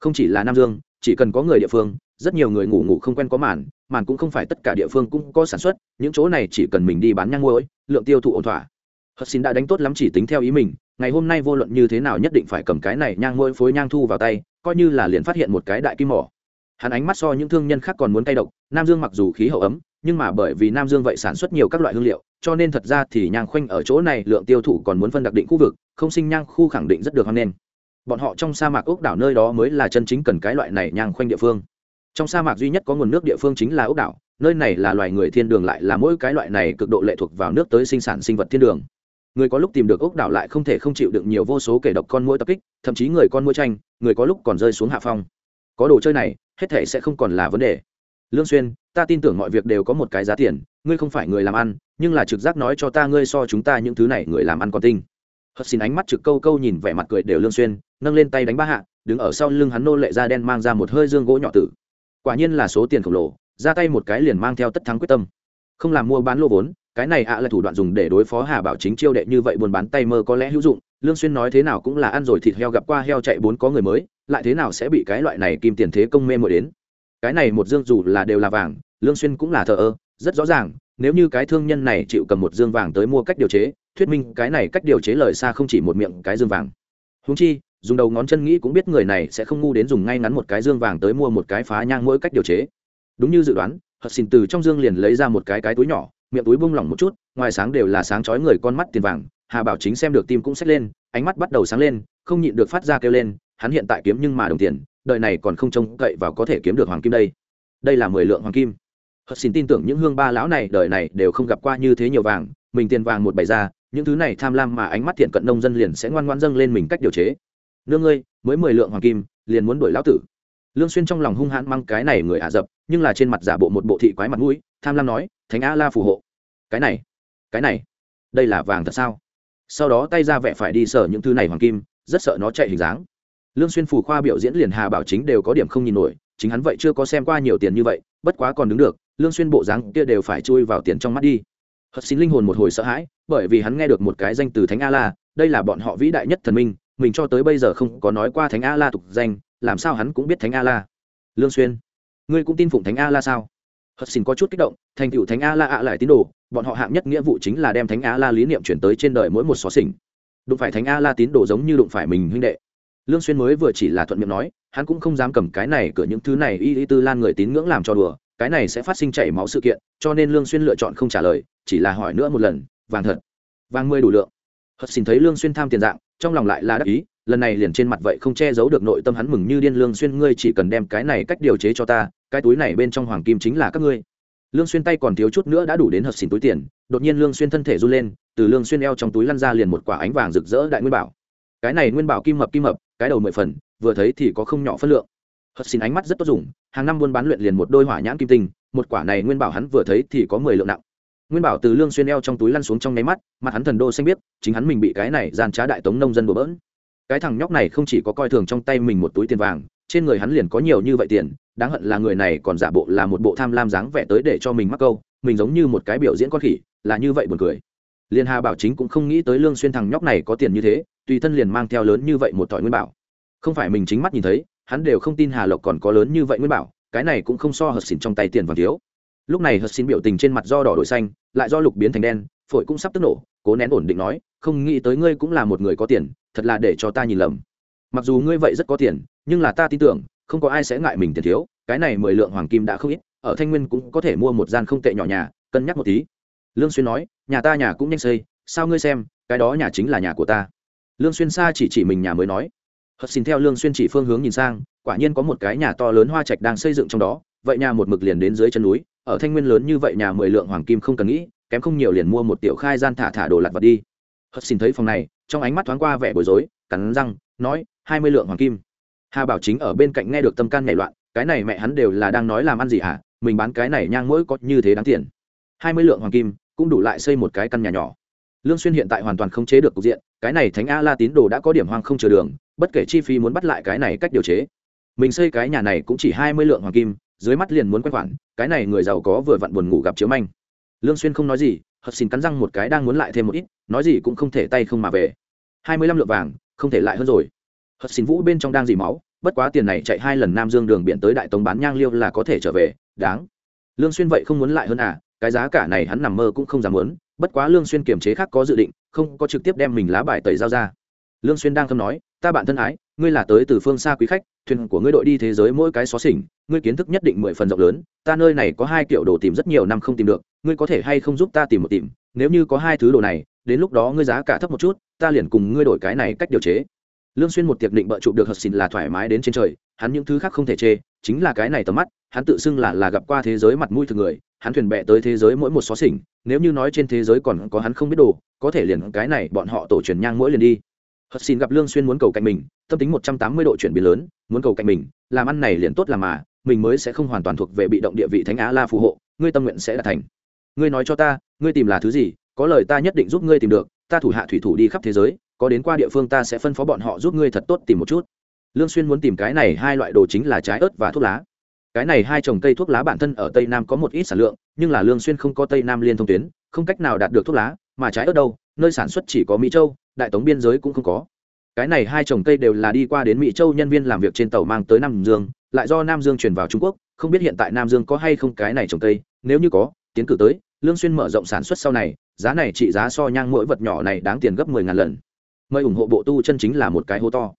Không chỉ là nam dương, chỉ cần có người địa phương, rất nhiều người ngủ ngủ không quen có màn màn cũng không phải tất cả địa phương cũng có sản xuất, những chỗ này chỉ cần mình đi bán nhang mũi lượng tiêu thụ ổn thỏa. Hất xin đã đánh tốt lắm chỉ tính theo ý mình, ngày hôm nay vô luận như thế nào nhất định phải cầm cái này nhang mũi phối nhang thu vào tay, coi như là liền phát hiện một cái đại kim mỏ. Hắn ánh mắt so những thương nhân khác còn muốn cay độc, nam dương mặc dù khí hậu ấm, nhưng mà bởi vì nam dương vậy sản xuất nhiều các loại hương liệu, cho nên thật ra thì nhang khoanh ở chỗ này lượng tiêu thụ còn muốn phân đặc định khu vực, không sinh nhang khu khẳng định rất được hoan nghênh. Bọn họ trong sa mạc ốc đảo nơi đó mới là chân chính cần cái loại này nhang khoanh địa phương trong sa mạc duy nhất có nguồn nước địa phương chính là ốc đảo, nơi này là loài người thiên đường lại là mỗi cái loại này cực độ lệ thuộc vào nước tới sinh sản sinh vật thiên đường. Người có lúc tìm được ốc đảo lại không thể không chịu được nhiều vô số kể độc con mũi tập kích, thậm chí người con mũi tranh, người có lúc còn rơi xuống hạ phong. Có đồ chơi này, hết thể sẽ không còn là vấn đề. Lương xuyên, ta tin tưởng mọi việc đều có một cái giá tiền, ngươi không phải người làm ăn, nhưng là trực giác nói cho ta ngươi so chúng ta những thứ này người làm ăn còn tinh. Hất xin ánh mắt trực câu câu nhìn vẻ mặt cười đều lương xuyên, nâng lên tay đánh ba hạ, đứng ở sau lưng hắn nô lệ da đen mang ra một hơi dương gỗ nhỏ tử quả nhiên là số tiền khổng lồ, ra tay một cái liền mang theo tất thắng quyết tâm. Không làm mua bán lô vốn, cái này ạ là thủ đoạn dùng để đối phó hà bảo chính chiêu đệ như vậy buôn bán tay mơ có lẽ hữu dụng, lương xuyên nói thế nào cũng là ăn rồi thịt heo gặp qua heo chạy bốn có người mới, lại thế nào sẽ bị cái loại này kim tiền thế công mê mội đến. Cái này một dương dù là đều là vàng, lương xuyên cũng là thờ ơ, rất rõ ràng, nếu như cái thương nhân này chịu cầm một dương vàng tới mua cách điều chế, thuyết minh cái này cách điều chế lời xa không chỉ một miệng cái dương vàng. Húng chi dùng đầu ngón chân nghĩ cũng biết người này sẽ không ngu đến dùng ngay ngắn một cái dương vàng tới mua một cái phá nhang mỗi cách điều chế. Đúng như dự đoán, hật xin từ trong dương liền lấy ra một cái cái túi nhỏ, miệng túi bung lỏng một chút, ngoài sáng đều là sáng chói người con mắt tiền vàng, hà bảo chính xem được tim cũng xách lên, ánh mắt bắt đầu sáng lên, không nhịn được phát ra kêu lên, hắn hiện tại kiếm nhưng mà đồng tiền, đời này còn không trông cậy vào có thể kiếm được hoàng kim đây. Đây là mười lượng hoàng kim. Hất xin tin tưởng những hương ba lão này đời này đều không gặp qua như thế nhiều vàng, mình tiền vàng một bày ra, những thứ này tham lam mà ánh mắt thiện cận nông dân liền sẽ ngoan ngoan dâng lên mình cách điều chế nương ngươi, mới mười lượng hoàng kim, liền muốn đuổi lão tử. Lương xuyên trong lòng hung hãn mang cái này người ả dập, nhưng là trên mặt giả bộ một bộ thị quái mặt mũi, tham lam nói, thánh a la phù hộ. Cái này cái này, đây là vàng thật sao? Sau đó tay ra vẻ phải đi sở những thứ này hoàng kim, rất sợ nó chạy hình dáng. Lương xuyên phù khoa biểu diễn liền hà bảo chính đều có điểm không nhìn nổi, chính hắn vậy chưa có xem qua nhiều tiền như vậy, bất quá còn đứng được, lương xuyên bộ dáng kia đều phải chui vào tiền trong mắt đi. Hất xin linh hồn một hồi sợ hãi, bởi vì hắn nghe được một cái danh từ thánh a la, đây là bọn họ vĩ đại nhất thần minh mình cho tới bây giờ không có nói qua thánh a la tục danh, làm sao hắn cũng biết thánh a la lương xuyên, ngươi cũng tin phụng thánh a la sao? Hất xin có chút kích động, thành tựu thánh a la ạ lại tín đồ, bọn họ hạng nhất nghĩa vụ chính là đem thánh a la lý niệm chuyển tới trên đời mỗi một xó xỉnh. Đụng phải thánh a la tín đồ giống như đụng phải mình huynh đệ. Lương xuyên mới vừa chỉ là thuận miệng nói, hắn cũng không dám cầm cái này cửa những thứ này y y tư lan người tín ngưỡng làm cho đùa, cái này sẽ phát sinh chảy máu sự kiện, cho nên lương xuyên lựa chọn không trả lời, chỉ là hỏi nữa một lần, vàng thật, vàng mười đủ lượng. Hất xin thấy lương xuyên tham tiền dạng trong lòng lại là đắc ý, lần này liền trên mặt vậy không che giấu được nội tâm hắn mừng như điên lương xuyên, ngươi chỉ cần đem cái này cách điều chế cho ta, cái túi này bên trong hoàng kim chính là các ngươi. Lương xuyên tay còn thiếu chút nữa đã đủ đến hợp xin túi tiền, đột nhiên lương xuyên thân thể run lên, từ lương xuyên eo trong túi lăn ra liền một quả ánh vàng rực rỡ đại nguyên bảo. Cái này nguyên bảo kim mập kim mập, cái đầu mười phần, vừa thấy thì có không nhỏ phân lượng. Hợp xin ánh mắt rất tốt dùng, hàng năm buôn bán luyện liền một đôi hỏa nhãn kim tinh, một quả này nguyên bảo hắn vừa thấy thì có mười lượng nặng nguyên bảo từ lương xuyên eo trong túi lăn xuống trong nháy mắt, mặt hắn thần đô xanh biết chính hắn mình bị cái này gian trá đại tống nông dân đổ bỡn. Cái thằng nhóc này không chỉ có coi thường trong tay mình một túi tiền vàng, trên người hắn liền có nhiều như vậy tiền, đáng hận là người này còn giả bộ là một bộ tham lam dáng vẻ tới để cho mình mắc câu, mình giống như một cái biểu diễn con khỉ, là như vậy buồn cười. Liên hà bảo chính cũng không nghĩ tới lương xuyên thằng nhóc này có tiền như thế, tùy thân liền mang theo lớn như vậy một tỏi nguyên bảo. Không phải mình chính mắt nhìn thấy, hắn đều không tin hà lộc còn có lớn như vậy nguyên bảo, cái này cũng không so hợp xỉn trong tay tiền vàng thiếu lúc này hất xin biểu tình trên mặt do đỏ đổi xanh, lại do lục biến thành đen, phổi cũng sắp tức nổ, cố nén ổn định nói, không nghĩ tới ngươi cũng là một người có tiền, thật là để cho ta nhìn lầm. Mặc dù ngươi vậy rất có tiền, nhưng là ta tin tưởng, không có ai sẽ ngại mình tiền thiếu, cái này mười lượng hoàng kim đã không ít, ở thanh nguyên cũng có thể mua một gian không tệ nhỏ nhà, cân nhắc một tí. Lương xuyên nói, nhà ta nhà cũng nhanh xây, sao ngươi xem, cái đó nhà chính là nhà của ta. Lương xuyên xa chỉ chỉ mình nhà mới nói. Hất xin theo lương xuyên chỉ phương hướng nhìn sang, quả nhiên có một cái nhà to lớn hoa trạch đang xây dựng trong đó vậy nhà một mực liền đến dưới chân núi, ở thanh nguyên lớn như vậy nhà mười lượng hoàng kim không cần nghĩ, kém không nhiều liền mua một tiểu khai gian thả thả đồ lặt vật đi. Hất xin thấy phòng này, trong ánh mắt thoáng qua vẻ bối rối, cắn răng, nói, hai mươi lượng hoàng kim. Hà bảo chính ở bên cạnh nghe được tâm can nhảy loạn, cái này mẹ hắn đều là đang nói làm ăn gì hả? Mình bán cái này nhang mỗi có như thế đáng tiền. Hai mươi lượng hoàng kim, cũng đủ lại xây một cái căn nhà nhỏ. Lương xuyên hiện tại hoàn toàn không chế được cục diện, cái này thánh a la tín đồ đã có điểm hoang không chờ đường, bất kể chi phí muốn bắt lại cái này cách điều chế. Mình xây cái nhà này cũng chỉ hai mươi lượng hoàng kim dưới mắt liền muốn quen khoản, cái này người giàu có vừa vặn buồn ngủ gặp chiếu manh. Lương xuyên không nói gì hất xin cắn răng một cái đang muốn lại thêm một ít, nói gì cũng không thể tay không mà về. Hai mươi lăm lượng vàng, không thể lại hơn rồi. Hất xin vũ bên trong đang dì máu, bất quá tiền này chạy hai lần nam dương đường biển tới đại tống bán nhang liêu là có thể trở về, đáng. Lương xuyên vậy không muốn lại hơn à cái giá cả này hắn nằm mơ cũng không dám muốn, bất quá lương xuyên kiềm chế khác có dự định, không có trực tiếp đem mình lá bài tẩy giao ra. Lương xuyên đang thầm nói, ta bạn thân ái, ngươi là tới từ phương xa quý khách, thuyền của ngươi đội đi thế giới mỗi cái xó xỉnh ngươi kiến thức nhất định mười phần rộng lớn, ta nơi này có hai kiểu đồ tìm rất nhiều năm không tìm được, ngươi có thể hay không giúp ta tìm một tìm, nếu như có hai thứ đồ này, đến lúc đó ngươi giá cả thấp một chút, ta liền cùng ngươi đổi cái này cách điều chế. Lương xuyên một tiệc định bợ chụp được hợp xỉn là thoải mái đến trên trời, hắn những thứ khác không thể chê, chính là cái này tầm mắt, hắn tự xưng là là gặp qua thế giới mặt mũi thực người, hắn thuyền bè tới thế giới mỗi một xó xỉnh, nếu như nói trên thế giới còn có hắn không biết đồ, có thể liền cái này bọn họ tổ truyền nhang mỗi liền đi. Hất xin gặp lương xuyên muốn cầu cạnh mình, tâm tính một trăm tám mươi độ chuyển biến lớn, muốn cầu cạnh mình, làm ăn này liền tốt làm mà mình mới sẽ không hoàn toàn thuộc về bị động địa vị thánh á la phù hộ, ngươi tâm nguyện sẽ đạt thành. Ngươi nói cho ta, ngươi tìm là thứ gì, có lời ta nhất định giúp ngươi tìm được, ta thủ hạ thủy thủ đi khắp thế giới, có đến qua địa phương ta sẽ phân phó bọn họ giúp ngươi thật tốt tìm một chút. Lương xuyên muốn tìm cái này hai loại đồ chính là trái ớt và thuốc lá. Cái này hai trồng cây thuốc lá bản thân ở tây nam có một ít sản lượng, nhưng là lương xuyên không có tây nam liên thông tuyến, không cách nào đạt được thuốc lá, mà trái ớt đâu, nơi sản xuất chỉ có mỹ châu, đại tống biên giới cũng không có. Cái này hai trồng cây đều là đi qua đến mỹ châu nhân viên làm việc trên tàu mang tới nam dương lại do nam dương chuyển vào trung quốc không biết hiện tại nam dương có hay không cái này trồng cây nếu như có tiến cử tới lương xuyên mở rộng sản xuất sau này giá này trị giá so nhang mỗi vật nhỏ này đáng tiền gấp 10 ngàn lần. Mời ủng hộ bộ tu chân chính là một cái hô to.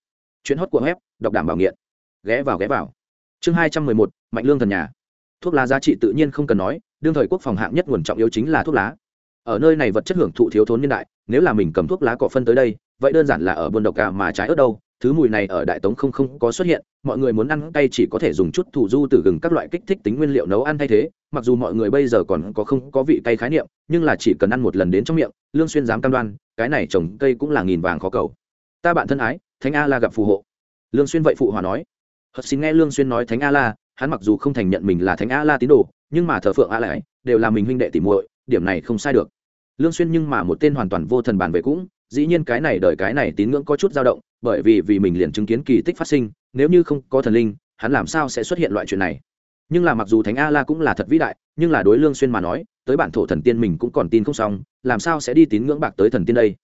Chuyến hót của web đọc đảm bảo nghiện. Ghé vào ghé vào. Chương 211, mạnh lương thần nhà. Thuốc lá giá trị tự nhiên không cần nói đương thời quốc phòng hạng nhất nguồn trọng yếu chính là thuốc lá. Ở nơi này vật chất hưởng thụ thiếu thốn niên đại nếu là mình cầm thuốc lá cỏ phân tới đây vậy đơn giản là ở buôn độc cả mà trái ớt đâu thứ mùi này ở đại tống không không có xuất hiện, mọi người muốn ăn cay chỉ có thể dùng chút thủ du từ gừng các loại kích thích tính nguyên liệu nấu ăn thay thế, mặc dù mọi người bây giờ còn có không có vị cay khái niệm, nhưng là chỉ cần ăn một lần đến trong miệng, lương xuyên dám cam đoan, cái này trồng cây cũng là nghìn vàng khó cầu. Ta bạn thân ái, thánh a la gặp phù hộ. Lương xuyên vậy phụ hòa nói. Hật xin nghe lương xuyên nói thánh a la, hắn mặc dù không thành nhận mình là thánh a la tín đồ, nhưng mà thờ phượng a lại đều là mình huynh đệ tỷ muội, điểm này không sai được lương xuyên nhưng mà một tên hoàn toàn vô thần bàn về cũng, dĩ nhiên cái này đời cái này tín ngưỡng có chút dao động, bởi vì vì mình liền chứng kiến kỳ tích phát sinh, nếu như không có thần linh, hắn làm sao sẽ xuất hiện loại chuyện này? Nhưng là mặc dù thánh a la cũng là thật vĩ đại, nhưng là đối lương xuyên mà nói, tới bản thổ thần tiên mình cũng còn tin không xong, làm sao sẽ đi tín ngưỡng bạc tới thần tiên đây?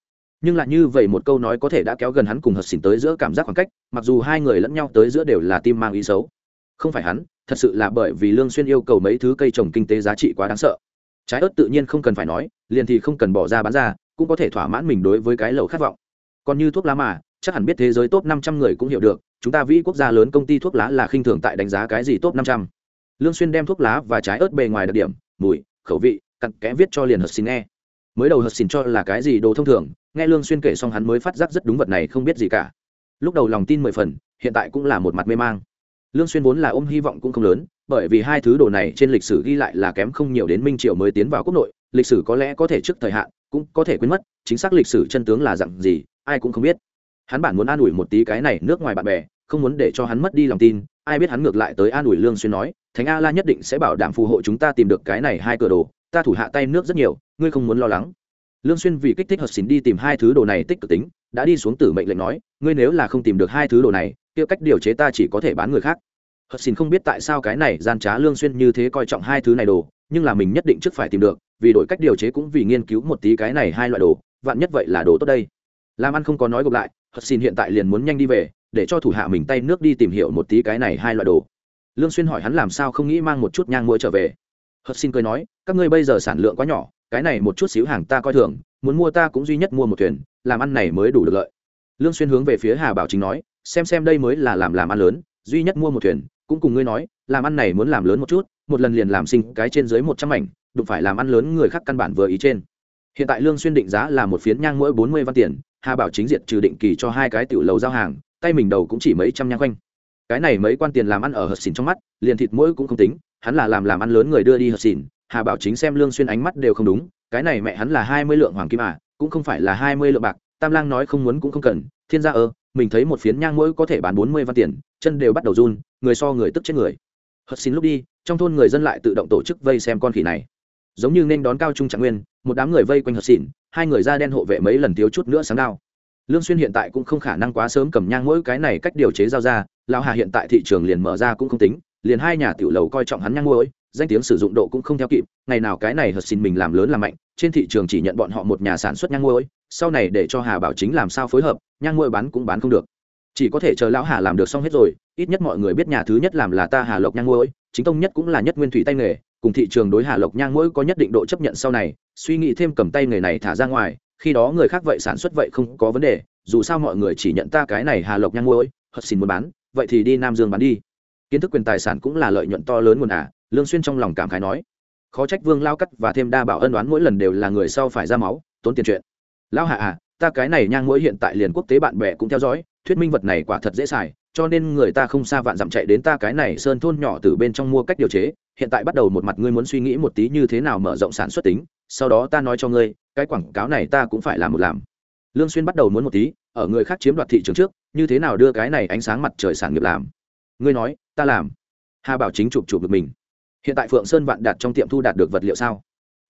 Nhưng là như vậy một câu nói có thể đã kéo gần hắn cùng hợp xỉn tới giữa cảm giác khoảng cách, mặc dù hai người lẫn nhau tới giữa đều là tim mang ý xấu. Không phải hắn, thật sự là bởi vì lương xuyên yêu cầu mấy thứ cây trồng kinh tế giá trị quá đáng sợ trái ớt tự nhiên không cần phải nói, liền thì không cần bỏ ra bán ra, cũng có thể thỏa mãn mình đối với cái lẩu khát vọng. Còn như thuốc lá mà, chắc hẳn biết thế giới top 500 người cũng hiểu được, chúng ta vĩ quốc gia lớn công ty thuốc lá là khinh thường tại đánh giá cái gì top 500. lương xuyên đem thuốc lá và trái ớt bề ngoài đặc điểm, mùi, khẩu vị, cặn kẽ viết cho liền hợp xin nghe. Mới đầu hợp xin cho là cái gì đồ thông thường, nghe lương xuyên kể xong hắn mới phát giác rất đúng vật này không biết gì cả. Lúc đầu lòng tin mười phần, hiện tại cũng là một mặt mê mang lương xuyên vốn là ôm hy vọng cũng không lớn, bởi vì hai thứ đồ này trên lịch sử ghi lại là kém không nhiều đến minh triều mới tiến vào quốc nội, lịch sử có lẽ có thể trước thời hạn, cũng có thể quên mất, chính xác lịch sử chân tướng là dạng gì, ai cũng không biết. Hắn bản muốn an ủi một tí cái này nước ngoài bạn bè, không muốn để cho hắn mất đi lòng tin, ai biết hắn ngược lại tới an ủi lương xuyên nói, thánh a la nhất định sẽ bảo đảm phù hộ chúng ta tìm được cái này hai cửa đồ, ta thủ hạ tay nước rất nhiều, ngươi không muốn lo lắng. Lương xuyên vì kích thích hợp xỉn đi tìm hai thứ đồ này tích cực tính, đã đi xuống tử mệnh lệnh nói, ngươi nếu là không tìm được hai thứ đồ này kia cách điều chế ta chỉ có thể bán người khác. Hợp xin không biết tại sao cái này gian trá lương xuyên như thế coi trọng hai thứ này đồ, nhưng là mình nhất định trước phải tìm được, vì đổi cách điều chế cũng vì nghiên cứu một tí cái này hai loại đồ, vạn nhất vậy là đồ tốt đây. Làm ăn không có nói gộp lại hợp xin hiện tại liền muốn nhanh đi về, để cho thủ hạ mình tay nước đi tìm hiểu một tí cái này hai loại đồ. Lương xuyên hỏi hắn làm sao không nghĩ mang một chút nhang mua trở về. Hợp xin cười nói, các ngươi bây giờ sản lượng quá nhỏ, cái này một chút xíu hàng ta coi thường, muốn mua ta cũng duy nhất mua một thuyền, làm ăn này mới đủ được lợi lương xuyên hướng về phía hà bảo chính nói, xem xem đây mới là làm làm ăn lớn, duy nhất mua một thuyền, cũng cùng ngươi nói, làm ăn này muốn làm lớn một chút, một lần liền làm sinh cái trên dưới một trăm mảnh, đụng phải làm ăn lớn người khác căn bản vừa ý trên. Hiện tại lương xuyên định giá là một phiến nhang mỗi bốn mươi văn tiền, hà bảo chính diện trừ định kỳ cho hai cái tiểu lầu giao hàng, tay mình đầu cũng chỉ mấy trăm nhang quanh. Cái này mấy quan tiền làm ăn ở hợp xỉn trong mắt, liền thịt mỗi cũng không tính, hắn là làm làm ăn lớn người đưa đi hợp xỉn, hà bảo chính xem lương xuyên ánh mắt đều không đúng, cái này mẹ hắn là hai mươi lượng hoàng kim à cũng không phải là hai mươi lượng bạc tam lang nói không muốn cũng không cần, thiên gia ơ, mình thấy một phiến nhang mũi có thể bán bốn mươi văn tiền, chân đều bắt đầu run, người so người tức chết người. Hất xin lúc đi, trong thôn người dân lại tự động tổ chức vây xem con khỉ này. Giống như nên đón cao trung trạng nguyên, một đám người vây quanh hất xỉn, hai người da đen hộ vệ mấy lần thiếu chút nữa sáng đao. Lương xuyên hiện tại cũng không khả năng quá sớm cầm nhang mỗi cái này cách điều chế giao ra, lão hà hiện tại thị trường liền mở ra cũng không tính, liền hai nhà tiểu lầu coi trọng hắn nhang mỗi danh tiếng sử dụng độ cũng không theo kịp, ngày nào cái này hờ xin mình làm lớn làm mạnh, trên thị trường chỉ nhận bọn họ một nhà sản xuất nhang muối, sau này để cho hà bảo chính làm sao phối hợp, nhang muối bán cũng bán không được. Chỉ có thể chờ lão hà làm được xong hết rồi, ít nhất mọi người biết nhà thứ nhất làm là ta hà lộc nhang muối, chính tông nhất cũng là nhất nguyên thủy tay nghề, cùng thị trường đối hà lộc nhang muối có nhất định độ chấp nhận sau này, suy nghĩ thêm cầm tay nghề này thả ra ngoài, khi đó người khác vậy sản xuất vậy không có vấn đề, dù sao mọi người chỉ nhận ta cái này hà lộc nhang muối hật xin muốn bán, vậy thì đi nam dương bán đi. Kiến thức quyền tài sản cũng là lợi nhuận to lớn nguồn à lương xuyên trong lòng cảm khái nói, khó trách vương lao cắt và thêm đa bảo ân đoán mỗi lần đều là người sau phải ra máu, tốn tiền chuyện. Lão hạ à ta cái này nhang mũi hiện tại liền quốc tế bạn bè cũng theo dõi, thuyết minh vật này quả thật dễ xài, cho nên người ta không xa vạn dặm chạy đến ta cái này sơn thôn nhỏ từ bên trong mua cách điều chế, hiện tại bắt đầu một mặt ngươi muốn suy nghĩ một tí như thế nào mở rộng sản xuất tính, sau đó ta nói cho ngươi, cái quảng cáo này ta cũng phải làm một làm. Lương xuyên bắt đầu muốn một tí, ở người khác chiếm đoạt thị trường trước, như thế nào đưa cái này ánh sáng mặt trời sản nghiệp làm? Ngươi nói, ta làm. Hà bảo chính chụp chụp được mình hiện tại phượng sơn vạn đạt trong tiệm thu đạt được vật liệu sao?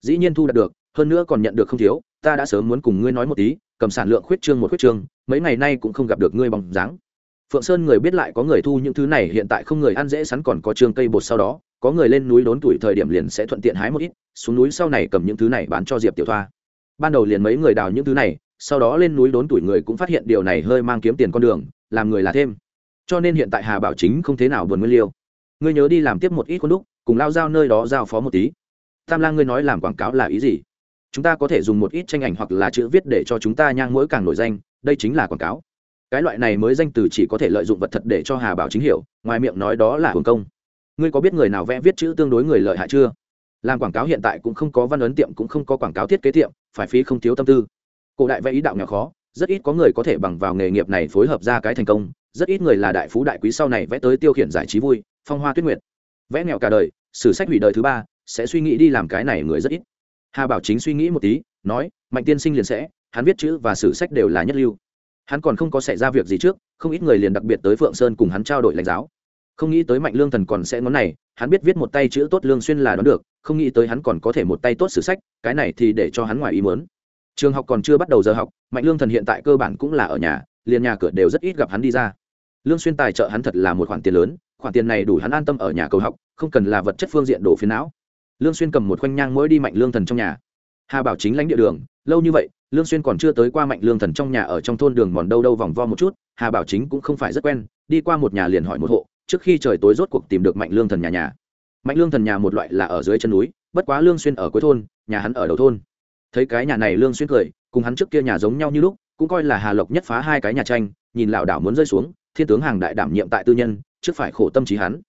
Dĩ nhiên thu đạt được, hơn nữa còn nhận được không thiếu, ta đã sớm muốn cùng ngươi nói một tí, cầm sản lượng khuyết trương một khuyết trương, mấy ngày nay cũng không gặp được ngươi bằng dáng. Phượng sơn người biết lại có người thu những thứ này, hiện tại không người ăn dễ sắn còn có trương cây bột sau đó, có người lên núi đốn tuổi thời điểm liền sẽ thuận tiện hái một ít, xuống núi sau này cầm những thứ này bán cho diệp tiểu thoa. Ban đầu liền mấy người đào những thứ này, sau đó lên núi đốn tuổi người cũng phát hiện điều này hơi mang kiếm tiền con đường, làm người là thêm. Cho nên hiện tại hà bảo chính không thế nào buồn nguyên liêu. Ngươi nhớ đi làm tiếp một ít con đúc cùng lao giao nơi đó giao phó một tí. Tam lang ngươi nói làm quảng cáo là ý gì? Chúng ta có thể dùng một ít tranh ảnh hoặc là chữ viết để cho chúng ta nhang mỗi càng nổi danh, đây chính là quảng cáo. Cái loại này mới danh từ chỉ có thể lợi dụng vật thật để cho hà bảo chính hiểu, ngoài miệng nói đó là hưởng công. Ngươi có biết người nào vẽ viết chữ tương đối người lợi hại chưa? Làm quảng cáo hiện tại cũng không có văn ấn tiệm, cũng không có quảng cáo thiết kế tiệm, phải phí không thiếu tâm tư. Cổ đại vẽ ý đạo nghèo khó, rất ít có người có thể bằng vào nghề nghiệp này phối hợp ra cái thành công, rất ít người là đại phú đại quý sau này vẽ tới tiêu khiển giải trí vui, phong hoa tuyết nguyệt. Vẽ nghèo cả đời sử sách hủy đời thứ ba, sẽ suy nghĩ đi làm cái này người rất ít. Hà bảo chính suy nghĩ một tí, nói, mạnh tiên sinh liền sẽ, hắn viết chữ và sử sách đều là nhất lưu. Hắn còn không có xảy ra việc gì trước, không ít người liền đặc biệt tới phượng sơn cùng hắn trao đổi lãnh giáo. Không nghĩ tới mạnh lương thần còn sẽ ngón này, hắn biết viết một tay chữ tốt lương xuyên là đoán được, không nghĩ tới hắn còn có thể một tay tốt sử sách, cái này thì để cho hắn ngoài ý muốn. Trường học còn chưa bắt đầu giờ học, mạnh lương thần hiện tại cơ bản cũng là ở nhà, liền nhà cửa đều rất ít gặp hắn đi ra. Lương xuyên tài trợ hắn thật là một khoản tiền lớn khoản tiền này đủ hắn an tâm ở nhà cầu học, không cần là vật chất phương diện đổ phiền não. Lương xuyên cầm một khoanh nhang mỗi đi mạnh lương thần trong nhà. Hà bảo chính lãnh địa đường, lâu như vậy, lương xuyên còn chưa tới qua mạnh lương thần trong nhà ở trong thôn đường mòn đâu đâu vòng vo một chút, hà bảo chính cũng không phải rất quen, đi qua một nhà liền hỏi một hộ, trước khi trời tối rốt cuộc tìm được mạnh lương thần nhà nhà. Mạnh lương thần nhà một loại là ở dưới chân núi, bất quá lương xuyên ở cuối thôn, nhà hắn ở đầu thôn. Thấy cái nhà này lương xuyên cười, cùng hắn trước kia nhà giống nhau như lúc, cũng coi là hà lộc nhất phá hai cái nhà tranh, nhìn lão đảo muốn rơi xuống, thiên tướng hàng đại đảm nhiệm tại tư nhân trước phải khổ tâm trí hắn.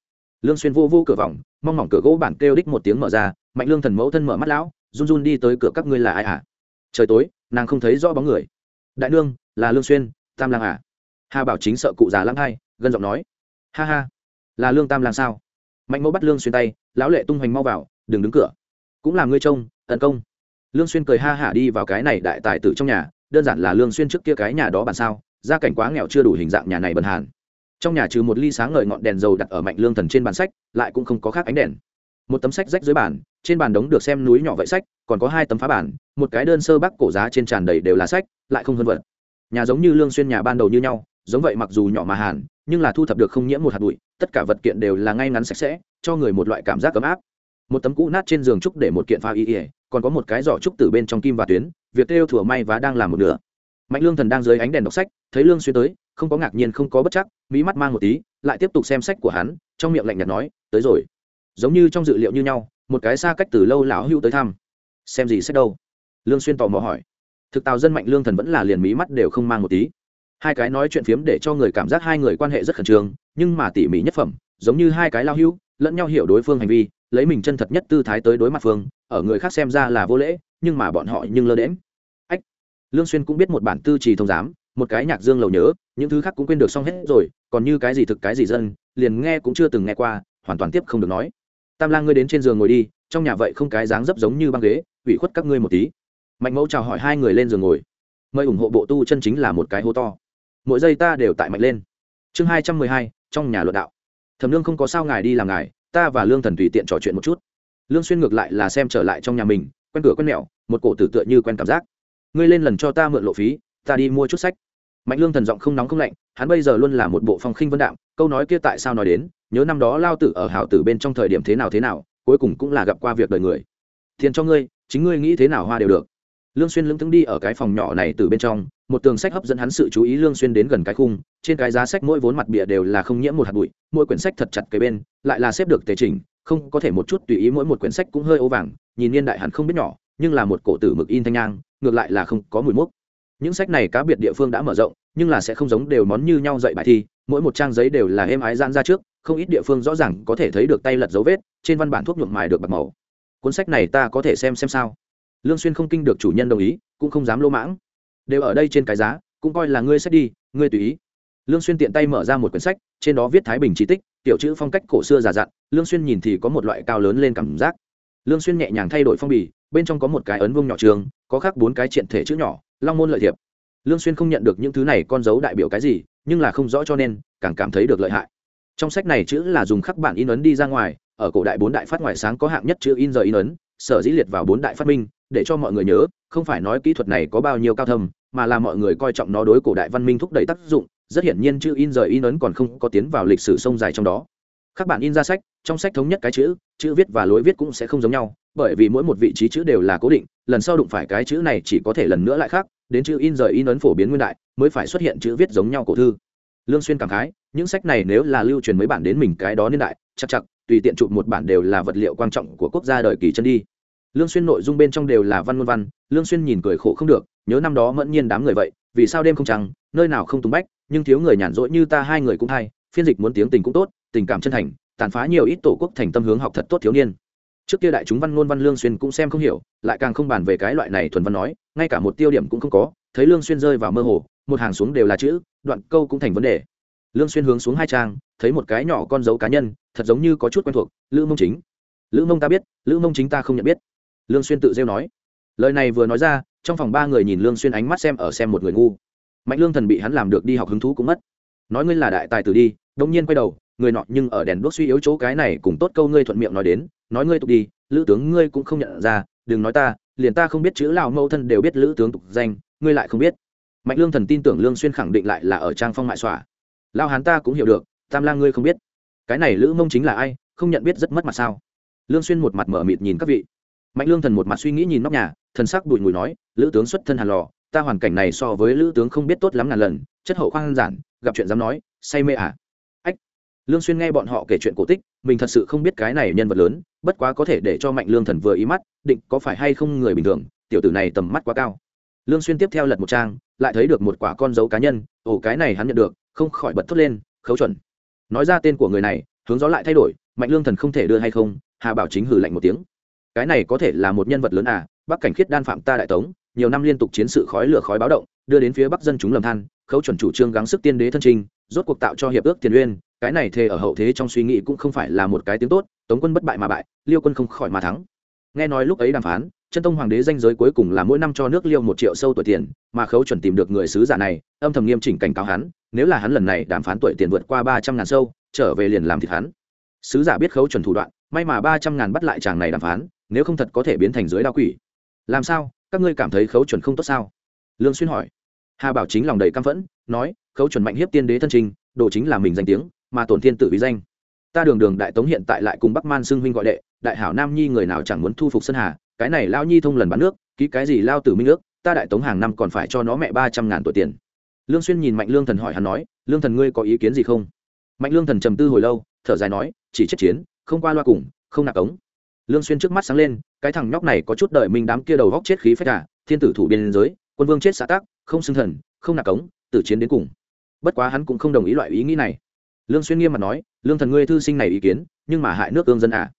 Lương xuyên vô vô cửa vòng, mong mỏng cửa gỗ bản kêu đích một tiếng mở ra, mạnh lương thần mẫu thân mở mắt lão, run run đi tới cửa các ngươi là ai à trời tối, nàng không thấy rõ bóng người. Đại nương, là lương xuyên, tam lang à hà bảo chính sợ cụ già lăng hai gần giọng nói. Ha ha, là lương tam lang sao? Mạnh mẫu bắt lương xuyên tay, lão lệ tung hoành mau vào, đừng đứng cửa. Cũng là ngươi trông, tấn công. Lương xuyên cười ha hả đi vào cái này đại tài tử trong nhà, đơn giản là lương xuyên trước kia cái nhà đó bản sao, gia cảnh quá nghèo chưa đủ hình dạng nhà này bần hàn trong nhà trừ một ly sáng ngời ngọn đèn dầu đặt ở mạnh lương thần trên bàn sách, lại cũng không có khác ánh đèn. Một tấm sách rách dưới bàn, trên bàn đống được xem núi nhỏ vậy sách, còn có hai tấm phá bản, một cái đơn sơ bắc cổ giá trên tràn đầy đều là sách, lại không hơn vật. Nhà giống như lương xuyên nhà ban đầu như nhau, giống vậy mặc dù nhỏ mà hàn, nhưng là thu thập được không nhiễm một hạt bụi, tất cả vật kiện đều là ngay ngắn sạch sẽ, cho người một loại cảm giác ấm áp. Một tấm cũ nát trên giường trúc để một kiện pha y ỉa còn có một cái giỏ trúc từ bên trong kim và tuyến, việc kêu thừa may và đang làm một nửa. Mạnh lương thần đang dưới ánh đèn đọc sách, thấy lương xuyên tới, không có ngạc nhiên, không có bất chắc mỹ mắt mang một tí, lại tiếp tục xem sách của hắn, trong miệng lạnh nhạt nói, tới rồi. Giống như trong dự liệu như nhau, một cái xa cách từ lâu lão hưu tới thăm. Xem gì sách đâu? Lương xuyên tò mò hỏi. Thực tào dân mạnh lương thần vẫn là liền mí mắt đều không mang một tí. Hai cái nói chuyện phiếm để cho người cảm giác hai người quan hệ rất khẩn trương, nhưng mà tỉ mỉ nhất phẩm, giống như hai cái lao hưu lẫn nhau hiểu đối phương hành vi, lấy mình chân thật nhất tư thái tới đối mặt phương, ở người khác xem ra là vô lễ, nhưng mà bọn họ nhưng lơ đễm ách! Lương xuyên cũng biết một bản tư trì thông giám một cái nhạc dương lầu nhớ, những thứ khác cũng quên được xong hết rồi, còn như cái gì thực cái gì dân, liền nghe cũng chưa từng nghe qua, hoàn toàn tiếp không được nói. Tam lang ngươi đến trên giường ngồi đi, trong nhà vậy không cái dáng dấp giống như băng ghế, ủy khuất các ngươi một tí. Mạnh mẫu chào hỏi hai người lên giường ngồi. Mời ủng hộ bộ tu chân chính là một cái hô to. Mỗi giây ta đều tại mạnh lên. Chương hai trăm mười hai, trong nhà luận đạo. Thẩm lương không có sao ngài đi làm ngài, ta và lương thần tùy tiện trò chuyện một chút. Lương xuyên ngược lại là xem trở lại trong nhà mình, quen cửa quen mẹo, một cổ tử tựa như quen cảm giác. Ngươi lên lần cho ta mượn lộ phí, ta đi mua chút sách mạnh lương thần giọng không nóng không lạnh, hắn bây giờ luôn là một bộ phong khinh vân đạm, câu nói kia tại sao nói đến, nhớ năm đó lao tử ở hảo tử bên trong thời điểm thế nào thế nào, cuối cùng cũng là gặp qua việc đời người. Thiên cho ngươi, chính ngươi nghĩ thế nào hoa đều được. Lương xuyên lững thững đi ở cái phòng nhỏ này từ bên trong, một tường sách hấp dẫn hắn sự chú ý lương xuyên đến gần cái khung, trên cái giá sách mỗi vốn mặt bìa đều là không nhiễm một hạt bụi, mỗi quyển sách thật chặt kế bên, lại là xếp được tề chỉnh, không có thể một chút tùy ý mỗi một quyển sách cũng hơi ố vàng, nhìn niên đại hẳn không biết nhỏ, nhưng là một cổ tử mực in thanh nhang, ngược lại là không có mùi mốc những sách này cá biệt địa phương đã mở rộng, nhưng là sẽ không giống đều món như nhau dạy bài thi, mỗi một trang giấy đều là êm ái gian ra trước, không ít địa phương rõ ràng có thể thấy được tay lật dấu vết, trên văn bản thuốc nhuộm mài được bạc màu. Cuốn sách này ta có thể xem xem sao? Lương xuyên không kinh được chủ nhân đồng ý, cũng không dám lô mãng. Đều ở đây trên cái giá, cũng coi là ngươi sách đi, ngươi tùy ý. Lương xuyên tiện tay mở ra một quyển sách, trên đó viết thái bình chi tích, tiểu chữ phong cách cổ xưa già dặn, lương xuyên nhìn thì có một loại cao lớn lên cảm giác. Lương xuyên nhẹ nhàng thay đổi phong bì bên trong có một cái ấn vương nhỏ trường, có khắc bốn cái triện thể chữ nhỏ, long môn lợi thiệp. Lương xuyên không nhận được những thứ này con dấu đại biểu cái gì, nhưng là không rõ cho nên, càng cảm thấy được lợi hại. Trong sách này chữ là dùng khắc bản in ấn đi ra ngoài, ở cổ đại bốn đại phát ngoại sáng có hạng nhất chữ in giờ in ấn, sở dĩ liệt vào bốn đại phát minh, để cho mọi người nhớ, không phải nói kỹ thuật này có bao nhiêu cao thâm, mà là mọi người coi trọng nó đối cổ đại văn minh thúc đẩy tác dụng, rất hiển nhiên chữ in giờ in ấn còn không có tiến vào lịch sử sông dài trong đó. Các bạn in ra sách, trong sách thống nhất cái chữ chữ viết và lối viết cũng sẽ không giống nhau bởi vì mỗi một vị trí chữ đều là cố định, lần sau đụng phải cái chữ này chỉ có thể lần nữa lại khác, đến chữ in rời in ấn phổ biến nguyên đại, mới phải xuất hiện chữ viết giống nhau cổ thư. Lương xuyên cảm khái, những sách này nếu là lưu truyền mấy bản đến mình cái đó niên đại, chắc chắc tùy tiện chụp một bản đều là vật liệu quan trọng của quốc gia đời kỳ chân đi. Lương xuyên nội dung bên trong đều là văn ngôn văn, lương xuyên nhìn cười khổ không được, nhớ năm đó mẫn nhiên đám người vậy, vì sao đêm không trăng, nơi nào không tung bách, nhưng thiếu người nhàn rỗi như ta hai người cũng hay, phiên dịch muốn tiếng tình cũng tốt, tình cảm chân thành, tàn phá nhiều ít tổ quốc thành tâm hướng học thật tốt thiếu niên trước kia đại chúng văn ngôn văn lương xuyên cũng xem không hiểu, lại càng không bàn về cái loại này thuần văn nói, ngay cả một tiêu điểm cũng không có, thấy lương xuyên rơi vào mơ hồ, một hàng xuống đều là chữ, đoạn câu cũng thành vấn đề. Lương xuyên hướng xuống hai trang, thấy một cái nhỏ con dấu cá nhân, thật giống như có chút quen thuộc, lữ mông chính. Lữ mông ta biết, lữ mông chính ta không nhận biết. Lương xuyên tự rêu nói. Lời này vừa nói ra, trong phòng ba người nhìn lương xuyên ánh mắt xem ở xem một người ngu. Mạnh lương thần bị hắn làm được đi học hứng thú cũng mất. Nói ngươi là đại tài tử đi đông nhiên quay đầu người nọ nhưng ở đèn đuốc suy yếu chỗ cái này cùng tốt câu ngươi thuận miệng nói đến, nói ngươi tục đi, lữ tướng ngươi cũng không nhận ra, đừng nói ta, liền ta không biết chữ lào mâu thân đều biết lữ tướng tục danh, ngươi lại không biết. Mạnh lương thần tin tưởng lương xuyên khẳng định lại là ở trang phong mại xỏa lao hán ta cũng hiểu được, tam lang ngươi không biết. Cái này lữ mông chính là ai, không nhận biết rất mất mặt sao? Lương xuyên một mặt mở mịt nhìn các vị. Mạnh lương thần một mặt suy nghĩ nhìn nóc nhà, thần sắc bụi mùi nói, lữ tướng xuất thân hàn lò, ta hoàn cảnh này so với lữ tướng không biết tốt lắm ngàn lần, chất hậu khoan giản, gặp chuyện dám nói, say mê à? Lương xuyên nghe bọn họ kể chuyện cổ tích, mình thật sự không biết cái này nhân vật lớn, bất quá có thể để cho mạnh lương thần vừa ý mắt, định có phải hay không người bình thường, tiểu tử này tầm mắt quá cao. Lương xuyên tiếp theo lật một trang, lại thấy được một quả con dấu cá nhân, ồ, cái này hắn nhận được, không khỏi bật thốt lên, khấu chuẩn. Nói ra tên của người này, hướng gió lại thay đổi, mạnh lương thần không thể đưa hay không, hà bảo chính hừ lạnh một tiếng. Cái này có thể là một nhân vật lớn à bắc cảnh khiết đan phạm ta đại tống, nhiều năm liên tục chiến sự khói lửa khói báo động, đưa đến phía bắc dân chúng lầm than, khấu chuẩn chủ trương gắng sức tiên đế thân trinh rốt cuộc tạo cho hiệp ước tiền uyên cái này thề ở hậu thế trong suy nghĩ cũng không phải là một cái tiếng tốt, tống quân bất bại mà bại, liêu quân không khỏi mà thắng. Nghe nói lúc ấy đàm phán, chân tông hoàng đế danh giới cuối cùng là mỗi năm cho nước liêu một triệu sâu tuổi tiền, mà khấu chuẩn tìm được người sứ giả này, âm thầm nghiêm chỉnh cảnh cáo hắn, nếu là hắn lần này đàm phán tuổi tiền vượt qua ba trăm ngàn sâu, trở về liền làm thịt hắn. Sứ giả biết khấu chuẩn thủ đoạn, may mà ba trăm ngàn bắt lại chàng này đàm phán, nếu không thật có thể biến thành dưới đa quỷ. Làm sao? Các ngươi cảm thấy khấu chuẩn không tốt sao? Lương xuyên hỏi. Hà bảo chính lòng đầy căm phẫn, nói, khấu chuẩn mạnh hiếp tiên đế thân trình, đồ chính là mình danh tiếng mà tổn thiên tử vì danh. Ta đường đường đại tống hiện tại lại cùng bắc man xưng huynh gọi đệ, đại hảo nam nhi người nào chẳng muốn thu phục sơn hà, cái này lao nhi thông lần bán nước, ký cái gì lao tử minh nước ta đại tống hàng năm còn phải cho nó mẹ ba trăm ngàn tuổi tiền. Lương xuyên nhìn mạnh lương thần hỏi hắn nói, lương thần ngươi có ý kiến gì không? Mạnh lương thần trầm tư hồi lâu, thở dài nói, chỉ chết chiến, không qua loa cùng, không nạp cống lương xuyên trước mắt sáng lên, cái thằng nhóc này có chút đợi mình đám kia đầu góc chết khí phách cả thiên tử thủ biên giới, quân vương chết xã tác không xưng thần, không nạp cống tử chiến đến cùng. Bất quá hắn cũng không đồng ý loại ý nghĩ này lương xuyên nghiêm mặt nói, lương thần ngươi thư sinh này ý kiến, nhưng mà hại nước ương dân à?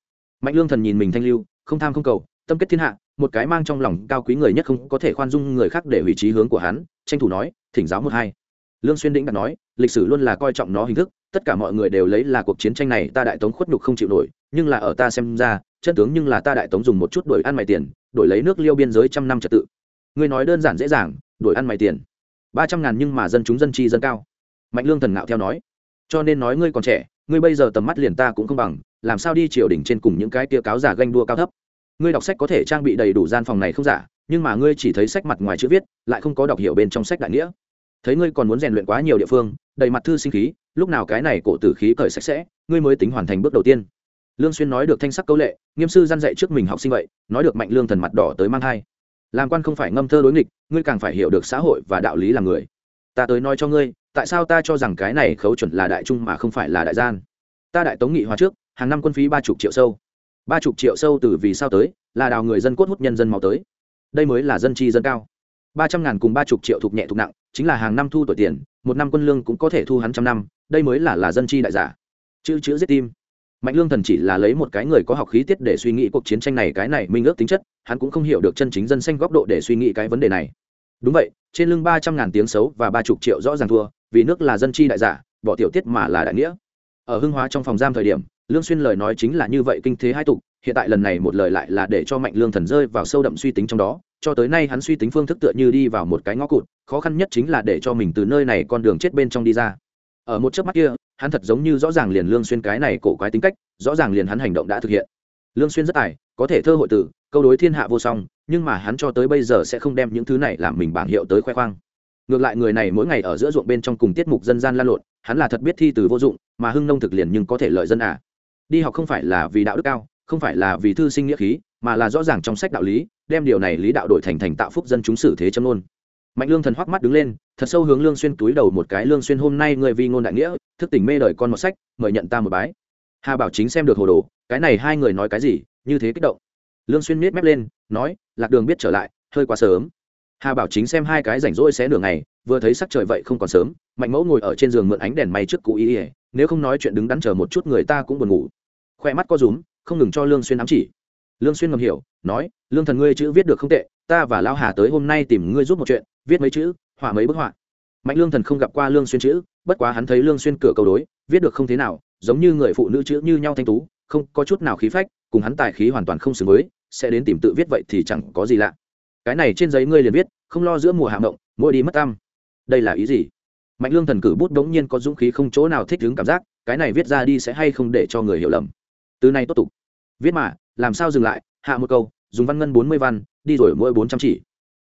Mạnh lương thần nhìn mình thanh lưu, không tham không cầu, tâm kết thiên hạ, một cái mang trong lòng cao quý người nhất không có thể khoan dung người khác để hủy trí hướng của hắn, tranh thủ nói, thỉnh giáo một hai. Lương xuyên định đặt nói, lịch sử luôn là coi trọng nó hình thức, tất cả mọi người đều lấy là cuộc chiến tranh này ta đại tống khuất nhục không chịu nổi, nhưng là ở ta xem ra, chân tướng nhưng là ta đại tống dùng một chút đổi ăn mày tiền, đổi lấy nước liêu biên giới trăm năm trật tự. Ngươi nói đơn giản dễ dàng, đổi ăn mày tiền. Ba trăm ngàn nhưng mà dân chúng dân chi dân cao. Mạnh lương thần ngạo theo nói cho nên nói ngươi còn trẻ, ngươi bây giờ tầm mắt liền ta cũng không bằng, làm sao đi triều đỉnh trên cùng những cái kia cáo giả ganh đua cao thấp? Ngươi đọc sách có thể trang bị đầy đủ gian phòng này không giả, nhưng mà ngươi chỉ thấy sách mặt ngoài chữ viết, lại không có đọc hiểu bên trong sách đại nghĩa. Thấy ngươi còn muốn rèn luyện quá nhiều địa phương, đầy mặt thư sinh khí, lúc nào cái này cổ tử khí cởi sạch sẽ, ngươi mới tính hoàn thành bước đầu tiên. Lương xuyên nói được thanh sắc câu lệ, nghiêm sư gian dạy trước mình học sinh vậy, nói được mạnh lương thần mặt đỏ tới mang hai làm quan không phải ngâm thơ đối nghịch, ngươi càng phải hiểu được xã hội và đạo lý làm người. Ta tới nói cho ngươi tại sao ta cho rằng cái này khấu chuẩn là đại trung mà không phải là đại gian? Ta đại tống nghị hòa trước, hàng năm quân phí ba chục triệu sâu. Ba chục triệu sâu từ vì sao tới? Là đào người dân cốt hút nhân dân mau tới. Đây mới là dân chi dân cao. Ba trăm ngàn cùng ba chục triệu thuộc nhẹ thuộc nặng, chính là hàng năm thu tuổi tiền, một năm quân lương cũng có thể thu hắn trăm năm, đây mới là là dân chi đại giả. Chữ chữ giết tim. Mạnh lương thần chỉ là lấy một cái người có học khí tiết để suy nghĩ cuộc chiến tranh này, cái này minh ước tính chất, hắn cũng không hiểu được chân chính dân xanh góc độ để suy nghĩ cái vấn đề này. Đúng vậy, trên lưng ba trăm ngàn tiếng xấu và ba chục triệu rõ ràng thua vì nước là dân chi đại giả, bỏ tiểu tiết mà là đại nghĩa. Ở hưng hóa trong phòng giam thời điểm, lương xuyên lời nói chính là như vậy kinh thế hai tục, hiện tại lần này một lời lại là để cho mạnh lương thần rơi vào sâu đậm suy tính trong đó, cho tới nay hắn suy tính phương thức tựa như đi vào một cái ngõ cụt, khó khăn nhất chính là để cho mình từ nơi này con đường chết bên trong đi ra. Ở một chớp mắt kia, hắn thật giống như rõ ràng liền lương xuyên cái này cổ quái tính cách, rõ ràng liền hắn hành động đã thực hiện. Lương xuyên rất tài, có thể thơ hội tử, câu đối thiên hạ vô song, nhưng mà hắn cho tới bây giờ sẽ không đem những thứ này làm mình bảng hiệu tới khoe khoang ngược lại người này mỗi ngày ở giữa ruộng bên trong cùng tiết mục dân gian lan lộn, hắn là thật biết thi từ vô dụng, mà hưng nông thực liền nhưng có thể lợi dân à. Đi học không phải là vì đạo đức cao, không phải là vì thư sinh nghĩa khí, mà là rõ ràng trong sách đạo lý, đem điều này lý đạo đổi thành thành tạo phúc dân chúng xử thế châm luôn mạnh lương thần hoắc mắt đứng lên, thật sâu hướng lương xuyên túi đầu một cái, lương xuyên, hôm nay người vi ngôn đại nghĩa, thức tỉnh mê đời con một sách, mời nhận ta một bái. Hà bảo chính xem được hồ đồ, cái này hai người nói cái gì, như thế kích động. Lương xuyên miết mép lên, nói, lạc đường biết trở lại, hơi quá sớm hà bảo chính xem hai cái rảnh rỗi xé nửa ngày, vừa thấy sắc trời vậy không còn sớm, mạnh mẫu ngồi ở trên giường mượn ánh đèn may trước cụ y ỉa nếu không nói chuyện đứng đắn chờ một chút người ta cũng buồn ngủ. Khoe mắt co rúm, không ngừng cho lương xuyên ám chỉ. Lương xuyên ngầm hiểu, nói, lương thần ngươi chữ viết được không tệ, ta và lão hà tới hôm nay tìm ngươi giúp một chuyện, viết mấy chữ, họa mấy bức họa. Mạnh lương thần không gặp qua lương xuyên chữ, bất quá hắn thấy lương xuyên cửa cầu đối, viết được không thế nào, giống như người phụ nữ chữ như nhau thanh tú, không có chút nào khí phách, cùng hắn tài khí hoàn toàn không xứng với, sẽ đến tìm tự viết vậy thì chẳng có gì lạ cái này trên giấy ngươi liền viết, không lo giữa mùa hạ động mỗi đi mất tâm đây là ý gì? Mạnh lương thần cử bút đống nhiên có dũng khí không chỗ nào thích đứng cảm giác, cái này viết ra đi sẽ hay không để cho người hiểu lầm. Từ này tốt tục. Viết mà, làm sao dừng lại, hạ một câu, dùng văn ngân bốn mươi văn, đi rồi mỗi bốn trăm chỉ.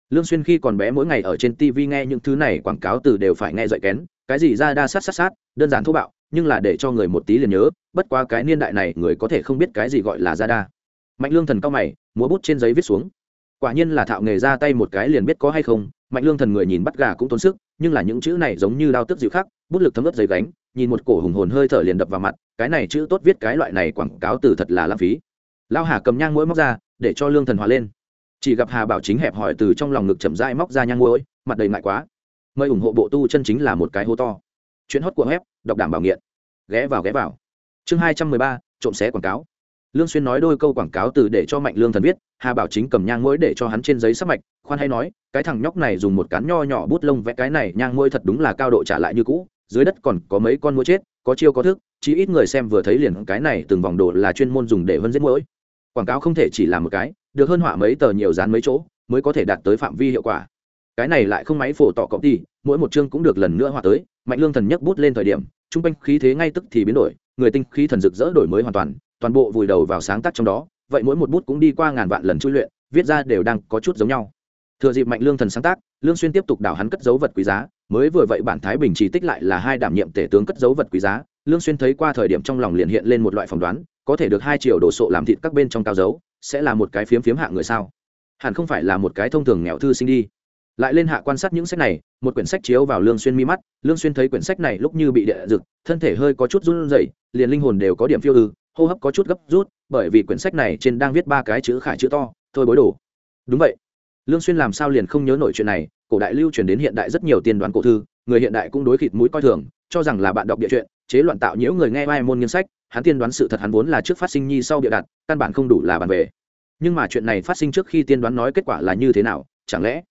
Lương xuyên khi còn bé mỗi ngày ở trên tv nghe những thứ này quảng cáo từ đều phải nghe dậy kén, cái gì ra đa sát sát sát, đơn giản thô bạo, nhưng là để cho người một tí liền nhớ, bất qua cái niên đại này người có thể không biết cái gì gọi là ra đa. Mạnh lương thần cao mày, múa bút trên giấy viết xuống quả nhiên là thạo nghề ra tay một cái liền biết có hay không, mạnh lương thần người nhìn bắt gà cũng tốn sức, nhưng là những chữ này giống như đao tức dịu khác bút lực thấm ướt giấy gánh, nhìn một cổ hùng hồn hơi thở liền đập vào mặt, cái này chữ tốt viết cái loại này quảng cáo từ thật là lãng phí. Lao hà cầm nhang mũi móc ra, để cho lương thần hòa lên. Chỉ gặp hà bảo chính hẹp hỏi từ trong lòng ngực chậm rãi móc ra nhang mũi mặt đầy ngại quá. Mời ủng hộ bộ tu chân chính là một cái hô to. Chuyện hót của web, đọc đảm bảo nghiện. Ghé vào ghé vào. Chương hai trăm mười ba, trộm xé quảng cáo lương xuyên nói đôi câu quảng cáo từ để cho mạnh lương thần viết, hà bảo chính cầm nhang mũi để cho hắn trên giấy sắc mạch, khoan hay nói, cái thằng nhóc này dùng một cán nho nhỏ bút lông vẽ cái này, nhang mũi thật đúng là cao độ trả lại như cũ, dưới đất còn có mấy con mũi chết, có chiêu có thức chỉ ít người xem vừa thấy liền cái này từng vòng đồ là chuyên môn dùng để vân giết mũi quảng cáo không thể chỉ làm một cái, được hơn họa mấy tờ nhiều dán mấy chỗ, mới có thể đạt tới phạm vi hiệu quả. Cái này lại không máy phổ tỏ cộng ty mỗi một chương cũng được lần nữa họa tới, mạnh lương thần nhấc bút lên thời điểm, trung quanh khí thế ngay tức thì biến đổi, người tinh khí thần rực rỡ đổi mới hoàn toàn toàn bộ vùi đầu vào sáng tác trong đó, vậy mỗi một bút cũng đi qua ngàn vạn lần chui luyện, viết ra đều đang có chút giống nhau. Thừa dịp mạnh lương thần sáng tác, lương xuyên tiếp tục đảo hắn cất dấu vật quý giá, mới vừa vậy bản thái bình chỉ tích lại là hai đảm nhiệm tể tướng cất dấu vật quý giá, lương xuyên thấy qua thời điểm trong lòng liền hiện lên một loại phỏng đoán, có thể được hai triệu đồ sộ làm thịt các bên trong cao dấu, sẽ là một cái phiếm phiếm hạng người sao? Hẳn không phải là một cái thông thường nghèo thư sinh đi. Lại lên hạ quan sát những sách này, một quyển sách chiếu vào lương xuyên mi mắt, lương xuyên thấy quyển sách này lúc như bị địa rực thân thể hơi có chút run rẩy, liền linh hồn đều có điểm phiêu ư hô hấp có chút gấp rút, bởi vì quyển sách này trên đang viết ba cái chữ khải chữ to, thôi bối đồ. Đúng vậy. Lương xuyên làm sao liền không nhớ nổi chuyện này, cổ đại lưu truyền đến hiện đại rất nhiều tiên đoán cổ thư, người hiện đại cũng đối khịt mũi coi thường, cho rằng là bạn đọc địa chuyện chế loạn tạo nhiễu người nghe vai môn nghiên sách, hắn tiên đoán sự thật hắn vốn là trước phát sinh nhi sau địa đặt, căn bản không đủ là bàn về. Nhưng mà chuyện này phát sinh trước khi tiên đoán nói kết quả là như thế nào, chẳng lẽ?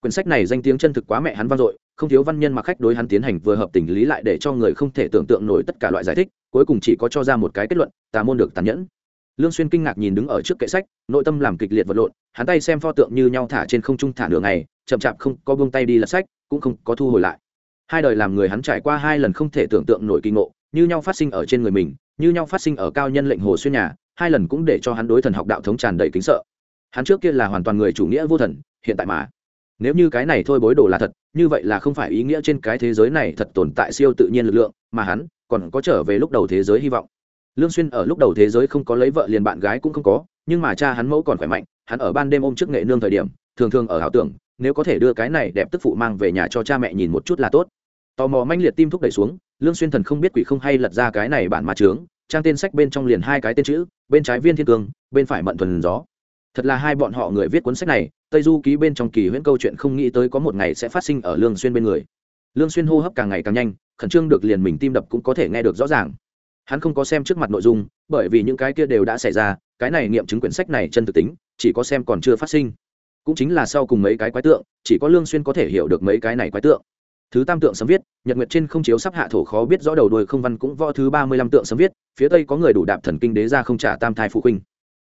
Quyển sách này danh tiếng chân thực quá mẹ hắn vang dội, không thiếu văn nhân mặc khách đối hắn tiến hành vừa hợp tình lý lại để cho người không thể tưởng tượng nổi tất cả loại giải thích cuối cùng chỉ có cho ra một cái kết luận, tà môn được tàn nhẫn. Lương xuyên kinh ngạc nhìn đứng ở trước kệ sách, nội tâm làm kịch liệt vật lộn, hắn tay xem pho tượng như nhau thả trên không trung thả nửa ngày, chậm chạp không có buông tay đi lật sách, cũng không có thu hồi lại. Hai đời làm người hắn trải qua hai lần không thể tưởng tượng nổi kỳ ngộ, như nhau phát sinh ở trên người mình, như nhau phát sinh ở cao nhân lệnh hồ xuyên nhà, hai lần cũng để cho hắn đối thần học đạo thống tràn đầy kính sợ. Hắn trước kia là hoàn toàn người chủ nghĩa vô thần, hiện tại mà. Nếu như cái này thôi bối đồ là thật, như vậy là không phải ý nghĩa trên cái thế giới này thật tồn tại siêu tự nhiên lực lượng, mà hắn còn có trở về lúc đầu thế giới hy vọng. Lương xuyên ở lúc đầu thế giới không có lấy vợ liền bạn gái cũng không có, nhưng mà cha hắn mẫu còn khỏe mạnh, hắn ở ban đêm ôm trước nghệ nương thời điểm, thường thường ở ảo tưởng, nếu có thể đưa cái này đẹp tức phụ mang về nhà cho cha mẹ nhìn một chút là tốt. Tò mò manh liệt tim thúc đẩy xuống, lương xuyên thần không biết quỷ không hay lật ra cái này bản ma trướng trang tên sách bên trong liền hai cái tên chữ, bên trái viên thiên cương bên phải mận thuần gió. Thật là hai bọn họ người viết cuốn sách này, tây du ký bên trong kỳ huyễn câu chuyện không nghĩ tới có một ngày sẽ phát sinh ở lương xuyên bên người. Lương xuyên hô hấp càng ngày càng nhanh khẩn trương được liền mình tim đập cũng có thể nghe được rõ ràng. Hắn không có xem trước mặt nội dung, bởi vì những cái kia đều đã xảy ra, cái này nghiệm chứng quyển sách này chân thực tính, chỉ có xem còn chưa phát sinh. Cũng chính là sau cùng mấy cái quái tượng, chỉ có lương xuyên có thể hiểu được mấy cái này quái tượng. Thứ tam tượng sấm viết, nhật nguyệt trên không chiếu sắp hạ thổ khó biết rõ đầu đuôi không văn cũng võ thứ ba mươi lăm tượng sấm viết, phía tây có người đủ đạp thần kinh đế ra không trả tam thai phụ huynh.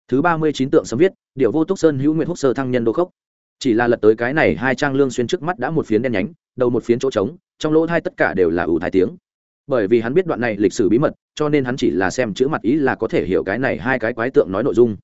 Thứ ba mươi chín tượng sấm viết điệu vô túc sơn, hữu nguyện húc sơ thăng nhân đô khốc chỉ là lật tới cái này hai trang lương xuyên trước mắt đã một phiến đen nhánh, đầu một phiến chỗ trống, trong lỗ thai tất cả đều là ủ thái tiếng. Bởi vì hắn biết đoạn này lịch sử bí mật, cho nên hắn chỉ là xem chữ mặt ý là có thể hiểu cái này hai cái quái tượng nói nội dung.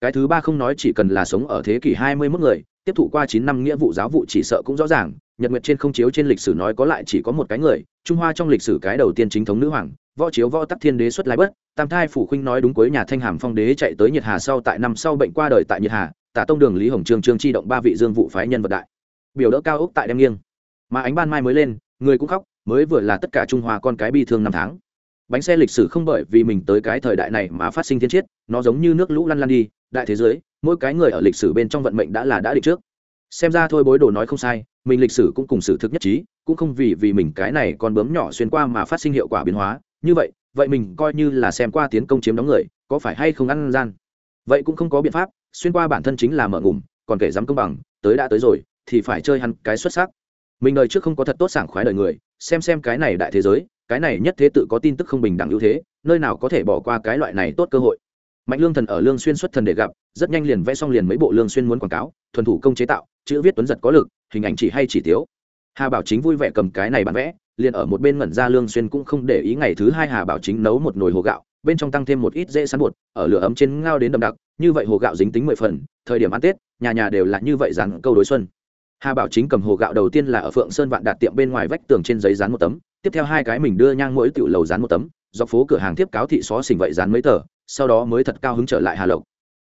Cái thứ ba không nói chỉ cần là sống ở thế kỷ hai mươi 21 người, tiếp thụ qua chín năm nghĩa vụ giáo vụ chỉ sợ cũng rõ ràng, nhật nguyệt trên không chiếu trên lịch sử nói có lại chỉ có một cái người, trung hoa trong lịch sử cái đầu tiên chính thống nữ hoàng, võ chiếu võ tắc thiên đế xuất lai bất, tam thai phủ khuynh nói đúng cuối nhà thanh hàm phong đế chạy tới nhiệt hà sau tại năm sau bệnh qua đời tại nhiệt hà tả tông đường lý hồng trương trương chi động ba vị dương vụ phái nhân vật đại. Biểu đỡ cao ốc tại đem nghiêng. Mà ánh ban mai mới lên, người cũng khóc, mới vừa là tất cả trung hoa con cái bi thương năm tháng. Bánh xe lịch sử không bởi vì mình tới cái thời đại này mà phát sinh thiên chiết, nó giống như nước lũ lăn lăn đi, đại thế giới, mỗi cái người ở lịch sử bên trong vận mệnh đã là đã định trước. Xem ra thôi bối đồ nói không sai, mình lịch sử cũng cùng sự thực nhất trí, cũng không vì vì mình cái này còn bướm nhỏ xuyên qua mà phát sinh hiệu quả biến hóa. Như vậy vậy mình coi như là xem qua tiến công chiếm đóng người, có phải hay không ăn gian? Vậy cũng không có biện pháp, xuyên qua bản thân chính là mở ngủm còn kể dám công bằng, tới đã tới rồi, thì phải chơi hắn cái xuất sắc. Mình đời trước không có thật tốt sảng khoái đời người, xem xem cái này đại thế giới, cái này nhất thế tự có tin tức không bình đẳng ưu thế, nơi nào có thể bỏ qua cái loại này tốt cơ hội. Mạnh lương thần ở lương xuyên xuất thần để gặp, rất nhanh liền vẽ xong liền mấy bộ lương xuyên muốn quảng cáo, thuần thủ công chế tạo, chữ viết tuấn giật có lực, hình ảnh chỉ hay chỉ thiếu hà bảo chính vui vẻ cầm cái này bán vẽ, liền ở một bên ngẩn ra lương xuyên cũng không để ý ngày thứ hai hà bảo chính nấu một nồi hồ gạo bên trong tăng thêm một ít dễ sắn bột, ở lửa ấm trên ngao đến đậm đặc, như vậy hồ gạo dính tính mười phần, thời điểm ăn tết, nhà nhà đều là như vậy dán câu đối xuân. Hà bảo chính cầm hồ gạo đầu tiên là ở phượng sơn vạn đạt tiệm bên ngoài vách tường trên giấy dán một tấm, tiếp theo hai cái mình đưa nhang mỗi tiểu lầu dán một tấm, dọc phố cửa hàng tiếp cáo thị xó xỉnh vậy dán mấy tờ, sau đó mới thật cao hứng trở lại hà lộc.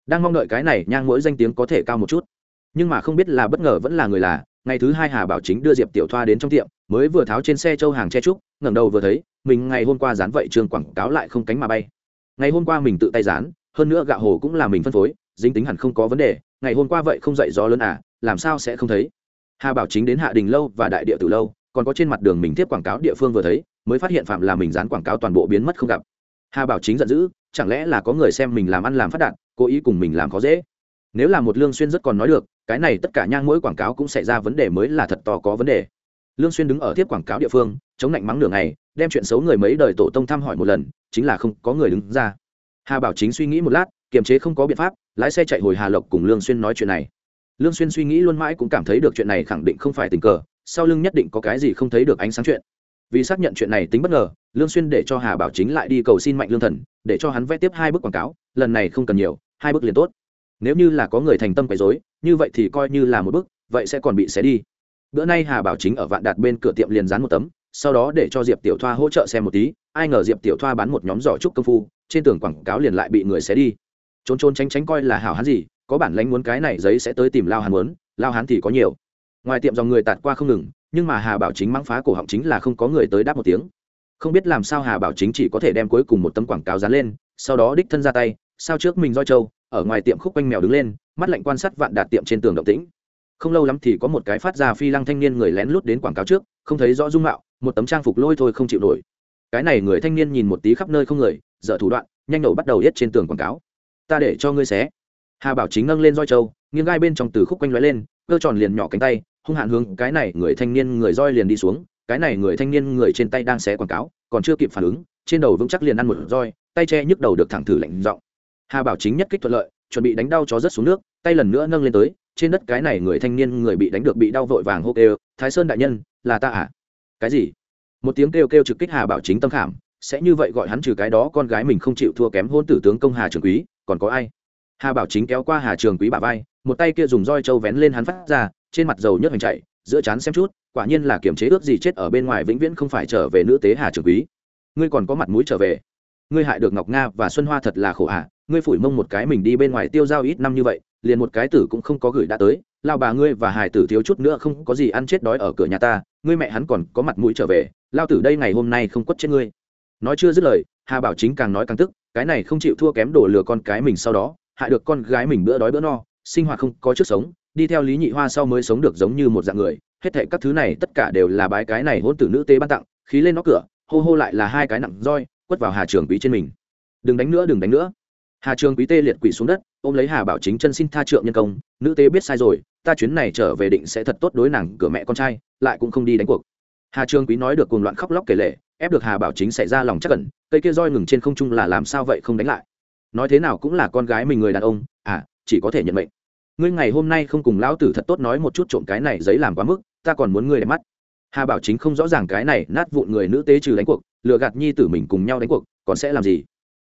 Đang mong đợi cái này, nhang mỗi danh tiếng có thể cao một chút. Nhưng mà không biết là bất ngờ vẫn là người là, ngày thứ hai hà bảo chính đưa diệp tiểu thoa đến trong tiệm mới vừa tháo trên xe châu hàng che trúc, ngẩng đầu vừa thấy, mình ngày hôm qua dán vậy trường quảng cáo lại không cánh mà bay. Ngày hôm qua mình tự tay dán, hơn nữa gạo hồ cũng là mình phân phối, dính tính hẳn không có vấn đề, ngày hôm qua vậy không dậy gió lớn à làm sao sẽ không thấy? Hà bảo chính đến hạ đình lâu và đại địa từ lâu, còn có trên mặt đường mình tiếp quảng cáo địa phương vừa thấy, mới phát hiện phạm là mình dán quảng cáo toàn bộ biến mất không gặp. Hà bảo chính giận dữ, chẳng lẽ là có người xem mình làm ăn làm phát đạt, cố ý cùng mình làm khó dễ? Nếu là một lương xuyên rất còn nói được, cái này tất cả nhang mỗi quảng cáo cũng xảy ra vấn đề mới là thật to có vấn đề lương xuyên đứng ở tiếp quảng cáo địa phương, chống lạnh mắng nửa ngày, đem chuyện xấu người mấy đời tổ tông thăm hỏi một lần, chính là không có người đứng ra. Hà bảo chính suy nghĩ một lát, kiềm chế không có biện pháp, lái xe chạy hồi hà lộc cùng lương xuyên nói chuyện này. Lương xuyên suy nghĩ luôn mãi cũng cảm thấy được chuyện này khẳng định không phải tình cờ, sau lưng nhất định có cái gì không thấy được ánh sáng chuyện. Vì xác nhận chuyện này tính bất ngờ, lương xuyên để cho hà bảo chính lại đi cầu xin mạnh lương thần, để cho hắn vẽ tiếp hai bức quảng cáo, lần này không cần nhiều, hai bức liền tốt. Nếu như là có người thành tâm quấy rối, như vậy thì coi như là một bức, vậy sẽ còn bị xé đi bữa nay hà bảo chính ở vạn đạt bên cửa tiệm liền dán một tấm, sau đó để cho diệp tiểu thoa hỗ trợ xem một tí. Ai ngờ diệp tiểu thoa bán một nhóm giỏ trúc công phu, trên tường quảng cáo liền lại bị người xé đi. Trốn trốn tránh tránh coi là hảo hán gì, có bản lánh muốn cái này giấy sẽ tới tìm lao hắn muốn, lao hắn thì có nhiều. Ngoài tiệm dòng người tạt qua không ngừng, nhưng mà hà bảo chính mắng phá cổ họng chính là không có người tới đáp một tiếng. Không biết làm sao hà bảo chính chỉ có thể đem cuối cùng một tấm quảng cáo dán lên, sau đó đích thân ra tay, sao trước mình roi trâu, ở ngoài tiệm khúc quanh mèo đứng lên, mắt lạnh quan sát vạn đạt tiệm trên tường động tĩnh không lâu lắm thì có một cái phát ra phi lăng thanh niên người lén lút đến quảng cáo trước, không thấy rõ dung mạo, một tấm trang phục lôi thôi không chịu nổi. Cái này người thanh niên nhìn một tí khắp nơi không người, dở thủ đoạn, nhanh nổ bắt đầu yết trên tường quảng cáo. Ta để cho ngươi xé. Hà bảo chính nâng lên roi trâu, nghiêng gai bên trong từ khúc quanh lóe lên, cơ tròn liền nhỏ cánh tay, hung hạn hướng cái này người thanh niên người roi liền đi xuống, cái này người thanh niên người trên tay đang xé quảng cáo, còn chưa kịp phản ứng, trên đầu vững chắc liền ăn một roi, tay che nhức đầu được thẳng thử lạnh giọng. Hà bảo chính nhất kích thuận lợi, chuẩn bị đánh đau chó rất xuống nước, tay lần nữa nâng lên tới trên đất cái này người thanh niên người bị đánh được bị đau vội vàng hô kêu, thái sơn đại nhân, là ta à? Cái gì? Một tiếng kêu kêu trực kích hà bảo chính tâm khảm, sẽ như vậy gọi hắn trừ cái đó, con gái mình không chịu thua kém hôn tử tướng công hà trường quý, còn có ai? Hà bảo chính kéo qua hà trường quý bà vai, một tay kia dùng roi trâu vén lên hắn phát ra, trên mặt dầu nhớt hoành chạy, giữa chán xem chút, quả nhiên là kiềm chế ước gì chết ở bên ngoài vĩnh viễn không phải trở về nữ tế hà trường quý. Ngươi còn có mặt mũi trở về. Ngươi hại được ngọc nga và xuân hoa thật là khổ hạ ngươi phủi mông một cái mình đi bên ngoài tiêu giao ít năm như vậy liền một cái tử cũng không có gửi đã tới, lao bà ngươi và hải tử thiếu chút nữa không có gì ăn chết đói ở cửa nhà ta, ngươi mẹ hắn còn có mặt mũi trở về, lao tử đây ngày hôm nay không quất chết ngươi. Nói chưa dứt lời, hà bảo chính càng nói càng tức, cái này không chịu thua kém đổ lừa con cái mình sau đó, hại được con gái mình bữa đói bữa no, sinh hoạt không có trước sống, đi theo lý nhị hoa sau mới sống được giống như một dạng người, hết thệ các thứ này tất cả đều là bái cái này hôn tử nữ tế ban tặng, khí lên nó cửa, hô hô lại là hai cái nặng roi, quất vào hà trường quý trên mình. Đừng đánh nữa, đừng đánh nữa. Hà trường quý tê liệt quỷ xuống đất ôm lấy hà bảo chính chân xin tha trượng nhân công, nữ tế biết sai rồi, ta chuyến này trở về định sẽ thật tốt đối nàng cửa mẹ con trai, lại cũng không đi đánh cuộc. Hà Trương quý nói được cuồng loạn khóc lóc kể lệ ép được hà bảo chính xảy ra lòng chắc cẩn cây kia roi ngừng trên không trung là làm sao vậy không đánh lại. Nói thế nào cũng là con gái mình người đàn ông à chỉ có thể nhận mệnh. Ngươi ngày hôm nay không cùng lão tử thật tốt nói một chút trộm cái này giấy làm quá mức, ta còn muốn ngươi để mắt. Hà bảo chính không rõ ràng cái này nát vụn người nữ tế trừ đánh cuộc, lừa gạt nhi tử mình cùng nhau đánh cuộc, còn sẽ làm gì?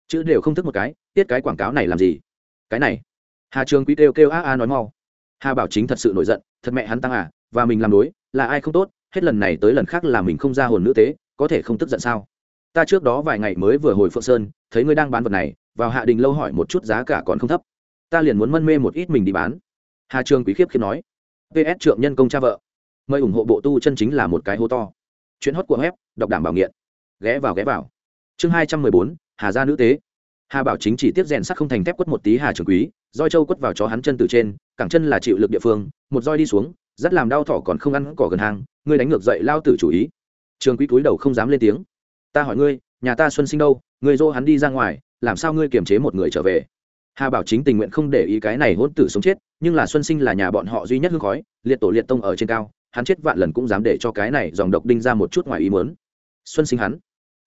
Chữ đều không thức một cái, tiết cái quảng cáo này làm gì? Cái này. Hà trường quý kêu kêu a a nói mau. Hà bảo chính thật sự nổi giận, thật mẹ hắn tăng à và mình làm đối, là ai không tốt, hết lần này tới lần khác là mình không ra hồn nữ tế, có thể không tức giận sao? Ta trước đó vài ngày mới vừa hồi phượng sơn, thấy ngươi đang bán vật này, vào hạ đình lâu hỏi một chút giá cả còn không thấp. Ta liền muốn mân mê một ít mình đi bán. Hà trường quý khiếp khiếp nói. Ps trượng nhân công cha vợ. Mời ủng hộ bộ tu chân chính là một cái hô to. Chuyến hót của web, đọc đảm bảo nghiện. Ghé vào ghé vào. Chương hai trăm mười bốn, hà gia nữ tế hà bảo chính chỉ tiếp rèn sắt không thành thép quất một tí hà trường quý, roi châu quất vào chó hắn chân từ trên, cẳng chân là chịu lực địa phương, một roi đi xuống rất làm đau thỏ còn không ăn cỏ gần hàng ngươi đánh ngược dậy lao tử chủ ý. Trường quý cúi đầu không dám lên tiếng. Ta hỏi ngươi, nhà ta xuân sinh đâu? Ngươi dô hắn đi ra ngoài, làm sao ngươi kiềm chế một người trở về? Hà bảo chính tình nguyện không để ý cái này hôn tử sống chết, nhưng là xuân sinh là nhà bọn họ duy nhất hương khói, liệt tổ liệt tông ở trên cao, hắn chết vạn lần cũng dám để cho cái này dòng độc đinh ra một chút ngoài ý muốn. Xuân sinh hắn.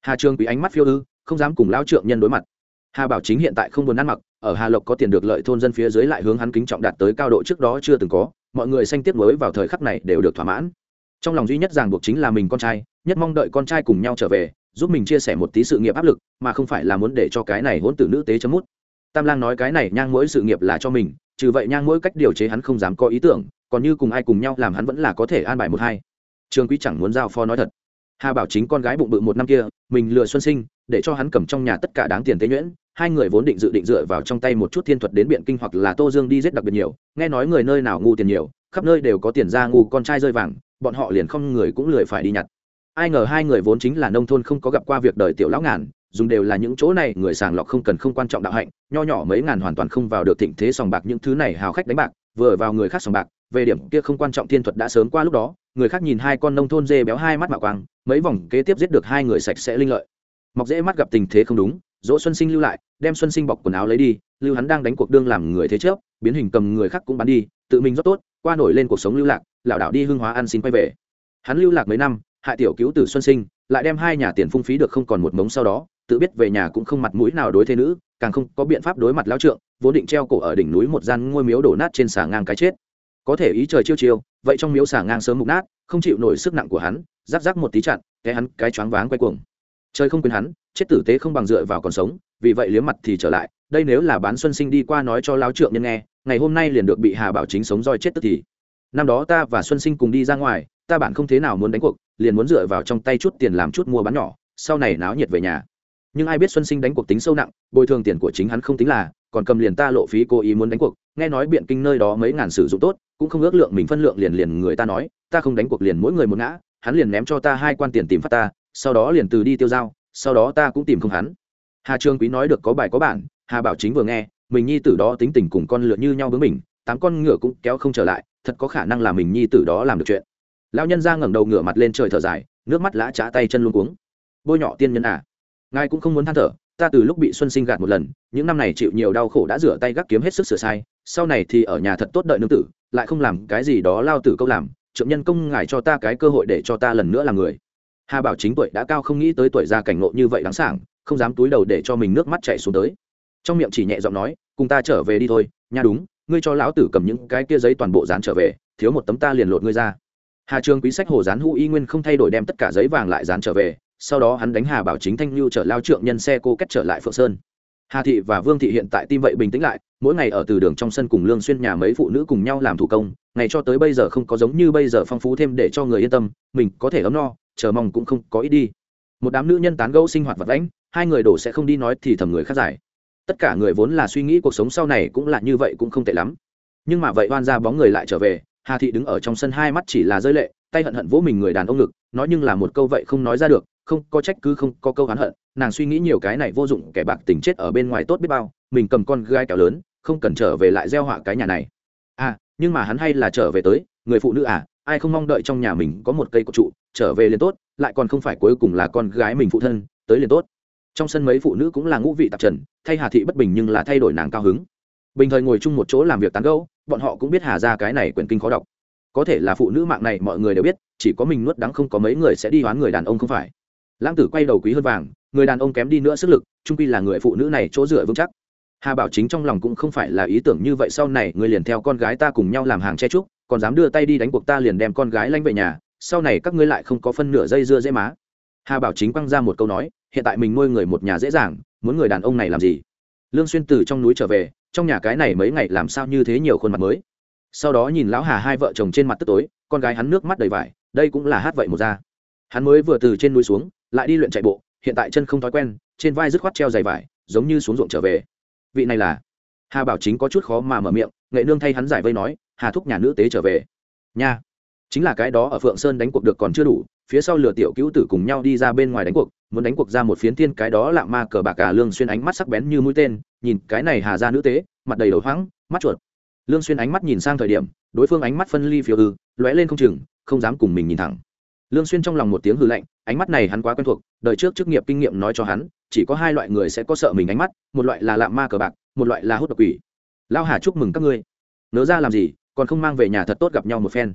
Hà trường quý ánh mắt phiêu ư, không dám cùng lao trượng nhân đối mặt hà bảo chính hiện tại không buồn ăn mặc, ở hà lộc có tiền được lợi thôn dân phía dưới lại hướng hắn kính trọng đạt tới cao độ trước đó chưa từng có, mọi người xanh tiếp mới vào thời khắc này đều được thỏa mãn. Trong lòng duy nhất ràng buộc chính là mình con trai, nhất mong đợi con trai cùng nhau trở về, giúp mình chia sẻ một tí sự nghiệp áp lực, mà không phải là muốn để cho cái này hỗn tử nữ tế chấm mút. Tam lang nói cái này nhang mỗi sự nghiệp là cho mình, trừ vậy nhang mỗi cách điều chế hắn không dám có ý tưởng, còn như cùng ai cùng nhau làm hắn vẫn là có thể an bài một hai. Trường quý chẳng muốn giao phó nói thật. Hà bảo chính con gái bụng bự một năm kia, mình lừa xuân sinh, để cho hắn cầm trong nhà tất cả đáng tiền tế nhuyễn hai người vốn định dự định dựa vào trong tay một chút thiên thuật đến biện kinh hoặc là tô dương đi rất đặc biệt nhiều, nghe nói người nơi nào ngu tiền nhiều, khắp nơi đều có tiền ra ngu con trai rơi vàng, bọn họ liền không người cũng lười phải đi nhặt. Ai ngờ hai người vốn chính là nông thôn không có gặp qua việc đời tiểu lão ngàn, dùng đều là những chỗ này, người sàng lọc không cần không quan trọng đạo hạnh, nho nhỏ mấy ngàn hoàn toàn không vào được thịnh thế sòng bạc những thứ này hào khách đánh bạc, vừa vào người khác sòng bạc, về điểm kia không quan trọng thiên thuật đã sớm qua lúc đó, người khác nhìn hai con nông thôn dê béo hai mắt mạ quang, mấy vòng kế tiếp giết được hai người sạch sẽ linh lợi. Mọc dễ mắt gặp tình thế không đúng dỗ xuân sinh lưu lại, đem xuân sinh bọc quần áo lấy đi, lưu hắn đang đánh cuộc đương làm người thế chớp biến hình cầm người khác cũng bắn đi, tự mình rất tốt, qua nổi lên cuộc sống lưu lạc, lảo đảo đi hương hóa ăn xin quay về. Hắn lưu lạc mấy năm, hại tiểu cứu tử xuân sinh, lại đem hai nhà tiền phung phí được không còn một mống sau đó, tự biết về nhà cũng không mặt mũi nào đối thế nữ, càng không có biện pháp đối mặt lao trượng, vốn định treo cổ ở đỉnh núi một gian ngôi miếu đổ nát trên xà ngang cái chết. Có thể ý trời chiêu chiêu, vậy trong miếu xà ngang sớm mục nát, không chịu nổi sức nặng của hắn, rắc rắc một tí chặn cái hắn cái choáng váng quay cuồng trời không quên hắn, chết tử tế không bằng dựa vào còn sống, vì vậy liếm mặt thì trở lại, đây nếu là bán xuân sinh đi qua nói cho lao trượng nhân nghe, ngày hôm nay liền được bị hà bảo chính sống roi chết tức thì. Năm đó ta và xuân sinh cùng đi ra ngoài, ta bản không thế nào muốn đánh cuộc, liền muốn dựa vào trong tay chút tiền làm chút mua bán nhỏ, sau này náo nhiệt về nhà. Nhưng ai biết xuân sinh đánh cuộc tính sâu nặng, bồi thường tiền của chính hắn không tính là, còn cầm liền ta lộ phí cố ý muốn đánh cuộc, nghe nói biện kinh nơi đó mấy ngàn sử dụng tốt, cũng không ước lượng mình phân lượng liền liền người ta nói, ta không đánh cuộc liền mỗi người một ngã, hắn liền ném cho ta hai quan tiền tìm phát ta sau đó liền từ đi tiêu dao sau đó ta cũng tìm không hắn. Hà trương quý nói được có bài có bản, hà bảo chính vừa nghe, mình nhi tử đó tính tình cùng con lựa như nhau với mình tám con ngựa cũng kéo không trở lại, thật có khả năng là mình nhi tử đó làm được chuyện. Lão nhân ra ngẩng đầu ngửa mặt lên trời thở dài, nước mắt lã trá tay chân luôn cuống. Bôi nhọ tiên nhân à ngài cũng không muốn than thở, ta từ lúc bị xuân sinh gạt một lần, những năm này chịu nhiều đau khổ đã rửa tay gác kiếm hết sức sửa sai, sau này thì ở nhà thật tốt đợi nương tử, lại không làm cái gì đó lao tử câu làm trượng nhân công ngài cho ta cái cơ hội để cho ta lần nữa làm người hà bảo chính tuổi đã cao không nghĩ tới tuổi già cảnh ngộ như vậy đáng sảng, không dám túi đầu để cho mình nước mắt chảy xuống tới. Trong miệng chỉ nhẹ giọng nói, cùng ta trở về đi thôi, nha đúng, ngươi cho lão tử cầm những cái kia giấy toàn bộ dán trở về, thiếu một tấm ta liền lột ngươi ra. Hà trường quý sách hồ dán hữu y nguyên không thay đổi đem tất cả giấy vàng lại dán trở về, sau đó hắn đánh hà bảo chính thanh lưu trở lao trượng nhân xe cô kết trở lại phượng sơn. Hà thị và vương thị hiện tại tim vậy bình tĩnh lại, mỗi ngày ở từ đường trong sân cùng lương xuyên nhà mấy phụ nữ cùng nhau làm thủ công ngày cho tới bây giờ không có giống như bây giờ phong phú thêm để cho người yên tâm, mình có thể ấm no, chờ mong cũng không có ít đi. Một đám nữ nhân tán gẫu sinh hoạt vật lãnh hai người đổ sẽ không đi nói thì thầm người khác giải. Tất cả người vốn là suy nghĩ cuộc sống sau này cũng là như vậy cũng không tệ lắm. Nhưng mà vậy oan ra bóng người lại trở về, hà thị đứng ở trong sân hai mắt chỉ là rơi lệ, tay hận hận vỗ mình người đàn ông ngực, nói nhưng là một câu vậy không nói ra được, không có trách cứ, không có câu hắn hận, nàng suy nghĩ nhiều cái này vô dụng, kẻ bạc tình chết ở bên ngoài tốt biết bao, mình cầm con gai kéo lớn, không cần trở về lại gieo họa cái nhà này nhưng mà hắn hay là trở về tới, người phụ nữ à ai không mong đợi trong nhà mình có một cây cột trụ, trở về liền tốt, lại còn không phải cuối cùng là con gái mình phụ thân, tới liền tốt. Trong sân mấy phụ nữ cũng là ngũ vị tạp trần, thay hà thị bất bình nhưng là thay đổi nàng cao hứng. Bình thời ngồi chung một chỗ làm việc tán gẫu, bọn họ cũng biết hà ra cái này quyển kinh khó đọc. Có thể là phụ nữ mạng này mọi người đều biết, chỉ có mình nuốt đắng không có mấy người sẽ đi hoán người đàn ông không phải. Lãng tử quay đầu quý hơn vàng, người đàn ông kém đi nữa sức lực trung quy là người phụ nữ này chỗ dựa vững chắc hà bảo chính trong lòng cũng không phải là ý tưởng như vậy, sau này người liền theo con gái ta cùng nhau làm hàng che trúc còn dám đưa tay đi đánh cuộc ta liền đem con gái lanh về nhà, sau này các ngươi lại không có phân nửa dây dưa dễ má. Hà bảo chính quăng ra một câu nói, hiện tại mình nuôi người một nhà dễ dàng, muốn người đàn ông này làm gì? Lương xuyên từ trong núi trở về, trong nhà cái này mấy ngày làm sao như thế nhiều khuôn mặt mới? Sau đó nhìn lão hà hai vợ chồng trên mặt tức tối, con gái hắn nước mắt đầy vải, đây cũng là hát vậy một ra. Hắn mới vừa từ trên núi xuống, lại đi luyện chạy bộ, hiện tại chân không thói quen, trên vai dứt khoát treo dày vải, giống như xuống ruộng trở về vị này là hà bảo chính có chút khó mà mở miệng nghệ nương thay hắn giải vây nói hà thúc nhà nữ tế trở về nha chính là cái đó ở phượng sơn đánh cuộc được còn chưa đủ phía sau lừa tiểu cứu tử cùng nhau đi ra bên ngoài đánh cuộc muốn đánh cuộc ra một phiến thiên cái đó lạ ma cờ bạc cả lương xuyên ánh mắt sắc bén như mũi tên nhìn cái này hà ra nữ tế mặt đầy đầu hoáng mắt chuột lương xuyên ánh mắt nhìn sang thời điểm đối phương ánh mắt phân ly phiêu hư lóe lên không chừng không dám cùng mình nhìn thẳng lương xuyên trong lòng một tiếng hư lạnh, ánh mắt này hắn quá quen thuộc, đời trước chức nghiệp kinh nghiệm nói cho hắn, chỉ có hai loại người sẽ có sợ mình ánh mắt, một loại là lạm ma cờ bạc, một loại là hút độc quỷ. Lao hà chúc mừng các ngươi. Nỡ ra làm gì, còn không mang về nhà thật tốt gặp nhau một phen.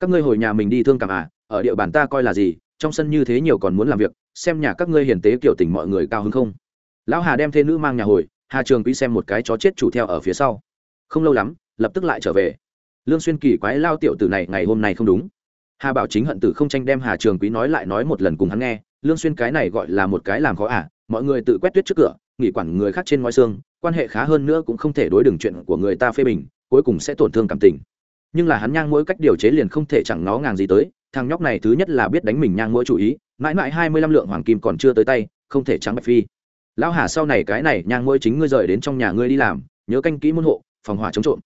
Các ngươi hồi nhà mình đi thương cảm à ở địa bàn ta coi là gì, trong sân như thế nhiều còn muốn làm việc, xem nhà các ngươi hiền tế kiểu tình mọi người cao hứng không? Lão hà đem thê nữ mang nhà hồi, hà trường quý xem một cái chó chết chủ theo ở phía sau. Không lâu lắm, lập tức lại trở về. Lương xuyên kỳ quái lao tiểu tử này ngày hôm nay không đúng hà bảo chính hận tử không tranh đem hà trường quý nói lại nói một lần cùng hắn nghe, lương xuyên cái này gọi là một cái làm khó à mọi người tự quét tuyết trước cửa, nghỉ quản người khác trên ngói xương, quan hệ khá hơn nữa cũng không thể đối đường chuyện của người ta phê bình, cuối cùng sẽ tổn thương cảm tình. Nhưng là hắn nhang mỗi cách điều chế liền không thể chẳng nó ngàng gì tới, thằng nhóc này thứ nhất là biết đánh mình nhang mỗi chủ ý, mãi mãi hai mươi lăm lượng hoàng kim còn chưa tới tay, không thể trắng bạch phi. Lão hà sau này cái này nhang mỗi chính ngươi rời đến trong nhà ngươi đi làm, nhớ canh kỹ môn hộ, phòng hỏa chống trộm.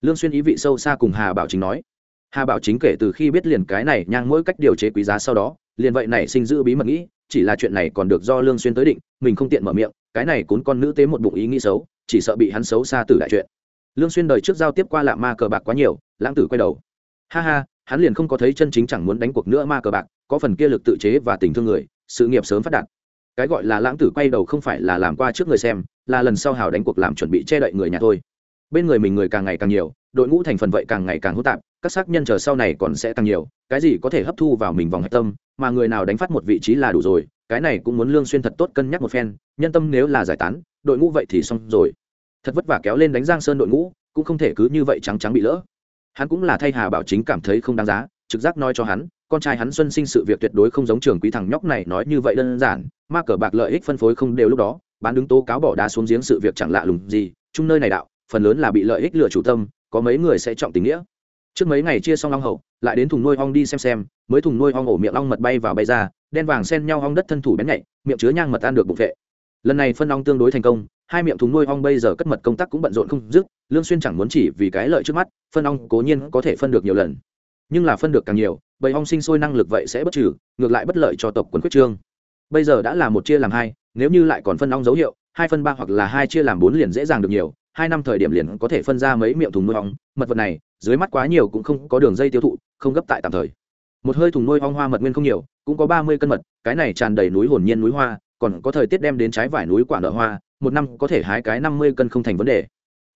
Lương xuyên ý vị sâu xa cùng hà bảo chính nói hà bảo chính kể từ khi biết liền cái này nhang mỗi cách điều chế quý giá sau đó, liền vậy này sinh giữ bí mật nghĩ, chỉ là chuyện này còn được do lương xuyên tới định, mình không tiện mở miệng, cái này cuốn con nữ tế một bụng ý nghĩ xấu, chỉ sợ bị hắn xấu xa từ đại chuyện. Lương xuyên đời trước giao tiếp qua lạ ma cờ bạc quá nhiều, lãng tử quay đầu. Ha ha, hắn liền không có thấy chân chính chẳng muốn đánh cuộc nữa ma cờ bạc, có phần kia lực tự chế và tình thương người, sự nghiệp sớm phát đạt. Cái gọi là lãng tử quay đầu không phải là làm qua trước người xem, là lần sau hào đánh cuộc làm chuẩn bị che đậy người nhà thôi. Bên người mình người càng ngày càng nhiều, đội ngũ thành phần vậy càng ngày càng hỗn tạp các xác nhân chờ sau này còn sẽ tăng nhiều, cái gì có thể hấp thu vào mình vòng hạch tâm, mà người nào đánh phát một vị trí là đủ rồi, cái này cũng muốn lương xuyên thật tốt cân nhắc một phen, nhân tâm nếu là giải tán, đội ngũ vậy thì xong rồi. Thật vất vả kéo lên đánh giang sơn đội ngũ, cũng không thể cứ như vậy trắng trắng bị lỡ. Hắn cũng là thay hà bảo chính cảm thấy không đáng giá, trực giác nói cho hắn, con trai hắn xuân sinh sự việc tuyệt đối không giống trường quý thằng nhóc này nói như vậy đơn giản, ma cờ bạc lợi ích phân phối không đều lúc đó, bán đứng tố cáo bỏ đá xuống giếng sự việc chẳng lạ lùng gì, chung nơi này đạo, phần lớn là bị lợi ích lừa chủ tâm, có mấy người sẽ trọng tình nghĩa trước mấy ngày chia xong long hậu, lại đến thùng nuôi ong đi xem xem, mới thùng nuôi ong ổ miệng ong mật bay vào bay ra, đen vàng xen nhau ong đất thân thủ bén nhạy, miệng chứa nhang mật ăn được bụng vệ lần này phân ong tương đối thành công, hai miệng thùng nuôi ong bây giờ cất mật công tác cũng bận rộn không dứt, lương xuyên chẳng muốn chỉ vì cái lợi trước mắt, phân ong cố nhiên có thể phân được nhiều lần. Nhưng là phân được càng nhiều, bầy ong sinh sôi năng lực vậy sẽ bất trừ, ngược lại bất lợi cho tộc quần quyết trương. Bây giờ đã là một chia làm hai, nếu như lại còn phân ong dấu hiệu, hai phân ba hoặc là hai chia làm bốn liền dễ dàng được nhiều hai năm thời điểm liền có thể phân ra mấy miệng thùng nuôi ong, mật vật này, dưới mắt quá nhiều cũng không có đường dây tiêu thụ, không gấp tại tạm thời. Một hơi thùng nuôi ong hoa mật nguyên không nhiều, cũng có ba mươi cân mật, cái này tràn đầy núi hồn nhiên núi hoa, còn có thời tiết đem đến trái vải núi quả nợ hoa, một năm có thể hái cái năm mươi cân không thành vấn đề.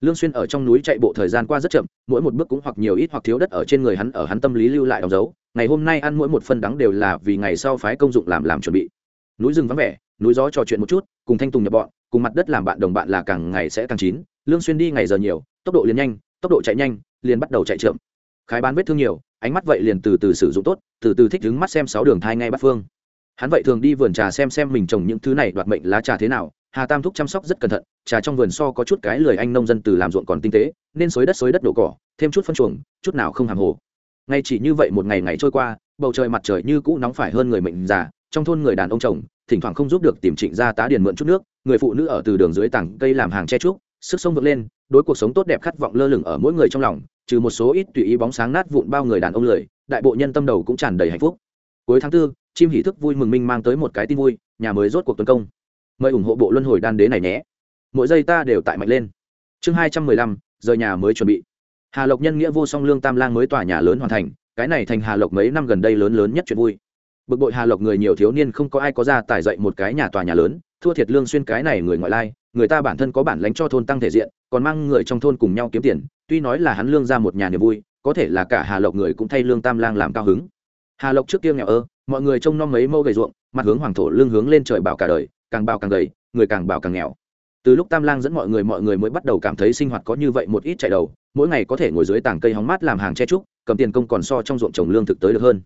Lương xuyên ở trong núi chạy bộ thời gian qua rất chậm, mỗi một bước cũng hoặc nhiều ít hoặc thiếu đất ở trên người hắn, ở hắn tâm lý lưu lại đóng dấu. Ngày hôm nay ăn mỗi một phân đắng đều là vì ngày sau phái công dụng làm làm chuẩn bị. Núi rừng vắng vẻ, núi gió trò chuyện một chút, cùng thanh tùng nhập bọn, cùng mặt đất làm bạn đồng bạn là càng ngày sẽ càng chín lương xuyên đi ngày giờ nhiều, tốc độ liền nhanh, tốc độ chạy nhanh, liền bắt đầu chạy chậm. Khái bán vết thương nhiều, ánh mắt vậy liền từ từ sử dụng tốt, từ từ thích đứng mắt xem sáu đường thai ngay bắt phương. Hắn vậy thường đi vườn trà xem xem mình trồng những thứ này đoạt mệnh lá trà thế nào, hà tam thúc chăm sóc rất cẩn thận, trà trong vườn so có chút cái lười anh nông dân từ làm ruộng còn tinh tế, nên xới đất xới đất đổ cỏ, thêm chút phân chuồng, chút nào không hàm hồ. Ngay chỉ như vậy một ngày ngày trôi qua, bầu trời mặt trời như cũ nóng phải hơn người mệnh già, trong thôn người đàn ông chồng, thỉnh thoảng không giúp được tìm trịnh ra tá điền mượn chút nước, người phụ nữ ở từ đường dưới tảng cây làm hàng che trúc sức sông vượt lên, đối cuộc sống tốt đẹp khát vọng lơ lửng ở mỗi người trong lòng, trừ một số ít tùy ý bóng sáng nát vụn bao người đàn ông lười, đại bộ nhân tâm đầu cũng tràn đầy hạnh phúc. Cuối tháng tư, chim hỷ thức vui mừng minh mang tới một cái tin vui, nhà mới rốt cuộc tấn công. Mời ủng hộ bộ luân hồi đan đế này nhé. Mỗi giây ta đều tại mạnh lên. Chương hai trăm mười lăm, rời nhà mới chuẩn bị. Hà lộc nhân nghĩa vô song lương tam lang mới tòa nhà lớn hoàn thành, cái này thành hà lộc mấy năm gần đây lớn lớn nhất chuyện vui bực bội hà lộc người nhiều thiếu niên không có ai có ra tải dậy một cái nhà tòa nhà lớn, thua thiệt lương xuyên cái này người ngoại lai, người ta bản thân có bản lãnh cho thôn tăng thể diện, còn mang người trong thôn cùng nhau kiếm tiền, tuy nói là hắn lương ra một nhà niềm vui, có thể là cả hà lộc người cũng thay lương tam lang làm cao hứng. Hà lộc trước kia nghèo ơ, mọi người trông nom mấy mâu gầy ruộng, mặt hướng hoàng thổ lương hướng lên trời bảo cả đời, càng bảo càng gầy, người càng bảo càng nghèo. Từ lúc tam lang dẫn mọi người mọi người mới bắt đầu cảm thấy sinh hoạt có như vậy một ít chạy đầu, mỗi ngày có thể ngồi dưới tảng cây hóng mát làm hàng che trúc, cầm tiền công còn so trong ruộng trồng lương thực tới được hơn.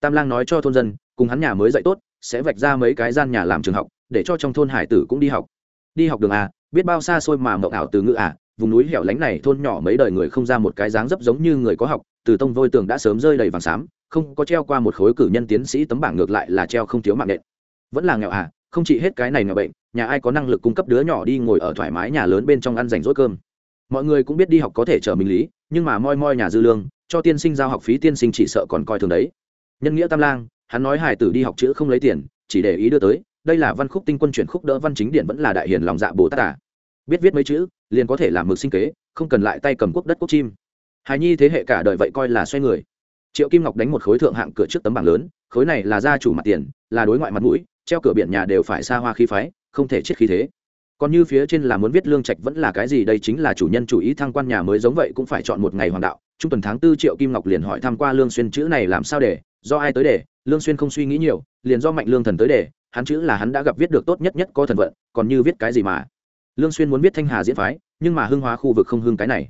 Tam lang nói cho thôn dân cùng hắn nhà mới dạy tốt, sẽ vạch ra mấy cái gian nhà làm trường học, để cho trong thôn hải tử cũng đi học. Đi học đường à biết bao xa xôi mà mộng ảo từ ngữ à vùng núi hẻo lánh này thôn nhỏ mấy đời người không ra một cái dáng dấp giống như người có học, từ tông vôi tường đã sớm rơi đầy vàng xám, không có treo qua một khối cử nhân tiến sĩ tấm bảng ngược lại là treo không thiếu mạng nện. Vẫn là nghèo à không chỉ hết cái này nghèo bệnh, nhà ai có năng lực cung cấp đứa nhỏ đi ngồi ở thoải mái nhà lớn bên trong ăn rảnh rỗi cơm. Mọi người cũng biết đi học có thể trở mình lý, nhưng mà moi moi nhà dư lương, cho tiên sinh giao học phí tiên sinh chỉ sợ còn coi thường đấy. Nhân nghĩa tam lang hắn nói hải tử đi học chữ không lấy tiền, chỉ để ý đưa tới, đây là văn khúc tinh quân chuyển khúc đỡ văn chính điện vẫn là đại hiền lòng dạ bồ tát à. biết viết mấy chữ, liền có thể làm mực sinh kế, không cần lại tay cầm quốc đất quốc chim. Hài nhi thế hệ cả đời vậy coi là xoay người. Triệu kim ngọc đánh một khối thượng hạng cửa trước tấm bảng lớn, khối này là gia chủ mặt tiền, là đối ngoại mặt mũi, treo cửa biển nhà đều phải xa hoa khí phái, không thể chết khí thế. Còn như phía trên là muốn viết lương trạch vẫn là cái gì đây chính là chủ nhân chủ ý thăng quan nhà mới giống vậy cũng phải chọn một ngày hoàng đạo. Trung tuần tháng tư triệu kim ngọc liền hỏi tham q u a lương xuyên chữ này làm sao để do ai tới để lương xuyên không suy nghĩ nhiều, liền do mạnh lương thần tới để hắn chữ là hắn đã gặp viết được tốt nhất nhất có thần vận, còn như viết cái gì mà. Lương xuyên muốn viết thanh hà diễn phái, nhưng mà hưng hóa khu vực không hưng cái này.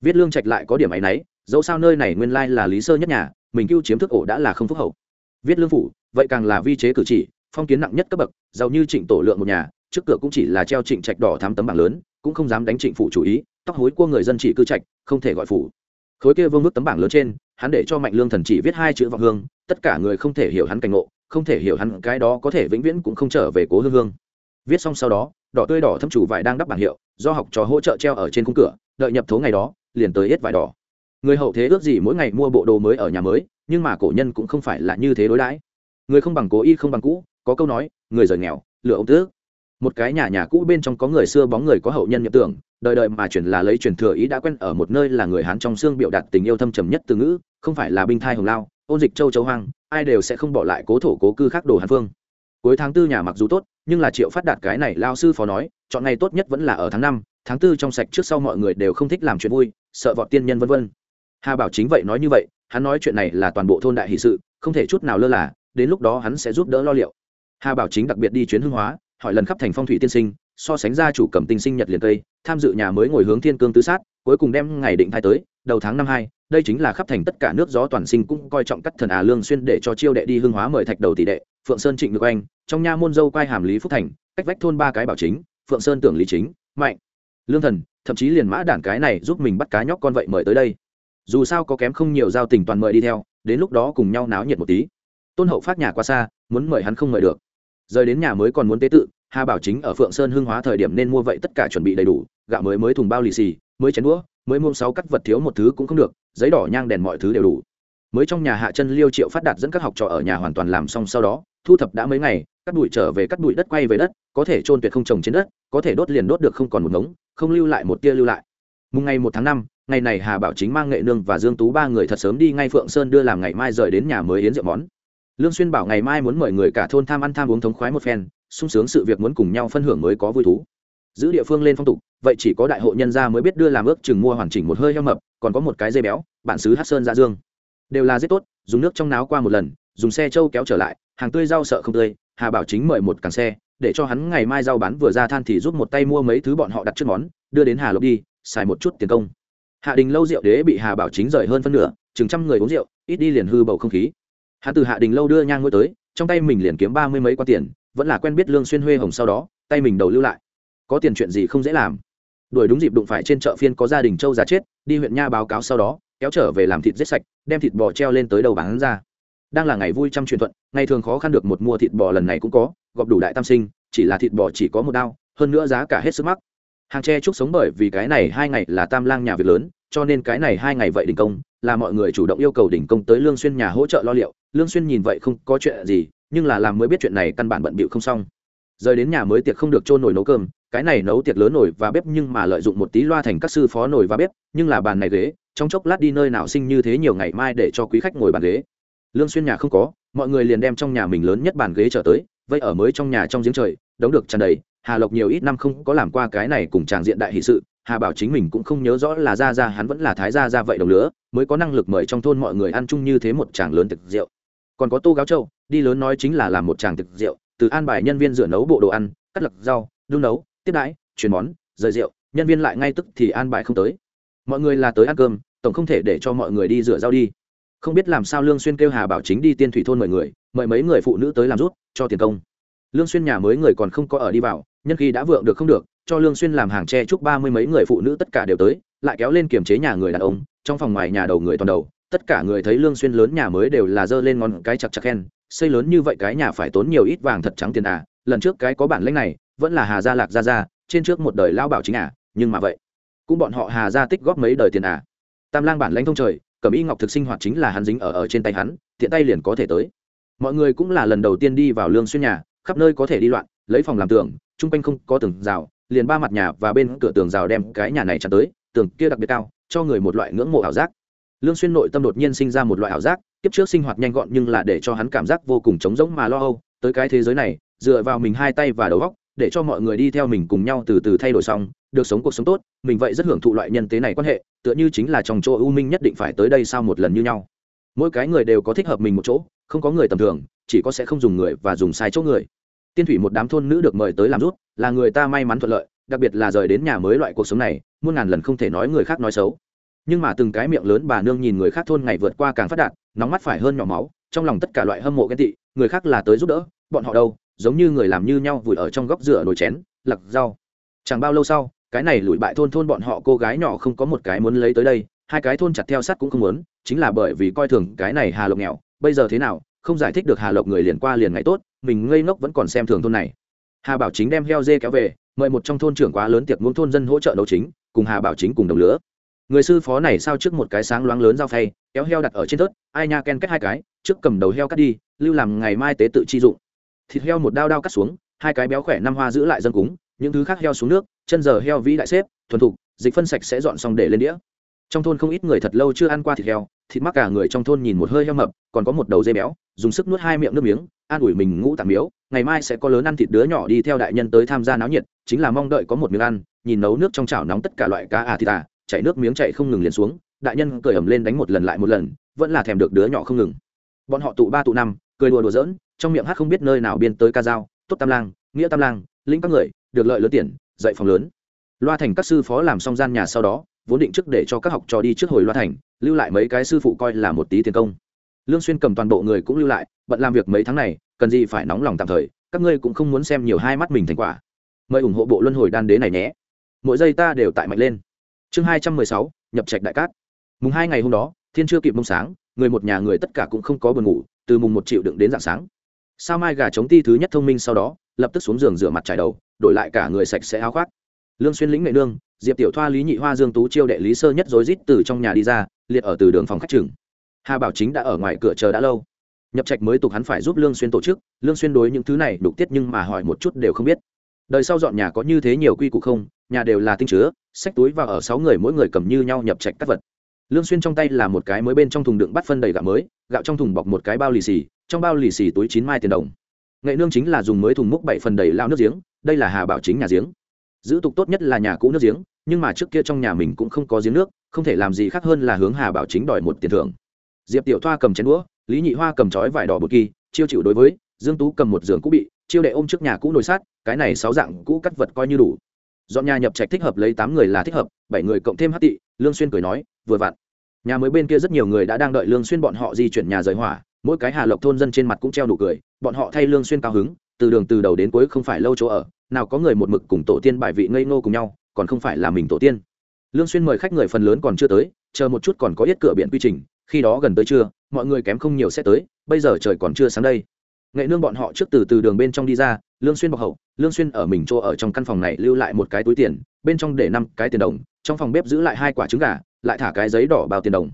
Viết lương trạch lại có điểm ấy nấy, dẫu sao nơi này nguyên lai là lý sơ nhất nhà, mình cứu chiếm thức ổ đã là không phúc hậu. Viết lương phủ, vậy càng là vi chế cử chỉ, phong kiến nặng nhất cấp bậc, giàu như trịnh tổ lượng một nhà, trước cửa cũng chỉ là treo trịnh trạch đỏ thám tấm bảng lớn, cũng không dám đánh trịnh phủ chủ ý, tóc hối của người dân chỉ cư trạch, không thể gọi phủ. Khối kia vương vức tấm bảng lớn trên hắn để cho mạnh lương thần chỉ viết hai chữ vọng hương, tất cả người không thể hiểu hắn cảnh ngộ, không thể hiểu hắn cái đó có thể vĩnh viễn cũng không trở về cố hương hương. Viết xong sau đó, đỏ tươi đỏ thâm chủ vải đang đắp bảng hiệu, do học trò hỗ trợ treo ở trên khung cửa, đợi nhập thố ngày đó, liền tới hết vải đỏ. Người hậu thế ước gì mỗi ngày mua bộ đồ mới ở nhà mới, nhưng mà cổ nhân cũng không phải là như thế đối đãi. Người không bằng cố y không bằng cũ, có câu nói, người rời nghèo, lựa ông tước. Một cái nhà nhà cũ bên trong có người xưa bóng người có hậu nhân nhập tưởng đời đời mà chuyển là lấy truyền thừa ý đã quen ở một nơi là người hán trong xương biểu đạt tình yêu thâm trầm nhất từ ngữ, không phải là binh thai hồng lao, ôn dịch châu châu hoang, ai đều sẽ không bỏ lại cố thổ cố cư khác đồ hàn phương cuối tháng tư nhà mặc dù tốt, nhưng là triệu phát đạt cái này lao sư phó nói, chọn ngày tốt nhất vẫn là ở tháng năm, tháng tư trong sạch trước sau mọi người đều không thích làm chuyện vui, sợ vọt tiên nhân vân vân. Hà bảo chính vậy nói như vậy, hắn nói chuyện này là toàn bộ thôn đại hỷ sự, không thể chút nào lơ là, đến lúc đó hắn sẽ giúp đỡ lo liệu. Hà bảo chính đặc biệt đi chuyến hương hóa, hỏi lần khắp thành phong thủy tiên sinh so sánh gia chủ cầm tinh sinh nhật liền tây tham dự nhà mới ngồi hướng thiên cương tứ sát, cuối cùng đem ngày định thai tới, đầu tháng năm hai, đây chính là khắp thành tất cả nước gió toàn sinh cũng coi trọng cắt thần à lương xuyên để cho chiêu đệ đi hương hóa mời thạch đầu tỷ đệ, phượng sơn trịnh được anh trong nha môn dâu quay hàm lý phúc thành, cách vách thôn ba cái bảo chính, phượng sơn tưởng lý chính, mạnh, lương thần, thậm chí liền mã đản cái này giúp mình bắt cá nhóc con vậy mời tới đây. Dù sao có kém không nhiều giao tình toàn mời đi theo, đến lúc đó cùng nhau náo nhiệt một tí. Tôn hậu phát nhà qua xa, muốn mời hắn không mời được. Rời đến nhà mới còn muốn tế tự hà bảo chính ở phượng sơn hương hóa thời điểm nên mua vậy tất cả chuẩn bị đầy đủ, gạo mới mới thùng bao lì xì, mới chén đũa, mới muông sáu cắt vật thiếu một thứ cũng không được, giấy đỏ, nhang đèn mọi thứ đều đủ. Mới trong nhà hạ chân liêu triệu phát đạt dẫn các học trò ở nhà hoàn toàn làm xong sau đó, thu thập đã mấy ngày, cắt bụi trở về cắt bụi đất quay về đất, có thể trôn tuyệt không trồng trên đất, có thể đốt liền đốt được không còn một ngống, không lưu lại một tia lưu lại. Mùng ngày một tháng năm, ngày này hà bảo chính mang nghệ nương và dương tú ba người thật sớm đi ngay phượng sơn đưa làm ngày mai rời đến nhà mới yến rượu món. Lương xuyên bảo ngày mai muốn mời người cả thôn tham ăn tham uống thống khoái một phen sung sướng sự việc muốn cùng nhau phân hưởng mới có vui thú. Giữ địa phương lên phong tục, vậy chỉ có đại hộ nhân gia mới biết đưa làm ước chừng mua hoàn chỉnh một hơi heo mập, còn có một cái dây béo bản xứ hát sơn ra dương. Đều là rất tốt, dùng nước trong náo qua một lần, dùng xe trâu kéo trở lại, hàng tươi rau sợ không tươi, hà bảo chính mời một càng xe, để cho hắn ngày mai rau bán vừa ra than thì giúp một tay mua mấy thứ bọn họ đặt trước món, đưa đến hà lộc đi, xài một chút tiền công. Hạ đình lâu rượu đế bị hà bảo chính rời hơn phân nửa, chừng trăm người uống rượu, ít đi liền hư bầu không khí. Hạ từ hạ đình lâu đưa nhang ngôi tới, trong tay mình liền kiếm ba mươi mấy quan tiền vẫn là quen biết lương xuyên huê hồng sau đó, tay mình đầu lưu lại. Có tiền chuyện gì không dễ làm. Đuổi đúng dịp đụng phải trên chợ phiên có gia đình châu già chết, đi huyện nha báo cáo sau đó, kéo trở về làm thịt giết sạch, đem thịt bò treo lên tới đầu bán ra. Đang là ngày vui trăm truyền thuận, ngày thường khó khăn được một mua thịt bò lần này cũng có, gọp đủ đại tam sinh, chỉ là thịt bò chỉ có một đao, hơn nữa giá cả hết sức mắc. Hàng tre chúc sống bởi vì cái này hai ngày là tam lang nhà việc lớn, cho nên cái này hai ngày vậy đình công, là mọi người chủ động yêu cầu đình công tới lương xuyên nhà hỗ trợ lo liệu. Lương xuyên nhìn vậy không có chuyện gì nhưng là làm mới biết chuyện này căn bản bận bịu không xong. Rời đến nhà mới tiệc không được trôn nồi nấu cơm, cái này nấu tiệc lớn nồi và bếp nhưng mà lợi dụng một tí loa thành các sư phó nồi và bếp, nhưng là bàn này ghế, trong chốc lát đi nơi nào sinh như thế nhiều ngày mai để cho quý khách ngồi bàn ghế. Lương xuyên nhà không có, mọi người liền đem trong nhà mình lớn nhất bàn ghế trở tới vậy ở mới trong nhà trong giếng trời, đống được tràn đầy. Hà lộc nhiều ít năm không có làm qua cái này cùng tràng diện đại hỷ sự, hà bảo chính mình cũng không nhớ rõ là gia gia hắn vẫn là thái gia gia vậy đồng lứa, mới có năng lực mời trong thôn mọi người ăn chung như thế một tràng lớn thực rượu còn có tô gáo trâu, đi lớn nói chính là làm một tràng thực rượu, từ an bài nhân viên rửa nấu bộ đồ ăn, cắt lật rau, đun nấu, tiếp đãi, chuyển món, rời rượu, nhân viên lại ngay tức thì an bài không tới. Mọi người là tới ăn cơm, tổng không thể để cho mọi người đi rửa rau đi. Không biết làm sao lương xuyên kêu hà bảo chính đi tiên thủy thôn mời người, mời mấy người phụ nữ tới làm rút, cho tiền công. Lương xuyên nhà mới người còn không có ở đi vào, nhân khi đã vượng được không được, cho lương xuyên làm hàng tre chúc ba mươi mấy người phụ nữ tất cả đều tới, lại kéo lên kiềm chế nhà người đàn ông, trong phòng ngoài nhà đầu người toàn đầu tất cả người thấy lương xuyên lớn nhà mới đều là dơ lên ngón cái chặt chặt khen, xây lớn như vậy cái nhà phải tốn nhiều ít vàng thật trắng tiền à lần trước cái có bản lĩnh này, vẫn là hà gia lạc gia gia, trên trước một đời lao bảo chính à nhưng mà vậy, cũng bọn họ hà gia tích góp mấy đời tiền à. Tam lang bản lãnh thông trời, cẩm y ngọc thực sinh hoạt chính là hắn dính ở ở trên tay hắn, tiện tay liền có thể tới. Mọi người cũng là lần đầu tiên đi vào lương xuyên nhà, khắp nơi có thể đi loạn, lấy phòng làm tường trung quanh không có tường rào, liền ba mặt nhà và bên cửa tường rào đem cái nhà này chắn tới, tường kia đặc biệt cao, cho người một loại ngưỡng mộ ảo giác lương xuyên nội tâm đột nhiên sinh ra một loại ảo giác, kiếp trước sinh hoạt nhanh gọn nhưng là để cho hắn cảm giác vô cùng trống rỗng mà lo âu, tới cái thế giới này, dựa vào mình hai tay và đầu óc, để cho mọi người đi theo mình cùng nhau từ từ thay đổi xong, được sống cuộc sống tốt, mình vậy rất hưởng thụ loại nhân tế này quan hệ, tựa như chính là trong chỗ ưu minh nhất định phải tới đây sau một lần như nhau. Mỗi cái người đều có thích hợp mình một chỗ, không có người tầm thường, chỉ có sẽ không dùng người và dùng sai chỗ người. Tiên thủy một đám thôn nữ được mời tới làm rút, là người ta may mắn thuận lợi, đặc biệt là rời đến nhà mới loại cuộc sống này, muôn ngàn lần không thể nói người khác nói xấu nhưng mà từng cái miệng lớn bà nương nhìn người khác thôn ngày vượt qua càng phát đạt, nóng mắt phải hơn nhỏ máu, trong lòng tất cả loại hâm mộ ghen tị, người khác là tới giúp đỡ, bọn họ đâu, giống như người làm như nhau vùi ở trong góc rửa nồi chén, lặc rau. Chẳng bao lâu sau, cái này lùi bại thôn thôn bọn họ cô gái nhỏ không có một cái muốn lấy tới đây, hai cái thôn chặt theo sắt cũng không muốn, chính là bởi vì coi thường cái này hà lộc nghèo, bây giờ thế nào, không giải thích được hà lộc người liền qua liền ngày tốt, mình ngây ngốc vẫn còn xem thường thôn này. Hà bảo chính đem heo dê kéo về, mời một trong thôn trưởng quá lớn tiệc muông thôn dân hỗ trợ nấu chính, cùng hà bảo chính cùng đồng lứa người sư phó này sao trước một cái sáng loáng lớn dao phay, kéo heo đặt ở trên tớt ai nha ken kết hai cái, trước cầm đầu heo cắt đi, lưu làm ngày mai tế tự chi dụng. Thịt heo một đao đao cắt xuống, hai cái béo khỏe năm hoa giữ lại dân cúng, những thứ khác heo xuống nước, chân giờ heo vĩ đại xếp, thuần thục, dịch phân sạch sẽ dọn xong để lên đĩa. Trong thôn không ít người thật lâu chưa ăn qua thịt heo, thịt mắc cả người trong thôn nhìn một hơi heo mập, còn có một đầu dây béo, dùng sức nuốt hai miệng nước miếng, an ủi mình ngũ tạm miếu, ngày mai sẽ có lớn ăn thịt đứa nhỏ đi theo đại nhân tới tham gia náo nhiệt, chính là mong đợi có một miếng ăn, nhìn nấu nước trong chảo nóng tất cả loại cá à thịt à chảy nước miếng chạy không ngừng liền xuống, đại nhân cười ẩm lên đánh một lần lại một lần, vẫn là thèm được đứa nhỏ không ngừng. Bọn họ tụ ba tụ năm, cười đùa đùa giỡn, trong miệng hát không biết nơi nào biên tới ca dao, tốt tam lang, nghĩa tam lang, lĩnh các người, được lợi lớn tiền, dạy phòng lớn. Loa thành các sư phó làm xong gian nhà sau đó, vốn định trước để cho các học trò đi trước hồi loa thành, lưu lại mấy cái sư phụ coi là một tí tiền công. Lương xuyên cầm toàn bộ người cũng lưu lại, bận làm việc mấy tháng này, cần gì phải nóng lòng tạm thời, các ngươi cũng không muốn xem nhiều hai mắt mình thành quả. Mời ủng hộ bộ luân hồi đan đế này nhé. Mỗi giây ta đều tại mạnh lên chương hai trăm mười sáu, nhập trạch đại cát. Mùng hai ngày hôm đó, thiên chưa kịp mông sáng, người một nhà người tất cả cũng không có buồn ngủ, từ mùng một triệu đựng đến dạng sáng. Sao mai gà chống ti thứ nhất thông minh sau đó, lập tức xuống giường rửa mặt trải đầu, đổi lại cả người sạch sẽ áo khoác. Lương xuyên lĩnh nghệ nương, diệp tiểu thoa, lý nhị hoa, dương tú chiêu đệ lý sơ nhất rối rít từ trong nhà đi ra, liệt ở từ đường phòng khách trường. Hà bảo chính đã ở ngoài cửa chờ đã lâu. Nhập trạch mới tục hắn phải giúp lương xuyên tổ chức, lương xuyên đối những thứ này đục tiết nhưng mà hỏi một chút đều không biết. Đời sau dọn nhà có như thế nhiều quy củ không nhà đều là tinh chứa, xách túi và ở sáu người mỗi người cầm như nhau nhập trạch các vật. Lương xuyên trong tay là một cái mới bên trong thùng đựng bắt phân đầy gạo mới, gạo trong thùng bọc một cái bao lì xì, trong bao lì xì túi chín mai tiền đồng. Nghệ nương chính là dùng mới thùng múc bảy phần đầy lao nước giếng, đây là hà bảo chính nhà giếng. Giữ tục tốt nhất là nhà cũ nước giếng, nhưng mà trước kia trong nhà mình cũng không có giếng nước, không thể làm gì khác hơn là hướng hà bảo chính đòi một tiền thưởng. Diệp tiểu thoa cầm chén đũa, lý nhị hoa cầm chói vải đỏ bột kỳ, chiêu chịu đối với, dương tú cầm một giường cũ bị, chiêu đệ ôm trước nhà cũ nồi sát, cái này sáu dạng cũ cắt vật coi như đủ dọn nhà nhập trạch thích hợp lấy tám người là thích hợp, bảy người cộng thêm hát tị, lương xuyên cười nói, vừa vặn. Nhà mới bên kia rất nhiều người đã đang đợi lương xuyên bọn họ di chuyển nhà rời hỏa, mỗi cái hà lộc thôn dân trên mặt cũng treo nụ cười, bọn họ thay lương xuyên cao hứng, từ đường từ đầu đến cuối không phải lâu chỗ ở, nào có người một mực cùng tổ tiên bài vị ngây ngô cùng nhau, còn không phải là mình tổ tiên. Lương xuyên mời khách người phần lớn còn chưa tới, chờ một chút còn có yết cửa biển quy trình, khi đó gần tới trưa, mọi người kém không nhiều sẽ tới, bây giờ trời còn chưa sáng đây nghệ nương bọn họ trước từ từ đường bên trong đi ra, lương xuyên bọc hậu, lương xuyên ở mình chỗ ở trong căn phòng này lưu lại một cái túi tiền, bên trong để năm cái tiền đồng, trong phòng bếp giữ lại hai quả trứng gà, lại thả cái giấy đỏ bao tiền đồng.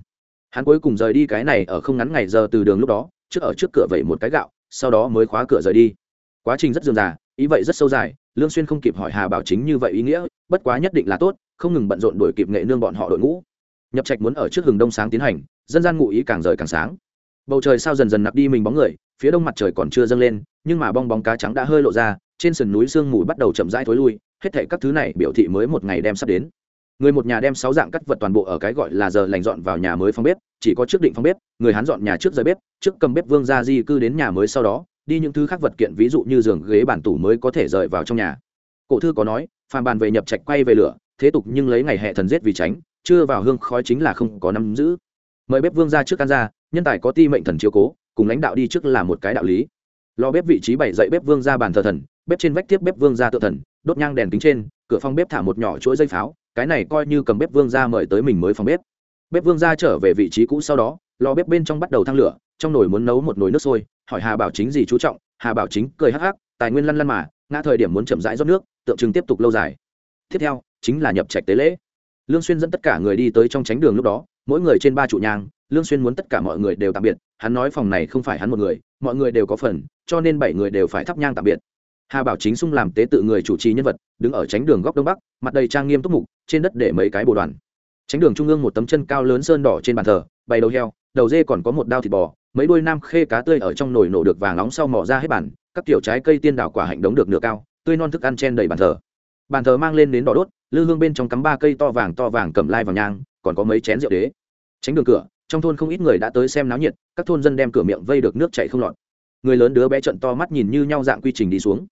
Hắn cuối cùng rời đi cái này ở không ngắn ngày giờ từ đường lúc đó, trước ở trước cửa vẩy một cái gạo, sau đó mới khóa cửa rời đi. Quá trình rất dườm già, ý vậy rất sâu dài, lương xuyên không kịp hỏi hà bảo chính như vậy ý nghĩa, bất quá nhất định là tốt, không ngừng bận rộn đuổi kịp nghệ nương bọn họ đội ngũ. Nhập trạch muốn ở trước hừng đông sáng tiến hành, dân gian ngụ ý càng rời càng sáng bầu trời sao dần dần nặc đi mình bóng người, phía đông mặt trời còn chưa dâng lên, nhưng mà bong bóng cá trắng đã hơi lộ ra, trên sườn núi sương mù bắt đầu chậm rãi thối lui, hết thể các thứ này biểu thị mới một ngày đem sắp đến. Người một nhà đem sáu dạng cắt vật toàn bộ ở cái gọi là giờ lành dọn vào nhà mới phòng bếp, chỉ có trước định phòng bếp, người hắn dọn nhà trước rời bếp, trước cầm bếp vương ra di cư đến nhà mới sau đó, đi những thứ khác vật kiện, ví dụ như giường, ghế bản tủ mới có thể rời vào trong nhà. Cổ thư có nói, phàm bàn về nhập trạch quay về lửa, thế tục nhưng lấy ngày hệ thần giết vì tránh, chưa vào hương khói chính là không có năm giữ mời bếp vương ra trước ăn ra, nhân tài có ti mệnh thần chiếu cố, cùng lãnh đạo đi trước là một cái đạo lý. Lò bếp vị trí bày dậy bếp vương ra bàn thờ thần, bếp trên vách tiếp bếp vương ra tự thần, đốt nhang đèn kính trên, cửa phòng bếp thả một nhỏ chuỗi dây pháo, cái này coi như cầm bếp vương ra mời tới mình mới phòng bếp. Bếp vương ra trở về vị trí cũ sau đó, lò bếp bên trong bắt đầu thăng lửa, trong nồi muốn nấu một nồi nước sôi, hỏi hà bảo chính gì chú trọng, hà bảo chính cười hắc hắc, tài nguyên lăn lăn mà, ngã thời điểm muốn chậm rãi rót nước, tượng trưng tiếp tục lâu dài. Tiếp theo, chính là nhập trạch tế lễ lương xuyên dẫn tất cả người đi tới trong tránh đường lúc đó, mỗi người trên ba trụ nhang, lương xuyên muốn tất cả mọi người đều tạm biệt, hắn nói phòng này không phải hắn một người, mọi người đều có phần, cho nên bảy người đều phải thắp nhang tạm biệt. Hà bảo chính sung làm tế tự người chủ trì nhân vật, đứng ở tránh đường góc đông bắc, mặt đầy trang nghiêm túc mục, trên đất để mấy cái bồ đoàn. Tránh đường trung ương một tấm chân cao lớn sơn đỏ trên bàn thờ, bày đầu heo, đầu dê còn có một đao thịt bò, mấy đôi nam khê cá tươi ở trong nồi nổ được vàng nóng sau mỏ ra hết bàn các kiểu trái cây tiên đảo quả hạnh đống được nửa cao, tươi non thức ăn chen đầy bàn thờ. Bàn thờ mang lên đến đỏ đốt lư hương bên trong cắm ba cây to vàng to vàng cầm lai vàng nhang, còn có mấy chén rượu đế. Tránh đường cửa, trong thôn không ít người đã tới xem náo nhiệt, các thôn dân đem cửa miệng vây được nước chảy không lọt. Người lớn đứa bé trận to mắt nhìn như nhau dạng quy trình đi xuống.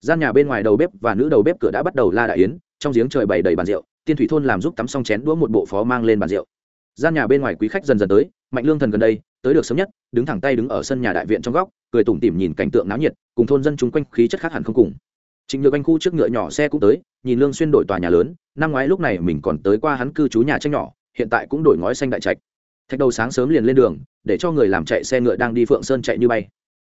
Gian nhà bên ngoài đầu bếp và nữ đầu bếp cửa đã bắt đầu la đại yến, trong giếng trời bày đầy bàn rượu, tiên thủy thôn làm giúp tắm xong chén đũa một bộ phó mang lên bàn rượu. Gian nhà bên ngoài quý khách dần dần tới, mạnh lương thần gần đây, tới được sớm nhất, đứng thẳng tay đứng ở sân nhà đại viện trong góc, cười tủm tỉm nhìn cảnh tượng náo nhiệt, cùng thôn dân chung quanh khí chất khác hẳn không cùng trịnh nhược anh khu trước ngựa nhỏ xe cũng tới, nhìn lương xuyên đổi tòa nhà lớn, năm ngoái lúc này mình còn tới qua hắn cư trú nhà tranh nhỏ, hiện tại cũng đổi ngói xanh đại trạch. Thạch đầu sáng sớm liền lên đường, để cho người làm chạy xe ngựa đang đi phượng sơn chạy như bay.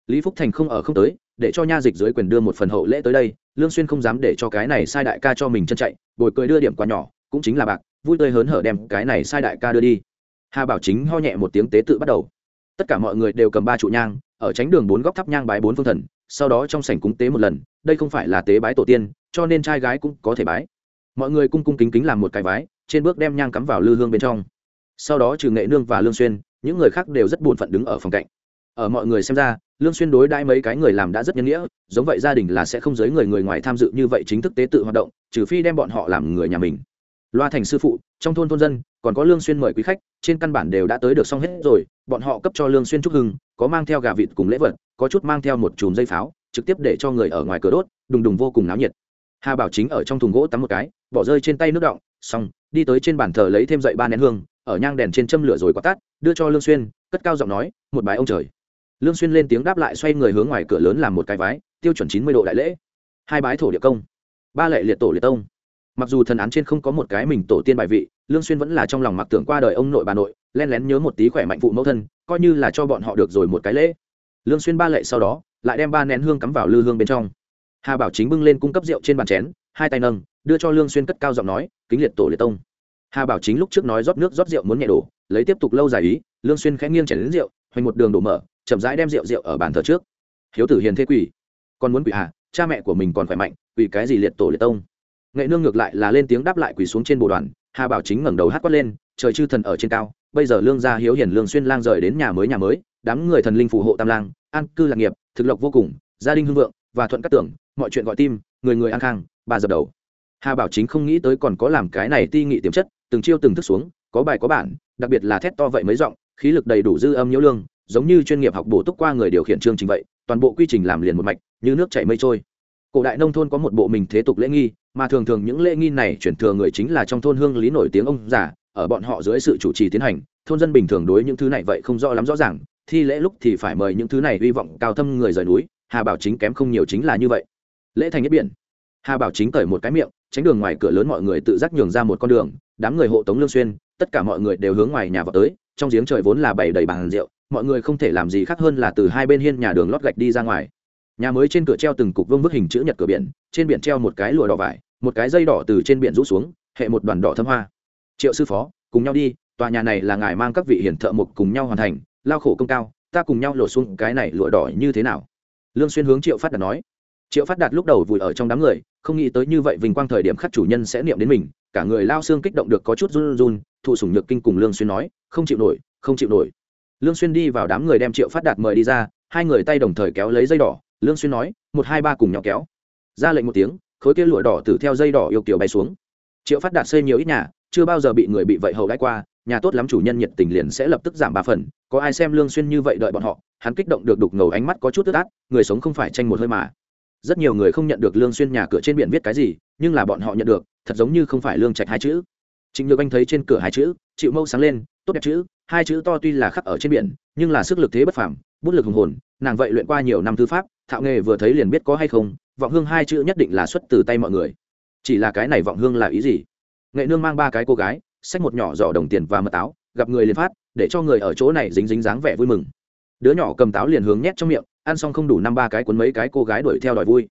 Lý phúc thành không ở không tới, để cho nha dịch dưới quyền đưa một phần hậu lễ tới đây, lương xuyên không dám để cho cái này sai đại ca cho mình chân chạy, bồi cười đưa điểm quá nhỏ, cũng chính là bạc, vui tươi hớn hở đem cái này sai đại ca đưa đi. Hà bảo chính ho nhẹ một tiếng tế tự bắt đầu. Tất cả mọi người đều cầm ba trụ nhang, ở tránh đường bốn góc thắp nhang bái bốn phương thần sau đó trong sảnh cúng tế một lần đây không phải là tế bái tổ tiên cho nên trai gái cũng có thể bái. Mọi người cung cung kính kính làm một cái bái, trên bước đem nhang cắm vào lư hương bên trong. Sau đó trừ nghệ nương và lương xuyên những người khác đều rất buồn phận đứng ở phòng cạnh. Ở mọi người xem ra lương xuyên đối đãi mấy cái người làm đã rất nhân nghĩa giống vậy gia đình là sẽ không giới người người ngoài tham dự như vậy chính thức tế tự hoạt động trừ phi đem bọn họ làm người nhà mình. Loa thành sư phụ trong thôn thôn dân còn có lương xuyên mời quý khách trên căn bản đều đã tới được xong hết rồi bọn họ cấp cho lương xuyên chúc hưng có mang theo gà vịt cùng lễ vật, có chút mang theo một chùm dây pháo, trực tiếp để cho người ở ngoài cửa đốt, đùng đùng vô cùng náo nhiệt. Hà bảo chính ở trong thùng gỗ tắm một cái, bỏ rơi trên tay nước động xong, đi tới trên bàn thờ lấy thêm dậy ba nén hương, ở nhang đèn trên châm lửa rồi quạt tắt, đưa cho lương xuyên, cất cao giọng nói, một bài ông trời. Lương xuyên lên tiếng đáp lại xoay người hướng ngoài cửa lớn làm một cái vái, tiêu chuẩn chín mươi độ đại lễ. Hai bái thổ địa công, ba lệ liệt tổ liệt tông. Mặc dù thần án trên không có một cái mình tổ tiên bài vị, lương xuyên vẫn là trong lòng mặc tưởng qua đời ông nội bà nội len lén nhớ một tí khỏe mạnh phụ mẫu thân, coi như là cho bọn họ được rồi một cái lễ. Lương xuyên ba lệ sau đó, lại đem ba nén hương cắm vào lư hương bên trong. Hà bảo chính bưng lên cung cấp rượu trên bàn chén, hai tay nâng, đưa cho lương xuyên cất cao giọng nói, kính liệt tổ liệt tông. Hà bảo chính lúc trước nói rót nước rót rượu muốn nhẹ đổ, lấy tiếp tục lâu dài ý, lương xuyên khẽ nghiêng chén đến rượu, hoành một đường đổ mở, chậm rãi đem rượu rượu ở bàn thờ trước. Hiếu tử hiền thế quỷ, còn muốn quỷ hà cha mẹ của mình còn khỏe mạnh, quỷ cái gì liệt tổ liệt tông? Nghệ nương ngược lại là lên tiếng đáp lại quỷ xuống trên bồ đoàn, hà bảo chính ngẩng đầu hát quát lên, trời chư thần ở trên cao bây giờ lương gia hiếu hiền lương xuyên lang rời đến nhà mới nhà mới, đám người thần linh phù hộ tam lang, an cư lạc nghiệp, thực lộc vô cùng, gia đình hưng vượng, và thuận các tưởng, mọi chuyện gọi tim, người người an khang, bà dập đầu. Hà bảo chính không nghĩ tới còn có làm cái này ti nghị tiềm chất, từng chiêu từng thức xuống, có bài có bản, đặc biệt là thét to vậy mới giọng, khí lực đầy đủ dư âm nhiễu lương, giống như chuyên nghiệp học bổ túc qua người điều khiển chương trình vậy, toàn bộ quy trình làm liền một mạch, như nước chảy mây trôi. Cổ đại nông thôn có một bộ mình thế tục lễ nghi, mà thường thường những lễ nghi này chuyển thừa người chính là trong thôn hương lý nổi tiếng ông già ở bọn họ dưới sự chủ trì tiến hành, thôn dân bình thường đối những thứ này vậy không rõ lắm rõ ràng, thi lễ lúc thì phải mời những thứ này hy vọng cao thâm người rời núi, hà bảo chính kém không nhiều chính là như vậy. Lễ thành nhất biển. Hà bảo chính cởi một cái miệng, tránh đường ngoài cửa lớn mọi người tự giác nhường ra một con đường, đám người hộ tống lương xuyên, tất cả mọi người đều hướng ngoài nhà vào tới, trong giếng trời vốn là bày đầy bàn rượu, mọi người không thể làm gì khác hơn là từ hai bên hiên nhà đường lót gạch đi ra ngoài. Nhà mới trên cửa treo từng cục vương vức hình chữ nhật cửa biển, trên biển treo một cái lụa đỏ vải, một cái dây đỏ từ trên biển rũ xuống, hệ một đoàn đỏ thâm hoa triệu sư phó, cùng nhau đi, tòa nhà này là ngài mang các vị hiển thợ mục cùng nhau hoàn thành, lao khổ công cao, ta cùng nhau lột xuống cái này lụa đỏ như thế nào? Lương xuyên hướng triệu phát đạt nói. Triệu phát đạt lúc đầu vùi ở trong đám người, không nghĩ tới như vậy vinh quang thời điểm khắc chủ nhân sẽ niệm đến mình, cả người lao xương kích động được có chút run run, thụ sủng nhược kinh cùng lương xuyên nói, không chịu nổi, không chịu nổi. Lương xuyên đi vào đám người đem triệu phát đạt mời đi ra, hai người tay đồng thời kéo lấy dây đỏ. Lương xuyên nói, một, hai, ba cùng nhau kéo. Ra lệnh một tiếng, khối kia lụa đỏ từ theo dây đỏ yêu kiều bay xuống. Triệu phát đạt xây nhiều ít nhà chưa bao giờ bị người bị vậy hầu đãi qua, nhà tốt lắm chủ nhân nhiệt tình liền sẽ lập tức giảm ba phần, có ai xem lương xuyên như vậy đợi bọn họ, hắn kích động được đục ngầu ánh mắt có chút tức át, người sống không phải tranh một hơi mà. Rất nhiều người không nhận được lương xuyên nhà cửa trên biển viết cái gì, nhưng là bọn họ nhận được, thật giống như không phải lương trạch hai chữ. Trịnh nhược anh thấy trên cửa hai chữ chịu mâu sáng lên, tốt đẹp chữ, hai chữ to tuy là khắc ở trên biển, nhưng là sức lực thế bất phàm, bút lực hùng hồn, nàng vậy luyện qua nhiều năm thư pháp, thạo nghề vừa thấy liền biết có hay không, vọng hương hai chữ nhất định là xuất từ tay mọi người. Chỉ là cái này vọng hương là ý gì? Nghệ nương mang ba cái cô gái, xách một nhỏ giỏ đồng tiền và mật táo gặp người liền phát, để cho người ở chỗ này dính dính dáng vẻ vui mừng. Đứa nhỏ cầm táo liền hướng nhét trong miệng, ăn xong không đủ năm ba cái cuốn mấy cái cô gái đuổi theo đòi vui.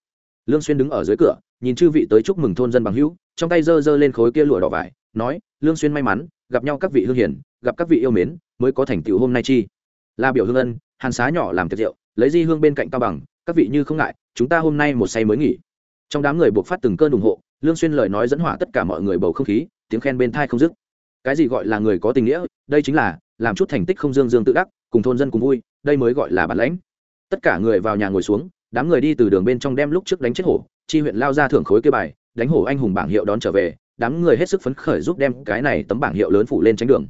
Lương xuyên đứng ở dưới cửa, nhìn chư vị tới chúc mừng thôn dân bằng hữu, trong tay giơ giơ lên khối kia lụa đỏ vải, nói, lương xuyên may mắn, gặp nhau các vị hương hiền, gặp các vị yêu mến, mới có thành tựu hôm nay chi. Là biểu hương ân, hàn xá nhỏ làm tiệc rượu, lấy di hương bên cạnh cao bằng, các vị như không ngại, chúng ta hôm nay một say mới nghỉ. Trong đám người buộc phát từng cơn ủng hộ lương xuyên lời nói dẫn hỏa tất cả mọi người bầu không khí, tiếng khen bên thai không dứt. Cái gì gọi là người có tình nghĩa, đây chính là, làm chút thành tích không dương dương tự đắc, cùng thôn dân cùng vui, đây mới gọi là bản lãnh. Tất cả người vào nhà ngồi xuống, đám người đi từ đường bên trong đem lúc trước đánh chết hổ, chi huyện lao ra thưởng khối kia bài, đánh hổ anh hùng bảng hiệu đón trở về, đám người hết sức phấn khởi giúp đem cái này tấm bảng hiệu lớn phủ lên tránh đường.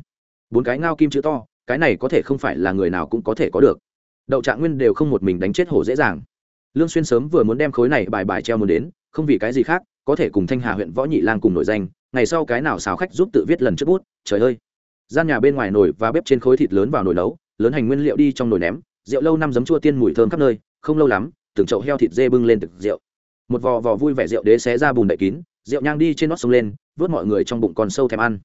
Bốn cái ngao kim chữ to, cái này có thể không phải là người nào cũng có thể có được. Đậu trạng nguyên đều không một mình đánh chết hổ dễ dàng. Lương xuyên sớm vừa muốn đem khối này bài bài treo muốn đến, không vì cái gì khác có thể cùng thanh hà huyện võ nhị lang cùng nổi danh, ngày sau cái nào xào khách giúp tự viết lần trước bút, trời ơi. Gian nhà bên ngoài nồi và bếp trên khối thịt lớn vào nồi nấu, lớn hành nguyên liệu đi trong nồi ném, rượu lâu năm giấm chua tiên mùi thơm khắp nơi, không lâu lắm, từng chậu heo thịt dê bưng lên thực rượu. Một vò vò vui vẻ rượu đế xé ra bùn đậy kín, rượu nhang đi trên nót sông lên, vớt mọi người trong bụng còn sâu thèm ăn.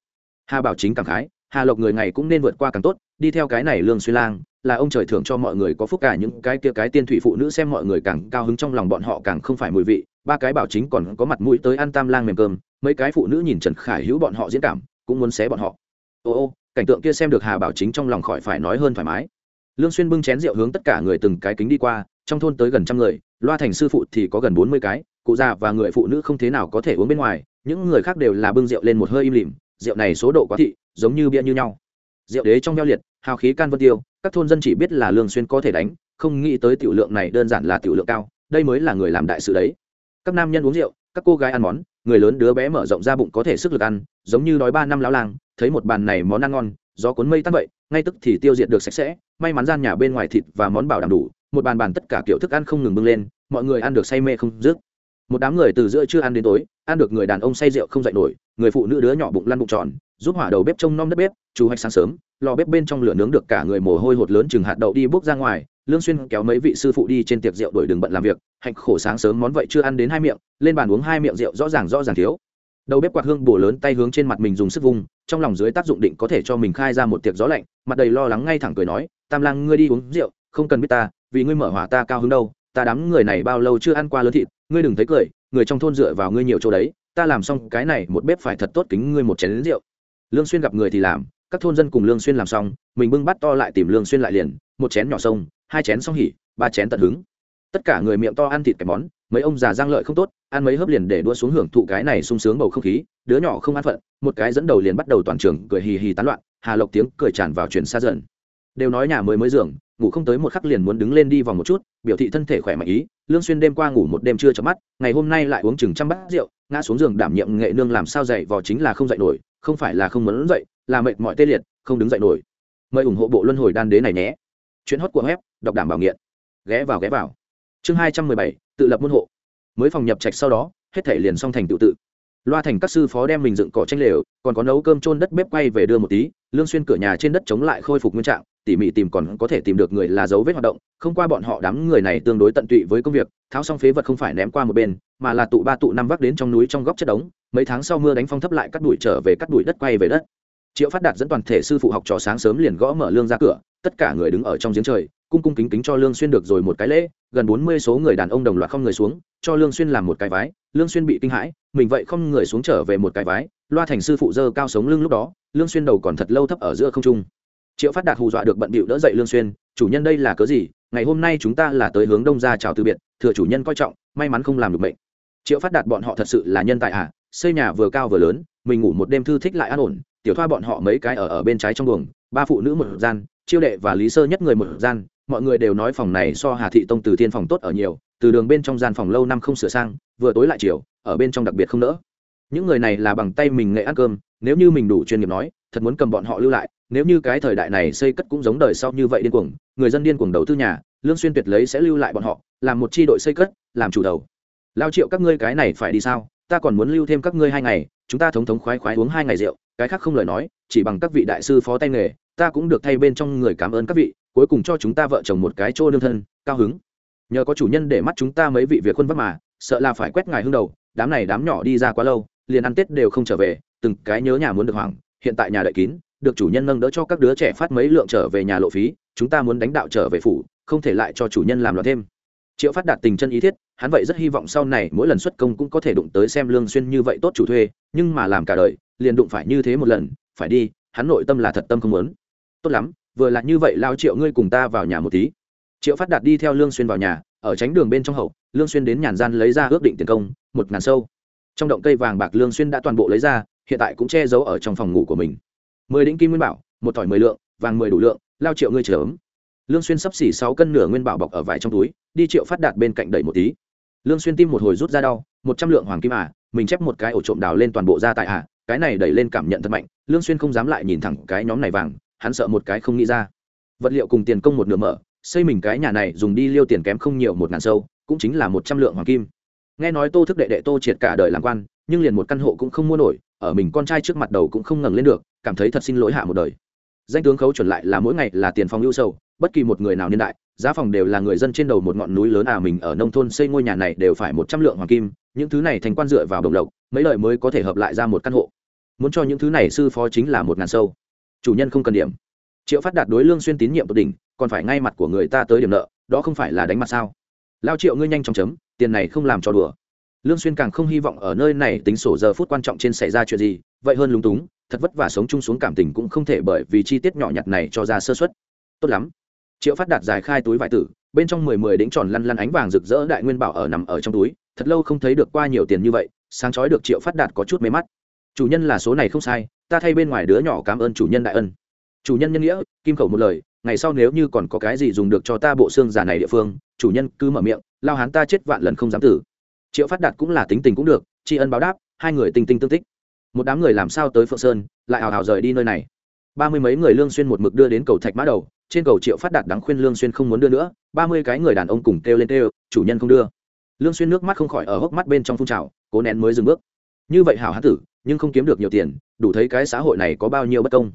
Hà bảo chính cảm khái, hà lộc người ngày cũng nên vượt qua càng tốt, đi theo cái này lương xuyên lang, là ông trời thưởng cho mọi người có phúc cả, những cái kia cái tiên thủy phụ nữ xem mọi người càng cao hứng trong lòng bọn họ càng không phải mùi vị ba cái bảo chính còn có mặt mũi tới ăn tam lang mềm cơm, mấy cái phụ nữ nhìn trần khải hữu bọn họ diễn cảm, cũng muốn xé bọn họ. Ô ô, cảnh tượng kia xem được hà bảo chính trong lòng khỏi phải nói hơn thoải mái. Lương xuyên bưng chén rượu hướng tất cả người từng cái kính đi qua, trong thôn tới gần trăm người, loa thành sư phụ thì có gần bốn mươi cái, cụ già và người phụ nữ không thế nào có thể uống bên ngoài, những người khác đều là bưng rượu lên một hơi im lìm, rượu này số độ quá thị, giống như bia như nhau. Rượu đế trong veo liệt, hào khí can vân tiêu, các thôn dân chỉ biết là lương xuyên có thể đánh, không nghĩ tới tiểu lượng này đơn giản là tiểu lượng cao, đây mới là người làm đại sự đấy các nam nhân uống rượu, các cô gái ăn món, người lớn đứa bé mở rộng ra bụng có thể sức lực ăn, giống như đói ba năm lão lang, thấy một bàn này món ăn ngon, gió cuốn mây tan vậy, ngay tức thì tiêu diệt được sạch sẽ, may mắn gian nhà bên ngoài thịt và món bảo đảm đủ, một bàn bàn tất cả kiểu thức ăn không ngừng bưng lên, mọi người ăn được say mê không dứt. Một đám người từ giữa chưa ăn đến tối, ăn được người đàn ông say rượu không dậy nổi, người phụ nữ đứa nhỏ bụng lăn bụng tròn, giúp hỏa đầu bếp trông nom đất bếp chú hoạch sáng sớm, lò bếp bên trong lửa nướng được cả người mồ hôi hột lớn chừng hạt đậu đi bốc ra ngoài lương xuyên kéo mấy vị sư phụ đi trên tiệc rượu đổi đường bận làm việc, hạnh khổ sáng sớm món vậy chưa ăn đến hai miệng, lên bàn uống hai miệng rượu rõ ràng rõ ràng thiếu. Đầu bếp quạt hương bổ lớn tay hướng trên mặt mình dùng sức vung, trong lòng dưới tác dụng định có thể cho mình khai ra một tiệc gió lạnh, mặt đầy lo lắng ngay thẳng cười nói, tam lang, ngươi đi uống rượu, không cần biết ta, vì ngươi mở hỏa ta cao hứng đâu, ta đám người này bao lâu chưa ăn qua lớn thịt, ngươi đừng thấy cười, người trong thôn dựa vào ngươi nhiều chỗ đấy, ta làm xong cái này một bếp phải thật tốt kính ngươi một chén rượu. Lương xuyên gặp người thì làm, các thôn dân cùng lương xuyên làm xong, mình bưng bát to lại tìm lương xuyên lại liền, một chén nhỏ sông hai chén xong hỉ, ba chén tận hứng. Tất cả người miệng to ăn thịt cái món, mấy ông già giang lợi không tốt, ăn mấy hớp liền để đua xuống hưởng thụ cái này sung sướng bầu không khí, đứa nhỏ không ăn phận, một cái dẫn đầu liền bắt đầu toàn trường cười hì hì tán loạn, hà lộc tiếng cười tràn vào chuyển xa dần. Đều nói nhà mới mới giường, ngủ không tới một khắc liền muốn đứng lên đi vòng một chút, biểu thị thân thể khỏe mạnh ý, lương xuyên đêm qua ngủ một đêm chưa chợp mắt, ngày hôm nay lại uống chừng trăm bát rượu, ngã xuống giường đảm nhiệm nghệ nương làm sao dậy vò chính là không dậy nổi, không phải là không muốn dậy, là mệt mỏi tê liệt, không đứng dậy nổi. Mời ủng hộ bộ luân hồi đan đế này nhé. Chuyện hot của web đọc đảm bảo nghiện. Ghé vào ghé vào. Chương hai trăm mười bảy, tự lập môn hộ. Mới phòng nhập trạch sau đó, hết thể liền xong thành tự tự. Loa thành các sư phó đem mình dựng cỏ tranh lều, còn có nấu cơm trôn đất bếp quay về đưa một tí, lương xuyên cửa nhà trên đất chống lại khôi phục nguyên trạng, tỉ mỉ tìm còn có thể tìm được người là dấu vết hoạt động, không qua bọn họ đám người này tương đối tận tụy với công việc, tháo xong phế vật không phải ném qua một bên, mà là tụ ba tụ năm vác đến trong núi trong góc chất đống, mấy tháng sau mưa đánh phong thấp lại cắt đuổi trở về cắt đuổi đất quay về đất. Triệu phát đạt dẫn toàn thể sư phụ học trò sáng sớm liền gõ mở lương ra cửa, tất cả người đứng ở trong giếng trời cung cung kính kính cho lương xuyên được rồi một cái lễ, gần bốn mươi số người đàn ông đồng loạt không người xuống, cho lương xuyên làm một cái vái, lương xuyên bị kinh hãi, mình vậy không người xuống trở về một cái vái, loa thành sư phụ dơ cao sống lưng lúc đó, lương xuyên đầu còn thật lâu thấp ở giữa không trung. Triệu phát đạt hù dọa được bận bịu đỡ dậy lương xuyên, chủ nhân đây là cớ gì? Ngày hôm nay chúng ta là tới hướng đông ra chào từ biệt, thừa chủ nhân coi trọng, may mắn không làm được mệnh. Triệu phát đạt bọn họ thật sự là nhân tài à xây nhà vừa cao vừa lớn, mình ngủ một đêm thư thích lại an ổn, tiểu thoa bọn họ mấy cái ở ở bên trái trong buồng, ba phụ nữ một gian, chiêu đệ và lý sơ nhất người một gian mọi người đều nói phòng này so hà thị tông từ thiên phòng tốt ở nhiều, từ đường bên trong gian phòng lâu năm không sửa sang, vừa tối lại chiều, ở bên trong đặc biệt không nỡ. Những người này là bằng tay mình nghệ ăn cơm, nếu như mình đủ chuyên nghiệp nói, thật muốn cầm bọn họ lưu lại, nếu như cái thời đại này xây cất cũng giống đời sau như vậy điên cuồng, người dân điên cuồng đầu tư nhà, lương xuyên tuyệt lấy sẽ lưu lại bọn họ, làm một chi đội xây cất, làm chủ đầu. Lao triệu các ngươi cái này phải đi sao? Ta còn muốn lưu thêm các ngươi hai ngày, chúng ta thống thống khoái khoái uống hai ngày rượu, cái khác không lời nói, chỉ bằng các vị đại sư phó tay nghề, ta cũng được thay bên trong người cảm ơn các vị cuối cùng cho chúng ta vợ chồng một cái chỗ nương thân, cao hứng. Nhờ có chủ nhân để mắt chúng ta mấy vị việc quân vất mà, sợ là phải quét ngài hương đầu, đám này đám nhỏ đi ra quá lâu, liền ăn tết đều không trở về, từng cái nhớ nhà muốn được hoảng, hiện tại nhà đợi kín, được chủ nhân nâng đỡ cho các đứa trẻ phát mấy lượng trở về nhà lộ phí, chúng ta muốn đánh đạo trở về phủ, không thể lại cho chủ nhân làm loạn thêm. Triệu phát đạt tình chân ý thiết, hắn vậy rất hy vọng sau này mỗi lần xuất công cũng có thể đụng tới xem lương xuyên như vậy tốt chủ thuê, nhưng mà làm cả đời, liền đụng phải như thế một lần, phải đi, hắn nội tâm là thật tâm không muốn. Tốt lắm vừa là như vậy lao triệu ngươi cùng ta vào nhà một tí. Triệu phát đạt đi theo lương xuyên vào nhà, ở tránh đường bên trong hậu, lương xuyên đến nhàn gian lấy ra ước định tiền công, một ngàn sâu. Trong động cây vàng bạc lương xuyên đã toàn bộ lấy ra, hiện tại cũng che giấu ở trong phòng ngủ của mình. Mười đĩnh kim nguyên bảo, một tỏi mười lượng, vàng mười đủ lượng, lao triệu ngươi chờ ấm. Lương xuyên sắp xỉ sáu cân nửa nguyên bảo bọc ở vải trong túi, đi triệu phát đạt bên cạnh đẩy một tí. Lương xuyên tim một hồi rút ra đau, một trăm lượng hoàng kim à mình chép một cái ổ trộm đào lên toàn bộ ra tại à cái này đẩy lên cảm nhận thật mạnh, lương xuyên không dám lại nhìn thẳng cái nhóm này vàng hắn sợ một cái không nghĩ ra. Vật liệu cùng tiền công một nửa mở, xây mình cái nhà này dùng đi liêu tiền kém không nhiều một ngàn sâu, cũng chính là một trăm lượng hoàng kim. Nghe nói tô thức đệ đệ tô triệt cả đời làm quan, nhưng liền một căn hộ cũng không mua nổi, ở mình con trai trước mặt đầu cũng không ngẩng lên được, cảm thấy thật xin lỗi hạ một đời. Danh tướng khấu chuẩn lại là mỗi ngày là tiền phòng lưu sâu bất kỳ một người nào niên đại, giá phòng đều là người dân trên đầu một ngọn núi lớn à mình ở nông thôn xây ngôi nhà này đều phải một trăm lượng hoàng kim, những thứ này thành quan dựa vào đồng lộc, mấy lời mới có thể hợp lại ra một căn hộ. Muốn cho những thứ này sư phó chính là một ngàn sâu chủ nhân không cần điểm. Triệu phát đạt đối lương xuyên tín nhiệm tột đỉnh, còn phải ngay mặt của người ta tới điểm nợ, đó không phải là đánh mặt sao? Lao triệu ngươi nhanh chóng chấm, tiền này không làm cho đùa. Lương xuyên càng không hy vọng ở nơi này tính sổ giờ phút quan trọng trên xảy ra chuyện gì, vậy hơn lúng túng, thật vất vả sống chung xuống cảm tình cũng không thể bởi vì chi tiết nhỏ nhặt này cho ra sơ suất. Tốt lắm. Triệu phát đạt giải khai túi vải tử, bên trong mười mười đĩnh tròn lăn lăn ánh vàng rực rỡ đại nguyên bảo ở nằm ở trong túi, thật lâu không thấy được qua nhiều tiền như vậy, sáng chói được triệu phát đạt có chút mê mắt. Chủ nhân là số này không sai ta thay bên ngoài đứa nhỏ cảm ơn chủ nhân đại ân. Chủ nhân nhân nghĩa, kim khẩu một lời, ngày sau nếu như còn có cái gì dùng được cho ta bộ xương già này địa phương, chủ nhân cứ mở miệng, lao hán ta chết vạn lần không dám tử. Triệu phát đạt cũng là tính tình cũng được, tri ân báo đáp, hai người tình tinh tương tích. Một đám người làm sao tới phượng sơn, lại hào hào rời đi nơi này. Ba mươi mấy người lương xuyên một mực đưa đến cầu thạch mã đầu, trên cầu triệu phát đạt đắng khuyên lương xuyên không muốn đưa nữa, ba mươi cái người đàn ông cùng kêu lên kêu, chủ nhân không đưa. Lương xuyên nước mắt không khỏi ở hốc mắt bên trong phun trào, cố nén mới dừng bước. Như vậy hảo hán tử nhưng không kiếm được nhiều tiền, đủ thấy cái xã hội này có bao nhiêu bất công.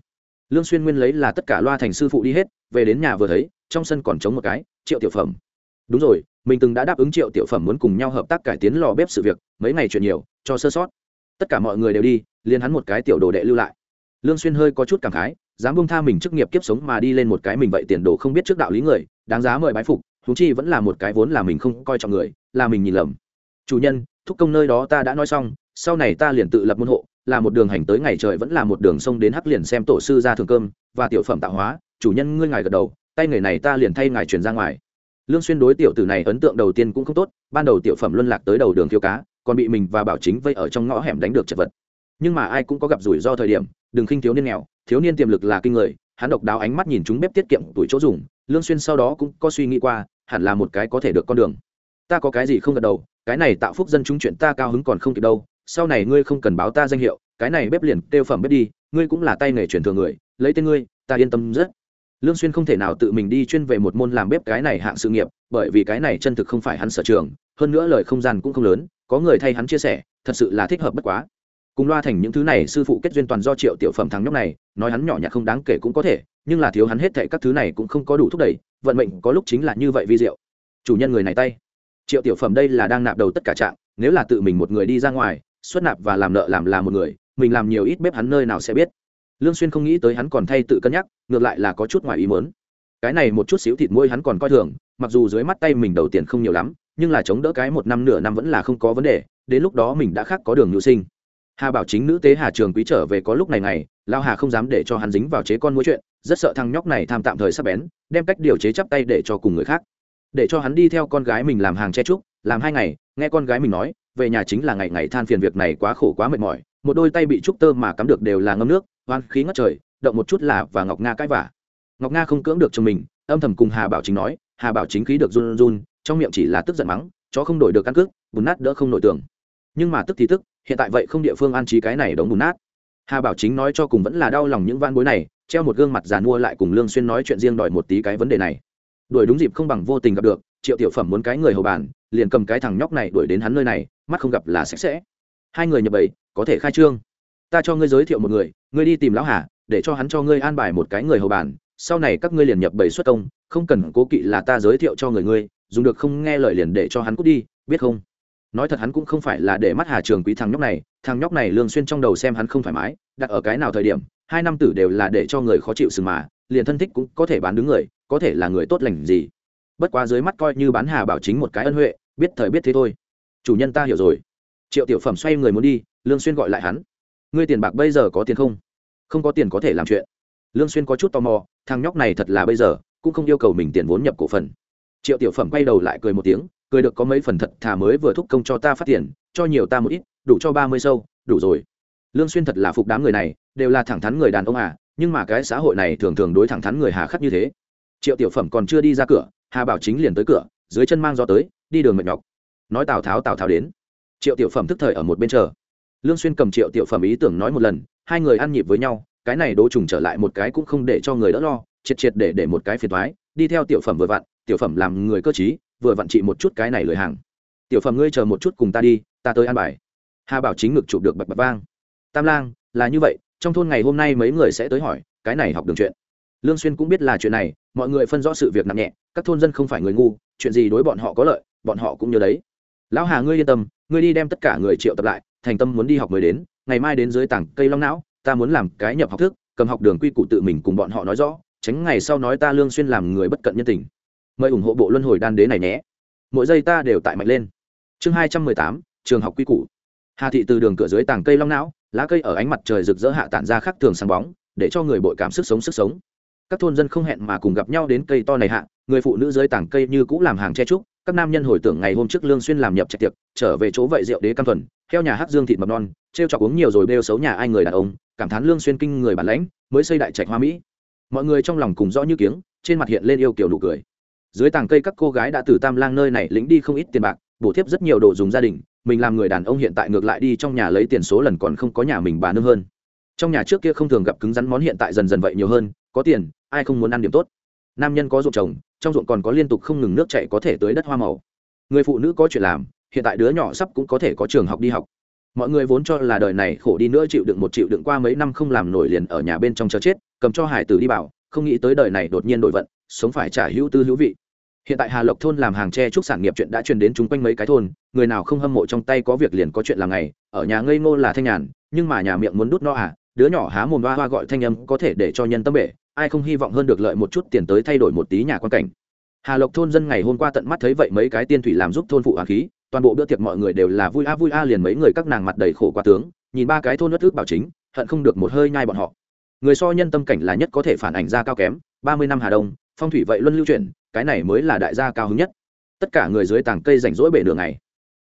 Lương xuyên nguyên lấy là tất cả loa thành sư phụ đi hết, về đến nhà vừa thấy, trong sân còn trống một cái, triệu tiểu phẩm. Đúng rồi, mình từng đã đáp ứng triệu tiểu phẩm muốn cùng nhau hợp tác cải tiến lò bếp sự việc, mấy ngày chuyện nhiều, cho sơ sót. Tất cả mọi người đều đi, liền hắn một cái tiểu đồ đệ lưu lại. Lương xuyên hơi có chút cảm khái, dám buông tha mình chức nghiệp kiếp sống mà đi lên một cái mình vậy tiền đồ không biết trước đạo lý người, đáng giá mời bái phục chúng chi vẫn là một cái vốn là mình không coi trọng người, là mình nhìn lầm. Chủ nhân, thúc công nơi đó ta đã nói xong sau này ta liền tự lập môn hộ, là một đường hành tới ngày trời vẫn là một đường sông đến hắc liền xem tổ sư ra thường cơm và tiểu phẩm tạo hóa, chủ nhân ngươi ngài gật đầu, tay người này ta liền thay ngài truyền ra ngoài. Lương xuyên đối tiểu tử này ấn tượng đầu tiên cũng không tốt, ban đầu tiểu phẩm luân lạc tới đầu đường thiếu cá, còn bị mình và bảo chính vây ở trong ngõ hẻm đánh được chật vật. Nhưng mà ai cũng có gặp rủi ro thời điểm, đừng khinh thiếu niên nghèo, thiếu niên tiềm lực là kinh người, hắn độc đáo ánh mắt nhìn chúng bếp tiết kiệm tuổi chỗ dùng, lương xuyên sau đó cũng có suy nghĩ qua, hẳn là một cái có thể được con đường. Ta có cái gì không gật đầu, cái này tạo phúc dân chúng chuyện ta cao hứng còn không kịp đâu sau này ngươi không cần báo ta danh hiệu, cái này bếp liền tiêu phẩm bếp đi, ngươi cũng là tay nghề truyền thừa người, lấy tên ngươi, ta yên tâm rất. Lương xuyên không thể nào tự mình đi chuyên về một môn làm bếp cái này hạng sự nghiệp, bởi vì cái này chân thực không phải hắn sở trường, hơn nữa lời không gian cũng không lớn, có người thay hắn chia sẻ, thật sự là thích hợp bất quá. Cùng loa thành những thứ này, sư phụ kết duyên toàn do triệu tiểu phẩm thằng nhóc này, nói hắn nhỏ nhặt không đáng kể cũng có thể, nhưng là thiếu hắn hết thệ các thứ này cũng không có đủ thúc đẩy, vận mệnh có lúc chính là như vậy vi diệu. Chủ nhân người này tay. Triệu tiểu phẩm đây là đang nạp đầu tất cả trạng, nếu là tự mình một người đi ra ngoài xuất nạp và làm nợ làm là một người, mình làm nhiều ít bếp hắn nơi nào sẽ biết. Lương xuyên không nghĩ tới hắn còn thay tự cân nhắc, ngược lại là có chút ngoài ý muốn. Cái này một chút xíu thịt muôi hắn còn coi thường, mặc dù dưới mắt tay mình đầu tiền không nhiều lắm, nhưng là chống đỡ cái một năm nửa năm vẫn là không có vấn đề, đến lúc đó mình đã khác có đường nhu sinh. Hà bảo chính nữ tế hà trường quý trở về có lúc này này lao hà không dám để cho hắn dính vào chế con mối chuyện, rất sợ thằng nhóc này tham tạm thời sắp bén, đem cách điều chế chắp tay để cho cùng người khác. Để cho hắn đi theo con gái mình làm hàng che trúc làm hai ngày, nghe con gái mình nói về nhà chính là ngày ngày than phiền việc này quá khổ quá mệt mỏi, một đôi tay bị trúc tơ mà cắm được đều là ngâm nước hoan khí ngất trời, động một chút là và ngọc nga cãi vả ngọc nga không cưỡng được cho mình, âm thầm cùng hà bảo chính nói, hà bảo chính khí được run run, trong miệng chỉ là tức giận mắng, chó không đổi được căn cước, bùn nát đỡ không nổi tường. Nhưng mà tức thì tức, hiện tại vậy không địa phương an trí cái này đống bùn nát. Hà bảo chính nói cho cùng vẫn là đau lòng những van bối này, treo một gương mặt giàn mua lại cùng lương xuyên nói chuyện riêng đòi một tí cái vấn đề này. Đuổi đúng dịp không bằng vô tình gặp được triệu tiểu phẩm muốn cái người hầu bàn, liền cầm cái thằng nhóc này đuổi đến hắn nơi này, mắt không gặp là sạch sẽ. Hai người nhập bảy có thể khai trương. Ta cho ngươi giới thiệu một người, ngươi đi tìm lão hà, để cho hắn cho ngươi an bài một cái người hầu bàn, sau này các ngươi liền nhập bảy xuất công, không cần cố kỵ là ta giới thiệu cho người ngươi, dùng được không nghe lời liền để cho hắn cút đi, biết không? Nói thật hắn cũng không phải là để mắt hà trường quý thằng nhóc này, thằng nhóc này lương xuyên trong đầu xem hắn không thoải mái, đặt ở cái nào thời điểm, hai năm tử đều là để cho người khó chịu sừng mà, liền thân thích cũng có thể bán đứng người, có thể là người tốt lành gì bất quá dưới mắt coi như bán hà bảo chính một cái ân huệ, biết thời biết thế thôi. Chủ nhân ta hiểu rồi. Triệu tiểu phẩm xoay người muốn đi, lương xuyên gọi lại hắn. Ngươi tiền bạc bây giờ có tiền không? Không có tiền có thể làm chuyện. Lương xuyên có chút tò mò, thằng nhóc này thật là bây giờ, cũng không yêu cầu mình tiền vốn nhập cổ phần. Triệu tiểu phẩm quay đầu lại cười một tiếng, cười được có mấy phần thật thà mới vừa thúc công cho ta phát tiền, cho nhiều ta một ít, đủ cho ba mươi sâu, đủ rồi. Lương xuyên thật là phục đám người này, đều là thẳng thắn người đàn ông à nhưng mà cái xã hội này thường thường đối thẳng thắn người hà khắc như thế. Triệu tiểu phẩm còn chưa đi ra cửa hà bảo chính liền tới cửa dưới chân mang gió tới đi đường mệt nhọc nói tào tháo tào tháo đến triệu tiểu phẩm thức thời ở một bên chờ lương xuyên cầm triệu tiểu phẩm ý tưởng nói một lần hai người ăn nhịp với nhau cái này đố trùng trở lại một cái cũng không để cho người đỡ lo triệt triệt để để một cái phiền toái đi theo tiểu phẩm vừa vặn tiểu phẩm làm người cơ trí vừa vặn trị một chút cái này lười hàng tiểu phẩm ngươi chờ một chút cùng ta đi ta tới ăn bài hà bảo chính ngực chụp được bạch bạch vang tam lang là như vậy trong thôn ngày hôm nay mấy người sẽ tới hỏi cái này học đường chuyện lương xuyên cũng biết là chuyện này, mọi người phân rõ sự việc nặng nhẹ, các thôn dân không phải người ngu, chuyện gì đối bọn họ có lợi, bọn họ cũng nhớ đấy. Lão hà ngươi yên tâm, ngươi đi đem tất cả người triệu tập lại, thành tâm muốn đi học mới đến, ngày mai đến dưới tảng cây long não, ta muốn làm cái nhập học thức, cầm học đường quy củ tự mình cùng bọn họ nói rõ, tránh ngày sau nói ta lương xuyên làm người bất cận nhân tình. Mời ủng hộ bộ luân hồi đan đế này nhé. Mỗi giây ta đều tại mạnh lên. Chương hai trăm mười tám, trường học quy củ. Hà thị từ đường cửa dưới tảng cây long não, lá cây ở ánh mặt trời rực rỡ hạ tản ra khắc thường sáng bóng, để cho người bội cảm sức sống sức sống các thôn dân không hẹn mà cùng gặp nhau đến cây to này hạ, người phụ nữ dưới tảng cây như cũ làm hàng che trúc các nam nhân hồi tưởng ngày hôm trước lương xuyên làm nhập trạch tiệc, trở về chỗ vậy rượu đế cam thuần theo nhà hát dương thịt mập non treo chọc uống nhiều rồi bêu xấu nhà ai người đàn ông, cảm thán lương xuyên kinh người bản lãnh, mới xây đại trạch hoa mỹ. Mọi người trong lòng cùng rõ như kiếng, trên mặt hiện lên yêu kiều nụ cười. Dưới tàng cây các cô gái đã từ tam lang nơi này lĩnh đi không ít tiền bạc, bổ thiếp rất nhiều đồ dùng gia đình, mình làm người đàn ông hiện tại ngược lại đi trong nhà lấy tiền số lần còn không có nhà mình bà nương hơn. Trong nhà trước kia không thường gặp cứng rắn món hiện tại dần dần vậy nhiều hơn, có tiền ai không muốn ăn điểm tốt. Nam nhân có ruộng trồng, trong ruộng còn có liên tục không ngừng nước chạy có thể tới đất hoa màu. Người phụ nữ có chuyện làm, hiện tại đứa nhỏ sắp cũng có thể có trường học đi học. Mọi người vốn cho là đời này khổ đi nữa chịu đựng một chịu đựng qua mấy năm không làm nổi liền ở nhà bên trong chờ chết, cầm cho hải tử đi bảo, không nghĩ tới đời này đột nhiên đổi vận, sống phải trả hữu tư hữu vị. Hiện tại hà lộc thôn làm hàng tre trúc sản nghiệp chuyện đã truyền đến chúng quanh mấy cái thôn, người nào không hâm mộ trong tay có việc liền có chuyện làm ngày, ở nhà ngây ngô là thanh nhàn, nhưng mà nhà miệng muốn đút no à đứa nhỏ há mồm hoa hoa gọi thanh âm có thể để cho nhân tâm bể ai không hy vọng hơn được lợi một chút tiền tới thay đổi một tí nhà quan cảnh. Hà lộc thôn dân ngày hôm qua tận mắt thấy vậy mấy cái tiên thủy làm giúp thôn phụ hoàng khí, toàn bộ bữa tiệc mọi người đều là vui a vui a liền mấy người các nàng mặt đầy khổ quá tướng, nhìn ba cái thôn nước ước bảo chính, hận không được một hơi nhai bọn họ. Người so nhân tâm cảnh là nhất có thể phản ảnh ra cao kém, ba mươi năm hà đông, phong thủy vậy luân lưu chuyển, cái này mới là đại gia cao hứng nhất. Tất cả người dưới tảng cây rảnh rỗi bể đường ngày.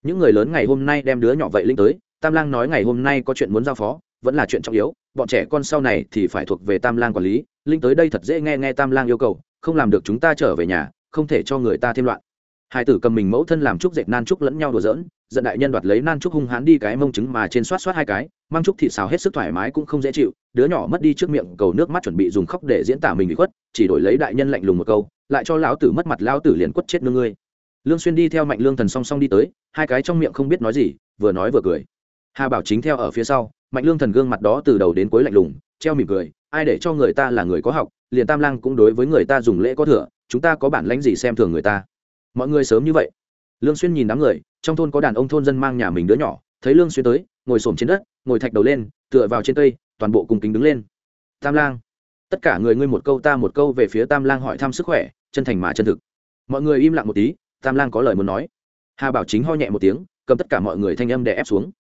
Những người lớn ngày hôm nay đem đứa nhỏ vậy linh tới, tam lang nói ngày hôm nay có chuyện muốn giao phó, vẫn là chuyện trọng yếu bọn trẻ con sau này thì phải thuộc về tam lang quản lý, linh tới đây thật dễ nghe nghe tam lang yêu cầu, không làm được chúng ta trở về nhà, không thể cho người ta thêm loạn. Hai tử cầm mình mẫu thân làm trúc dệt nan trúc lẫn nhau đùa giỡn, giận đại nhân đoạt lấy nan trúc hung hãn đi cái mông trứng mà trên xoát xoát hai cái, mang trúc thịt xào hết sức thoải mái cũng không dễ chịu, đứa nhỏ mất đi trước miệng cầu nước mắt chuẩn bị dùng khóc để diễn tả mình bị khuất, chỉ đổi lấy đại nhân lạnh lùng một câu, lại cho lão tử mất mặt lão tử liền quất chết nương ngươi. Lương xuyên đi theo mạnh lương thần song song đi tới, hai cái trong miệng không biết nói gì, vừa nói vừa cười. Hà bảo chính theo ở phía sau mạnh lương thần gương mặt đó từ đầu đến cuối lạnh lùng, treo mỉm cười, ai để cho người ta là người có học, liền tam lang cũng đối với người ta dùng lễ có thừa, chúng ta có bản lãnh gì xem thường người ta? Mọi người sớm như vậy. Lương xuyên nhìn đám người, trong thôn có đàn ông thôn dân mang nhà mình đứa nhỏ, thấy lương xuyên tới, ngồi xổm trên đất, ngồi thạch đầu lên, tựa vào trên cây, toàn bộ cùng kính đứng lên. Tam lang, tất cả người ngươi một câu ta một câu về phía tam lang hỏi thăm sức khỏe, chân thành mà chân thực. Mọi người im lặng một tí, tam lang có lời muốn nói. Hà bảo chính ho nhẹ một tiếng, cầm tất cả mọi người thanh âm đè ép xuống.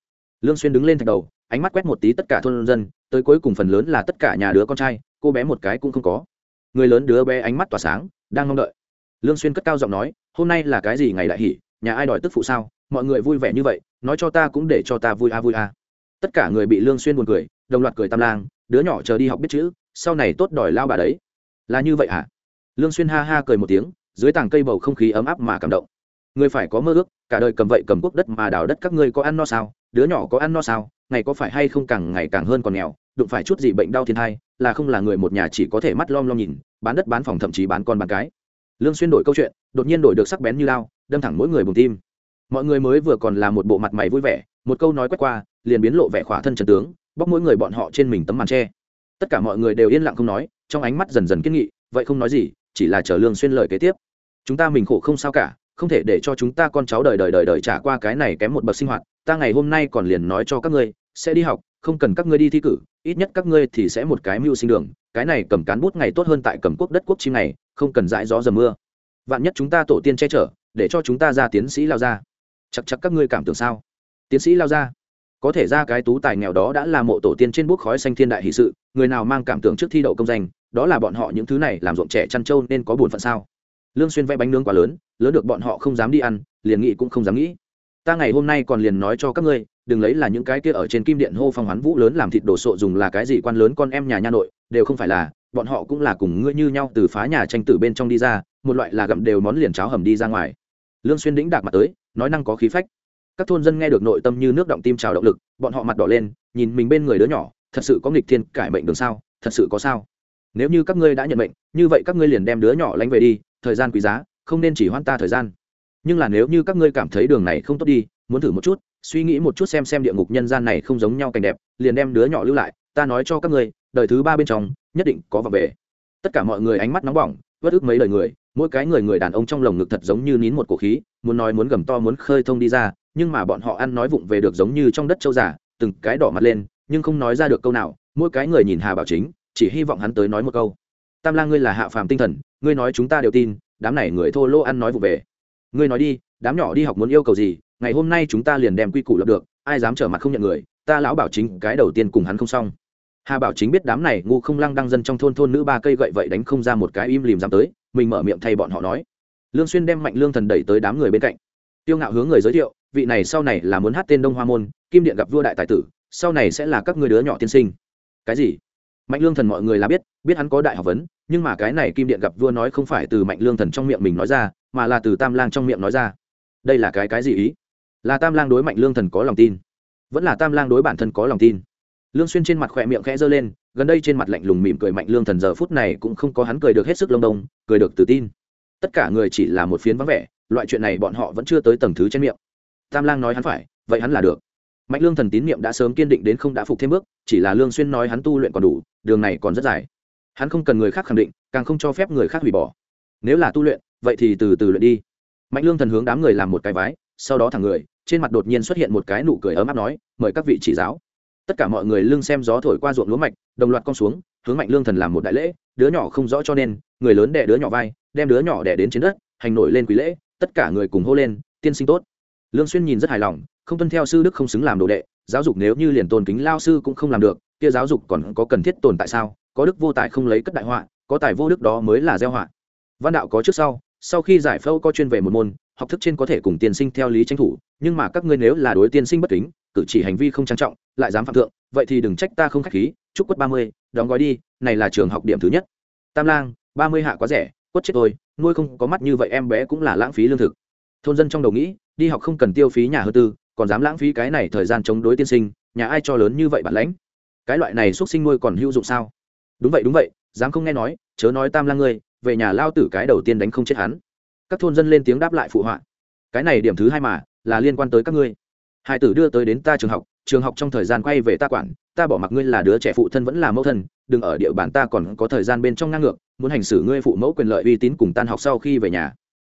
Lương xuyên đứng lên thạch đầu ánh mắt quét một tí tất cả thôn dân, tới cuối cùng phần lớn là tất cả nhà đứa con trai, cô bé một cái cũng không có. Người lớn đứa bé ánh mắt tỏa sáng, đang mong đợi. Lương xuyên cất cao giọng nói, hôm nay là cái gì ngày đại hỷ, nhà ai đòi tức phụ sao? Mọi người vui vẻ như vậy, nói cho ta cũng để cho ta vui a vui a. Tất cả người bị lương xuyên buồn cười, đồng loạt cười tam lang, đứa nhỏ chờ đi học biết chữ, sau này tốt đòi lao bà đấy. Là như vậy à lương xuyên ha ha cười một tiếng, dưới tảng cây bầu không khí ấm áp mà cảm động. Người phải có mơ ước, cả đời cầm vậy cầm quốc đất mà đào đất các ngươi có ăn no sao? Đứa nhỏ có ăn no sao? Ngày có phải hay không càng ngày càng hơn còn nghèo, đụng phải chút gì bệnh đau thiên thai là không là người một nhà chỉ có thể mắt lom lom nhìn, bán đất bán phòng thậm chí bán con bán cái. Lương xuyên đổi câu chuyện, đột nhiên đổi được sắc bén như lao, đâm thẳng mỗi người bùng tim. Mọi người mới vừa còn là một bộ mặt mày vui vẻ, một câu nói quét qua, liền biến lộ vẻ khỏa thân trần tướng, bóc mỗi người bọn họ trên mình tấm màn che. Tất cả mọi người đều yên lặng không nói, trong ánh mắt dần dần kiên nghị, vậy không nói gì, chỉ là chờ lương xuyên lời kế tiếp. Chúng ta mình khổ không sao cả không thể để cho chúng ta con cháu đời đời đời đời trả qua cái này kém một bậc sinh hoạt, ta ngày hôm nay còn liền nói cho các ngươi, sẽ đi học, không cần các ngươi đi thi cử, ít nhất các ngươi thì sẽ một cái mưu sinh đường, cái này cầm cán bút ngày tốt hơn tại cầm quốc đất quốc chim này không cần dãi gió dầm mưa. Vạn nhất chúng ta tổ tiên che chở, để cho chúng ta ra tiến sĩ lao ra chắc chắc các ngươi cảm tưởng sao? Tiến sĩ lao ra có thể ra cái tú tài nghèo đó đã là mộ tổ tiên trên bút khói xanh thiên đại hỷ sự, người nào mang cảm tưởng trước thi đậu công danh, đó là bọn họ những thứ này làm ruộng trẻ chăn trâu nên có buồn phận sao? Lương xuyên vẽ bánh nướng quá lớn lớn được bọn họ không dám đi ăn, liền nghĩ cũng không dám nghĩ. Ta ngày hôm nay còn liền nói cho các ngươi, đừng lấy là những cái kia ở trên kim điện hô phong hoán vũ lớn làm thịt đồ sộ dùng là cái gì quan lớn con em nhà nha nội, đều không phải là, bọn họ cũng là cùng ngươi như nhau từ phá nhà tranh tử bên trong đi ra, một loại là gặm đều món liền cháo hầm đi ra ngoài. Lương xuyên đĩnh đạc mặt tới, nói năng có khí phách. Các thôn dân nghe được nội tâm như nước động tim trào động lực, bọn họ mặt đỏ lên, nhìn mình bên người đứa nhỏ, thật sự có nghịch thiên cải mệnh đường sao, thật sự có sao. Nếu như các ngươi đã nhận mệnh, như vậy các ngươi liền đem đứa nhỏ lánh về đi thời gian quý giá, không nên chỉ hoan ta thời gian. Nhưng là nếu như các ngươi cảm thấy đường này không tốt đi, muốn thử một chút, suy nghĩ một chút xem xem địa ngục nhân gian này không giống nhau cảnh đẹp, liền đem đứa nhỏ lưu lại, ta nói cho các ngươi, đời thứ ba bên trong, nhất định có vào về. Tất cả mọi người ánh mắt nóng bỏng vất ức mấy lời người, mỗi cái người người đàn ông trong lồng ngực thật giống như nín một cổ khí, muốn nói muốn gầm to muốn khơi thông đi ra, nhưng mà bọn họ ăn nói vụng về được giống như trong đất châu giả từng cái đỏ mặt lên, nhưng không nói ra được câu nào, mỗi cái người nhìn hà bảo chính, chỉ hy vọng hắn tới nói một câu tam lang ngươi là hạ phàm tinh thần, ngươi nói chúng ta đều tin, đám này người thô lỗ ăn nói vụ về. Ngươi nói đi, đám nhỏ đi học muốn yêu cầu gì, ngày hôm nay chúng ta liền đem quy củ lập được, ai dám trở mặt không nhận người, ta lão bảo chính cái đầu tiên cùng hắn không xong. Hà bảo chính biết đám này ngu không lăng đăng dân trong thôn thôn nữ ba cây gậy vậy đánh không ra một cái im lìm dám tới, mình mở miệng thay bọn họ nói. Lương xuyên đem mạnh lương thần đẩy tới đám người bên cạnh. Tiêu ngạo hướng người giới thiệu, vị này sau này là muốn hát tên đông hoa môn, kim điện gặp vua đại tài tử, sau này sẽ là các ngươi đứa nhỏ tiên sinh. Cái gì? Mạnh lương thần mọi người là biết biết hắn có đại học vấn, nhưng mà cái này kim điện gặp vua nói không phải từ mạnh lương thần trong miệng mình nói ra, mà là từ tam lang trong miệng nói ra. Đây là cái cái gì ý? Là tam lang đối mạnh lương thần có lòng tin. Vẫn là tam lang đối bản thân có lòng tin. Lương xuyên trên mặt khỏe miệng khẽ giơ lên, gần đây trên mặt lạnh lùng mỉm cười mạnh lương thần giờ phút này cũng không có hắn cười được hết sức lông đông, cười được tự tin. Tất cả người chỉ là một phiến vắng vẻ, loại chuyện này bọn họ vẫn chưa tới tầng thứ trên miệng. Tam lang nói hắn phải, vậy hắn là được mạnh lương thần tín niệm đã sớm kiên định đến không đã phục thêm bước, chỉ là lương xuyên nói hắn tu luyện còn đủ, đường này còn rất dài. Hắn không cần người khác khẳng định, càng không cho phép người khác hủy bỏ. Nếu là tu luyện, vậy thì từ từ luyện đi. Mạnh lương thần hướng đám người làm một cái vái, sau đó thẳng người, trên mặt đột nhiên xuất hiện một cái nụ cười ấm áp nói, mời các vị chỉ giáo. Tất cả mọi người lưng xem gió thổi qua ruộng lúa mạch, đồng loạt cong xuống, hướng mạnh lương thần làm một đại lễ, đứa nhỏ không rõ cho nên, người lớn đẻ đứa nhỏ vai, đem đứa nhỏ đẻ đến trên đất, hành nổi lên quý lễ, tất cả người cùng hô lên, tiên sinh tốt. Lương xuyên nhìn rất hài lòng không tuân theo sư đức không xứng làm đồ đệ, giáo dục nếu như liền tôn kính lao sư cũng không làm được, kia giáo dục còn có cần thiết tồn tại sao? Có đức vô tài không lấy cất đại họa, có tài vô đức đó mới là gieo họa. Văn đạo có trước sau sau khi giải phẫu có chuyên về một môn, học thức trên có thể cùng tiên sinh theo lý tranh thủ, nhưng mà các ngươi nếu là đối tiên sinh bất kính, cử chỉ hành vi không trang trọng, lại dám phạm thượng, vậy thì đừng trách ta không khách khí, chúc quất ba mươi, đóng gói đi, này là trường học điểm thứ nhất. Tam lang, ba mươi hạ quá rẻ, quất chết tôi, nuôi không có mắt như vậy em bé cũng là lãng phí lương thực. Thôn dân trong đầu nghĩ, đi học không cần tiêu phí nhà hư tư còn dám lãng phí cái này thời gian chống đối tiên sinh, nhà ai cho lớn như vậy bản lãnh? Cái loại này xuất sinh nuôi còn hữu dụng sao? Đúng vậy đúng vậy, dám không nghe nói, chớ nói tam lang ngươi, về nhà lao tử cái đầu tiên đánh không chết hắn. Các thôn dân lên tiếng đáp lại phụ họa. Cái này điểm thứ hai mà, là liên quan tới các ngươi. Hai tử đưa tới đến ta trường học trường học trong thời gian quay về ta quản, ta bỏ mặc ngươi là đứa trẻ phụ thân vẫn là mẫu thân, đừng ở địa bàn ta còn có thời gian bên trong ngang ngược, muốn hành xử ngươi phụ mẫu quyền lợi uy tín cùng tan học sau khi về nhà.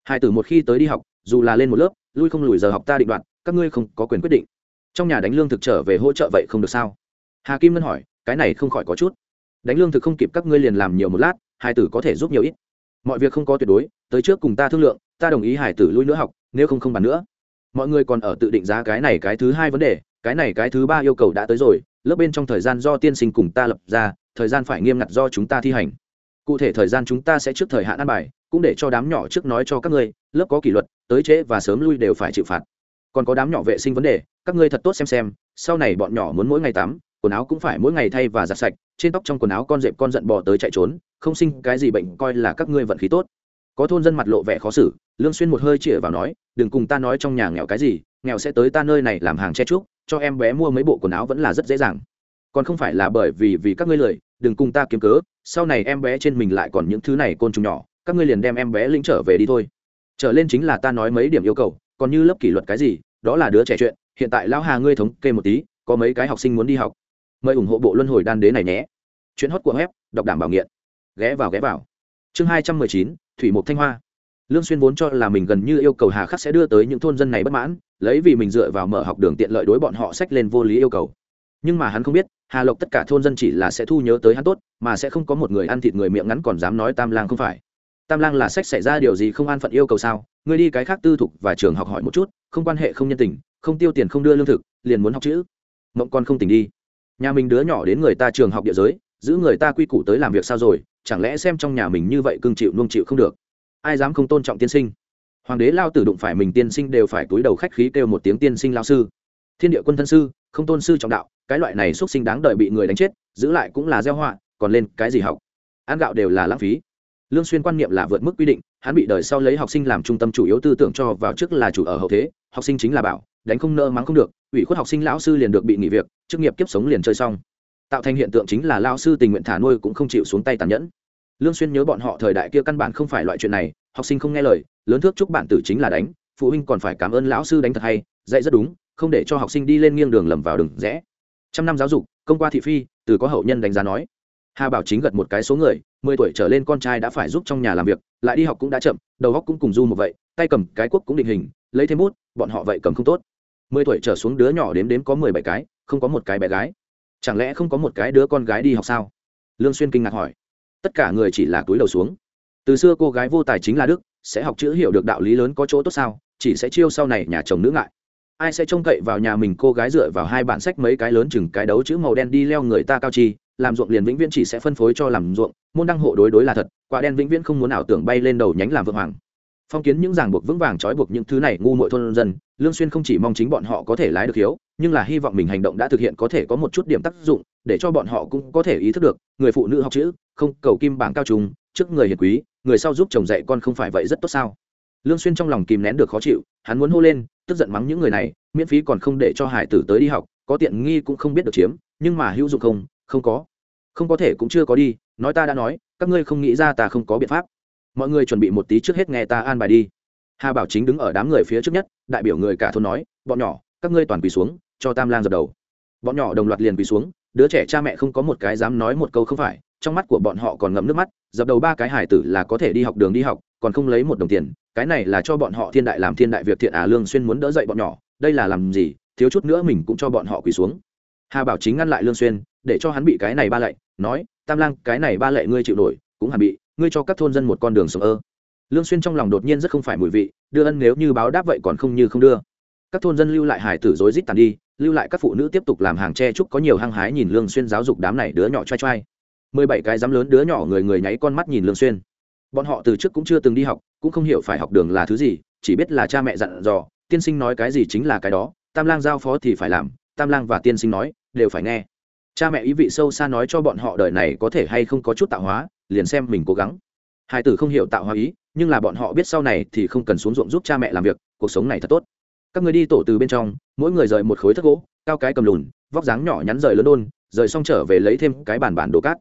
Hai tử một khi tới đi học, dù là lên một lớp, lui không lùi giờ học ta định đoạt các ngươi không có quyền quyết định. Trong nhà đánh lương thực trở về hỗ trợ vậy không được sao? Hà kim ngân hỏi, cái này không khỏi có chút. Đánh lương thực không kịp các ngươi liền làm nhiều một lát, Hải tử có thể giúp nhiều ít. Mọi việc không có tuyệt đối, tới trước cùng ta thương lượng, ta đồng ý hải tử lui nữa học, nếu không không bàn nữa. Mọi người còn ở tự định giá cái này cái thứ hai vấn đề, cái này cái thứ ba yêu cầu đã tới rồi, lớp bên trong thời gian do tiên sinh cùng ta lập ra, thời gian phải nghiêm ngặt do chúng ta thi hành. Cụ thể thời gian chúng ta sẽ trước thời hạn ăn bài, cũng để cho đám nhỏ trước nói cho các ngươi, lớp có kỷ luật, tới trễ và sớm lui đều phải chịu phạt còn có đám nhỏ vệ sinh vấn đề, các ngươi thật tốt xem xem, sau này bọn nhỏ muốn mỗi ngày tắm, quần áo cũng phải mỗi ngày thay và giặt sạch, trên tóc trong quần áo con dẹp con giận bò tới chạy trốn, không sinh cái gì bệnh coi là các ngươi vận khí tốt. Có thôn dân mặt lộ vẻ khó xử, lương xuyên một hơi chĩa vào nói, đừng cùng ta nói trong nhà nghèo cái gì, nghèo sẽ tới ta nơi này làm hàng che trúc cho em bé mua mấy bộ quần áo vẫn là rất dễ dàng. Còn không phải là bởi vì vì các ngươi lười đừng cùng ta kiếm cớ, sau này em bé trên mình lại còn những thứ này côn trùng nhỏ, các ngươi liền đem em bé lĩnh trở về đi thôi. Trở lên chính là ta nói mấy điểm yêu cầu, còn như lớp kỷ luật cái gì đó là đứa trẻ chuyện, hiện tại lão hà ngươi thống kê một tí, có mấy cái học sinh muốn đi học. Mời ủng hộ bộ luân hồi đan đế này nhé. Chuyện hót của web, đọc đảm bảo nghiện. Ghé vào ghé vào. Chương hai trăm mười chín, thủy mục thanh hoa. Lương xuyên vốn cho là mình gần như yêu cầu hà khắc sẽ đưa tới những thôn dân này bất mãn, lấy vì mình dựa vào mở học đường tiện lợi đối bọn họ sách lên vô lý yêu cầu. Nhưng mà hắn không biết, hà lộc tất cả thôn dân chỉ là sẽ thu nhớ tới hắn tốt, mà sẽ không có một người ăn thịt người miệng ngắn còn dám nói tam lang không phải. Tam lang là sách xảy ra điều gì không an phận yêu cầu sao? Ngươi đi cái khác tư thục và trường học hỏi một chút không quan hệ không nhân tình, không tiêu tiền không đưa lương thực, liền muốn học chữ. Mộng con không tỉnh đi. Nhà mình đứa nhỏ đến người ta trường học địa giới, giữ người ta quy củ tới làm việc sao rồi, chẳng lẽ xem trong nhà mình như vậy cưng chịu nuông chịu không được? Ai dám không tôn trọng tiên sinh? Hoàng đế lao tử đụng phải mình tiên sinh đều phải túi đầu khách khí kêu một tiếng tiên sinh lao sư. Thiên địa quân thân sư, không tôn sư trọng đạo, cái loại này xuất sinh đáng đợi bị người đánh chết, giữ lại cũng là gieo họa, còn lên cái gì học? Ăn gạo đều là lãng phí. Lương xuyên quan niệm là vượt mức quy định hắn bị đời sau lấy học sinh làm trung tâm chủ yếu tư tưởng cho vào trước là chủ ở hậu thế, học sinh chính là bảo, đánh không nợ mắng không được, ủy khuất học sinh lão sư liền được bị nghỉ việc, chức nghiệp kiếp sống liền chơi xong. Tạo thành hiện tượng chính là lao sư tình nguyện thả nuôi cũng không chịu xuống tay tàn nhẫn. Lương xuyên nhớ bọn họ thời đại kia căn bản không phải loại chuyện này, học sinh không nghe lời, lớn thước chúc bạn tử chính là đánh, phụ huynh còn phải cảm ơn lão sư đánh thật hay, dạy rất đúng, không để cho học sinh đi lên nghiêng đường lầm vào đường rẽ. Trăm năm giáo dục, công qua thị phi, từ có hậu nhân đánh giá nói. Hà bảo chính gật một cái số người mười tuổi trở lên con trai đã phải giúp trong nhà làm việc, lại đi học cũng đã chậm, đầu óc cũng cùng du một vậy, tay cầm cái quốc cũng định hình, lấy thêm bút, bọn họ vậy cầm không tốt. Mười tuổi trở xuống đứa nhỏ đếm đếm có mười bảy cái, không có một cái bé gái. Chẳng lẽ không có một cái đứa con gái đi học sao? Lương xuyên kinh ngạc hỏi. Tất cả người chỉ là túi đầu xuống. Từ xưa cô gái vô tài chính là đức, sẽ học chữ hiểu được đạo lý lớn có chỗ tốt sao, chỉ sẽ chiêu sau này nhà chồng nữ ngại. Ai sẽ trông cậy vào nhà mình cô gái dựa vào hai bản sách mấy cái lớn chừng cái đấu chữ màu đen đi leo người ta cao chi làm ruộng liền vĩnh viễn chỉ sẽ phân phối cho làm ruộng, môn đăng hộ đối đối là thật, quả đen vĩnh viễn không muốn ảo tưởng bay lên đầu nhánh làm vượng hoàng. Phong kiến những ràng buộc vững vàng trói buộc những thứ này ngu muội thôn dân, lương xuyên không chỉ mong chính bọn họ có thể lái được hiếu, nhưng là hy vọng mình hành động đã thực hiện có thể có một chút điểm tác dụng, để cho bọn họ cũng có thể ý thức được, người phụ nữ học chữ, không, cầu kim bảng cao trùng, trước người hiền quý, người sau giúp chồng dạy con không phải vậy rất tốt sao? Lương xuyên trong lòng kìm nén được khó chịu, hắn muốn hô lên, tức giận mắng những người này, miễn phí còn không để cho hải tử tới đi học, có tiện nghi cũng không biết được chiếm, nhưng mà hữu dụng không không có. Không có thể cũng chưa có đi, nói ta đã nói, các ngươi không nghĩ ra ta không có biện pháp. Mọi người chuẩn bị một tí trước hết nghe ta an bài đi. Hà bảo chính đứng ở đám người phía trước nhất, đại biểu người cả thôn nói, bọn nhỏ, các ngươi toàn quỳ xuống, cho tam lang dập đầu. Bọn nhỏ đồng loạt liền quỳ xuống, đứa trẻ cha mẹ không có một cái dám nói một câu không phải, trong mắt của bọn họ còn ngậm nước mắt, dập đầu ba cái hải tử là có thể đi học đường đi học, còn không lấy một đồng tiền, cái này là cho bọn họ thiên đại làm thiên đại việc thiện à lương xuyên muốn đỡ dậy bọn nhỏ, đây là làm gì, thiếu chút nữa mình cũng cho bọn họ quỳ xuống hà bảo chính ngăn lại lương xuyên, để cho hắn bị cái này ba lệ nói, tam lang, cái này ba lệ ngươi chịu nổi, cũng hẳn bị, ngươi cho các thôn dân một con đường sống ơ. Lương xuyên trong lòng đột nhiên rất không phải mùi vị, đưa ân nếu như báo đáp vậy còn không như không đưa. Các thôn dân lưu lại hải tử rối rít tàn đi, lưu lại các phụ nữ tiếp tục làm hàng tre trúc có nhiều hăng hái nhìn lương xuyên giáo dục đám này đứa nhỏ trai trai. Mười bảy cái dám lớn đứa nhỏ người người nháy con mắt nhìn lương xuyên. Bọn họ từ trước cũng chưa từng đi học, cũng không hiểu phải học đường là thứ gì, chỉ biết là cha mẹ dặn dò, tiên sinh nói cái gì chính là cái đó, tam lang giao phó thì phải làm tam lang và tiên sinh nói, đều phải nghe. Cha mẹ ý vị sâu xa nói cho bọn họ đời này có thể hay không có chút tạo hóa, liền xem mình cố gắng. Hai tử không hiểu tạo hóa ý, nhưng là bọn họ biết sau này thì không cần xuống ruộng giúp cha mẹ làm việc, cuộc sống này thật tốt. Các người đi tổ từ bên trong, mỗi người rời một khối thất gỗ, cao cái cầm lùn, vóc dáng nhỏ nhắn rời lớn đôn, rời xong trở về lấy thêm cái bàn bàn đồ cát.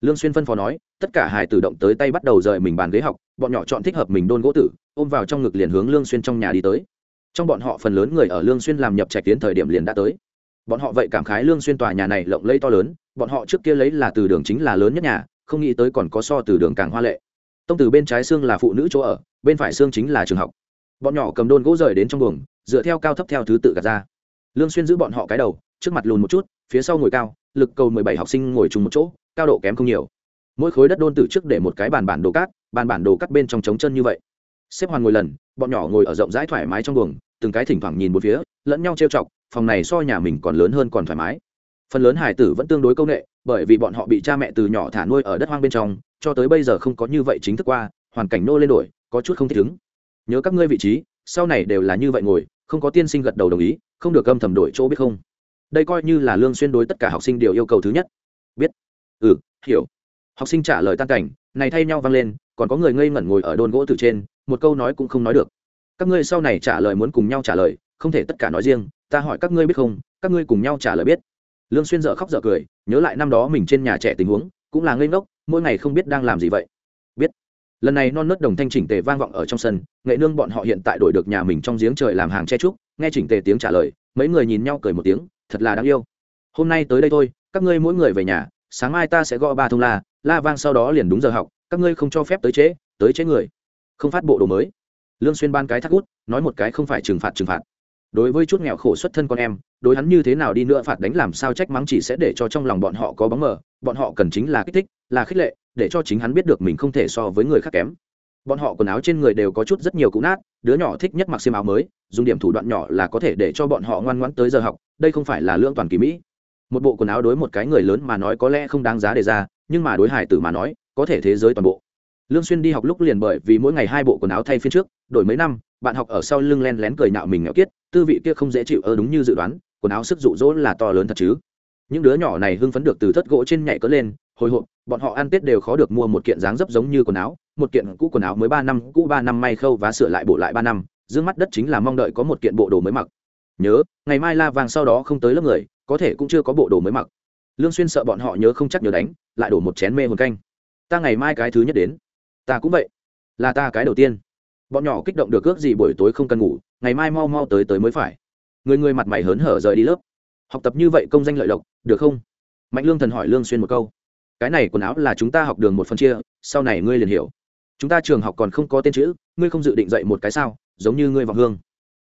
Lương xuyên phân phó nói, tất cả hài tử động tới tay bắt đầu rời mình bàn ghế học, bọn nhỏ chọn thích hợp mình đôn gỗ tử, ôm vào trong ngực liền hướng lương xuyên trong nhà đi tới. Trong bọn họ phần lớn người ở lương xuyên làm nhập trạch tiến thời điểm liền đã tới bọn họ vậy cảm khái lương xuyên tòa nhà này lộng lẫy to lớn, bọn họ trước kia lấy là từ đường chính là lớn nhất nhà, không nghĩ tới còn có so từ đường càng hoa lệ. Tông từ bên trái xương là phụ nữ chỗ ở, bên phải xương chính là trường học. Bọn nhỏ cầm đôn gỗ rời đến trong buồng, dựa theo cao thấp theo thứ tự gạt ra. Lương xuyên giữ bọn họ cái đầu, trước mặt lùn một chút, phía sau ngồi cao, lực cầu 17 học sinh ngồi chung một chỗ, cao độ kém không nhiều. Mỗi khối đất đôn từ trước để một cái bàn bản đồ cát, bàn bản đồ cắt bên trong trống chân như vậy. Xếp hoàn ngồi lần, bọn nhỏ ngồi ở rộng rãi thoải mái trong buồng, từng cái thỉnh thoảng nhìn một phía, lẫn nhau trêu chọc phòng này so nhà mình còn lớn hơn còn thoải mái. Phần lớn hải tử vẫn tương đối công nghệ, bởi vì bọn họ bị cha mẹ từ nhỏ thả nuôi ở đất hoang bên trong, cho tới bây giờ không có như vậy chính thức qua, hoàn cảnh nô lên đổi, có chút không thích ứng. Nhớ các ngươi vị trí, sau này đều là như vậy ngồi, không có tiên sinh gật đầu đồng ý, không được âm thầm đổi chỗ biết không. Đây coi như là lương xuyên đối tất cả học sinh điều yêu cầu thứ nhất. Biết. Ừ hiểu. Học sinh trả lời tan cảnh, này thay nhau vang lên, còn có người ngây ngẩn ngồi ở đôn gỗ từ trên, một câu nói cũng không nói được. Các ngươi sau này trả lời muốn cùng nhau trả lời, không thể tất cả nói riêng ta hỏi các ngươi biết không các ngươi cùng nhau trả lời biết. Lương xuyên dở khóc dở cười nhớ lại năm đó mình trên nhà trẻ tình huống cũng là ngây ngốc mỗi ngày không biết đang làm gì vậy. Biết. Lần này non nớt đồng thanh chỉnh tề vang vọng ở trong sân nghệ nương bọn họ hiện tại đổi được nhà mình trong giếng trời làm hàng che trúc nghe chỉnh tề tiếng trả lời mấy người nhìn nhau cười một tiếng thật là đáng yêu. Hôm nay tới đây thôi các ngươi mỗi người về nhà sáng mai ta sẽ gõ ba thông la la vang sau đó liền đúng giờ học các ngươi không cho phép tới chế, tới chế người. Không phát bộ đồ mới. Lương xuyên ban cái thắt út nói một cái không phải trừng phạt trừng phạt đối với chút nghèo khổ xuất thân con em, đối hắn như thế nào đi nữa phạt đánh làm sao trách mắng chỉ sẽ để cho trong lòng bọn họ có bóng mờ, bọn họ cần chính là kích thích, là khích lệ, để cho chính hắn biết được mình không thể so với người khác kém. Bọn họ quần áo trên người đều có chút rất nhiều cũ nát, đứa nhỏ thích nhất mặc xiêm áo mới, dùng điểm thủ đoạn nhỏ là có thể để cho bọn họ ngoan ngoãn tới giờ học, đây không phải là lương toàn kỳ mỹ. Một bộ quần áo đối một cái người lớn mà nói có lẽ không đáng giá đề ra, nhưng mà đối hải tử mà nói, có thể thế giới toàn bộ. Lương xuyên đi học lúc liền bởi vì mỗi ngày hai bộ quần áo thay phiên trước, đổi mấy năm, bạn học ở sau lưng len lén cười nhạo mình nghèo kiết tư vị kia không dễ chịu ơ đúng như dự đoán, quần áo sức rụ rỗ là to lớn thật chứ. Những đứa nhỏ này hưng phấn được từ thất gỗ trên nhảy cỡ lên, hồi hộp, bọn họ ăn tết đều khó được mua một kiện dáng dấp giống như quần áo, một kiện cũ quần áo mới ba năm, cũ ba năm may khâu và sửa lại bộ lại ba năm d mắt đất chính là mong đợi có một kiện bộ đồ mới mặc. Nhớ, ngày mai la vàng sau đó không tới lớp người, có thể cũng chưa có bộ đồ mới mặc. Lương xuyên sợ bọn họ nhớ không chắc nhớ đánh, lại đổ một chén mê hồn canh. Ta ngày mai cái thứ nhất đến. Ta cũng vậy. Là ta cái đầu tiên bọn nhỏ kích động được ước gì buổi tối không cần ngủ, ngày mai mau mau tới tới mới phải. Người người mặt mày hớn hở rời đi lớp. Học tập như vậy công danh lợi lộc, được không? Mạnh lương thần hỏi lương xuyên một câu. Cái này quần áo là chúng ta học đường một phần chia, sau này ngươi liền hiểu. Chúng ta trường học còn không có tên chữ, ngươi không dự định dạy một cái sao, giống như ngươi vọng hương.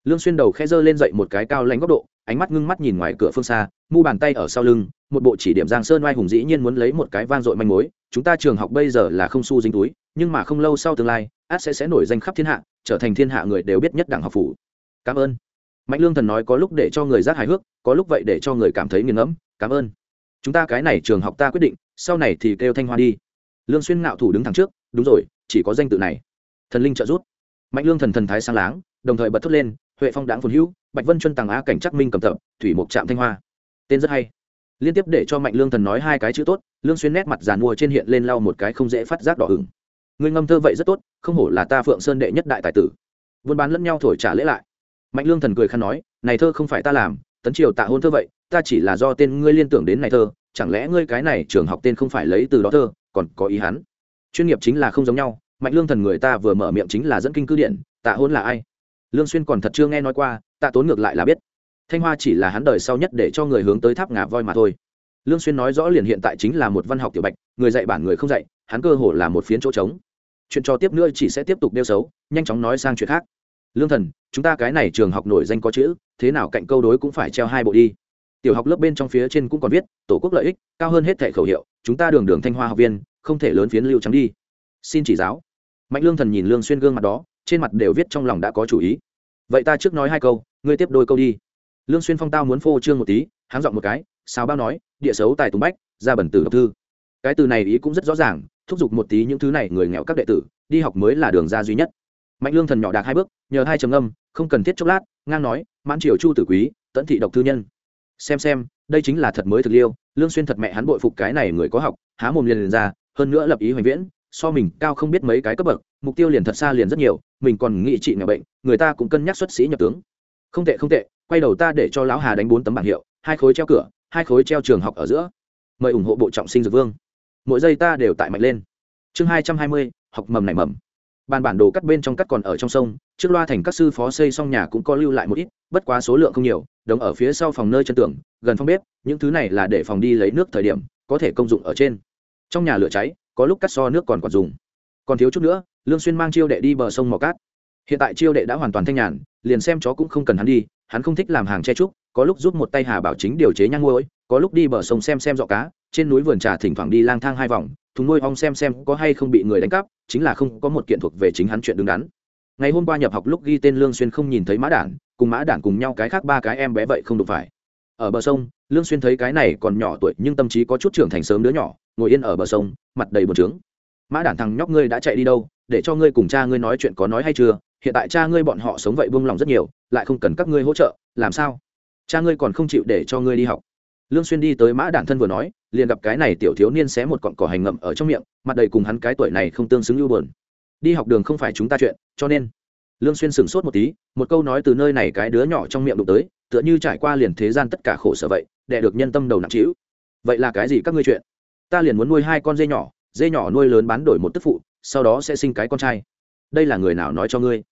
Lương xuyên đầu khẽ dơ lên dậy một cái cao lãnh góc độ, ánh mắt ngưng mắt nhìn ngoài cửa phương xa, mu bàn tay ở sau lưng, một bộ chỉ điểm giang sơn oai hùng dĩ nhiên muốn lấy một cái vang dội manh mối chúng ta trường học bây giờ là không xu dính túi, nhưng mà không lâu sau tương lai, át sẽ sẽ nổi danh khắp thiên hạ, trở thành thiên hạ người đều biết nhất đảng học phủ. Cảm ơn. Mạnh lương thần nói có lúc để cho người giác hài hước, có lúc vậy để cho người cảm thấy nghiền ngẫm. Cảm ơn. Chúng ta cái này trường học ta quyết định, sau này thì kêu thanh hoa đi. Lương xuyên ngạo thủ đứng thẳng trước, đúng rồi, chỉ có danh tự này. Thần linh trợ rút mạnh lương thần thần thái sáng láng, đồng thời bật thốt lên, huệ phong đãng phồn hữu, bạch vân chuân tàng á cảnh chắc minh cầm tập, thủy mục trạm thanh hoa. Tên rất hay liên tiếp để cho mạnh lương thần nói hai cái chữ tốt, lương xuyên nét mặt giàn mua trên hiện lên lau một cái không dễ phát giác đỏ hửng ngươi ngâm thơ vậy rất tốt, không hổ là ta phượng sơn đệ nhất đại tài tử. Buôn bán lẫn nhau thổi trả lễ lại. Mạnh lương thần cười khăn nói, này thơ không phải ta làm, tấn triều tạ hôn thơ vậy, ta chỉ là do tên ngươi liên tưởng đến này thơ, chẳng lẽ ngươi cái này trường học tên không phải lấy từ đó thơ, còn có ý hắn? Chuyên nghiệp chính là không giống nhau, mạnh lương thần người ta vừa mở miệng chính là dẫn kinh cư điện, tạ hôn là ai? Lương xuyên còn thật chưa nghe nói qua, tạ tốn ngược lại là biết thanh hoa chỉ là hắn đời sau nhất để cho người hướng tới tháp ngà voi mà thôi. Lương xuyên nói rõ liền hiện tại chính là một văn học tiểu bạch, người dạy bản người không dạy, hắn cơ hồ là một phiến chỗ trống. Chuyện cho tiếp nữa chỉ sẽ tiếp tục đeo xấu, nhanh chóng nói sang chuyện khác. Lương thần, chúng ta cái này trường học nổi danh có chữ, thế nào cạnh câu đối cũng phải treo hai bộ đi. Tiểu học lớp bên trong phía trên cũng còn viết, tổ quốc lợi ích, cao hơn hết thẻ khẩu hiệu, chúng ta đường đường thanh hoa học viên, không thể lớn phiến lưu trắng đi. Xin chỉ giáo. Mạnh lương thần nhìn lương xuyên gương mặt đó, trên mặt đều viết trong lòng đã có chủ ý. Vậy ta trước nói hai câu, ngươi tiếp đôi câu đi lương xuyên phong tao muốn phô trương một tí háng giọng một cái sao bao nói địa xấu tài tùng bách ra bẩn tử độc thư. Cái từ này ý cũng rất rõ ràng thúc giục một tí những thứ này người nghèo các đệ tử đi học mới là đường ra duy nhất. Mạnh lương thần nhỏ đạt hai bước nhờ hai trầm âm không cần thiết chốc lát ngang nói mãn triều chu tử quý tận thị độc thư nhân. Xem xem đây chính là thật mới thực liêu lương xuyên thật mẹ hắn bội phục cái này người có học há mồm liền, liền ra hơn nữa lập ý hoành viễn so mình cao không biết mấy cái cấp bậc mục tiêu liền thật xa liền rất nhiều mình còn nghĩ trị nghèo bệnh người ta cũng cân nhắc xuất sĩ nhập tướng. Không tệ không tệ quay đầu ta để cho lão hà đánh bốn tấm bảng hiệu, hai khối treo cửa, hai khối treo trường học ở giữa. Mời ủng hộ bộ trọng sinh dược vương. Mỗi giây ta đều tại mạnh lên. Chương hai trăm hai mươi, học mầm này mầm. Bàn bản đồ cắt bên trong cắt còn ở trong sông, trước loa thành các sư phó xây xong nhà cũng có lưu lại một ít, bất quá số lượng không nhiều đồng ở phía sau phòng nơi chân tường, gần phòng bếp, những thứ này là để phòng đi lấy nước thời điểm, có thể công dụng ở trên. Trong nhà lửa cháy, có lúc cắt so nước còn còn dùng. Còn thiếu chút nữa, lương xuyên mang chiêu đệ đi bờ sông mò cát. Hiện tại chiêu đệ đã hoàn toàn thanh nhàn liền xem chó cũng không cần hắn đi, hắn không thích làm hàng che trúc, có lúc giúp một tay hà bảo chính điều chế nhang ngôi có lúc đi bờ sông xem xem dọ cá, trên núi vườn trà thỉnh thoảng đi lang thang hai vòng, thùng nuôi ong xem xem có hay không bị người đánh cắp, chính là không có một kiện thuộc về chính hắn chuyện đứng đắn. Ngày hôm qua nhập học lúc ghi tên lương xuyên không nhìn thấy mã đản, cùng mã đản cùng nhau cái khác ba cái em bé vậy không được phải. Ở bờ sông, lương xuyên thấy cái này còn nhỏ tuổi nhưng tâm trí có chút trưởng thành sớm đứa nhỏ, ngồi yên ở bờ sông, mặt đầy buồn trướng mã đản thằng nhóc ngươi đã chạy đi đâu, để cho ngươi cùng cha ngươi nói chuyện có nói hay chưa hiện tại cha ngươi bọn họ sống vậy buông lòng rất nhiều, lại không cần các ngươi hỗ trợ, làm sao? Cha ngươi còn không chịu để cho ngươi đi học. Lương xuyên đi tới mã đản thân vừa nói, liền gặp cái này tiểu thiếu niên xé một cọng cỏ hành ngậm ở trong miệng, mặt đầy cùng hắn cái tuổi này không tương xứng ưu buồn. Đi học đường không phải chúng ta chuyện, cho nên. Lương xuyên sừng sốt một tí, một câu nói từ nơi này cái đứa nhỏ trong miệng đụng tới, tựa như trải qua liền thế gian tất cả khổ sở vậy để được nhân tâm đầu nặng trĩu. Vậy là cái gì các ngươi chuyện? Ta liền muốn nuôi hai con dê nhỏ dê nhỏ nuôi lớn bán đổi một tức phụ, sau đó sẽ sinh cái con trai. Đây là người nào nói cho ngươi?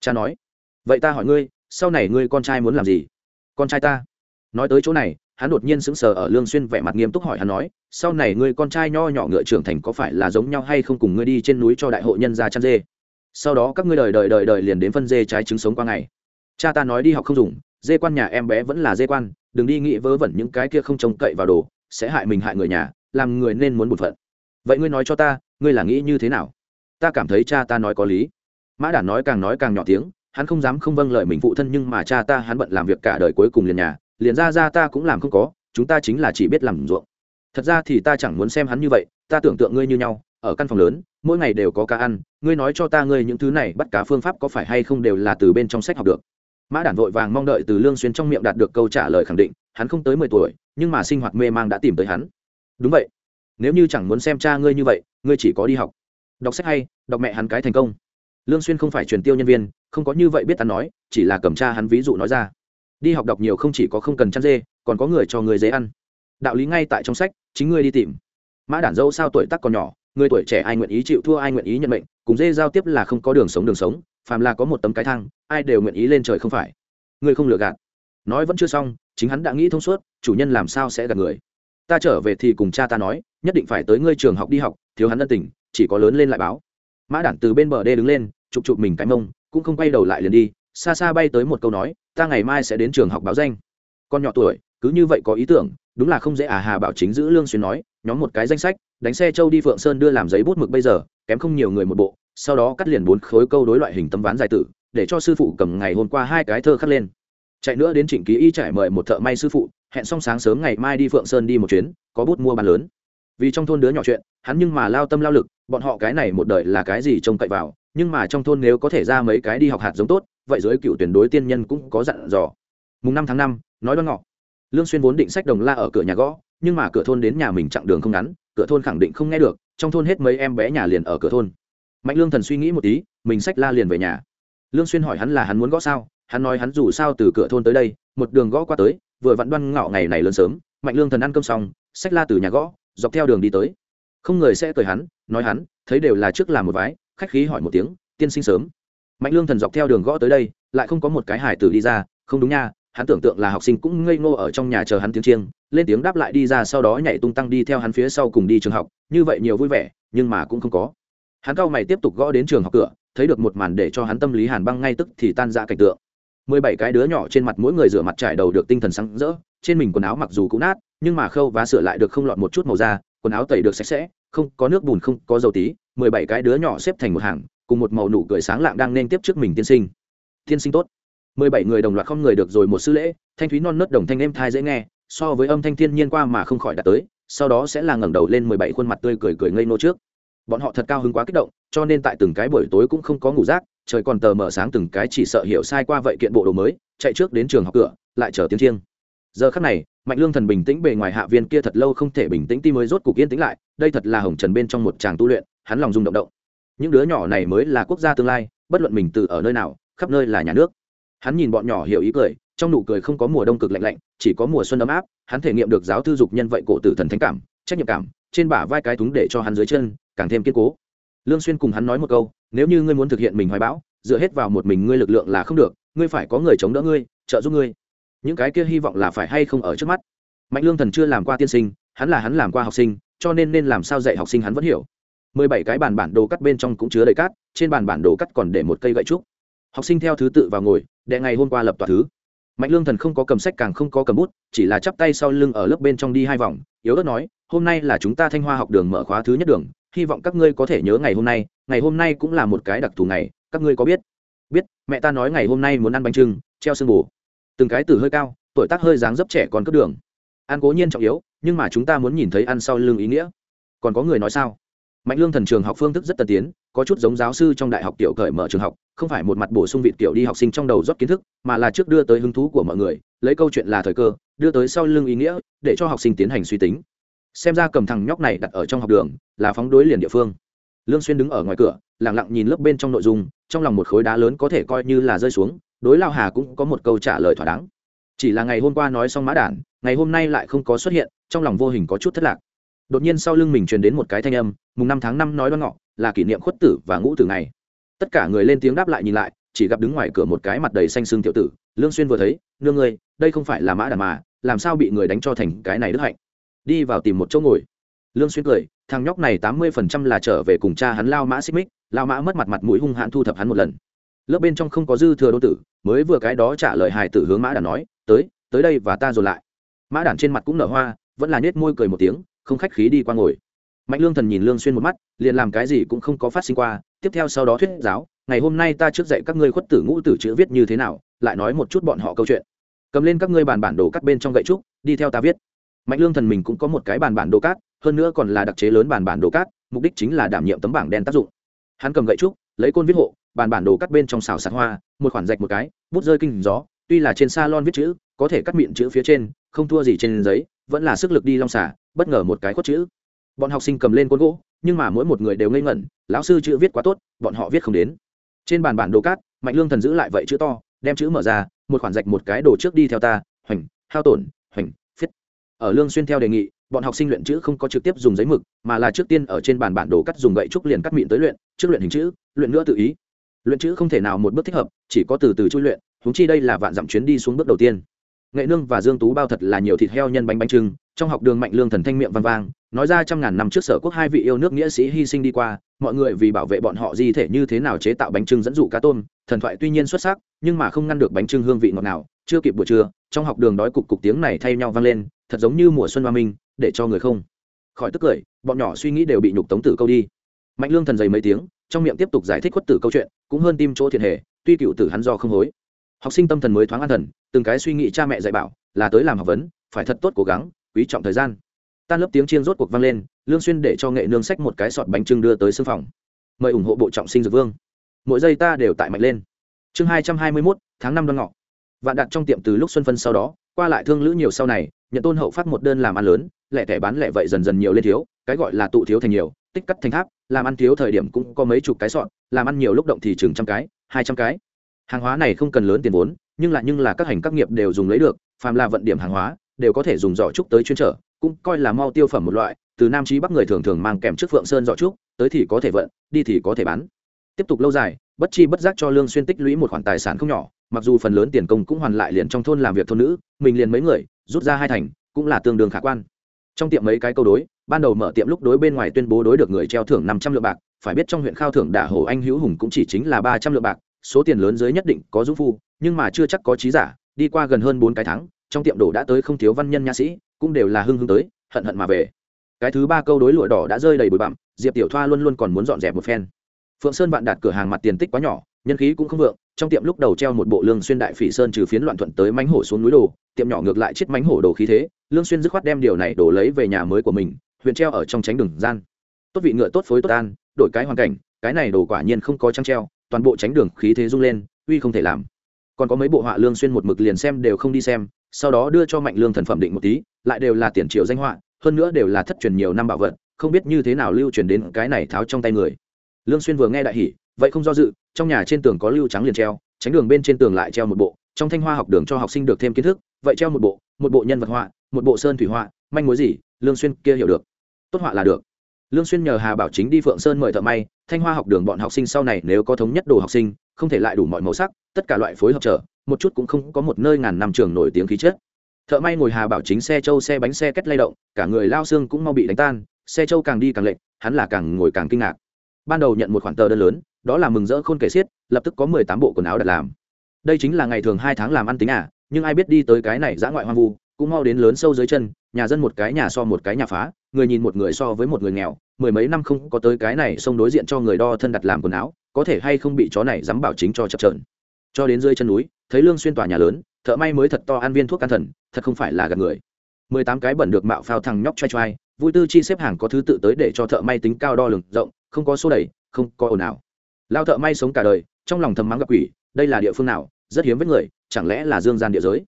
Cha nói, vậy ta hỏi ngươi, sau này ngươi con trai muốn làm gì? Con trai ta. Nói tới chỗ này, hắn đột nhiên sững sờ ở lương xuyên vẻ mặt nghiêm túc hỏi hắn nói, sau này ngươi con trai nho nhỏ ngựa trưởng thành có phải là giống nhau hay không cùng ngươi đi trên núi cho đại hội nhân gia chăn dê? Sau đó các ngươi đời đời đời đời liền đến phân dê trái trứng sống qua ngày. Cha ta nói đi học không dùng, dê quan nhà em bé vẫn là dê quan, đừng đi nghĩ vớ vẩn những cái kia không trông cậy vào đồ, sẽ hại mình hại người nhà, làm người nên muốn một phận. Vậy ngươi nói cho ta, ngươi là nghĩ như thế nào? Ta cảm thấy cha ta nói có lý mã đản nói càng nói càng nhỏ tiếng, hắn không dám không vâng lời mình phụ thân nhưng mà cha ta hắn bận làm việc cả đời cuối cùng liền nhà, liền ra ra ta cũng làm không có, chúng ta chính là chỉ biết làm ruộng. Thật ra thì ta chẳng muốn xem hắn như vậy, ta tưởng tượng ngươi như nhau, ở căn phòng lớn, mỗi ngày đều có cá ăn, ngươi nói cho ta ngươi những thứ này bắt cá phương pháp có phải hay không đều là từ bên trong sách học được. Mã đản vội vàng mong đợi từ lương xuyên trong miệng đạt được câu trả lời khẳng định, hắn không tới mười tuổi, nhưng mà sinh hoạt mê mang đã tìm tới hắn. Đúng vậy. Nếu như chẳng muốn xem cha ngươi như vậy, ngươi chỉ có đi học. Đọc sách hay, đọc mẹ hắn cái thành công lương xuyên không phải truyền tiêu nhân viên, không có như vậy biết ta nói, chỉ là cầm cha hắn ví dụ nói ra. Đi học đọc nhiều không chỉ có không cần chăn dê, còn có người cho người dễ ăn. Đạo lý ngay tại trong sách, chính ngươi đi tìm. Mã đản dâu sao tuổi tác còn nhỏ, người tuổi trẻ ai nguyện ý chịu thua ai nguyện ý nhận mệnh, cùng dê giao tiếp là không có đường sống đường sống, phàm là có một tấm cái thang, ai đều nguyện ý lên trời không phải. Ngươi không lừa gạt. Nói vẫn chưa xong, chính hắn đã nghĩ thông suốt, chủ nhân làm sao sẽ gạt người? Ta trở về thì cùng cha ta nói, nhất định phải tới ngươi trường học đi học, thiếu hắn ân tình, chỉ có lớn lên lại báo. Mã đản từ bên bờ đê đứng lên chụp chụp mình cái mông, cũng không quay đầu lại liền đi, xa xa bay tới một câu nói, ta ngày mai sẽ đến trường học báo danh. Con nhỏ tuổi, cứ như vậy có ý tưởng, đúng là không dễ à hà bảo chính giữ lương xuyên nói, nhóm một cái danh sách, đánh xe châu đi phượng sơn đưa làm giấy bút mực bây giờ, kém không nhiều người một bộ, sau đó cắt liền bốn khối câu đối loại hình tấm ván dài tử, để cho sư phụ cầm ngày hôm qua hai cái thơ khắc lên. Chạy nữa đến trịnh ký y trải mời một thợ may sư phụ, hẹn xong sáng sớm ngày mai đi phượng sơn đi một chuyến, có bút mua bán lớn. Vì trong thôn đứa nhỏ chuyện, hắn nhưng mà lao tâm lao lực, bọn họ cái này một đời là cái gì trông cậy vào nhưng mà trong thôn nếu có thể ra mấy cái đi học hạt giống tốt, vậy giới cựu tuyển đối tiên nhân cũng có dặn dò. Mùng năm tháng năm, nói đoan ngọ. Lương xuyên vốn định sách đồng la ở cửa nhà gõ, nhưng mà cửa thôn đến nhà mình chặng đường không ngắn, cửa thôn khẳng định không nghe được, trong thôn hết mấy em bé nhà liền ở cửa thôn. Mạnh lương thần suy nghĩ một tí, mình sách la liền về nhà. Lương xuyên hỏi hắn là hắn muốn gõ sao, hắn nói hắn dù sao từ cửa thôn tới đây, một đường gõ qua tới, vừa vặn đoan ngọ ngày này lớn sớm, mạnh lương thần ăn cơm xong sách la từ nhà gõ, dọc theo đường đi tới. Không người sẽ cười hắn, nói hắn, thấy đều là trước làm một vái khách khí hỏi một tiếng, tiên sinh sớm. Mạnh lương thần dọc theo đường gõ tới đây, lại không có một cái hải tử đi ra, không đúng nha, hắn tưởng tượng là học sinh cũng ngây ngô ở trong nhà chờ hắn tiếng chiêng, lên tiếng đáp lại đi ra sau đó nhảy tung tăng đi theo hắn phía sau cùng đi trường học, như vậy nhiều vui vẻ, nhưng mà cũng không có. Hắn cao mày tiếp tục gõ đến trường học cửa, thấy được một màn để cho hắn tâm lý hàn băng ngay tức thì tan ra cảnh tượng. Mười bảy cái đứa nhỏ trên mặt mỗi người rửa mặt trải đầu được tinh thần sáng rỡ, trên mình quần áo mặc dù cũng nát, nhưng mà khâu và sửa lại được không lọt một chút màu da, quần áo tẩy được sạch sẽ, không có nước bùn, không có dầu tí mười bảy cái đứa nhỏ xếp thành một hàng, cùng một màu nụ cười sáng lạng đang nên tiếp trước mình tiên sinh. Tiên sinh tốt. Mười bảy người đồng loạt không người được rồi một sư lễ, thanh thúy non nớt đồng thanh êm thai dễ nghe, so với âm thanh thiên nhiên qua mà không khỏi đạt tới, sau đó sẽ là ngẩng đầu lên mười bảy khuôn mặt tươi cười cười ngây nô trước. Bọn họ thật cao hứng quá kích động, cho nên tại từng cái buổi tối cũng không có ngủ rác, trời còn tờ mờ sáng từng cái chỉ sợ hiểu sai qua vậy kiện bộ đồ mới, chạy trước đến trường học cửa, lại chờ tiếng chiêng. Giờ khắc này, mạnh lương thần bình tĩnh bề ngoài hạ viên kia thật lâu không thể bình tĩnh, tim mới rốt cục yên tĩnh lại, đây thật là hồng trần bên trong một tràng tu luyện hắn lòng rung động động. Những đứa nhỏ này mới là quốc gia tương lai, bất luận mình từ ở nơi nào, khắp nơi là nhà nước. Hắn nhìn bọn nhỏ hiểu ý cười, trong nụ cười không có mùa đông cực lạnh lạnh, chỉ có mùa xuân ấm áp, hắn thể nghiệm được giáo thư dục nhân vậy cổ tử thần thánh cảm, trách nhiệm cảm, trên bả vai cái túng để cho hắn dưới chân, càng thêm kiên cố. Lương xuyên cùng hắn nói một câu, nếu như ngươi muốn thực hiện mình hoài bão, dựa hết vào một mình ngươi lực lượng là không được, ngươi phải có người chống đỡ ngươi, trợ giúp ngươi. Những cái kia hy vọng là phải hay không ở trước mắt? Mạnh lương thần chưa làm qua tiên sinh, hắn là hắn làm qua học sinh, cho nên nên làm sao dạy học sinh hắn vẫn hiểu mười bảy cái bàn bản đồ cắt bên trong cũng chứa đầy cát, trên bàn bản đồ cắt còn để một cây gậy trúc. Học sinh theo thứ tự vào ngồi đệ ngày hôm qua lập tòa thứ. Mạnh lương thần không có cầm sách càng không có cầm bút, chỉ là chắp tay sau lưng ở lớp bên trong đi hai vòng, yếu ớt nói, hôm nay là chúng ta thanh hoa học đường mở khóa thứ nhất đường, hy vọng các ngươi có thể nhớ ngày hôm nay, ngày hôm nay cũng là một cái đặc thù ngày, các ngươi có biết? Biết, mẹ ta nói ngày hôm nay muốn ăn bánh trưng, treo sương bù. Từng cái từ hơi cao, tuổi tác hơi dáng dấp trẻ còn cất đường. Ăn cố nhiên trọng yếu, nhưng mà chúng ta muốn nhìn thấy ăn sau lưng ý nghĩa. Còn có người nói sao? Mạnh lương thần trường học phương thức rất tân tiến, có chút giống giáo sư trong đại học tiểu cởi mở trường học, không phải một mặt bổ sung vị tiểu đi học sinh trong đầu rót kiến thức, mà là trước đưa tới hứng thú của mọi người, lấy câu chuyện là thời cơ, đưa tới sau lưng ý nghĩa, để cho học sinh tiến hành suy tính. Xem ra cầm thằng nhóc này đặt ở trong học đường, là phóng đối liền địa phương. Lương xuyên đứng ở ngoài cửa, lặng lặng nhìn lớp bên trong nội dung, trong lòng một khối đá lớn có thể coi như là rơi xuống, đối lao hà cũng có một câu trả lời thỏa đáng. Chỉ là ngày hôm qua nói xong mã đản, ngày hôm nay lại không có xuất hiện, trong lòng vô hình có chút thất lạc đột nhiên sau lưng mình truyền đến một cái thanh âm, mùng năm tháng năm nói đoan ngọ, là kỷ niệm khuất tử và ngũ tử ngày. Tất cả người lên tiếng đáp lại nhìn lại, chỉ gặp đứng ngoài cửa một cái mặt đầy xanh xương tiểu tử, lương xuyên vừa thấy, nương ngươi, đây không phải là mã đàn mà, làm sao bị người đánh cho thành cái này đức hạnh? Đi vào tìm một chỗ ngồi. Lương xuyên cười, thằng nhóc này tám mươi phần trăm là trở về cùng cha hắn lao mã xích mích, lao mã mất mặt mặt mũi hung hãn thu thập hắn một lần. Lớp bên trong không có dư thừa đô tử, mới vừa cái đó trả lời hài tử hướng mã đàn nói, tới tới đây và ta rồi lại. Mã đàn trên mặt cũng nở hoa, vẫn là nết môi cười một tiếng không khách khí đi qua ngồi. Mạnh lương thần nhìn lương xuyên một mắt, liền làm cái gì cũng không có phát sinh qua, tiếp theo sau đó thuyết giáo, ngày hôm nay ta trước dạy các ngươi khuất tử ngũ tử chữ viết như thế nào, lại nói một chút bọn họ câu chuyện. Cầm lên các ngươi bàn bản đồ cắt bên trong gậy trúc, đi theo ta viết. Mạnh lương thần mình cũng có một cái bàn bản đồ cát hơn nữa còn là đặc chế lớn bàn bản đồ cát mục đích chính là đảm nhiệm tấm bảng đen tác dụng. Hắn cầm gậy trúc, lấy côn viết hộ bàn bản đồ cắt bên trong xào sạt hoa, một khoản rạch một cái, bút rơi kinh gió, tuy là trên salon viết chữ, có thể cắt miệng chữ phía trên, không thua gì trên giấy, vẫn là sức lực đi long xả bất ngờ một cái khuất chữ. Bọn học sinh cầm lên cuốn gỗ, nhưng mà mỗi một người đều ngây ngẩn, lão sư chữ viết quá tốt, bọn họ viết không đến. Trên bàn bản đồ cát, mạnh lương thần giữ lại vậy chữ to, đem chữ mở ra, một khoản rạch một cái đồ trước đi theo ta, hoành, hao tổn, hoành, phiết. Ở lương xuyên theo đề nghị, bọn học sinh luyện chữ không có trực tiếp dùng giấy mực, mà là trước tiên ở trên bàn bản đồ cắt dùng gậy trúc liền cắt mịn tới luyện, trước luyện hình chữ, luyện nữa tự ý. Luyện chữ không thể nào một bước thích hợp, chỉ có từ từ chui luyện chúng chi đây là vạn dặm chuyến đi xuống bước đầu tiên. Nghệ nương và dương tú bao thật là nhiều thịt heo nhân bánh bánh trưng trong học đường mạnh lương thần thanh miệng vang vang, nói ra trăm ngàn năm trước sở quốc hai vị yêu nước nghĩa sĩ hy sinh đi qua, mọi người vì bảo vệ bọn họ di thể như thế nào chế tạo bánh trưng dẫn dụ cá tôm, thần thoại tuy nhiên xuất sắc, nhưng mà không ngăn được bánh trưng hương vị ngọt nào chưa kịp buổi trưa, trong học đường đói cục cục tiếng này thay nhau vang lên, thật giống như mùa xuân hoa minh, để cho người không khỏi tức cười, bọn nhỏ suy nghĩ đều bị nhục tống tử câu đi. Mạnh lương thần dày mấy tiếng, trong miệng tiếp tục giải thích khuất tử câu chuyện, cũng hơn tim chỗ thiện hề, tuy cựu tử hắn do không hối. Học sinh tâm thần mới thoáng an thần, từng cái suy nghĩ cha mẹ dạy bảo, là tới làm học vấn, phải thật tốt cố gắng quý trọng thời gian. Tan lớp tiếng chiên rốt cuộc vang lên lương xuyên để cho nghệ nương sách một cái sọt bánh trưng đưa tới sương phòng. Mời ủng hộ bộ trọng sinh dược vương. Mỗi giây ta đều tại mạnh lên. Chương hai trăm hai mươi 221, tháng năm đoan ngọ. Vạn đặt trong tiệm từ lúc xuân phân sau đó qua lại thương lữ nhiều sau này nhận tôn hậu phát một đơn làm ăn lớn lẻ thẻ bán lẻ vậy dần dần nhiều lên thiếu cái gọi là tụ thiếu thành nhiều tích cắt thành tháp làm ăn thiếu thời điểm cũng có mấy chục cái sọn làm ăn nhiều lúc động thì chừng trăm cái hai trăm cái. Hàng hóa này không cần lớn tiền vốn nhưng là nhưng là các hành các nghiệp đều dùng lấy được phàm là vận điểm hàng hóa đều có thể dùng giỏ trúc tới chuyên trở, cũng coi là mau tiêu phẩm một loại, từ nam chí bắc người thường thường mang kèm trước phượng sơn giỏ trúc, tới thì có thể vận, đi thì có thể bán. Tiếp tục lâu dài, bất chi bất giác cho lương xuyên tích lũy một khoản tài sản không nhỏ, mặc dù phần lớn tiền công cũng hoàn lại liền trong thôn làm việc thôn nữ, mình liền mấy người, rút ra hai thành, cũng là tương đương khả quan. Trong tiệm mấy cái câu đối, ban đầu mở tiệm lúc đối bên ngoài tuyên bố đối được người treo thưởng năm trăm lượng bạc, phải biết trong huyện khao thưởng đả hồ anh hữu hùng cũng chỉ chính là ba trăm lượng bạc, số tiền lớn dưới nhất định có dũng phu, nhưng mà chưa chắc có trí giả, đi qua gần hơn bốn cái tháng trong tiệm đồ đã tới không thiếu văn nhân nha sĩ, cũng đều là hưng hưng tới, hận hận mà về. Cái thứ ba câu đối lụa đỏ đã rơi đầy bụi bặm, diệp tiểu thoa luôn luôn còn muốn dọn dẹp một phen. Phượng sơn bạn đạt cửa hàng mặt tiền tích quá nhỏ, nhân khí cũng không vượng, trong tiệm lúc đầu treo một bộ lương xuyên đại phỉ sơn trừ phiến loạn thuận tới mánh hổ xuống núi đồ, tiệm nhỏ ngược lại chết mánh hổ đồ khí thế, lương xuyên dứt khoát đem điều này đổ lấy về nhà mới của mình, huyện treo ở trong tránh đường gian. Tốt vị ngựa tốt phối tốt an đổi cái hoàn cảnh, cái này đồ quả nhiên không có trăng treo, toàn bộ tránh đường khí thế rung lên, uy không thể làm. Còn có mấy bộ họa lương xuyên một mực liền xem đều không đi xem sau đó đưa cho mạnh lương thần phẩm định một tí, lại đều là tiền triệu danh họa, hơn nữa đều là thất truyền nhiều năm bảo vật, không biết như thế nào lưu truyền đến cái này tháo trong tay người. Lương xuyên vừa nghe đại hỉ, vậy không do dự, trong nhà trên tường có lưu trắng liền treo, tránh đường bên trên tường lại treo một bộ, trong thanh hoa học đường cho học sinh được thêm kiến thức, vậy treo một bộ một bộ nhân vật họa, một bộ sơn thủy họa, manh mối gì, lương xuyên kia hiểu được. Tốt họa là được. Lương xuyên nhờ hà bảo chính đi phượng sơn mời thợ may, thanh hoa học đường bọn học sinh sau này nếu có thống nhất đồ học sinh, không thể lại đủ mọi màu sắc, tất cả loại phối hợp trở một chút cũng không có một nơi ngàn năm trường nổi tiếng khí chất. Thợ may ngồi hà bảo chính xe châu xe bánh xe kết lay động, cả người lao xương cũng mau bị đánh tan, xe châu càng đi càng lệch, hắn là càng ngồi càng kinh ngạc. Ban đầu nhận một khoản tờ đơn lớn, đó là mừng rỡ khôn kể xiết, lập tức có mười tám bộ quần áo đặt làm. Đây chính là ngày thường hai tháng làm ăn tính à nhưng ai biết đi tới cái này dã ngoại hoang vu, cũng mau đến lớn sâu dưới chân, nhà dân một cái nhà so một cái nhà phá, người nhìn một người so với một người nghèo, mười mấy năm không có tới cái này xông đối diện cho người đo thân đặt làm quần áo, có thể hay không bị chó này dám bảo chính cho chập trờn cho đến dưới chân núi, thấy lương xuyên tòa nhà lớn, thợ may mới thật to ăn viên thuốc can thần, thật không phải là gạt người. Mười tám cái bẩn được mạo phao thằng nhóc choai choai, vui tư chi xếp hàng có thứ tự tới để cho thợ may tính cao đo lường, rộng, không có số đẩy không có ồn ào. Lao thợ may sống cả đời, trong lòng thầm mắng gặp quỷ, đây là địa phương nào, rất hiếm với người, chẳng lẽ là dương gian địa giới?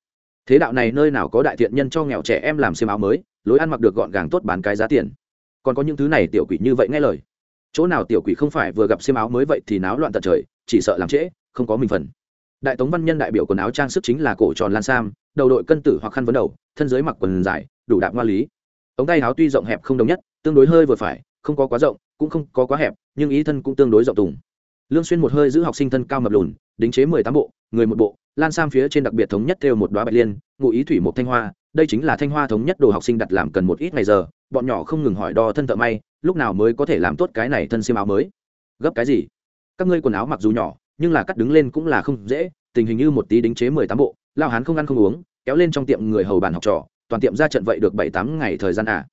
Thế đạo này nơi nào có đại thiện nhân cho nghèo trẻ em làm xiêm áo mới, lối ăn mặc được gọn gàng tốt bán cái giá tiền. Còn có những thứ này tiểu quỷ như vậy nghe lời. Chỗ nào tiểu quỷ không phải vừa gặp xiêm áo mới vậy thì náo loạn tận trời, chỉ sợ làm trễ, không có mình phần đại tống văn nhân đại biểu quần áo trang sức chính là cổ tròn lan sam, đầu đội cân tử hoặc khăn vấn đầu, thân dưới mặc quần dài, đủ đạp hoa lý. Ống tay áo tuy rộng hẹp không đồng nhất, tương đối hơi vừa phải, không có quá rộng, cũng không có quá hẹp, nhưng ý thân cũng tương đối rộng tùng. Lương xuyên một hơi giữ học sinh thân cao mập lùn, đính chế mười tám bộ, người một bộ, lan sam phía trên đặc biệt thống nhất theo một đóa bạch liên, ngụ ý thủy một thanh hoa, đây chính là thanh hoa thống nhất đồ học sinh đặt làm cần một ít ngày giờ, bọn nhỏ không ngừng hỏi đo thân thợ may, lúc nào mới có thể làm tốt cái này thân xiêm áo mới. Gấp cái gì? Các ngươi quần áo mặc dù nhỏ nhưng là cắt đứng lên cũng là không dễ, tình hình như một tí đính chế mười tám bộ, lao hán không ăn không uống, kéo lên trong tiệm người hầu bàn học trò, toàn tiệm ra trận vậy được bảy tám ngày thời gian à.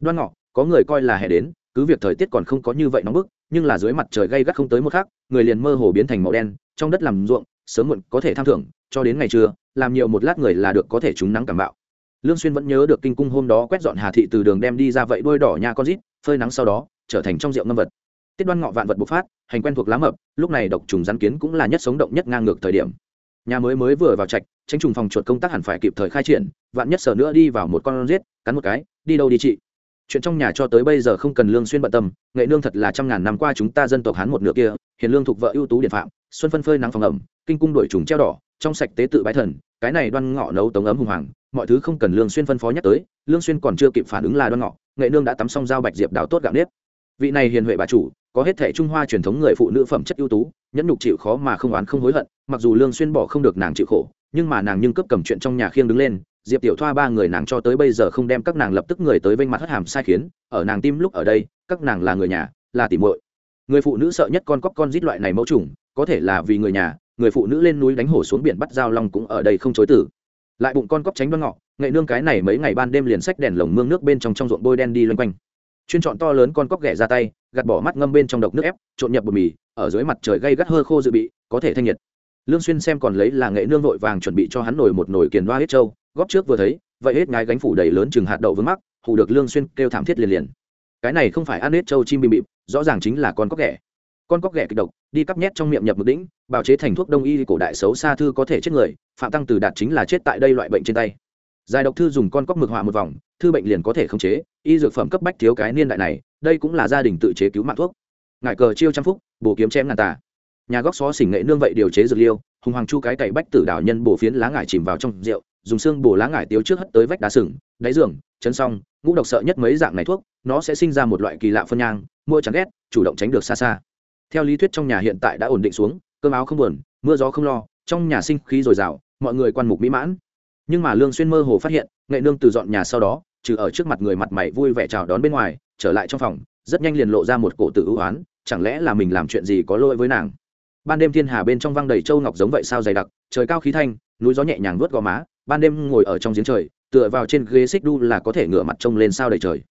Đoan ngọ, có người coi là hè đến, cứ việc thời tiết còn không có như vậy nóng bức, nhưng là dưới mặt trời gay gắt không tới một khắc, người liền mơ hồ biến thành màu đen, trong đất làm ruộng, sớm muộn có thể tham thưởng, cho đến ngày trưa, làm nhiều một lát người là được có thể trúng nắng cảm bạo. Lương xuyên vẫn nhớ được kinh cung hôm đó quét dọn hà thị từ đường đem đi ra vậy đôi đỏ nha con rít, phơi nắng sau đó, trở thành trong rượu ngâm vật. Tiết đoan ngọ vạn vật bộc phát hành quen thuộc lá mập, lúc này độc trùng rắn kiến cũng là nhất sống động nhất ngang ngược thời điểm. Nhà mới mới vừa vào trạch, tránh trùng phòng chuột công tác hẳn phải kịp thời khai triển, vạn nhất sở nữa đi vào một con rết cắn một cái, đi đâu đi chị. Chuyện trong nhà cho tới bây giờ không cần lương xuyên bận tâm, nghệ nương thật là trăm ngàn năm qua chúng ta dân tộc hán một nửa kia, hiền lương thuộc vợ ưu tú điện phạm, xuân phân phơi nắng phòng ẩm, kinh cung đổi trùng treo đỏ, trong sạch tế tự bái thần, cái này đoan ngọ nấu tống ấm hùng hoàng, mọi thứ không cần lương xuyên phân phó nhắc tới, lương xuyên còn chưa kịp phản ứng là đoan ngọ, nghệ nương đã tắm xong dao bạch diệp đào tốt gạo nếp vị này hiền huệ bà chủ, có hết thể trung hoa truyền thống người phụ nữ phẩm chất ưu tú, nhẫn nhục chịu khó mà không oán không hối hận, mặc dù lương xuyên bỏ không được nàng chịu khổ, nhưng mà nàng nhưng cấp cầm chuyện trong nhà khiêng đứng lên, diệp tiểu thoa ba người nàng cho tới bây giờ không đem các nàng lập tức người tới vênh mặt hất hàm sai khiến, ở nàng tim lúc ở đây, các nàng là người nhà, là tỉ muội. Người phụ nữ sợ nhất con cóc con rít loại này mẫu trùng có thể là vì người nhà, người phụ nữ lên núi đánh hổ xuống biển bắt giao long cũng ở đây không chối tử lại bụng con cóc tránh đoan ngọ nghệ nương cái này mấy ngày ban đêm liền sách đèn lồng mương nước bên trong trong ruộng bôi đen đi loanh quanh chuyên chọn to lớn con cóc ghẻ ra tay, gạt bỏ mắt ngâm bên trong độc nước ép, trộn nhập bột mì, ở dưới mặt trời gây gắt hơ khô dự bị, có thể thanh nhiệt. Lương xuyên xem còn lấy là nghệ nương vội vàng chuẩn bị cho hắn nồi một nồi kiền loa hết trâu, góp trước vừa thấy, vậy hết ngái gánh phủ đầy lớn chừng hạt đậu vướng mắc, hù được lương xuyên kêu thảm thiết liền liền. Cái này không phải ăn hết trâu chim bìm bịp, rõ ràng chính là con cóc ghẻ. Con cóc ghẻ kịch độc, đi cắp nhét trong miệng nhập mực đỉnh bào chế thành thuốc đông y cổ đại xấu xa thư có thể chết người, phạm tăng từ đạt chính là chết tại đây loại bệnh trên tay. Giải độc thư dùng con cóc mực họa một vòng thư bệnh liền có thể khống chế, y dược phẩm cấp bách thiếu cái niên đại này, đây cũng là gia đình tự chế cứu mạng thuốc. Ngải cờ chiêu trăm phúc, bổ kiếm chém ngàn tà. Nhà góc xó xỉnh nghệ nương vậy điều chế dược liêu, hùng hoàng chu cái cày bách tử đảo nhân bổ phiến lá ngải chìm vào trong rượu, dùng xương bổ lá ngải tiêu trước hất tới vách đá sừng, đáy giường, chấn xong ngũ độc sợ nhất mấy dạng này thuốc, nó sẽ sinh ra một loại kỳ lạ phân nhang, mua chắn ghét, chủ động tránh được xa xa. Theo lý thuyết trong nhà hiện tại đã ổn định xuống, cơm áo không buồn, mưa gió không lo, trong nhà sinh khí dồi dào, mọi người quan mục mỹ mãn. Nhưng mà lương xuyên mơ hồ phát hiện, nghệ nương từ dọn nhà sau đó trừ ở trước mặt người mặt mày vui vẻ chào đón bên ngoài, trở lại trong phòng, rất nhanh liền lộ ra một cổ tử ưu oán, chẳng lẽ là mình làm chuyện gì có lỗi với nàng? Ban đêm thiên hà bên trong văng đầy châu ngọc giống vậy sao dày đặc, trời cao khí thanh, núi gió nhẹ nhàng vuốt gò má, ban đêm ngồi ở trong giếng trời, tựa vào trên ghế xích đu là có thể ngửa mặt trông lên sao đầy trời.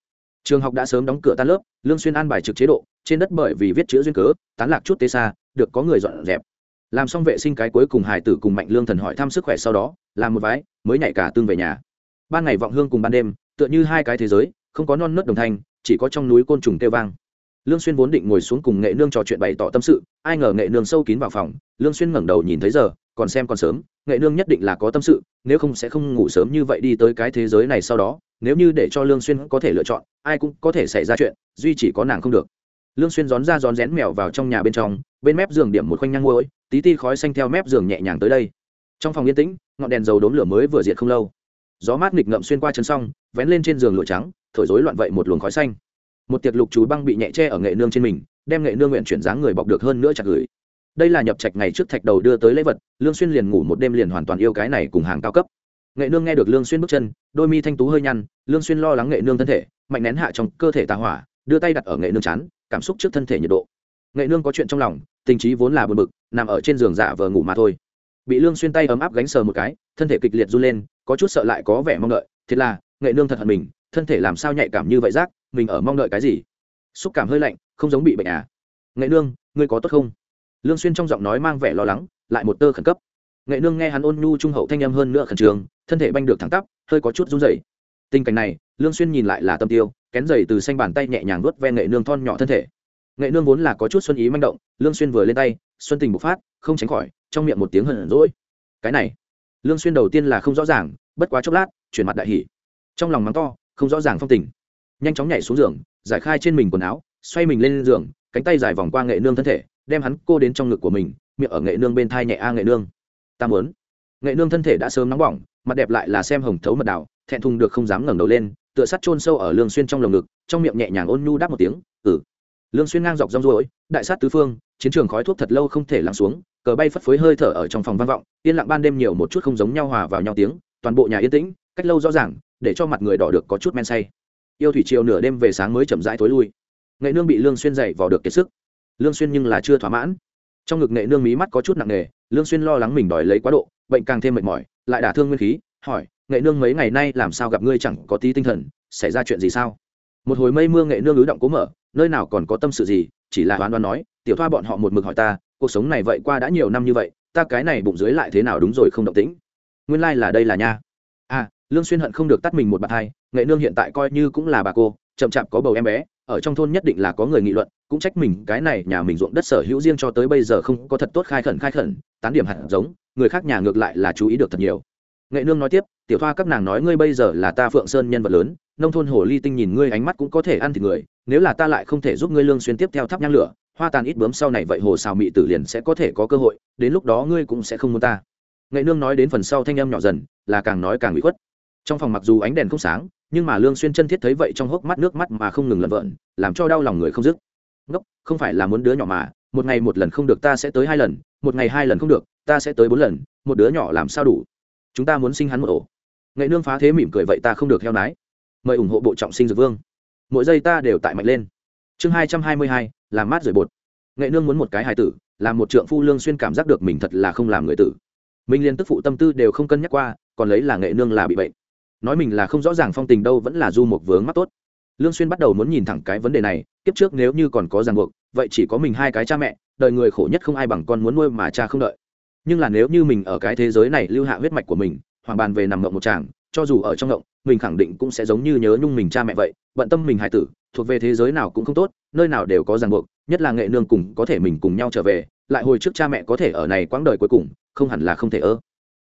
Trường học đã sớm đóng cửa tan lớp, lương xuyên an bài trực chế độ, trên đất bởi vì viết chữ duyên cớ, tán lạc chút tê xa, được có người dọn dẹp. Làm xong vệ sinh cái cuối cùng hải tử cùng mạnh lương thần hỏi thăm sức khỏe sau đó, làm một vái, mới nhảy cả tương về nhà. Ban ngày vọng hương cùng ban đêm tựa như hai cái thế giới, không có non nớt đồng thanh, chỉ có trong núi côn trùng kêu vang. Lương xuyên vốn định ngồi xuống cùng nghệ nương trò chuyện bày tỏ tâm sự, ai ngờ nghệ nương sâu kín vào phòng, lương xuyên ngẩng đầu nhìn thấy giờ, còn xem còn sớm, nghệ nương nhất định là có tâm sự, nếu không sẽ không ngủ sớm như vậy đi tới cái thế giới này sau đó, nếu như để cho lương xuyên có thể lựa chọn, ai cũng có thể xảy ra chuyện, duy chỉ có nàng không được. Lương xuyên gión ra gión rén mèo vào trong nhà bên trong, bên mép giường điểm một khoanh nhang muối, tí ti khói xanh theo mép giường nhẹ nhàng tới đây. Trong phòng yên tĩnh, ngọn đèn dầu đốm lửa mới vừa diệt không lâu gió mát nghịch ngậm xuyên qua chân xong vén lên trên giường lụa trắng, thổi rối loạn vậy một luồng khói xanh. Một tiệc lục chú băng bị nhẹ che ở nghệ nương trên mình, đem nghệ nương nguyện chuyển dáng người bọc được hơn nữa chặt gửi. Đây là nhập trạch ngày trước thạch đầu đưa tới lễ vật, lương xuyên liền ngủ một đêm liền hoàn toàn yêu cái này cùng hàng cao cấp. Nghệ nương nghe được lương xuyên bước chân, đôi mi thanh tú hơi nhăn, lương xuyên lo lắng nghệ nương thân thể, mạnh nén hạ trong cơ thể tà hỏa, đưa tay đặt ở nghệ nương chán, cảm xúc trước thân thể nhiệt độ. Nghệ nương có chuyện trong lòng, tình trí vốn là buồn bực, nằm ở trên giường dạ vờ ngủ mà thôi. Bị lương xuyên tay ấm áp gánh sờ một cái, thân thể kịch liệt run lên có chút sợ lại có vẻ mong đợi, thiệt là, nghệ nương thật hận mình, thân thể làm sao nhạy cảm như vậy rác, mình ở mong đợi cái gì? Xúc cảm hơi lạnh, không giống bị bệnh à? Nghệ nương, ngươi có tốt không? Lương xuyên trong giọng nói mang vẻ lo lắng, lại một tơ khẩn cấp. Nghệ nương nghe hắn ôn nhu trung hậu thanh âm hơn nữa khẩn trương, thân thể banh được thẳng tắp, hơi có chút run rẩy. Tình cảnh này, lương xuyên nhìn lại là tâm tiêu, kén giày từ xanh bàn tay nhẹ nhàng nuốt ve nghệ nương thon nhỏ thân thể. Nghệ nương vốn là có chút xuân ý manh động, lương xuyên vừa lên tay, xuân tình bộc phát, không tránh khỏi, trong miệng một tiếng hờn rỗi. cái này lương xuyên đầu tiên là không rõ ràng bất quá chốc lát chuyển mặt đại hỉ. Trong lòng mắng to không rõ ràng phong tình. Nhanh chóng nhảy xuống giường giải khai trên mình quần áo xoay mình lên giường cánh tay dài vòng qua nghệ nương thân thể đem hắn cô đến trong ngực của mình miệng ở nghệ nương bên thai nhẹ a nghệ nương. Ta muốn. Nghệ nương thân thể đã sớm nóng bỏng mặt đẹp lại là xem hồng thấu mật đào, thẹn thùng được không dám ngẩng đầu lên tựa sắt chôn sâu ở lương xuyên trong lồng ngực trong miệng nhẹ nhàng ôn nhu đáp một tiếng ừ. Lương xuyên ngang dọc rong ruổi đại sát tứ phương chiến trường khói thuốc thật lâu không thể lắng xuống cờ bay phất phới hơi thở ở trong phòng vang vọng, yên lặng ban đêm nhiều một chút không giống nhau hòa vào nhau tiếng, toàn bộ nhà yên tĩnh, cách lâu rõ ràng, để cho mặt người đỏ được có chút men say. Yêu thủy chiều nửa đêm về sáng mới chậm rãi tối lui. Nghệ nương bị lương xuyên dậy vào được kiệt sức. Lương xuyên nhưng là chưa thỏa mãn. Trong ngực nghệ nương mí mắt có chút nặng nề, lương xuyên lo lắng mình đòi lấy quá độ, bệnh càng thêm mệt mỏi, lại đả thương nguyên khí, hỏi, nghệ nương mấy ngày nay làm sao gặp ngươi chẳng có tí tinh thần, xảy ra chuyện gì sao? Một hồi mây mưa nghệ nương ứ động cố mở, nơi nào còn có tâm sự gì, chỉ là đoán đoán nói, tiểu thoa bọn họ một mực hỏi ta cuộc sống này vậy qua đã nhiều năm như vậy, ta cái này bụng dưới lại thế nào đúng rồi không động tĩnh. Nguyên lai là đây là nha. À lương xuyên hận không được tắt mình một bạt hai, nghệ nương hiện tại coi như cũng là bà cô, chậm chạp có bầu em bé, ở trong thôn nhất định là có người nghị luận, cũng trách mình cái này nhà mình ruộng đất sở hữu riêng cho tới bây giờ không có thật tốt khai khẩn khai khẩn, tán điểm hạt giống, người khác nhà ngược lại là chú ý được thật nhiều. Nghệ nương nói tiếp, tiểu thoa, các nàng nói ngươi bây giờ là ta phượng sơn nhân vật lớn, nông thôn hồ ly tinh nhìn ngươi ánh mắt cũng có thể ăn thịt người, nếu là ta lại không thể giúp ngươi lương xuyên tiếp theo thắp nhang lửa hoa tàn ít bướm sau này vậy hồ xào mị tử liền sẽ có thể có cơ hội, đến lúc đó ngươi cũng sẽ không muốn ta. Nghệ nương nói đến phần sau thanh em nhỏ dần, là càng nói càng bị khuất. Trong phòng mặc dù ánh đèn không sáng, nhưng mà lương xuyên chân thiết thấy vậy trong hốc mắt nước mắt mà không ngừng lẩn vợn làm cho đau lòng người không dứt. Ngốc, không phải là muốn đứa nhỏ mà, một ngày một lần không được ta sẽ tới hai lần, một ngày hai lần không được, ta sẽ tới bốn lần, một đứa nhỏ làm sao đủ? Chúng ta muốn sinh hắn một ổ. Nghệ nương phá thế mỉm cười vậy ta không được heo nái. Mời ủng hộ bộ trọng sinh dược vương. Mỗi giây ta đều tại mạnh lên. Chương hai trăm hai mươi hai làm mát rời bột. Nghệ nương muốn một cái hài tử, làm một trượng phu lương xuyên cảm giác được mình thật là không làm người tử. Minh liên tức phụ tâm tư đều không cân nhắc qua, còn lấy là nghệ nương là bị bệnh. Nói mình là không rõ ràng phong tình đâu vẫn là du một vướng mắt tốt. Lương xuyên bắt đầu muốn nhìn thẳng cái vấn đề này, kiếp trước nếu như còn có ràng buộc, vậy chỉ có mình hai cái cha mẹ, đời người khổ nhất không ai bằng con muốn nuôi mà cha không đợi. Nhưng là nếu như mình ở cái thế giới này lưu hạ huyết mạch của mình, hoàng bàn về nằm ngậm một chàng cho dù ở trong động mình khẳng định cũng sẽ giống như nhớ nhung mình cha mẹ vậy, bận tâm mình hài tử, thuộc về thế giới nào cũng không tốt, nơi nào đều có ràng buộc, nhất là nghệ nương cùng có thể mình cùng nhau trở về, lại hồi trước cha mẹ có thể ở này quãng đời cuối cùng, không hẳn là không thể ơ.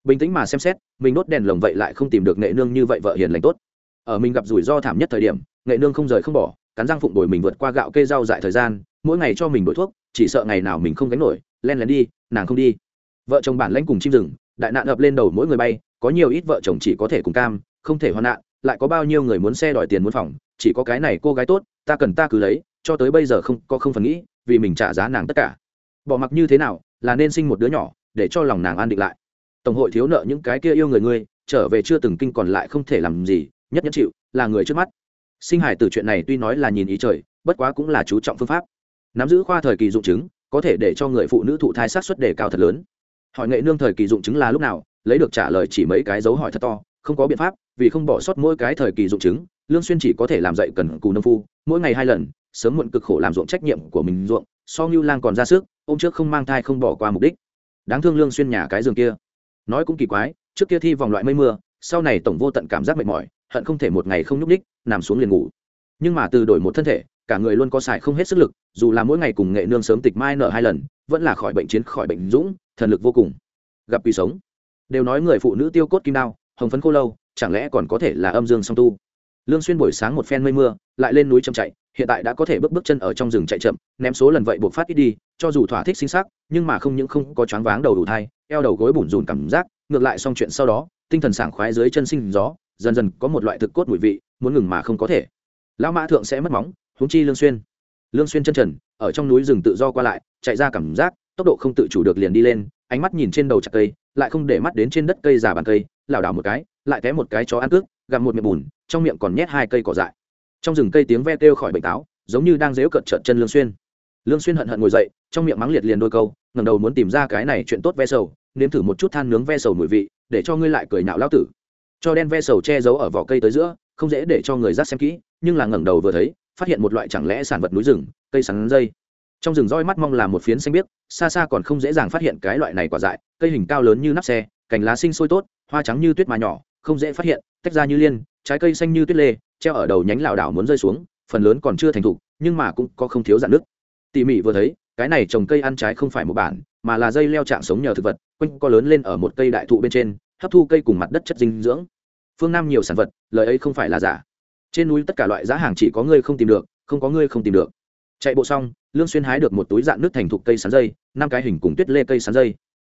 Bình tĩnh mà xem xét, mình đốt đèn lồng vậy lại không tìm được nghệ nương như vậy vợ hiền lành tốt. Ở mình gặp rủi ro thảm nhất thời điểm, nghệ nương không rời không bỏ, cắn răng phụng đổi mình vượt qua gạo kê rau dại thời gian, mỗi ngày cho mình đổi thuốc, chỉ sợ ngày nào mình không gánh nổi, len lén đi, nàng không đi. Vợ chồng bản lãnh cùng chim rừng, đại nạn ập lên đầu mỗi người bay có nhiều ít vợ chồng chỉ có thể cùng cam, không thể hoạn nạn, lại có bao nhiêu người muốn xe đòi tiền muốn phòng, chỉ có cái này cô gái tốt, ta cần ta cứ lấy, cho tới bây giờ không, có không phần nghĩ, vì mình trả giá nàng tất cả. Bỏ mặc như thế nào, là nên sinh một đứa nhỏ, để cho lòng nàng an định lại. Tổng hội thiếu nợ những cái kia yêu người ngươi, trở về chưa từng kinh còn lại không thể làm gì, nhất nhất chịu, là người trước mắt. Sinh hải từ chuyện này tuy nói là nhìn ý trời, bất quá cũng là chú trọng phương pháp. Nắm giữ khoa thời kỳ dụng chứng, có thể để cho người phụ nữ thụ thai sát xuất đề cao thật lớn. Hỏi nghệ nương thời kỳ dụng chứng là lúc nào lấy được trả lời chỉ mấy cái dấu hỏi thật to không có biện pháp vì không bỏ sót mỗi cái thời kỳ dụng chứng lương xuyên chỉ có thể làm dậy cần cù nông phu mỗi ngày hai lần sớm muộn cực khổ làm ruộng trách nhiệm của mình ruộng so như lang còn ra sức ôm trước không mang thai không bỏ qua mục đích. Đáng thương lương xuyên nhà cái giường kia. Nói cũng kỳ quái trước kia thi vòng loại mây mưa sau này tổng vô tận cảm giác mệt mỏi hận không thể một ngày không nhúc đích, nằm xuống liền ngủ. Nhưng mà từ đổi một thân thể cả người luôn có xài không hết sức lực dù là mỗi ngày cùng nghệ nương sớm tịch mai nở hai lần vẫn là khỏi bệnh chiến khỏi bệnh dũng thần lực vô cùng. Gặp quỷ sống đều nói người phụ nữ tiêu cốt kim đao, hồng phấn khô lâu, chẳng lẽ còn có thể là âm dương song tu? Lương xuyên buổi sáng một phen mây mưa, lại lên núi chậm chạy, hiện tại đã có thể bước bước chân ở trong rừng chạy chậm, ném số lần vậy buộc phát ít đi, cho dù thỏa thích sinh sắc, nhưng mà không những không có choáng váng đầu đủ thai, eo đầu gối bủn rủn cảm giác, ngược lại xong chuyện sau đó, tinh thần sảng khoái dưới chân sinh gió, dần dần có một loại thực cốt mùi vị, muốn ngừng mà không có thể. Lão mã thượng sẽ mất móng, huống chi lương xuyên. Lương xuyên chân trần, ở trong núi rừng tự do qua lại, chạy ra cảm giác, tốc độ không tự chủ được liền đi lên ánh mắt nhìn trên đầu chặt cây, lại không để mắt đến trên đất cây già bàn cây, lảo đảo một cái, lại té một cái chó ăn cước gặm một miệng bùn, trong miệng còn nhét hai cây cỏ dại. Trong rừng cây tiếng ve kêu khỏi bệnh táo, giống như đang dếu cợt trợn chân lương xuyên. Lương xuyên hận hận ngồi dậy, trong miệng mắng liệt liền đôi câu, ngẩng đầu muốn tìm ra cái này chuyện tốt ve sầu, nếm thử một chút than nướng ve sầu mùi vị, để cho ngươi lại cười nhạo lão tử. Cho đen ve sầu che giấu ở vỏ cây tới giữa, không dễ để cho người dắt xem kỹ, nhưng là ngẩng đầu vừa thấy, phát hiện một loại chẳng lẽ sản vật núi rừng, cây sắn dây trong rừng roi mắt mong là một phiến xanh biếc, xa xa còn không dễ dàng phát hiện cái loại này quả dại, cây hình cao lớn như nắp xe, cành lá sinh sôi tốt, hoa trắng như tuyết mà nhỏ, không dễ phát hiện, tách ra như liên, trái cây xanh như tuyết lê, treo ở đầu nhánh lảo đảo muốn rơi xuống, phần lớn còn chưa thành thục, nhưng mà cũng có không thiếu dạn nước. Tỉ mỉ vừa thấy, cái này trồng cây ăn trái không phải một bản, mà là dây leo trạng sống nhờ thực vật, quanh co lớn lên ở một cây đại thụ bên trên, hấp thu cây cùng mặt đất chất dinh dưỡng. Phương nam nhiều sản vật lời ấy không phải là giả. Trên núi tất cả loại giá hàng chỉ có ngươi không tìm được, không có ngươi không tìm được chạy bộ xong, lương xuyên hái được một túi dạng nước thành thục cây sắn dây, năm cái hình cùng tuyết lê cây sắn dây.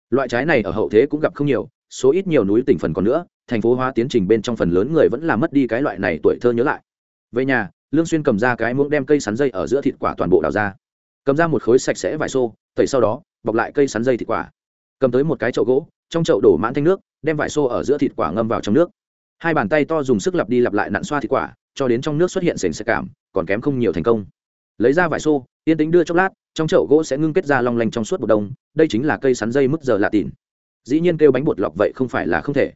Loại trái này ở hậu thế cũng gặp không nhiều, số ít nhiều núi tỉnh phần còn nữa, thành phố hóa tiến trình bên trong phần lớn người vẫn là mất đi cái loại này tuổi thơ nhớ lại. Về nhà, lương xuyên cầm ra cái muỗng đem cây sắn dây ở giữa thịt quả toàn bộ đào ra. Cầm ra một khối sạch sẽ vải xô tẩy sau đó, bọc lại cây sắn dây thịt quả. Cầm tới một cái chậu gỗ, trong chậu đổ mãn thanh nước, đem vải xô ở giữa thịt quả ngâm vào trong nước. Hai bàn tay to dùng sức lặp đi lặp lại nặn xoa thịt quả, cho đến trong nước xuất hiện sền sệt cảm, còn kém không nhiều thành công lấy ra vải xô, yên tĩnh đưa chốc lát, trong chậu gỗ sẽ ngưng kết ra long lanh trong suốt bột đông, đây chính là cây sắn dây mức giờ lạ tìn dĩ nhiên kêu bánh bột lọc vậy không phải là không thể.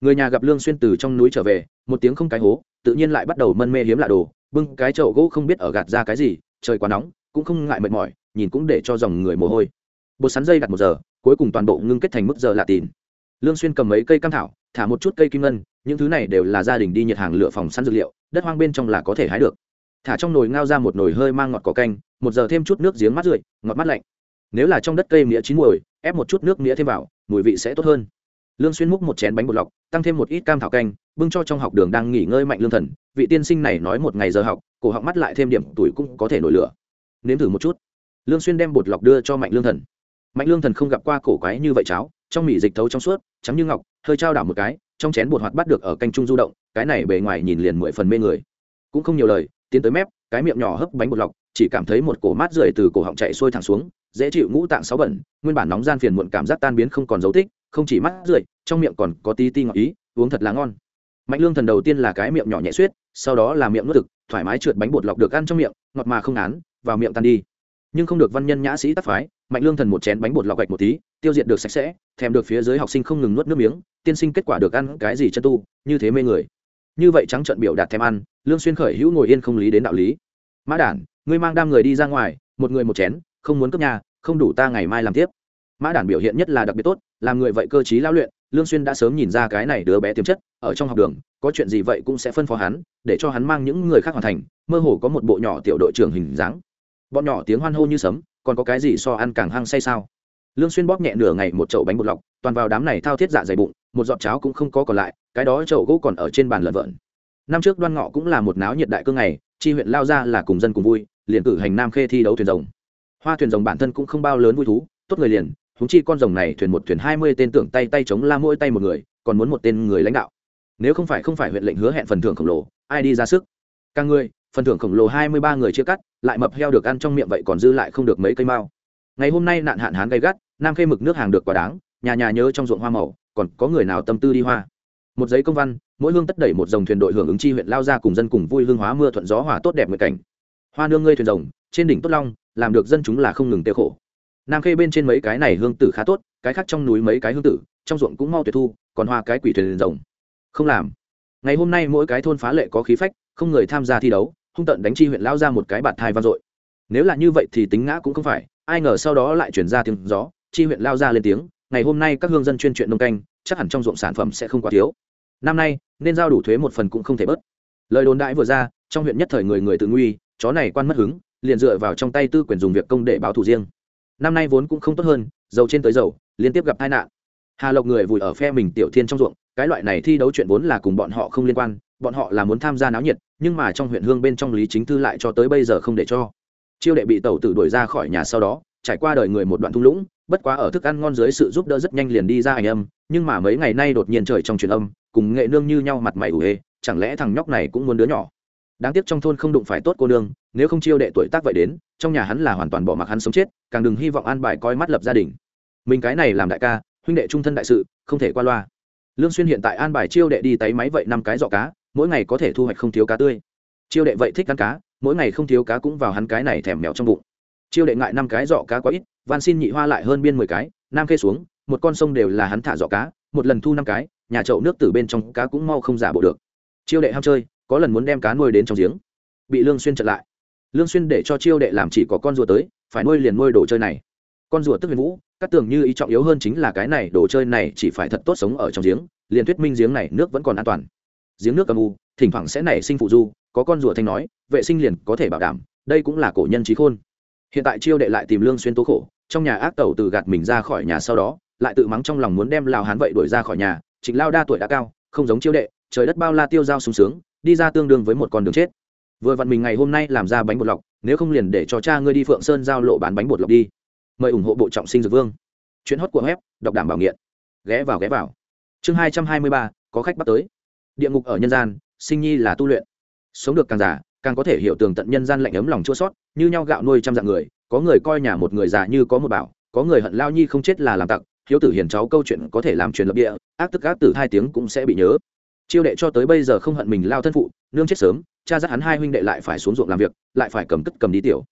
Người nhà gặp lương xuyên từ trong núi trở về, một tiếng không cái hố, tự nhiên lại bắt đầu mân mê hiếm lạ đồ, bưng cái chậu gỗ không biết ở gạt ra cái gì, trời quá nóng, cũng không ngại mệt mỏi, nhìn cũng để cho dòng người mồ hôi. Bột sắn dây đặt một giờ, cuối cùng toàn bộ ngưng kết thành mức giờ lạ tìn lương xuyên cầm mấy cây cam thảo, thả một chút cây kim ngân, những thứ này đều là gia đình đi nhiệt hàng lựa phòng săn dược liệu, đất hoang bên trong là có thể hái được thả trong nồi ngao ra một nồi hơi mang ngọt cỏ canh, một giờ thêm chút nước giếng mát rượi, ngọt mát lạnh. Nếu là trong đất cây mía chín mùi ép một chút nước mía thêm vào, mùi vị sẽ tốt hơn. Lương xuyên múc một chén bánh bột lọc, tăng thêm một ít cam thảo canh, bưng cho trong học đường đang nghỉ ngơi mạnh lương thần. Vị tiên sinh này nói một ngày giờ học, cổ họng mắt lại thêm điểm, tuổi cũng có thể nổi lửa. Nếm thử một chút. Lương xuyên đem bột lọc đưa cho mạnh lương thần. Mạnh lương thần không gặp qua cổ quái như vậy cháo, trong mỉ dịch thấu trong suốt trắng như ngọc, hơi trao đảo một cái, trong chén bột hoạt bắt được ở canh trung du động, cái này bề ngoài nhìn liền mười phần mê người. Cũng không nhiều lời tiến tới mép, cái miệng nhỏ hấp bánh bột lọc, chỉ cảm thấy một cổ mát rượi từ cổ họng chạy xuôi thẳng xuống, dễ chịu ngũ tạng sáu bẩn, nguyên bản nóng gian phiền muộn cảm giác tan biến không còn dấu tích, không chỉ mát rượi, trong miệng còn có tí ti ngọt ý, uống thật là ngon. Mạnh lương thần đầu tiên là cái miệng nhỏ nhẹ suýt sau đó là miệng nuốt thực, thoải mái trượt bánh bột lọc được ăn trong miệng, ngọt mà không án vào miệng tan đi. Nhưng không được văn nhân nhã sĩ tắc phái, mạnh lương thần một chén bánh bột lọc gạch một tí, tiêu diệt được sạch sẽ, thèm được phía dưới học sinh không ngừng nuốt nước miếng, tiên sinh kết quả được ăn cái gì chân tu, như thế mê người như vậy trắng trận biểu đạt thèm ăn, lương xuyên khởi hữu ngồi yên không lý đến đạo lý. Mã đản, ngươi mang đam người đi ra ngoài, một người một chén, không muốn cướp nhà, không đủ ta ngày mai làm tiếp. Mã đản biểu hiện nhất là đặc biệt tốt, làm người vậy cơ trí lao luyện, lương xuyên đã sớm nhìn ra cái này đứa bé tiềm chất, ở trong học đường, có chuyện gì vậy cũng sẽ phân phó hắn, để cho hắn mang những người khác hoàn thành, mơ hồ có một bộ nhỏ tiểu đội trưởng hình dáng. Bọn nhỏ tiếng hoan hô như sấm, còn có cái gì so ăn càng hăng say sao? Lương xuyên bóp nhẹ nửa ngày một chậu bánh bột lọc, toàn vào đám này thao thiết dạ dày bụng một giọt cháo cũng không có còn lại, cái đó chậu gỗ còn ở trên bàn lợn vợn. Năm trước đoan ngọ cũng là một náo nhiệt đại cương ngày, chi huyện lao ra là cùng dân cùng vui, liền cử hành nam khê thi đấu thuyền rồng. Hoa thuyền rồng bản thân cũng không bao lớn vui thú, tốt người liền húng chi con rồng này thuyền một thuyền hai mươi tên tưởng tay tay chống la mỗi tay một người, còn muốn một tên người lãnh đạo. Nếu không phải không phải huyện lệnh hứa hẹn phần thưởng khổng lồ, ai đi ra sức? Càng người, phần thưởng khổng lồ hai mươi ba người chia cắt, lại mập heo được ăn trong miệng vậy còn dư lại không được mấy cây mao. Ngày hôm nay nạn hạn hán gây gắt, nam khê mực nước hàng được quả đáng, nhà nhà nhớ trong ruộng hoa màu còn có người nào tâm tư đi hoa? Một giấy công văn, mỗi hương tất đẩy một dòng thuyền đội hưởng ứng chi huyện lao ra cùng dân cùng vui hương hóa mưa thuận gió hòa tốt đẹp nguyện cảnh. Hoa nương ngươi thuyền rồng, trên đỉnh tốt long, làm được dân chúng là không ngừng tiêu khổ. Nam khê bên trên mấy cái này hương tử khá tốt, cái khác trong núi mấy cái hương tử, trong ruộng cũng mau tuyệt thu, còn hoa cái quỷ thuyền rồng. Không làm. Ngày hôm nay mỗi cái thôn phá lệ có khí phách, không người tham gia thi đấu, hung tận đánh chi huyện lao ra một cái bạt thai vang dội. Nếu là như vậy thì tính ngã cũng không phải, ai ngờ sau đó lại chuyển ra tiếng gió, chi huyện lao ra lên tiếng ngày hôm nay các hương dân chuyên chuyện nông canh, chắc hẳn trong ruộng sản phẩm sẽ không quá thiếu. Năm nay, nên giao đủ thuế một phần cũng không thể bớt. Lời đồn đãi vừa ra, trong huyện nhất thời người người tự nguy, chó này quan mất hứng, liền dựa vào trong tay tư quyền dùng việc công để báo thù riêng. Năm nay vốn cũng không tốt hơn dầu trên tới dầu liên tiếp gặp tai nạn. Hà lộc người vùi ở phe mình tiểu thiên trong ruộng, cái loại này thi đấu chuyện vốn là cùng bọn họ không liên quan, bọn họ là muốn tham gia náo nhiệt, nhưng mà trong huyện hương bên trong lý chính thư lại cho tới bây giờ không để cho. Chiêu đệ bị tẩu tử đuổi ra khỏi nhà sau đó, trải qua đời người một đoạn thung lũng bất quá ở thức ăn ngon dưới sự giúp đỡ rất nhanh liền đi ra ảnh âm, nhưng mà mấy ngày nay đột nhiên trời trong truyền âm, cùng nghệ nương như nhau mặt mày ủ hê chẳng lẽ thằng nhóc này cũng muốn đứa nhỏ? Đáng tiếc trong thôn không đụng phải tốt cô nương, nếu không chiêu đệ tuổi tác vậy đến, trong nhà hắn là hoàn toàn bỏ mặc hắn sống chết, càng đừng hy vọng an bài coi mắt lập gia đình. Mình cái này làm đại ca, huynh đệ trung thân đại sự, không thể qua loa. Lương xuyên hiện tại an bài chiêu đệ đi tấy máy vậy năm cái giỏ cá, mỗi ngày có thể thu hoạch không thiếu cá tươi. Chiêu đệ vậy thích ăn cá, mỗi ngày không thiếu cá cũng vào hắn cái này thèm mèo trong bụng. Chiêu đệ ngại năm cái giỏ cá quá ít van xin nhị hoa lại hơn biên mười cái, nam khê xuống, một con sông đều là hắn thả giỏ cá, một lần thu năm cái, nhà chậu nước từ bên trong cá cũng mau không giả bộ được. Chiêu đệ ham chơi, có lần muốn đem cá nuôi đến trong giếng. Bị lương xuyên chặn lại. Lương xuyên để cho chiêu đệ làm chỉ có con rùa tới, phải nuôi liền nuôi đồ chơi này. Con rùa tức huyền vũ, các tưởng như ý trọng yếu hơn chính là cái này, đồ chơi này chỉ phải thật tốt sống ở trong giếng, liền thuyết minh giếng này nước vẫn còn an toàn. Giếng nước cầm u, thỉnh thoảng sẽ nảy sinh phụ du, có con rùa thanh nói, vệ sinh liền có thể bảo đảm, đây cũng là cổ nhân trí khôn hiện tại chiêu đệ lại tìm lương xuyên tố khổ, trong nhà ác tẩu từ gạt mình ra khỏi nhà sau đó, lại tự mắng trong lòng muốn đem lào hán vậy đuổi ra khỏi nhà, trịnh lao đa tuổi đã cao, không giống chiêu đệ, trời đất bao la tiêu dao sung sướng, đi ra tương đương với một con đường chết. Vừa vặn mình ngày hôm nay làm ra bánh bột lọc, nếu không liền để cho cha ngươi đi phượng sơn giao lộ bán bánh bột lọc đi. Mời ủng hộ bộ trọng sinh dược vương. Chuyến hót của web, đọc đảm bảo nghiện. Ghé vào ghé vào. Chương hai trăm hai mươi ba, có khách bắt tới. Địa ngục ở nhân gian, sinh nhi là tu luyện. Sống được càng già càng có thể hiểu tường tận nhân gian lạnh ấm lòng chua sót, như nhau gạo nuôi trăm dạng người, có người coi nhà một người già như có một bảo, có người hận lao nhi không chết là làm tặc, hiếu tử hiền cháu câu chuyện có thể làm truyền lập địa, ác tức ác tử hai tiếng cũng sẽ bị nhớ. Chiêu đệ cho tới bây giờ không hận mình lao thân phụ, nương chết sớm, cha dắt hắn hai huynh đệ lại phải xuống ruộng làm việc, lại phải cầm cất cầm đi tiểu.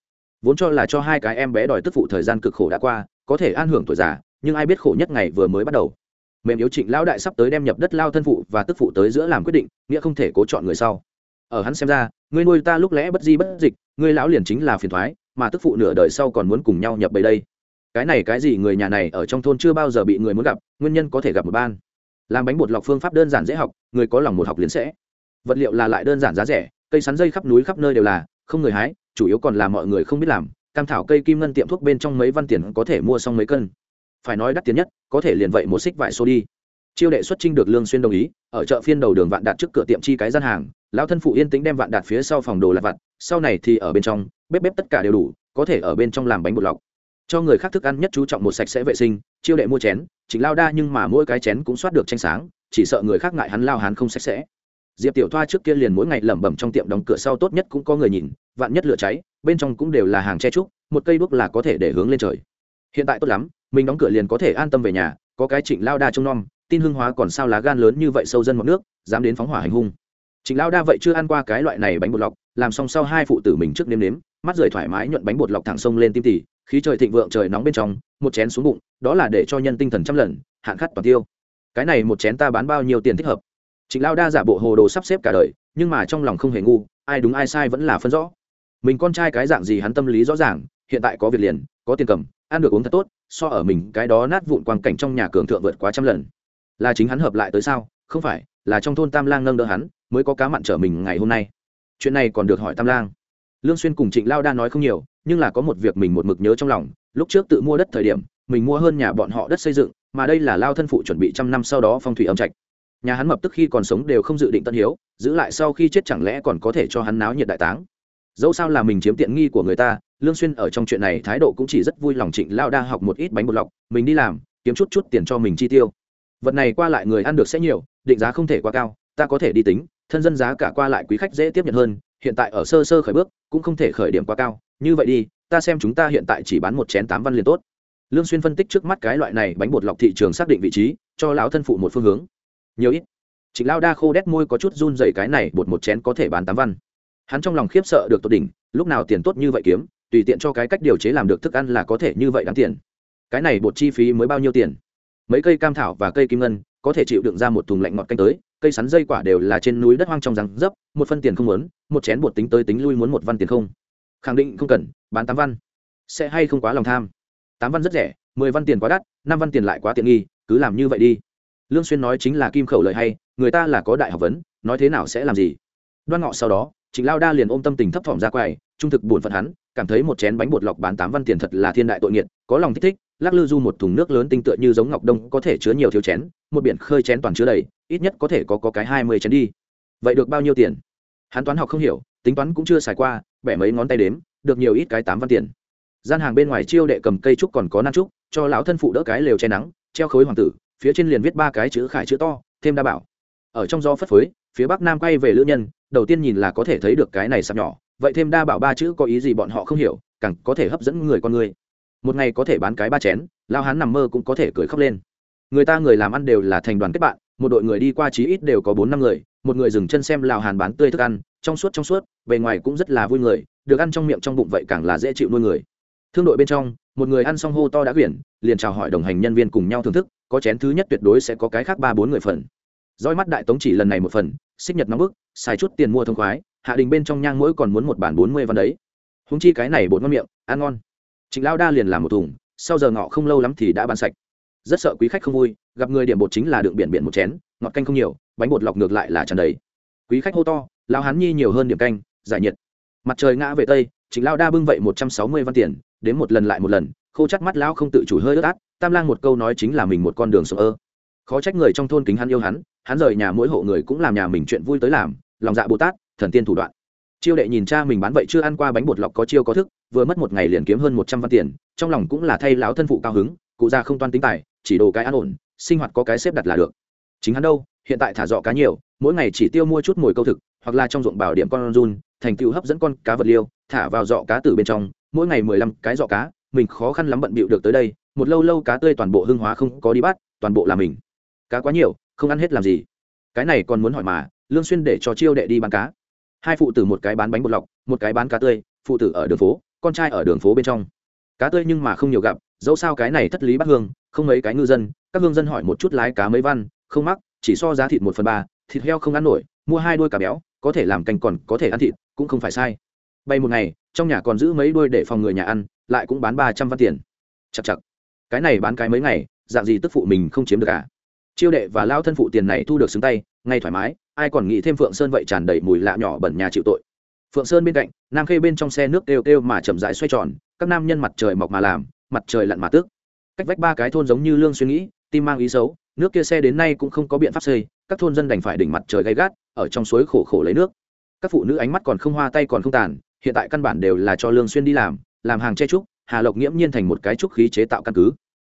Vốn cho là cho hai cái em bé đòi tức phụ thời gian cực khổ đã qua, có thể an hưởng tuổi già, nhưng ai biết khổ nhất ngày vừa mới bắt đầu. Mềm yếu trịnh lão đại sắp tới đem nhập đất lao thân phụ và tức phụ tới giữa làm quyết định, nghĩa không thể cố chọn người sau. Ở hắn xem ra ngươi nuôi ta lúc lẽ bất di bất dịch, ngươi lão liền chính là phiền thoái, mà tức phụ nửa đời sau còn muốn cùng nhau nhập bầy đây. Cái này cái gì người nhà này ở trong thôn chưa bao giờ bị người muốn gặp, nguyên nhân có thể gặp một ban. Làm bánh bột lọc phương pháp đơn giản dễ học, người có lòng một học liền sẽ. Vật liệu là lại đơn giản giá rẻ, cây sắn dây khắp núi khắp nơi đều là, không người hái, chủ yếu còn là mọi người không biết làm, cam thảo cây kim ngân tiệm thuốc bên trong mấy văn tiền có thể mua xong mấy cân. Phải nói đắt tiền nhất, có thể liền vậy một xích vải xô đi. Chiêu đệ xuất trinh được lương xuyên đồng ý, ở chợ phiên đầu đường vạn đạt trước cửa tiệm chi cái gian hàng lão thân phụ yên tĩnh đem vạn đạt phía sau phòng đồ lặt vặt, sau này thì ở bên trong, bếp bếp tất cả đều đủ, có thể ở bên trong làm bánh bột lọc. Cho người khác thức ăn nhất chú trọng một sạch sẽ vệ sinh, chiêu đệ mua chén chính lao đa nhưng mà mỗi cái chén cũng soát được tranh sáng, chỉ sợ người khác ngại hắn lao hắn không sạch sẽ. Diệp tiểu thoa trước kia liền mỗi ngày lẩm bẩm trong tiệm đóng cửa sau tốt nhất cũng có người nhìn, vạn nhất lửa cháy, bên trong cũng đều là hàng che trúc, một cây đuốc là có thể để hướng lên trời. Hiện tại tốt lắm, mình đóng cửa liền có thể an tâm về nhà, có cái trịnh lao đa trông nom, tin hương hóa còn sao lá gan lớn như vậy sâu dân một nước, dám đến phóng hỏa hành hung trịnh Lão đa vậy chưa ăn qua cái loại này bánh bột lọc, làm xong sau hai phụ tử mình trước nếm nếm, mắt rời thoải mái nhuận bánh bột lọc thẳng sông lên tim tỉ khí trời thịnh vượng trời nóng bên trong, một chén xuống bụng, đó là để cho nhân tinh thần trăm lần, hạn khát toàn tiêu. Cái này một chén ta bán bao nhiêu tiền thích hợp? Trịnh Lão đa giả bộ hồ đồ sắp xếp cả đời, nhưng mà trong lòng không hề ngu, ai đúng ai sai vẫn là phân rõ. Mình con trai cái dạng gì hắn tâm lý rõ ràng, hiện tại có việc liền, có tiền cầm, ăn được uống thật tốt, so ở mình cái đó nát vụn quang cảnh trong nhà cường thượng vượt quá trăm lần. Là chính hắn hợp lại tới sao? Không phải, là trong thôn tam lang nâng đỡ hắn mới có cá mặn trở mình ngày hôm nay. Chuyện này còn được hỏi tam lang. Lương xuyên cùng trịnh lao đa nói không nhiều, nhưng là có một việc mình một mực nhớ trong lòng. Lúc trước tự mua đất thời điểm, mình mua hơn nhà bọn họ đất xây dựng, mà đây là lao thân phụ chuẩn bị trăm năm sau đó phong thủy âm trạch. Nhà hắn mập tức khi còn sống đều không dự định tân hiếu, giữ lại sau khi chết chẳng lẽ còn có thể cho hắn náo nhiệt đại táng. Dẫu sao là mình chiếm tiện nghi của người ta, lương xuyên ở trong chuyện này thái độ cũng chỉ rất vui lòng trịnh lao đa học một ít bánh bột lọc, mình đi làm, kiếm chút chút tiền cho mình chi tiêu. Vật này qua lại người ăn được sẽ nhiều, định giá không thể quá cao, ta có thể đi tính thân dân giá cả qua lại quý khách dễ tiếp nhận hơn, hiện tại ở sơ sơ khởi bước, cũng không thể khởi điểm quá cao. Như vậy đi, ta xem chúng ta hiện tại chỉ bán một chén tám văn liền tốt. Lương xuyên phân tích trước mắt cái loại này bánh bột lọc thị trường xác định vị trí, cho lão thân phụ một phương hướng. Nhiều ít. Trịnh lao đa khô đét môi có chút run rẩy cái này, bột một chén có thể bán tám văn. Hắn trong lòng khiếp sợ được tốt đỉnh, lúc nào tiền tốt như vậy kiếm, tùy tiện cho cái cách điều chế làm được thức ăn là có thể như vậy đáng tiền. Cái này bột chi phí mới bao nhiêu tiền? Mấy cây cam thảo và cây kim ngân, có thể chịu đựng ra một thùng lạnh ngọt canh tới cây sắn dây quả đều là trên núi đất hoang trong răng dấp, một phân tiền không muốn, một chén bột tính tới tính lui muốn một văn tiền không. Khẳng định không cần, bán tám văn. Sẽ hay không quá lòng tham. Tám văn rất rẻ, mười văn tiền quá đắt, năm văn tiền lại quá tiện nghi, cứ làm như vậy đi. Lương xuyên nói chính là kim khẩu lợi hay, người ta là có đại học vấn, nói thế nào sẽ làm gì? Đoan ngọ sau đó, trịnh lao đa liền ôm tâm tình thấp thỏm ra quầy, trung thực buồn phận hắn, cảm thấy một chén bánh bột lọc bán tám văn tiền thật là thiên đại tội nghiệt, có lòng thích thích, lắc lư du một thùng nước lớn tinh tựa như giống ngọc đông, có thể chứa nhiều thiếu chén, một biển khơi chén toàn chứa đầy ít nhất có thể có, có cái hai mươi chén đi. Vậy được bao nhiêu tiền? Hắn toán học không hiểu tính toán cũng chưa xài qua bẻ mấy ngón tay đếm được nhiều ít cái tám văn tiền. Gian hàng bên ngoài chiêu đệ cầm cây trúc còn có nan trúc cho lão thân phụ đỡ cái lều che nắng treo khối hoàng tử phía trên liền viết ba cái chữ khải chữ to thêm đa bảo. Ở trong do phất phới phía bắc nam quay về lữ nhân đầu tiên nhìn là có thể thấy được cái này sạp nhỏ vậy thêm đa bảo ba chữ có ý gì bọn họ không hiểu càng có thể hấp dẫn người con người. Một ngày có thể bán cái ba chén lao hán nằm mơ cũng có thể cười khóc lên. Người ta người làm ăn đều là thành đoàn kết bạn một đội người đi qua chí ít đều có bốn năm người, một người dừng chân xem lào hàn bán tươi thức ăn, trong suốt trong suốt, bề ngoài cũng rất là vui người, được ăn trong miệng trong bụng vậy càng là dễ chịu nuôi người. Thương đội bên trong, một người ăn xong hô to đã quyển, liền chào hỏi đồng hành nhân viên cùng nhau thưởng thức, có chén thứ nhất tuyệt đối sẽ có cái khác ba bốn người phần. Roi mắt đại tống chỉ lần này một phần, xích nhật nóng bức, xài chút tiền mua thông khoái, hạ đình bên trong nhang mỗi còn muốn một bản bốn mươi văn đấy. Húng chi cái này bột ngon miệng, ăn ngon. Trịnh lao đa liền làm một thùng, sau giờ ngọ không lâu lắm thì đã bán sạch rất sợ quý khách không vui, gặp người điểm bột chính là đựng biển biển một chén, ngọt canh không nhiều, bánh bột lọc ngược lại là tràn đầy. Quý khách hô to lao Hán nhi nhiều hơn điểm canh, giải nhiệt. Mặt trời ngã về tây, chính lao đa bưng vậy một trăm sáu mươi văn tiền, đến một lần lại một lần, khô chắc mắt lao không tự chủ hơi ướt át, tam lang một câu nói chính là mình một con đường sợ ơ. Khó trách người trong thôn kính hắn yêu hắn hắn rời nhà mỗi hộ người cũng làm nhà mình chuyện vui tới làm, lòng dạ bồ tát, thần tiên thủ đoạn. Chiêu đệ nhìn cha mình bán vậy chưa ăn qua bánh bột lọc có chiêu có thức, vừa mất một ngày liền kiếm hơn một trăm văn tiền, trong lòng cũng là thay lão thân phụ cao hứng, cụ già không toan tính tài chỉ đồ cái an ổn, sinh hoạt có cái xếp đặt là được. Chính hắn đâu, hiện tại thả dọ cá nhiều, mỗi ngày chỉ tiêu mua chút mồi câu thực, hoặc là trong ruộng bảo điểm con run, thành tựu hấp dẫn con cá vật liêu, thả vào dọ cá từ bên trong, mỗi ngày mười lăm cái dọ cá, mình khó khăn lắm bận bịu được tới đây, một lâu lâu cá tươi toàn bộ hưng hóa không có đi bắt, toàn bộ là mình. Cá quá nhiều, không ăn hết làm gì. Cái này còn muốn hỏi mà, lương xuyên để cho chiêu đệ đi bán cá. Hai phụ tử một cái bán bánh bột lọc, một cái bán cá tươi, phụ tử ở đường phố, con trai ở đường phố bên trong. Cá tươi nhưng mà không nhiều gặp, dẫu sao cái này thất lý bắt hương không mấy cái ngư dân, các hương dân hỏi một chút lái cá mấy văn, không mắc, chỉ so giá thịt một phần ba, thịt heo không ăn nổi, mua hai đôi cá béo, có thể làm canh còn có thể ăn thịt, cũng không phải sai. Bay một ngày, trong nhà còn giữ mấy đôi để phòng người nhà ăn, lại cũng bán ba trăm văn tiền. Chặt chặt cái này bán cái mấy ngày, dạng gì tức phụ mình không chiếm được cả chiêu đệ và lao thân phụ tiền này thu được xứng tay, ngay thoải mái, ai còn nghĩ thêm phượng sơn vậy tràn đầy mùi lạ nhỏ bẩn nhà chịu tội. Phượng sơn bên cạnh, nam khê bên trong xe nước kêu kêu mà chậm rãi xoay tròn, các nam nhân mặt trời mọc mà làm, mặt trời lặn mà tước cách vách ba cái thôn giống như lương suy nghĩ tim mang ý xấu nước kia xe đến nay cũng không có biện pháp xây các thôn dân đành phải đỉnh mặt trời gay gắt ở trong suối khổ khổ lấy nước. Các phụ nữ ánh mắt còn không hoa tay còn không tàn hiện tại căn bản đều là cho lương xuyên đi làm làm hàng che trúc hà lộc nghiễm nhiên thành một cái trúc khí chế tạo căn cứ.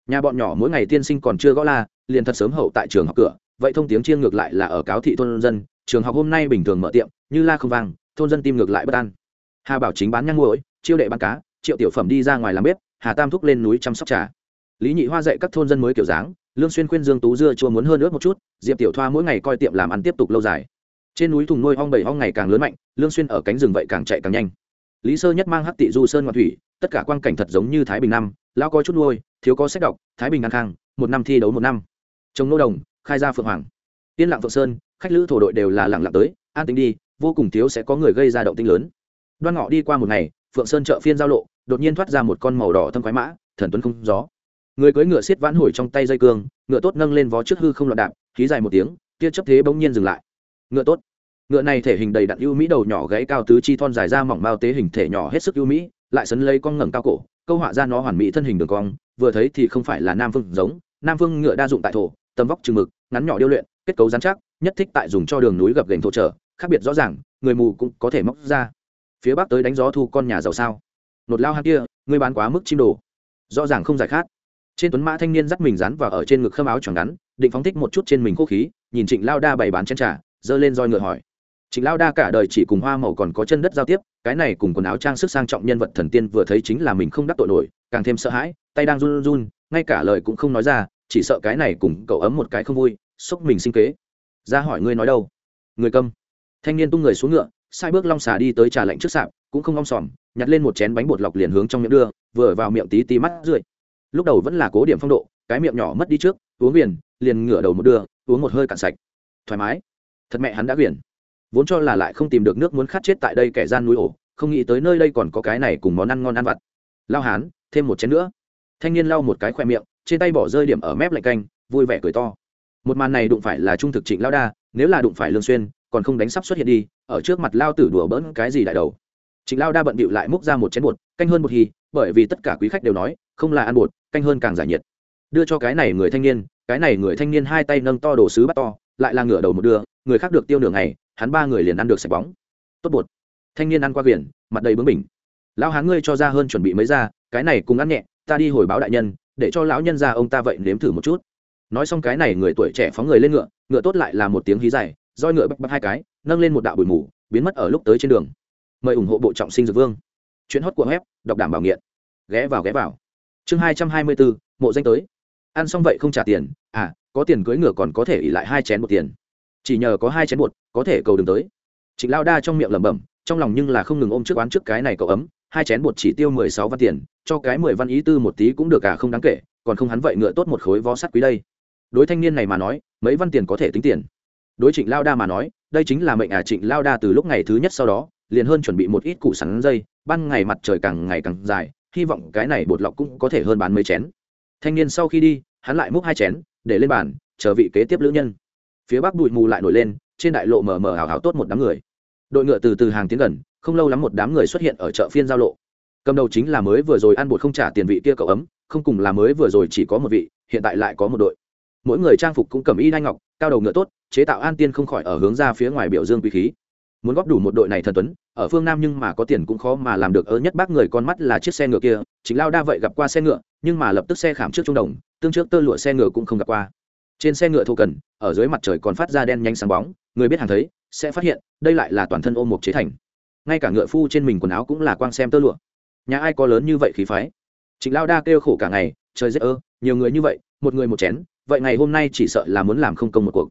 Nhà bọn nhỏ mỗi ngày tiên sinh còn chưa gõ la liền thật sớm hậu tại trường học cửa vậy thông tiếng chiêng ngược lại là ở cáo thị thôn dân trường học hôm nay bình thường mở tiệm như la không vang thôn dân tim ngược lại bất an. Hà bảo chính bán nhang muỗi, chiêu đệ bán cá triệu tiểu phẩm đi ra ngoài làm bếp hà tam thúc lên núi chăm sóc trà lý nhị hoa dạy các thôn dân mới kiểu dáng, lương xuyên khuyên dương tú dưa chua muốn hơn ướt một chút, diệp tiểu thoa mỗi ngày coi tiệm làm ăn tiếp tục lâu dài. trên núi thùng nuôi ong bảy ong ngày càng lớn mạnh, lương xuyên ở cánh rừng vậy càng chạy càng nhanh. lý sơ nhất mang hắc tị du sơn ngoạn thủy, tất cả quang cảnh thật giống như thái bình năm, lão có chút nuôi, thiếu có sách đọc, thái bình an khang, một năm thi đấu một năm. trồng nô đồng, khai ra phượng hoàng. tiên lặng phượng sơn, khách lữ thổ đội đều là lặng lặng tới, an tính đi, vô cùng thiếu sẽ có người gây ra động tĩnh lớn. đoan ngọ đi qua một ngày, phượng sơn chợ phiên giao lộ, đột nhiên thoát ra một con màu đỏ thâm quái mã, thần tuấn không gió người cưỡi ngựa xiết vãn hồi trong tay dây cương, ngựa tốt nâng lên vó trước hư không loạn đạp, khí dài một tiếng, tia chấp thế bỗng nhiên dừng lại. Ngựa tốt. Ngựa này thể hình đầy đặn ưu mỹ đầu nhỏ gãy cao tứ chi thon dài ra mỏng mao tế hình thể nhỏ hết sức ưu mỹ, lại sấn lấy con ngẩng cao cổ, câu họa ra nó hoàn mỹ thân hình đường cong, vừa thấy thì không phải là nam phương giống, nam phương ngựa đa dụng tại thổ tầm vóc chừng mực, ngắn nhỏ điêu luyện, kết cấu dán chắc, nhất thích tại dùng cho đường núi gập gành thổ trở, khác biệt rõ ràng, người mù cũng có thể móc ra. Phía bắc tới đánh gió thu con nhà giàu sao. Nột lao hát kia, ngươi bán quá mức chim đồ. Rõ ràng không giải khát trên tuấn mã thanh niên dắt mình dán vào ở trên ngực khâm áo choàng ngắn, định phóng thích một chút trên mình khô khí, nhìn trịnh lao đa bày bán chén trà, giơ lên roi ngựa hỏi. Trịnh lao đa cả đời chỉ cùng hoa màu còn có chân đất giao tiếp, cái này cùng quần áo trang sức sang trọng nhân vật thần tiên vừa thấy chính là mình không đắc tội nổi, càng thêm sợ hãi, tay đang run run, ngay cả lời cũng không nói ra, chỉ sợ cái này cùng cậu ấm một cái không vui xúc mình sinh kế. Ra hỏi ngươi nói đâu? Người câm thanh niên tung người xuống ngựa, sai bước long xà đi tới trà lạnh trước sạp, cũng không om sòm, nhặt lên một chén bánh bột lọc liền hướng trong miệng đưa, vừa vào miệng tí tí mắt rưỡi lúc đầu vẫn là cố điểm phong độ, cái miệng nhỏ mất đi trước, uống biển, liền ngửa đầu một đưa, uống một hơi cạn sạch. Thoải mái. Thật mẹ hắn đã biển. Vốn cho là lại không tìm được nước muốn khát chết tại đây kẻ gian núi ổ, không nghĩ tới nơi đây còn có cái này cùng món ăn ngon ăn vặt. Lao hán, thêm một chén nữa. Thanh niên lau một cái khoe miệng, trên tay bỏ rơi điểm ở mép lạnh canh, vui vẻ cười to. Một màn này đụng phải là trung thực trịnh lao đa, nếu là đụng phải lương xuyên, còn không đánh sắp xuất hiện đi, ở trước mặt lao tử đùa bỡn cái gì đại đầu trịnh lao đa bận bịu lại múc ra một chén bột, canh hơn một hì, bởi vì tất cả quý khách đều nói, không là ăn bột, canh hơn càng giải nhiệt. Đưa cho cái này người thanh niên, cái này người thanh niên hai tay nâng to đồ sứ bắt to, lại là ngửa đầu một đưa, người khác được tiêu nửa ngày, hắn ba người liền ăn được sạch bóng. Tốt bột. Thanh niên ăn qua biển, mặt đầy bướng bỉnh. Lão hán ngươi cho ra hơn chuẩn bị mới ra, cái này cùng ăn nhẹ, ta đi hồi báo đại nhân, để cho lão nhân ra ông ta vậy nếm thử một chút. Nói xong cái này người tuổi trẻ phóng người lên ngựa ngựa tốt lại là một tiếng hí dài, roi ngựa bập bập hai cái, nâng lên một đạo bụi mù, biến mất ở lúc tới trên đường mời ủng hộ bộ trọng sinh dược vương. Chuyến hót của web, đọc đảm bảo nghiện. Ghé vào ghé vào. Chương hai trăm hai mươi bốn mộ danh tới. Ăn xong vậy không trả tiền. À có tiền cưỡi ngựa còn có thể ỉ lại hai chén một tiền. Chỉ nhờ có hai chén bột, có thể cầu đường tới. Trịnh lao đa trong miệng lẩm bẩm, trong lòng nhưng là không ngừng ôm trước oán trước cái này cậu ấm, hai chén bột chỉ tiêu mười sáu văn tiền, cho cái mười văn ý tư một tí cũng được cả không đáng kể, còn không hắn vậy ngựa tốt một khối vó sắt quý đây. Đối thanh niên này mà nói, mấy văn tiền có thể tính tiền. Đối trịnh lao đa mà nói, đây chính là mệnh à trịnh lao đa từ lúc ngày thứ nhất sau đó liền hơn chuẩn bị một ít củ sắn dây, ban ngày mặt trời càng ngày càng dài, hy vọng cái này bột lọc cũng có thể hơn bán mấy chén. Thanh niên sau khi đi, hắn lại múc hai chén, để lên bàn, chờ vị kế tiếp lữ nhân. Phía bắc bụi mù lại nổi lên, trên đại lộ mờ mờ hào hào tốt một đám người. Đội ngựa từ từ hàng tiến gần, không lâu lắm một đám người xuất hiện ở chợ phiên giao lộ. Cầm đầu chính là mới vừa rồi ăn bột không trả tiền vị kia cậu ấm, không cùng là mới vừa rồi chỉ có một vị, hiện tại lại có một đội. Mỗi người trang phục cũng cầm y đai ngọc, cao đầu ngựa tốt, chế tạo an tiên không khỏi ở hướng ra phía ngoài biểu dương quý khí muốn góp đủ một đội này thần tuấn, ở phương nam nhưng mà có tiền cũng khó mà làm được. Ớ nhất bác người con mắt là chiếc xe ngựa kia, chính lao đa vậy gặp qua xe ngựa, nhưng mà lập tức xe khảm trước trung đồng, tương trước tơ lụa xe ngựa cũng không gặp qua. Trên xe ngựa thô cần ở dưới mặt trời còn phát ra đen nhanh sáng bóng, người biết hàng thấy, sẽ phát hiện, đây lại là toàn thân ôm một chế thành. Ngay cả ngựa phu trên mình quần áo cũng là quang xem tơ lụa. Nhà ai có lớn như vậy khí phái? Chính lao đa kêu khổ cả ngày, trời rét ơ, nhiều người như vậy, một người một chén, vậy ngày hôm nay chỉ sợ là muốn làm không công một cuộc.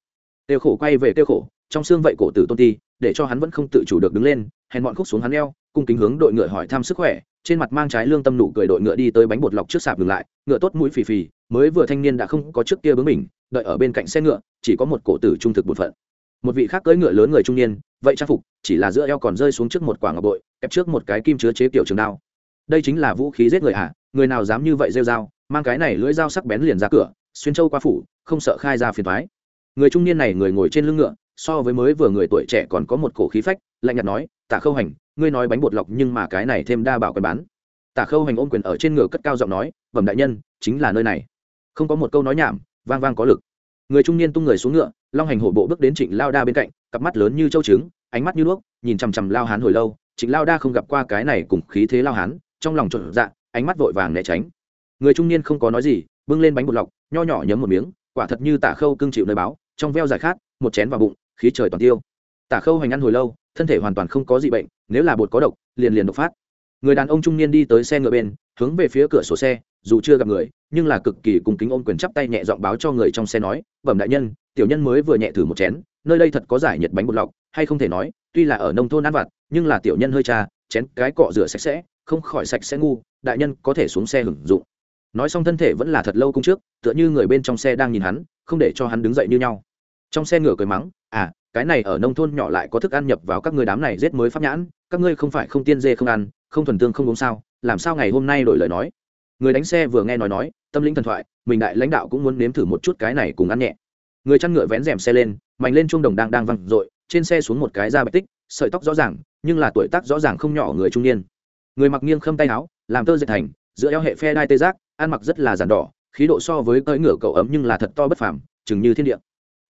Kêu khổ quay về kêu khổ, trong xương vậy cổ tử tôn ti để cho hắn vẫn không tự chủ được đứng lên hèn bọn khúc xuống hắn eo cung kính hướng đội ngựa hỏi thăm sức khỏe trên mặt mang trái lương tâm nụ cười đội ngựa đi tới bánh bột lọc trước sạp dừng lại ngựa tốt mũi phì phì mới vừa thanh niên đã không có trước kia bướng mình đợi ở bên cạnh xe ngựa chỉ có một cổ tử trung thực một phận. Một vị khác cưỡi ngựa lớn người trung niên vậy trang phục chỉ là giữa eo còn rơi xuống trước một quả ngọc bội ép trước một cái kim chứa chế kiểu trường đao. Đây chính là vũ khí giết người ạ à, người nào dám như vậy rêu dao mang cái này lưỡi dao sắc bén liền ra cửa xuyên châu qua phủ không sợ khai ra phiền thoái người trung niên này người ngồi trên lưng ngựa so với mới vừa người tuổi trẻ còn có một cổ khí phách, lạnh nhạt nói, tả khâu hành, ngươi nói bánh bột lọc nhưng mà cái này thêm đa bảo quyền bán. Tả khâu hành ôm quyền ở trên ngựa cất cao giọng nói bẩm đại nhân, chính là nơi này. Không có một câu nói nhảm, vang vang có lực. Người trung niên tung người xuống ngựa, long hành hổ bộ bước đến trịnh lao đa bên cạnh, cặp mắt lớn như châu trứng, ánh mắt như đuốc nhìn chằm chằm lao hán hồi lâu. Trịnh lao đa không gặp qua cái này cùng khí thế lao hán, trong lòng trộn dạ ánh mắt vội vàng né tránh. Người trung niên không có nói gì, bưng lên bánh bột lọc, nho nhỏ nhấm một miếng, quả thật như tả khâu cưng chịu nơi báo, trong veo dài khát, một chén vào bụng khí trời toàn tiêu. Tả khâu hành ăn hồi lâu, thân thể hoàn toàn không có gì bệnh, nếu là bột có độc, liền liền độc phát. Người đàn ông trung niên đi tới xe ngựa bên, hướng về phía cửa sổ xe, dù chưa gặp người, nhưng là cực kỳ cùng kính ôm quyền chắp tay nhẹ giọng báo cho người trong xe nói, bẩm đại nhân, tiểu nhân mới vừa nhẹ thử một chén, nơi đây thật có giải nhiệt bánh bột lọc, hay không thể nói, tuy là ở nông thôn ăn vặt, nhưng là tiểu nhân hơi cha, chén cái cọ rửa sạch sẽ, không khỏi sạch sẽ ngu, đại nhân có thể xuống xe hưởng dụng. Nói xong thân thể vẫn là thật lâu cung trước, tựa như người bên trong xe đang nhìn hắn, không để cho hắn đứng dậy như nhau. Trong xe ngựa cười mắng à cái này ở nông thôn nhỏ lại có thức ăn nhập vào các người đám này rết mới pháp nhãn, các ngươi không phải không tiên dê không ăn, không thuần tương không uống sao, làm sao ngày hôm nay đổi lời nói? Người đánh xe vừa nghe nói nói, tâm linh thần thoại, mình đại lãnh đạo cũng muốn nếm thử một chút cái này cùng ăn nhẹ. Người chăn ngựa vén rèm xe lên mạnh lên chuông đồng đang đang văng r trên xe xuống một cái da bạch tích, sợi tóc rõ ràng, nhưng là tuổi tác rõ ràng không nhỏ người trung niên. Người mặc nghiêng khâm tay áo, làm tơ dệt thành, giữa eo hệ phe đai tê giác, ăn mặc rất là giản đỏ, khí độ so với cưỡi ngựa cậu ấm nhưng là thật to bất phàm, chừng như thiên địa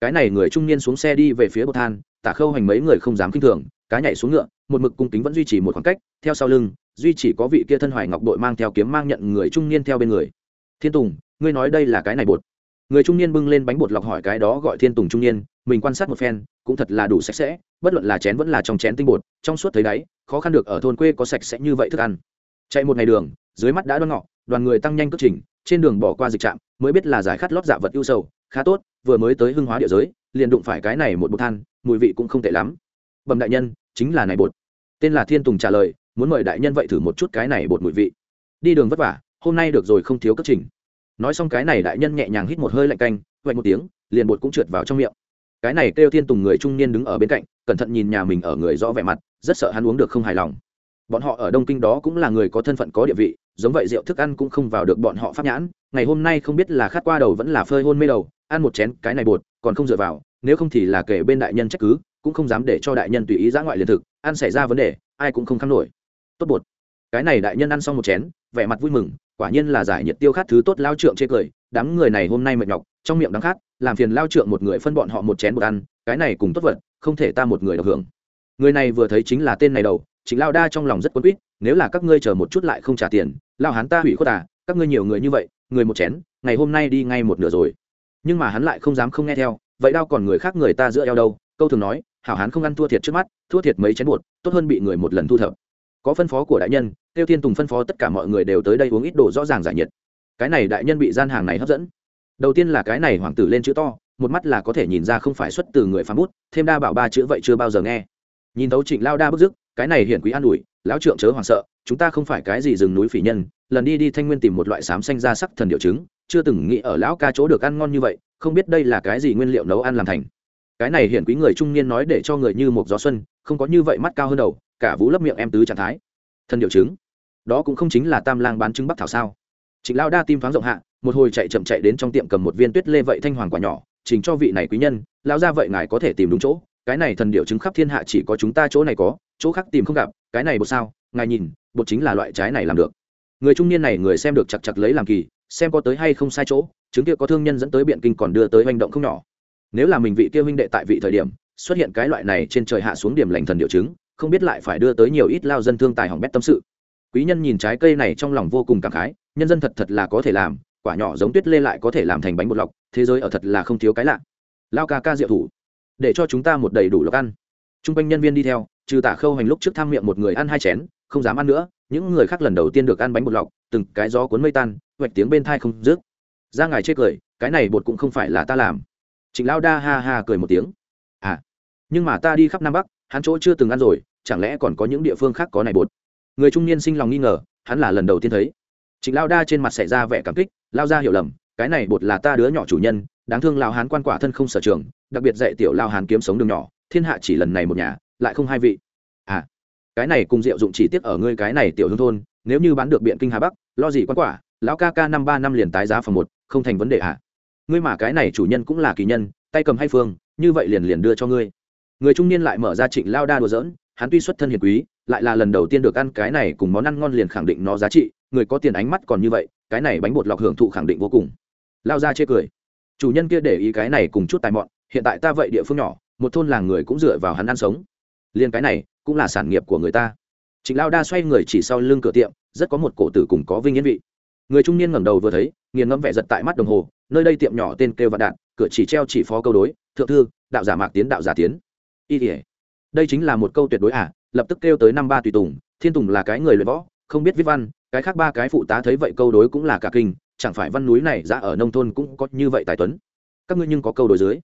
cái này người trung niên xuống xe đi về phía bậc than, tả khâu hành mấy người không dám kinh thường, cá nhảy xuống ngựa, một mực cung kính vẫn duy trì một khoảng cách, theo sau lưng, duy chỉ có vị kia thân hoài ngọc đội mang theo kiếm mang nhận người trung niên theo bên người. Thiên tùng, ngươi nói đây là cái này bột. Người trung niên bưng lên bánh bột lọc hỏi cái đó gọi thiên tùng trung niên, mình quan sát một phen, cũng thật là đủ sạch sẽ, bất luận là chén vẫn là trong chén tinh bột, trong suốt thấy đáy, khó khăn được ở thôn quê có sạch sẽ như vậy thức ăn. Chạy một ngày đường, dưới mắt đã đoan ngọ, đoàn người tăng nhanh cất trình, trên đường bỏ qua dịch trạm, mới biết là giải khát lót dạ vật ưu sầu khá tốt, vừa mới tới hưng hóa địa giới, liền đụng phải cái này một bột than, mùi vị cũng không tệ lắm. Bẩm đại nhân, chính là này bột. Tên là thiên tùng trả lời, muốn mời đại nhân vậy thử một chút cái này bột mùi vị. Đi đường vất vả, hôm nay được rồi không thiếu cất trình. Nói xong cái này đại nhân nhẹ nhàng hít một hơi lạnh canh vậy một tiếng, liền bột cũng trượt vào trong miệng. Cái này kêu thiên tùng người trung niên đứng ở bên cạnh, cẩn thận nhìn nhà mình ở người rõ vẻ mặt, rất sợ hắn uống được không hài lòng. Bọn họ ở đông kinh đó cũng là người có thân phận có địa vị, giống vậy rượu thức ăn cũng không vào được bọn họ pháp nhãn, ngày hôm nay không biết là khát qua đầu vẫn là phơi hôn mê đầu ăn một chén, cái này bột, còn không dựa vào, nếu không thì là kể bên đại nhân trách cứ, cũng không dám để cho đại nhân tùy ý giã ngoại liền thực, ăn xảy ra vấn đề, ai cũng không khám nổi. Tốt bột. Cái này đại nhân ăn xong một chén, vẻ mặt vui mừng, quả nhiên là giải nhiệt tiêu khát thứ tốt lao trượng chê cười, đám người này hôm nay mệt nhọc, trong miệng đắng khát, làm phiền lao trượng một người phân bọn họ một chén bột ăn, cái này cùng tốt vật, không thể ta một người được hưởng. Người này vừa thấy chính là tên này đầu, chính lao đa trong lòng rất quấn quýt, nếu là các ngươi chờ một chút lại không trả tiền, lao hắn ta hủy khuất à các ngươi nhiều người như vậy, người một chén, ngày hôm nay đi ngay một nửa rồi nhưng mà hắn lại không dám không nghe theo, vậy đau còn người khác người ta giữa eo đâu? Câu thường nói, hảo hán không ăn thua thiệt trước mắt, thua thiệt mấy chén bột, tốt hơn bị người một lần thu thập. Có phân phó của đại nhân, tiêu thiên tùng phân phó tất cả mọi người đều tới đây uống ít đồ rõ ràng giải nhiệt. Cái này đại nhân bị gian hàng này hấp dẫn. Đầu tiên là cái này hoàng tử lên chữ to, một mắt là có thể nhìn ra không phải xuất từ người phá bút, thêm đa bảo ba chữ vậy chưa bao giờ nghe. Nhìn tấu trịnh lao đa bức dứt, cái này hiển quý an ủi, lão trượng chớ hoảng sợ, chúng ta không phải cái gì rừng núi phỉ nhân, lần đi đi thanh nguyên tìm một loại xám xanh ra sắc thần điệu chứng chưa từng nghĩ ở lão ca chỗ được ăn ngon như vậy, không biết đây là cái gì nguyên liệu nấu ăn làm thành. Cái này hiển quý người trung niên nói để cho người như một gió xuân, không có như vậy mắt cao hơn đầu, cả vũ lấp miệng em tứ trạng thái. Thần điệu trứng đó cũng không chính là tam lang bán trứng bắc thảo sao? Trịnh lao đa tim thoáng rộng hạ, một hồi chạy chậm chạy đến trong tiệm cầm một viên tuyết lê vậy thanh hoàng quả nhỏ, trình cho vị này quý nhân lao ra vậy ngài có thể tìm đúng chỗ, cái này thần điệu trứng khắp thiên hạ chỉ có chúng ta chỗ này có, chỗ khác tìm không gặp, cái này bột sao? Ngài nhìn, bột chính là loại trái này làm được. Người trung niên này người xem được chặt chặt lấy làm kỳ xem có tới hay không sai chỗ, chứng kia có thương nhân dẫn tới biện kinh còn đưa tới hành động không nhỏ. Nếu là mình vị kia huynh đệ tại vị thời điểm, xuất hiện cái loại này trên trời hạ xuống điểm lành thần điệu chứng, không biết lại phải đưa tới nhiều ít lao dân thương tài hỏng bét tâm sự. Quý nhân nhìn trái cây này trong lòng vô cùng cảm khái, nhân dân thật thật là có thể làm, quả nhỏ giống tuyết lê lại có thể làm thành bánh bột lọc, thế giới ở thật là không thiếu cái lạ. Lao ca ca diệu thủ, để cho chúng ta một đầy đủ lộc ăn. T r u n g quanh nhân viên đi theo, trừ tả khâu hành lúc trước tham miệng một người ăn hai chén, không dám ăn nữa những người khác lần đầu tiên được ăn bánh bột lọc, từng cái gió cuốn mây tan, hoạch tiếng bên thai không rước ra ngài chê cười, cái này bột cũng không phải là ta làm. Trịnh lao đa ha ha cười một tiếng. À nhưng mà ta đi khắp nam bắc, hắn chỗ chưa từng ăn rồi, chẳng lẽ còn có những địa phương khác có này bột? Người trung niên sinh lòng nghi ngờ, hắn là lần đầu tiên thấy. Trịnh lao đa trên mặt xảy ra vẻ cảm kích lao ra hiểu lầm, cái này bột là ta đứa nhỏ chủ nhân, đáng thương lao hán quan quả thân không sở trường, đặc biệt dạy tiểu lao hán kiếm sống đường nhỏ, thiên hạ chỉ lần này một nhà, lại không hai vị. À cái này cùng diệu dụng chỉ tiếc ở ngươi cái này tiểu hương thôn, nếu như bán được biện kinh hà bắc, lo gì quá quả, lão ca ca năm ba năm liền tái giá phòng một, không thành vấn đề hả? Ngươi mà cái này chủ nhân cũng là kỳ nhân, tay cầm hay phương, như vậy liền liền đưa cho ngươi. Người trung niên lại mở ra trịnh lao đa đùa dỡn hắn tuy xuất thân hiền quý, lại là lần đầu tiên được ăn cái này cùng món ăn ngon liền khẳng định nó giá trị, người có tiền ánh mắt còn như vậy, cái này bánh bột lọc hưởng thụ khẳng định vô cùng. Lao ra chê cười. Chủ nhân kia để ý cái này cùng chút tài mọn, hiện tại ta vậy địa phương nhỏ, một thôn làng người cũng dựa vào hắn ăn sống. Liền cái này cũng là sản nghiệp của người ta. Trịnh lao đa xoay người chỉ sau lưng cửa tiệm, rất có một cổ tử cùng có vinh yên vị. Người trung niên ngẩng đầu vừa thấy, nghiền ngẫm vẻ giật tại mắt đồng hồ, nơi đây tiệm nhỏ tên kêu vạn đạn cửa chỉ treo chỉ phó câu đối, thượng thư, đạo giả mạc tiến, đạo giả tiến. Y ỉa đây chính là một câu tuyệt đối à lập tức kêu tới năm ba tùy tùng, thiên tùng là cái người luyện võ, không biết viết văn, cái khác ba cái phụ tá thấy vậy câu đối cũng là cả kinh, chẳng phải văn núi này ra ở nông thôn cũng có như vậy tài tuấn. Các ngươi nhưng có câu đối dưới.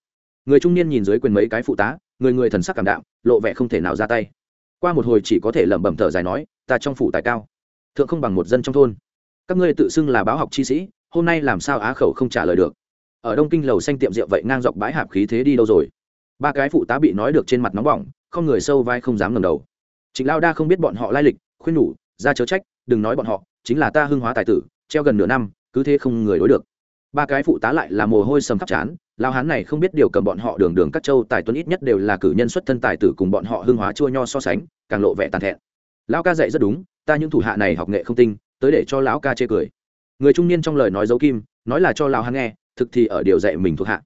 Người trung niên nhìn dưới quyền mấy cái phụ tá, người người thần sắc cảm đạm, lộ vẻ không thể nào ra tay qua một hồi chỉ có thể lẩm bẩm thở dài nói, ta trong phủ tài cao, thượng không bằng một dân trong thôn. Các ngươi tự xưng là báo học chi sĩ, hôm nay làm sao á khẩu không trả lời được? Ở đông kinh lầu xanh tiệm rượu vậy ngang dọc bãi hạp khí thế đi đâu rồi? Ba cái phụ tá bị nói được trên mặt nóng bỏng, không người sâu vai không dám ngầm đầu. Trịnh lao đa không biết bọn họ lai lịch, khuyên nhủ, ra chớ trách, đừng nói bọn họ, chính là ta hưng hóa tài tử, treo gần nửa năm, cứ thế không người đối được. Ba cái phụ tá lại là mồ hôi sầm khắp chán lao hán này không biết điều cầm bọn họ đường đường các châu tài tuấn ít nhất đều là cử nhân xuất thân tài tử cùng bọn họ hương hóa chua nho so sánh, càng lộ vẻ tàn thẹn. Lão ca dạy rất đúng, ta những thủ hạ này học nghệ không tinh, tới để cho lão ca chê cười. Người trung niên trong lời nói dấu kim, nói là cho lão hán nghe, thực thì ở điều dạy mình thuộc hạ.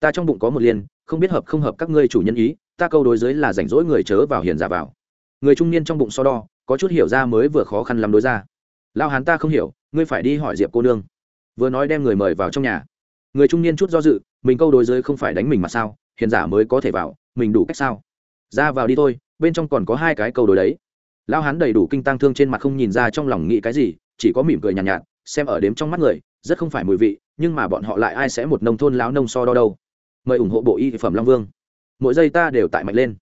Ta trong bụng có một liên, không biết hợp không hợp các ngươi chủ nhân ý, ta câu đối dưới là rảnh rỗi người chớ vào hiền giả vào. Người trung niên trong bụng so đo, có chút hiểu ra mới vừa khó khăn lắm đối ra. Lao hán ta không hiểu, ngươi phải đi hỏi diệp cô nương. Vừa nói đem người mời vào trong nhà người trung niên chút do dự mình câu đối giới không phải đánh mình mà sao hiền giả mới có thể vào mình đủ cách sao? Ra vào đi thôi bên trong còn có hai cái câu đối đấy. Lao hán đầy đủ kinh tăng thương trên mặt không nhìn ra trong lòng nghĩ cái gì chỉ có mỉm cười nhàn nhạt, nhạt xem ở đếm trong mắt người rất không phải mùi vị nhưng mà bọn họ lại ai sẽ một nông thôn láo nông so đo đâu. Mời ủng hộ bộ y phẩm long vương. Mỗi giây ta đều tại mạnh lên.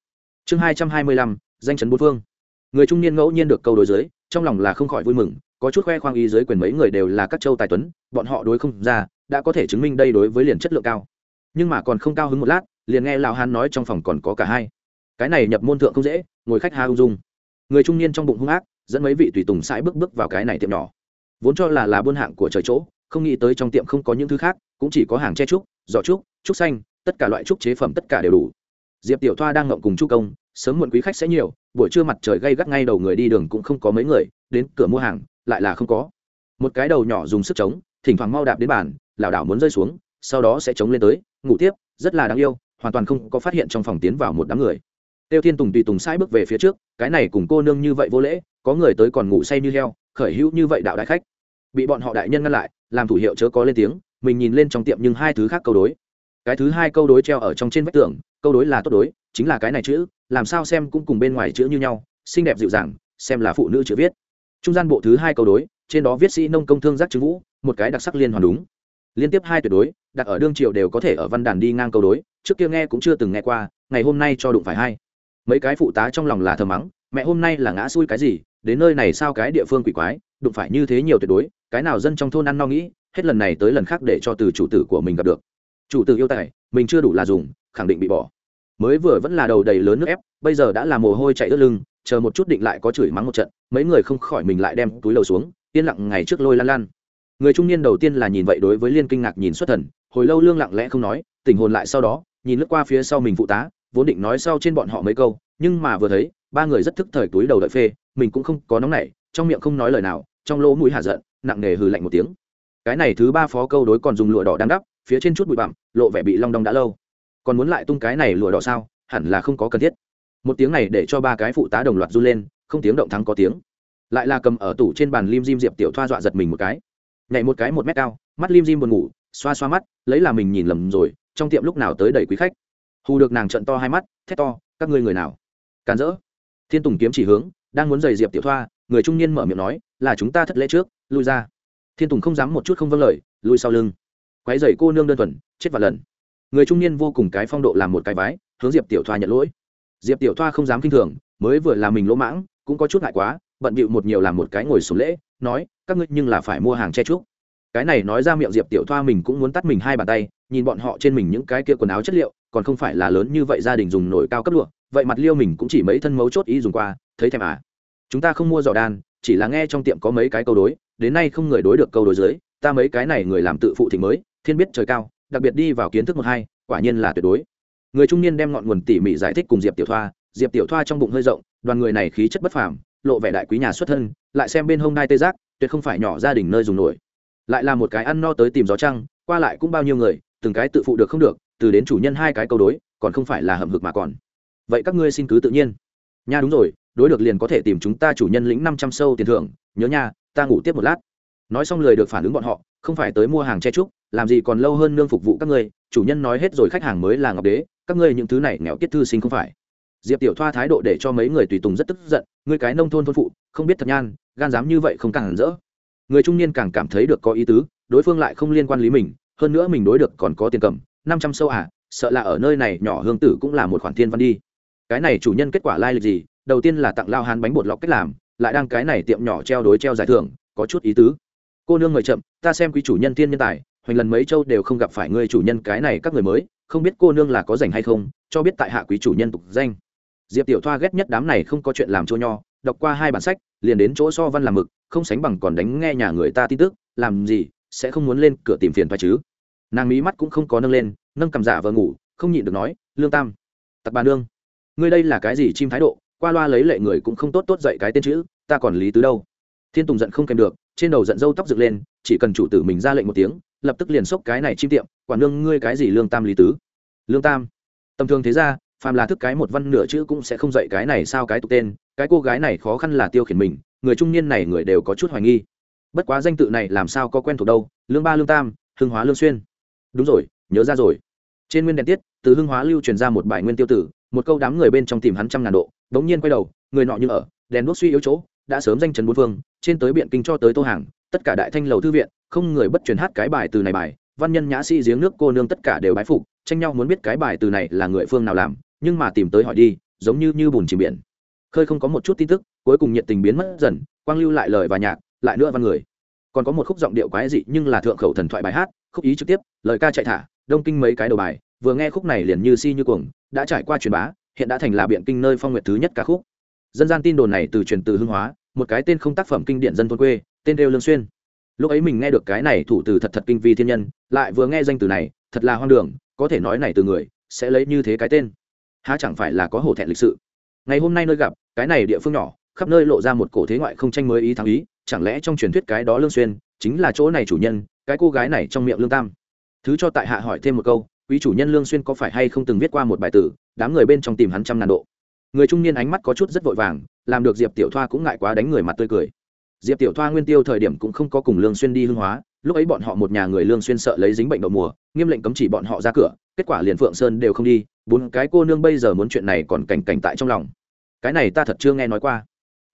Chương hai trăm hai mươi lăm danh chấn bốn phương. Người trung niên ngẫu nhiên được câu đối giới trong lòng là không khỏi vui mừng có chút khoe khoang ý dưới quyền mấy người đều là các châu tài tuấn, bọn họ đối không ra, đã có thể chứng minh đây đối với liền chất lượng cao. Nhưng mà còn không cao hứng một lát, liền nghe lão hán nói trong phòng còn có cả hai. Cái này nhập môn thượng không dễ, ngồi khách ha ung dung. Người trung niên trong bụng hung ác, dẫn mấy vị tùy tùng sãi bước bước vào cái này tiệm nhỏ. Vốn cho là là buôn hạng của trời chỗ, không nghĩ tới trong tiệm không có những thứ khác, cũng chỉ có hàng che trúc, giỏ trúc trúc xanh, tất cả loại trúc chế phẩm tất cả đều đủ. Diệp tiểu thoa đang ngậm cùng chu công sớm muộn quý khách sẽ nhiều, buổi trưa mặt trời gây gắt ngay đầu người đi đường cũng không có mấy người, đến cửa mua hàng, lại là không có. Một cái đầu nhỏ dùng sức chống, thỉnh thoảng mau đạp đến bàn, lảo đảo muốn rơi xuống, sau đó sẽ chống lên tới, ngủ tiếp, rất là đáng yêu, hoàn toàn không có phát hiện trong phòng tiến vào một đám người. Tiêu thiên tùng tùy tùng sai bước về phía trước, cái này cùng cô nương như vậy vô lễ, có người tới còn ngủ say như heo, khởi hữu như vậy đạo đại khách. Bị bọn họ đại nhân ngăn lại, làm thủ hiệu chớ có lên tiếng, mình nhìn lên trong tiệm nhưng hai thứ khác câu đối. Cái thứ hai câu đối treo ở trong trên vách tường, câu đối là tốt đối chính là cái này chữ, làm sao xem cũng cùng bên ngoài chữ như nhau, xinh đẹp dịu dàng, xem là phụ nữ chữ viết. Trung gian bộ thứ hai câu đối, trên đó viết sĩ nông công thương giác chữ vũ, một cái đặc sắc liên hoàn đúng. Liên tiếp hai tuyệt đối, đặt ở đương triều đều có thể ở văn đàn đi ngang câu đối, trước kia nghe cũng chưa từng nghe qua, ngày hôm nay cho đụng phải hai mấy cái phụ tá trong lòng là thờ mắng, mẹ hôm nay là ngã xui cái gì, đến nơi này sao cái địa phương quỷ quái, đụng phải như thế nhiều tuyệt đối, cái nào dân trong thôn ăn no nghĩ, hết lần này tới lần khác để cho từ chủ tử của mình gặp được. Chủ tử yêu tài, mình chưa đủ là dùng, khẳng định bị bỏ mới vừa vẫn là đầu đầy lớn nước ép, bây giờ đã là mồ hôi chạy ướt lưng, chờ một chút định lại có chửi mắng một trận, mấy người không khỏi mình lại đem túi lầu xuống, yên lặng ngày trước lôi lan lan. Người trung niên đầu tiên là nhìn vậy đối với liên kinh ngạc nhìn xuất thần, hồi lâu lương lặng lẽ không nói tình hồn lại sau đó, nhìn lướt qua phía sau mình phụ tá, vốn định nói sau trên bọn họ mấy câu, nhưng mà vừa thấy, ba người rất thức thời túi đầu đợi phê, mình cũng không có nóng nảy, trong miệng không nói lời nào, trong lỗ mũi hạ giận, nặng nề hừ lạnh một tiếng. Cái này thứ ba phó câu đối còn dùng lụa đỏ đang đắp, phía trên chút bụi bặm, lộ vẻ bị long đong đã lâu còn muốn lại tung cái này lụa đỏ sao? Hẳn là không có cần thiết. Một tiếng này để cho ba cái phụ tá đồng loạt run lên, không tiếng động thắng có tiếng. Lại là cầm ở tủ trên bàn lim dim diệp tiểu thoa dọa giật mình một cái. Nhảy một cái một mét cao, mắt lim dim buồn ngủ, xoa xoa mắt, lấy là mình nhìn lầm rồi, trong tiệm lúc nào tới đầy quý khách. Hù được nàng trận to hai mắt, thét to, các ngươi người nào? Càn rỡ. Thiên tùng kiếm chỉ hướng, đang muốn giày diệp tiểu thoa, người trung niên mở miệng nói, là chúng ta thất lễ trước, lui ra. Thiên tùng không dám một chút không vâng lời, lui sau lưng. Quái dày cô nương đơn thuần, chết vài lần người trung niên vô cùng cái phong độ làm một cái vái, hướng diệp tiểu thoa nhận lỗi. Diệp tiểu thoa không dám k i n h thường, mới vừa làm mình lỗ mãng, cũng có chút ngại quá, bận bịu một nhiều làm một cái ngồi xuống lễ, nói, các ngươi nhưng là phải mua hàng che trúc cái này nói ra miệng diệp tiểu thoa mình cũng muốn tắt mình hai bàn tay, nhìn bọn họ trên mình những cái kia quần áo chất liệu, còn không phải là lớn như vậy gia đình dùng nổi cao cấp lụa, vậy mặt liêu mình cũng chỉ mấy thân mấu chốt ý dùng qua, thấy thèm à. Chúng ta không mua giỏ đan, chỉ là nghe trong tiệm có mấy cái câu đối, đến nay không người đối được câu đối dưới, ta mấy cái này người làm tự phụ thì mới, thiên biết trời cao đặc biệt đi vào kiến thức một hai, quả nhiên là tuyệt đối. Người trung niên đem ngọn nguồn tỉ mỉ giải thích cùng diệp tiểu thoa, diệp tiểu thoa trong bụng hơi rộng, đoàn người này khí chất bất phàm, lộ vẻ đại quý nhà xuất thân, lại xem bên hông đai tê giác, tuyệt không phải nhỏ gia đình nơi dùng nổi. Lại là một cái ăn no tới tìm gió trăng, qua lại cũng bao nhiêu người, từng cái tự phụ được không được, từ đến chủ nhân hai cái câu đối, còn không phải là hầm hực mà còn. Vậy các ngươi xin cứ tự nhiên. Nha đúng rồi, đối được liền có thể tìm chúng ta chủ nhân lĩnh năm trăm sâu tiền thưởng, nhớ nha, ta ngủ tiếp một lát. Nói xong lời được phản ứng bọn họ, không phải tới mua hàng che trúc làm gì còn lâu hơn nương phục vụ các ngươi, chủ nhân nói hết rồi khách hàng mới là ngọc đế, các ngươi những thứ này nghèo kiết thư sinh không phải. Diệp tiểu thoa thái độ để cho mấy người tùy tùng rất tức giận, ngươi cái nông thôn thôn phụ, không biết thật nhan, gan dám như vậy không càng hẳn rỡ. Người trung niên càng cảm thấy được có ý tứ, đối phương lại không liên quan lý mình, hơn nữa mình đối được còn có tiền cầm, năm trăm sâu à sợ là ở nơi này nhỏ hương tử cũng là một khoản thiên văn đi. Cái này chủ nhân kết quả lai、like、lịch gì? Đầu tiên là tặng lao hán bánh bột lọc cách làm, lại đang cái này tiệm nhỏ treo đối treo giải thưởng, có chút ý tứ. Cô nương người chậm, ta xem quý chủ nhân thiên nhân tài hoành lần mấy châu đều không gặp phải người chủ nhân cái này các người mới, không biết cô nương là có rảnh hay không, cho biết tại hạ quý chủ nhân tục danh. Diệp tiểu thoa ghét nhất đám này không có chuyện làm chỗ nho, đọc qua hai bản sách, liền đến chỗ so văn làm mực, không sánh bằng còn đánh nghe nhà người ta tin tức, làm gì, sẽ không muốn lên cửa tìm phiền phải chứ. Nàng mí mắt cũng không có nâng lên, nâng cầm giả vờ ngủ, không nhịn được nói, lương tam, tặc bà nương, ngươi đây là cái gì chim thái độ, qua loa lấy lệ người cũng không tốt tốt dạy cái tên chữ, ta còn lý tứ đâu. Thiên tùng giận không kèm được, trên đầu giận dâu tóc dựng lên, chỉ cần chủ tử mình ra lệnh một tiếng lập tức liền xốc cái này chim tiệm quản nương ngươi cái gì lương tam lý tứ? Lương tam. Tầm thường thế ra, phàm là thức cái một văn nửa chữ cũng sẽ không dạy cái này sao cái tục tên, cái cô gái này khó khăn là tiêu khiển mình, người trung niên này người đều có chút hoài nghi. Bất quá danh tự này làm sao có quen thuộc đâu, lương ba lương tam, hưng hóa lương xuyên. Đúng rồi, nhớ ra rồi. Trên nguyên đèn tiết, từ hưng hóa lưu truyền ra một bài nguyên tiêu tử, một câu đám người bên trong tìm hắn trăm ngàn độ đống nhiên quay đầu, người nọ như ở, đèn đuốc suy yếu chỗ, đã sớm danh trần bốn phương, trên tới biện kinh cho tới tô hàng, tất cả đại thanh lầu thư viện không người bất truyền hát cái bài từ này bài, văn nhân nhã sĩ giếng nước cô nương tất cả đều bái phục, tranh nhau muốn biết cái bài từ này là người phương nào làm, nhưng mà tìm tới hỏi đi, giống như như bùn chìm biển. Khơi không có một chút tin tức, cuối cùng nhiệt tình biến mất dần, quang lưu lại lời và nhạc, lại nữa văn người. Còn có một khúc giọng điệu quái dị nhưng là thượng khẩu thần thoại bài hát, khúc ý trực tiếp, lời ca chạy thả, đông kinh mấy cái đầu bài, vừa nghe khúc này liền như si như cuồng, đã trải qua truyền bá, hiện đã thành là biện kinh nơi phong nguyện thứ nhất ca khúc. Dân gian tin đồn này từ truyền từ hương hóa, một cái tên không tác phẩm kinh điển dân thôn quê, tên đều lương xuyên lúc ấy mình nghe được cái này thủ từ thật thật kinh vi thiên nhân, lại vừa nghe danh từ này, thật là hoang đường, có thể nói này từ người, sẽ lấy như thế cái tên. Há chẳng phải là có hổ thẹn lịch sự. Ngày hôm nay nơi gặp, cái này địa phương nhỏ, khắp nơi lộ ra một cổ thế ngoại không tranh mới ý thắng ý, chẳng lẽ trong truyền thuyết cái đó lương xuyên, chính là chỗ này chủ nhân, cái cô gái này trong miệng lương tam? Thứ cho tại hạ hỏi thêm một câu, quý chủ nhân lương xuyên có phải hay không từng viết qua một bài tử, đám người bên trong tìm hắn trăm ngàn độ. Người trung niên ánh mắt có chút rất vội vàng, làm được diệp tiểu thoa cũng ngại quá đánh người mặt tươi cười diệp tiểu thoa nguyên tiêu thời điểm cũng không có cùng lương xuyên đi hương hóa, lúc ấy bọn họ một nhà người lương xuyên sợ lấy dính bệnh đậu mùa, nghiêm lệnh cấm chỉ bọn họ ra cửa, kết quả liền phượng sơn đều không đi, bốn cái cô nương bây giờ muốn chuyện này còn cảnh cảnh tại trong lòng. Cái này ta thật chưa nghe nói qua.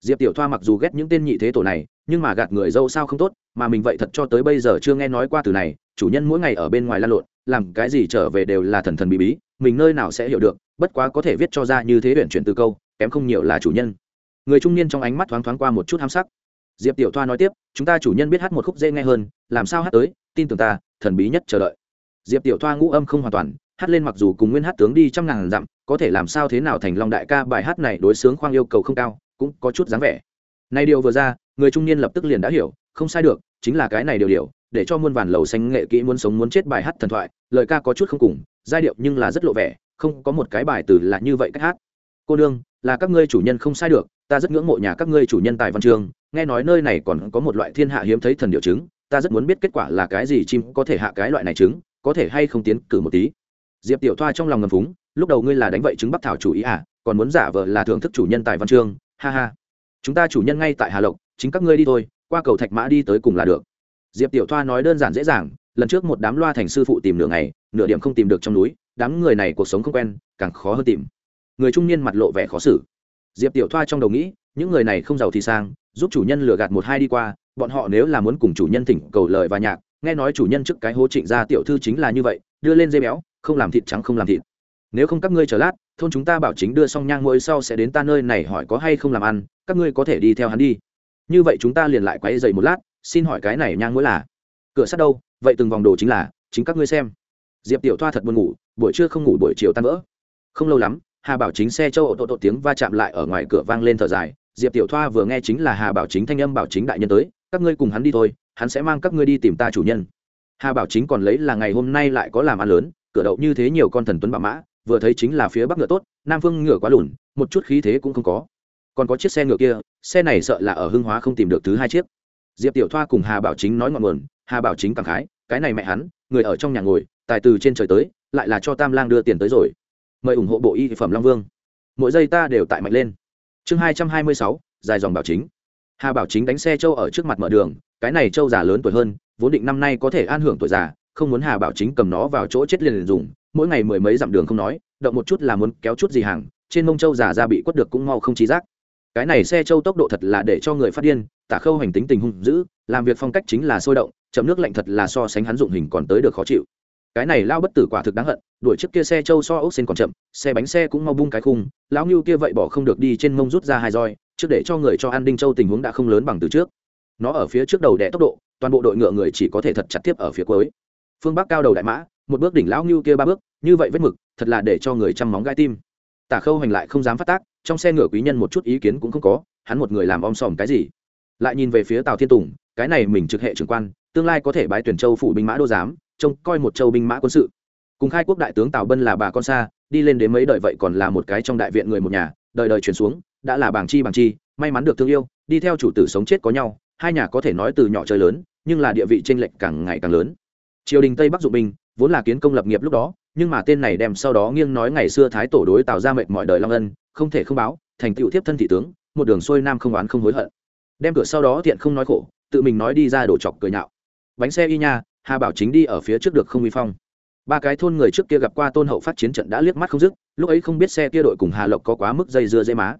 Diệp tiểu thoa mặc dù ghét những tên nhị thế tổ này, nhưng mà gạt người dâu sao không tốt, mà mình vậy thật cho tới bây giờ chưa nghe nói qua từ này, chủ nhân mỗi ngày ở bên ngoài lan lộn, làm cái gì trở về đều là thần thần bí bí, mình nơi nào sẽ hiểu được, bất quá có thể viết cho ra như thế huyện chuyển từ câu, kém không nhiều là chủ nhân. Người trung niên trong ánh mắt thoáng thoáng qua một chút ham sắc diệp tiểu thoa nói tiếp, chúng ta chủ nhân biết hát một khúc dễ nghe hơn, làm sao hát tới, tin tưởng ta, thần bí nhất chờ đợi. Diệp tiểu thoa ngũ âm không hoàn toàn, hát lên mặc dù cùng nguyên hát tướng đi trăm ngàn dặm, có thể làm sao thế nào thành long đại ca, bài hát này đối xướng khoang yêu cầu không cao, cũng có chút dáng vẻ. Này điều vừa ra, người trung niên lập tức liền đã hiểu, không sai được, chính là cái này điều điều, để cho muôn vàn lầu xanh nghệ kỹ muốn sống muốn chết bài hát thần thoại, lời ca có chút không cùng, giai điệu nhưng là rất lộ vẻ, không có một cái bài từ là như vậy cách hát. Cô đương là các ngươi chủ nhân không sai được, ta rất ngưỡng mộ nhà các ngươi chủ nhân tài văn trường, nghe nói nơi này còn có một loại thiên hạ hiếm thấy thần điệu trứng ta rất muốn biết kết quả là cái gì chim có thể hạ cái loại này trứng có thể hay không tiến cử một tí. Diệp tiểu thoa trong lòng ngầm phúng, lúc đầu ngươi là đánh vậy trứng bắc thảo chủ ý à còn muốn giả vờ là thưởng thức chủ nhân tài văn chương ha ha. Chúng ta chủ nhân ngay tại hà lộc, chính các ngươi đi thôi, qua cầu thạch mã đi tới cùng là được. Diệp tiểu thoa nói đơn giản dễ dàng, lần trước một đám loa thành sư phụ tìm nửa ngày, nửa điểm không tìm được trong núi, đám người này cuộc sống không quen, càng khó hơn tìm người trung niên mặt lộ vẻ khó xử. Diệp tiểu thoa trong đầu nghĩ, những người này không giàu thì sang, giúp chủ nhân lừa gạt một hai đi qua, bọn họ nếu là muốn cùng chủ nhân thỉnh cầu lời và nhạc, nghe nói chủ nhân trước cái hố trịnh gia tiểu thư chính là như vậy, đưa lên dây béo, không làm thịt trắng không làm thịt. Nếu không các ngươi chờ lát, thôn chúng ta bảo chính đưa xong nhang mỗi sau sẽ đến ta nơi này hỏi có hay không làm ăn, các ngươi có thể đi theo hắn đi. Như vậy chúng ta liền lại quay dậy một lát, xin hỏi cái này nhang mỗi là cửa sắt đâu, vậy từng vòng đồ chính là, chính các ngươi xem. Diệp tiểu thoa thật buồn ngủ, buổi trưa không ngủ buổi chiều tan vỡ. Không lâu lắm hà bảo chính xe châu ổ tổ tổ tiếng va chạm lại ở ngoài cửa vang lên thở dài, diệp tiểu thoa vừa nghe chính là hà bảo chính thanh âm bảo chính đại nhân tới, các ngươi cùng hắn đi thôi, hắn sẽ mang các ngươi đi tìm ta chủ nhân. Hà bảo chính còn lấy là ngày hôm nay lại có làm ăn lớn, cửa đậu như thế nhiều con thần tuấn bạo mã, vừa thấy chính là phía bắc ngựa tốt, nam phương ngựa quá lùn, một chút khí thế cũng không có. Còn có chiếc xe ngựa kia, xe này sợ là ở hưng hóa không tìm được thứ hai chiếc. Diệp tiểu thoa cùng hà bảo chính nói ngọn nguồn, hà bảo chính cảm khái, cái này mẹ hắn, người ở trong nhà ngồi, tài từ trên trời tới, lại là cho tam lang đưa tiền tới rồi mời ủng hộ bộ y phẩm long vương. Mỗi giây ta đều tại mạnh lên. Chương hai trăm hai mươi sáu, dài dòng bảo chính. Hà bảo chính đánh xe châu ở trước mặt mở đường, cái này châu già lớn tuổi hơn, vốn định năm nay có thể an hưởng tuổi già, không muốn hà bảo chính cầm nó vào chỗ chết liền dùng, mỗi ngày mười mấy dặm đường không nói, động một chút là muốn kéo chút gì hàng, trên mông châu già ra bị quất được cũng mau không trí giác. Cái này xe châu tốc độ thật là để cho người phát điên, tả khâu hành tính tình hung dữ, làm việc phong cách chính là sôi động, chậm nước lạnh thật là so sánh hắn dụng hình còn tới được khó chịu cái này lao bất tử quả thực đáng hận, đuổi chiếc kia xe châu so ốc xên còn chậm, xe bánh xe cũng mau bung cái khung, lão ngưu kia vậy bỏ không được đi trên mông rút ra hai roi, trước để cho người cho an đinh châu tình huống đã không lớn bằng từ trước. Nó ở phía trước đầu đẻ tốc độ, toàn bộ đội ngựa người chỉ có thể thật chặt tiếp ở phía cuối. Phương bắc cao đầu đại mã, một bước đỉnh lão ngưu kia ba bước, như vậy vết mực, thật là để cho người chăm móng gai tim. Tả khâu hành lại không dám phát tác, trong xe ngựa quý nhân một chút ý kiến cũng không có, hắn một người làm om sòm cái gì? Lại nhìn về phía tào thiên tùng, cái này mình trực hệ trưởng quan, tương lai có thể bái tuyển châu phủ binh mã đô giám trông coi một châu binh mã quân sự. Cùng khai quốc đại tướng tào bân là bà con xa, đi lên đến mấy đời vậy còn là một cái trong đại viện người một nhà, đời đời chuyển xuống, đã là bảng chi bảng chi, may mắn được thương yêu, đi theo chủ tử sống chết có nhau, hai nhà có thể nói từ nhỏ chơi lớn, nhưng là địa vị tranh lệch càng ngày càng lớn. Triều đình tây bắc dụng binh, vốn là kiến công lập nghiệp lúc đó, nhưng mà tên này đem sau đó nghiêng nói ngày xưa thái tổ đối tạo ra mệt mọi đời long ân, không thể không báo, thành tựu thiếp thân thị tướng, một đường xuôi nam không oán không hối hận. Đem cửa sau đó thiện không nói khổ, tự mình nói đi ra đổ chọc cười nhạo. Bánh xe y nha hà bảo chính đi ở phía trước được không uy phong. Ba cái thôn người trước kia gặp qua tôn hậu phát chiến trận đã liếc mắt không dứt, lúc ấy không biết xe kia đội cùng hà lộc có quá mức dây dưa dây má.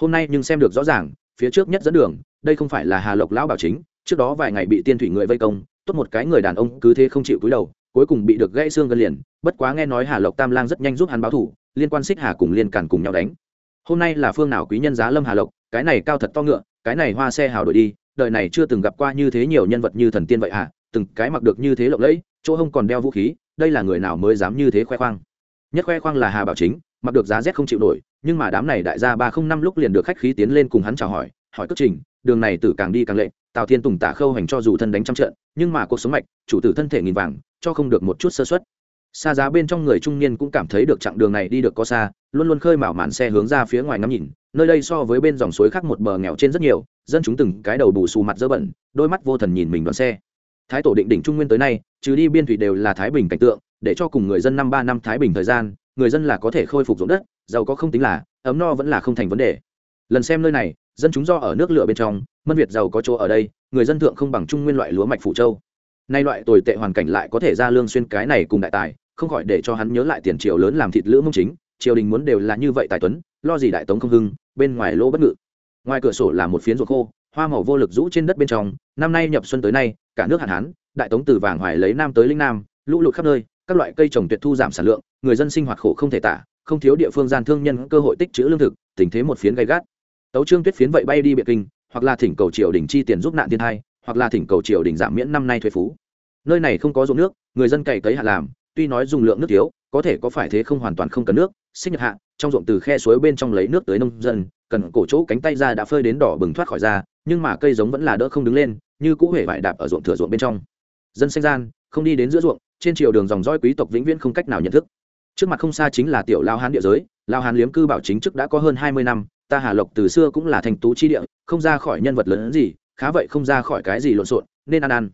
Hôm nay nhưng xem được rõ ràng, phía trước nhất dẫn đường, đây không phải là hà lộc lão bảo chính, trước đó vài ngày bị tiên thủy người vây công, tốt một cái người đàn ông cứ thế không chịu cúi đầu, cuối cùng bị được gãy xương gần liền, bất quá nghe nói hà lộc tam lang rất nhanh giúp hắn báo thủ, liên quan xích hà cùng liên cản cùng nhau đánh. Hôm nay là phương nào quý nhân giá lâm hà lộc, cái này cao thật to ngựa, cái này hoa xe hào đổi đi, đời này chưa từng gặp qua như thế nhiều nhân vật như thần tiên vậy hả? Từng cái mặc được như thế lộng lẫy, chỗ hông còn đeo vũ khí, đây là người nào mới dám như thế khoe khoang? Nhất khoe khoang là hà bảo chính, mặc được giá rét không chịu nổi, nhưng mà đám này đại gia ba không năm lúc liền được khách khí tiến lên cùng hắn chào hỏi hỏi cất trình, đường này tử càng đi càng lệ tào thiên tùng tả khâu hành cho dù thân đánh trăm trận, nhưng mà cuộc sống mạch, chủ tử thân thể nghìn vàng, cho không được một chút sơ xuất xa giá bên trong người trung niên cũng cảm thấy được chặng đường này đi được có xa, luôn luôn khơi mào màn xe hướng ra phía ngoài ngắm nhìn, nơi đây so với bên dòng suối khác một bờ nghèo trên rất nhiều, dân chúng từng cái đầu bù xù mặt dơ bẩn, đôi mắt vô thần nhìn mình đoàn xe thái tổ định đỉnh trung nguyên tới nay, trừ đi biên thủy đều là thái bình cảnh tượng, để cho cùng người dân năm ba năm thái bình thời gian, người dân là có thể khôi phục ruộng đất, giàu có không tính là, ấm no vẫn là không thành vấn đề. Lần xem nơi này, dân chúng do ở nước lửa bên trong, mân việt giàu có chỗ ở đây, người dân thượng không bằng trung nguyên loại lúa mạch phủ châu. Nay loại tồi tệ hoàn cảnh lại có thể ra lương xuyên cái này cùng đại tài, không khỏi để cho hắn nhớ lại tiền triều lớn làm thịt lữ mông chính, triều đình muốn đều là như vậy tài tuấn, lo gì đại tống không hưng, bên ngoài lỗ bất ngự. Ngoài cửa sổ là một phiến ruộng khô hoa màu vô lực rũ trên đất bên trong, năm nay nhập xuân tới nay, cả nước hạn hán, đại tống từ vàng hoài lấy nam tới linh nam, lũ lụt khắp nơi, các loại cây trồng tuyệt thu giảm sản lượng, người dân sinh hoạt khổ không thể tả, không thiếu địa phương gian thương nhân cơ hội tích trữ lương thực, tình thế một phiến gay gắt. Tấu trương tuyết phiến vậy bay đi biệt kinh, hoặc là thỉnh cầu triều đình chi tiền giúp nạn thiên hai hoặc là thỉnh cầu triều đình giảm miễn năm nay thuế phú. Nơi này không có ruộng nước, người dân cày cấy hạ làm, tuy nói dùng lượng nước thiếu, có thể có phải thế không hoàn toàn không cần nước xích nhật hạ, trong ruộng từ khe suối bên trong lấy nước tới nông dân, cần cổ chỗ cánh tay ra đã phơi đến đỏ bừng thoát khỏi ra nhưng mà cây giống vẫn là đỡ không đứng lên, như cũ hề vải đạp ở ruộng thừa ruộng bên trong. Dân xanh gian, không đi đến giữa ruộng, trên chiều đường dòng dõi quý tộc vĩnh viễn không cách nào nhận thức. Trước mặt không xa chính là tiểu lao hán địa giới, lao hán liếm cư bảo chính chức đã có hơn hai mươi năm, ta hà lộc từ xưa cũng là thành tú chi địa, không ra khỏi nhân vật lớn gì, khá vậy không ra khỏi cái gì lộn xộn, nên ăn ăn.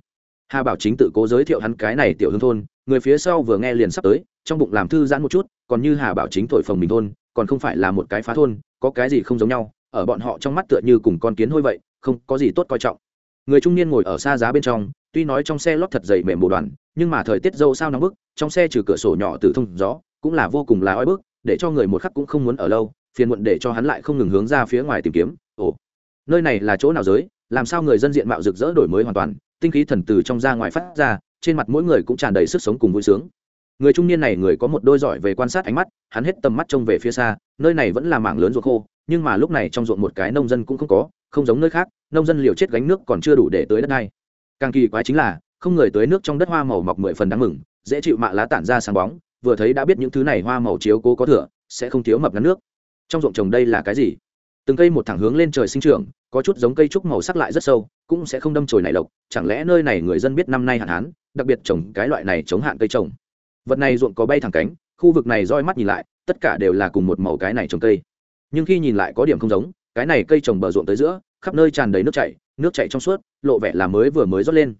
Hà bảo chính tự cố giới thiệu hắn cái này tiểu hương thôn, người phía sau vừa nghe liền sắp tới, trong bụng làm thư giãn một chút, còn như hà bảo chính thổi phồng mình thôn, còn không phải là một cái phá thôn, có cái gì không giống nhau, ở bọn họ trong mắt tựa như cùng con kiến hôi vậy không có gì tốt coi trọng. Người trung niên ngồi ở xa giá bên trong, tuy nói trong xe lót thật dày mềm bồ đoàn, nhưng mà thời tiết dâu sao nóng bức, trong xe trừ cửa sổ nhỏ từ thông gió, cũng là vô cùng là oi bức, để cho người một khắc cũng không muốn ở lâu, phiền muộn để cho hắn lại không ngừng hướng ra phía ngoài tìm kiếm. Ồ, nơi này là chỗ nào giới? Làm sao người dân diện mạo rực rỡ đổi mới hoàn toàn, tinh khí thần từ trong ra ngoài phát ra, trên mặt mỗi người cũng tràn đầy sức sống cùng vui sướng. Người trung niên này người có một đôi giỏi về quan sát ánh mắt, hắn hết tầm mắt trông về phía xa, nơi này vẫn là mảng lớn ruộng khô, nhưng mà lúc này trong ruộng một cái nông dân cũng không có, không giống nơi khác nông dân liều chết gánh nước còn chưa đủ để tới đất này càng kỳ quái chính là, không người tới nước trong đất hoa màu mọc mười phần đáng mừng, dễ chịu mạ lá tản ra sáng bóng, vừa thấy đã biết những thứ này hoa màu chiếu cố có thừa, sẽ không thiếu mập ngắn nước. Trong ruộng trồng đây là cái gì? Từng cây một thẳng hướng lên trời sinh trưởng, có chút giống cây trúc màu sắc lại rất sâu, cũng sẽ không đâm chồi nảy lộc, chẳng lẽ nơi này người dân biết năm nay hạn hán, đặc biệt trồng cái loại này chống hạn cây trồng. Vật này ruộng có bay thẳng cánh, khu vực này roi mắt nhìn lại, tất cả đều là cùng một màu cái này trồng cây. Nhưng khi nhìn lại có điểm không giống cái này cây trồng bờ ruộng tới giữa, khắp nơi tràn đầy nước chảy nước chảy trong suốt, lộ vẻ là mới vừa mới rót lên.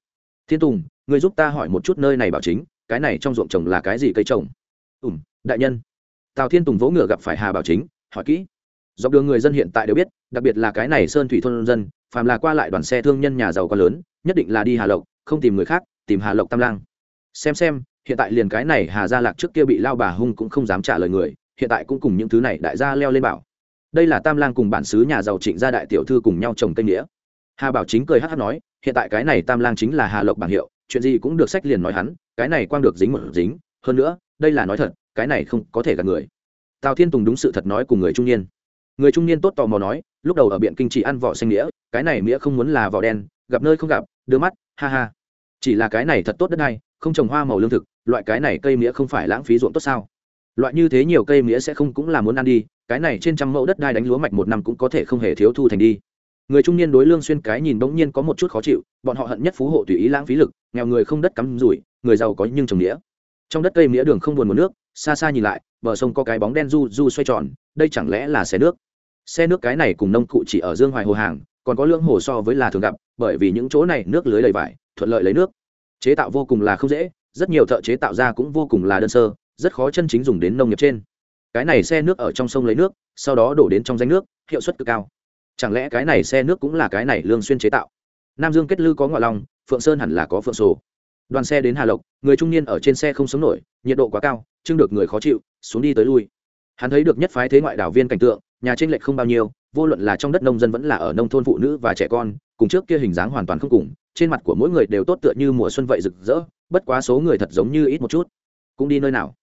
Thiên tùng, người giúp ta hỏi một chút nơi này bảo chính, cái này trong ruộng trồng là cái gì cây trồng? Ùm đại nhân. Tào thiên tùng vỗ ngựa gặp phải hà bảo chính, hỏi kỹ. Dọc đường người dân hiện tại đều biết, đặc biệt là cái này sơn thủy thôn dân, phàm là qua lại đoàn xe thương nhân nhà giàu có lớn, nhất định là đi hà lộc, không tìm người khác, tìm hà lộc tam lang. Xem xem, hiện tại liền cái này hà gia lạc trước kia bị lao bà hung cũng không dám trả lời người, hiện tại cũng cùng những thứ này đại gia leo lên bảo đây là tam lang cùng bản xứ nhà giàu trịnh gia đại tiểu thư cùng nhau trồng cây nghĩa. Hà bảo chính cười hát hát nói, hiện tại cái này tam lang chính là hà lộc bảng hiệu, chuyện gì cũng được sách liền nói hắn, cái này quang được dính một dính, hơn nữa, đây là nói thật, cái này không có thể gạt người. Tào thiên tùng đúng sự thật nói cùng người trung niên. Người trung niên tốt tò mò nói, lúc đầu ở biện kinh chỉ ăn vỏ xanh nghĩa, cái này nghĩa không muốn là vỏ đen, gặp nơi không gặp, đưa mắt, ha ha. Chỉ là cái này thật tốt đất này, không trồng hoa màu lương thực, loại cái này cây nghĩa không phải lãng phí ruộng tốt sao? Loại như thế nhiều cây nghĩa sẽ không cũng là muốn ăn đi cái này trên trăm mẫu đất đai đánh lúa mạch một năm cũng có thể không hề thiếu thu thành đi. Người trung niên đối lương xuyên cái nhìn bỗng nhiên có một chút khó chịu, bọn họ hận nhất phú hộ tùy ý lãng phí lực, nghèo người không đất cắm rủi, người giàu có nhưng trồng nghĩa trong đất cây nghĩa đường không buồn một nước, xa xa nhìn lại, bờ sông có cái bóng đen du du xoay tròn, đây chẳng lẽ là xe nước? Xe nước cái này cùng nông cụ chỉ ở dương hoài hồ hàng, còn có lương hồ so với là thường gặp, bởi vì những chỗ này nước lưới đầy vải, thuận lợi lấy nước. Chế tạo vô cùng là không dễ, rất nhiều thợ chế tạo ra cũng vô cùng là đơn sơ, rất khó chân chính dùng đến nông nghiệp trên cái này xe nước ở trong sông lấy nước, sau đó đổ đến trong danh nước, hiệu suất cực cao. Chẳng lẽ cái này xe nước cũng là cái này lương xuyên chế tạo? Nam dương kết lư có ngoại long phượng sơn hẳn là có phượng sổ đoàn xe đến hà lộc, người trung niên ở trên xe không sống nổi, nhiệt độ quá cao, chưng được người khó chịu, xuống đi tới lui. Hắn thấy được nhất phái thế ngoại đảo viên cảnh tượng, nhà trên lệch không bao nhiêu, vô luận là trong đất nông dân vẫn là ở nông thôn phụ nữ và trẻ con, cùng trước kia hình dáng hoàn toàn không cùng, trên mặt của mỗi người đều tốt tựa như mùa xuân vậy rực rỡ, bất quá số người thật giống như ít một chút. Cũng đi nơi nào?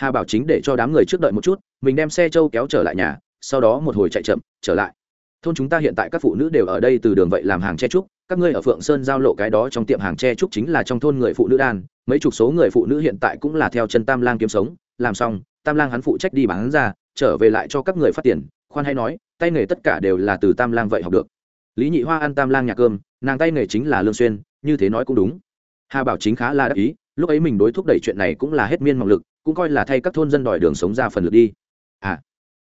Hà bảo chính để cho đám người trước đợi một chút, mình đem xe trâu kéo trở lại nhà, sau đó một hồi chạy chậm, trở lại. Thôn chúng ta hiện tại các phụ nữ đều ở đây từ đường vậy làm hàng che trúc, các ngươi ở phượng sơn giao lộ cái đó trong tiệm hàng che trúc chính là trong thôn người phụ nữ đan mấy chục số người phụ nữ hiện tại cũng là theo chân tam lang kiếm sống, làm xong, tam lang hắn phụ trách đi bán ra, trở về lại cho các người phát tiền, khoan hay nói, tay nghề tất cả đều là từ tam lang vậy học được. Lý nhị hoa ăn tam lang nhà cơm, nàng tay nghề chính là lương xuyên, như thế nói cũng đúng. Hà bảo chính khá là đắc ý, lúc ấy mình đối thúc đẩy chuyện này cũng là hết miên mộng lực cũng coi là thay các thôn dân đòi đường sống ra phần lực đi. À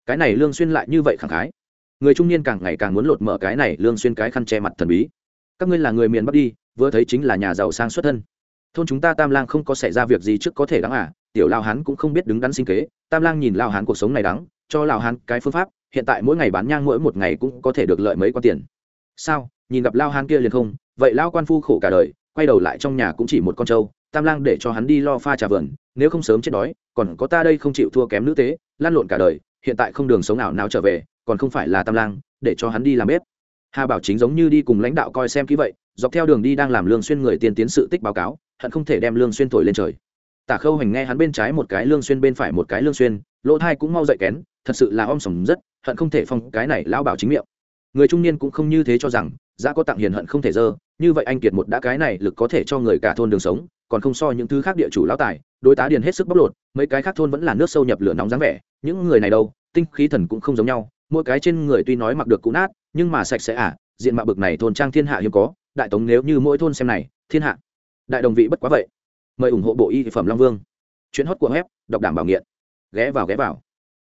cái này lương xuyên lại như vậy khẳng khái. Người trung niên càng ngày càng muốn lột mở cái này lương xuyên cái khăn che mặt thần bí. Các ngươi là người miền bắc đi, vừa thấy chính là nhà giàu sang xuất thân. Thôn chúng ta tam lang không có xảy ra việc gì trước có thể đáng à tiểu lao hán cũng không biết đứng đắn sinh kế. Tam lang nhìn lao hán cuộc sống này đắng, cho lao hán cái phương pháp, hiện tại mỗi ngày bán nhang mỗi một ngày cũng có thể được lợi mấy con tiền. Sao, nhìn gặp lao hán kia liền không? Vậy lao quan phu khổ cả đời, quay đầu lại trong nhà cũng chỉ một con trâu, tam lang để cho hắn đi lo pha trà vườn nếu không sớm chết đói, còn có ta đây không chịu thua kém nữ tế lan lộn cả đời, hiện tại không đường sống nào nào trở về, còn không phải là tam lang, để cho hắn đi làm bếp. Hà bảo chính giống như đi cùng lãnh đạo coi xem kỹ vậy, dọc theo đường đi đang làm lương xuyên người tiên tiến sự tích báo cáo, hận không thể đem lương xuyên thổi lên trời. Tả khâu hành nghe hắn bên trái một cái lương xuyên bên phải một cái lương xuyên, lỗ thai cũng mau dậy kén, thật sự là om sòm rất, hận không thể phong cái này Lão bảo chính miệng. Người trung niên cũng không như thế cho rằng, giá có tặng hiền hận không thể dơ, như vậy anh kiệt một đã cái này lực có thể cho người cả thôn đường sống còn không so những thứ khác địa chủ lão tài, đối tá điền hết sức bóc lột, mấy cái khác thôn vẫn là nước sâu nhập lửa nóng dáng vẻ, những người này đâu, tinh khí thần cũng không giống nhau, mỗi cái trên người tuy nói mặc được cũ nát, nhưng mà sạch sẽ à diện mạo bực này thôn trang thiên hạ hiếm có, đại tống nếu như mỗi thôn xem này, thiên hạ, đại đồng vị bất quá vậy. Mời ủng hộ bộ y phẩm long vương. Chuyến hót của web, đọc đảm bảo nghiện. Ghé vào ghé vào.